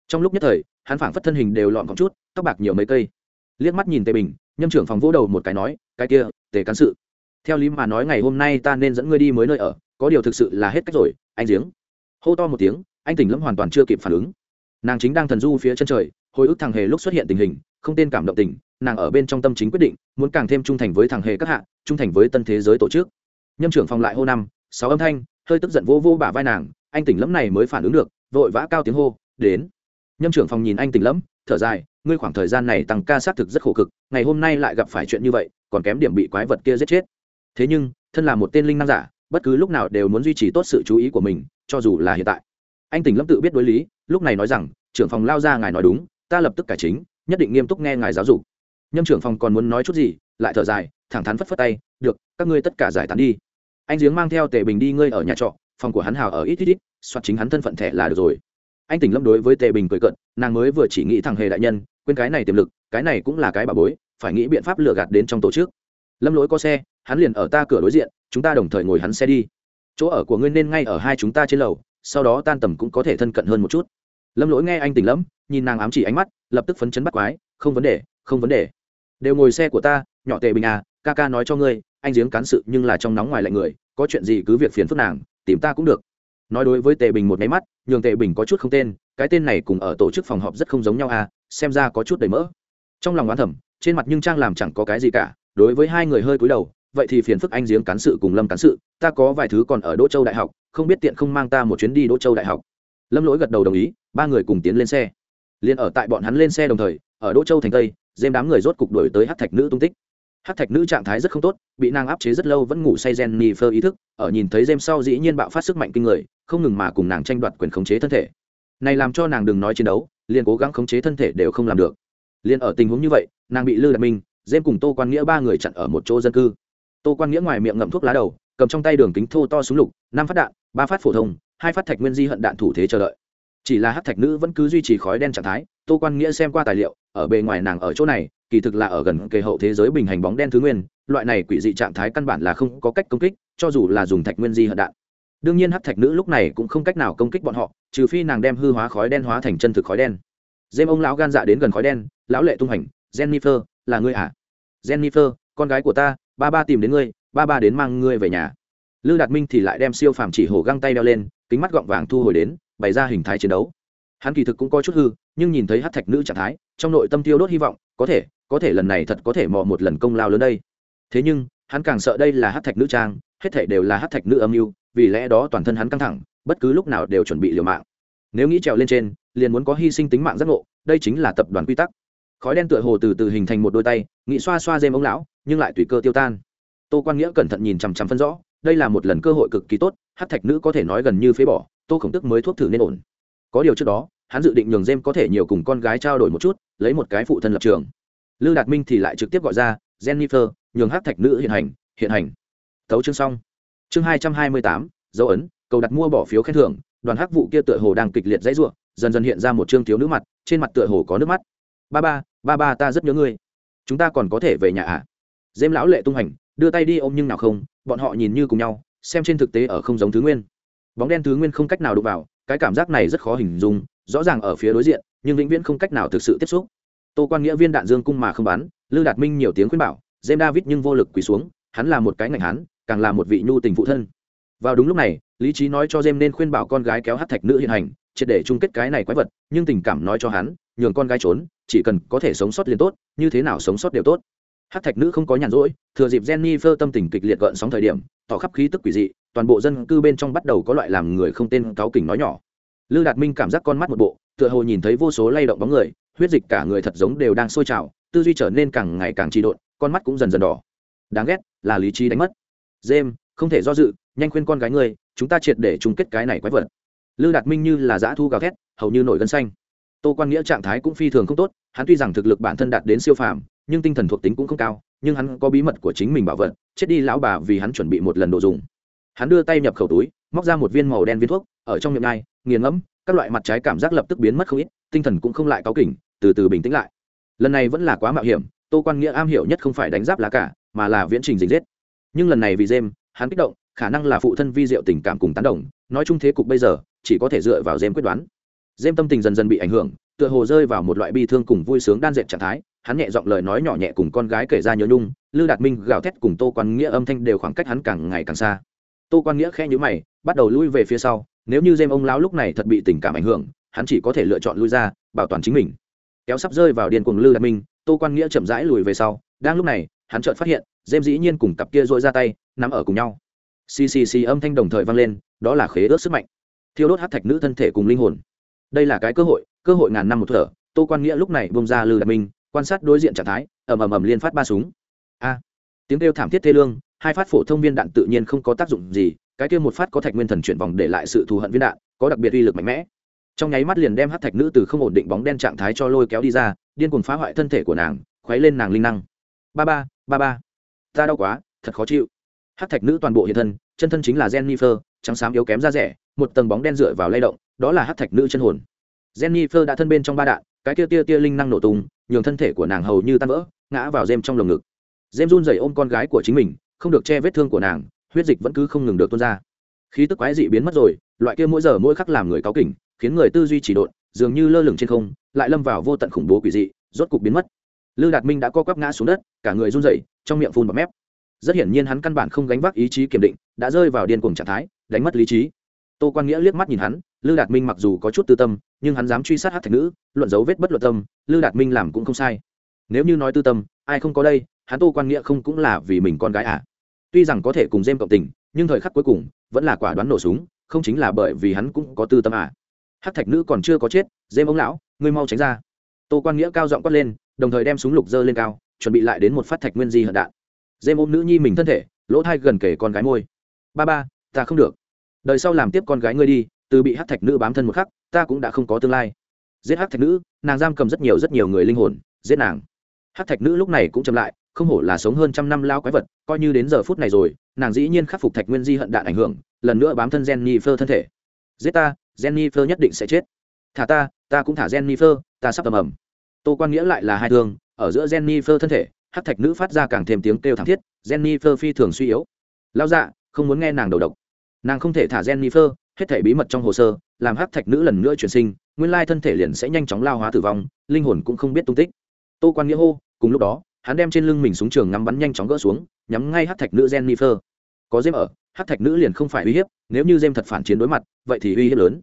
Trong lúc nhất thời, hắn phảng phất thân hình đều lọn cọc chút, tóc bạc nhiều mấy cây. Liếc mắt nhìn tề bình, nhâm trưởng phòng vỗ đầu một cái nói, cái kia, tề cán sự theo lý mà nói ngày hôm nay ta nên dẫn ngươi đi mới nơi ở, có điều thực sự là hết cách rồi, anh giếng. Hô to một tiếng, anh tỉnh lâm hoàn toàn chưa kịp phản ứng. Nàng chính đang thần du phía chân trời, hồi ức thằng hề lúc xuất hiện tình hình, không tên cảm động tình, nàng ở bên trong tâm chính quyết định, muốn càng thêm trung thành với thằng hề các hạ, trung thành với tân thế giới tổ chức. Nhâm trưởng phòng lại hô năm, sáu âm thanh, hơi tức giận vô vô bả vai nàng, anh tỉnh lẫm này mới phản ứng được, vội vã cao tiếng hô, đến. Nhâm trưởng phòng nhìn anh tỉnh lẫm thở dài, ngươi khoảng thời gian này tăng ca xác thực rất khổ cực, ngày hôm nay lại gặp phải chuyện như vậy, còn kém điểm bị quái vật kia giết chết thế nhưng, thân là một tên linh năng giả, bất cứ lúc nào đều muốn duy trì tốt sự chú ý của mình, cho dù là hiện tại. Anh tỉnh lâm tự biết đối lý, lúc này nói rằng, trưởng phòng lao ra ngài nói đúng, ta lập tức cải chính, nhất định nghiêm túc nghe ngài giáo dục. Nhâm trưởng phòng còn muốn nói chút gì, lại thở dài, thẳng thắn phất phất tay, được, các ngươi tất cả giải tán đi. Anh giếng mang theo tề bình đi ngươi ở nhà trọ, phòng của hắn hào ở ít ít ít, soạt chính hắn thân phận thẻ là được rồi. Anh tỉnh lâm đối với tề bình cười cận nàng mới vừa chỉ nghĩ thằng hề đại nhân, quên cái này tiềm lực, cái này cũng là cái bà bối, phải nghĩ biện pháp lừa gạt đến trong tổ chức. Lâm lỗi có xe hắn liền ở ta cửa đối diện, chúng ta đồng thời ngồi hắn xe đi. Chỗ ở của ngươi nên ngay ở hai chúng ta trên lầu, sau đó tan tầm cũng có thể thân cận hơn một chút. Lâm lỗi nghe anh tỉnh lẫm nhìn nàng ám chỉ ánh mắt, lập tức phấn chấn bắt quái, không vấn đề, không vấn đề. Đều ngồi xe của ta, nhỏ tề bình à ca ca nói cho ngươi, anh giếng cán sự nhưng là trong nóng ngoài lạnh người, có chuyện gì cứ việc phiền phức nàng, tìm ta cũng được. Nói đối với tề bình một máy mắt, nhường tề bình có chút không tên, cái tên này cùng ở tổ chức phòng họp rất không giống nhau à xem ra có chút đầy mỡ. Trong lòng oán thẩm trên mặt nhưng trang làm chẳng có cái gì cả, đối với hai người hơi cúi đầu vậy thì phiền phức anh giếng cán sự cùng lâm cán sự, ta có vài thứ còn ở đỗ châu đại học, không biết tiện không mang ta một chuyến đi đỗ châu đại học. Lâm lỗi gật đầu đồng ý, ba người cùng tiến lên xe. Liền ở tại bọn hắn lên xe đồng thời, ở đỗ châu thành tây dêm đám người rốt cục đổi tới hát thạch nữ tung tích. Hát thạch nữ trạng thái rất không tốt, bị nàng áp chế rất lâu vẫn ngủ say gen nì phơ ý thức, ở nhìn thấy dêm sau dĩ nhiên bạo phát sức mạnh kinh người, không ngừng mà cùng nàng tranh đoạt quyền khống chế thân thể. Này làm cho nàng đừng nói chiến đấu, liền cố gắng khống chế thân thể đều không làm được. Liền ở tình huống như vậy, nàng bị lư đạt minh dêm cùng tô quan nghĩa ba người chặn ở một chỗ dân cư tô quan nghĩa ngoài miệng ngậm thuốc lá đầu, cầm trong tay đường kính thô to súng lục, năm phát đạn, ba phát phổ thông, hai phát thạch nguyên di hận đạn thủ thế chờ đợi. Chỉ là hát thạch nữ vẫn cứ duy trì khói đen trạng thái, tô quan nghĩa xem qua tài liệu, ở bề ngoài nàng ở chỗ này, kỳ thực là ở gần kề hậu thế giới bình hành bóng đen thứ nguyên, loại này quỷ dị trạng thái căn bản là không có cách công kích, cho dù là dùng thạch nguyên di hận đạn. Đương nhiên hát thạch nữ lúc này cũng không cách nào công kích bọn họ, trừ phi nàng đem hư hóa khói đen hóa thành chân thực khói đen. Dêm ông lão gan dạ đến gần khói đen, lão lệ tung hành, jennifer, là ngươi à? Jennifer, con gái của ta ba ba tìm đến ngươi, ba ba đến mang ngươi về nhà. Lư đạt minh thì lại đem siêu phàm chỉ hổ găng tay đeo lên, kính mắt gọng vàng thu hồi đến, bày ra hình thái chiến đấu. Hắn kỳ thực cũng có chút hư, nhưng nhìn thấy hát thạch nữ trạng thái, trong nội tâm tiêu đốt hy vọng, có thể có thể lần này thật có thể mò một lần công lao lớn đây. Thế nhưng, hắn càng sợ đây là hát thạch nữ trang, hết thể đều là hát thạch nữ âm mưu, vì lẽ đó toàn thân hắn căng thẳng, bất cứ lúc nào đều chuẩn bị liều mạng. Nếu nghĩ trèo lên trên, liền muốn có hy sinh tính mạng giác ngộ, đây chính là tập đoàn quy tắc. Khói đen tựa hồ từ từ hình thành một đôi tay nghĩ xoa xoa dêm ông lão nhưng lại tùy cơ tiêu tan. Tô quan nghĩa cẩn thận nhìn chằm chằm phân rõ, đây là một lần cơ hội cực kỳ tốt, hát thạch nữ có thể nói gần như phế bỏ, tô khổng tức mới thuốc thử nên ổn. Có điều trước đó, hắn dự định nhường jem có thể nhiều cùng con gái trao đổi một chút, lấy một cái phụ thân lập trường. Lư đạt minh thì lại trực tiếp gọi ra, jennifer, nhường hát thạch nữ hiện hành hiện hành. Tấu chương xong. Chương hai trăm hai mươi tám, dấu ấn, cầu đặt mua bỏ phiếu khen thưởng, đoàn hắc vụ kia tựa hồ đang kịch liệt dãy ruộng dần dần hiện ra một chương thiếu nữ mặt, trên mặt tựa hồ có nước mắt. Ba ba ba ba ta rất nhớ ngươi. Chúng ta còn có thể về nhà ạ à? Dêm lão lệ tung hành, đưa tay đi ôm nhưng nào không, bọn họ nhìn như cùng nhau, xem trên thực tế ở không giống thứ nguyên. Bóng đen thứ nguyên không cách nào đụng vào, cái cảm giác này rất khó hình dung, rõ ràng ở phía đối diện, nhưng vĩnh viễn không cách nào thực sự tiếp xúc. Tô quan nghĩa viên đạn dương cung mà không bắn lư đạt minh nhiều tiếng khuyên bảo jem david nhưng vô lực quỳ xuống, hắn là một cái ngành hắn càng là một vị nhu tình phụ thân. Vào đúng lúc này, lý trí nói cho jem nên khuyên bảo con gái kéo hát thạch nữ hiện hành, triệt để chung kết cái này quái vật, nhưng tình cảm nói cho hắn, nhường con gái trốn, chỉ cần có thể sống sót liền tốt, như thế nào sống sót đều tốt hát thạch nữ không có nhàn rỗi, thừa dịp Jennifer tâm tình kịch liệt gợn sóng thời điểm, tỏ khắp khí tức quỷ dị, toàn bộ dân cư bên trong bắt đầu có loại làm người không tên cáu kỉnh nói nhỏ. Lư đạt minh cảm giác con mắt một bộ, tựa hồ nhìn thấy vô số lay động bóng người, huyết dịch cả người thật giống đều đang sôi trào, tư duy trở nên càng ngày càng trị độn, con mắt cũng dần dần đỏ. Đáng ghét, là lý trí đánh mất. Dêm không thể do dự, nhanh khuyên con gái ngươi, chúng ta triệt để chung kết cái này quái vật. Lư đạt minh như là dã thu gào thét, hầu như nổi gân xanh tô quan nghĩa trạng thái cũng phi thường không tốt, hắn tuy rằng thực lực bản thân đạt đến siêu phàm, nhưng tinh thần thuộc tính cũng không cao, nhưng hắn có bí mật của chính mình bảo vật, chết đi lão bà vì hắn chuẩn bị một lần đồ dùng. Hắn đưa tay nhập khẩu túi, móc ra một viên màu đen viên thuốc, ở trong miệng ngai nghiền ngẫm, các loại mặt trái cảm giác lập tức biến mất không ít, tinh thần cũng không lại cáu kỉnh, từ từ bình tĩnh lại. Lần này vẫn là quá mạo hiểm, tô quan nghĩa am hiểu nhất không phải đánh giáp lá cả mà là viễn trình dình giết. Nhưng lần này vì jem hắn kích động, khả năng là phụ thân vi diệu tình cảm cùng tán đồng, nói chung thế cục bây giờ, chỉ có thể dựa vào jem quyết đoán dêm tâm tình dần dần bị ảnh hưởng, tựa hồ rơi vào một loại bi thương cùng vui sướng đan dệt trạng thái, hắn nhẹ giọng lời nói nhỏ nhẹ cùng con gái kể ra nhớ nhung, lư đạt minh gào thét cùng tô quan nghĩa âm thanh đều khoảng cách hắn càng ngày càng xa. Tô quan nghĩa khe nhữ mày, bắt đầu lui về phía sau, nếu như dêm ông lão lúc này thật bị tình cảm ảnh hưởng, hắn chỉ có thể lựa chọn lui ra, bảo toàn chính mình. Kéo sắp rơi vào điền cuồng lư đạt minh, tô quan nghĩa chậm rãi lùi về sau, đang lúc này, hắn chợt phát hiện, dêm dĩ nhiên cùng cặp kia dội ra tay nằm ở cùng nhau. Ccc âm thanh đồng thời vang lên, đó là khế ớt sức mạnh. Thiêu đốt hát thạch nữ thân thể cùng linh hồn đây là cái cơ hội cơ hội ngàn năm một thở, tô quan nghĩa lúc này bông ra lư đạt minh, quan sát đối diện trạng thái, ầm ầm ầm liên phát ba súng. A! Tiếng kêu thảm thiết thê lương, hai phát phổ thông viên đạn tự nhiên không có tác dụng gì, cái kia một phát có thạch nguyên thần chuyển vòng để lại sự thù hận viên đạn, có đặc biệt uy lực mạnh mẽ. Trong nháy mắt liền đem hát thạch nữ từ không ổn định bóng đen trạng thái cho lôi kéo đi ra, điên cuồng phá hoại thân thể của nàng, khuấy lên nàng linh năng. Ba ba ba ba. Ta đau quá, thật khó chịu. Hát thạch nữ toàn bộ hiện thân, chân thân chính là jennifer, trắng xám yếu kém ra rẻ, một tầng bóng đen dựa vào lay động đó là hát thạch nữ chân hồn. Jennifer đã thân bên trong ba đạn, cái kia tia tia linh năng nổ tung, nhường thân thể của nàng hầu như tan vỡ, ngã vào dêm trong lồng ngực. Dêm run rẩy ôm con gái của chính mình, không được che vết thương của nàng, huyết dịch vẫn cứ không ngừng được tuôn ra. Khí tức quái dị biến mất rồi, loại kia mỗi giờ mỗi khắc làm người cáu kỉnh, khiến người tư duy chỉ độn, dường như lơ lửng trên không, lại lâm vào vô tận khủng bố quỷ dị, rốt cục biến mất. Lư đạt minh đã co quắp ngã xuống đất, cả người run rẩy, trong miệng phun bọt mép. Rất hiển nhiên hắn căn bản không gánh vác ý chí kiểm định, đã rơi vào điên cuồng trạng thái, đánh mất lý trí. Tô quan nghĩa liếc mắt nhìn hắn lư đạt minh mặc dù có chút tư tâm, nhưng hắn dám truy sát hát thạch nữ, luận dấu vết bất luận tâm, lư đạt minh làm cũng không sai. Nếu như nói tư tâm, ai không có đây, hắn tô quan nghĩa không cũng là vì mình con gái à? Tuy rằng có thể cùng dêm cộng tình, nhưng thời khắc cuối cùng vẫn là quả đoán nổ súng, không chính là bởi vì hắn cũng có tư tâm à? Hát thạch nữ còn chưa có chết dêm ông lão, ngươi mau tránh ra. Tô quan nghĩa cao giọng quát lên, đồng thời đem súng lục dơ lên cao, chuẩn bị lại đến một phát thạch nguyên di hận đạn. Dêm ôm nữ nhi mình thân thể, lỗ thai gần kể con gái môi. Ba ba, ta không được. Đời sau làm tiếp con gái ngươi đi từ bị hát thạch nữ bám thân một khắc, ta cũng đã không có tương lai. Giết hát thạch nữ, nàng giam cầm rất nhiều rất nhiều người linh hồn, giết nàng. Hát thạch nữ lúc này cũng chậm lại, không hổ là sống hơn trăm năm lao quái vật, coi như đến giờ phút này rồi, nàng dĩ nhiên khắc phục thạch nguyên di hận đạn ảnh hưởng, lần nữa bám thân jenny phơ thân thể. Giết ta jenny phơ nhất định sẽ chết. Thả ta ta cũng thả jenny phơ ta sắp tầm ẩm. Tô quan nghĩa lại là hai thương, ở giữa jenny phơ thân thể, hát thạch nữ phát ra càng thêm tiếng kêu thảm thiết jenny phơ phi thường suy yếu. Lao dạ không muốn nghe nàng đầu độc. Nàng không thể thả jenny phơ hết thể bí mật trong hồ sơ, làm hắc thạch nữ lần nữa chuyển sinh, nguyên lai thân thể liền sẽ nhanh chóng lao hóa tử vong, linh hồn cũng không biết tung tích. Tô quan nghĩa hô, cùng lúc đó, hắn đem trên lưng mình xuống trường ngắm bắn nhanh chóng gỡ xuống, nhắm ngay hắc thạch nữ jennifer. Có dêm ở, hắc thạch nữ liền không phải uy hiếp, nếu như dêm thật phản chiến đối mặt, vậy thì uy hiếp lớn.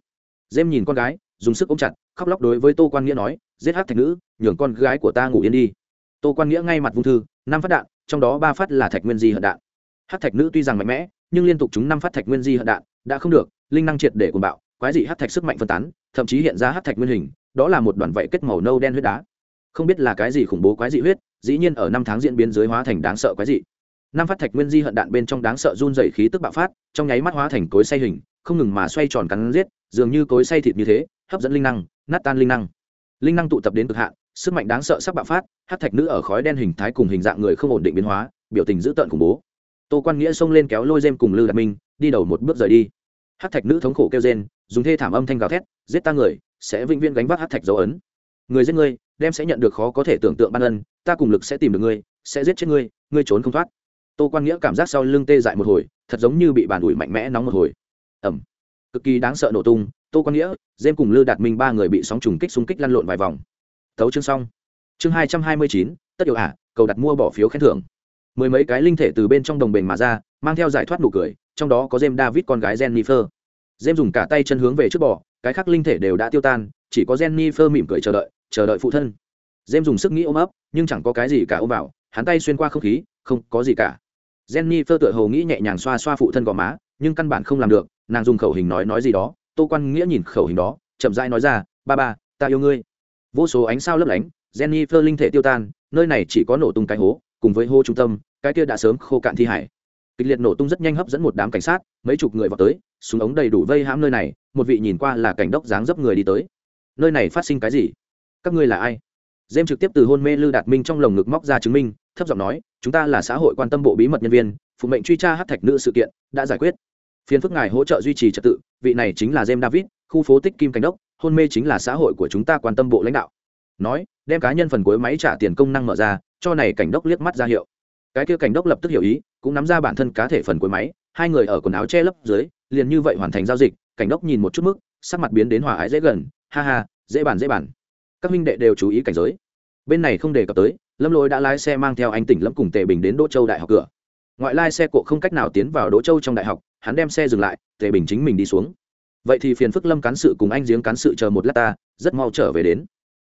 Dêm nhìn con gái, dùng sức ôm chặt, khóc lóc đối với tô quan nghĩa nói, giết hắc thạch nữ, nhường con gái của ta ngủ yên đi. Tô quan nghĩa ngay mặt vung thư, năm phát đạn, trong đó ba phát là thạch nguyên di hận đạn. Hắc thạch nữ tuy rằng mạnh mẽ, nhưng liên tục chúng năm phát thạch nguyên di hận đạn, đã không được linh năng triệt để cuồng bạo, quái dị hát thạch sức mạnh phân tán, thậm chí hiện ra hát thạch nguyên hình, đó là một đoàn vạy kết màu nâu đen huyết đá. Không biết là cái gì khủng bố quái dị huyết, dĩ nhiên ở năm tháng diễn biến dưới hóa thành đáng sợ quái dị. Năm phát thạch nguyên di hận đạn bên trong đáng sợ run dày khí tức bạo phát, trong nháy mắt hóa thành cối say hình, không ngừng mà xoay tròn cắn giết, dường như cối say thịt như thế, hấp dẫn linh năng, nát tan linh năng. Linh năng tụ tập đến cực hạn, sức mạnh đáng sợ sắp bạo phát hát thạch nữ ở khói đen hình thái cùng hình dạng người không ổn định biến hóa, biểu tình dữ tợn khủng bố. Tô quan nghĩa xông lên kéo lôi dêm cùng lư đạt minh, đi đầu một bước rời đi hát thạch nữ thống khổ kêu rên, dùng thê thảm âm thanh gào thét, giết ta người, sẽ vĩnh viễn gánh vác hát thạch dấu ấn. Người giết ngươi, đem sẽ nhận được khó có thể tưởng tượng ban ân, ta cùng lực sẽ tìm được ngươi, sẽ giết chết ngươi ngươi trốn không thoát. Tô quan nghĩa cảm giác sau lưng tê dại một hồi, thật giống như bị bàn ủi mạnh mẽ nóng một hồi. Ẩm cực kỳ đáng sợ nổ tung, tô quan nghĩa dêm cùng lư đạt minh ba người bị sóng trùng kích xung kích lăn lộn vài vòng. Tấu chương xong. Chương hai trăm hai mươi chín, tất yếu ả, cầu đặt mua bỏ phiếu khen thưởng. Mười mấy cái linh thể từ bên trong đồng bền mà ra, mang theo giải thoát nụ cười trong đó có James david con gái jennifer. James dùng cả tay chân hướng về trước bò, cái khác linh thể đều đã tiêu tan, chỉ có jennifer mỉm cười chờ đợi chờ đợi phụ thân. James dùng sức nghĩ ôm ấp, nhưng chẳng có cái gì cả ôm vào, hắn tay xuyên qua không khí, không có gì cả. Jennifer tựa hồ nghĩ nhẹ nhàng xoa xoa phụ thân gò má, nhưng căn bản không làm được, nàng dùng khẩu hình nói nói gì đó, tô quan nghĩa nhìn khẩu hình đó, chậm rãi nói ra, ba ba, ta yêu ngươi. Vô số ánh sao lấp lánh, jennifer linh thể tiêu tan, nơi này chỉ có nổ tung cái hố, cùng với hô trung tâm, cái kia đã sớm khô cạn thi hải kịch liệt nổ tung rất nhanh hấp dẫn một đám cảnh sát, mấy chục người vào tới, súng ống đầy đủ vây hãm nơi này, một vị nhìn qua là cảnh đốc dáng dấp người đi tới. Nơi này phát sinh cái gì? Các ngươi là ai? Dêm trực tiếp từ hôn mê lư đạt minh trong lồng ngực móc ra chứng minh, thấp giọng nói, chúng ta là xã hội quan tâm bộ bí mật nhân viên, phụ mệnh truy tra hát thạch nữ sự kiện, đã giải quyết. Phiên phức ngài hỗ trợ duy trì trật tự, vị này chính là Dêm david, khu phố tích kim cảnh đốc, hôn mê chính là xã hội của chúng ta quan tâm bộ lãnh đạo. Nói, đem cá nhân phần cuối máy trả tiền công năng mở ra, cho này cảnh đốc liếc mắt ra hiệu cái kia cảnh đốc lập tức hiểu ý, cũng nắm ra bản thân cá thể phần cuối máy, hai người ở quần áo che lấp dưới, liền như vậy hoàn thành giao dịch, cảnh đốc nhìn một chút mức, sắc mặt biến đến hòa ái dễ gần, ha ha, dễ bàn dễ bàn. Các minh đệ đều chú ý cảnh giới. Bên này không đề cập tới, lâm lỗi đã lái xe mang theo anh tỉnh lâm cùng tề bình đến đỗ châu đại học cửa. Ngoại lai xe cộ không cách nào tiến vào đỗ châu trong đại học, hắn đem xe dừng lại, tề bình chính mình đi xuống. Vậy thì phiền phức lâm cán sự cùng anh giếng cán sự chờ một lát ta, rất mau trở về đến.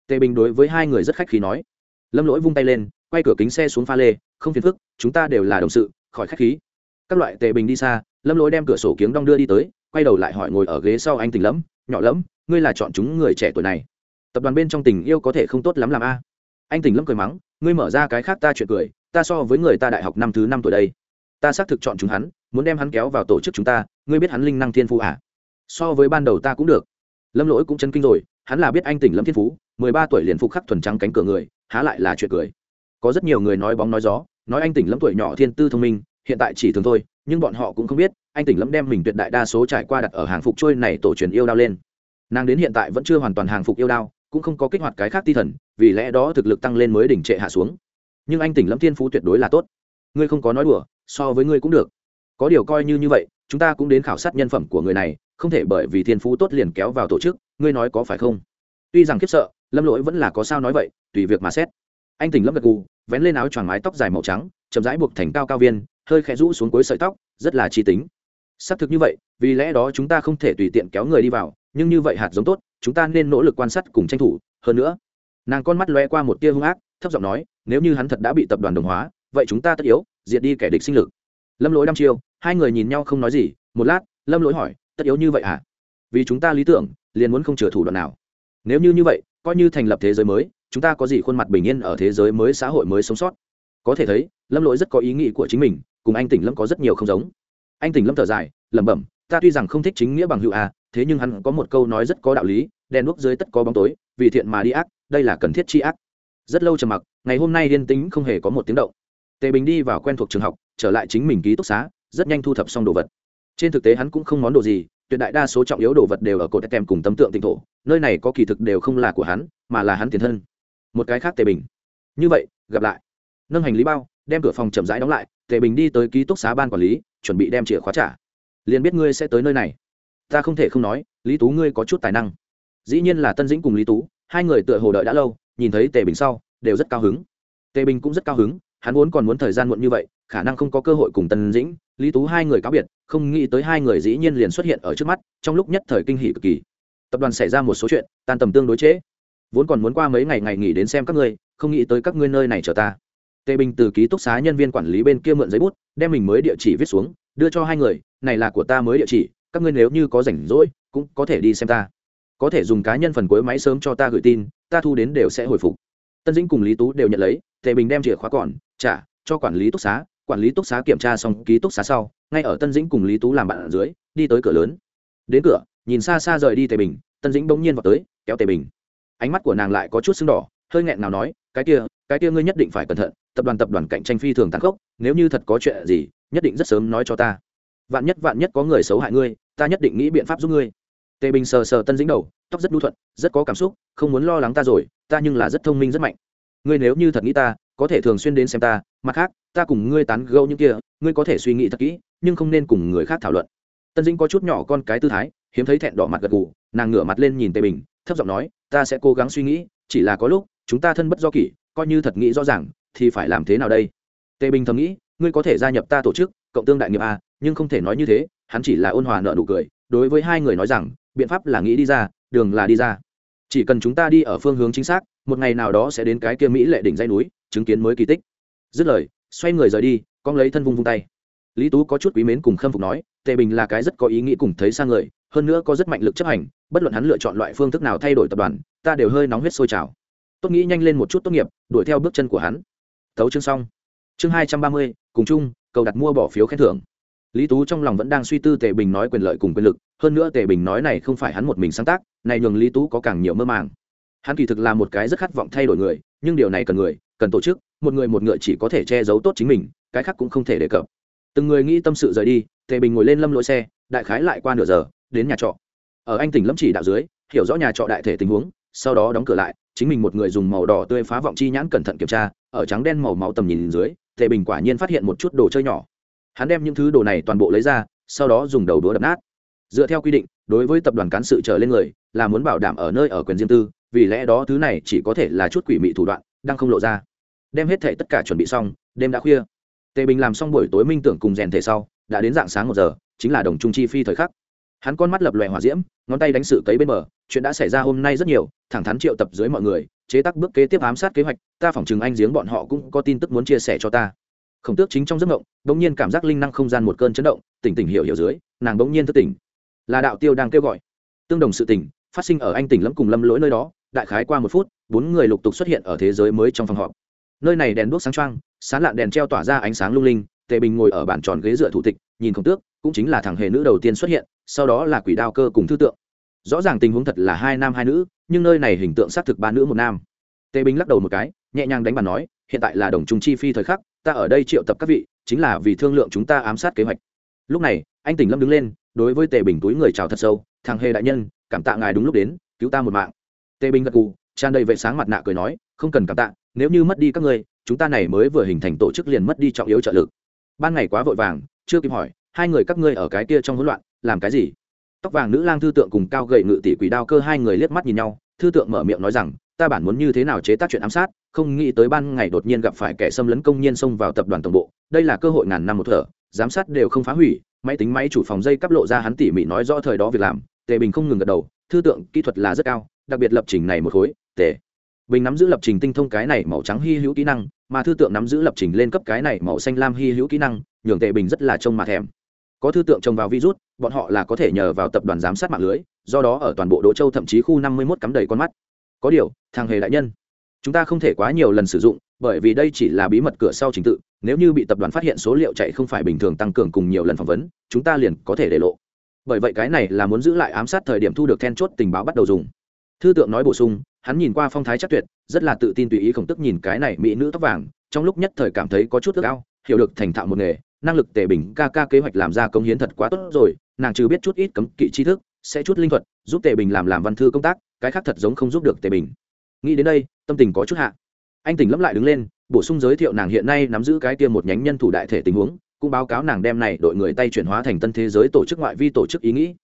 Tề bình đối với hai người rất khách khí nói lâm lỗi vung tay lên, quay cửa kính xe xuống pha lê, không phiền phức, chúng ta đều là đồng sự, khỏi khách khí. Các loại tề bình đi xa, lâm lỗi đem cửa sổ kiếng đong đưa đi tới, quay đầu lại hỏi ngồi ở ghế sau anh tỉnh lẫm, nhỏ lẫm, ngươi là chọn chúng người trẻ tuổi này? Tập đoàn bên trong tình yêu có thể không tốt lắm làm a? Anh tỉnh lâm cười mắng, ngươi mở ra cái khác ta chuyện cười, ta so với người ta đại học năm thứ năm tuổi đây. Ta xác thực chọn chúng hắn, muốn đem hắn kéo vào tổ chức chúng ta, ngươi biết hắn linh năng thiên phú à? So với ban đầu ta cũng được. Lâm lỗi cũng chân kinh rồi, hắn là biết anh tỉnh lâm thiên phú, mười ba tuổi liền phục khắc thuần trắng cánh cửa người há lại là chuyện cười. Có rất nhiều người nói bóng nói gió, nói anh tỉnh lâm tuổi nhỏ thiên tư thông minh, hiện tại chỉ thường thôi, nhưng bọn họ cũng không biết, anh tỉnh lâm đem mình tuyệt đại đa số trải qua đặt ở hàng phục trôi này tổ truyền yêu đao lên. Nàng đến hiện tại vẫn chưa hoàn toàn hàng phục yêu đao, cũng không có kích hoạt cái khác ti thần, vì lẽ đó thực lực tăng lên mới đỉnh trệ hạ xuống. Nhưng anh tỉnh lâm thiên phú tuyệt đối là tốt. Ngươi không có nói đùa, so với ngươi cũng được. Có điều coi như như vậy, chúng ta cũng đến khảo sát nhân phẩm của người này, không thể bởi vì thiên phú tốt liền kéo vào tổ chức, ngươi nói có phải không? Tuy rằng khiếp sợ lâm lỗi vẫn là có sao nói vậy, tùy việc mà xét. Anh tỉnh lâm gật gù, vén lên áo choàng mái tóc dài màu trắng, chậm rãi buộc thành cao cao viên, hơi khẽ rũ xuống cuối sợi tóc, rất là chi tính. Xác thực như vậy, vì lẽ đó chúng ta không thể tùy tiện kéo người đi vào, nhưng như vậy hạt giống tốt, chúng ta nên nỗ lực quan sát cùng tranh thủ. Hơn nữa, nàng con mắt lóe qua một tia hung ác, thấp giọng nói, nếu như hắn thật đã bị tập đoàn đồng hóa, vậy chúng ta tất yếu, diệt đi kẻ địch sinh lực. Lâm lỗi đăm chiêu, hai người nhìn nhau không nói gì, một lát, lâm lỗi hỏi, tất yếu như vậy hả? Vì chúng ta lý tưởng, liền muốn không chừa thủ đoạn nào. Nếu như như vậy coi như thành lập thế giới mới, chúng ta có gì khuôn mặt bình yên ở thế giới mới xã hội mới sống sót? Có thể thấy, lâm lỗi rất có ý nghĩ của chính mình, cùng anh tỉnh lâm có rất nhiều không giống. Anh tỉnh lâm thở dài, lẩm bẩm, ta tuy rằng không thích chính nghĩa bằng hữu à thế nhưng hắn có một câu nói rất có đạo lý, đèn đuốc dưới tất có bóng tối, vì thiện mà đi ác, đây là cần thiết chi ác. Rất lâu trầm mặc, ngày hôm nay yên tính không hề có một tiếng động. Tề bình đi vào quen thuộc trường học, trở lại chính mình ký túc xá, rất nhanh thu thập xong đồ vật. Trên thực tế hắn cũng không món đồ gì tuyệt đại đa số trọng yếu đồ vật đều ở cột kèm cùng tâm tượng tịnh thổ, nơi này có kỳ thực đều không là của hắn, mà là hắn tiền thân. Một cái khác tề bình. Như vậy, gặp lại. Nâng hành lý bao, đem cửa phòng chậm rãi đóng lại, tề bình đi tới ký túc xá ban quản lý, chuẩn bị đem chìa khóa trả. Liền biết ngươi sẽ tới nơi này. Ta không thể không nói, lý tú ngươi có chút tài năng. Dĩ nhiên là tân dĩnh cùng lý tú, hai người tựa hồ đợi đã lâu, nhìn thấy tề bình sau, đều rất cao hứng. Tề bình cũng rất cao hứng hắn vốn còn muốn thời gian muộn như vậy khả năng không có cơ hội cùng tân dĩnh lý tú hai người cáo biệt không nghĩ tới hai người dĩ nhiên liền xuất hiện ở trước mắt trong lúc nhất thời kinh hỷ cực kỳ. Tập đoàn xảy ra một số chuyện tan tầm tương đối chế, vốn còn muốn qua mấy ngày ngày nghỉ đến xem các ngươi không nghĩ tới các ngươi nơi này chờ ta. Tề bình từ ký túc xá nhân viên quản lý bên kia mượn giấy bút đem mình mới địa chỉ viết xuống đưa cho hai người này là của ta mới địa chỉ các ngươi nếu như có rảnh rỗi cũng có thể đi xem ta. Có thể dùng cá nhân phần cuối máy sớm cho ta gửi tin ta thu đến đều sẽ hồi phục tân dĩnh cùng lý tú đều nhận lấy, tề bình đem chìa khóa còn, trả, cho quản lý túc xá. Quản lý túc xá kiểm tra xong ký túc xá sau, ngay ở tân dĩnh cùng lý tú làm bạn ở dưới, đi tới cửa lớn. Đến cửa, nhìn xa xa rời đi tề bình, tân dĩnh bỗng nhiên vào tới, kéo tề bình. Ánh mắt của nàng lại có chút sưng đỏ, hơi nghẹn nào nói, cái kia cái kia ngươi nhất định phải cẩn thận, tập đoàn tập đoàn cạnh tranh phi thường tăng khốc, nếu như thật có chuyện gì, nhất định rất sớm nói cho ta. Vạn nhất vạn nhất có người xấu hại ngươi, ta nhất định nghĩ biện pháp giúp ngươi. Tề bình sờ sờ tân dĩnh đầu, tóc rất đu thuận, rất có cảm xúc, không muốn lo lắng ta rồi ta nhưng là rất thông minh rất mạnh. Ngươi nếu như thật nghĩ ta, có thể thường xuyên đến xem ta, mặt khác, ta cùng ngươi tán gẫu những kia, ngươi có thể suy nghĩ thật kỹ, nhưng không nên cùng người khác thảo luận. Tân dĩnh có chút nhỏ con cái tư thái, hiếm thấy thẹn đỏ mặt gật gù, nàng ngửa mặt lên nhìn tề bình, thấp giọng nói, ta sẽ cố gắng suy nghĩ, chỉ là có lúc, chúng ta thân bất do kỷ, coi như thật nghĩ rõ ràng, thì phải làm thế nào đây? Tề bình thầm nghĩ, ngươi có thể gia nhập ta tổ chức, cộng tương đại nghiệp a, nhưng không thể nói như thế, hắn chỉ là ôn hòa nợ nụ cười, đối với hai người nói rằng, biện pháp là nghĩ đi ra, đường là đi ra chỉ cần chúng ta đi ở phương hướng chính xác, một ngày nào đó sẽ đến cái kia mỹ lệ đỉnh dây núi, chứng kiến mới kỳ tích. Dứt lời, xoay người rời đi, con lấy thân vung vung tay. Lý tú có chút quý mến cùng khâm phục nói, tề bình là cái rất có ý nghĩ cùng thấy sang người, hơn nữa có rất mạnh lực chấp hành, bất luận hắn lựa chọn loại phương thức nào thay đổi tập đoàn, ta đều hơi nóng huyết sôi trào. Tốt nghĩ nhanh lên một chút tốt nghiệp, đuổi theo bước chân của hắn. Thấu chương xong. Chương hai trăm ba mươi, cùng chung, cầu đặt mua bỏ phiếu khen thưởng lý tú trong lòng vẫn đang suy tư tề bình nói quyền lợi cùng quyền lực, hơn nữa tề bình nói này không phải hắn một mình sáng tác, này nhường lý tú có càng nhiều mơ màng. Hắn kỳ thực là một cái rất khát vọng thay đổi người, nhưng điều này cần người, cần tổ chức, một người một ngựa chỉ có thể che giấu tốt chính mình, cái khác cũng không thể đề cập. Từng người nghĩ tâm sự rời đi, tề bình ngồi lên lâm lỗi xe, đại khái lại qua nửa giờ, đến nhà trọ. Ở anh tỉnh lâm chỉ đạo dưới, hiểu rõ nhà trọ đại thể tình huống, sau đó đóng cửa lại, chính mình một người dùng màu đỏ tươi phá vọng chi nhãn cẩn thận kiểm tra, ở trắng đen màu máu tầm nhìn dưới, tề bình quả nhiên phát hiện một chút đồ chơi nhỏ hắn đem những thứ đồ này toàn bộ lấy ra, sau đó dùng đầu đũa đập nát. Dựa theo quy định, đối với tập đoàn cán sự trở lên người, là muốn bảo đảm ở nơi ở quyền riêng tư, vì lẽ đó thứ này chỉ có thể là chút quỷ mị thủ đoạn, đang không lộ ra. Đem hết thể tất cả chuẩn bị xong, đêm đã khuya. Tề bình làm xong buổi tối minh tưởng cùng rèn thể sau, đã đến dạng sáng một giờ, chính là đồng trung chi phi thời khắc. Hắn con mắt lập lòe hỏa diễm, ngón tay đánh sự cấy bên bờ, chuyện đã xảy ra hôm nay rất nhiều, thẳng thắn triệu tập dưới mọi người, chế tác bước kế tiếp ám sát kế hoạch, ta phỏng chừng anh giếng bọn họ cũng có tin tức muốn chia sẻ cho ta khổng tước chính trong giấc mộng, bỗng nhiên cảm giác linh năng không gian một cơn chấn động, tỉnh tỉnh hiểu hiểu dưới, nàng bỗng nhiên thức tỉnh. Là đạo tiêu đang kêu gọi. Tương đồng sự tỉnh phát sinh ở anh tỉnh lẫm cùng lâm lỗi nơi đó, đại khái qua một phút, bốn người lục tục xuất hiện ở thế giới mới trong phòng họp. Nơi này đèn đuốc sáng trăng sán lạn đèn treo tỏa ra ánh sáng lung linh, tề bình ngồi ở bàn tròn ghế dựa thủ tịch, nhìn khổng tước, cũng chính là thằng hề nữ đầu tiên xuất hiện, sau đó là quỷ đao cơ cùng thư tượng. Rõ ràng tình huống thật là hai nam hai nữ, nhưng nơi này hình tượng xác thực ba nữ một nam. Tề bình lắc đầu một cái, nhẹ nhàng đánh bàn nói hiện tại là đồng trung chi phi thời khắc, ta ở đây triệu tập các vị, chính là vì thương lượng chúng ta ám sát kế hoạch. Lúc này, anh tỉnh lâm đứng lên, đối với tề bình túi người chào thật sâu, thằng hề đại nhân, cảm tạ ngài đúng lúc đến, cứu ta một mạng. Tề bình gật cù tràn đầy vệ sáng mặt nạ cười nói, không cần cảm tạ, nếu như mất đi các ngươi, chúng ta này mới vừa hình thành tổ chức liền mất đi trọng yếu trợ lực. Ban ngày quá vội vàng, chưa kịp hỏi, hai người các ngươi ở cái kia trong hỗn loạn, làm cái gì? Tóc vàng nữ lang thư tượng cùng cao gậy ngự tỷ quỷ đao cơ hai người liếc mắt nhìn nhau, thư tượng mở miệng nói rằng, ta bản muốn như thế nào chế tác chuyện ám sát không nghĩ tới ban ngày đột nhiên gặp phải kẻ xâm lấn công nhiên xông vào tập đoàn tổng bộ, đây là cơ hội ngàn năm một thở, giám sát đều không phá hủy, máy tính máy chủ phòng dây cắp lộ ra hắn tỉ mỉ nói rõ thời đó việc làm, tề bình không ngừng gật đầu, thư tượng, kỹ thuật là rất cao, đặc biệt lập trình này một khối, tề bình nắm giữ lập trình tinh thông cái này màu trắng hy hữu kỹ năng, mà thư tượng nắm giữ lập trình lên cấp cái này màu xanh lam hy hữu kỹ năng, nhường tề bình rất là trông mà thèm. Có thư tượng trồng vào virus, bọn họ là có thể nhờ vào tập đoàn giám sát mạng lưới, do đó ở toàn bộ đỗ châu thậm chí khu năm mươi 51 cắm đầy con mắt. Có điều, thằng hề đại nhân chúng ta không thể quá nhiều lần sử dụng, bởi vì đây chỉ là bí mật cửa sau trình tự, nếu như bị tập đoàn phát hiện số liệu chạy không phải bình thường tăng cường cùng nhiều lần phỏng vấn, chúng ta liền có thể để lộ. Bởi vậy cái này là muốn giữ lại ám sát thời điểm thu được then chốt tình báo bắt đầu dùng. Thư tượng nói bổ sung, hắn nhìn qua phong thái chắc tuyệt, rất là tự tin tùy ý khổng tức nhìn cái này mỹ nữ tóc vàng, trong lúc nhất thời cảm thấy có chút ước ao, hiểu được thành thạo một nghề, năng lực tề bình ca ca kế hoạch làm ra công hiến thật quá tốt rồi, nàng chưa biết chút ít cấm kỵ tri thức, sẽ chút linh thuật, giúp tề bình làm làm văn thư công tác, cái khác thật giống không giúp được tề bình. Nghĩ đến đây tâm tình có chút hạ. Anh tỉnh lấp lại đứng lên, bổ sung giới thiệu nàng hiện nay nắm giữ cái tiêm một nhánh nhân thủ đại thể tình huống, cũng báo cáo nàng đem này đội người tay chuyển hóa thành tân thế giới tổ chức ngoại vi tổ chức ý nghĩ.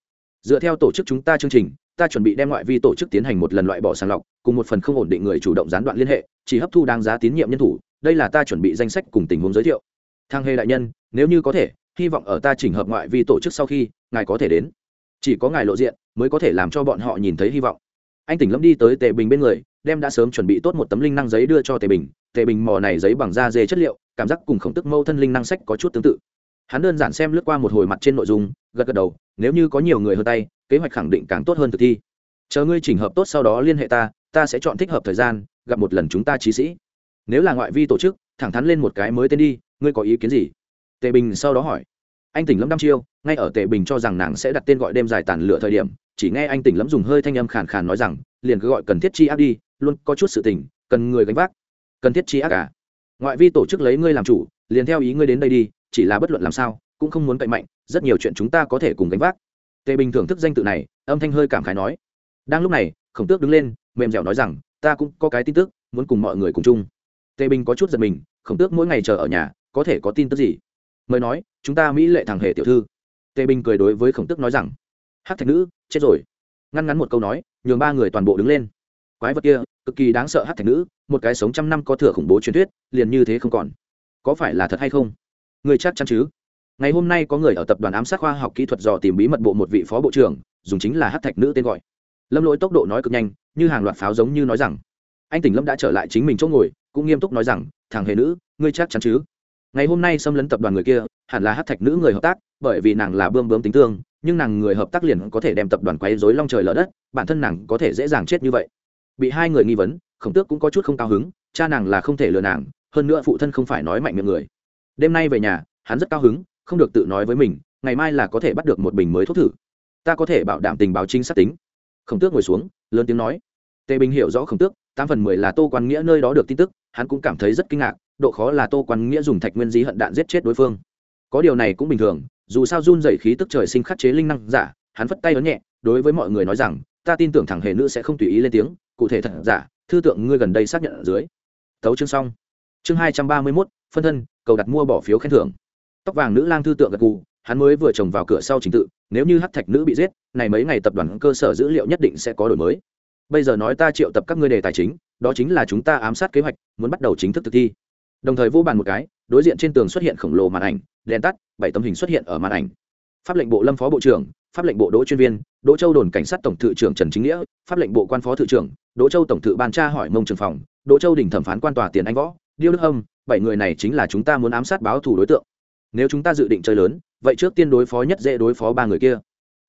Dựa theo tổ chức chúng ta chương trình, ta chuẩn bị đem ngoại vi tổ chức tiến hành một lần loại bỏ sàng lọc, cùng một phần không ổn định người chủ động gián đoạn liên hệ, chỉ hấp thu đáng giá tín nhiệm nhân thủ, đây là ta chuẩn bị danh sách cùng tình huống giới thiệu. Thang hề đại nhân, nếu như có thể, hy vọng ở ta chỉnh hợp ngoại vi tổ chức sau khi, ngài có thể đến. Chỉ có ngài lộ diện, mới có thể làm cho bọn họ nhìn thấy hy vọng. Anh tỉnh lâm đi tới tề bình bên người đem đã sớm chuẩn bị tốt một tấm linh năng giấy đưa cho tề bình. Tề bình mò này giấy bằng da dê chất liệu, cảm giác cùng khổng tức mâu thân linh năng sách có chút tương tự. Hắn đơn giản xem lướt qua một hồi mặt trên nội dung, gật gật đầu, nếu như có nhiều người hơn tay, kế hoạch khẳng định càng tốt hơn thực thi. Chờ ngươi chỉnh hợp tốt sau đó liên hệ ta ta sẽ chọn thích hợp thời gian, gặp một lần chúng ta trí sĩ. Nếu là ngoại vi tổ chức, thẳng thắn lên một cái mới tên đi, ngươi có ý kiến gì? Tề bình sau đó hỏi. Anh tỉnh lâm đăm chiêu, ngay ở tề bình cho rằng nàng sẽ đặt tên gọi đêm dài tàn lửa thời điểm, chỉ nghe anh tỉnh lâm dùng hơi thanh âm khàn khàn nói rằng, liền cứ gọi cần thiết chi áp đi luôn có chút sự tình, cần người gánh vác, cần thiết chi ác cả à? ngoại vi tổ chức lấy ngươi làm chủ, liền theo ý ngươi đến đây đi, chỉ là bất luận làm sao, cũng không muốn cậy mạnh, rất nhiều chuyện chúng ta có thể cùng gánh vác. Tề bình thưởng thức danh tự này, âm thanh hơi cảm khái nói. Đang lúc này, khổng tước đứng lên, mềm dẻo nói rằng, ta cũng có cái tin tức, muốn cùng mọi người cùng chung. Tề bình có chút giật mình, khổng tước mỗi ngày chờ ở nhà, có thể có tin tức gì? Mới nói, chúng ta mỹ lệ thằng hề tiểu thư. Tề bình cười đối với khổng tước nói rằng hát thạch nữ, chết rồi. Ngăn ngắn một câu nói, nhường ba người toàn bộ đứng lên quái vật kia, cực kỳ đáng sợ hát thạch nữ, một cái sống trăm năm có thừa khủng bố truyền thuyết, liền như thế không còn. Có phải là thật hay không? Người chắc chắn chứ. Ngày hôm nay có người ở tập đoàn ám sát khoa học kỹ thuật dò tìm bí mật bộ một vị phó bộ trưởng, dùng chính là hát thạch nữ tên gọi. Lâm lỗi tốc độ nói cực nhanh, như hàng loạt pháo giống như nói rằng. Anh tỉnh lâm đã trở lại chính mình chỗ ngồi, cũng nghiêm túc nói rằng, thằng hề nữ, ngươi chắc chắn chứ? Ngày hôm nay xâm lấn tập đoàn người kia, hẳn là hát thạch nữ người hợp tác, bởi vì nàng là bươm bướm tính tương, nhưng nàng người hợp tác liền có thể đem tập đoàn quấy dối long trời lở đất, bản thân nàng có thể dễ dàng chết như vậy bị hai người nghi vấn, khổng tước cũng có chút không cao hứng, cha nàng là không thể lừa nàng, hơn nữa phụ thân không phải nói mạnh miệng người. Đêm nay về nhà, hắn rất cao hứng, không được tự nói với mình, ngày mai là có thể bắt được một bình mới thuốc thử. Ta có thể bảo đảm tình báo chính xác tính. Khổng tước ngồi xuống, lớn tiếng nói. Tề bình hiểu rõ khổng tước, tám phần mười là tô quan nghĩa nơi đó được tin tức, hắn cũng cảm thấy rất kinh ngạc, độ khó là tô quan nghĩa dùng thạch nguyên dí hận đạn giết chết đối phương. Có điều này cũng bình thường, dù sao run dày khí tức trời sinh khắc chế linh năng giả, hắn phất tay ấn nhẹ, đối với mọi người nói rằng, ta tin tưởng thằng hề nữ sẽ không tùy ý lên tiếng cụ thể thật giả, thư tượng ngươi gần đây xác nhận ở dưới. Thấu chương xong. Chương hai trăm ba mươi mốt, phân thân, cầu đặt mua bỏ phiếu khen thưởng. Tóc vàng nữ lang thư tượng gật cụ hắn mới vừa trồng vào cửa sau trình tự, nếu như hát thạch nữ bị giết, này mấy ngày tập đoàn cơ sở dữ liệu nhất định sẽ có đổi mới. Bây giờ nói ta triệu tập các ngươi đề tài chính, đó chính là chúng ta ám sát kế hoạch, muốn bắt đầu chính thức thực thi. Đồng thời vô bàn một cái, đối diện trên tường xuất hiện khổng lồ màn ảnh, đèn tắt, bảy tấm hình xuất hiện ở màn ảnh. Pháp lệnh bộ lâm phó bộ trưởng, pháp lệnh bộ đỗ chuyên viên, đỗ châu đồn cảnh sát tổng thự trưởng trần chính nghĩa, pháp lệnh bộ quan phó thự trưởng đỗ châu tổng thự ban tra hỏi mông trường phòng, đỗ châu đình thẩm phán quan tòa tiền anh võ, điêu đức âm bảy người này chính là chúng ta muốn ám sát báo thủ đối tượng. Nếu chúng ta dự định chơi lớn, vậy trước tiên đối phó nhất dễ đối phó ba người kia.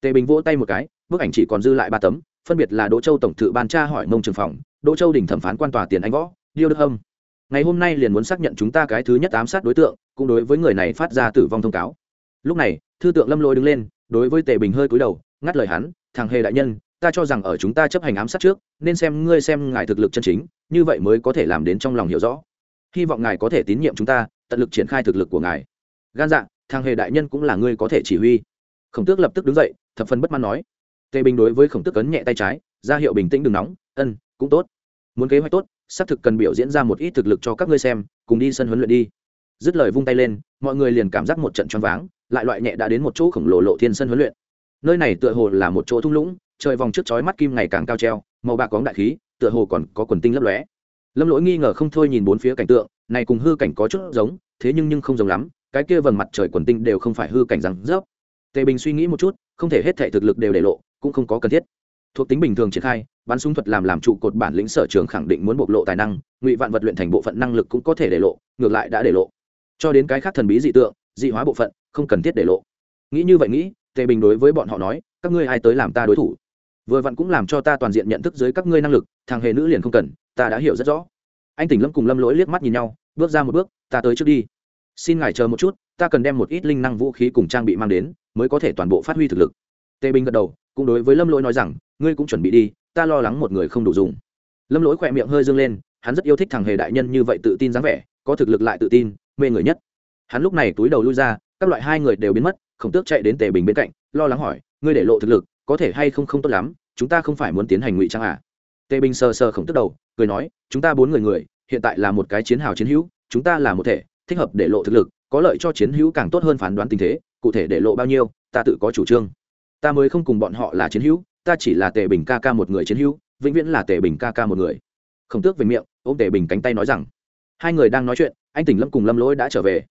Tề bình vỗ tay một cái, bức ảnh chỉ còn dư lại ba tấm, phân biệt là đỗ châu tổng thự ban tra hỏi mông trường phòng, đỗ châu đình thẩm phán quan tòa tiền anh võ, điêu đức âm ngày hôm nay liền muốn xác nhận chúng ta cái thứ nhất ám sát đối tượng, cũng đối với người này phát ra tử vong thông cáo. Lúc này, thư tượng lâm lôi đứng lên, đối với tề bình hơi cúi đầu, ngắt lời hắn, thằng hề đại nhân ta cho rằng ở chúng ta chấp hành ám sát trước, nên xem ngươi xem ngài thực lực chân chính, như vậy mới có thể làm đến trong lòng hiểu rõ. Hy vọng ngài có thể tín nhiệm chúng ta, tận lực triển khai thực lực của ngài. Gan dạ thằng hề đại nhân cũng là ngươi có thể chỉ huy. Khổng tước lập tức đứng dậy, thập phần bất mãn nói. Tề bình đối với khổng tước cấn nhẹ tay trái, ra hiệu bình tĩnh đừng nóng, ân, cũng tốt. Muốn kế hoạch tốt, xác thực cần biểu diễn ra một ít thực lực cho các ngươi xem, cùng đi sân huấn luyện đi. Dứt lời vung tay lên, mọi người liền cảm giác một trận choáng váng, lại loại nhẹ đã đến một chỗ khổng lồ lộ thiên sân huấn luyện. Nơi này tựa hồ là một chỗ thung lũng trời vòng trước chói mắt kim ngày càng cao treo, màu bạc có đại khí, tựa hồ còn có quần tinh lấp lóe. Lâm lỗi nghi ngờ không thôi nhìn bốn phía cảnh tượng, này cùng hư cảnh có chút giống, thế nhưng nhưng không giống lắm, cái kia vầng mặt trời quần tinh đều không phải hư cảnh răng rớp. Tề bình suy nghĩ một chút, không thể hết thể thực lực đều để lộ, cũng không có cần thiết. Thuộc tính bình thường triển khai, bắn súng thuật làm làm trụ cột bản lĩnh sở trường khẳng định muốn bộc lộ tài năng, ngụy vạn vật luyện thành bộ phận năng lực cũng có thể để lộ, ngược lại đã để lộ. Cho đến cái khác thần bí dị tượng, dị hóa bộ phận, không cần thiết để lộ. Nghĩ như vậy nghĩ, tề bình đối với bọn họ nói, các ngươi ai tới làm ta đối thủ? Vừa vặn cũng làm cho ta toàn diện nhận thức dưới các ngươi năng lực, thằng hề nữ liền không cần, ta đã hiểu rất rõ. Anh tỉnh lâm cùng lâm lỗi liếc mắt nhìn nhau, bước ra một bước, ta tới trước đi. Xin ngài chờ một chút, ta cần đem một ít linh năng vũ khí cùng trang bị mang đến, mới có thể toàn bộ phát huy thực lực. Tề bình gật đầu, cũng đối với lâm lỗi nói rằng, ngươi cũng chuẩn bị đi, ta lo lắng một người không đủ dùng. Lâm lỗi khỏe miệng hơi dâng lên, hắn rất yêu thích thằng hề đại nhân như vậy tự tin dáng vẻ, có thực lực lại tự tin, mê người nhất. Hắn lúc này túi đầu lui ra, các loại hai người đều biến mất, khổng tước chạy đến tề bình bên cạnh, lo lắng hỏi, ngươi để lộ thực lực, có thể hay không không tốt lắm? Chúng ta không phải muốn tiến hành ngụy trang à? Tề bình sờ sờ khổng tước đầu, cười nói, chúng ta bốn người người, hiện tại là một cái chiến hào chiến hữu, chúng ta là một thể, thích hợp để lộ thực lực, có lợi cho chiến hữu càng tốt hơn phán đoán tình thế, cụ thể để lộ bao nhiêu, ta tự có chủ trương. Ta mới không cùng bọn họ là chiến hữu, ta chỉ là tề bình ca ca một người chiến hữu, vĩnh viễn là tề bình ca ca một người. Khổng tước về miệng, ôm tề bình cánh tay nói rằng, hai người đang nói chuyện, anh tỉnh lâm cùng lâm lỗi đã trở về.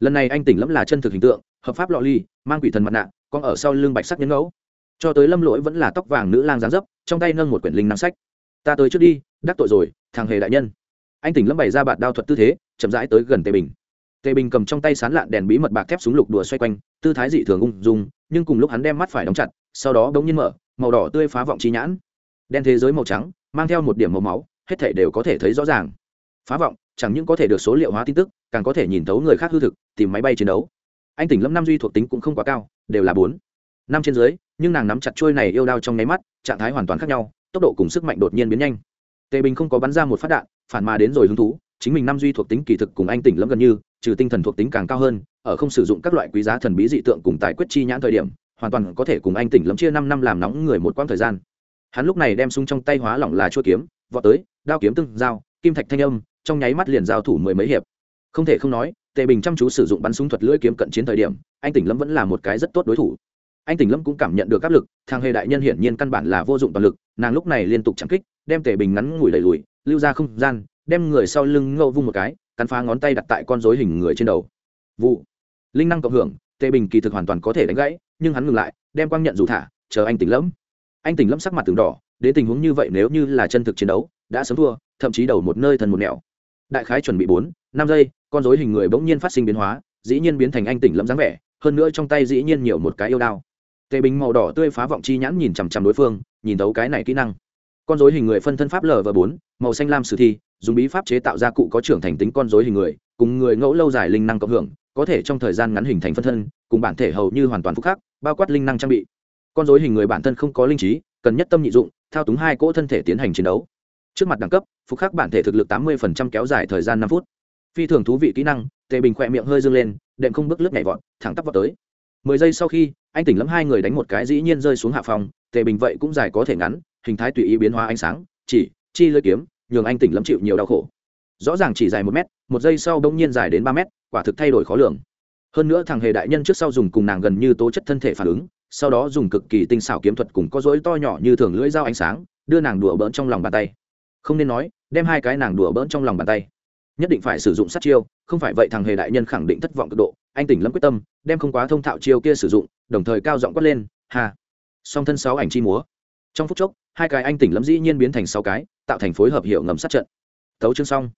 Lần này anh tỉnh lâm là chân thực hình tượng, hợp pháp lọ ly, mang quỷ thần mặt nạ, con ở sau lưng bạch sắc nhân ngẫu cho tới lâm lỗi vẫn là tóc vàng nữ lang dáng dấp, trong tay nâng một quyển linh năng sách. Ta tới trước đi, đắc tội rồi, thằng hề đại nhân. Anh tỉnh lâm bày ra bạt đao thuật tư thế, chậm rãi tới gần tề bình. Tề bình cầm trong tay sán lạn đèn bí mật bạc thép súng lục đùa xoay quanh, tư thái dị thường ung dung, nhưng cùng lúc hắn đem mắt phải đóng chặt, sau đó đống nhiên mở, màu đỏ tươi phá vọng trí nhãn. Đen thế giới màu trắng, mang theo một điểm màu máu, hết thể đều có thể thấy rõ ràng. Phá vọng, chẳng những có thể được số liệu hóa tin tức, càng có thể nhìn thấu người khác hư thực, tìm máy bay chiến đấu. Anh tỉnh lâm năm duy thuộc tính cũng không quá cao, đều là bốn năm trên dưới, nhưng nàng nắm chặt trôi này yêu đao trong nháy mắt, trạng thái hoàn toàn khác nhau, tốc độ cùng sức mạnh đột nhiên biến nhanh. Tề bình không có bắn ra một phát đạn, phản mà đến rồi hứng thú, chính mình năm duy thuộc tính kỳ thực cùng anh tỉnh lâm gần như, trừ tinh thần thuộc tính càng cao hơn, ở không sử dụng các loại quý giá thần bí dị tượng cùng tài quyết chi nhãn thời điểm, hoàn toàn có thể cùng anh tỉnh lâm chia năm năm làm nóng người một quãng thời gian. Hắn lúc này đem súng trong tay hóa lỏng là chua kiếm, vọt tới, đao kiếm từng dao kim thạch thanh âm, trong nháy mắt liền giao thủ mười mấy hiệp. Không thể không nói, tề bình chăm chú sử dụng bắn súng thuật lưỡi kiếm cận chiến thời điểm, anh tỉnh lâm vẫn là một cái rất tốt đối thủ anh tỉnh lâm cũng cảm nhận được áp lực thang hề đại nhân hiển nhiên căn bản là vô dụng toàn lực, nàng lúc này liên tục chạm kích, đem tề bình ngắn ngủi đẩy lùi, lưu ra không gian, đem người sau lưng ngâu vung một cái, cắn phá ngón tay đặt tại con rối hình người trên đầu. Vụ. Linh năng cộng hưởng tề bình kỳ thực hoàn toàn có thể đánh gãy, nhưng hắn ngừng lại, đem quang nhận dù thả, chờ anh tỉnh lẫm anh tỉnh lẫm sắc mặt từng đỏ, đến tình huống như vậy nếu như là chân thực chiến đấu, đã sớm thua, thậm chí đầu một nơi thần một nẻo. Đại khái chuẩn bị bốn, năm giây, con rối hình người bỗng nhiên phát sinh biến hóa, dĩ nhiên biến thành anh tỉnh lẫm dáng vẻ, hơn nữa trong tay dĩ nhiên nhiều một cái yêu đao tề bình màu đỏ tươi phá vọng chi nhãn nhìn chằm chằm đối phương, nhìn thấu cái này kỹ năng. Con dối hình người phân thân pháp l và bốn, màu xanh lam sử thi, dùng bí pháp chế tạo ra cụ có trưởng thành tính con dối hình người, cùng người ngẫu lâu dài linh năng cộng hưởng, có thể trong thời gian ngắn hình thành phân thân, cùng bản thể hầu như hoàn toàn phúc khác bao quát linh năng trang bị. Con dối hình người bản thân không có linh trí, cần nhất tâm nhị dụng, thao túng hai cỗ thân thể tiến hành chiến đấu. Trước mặt đẳng cấp phúc khắc bản thể thực lực tám mươi kéo dài thời gian năm phút. Phi thường thú vị kỹ năng, tề bình khỏe miệng hơi dâng lên, đệm không bước lướt nhảy vọt, thẳng tắp vào tới mười giây sau khi, anh tỉnh lẫm hai người đánh một cái dĩ nhiên rơi xuống hạ phòng, tề bình vậy cũng dài có thể ngắn, hình thái tùy ý biến hóa ánh sáng, chỉ, chi lưỡi kiếm, nhường anh tỉnh lẫm chịu nhiều đau khổ. Rõ ràng chỉ dài một mét, một giây sau bỗng nhiên dài đến ba mét, quả thực thay đổi khó lường. Hơn nữa thằng hề đại nhân trước sau dùng cùng nàng gần như tố chất thân thể phản ứng, sau đó dùng cực kỳ tinh xảo kiếm thuật cùng có dối to nhỏ như thường lưỡi dao ánh sáng, đưa nàng đùa bỡn trong lòng bàn tay. Không nên nói, đem hai cái nàng đùa bỡn trong lòng bàn tay nhất định phải sử dụng sát chiêu, không phải vậy thằng hề đại nhân khẳng định thất vọng cực độ, anh tỉnh lâm quyết tâm, đem không quá thông thạo chiêu kia sử dụng, đồng thời cao giọng quát lên hà song thân sáu ảnh chi múa. Trong phút chốc, hai cái anh tỉnh lâm dĩ nhiên biến thành sáu cái, tạo thành phối hợp hiệu ngầm sát trận. Tấu chương xong.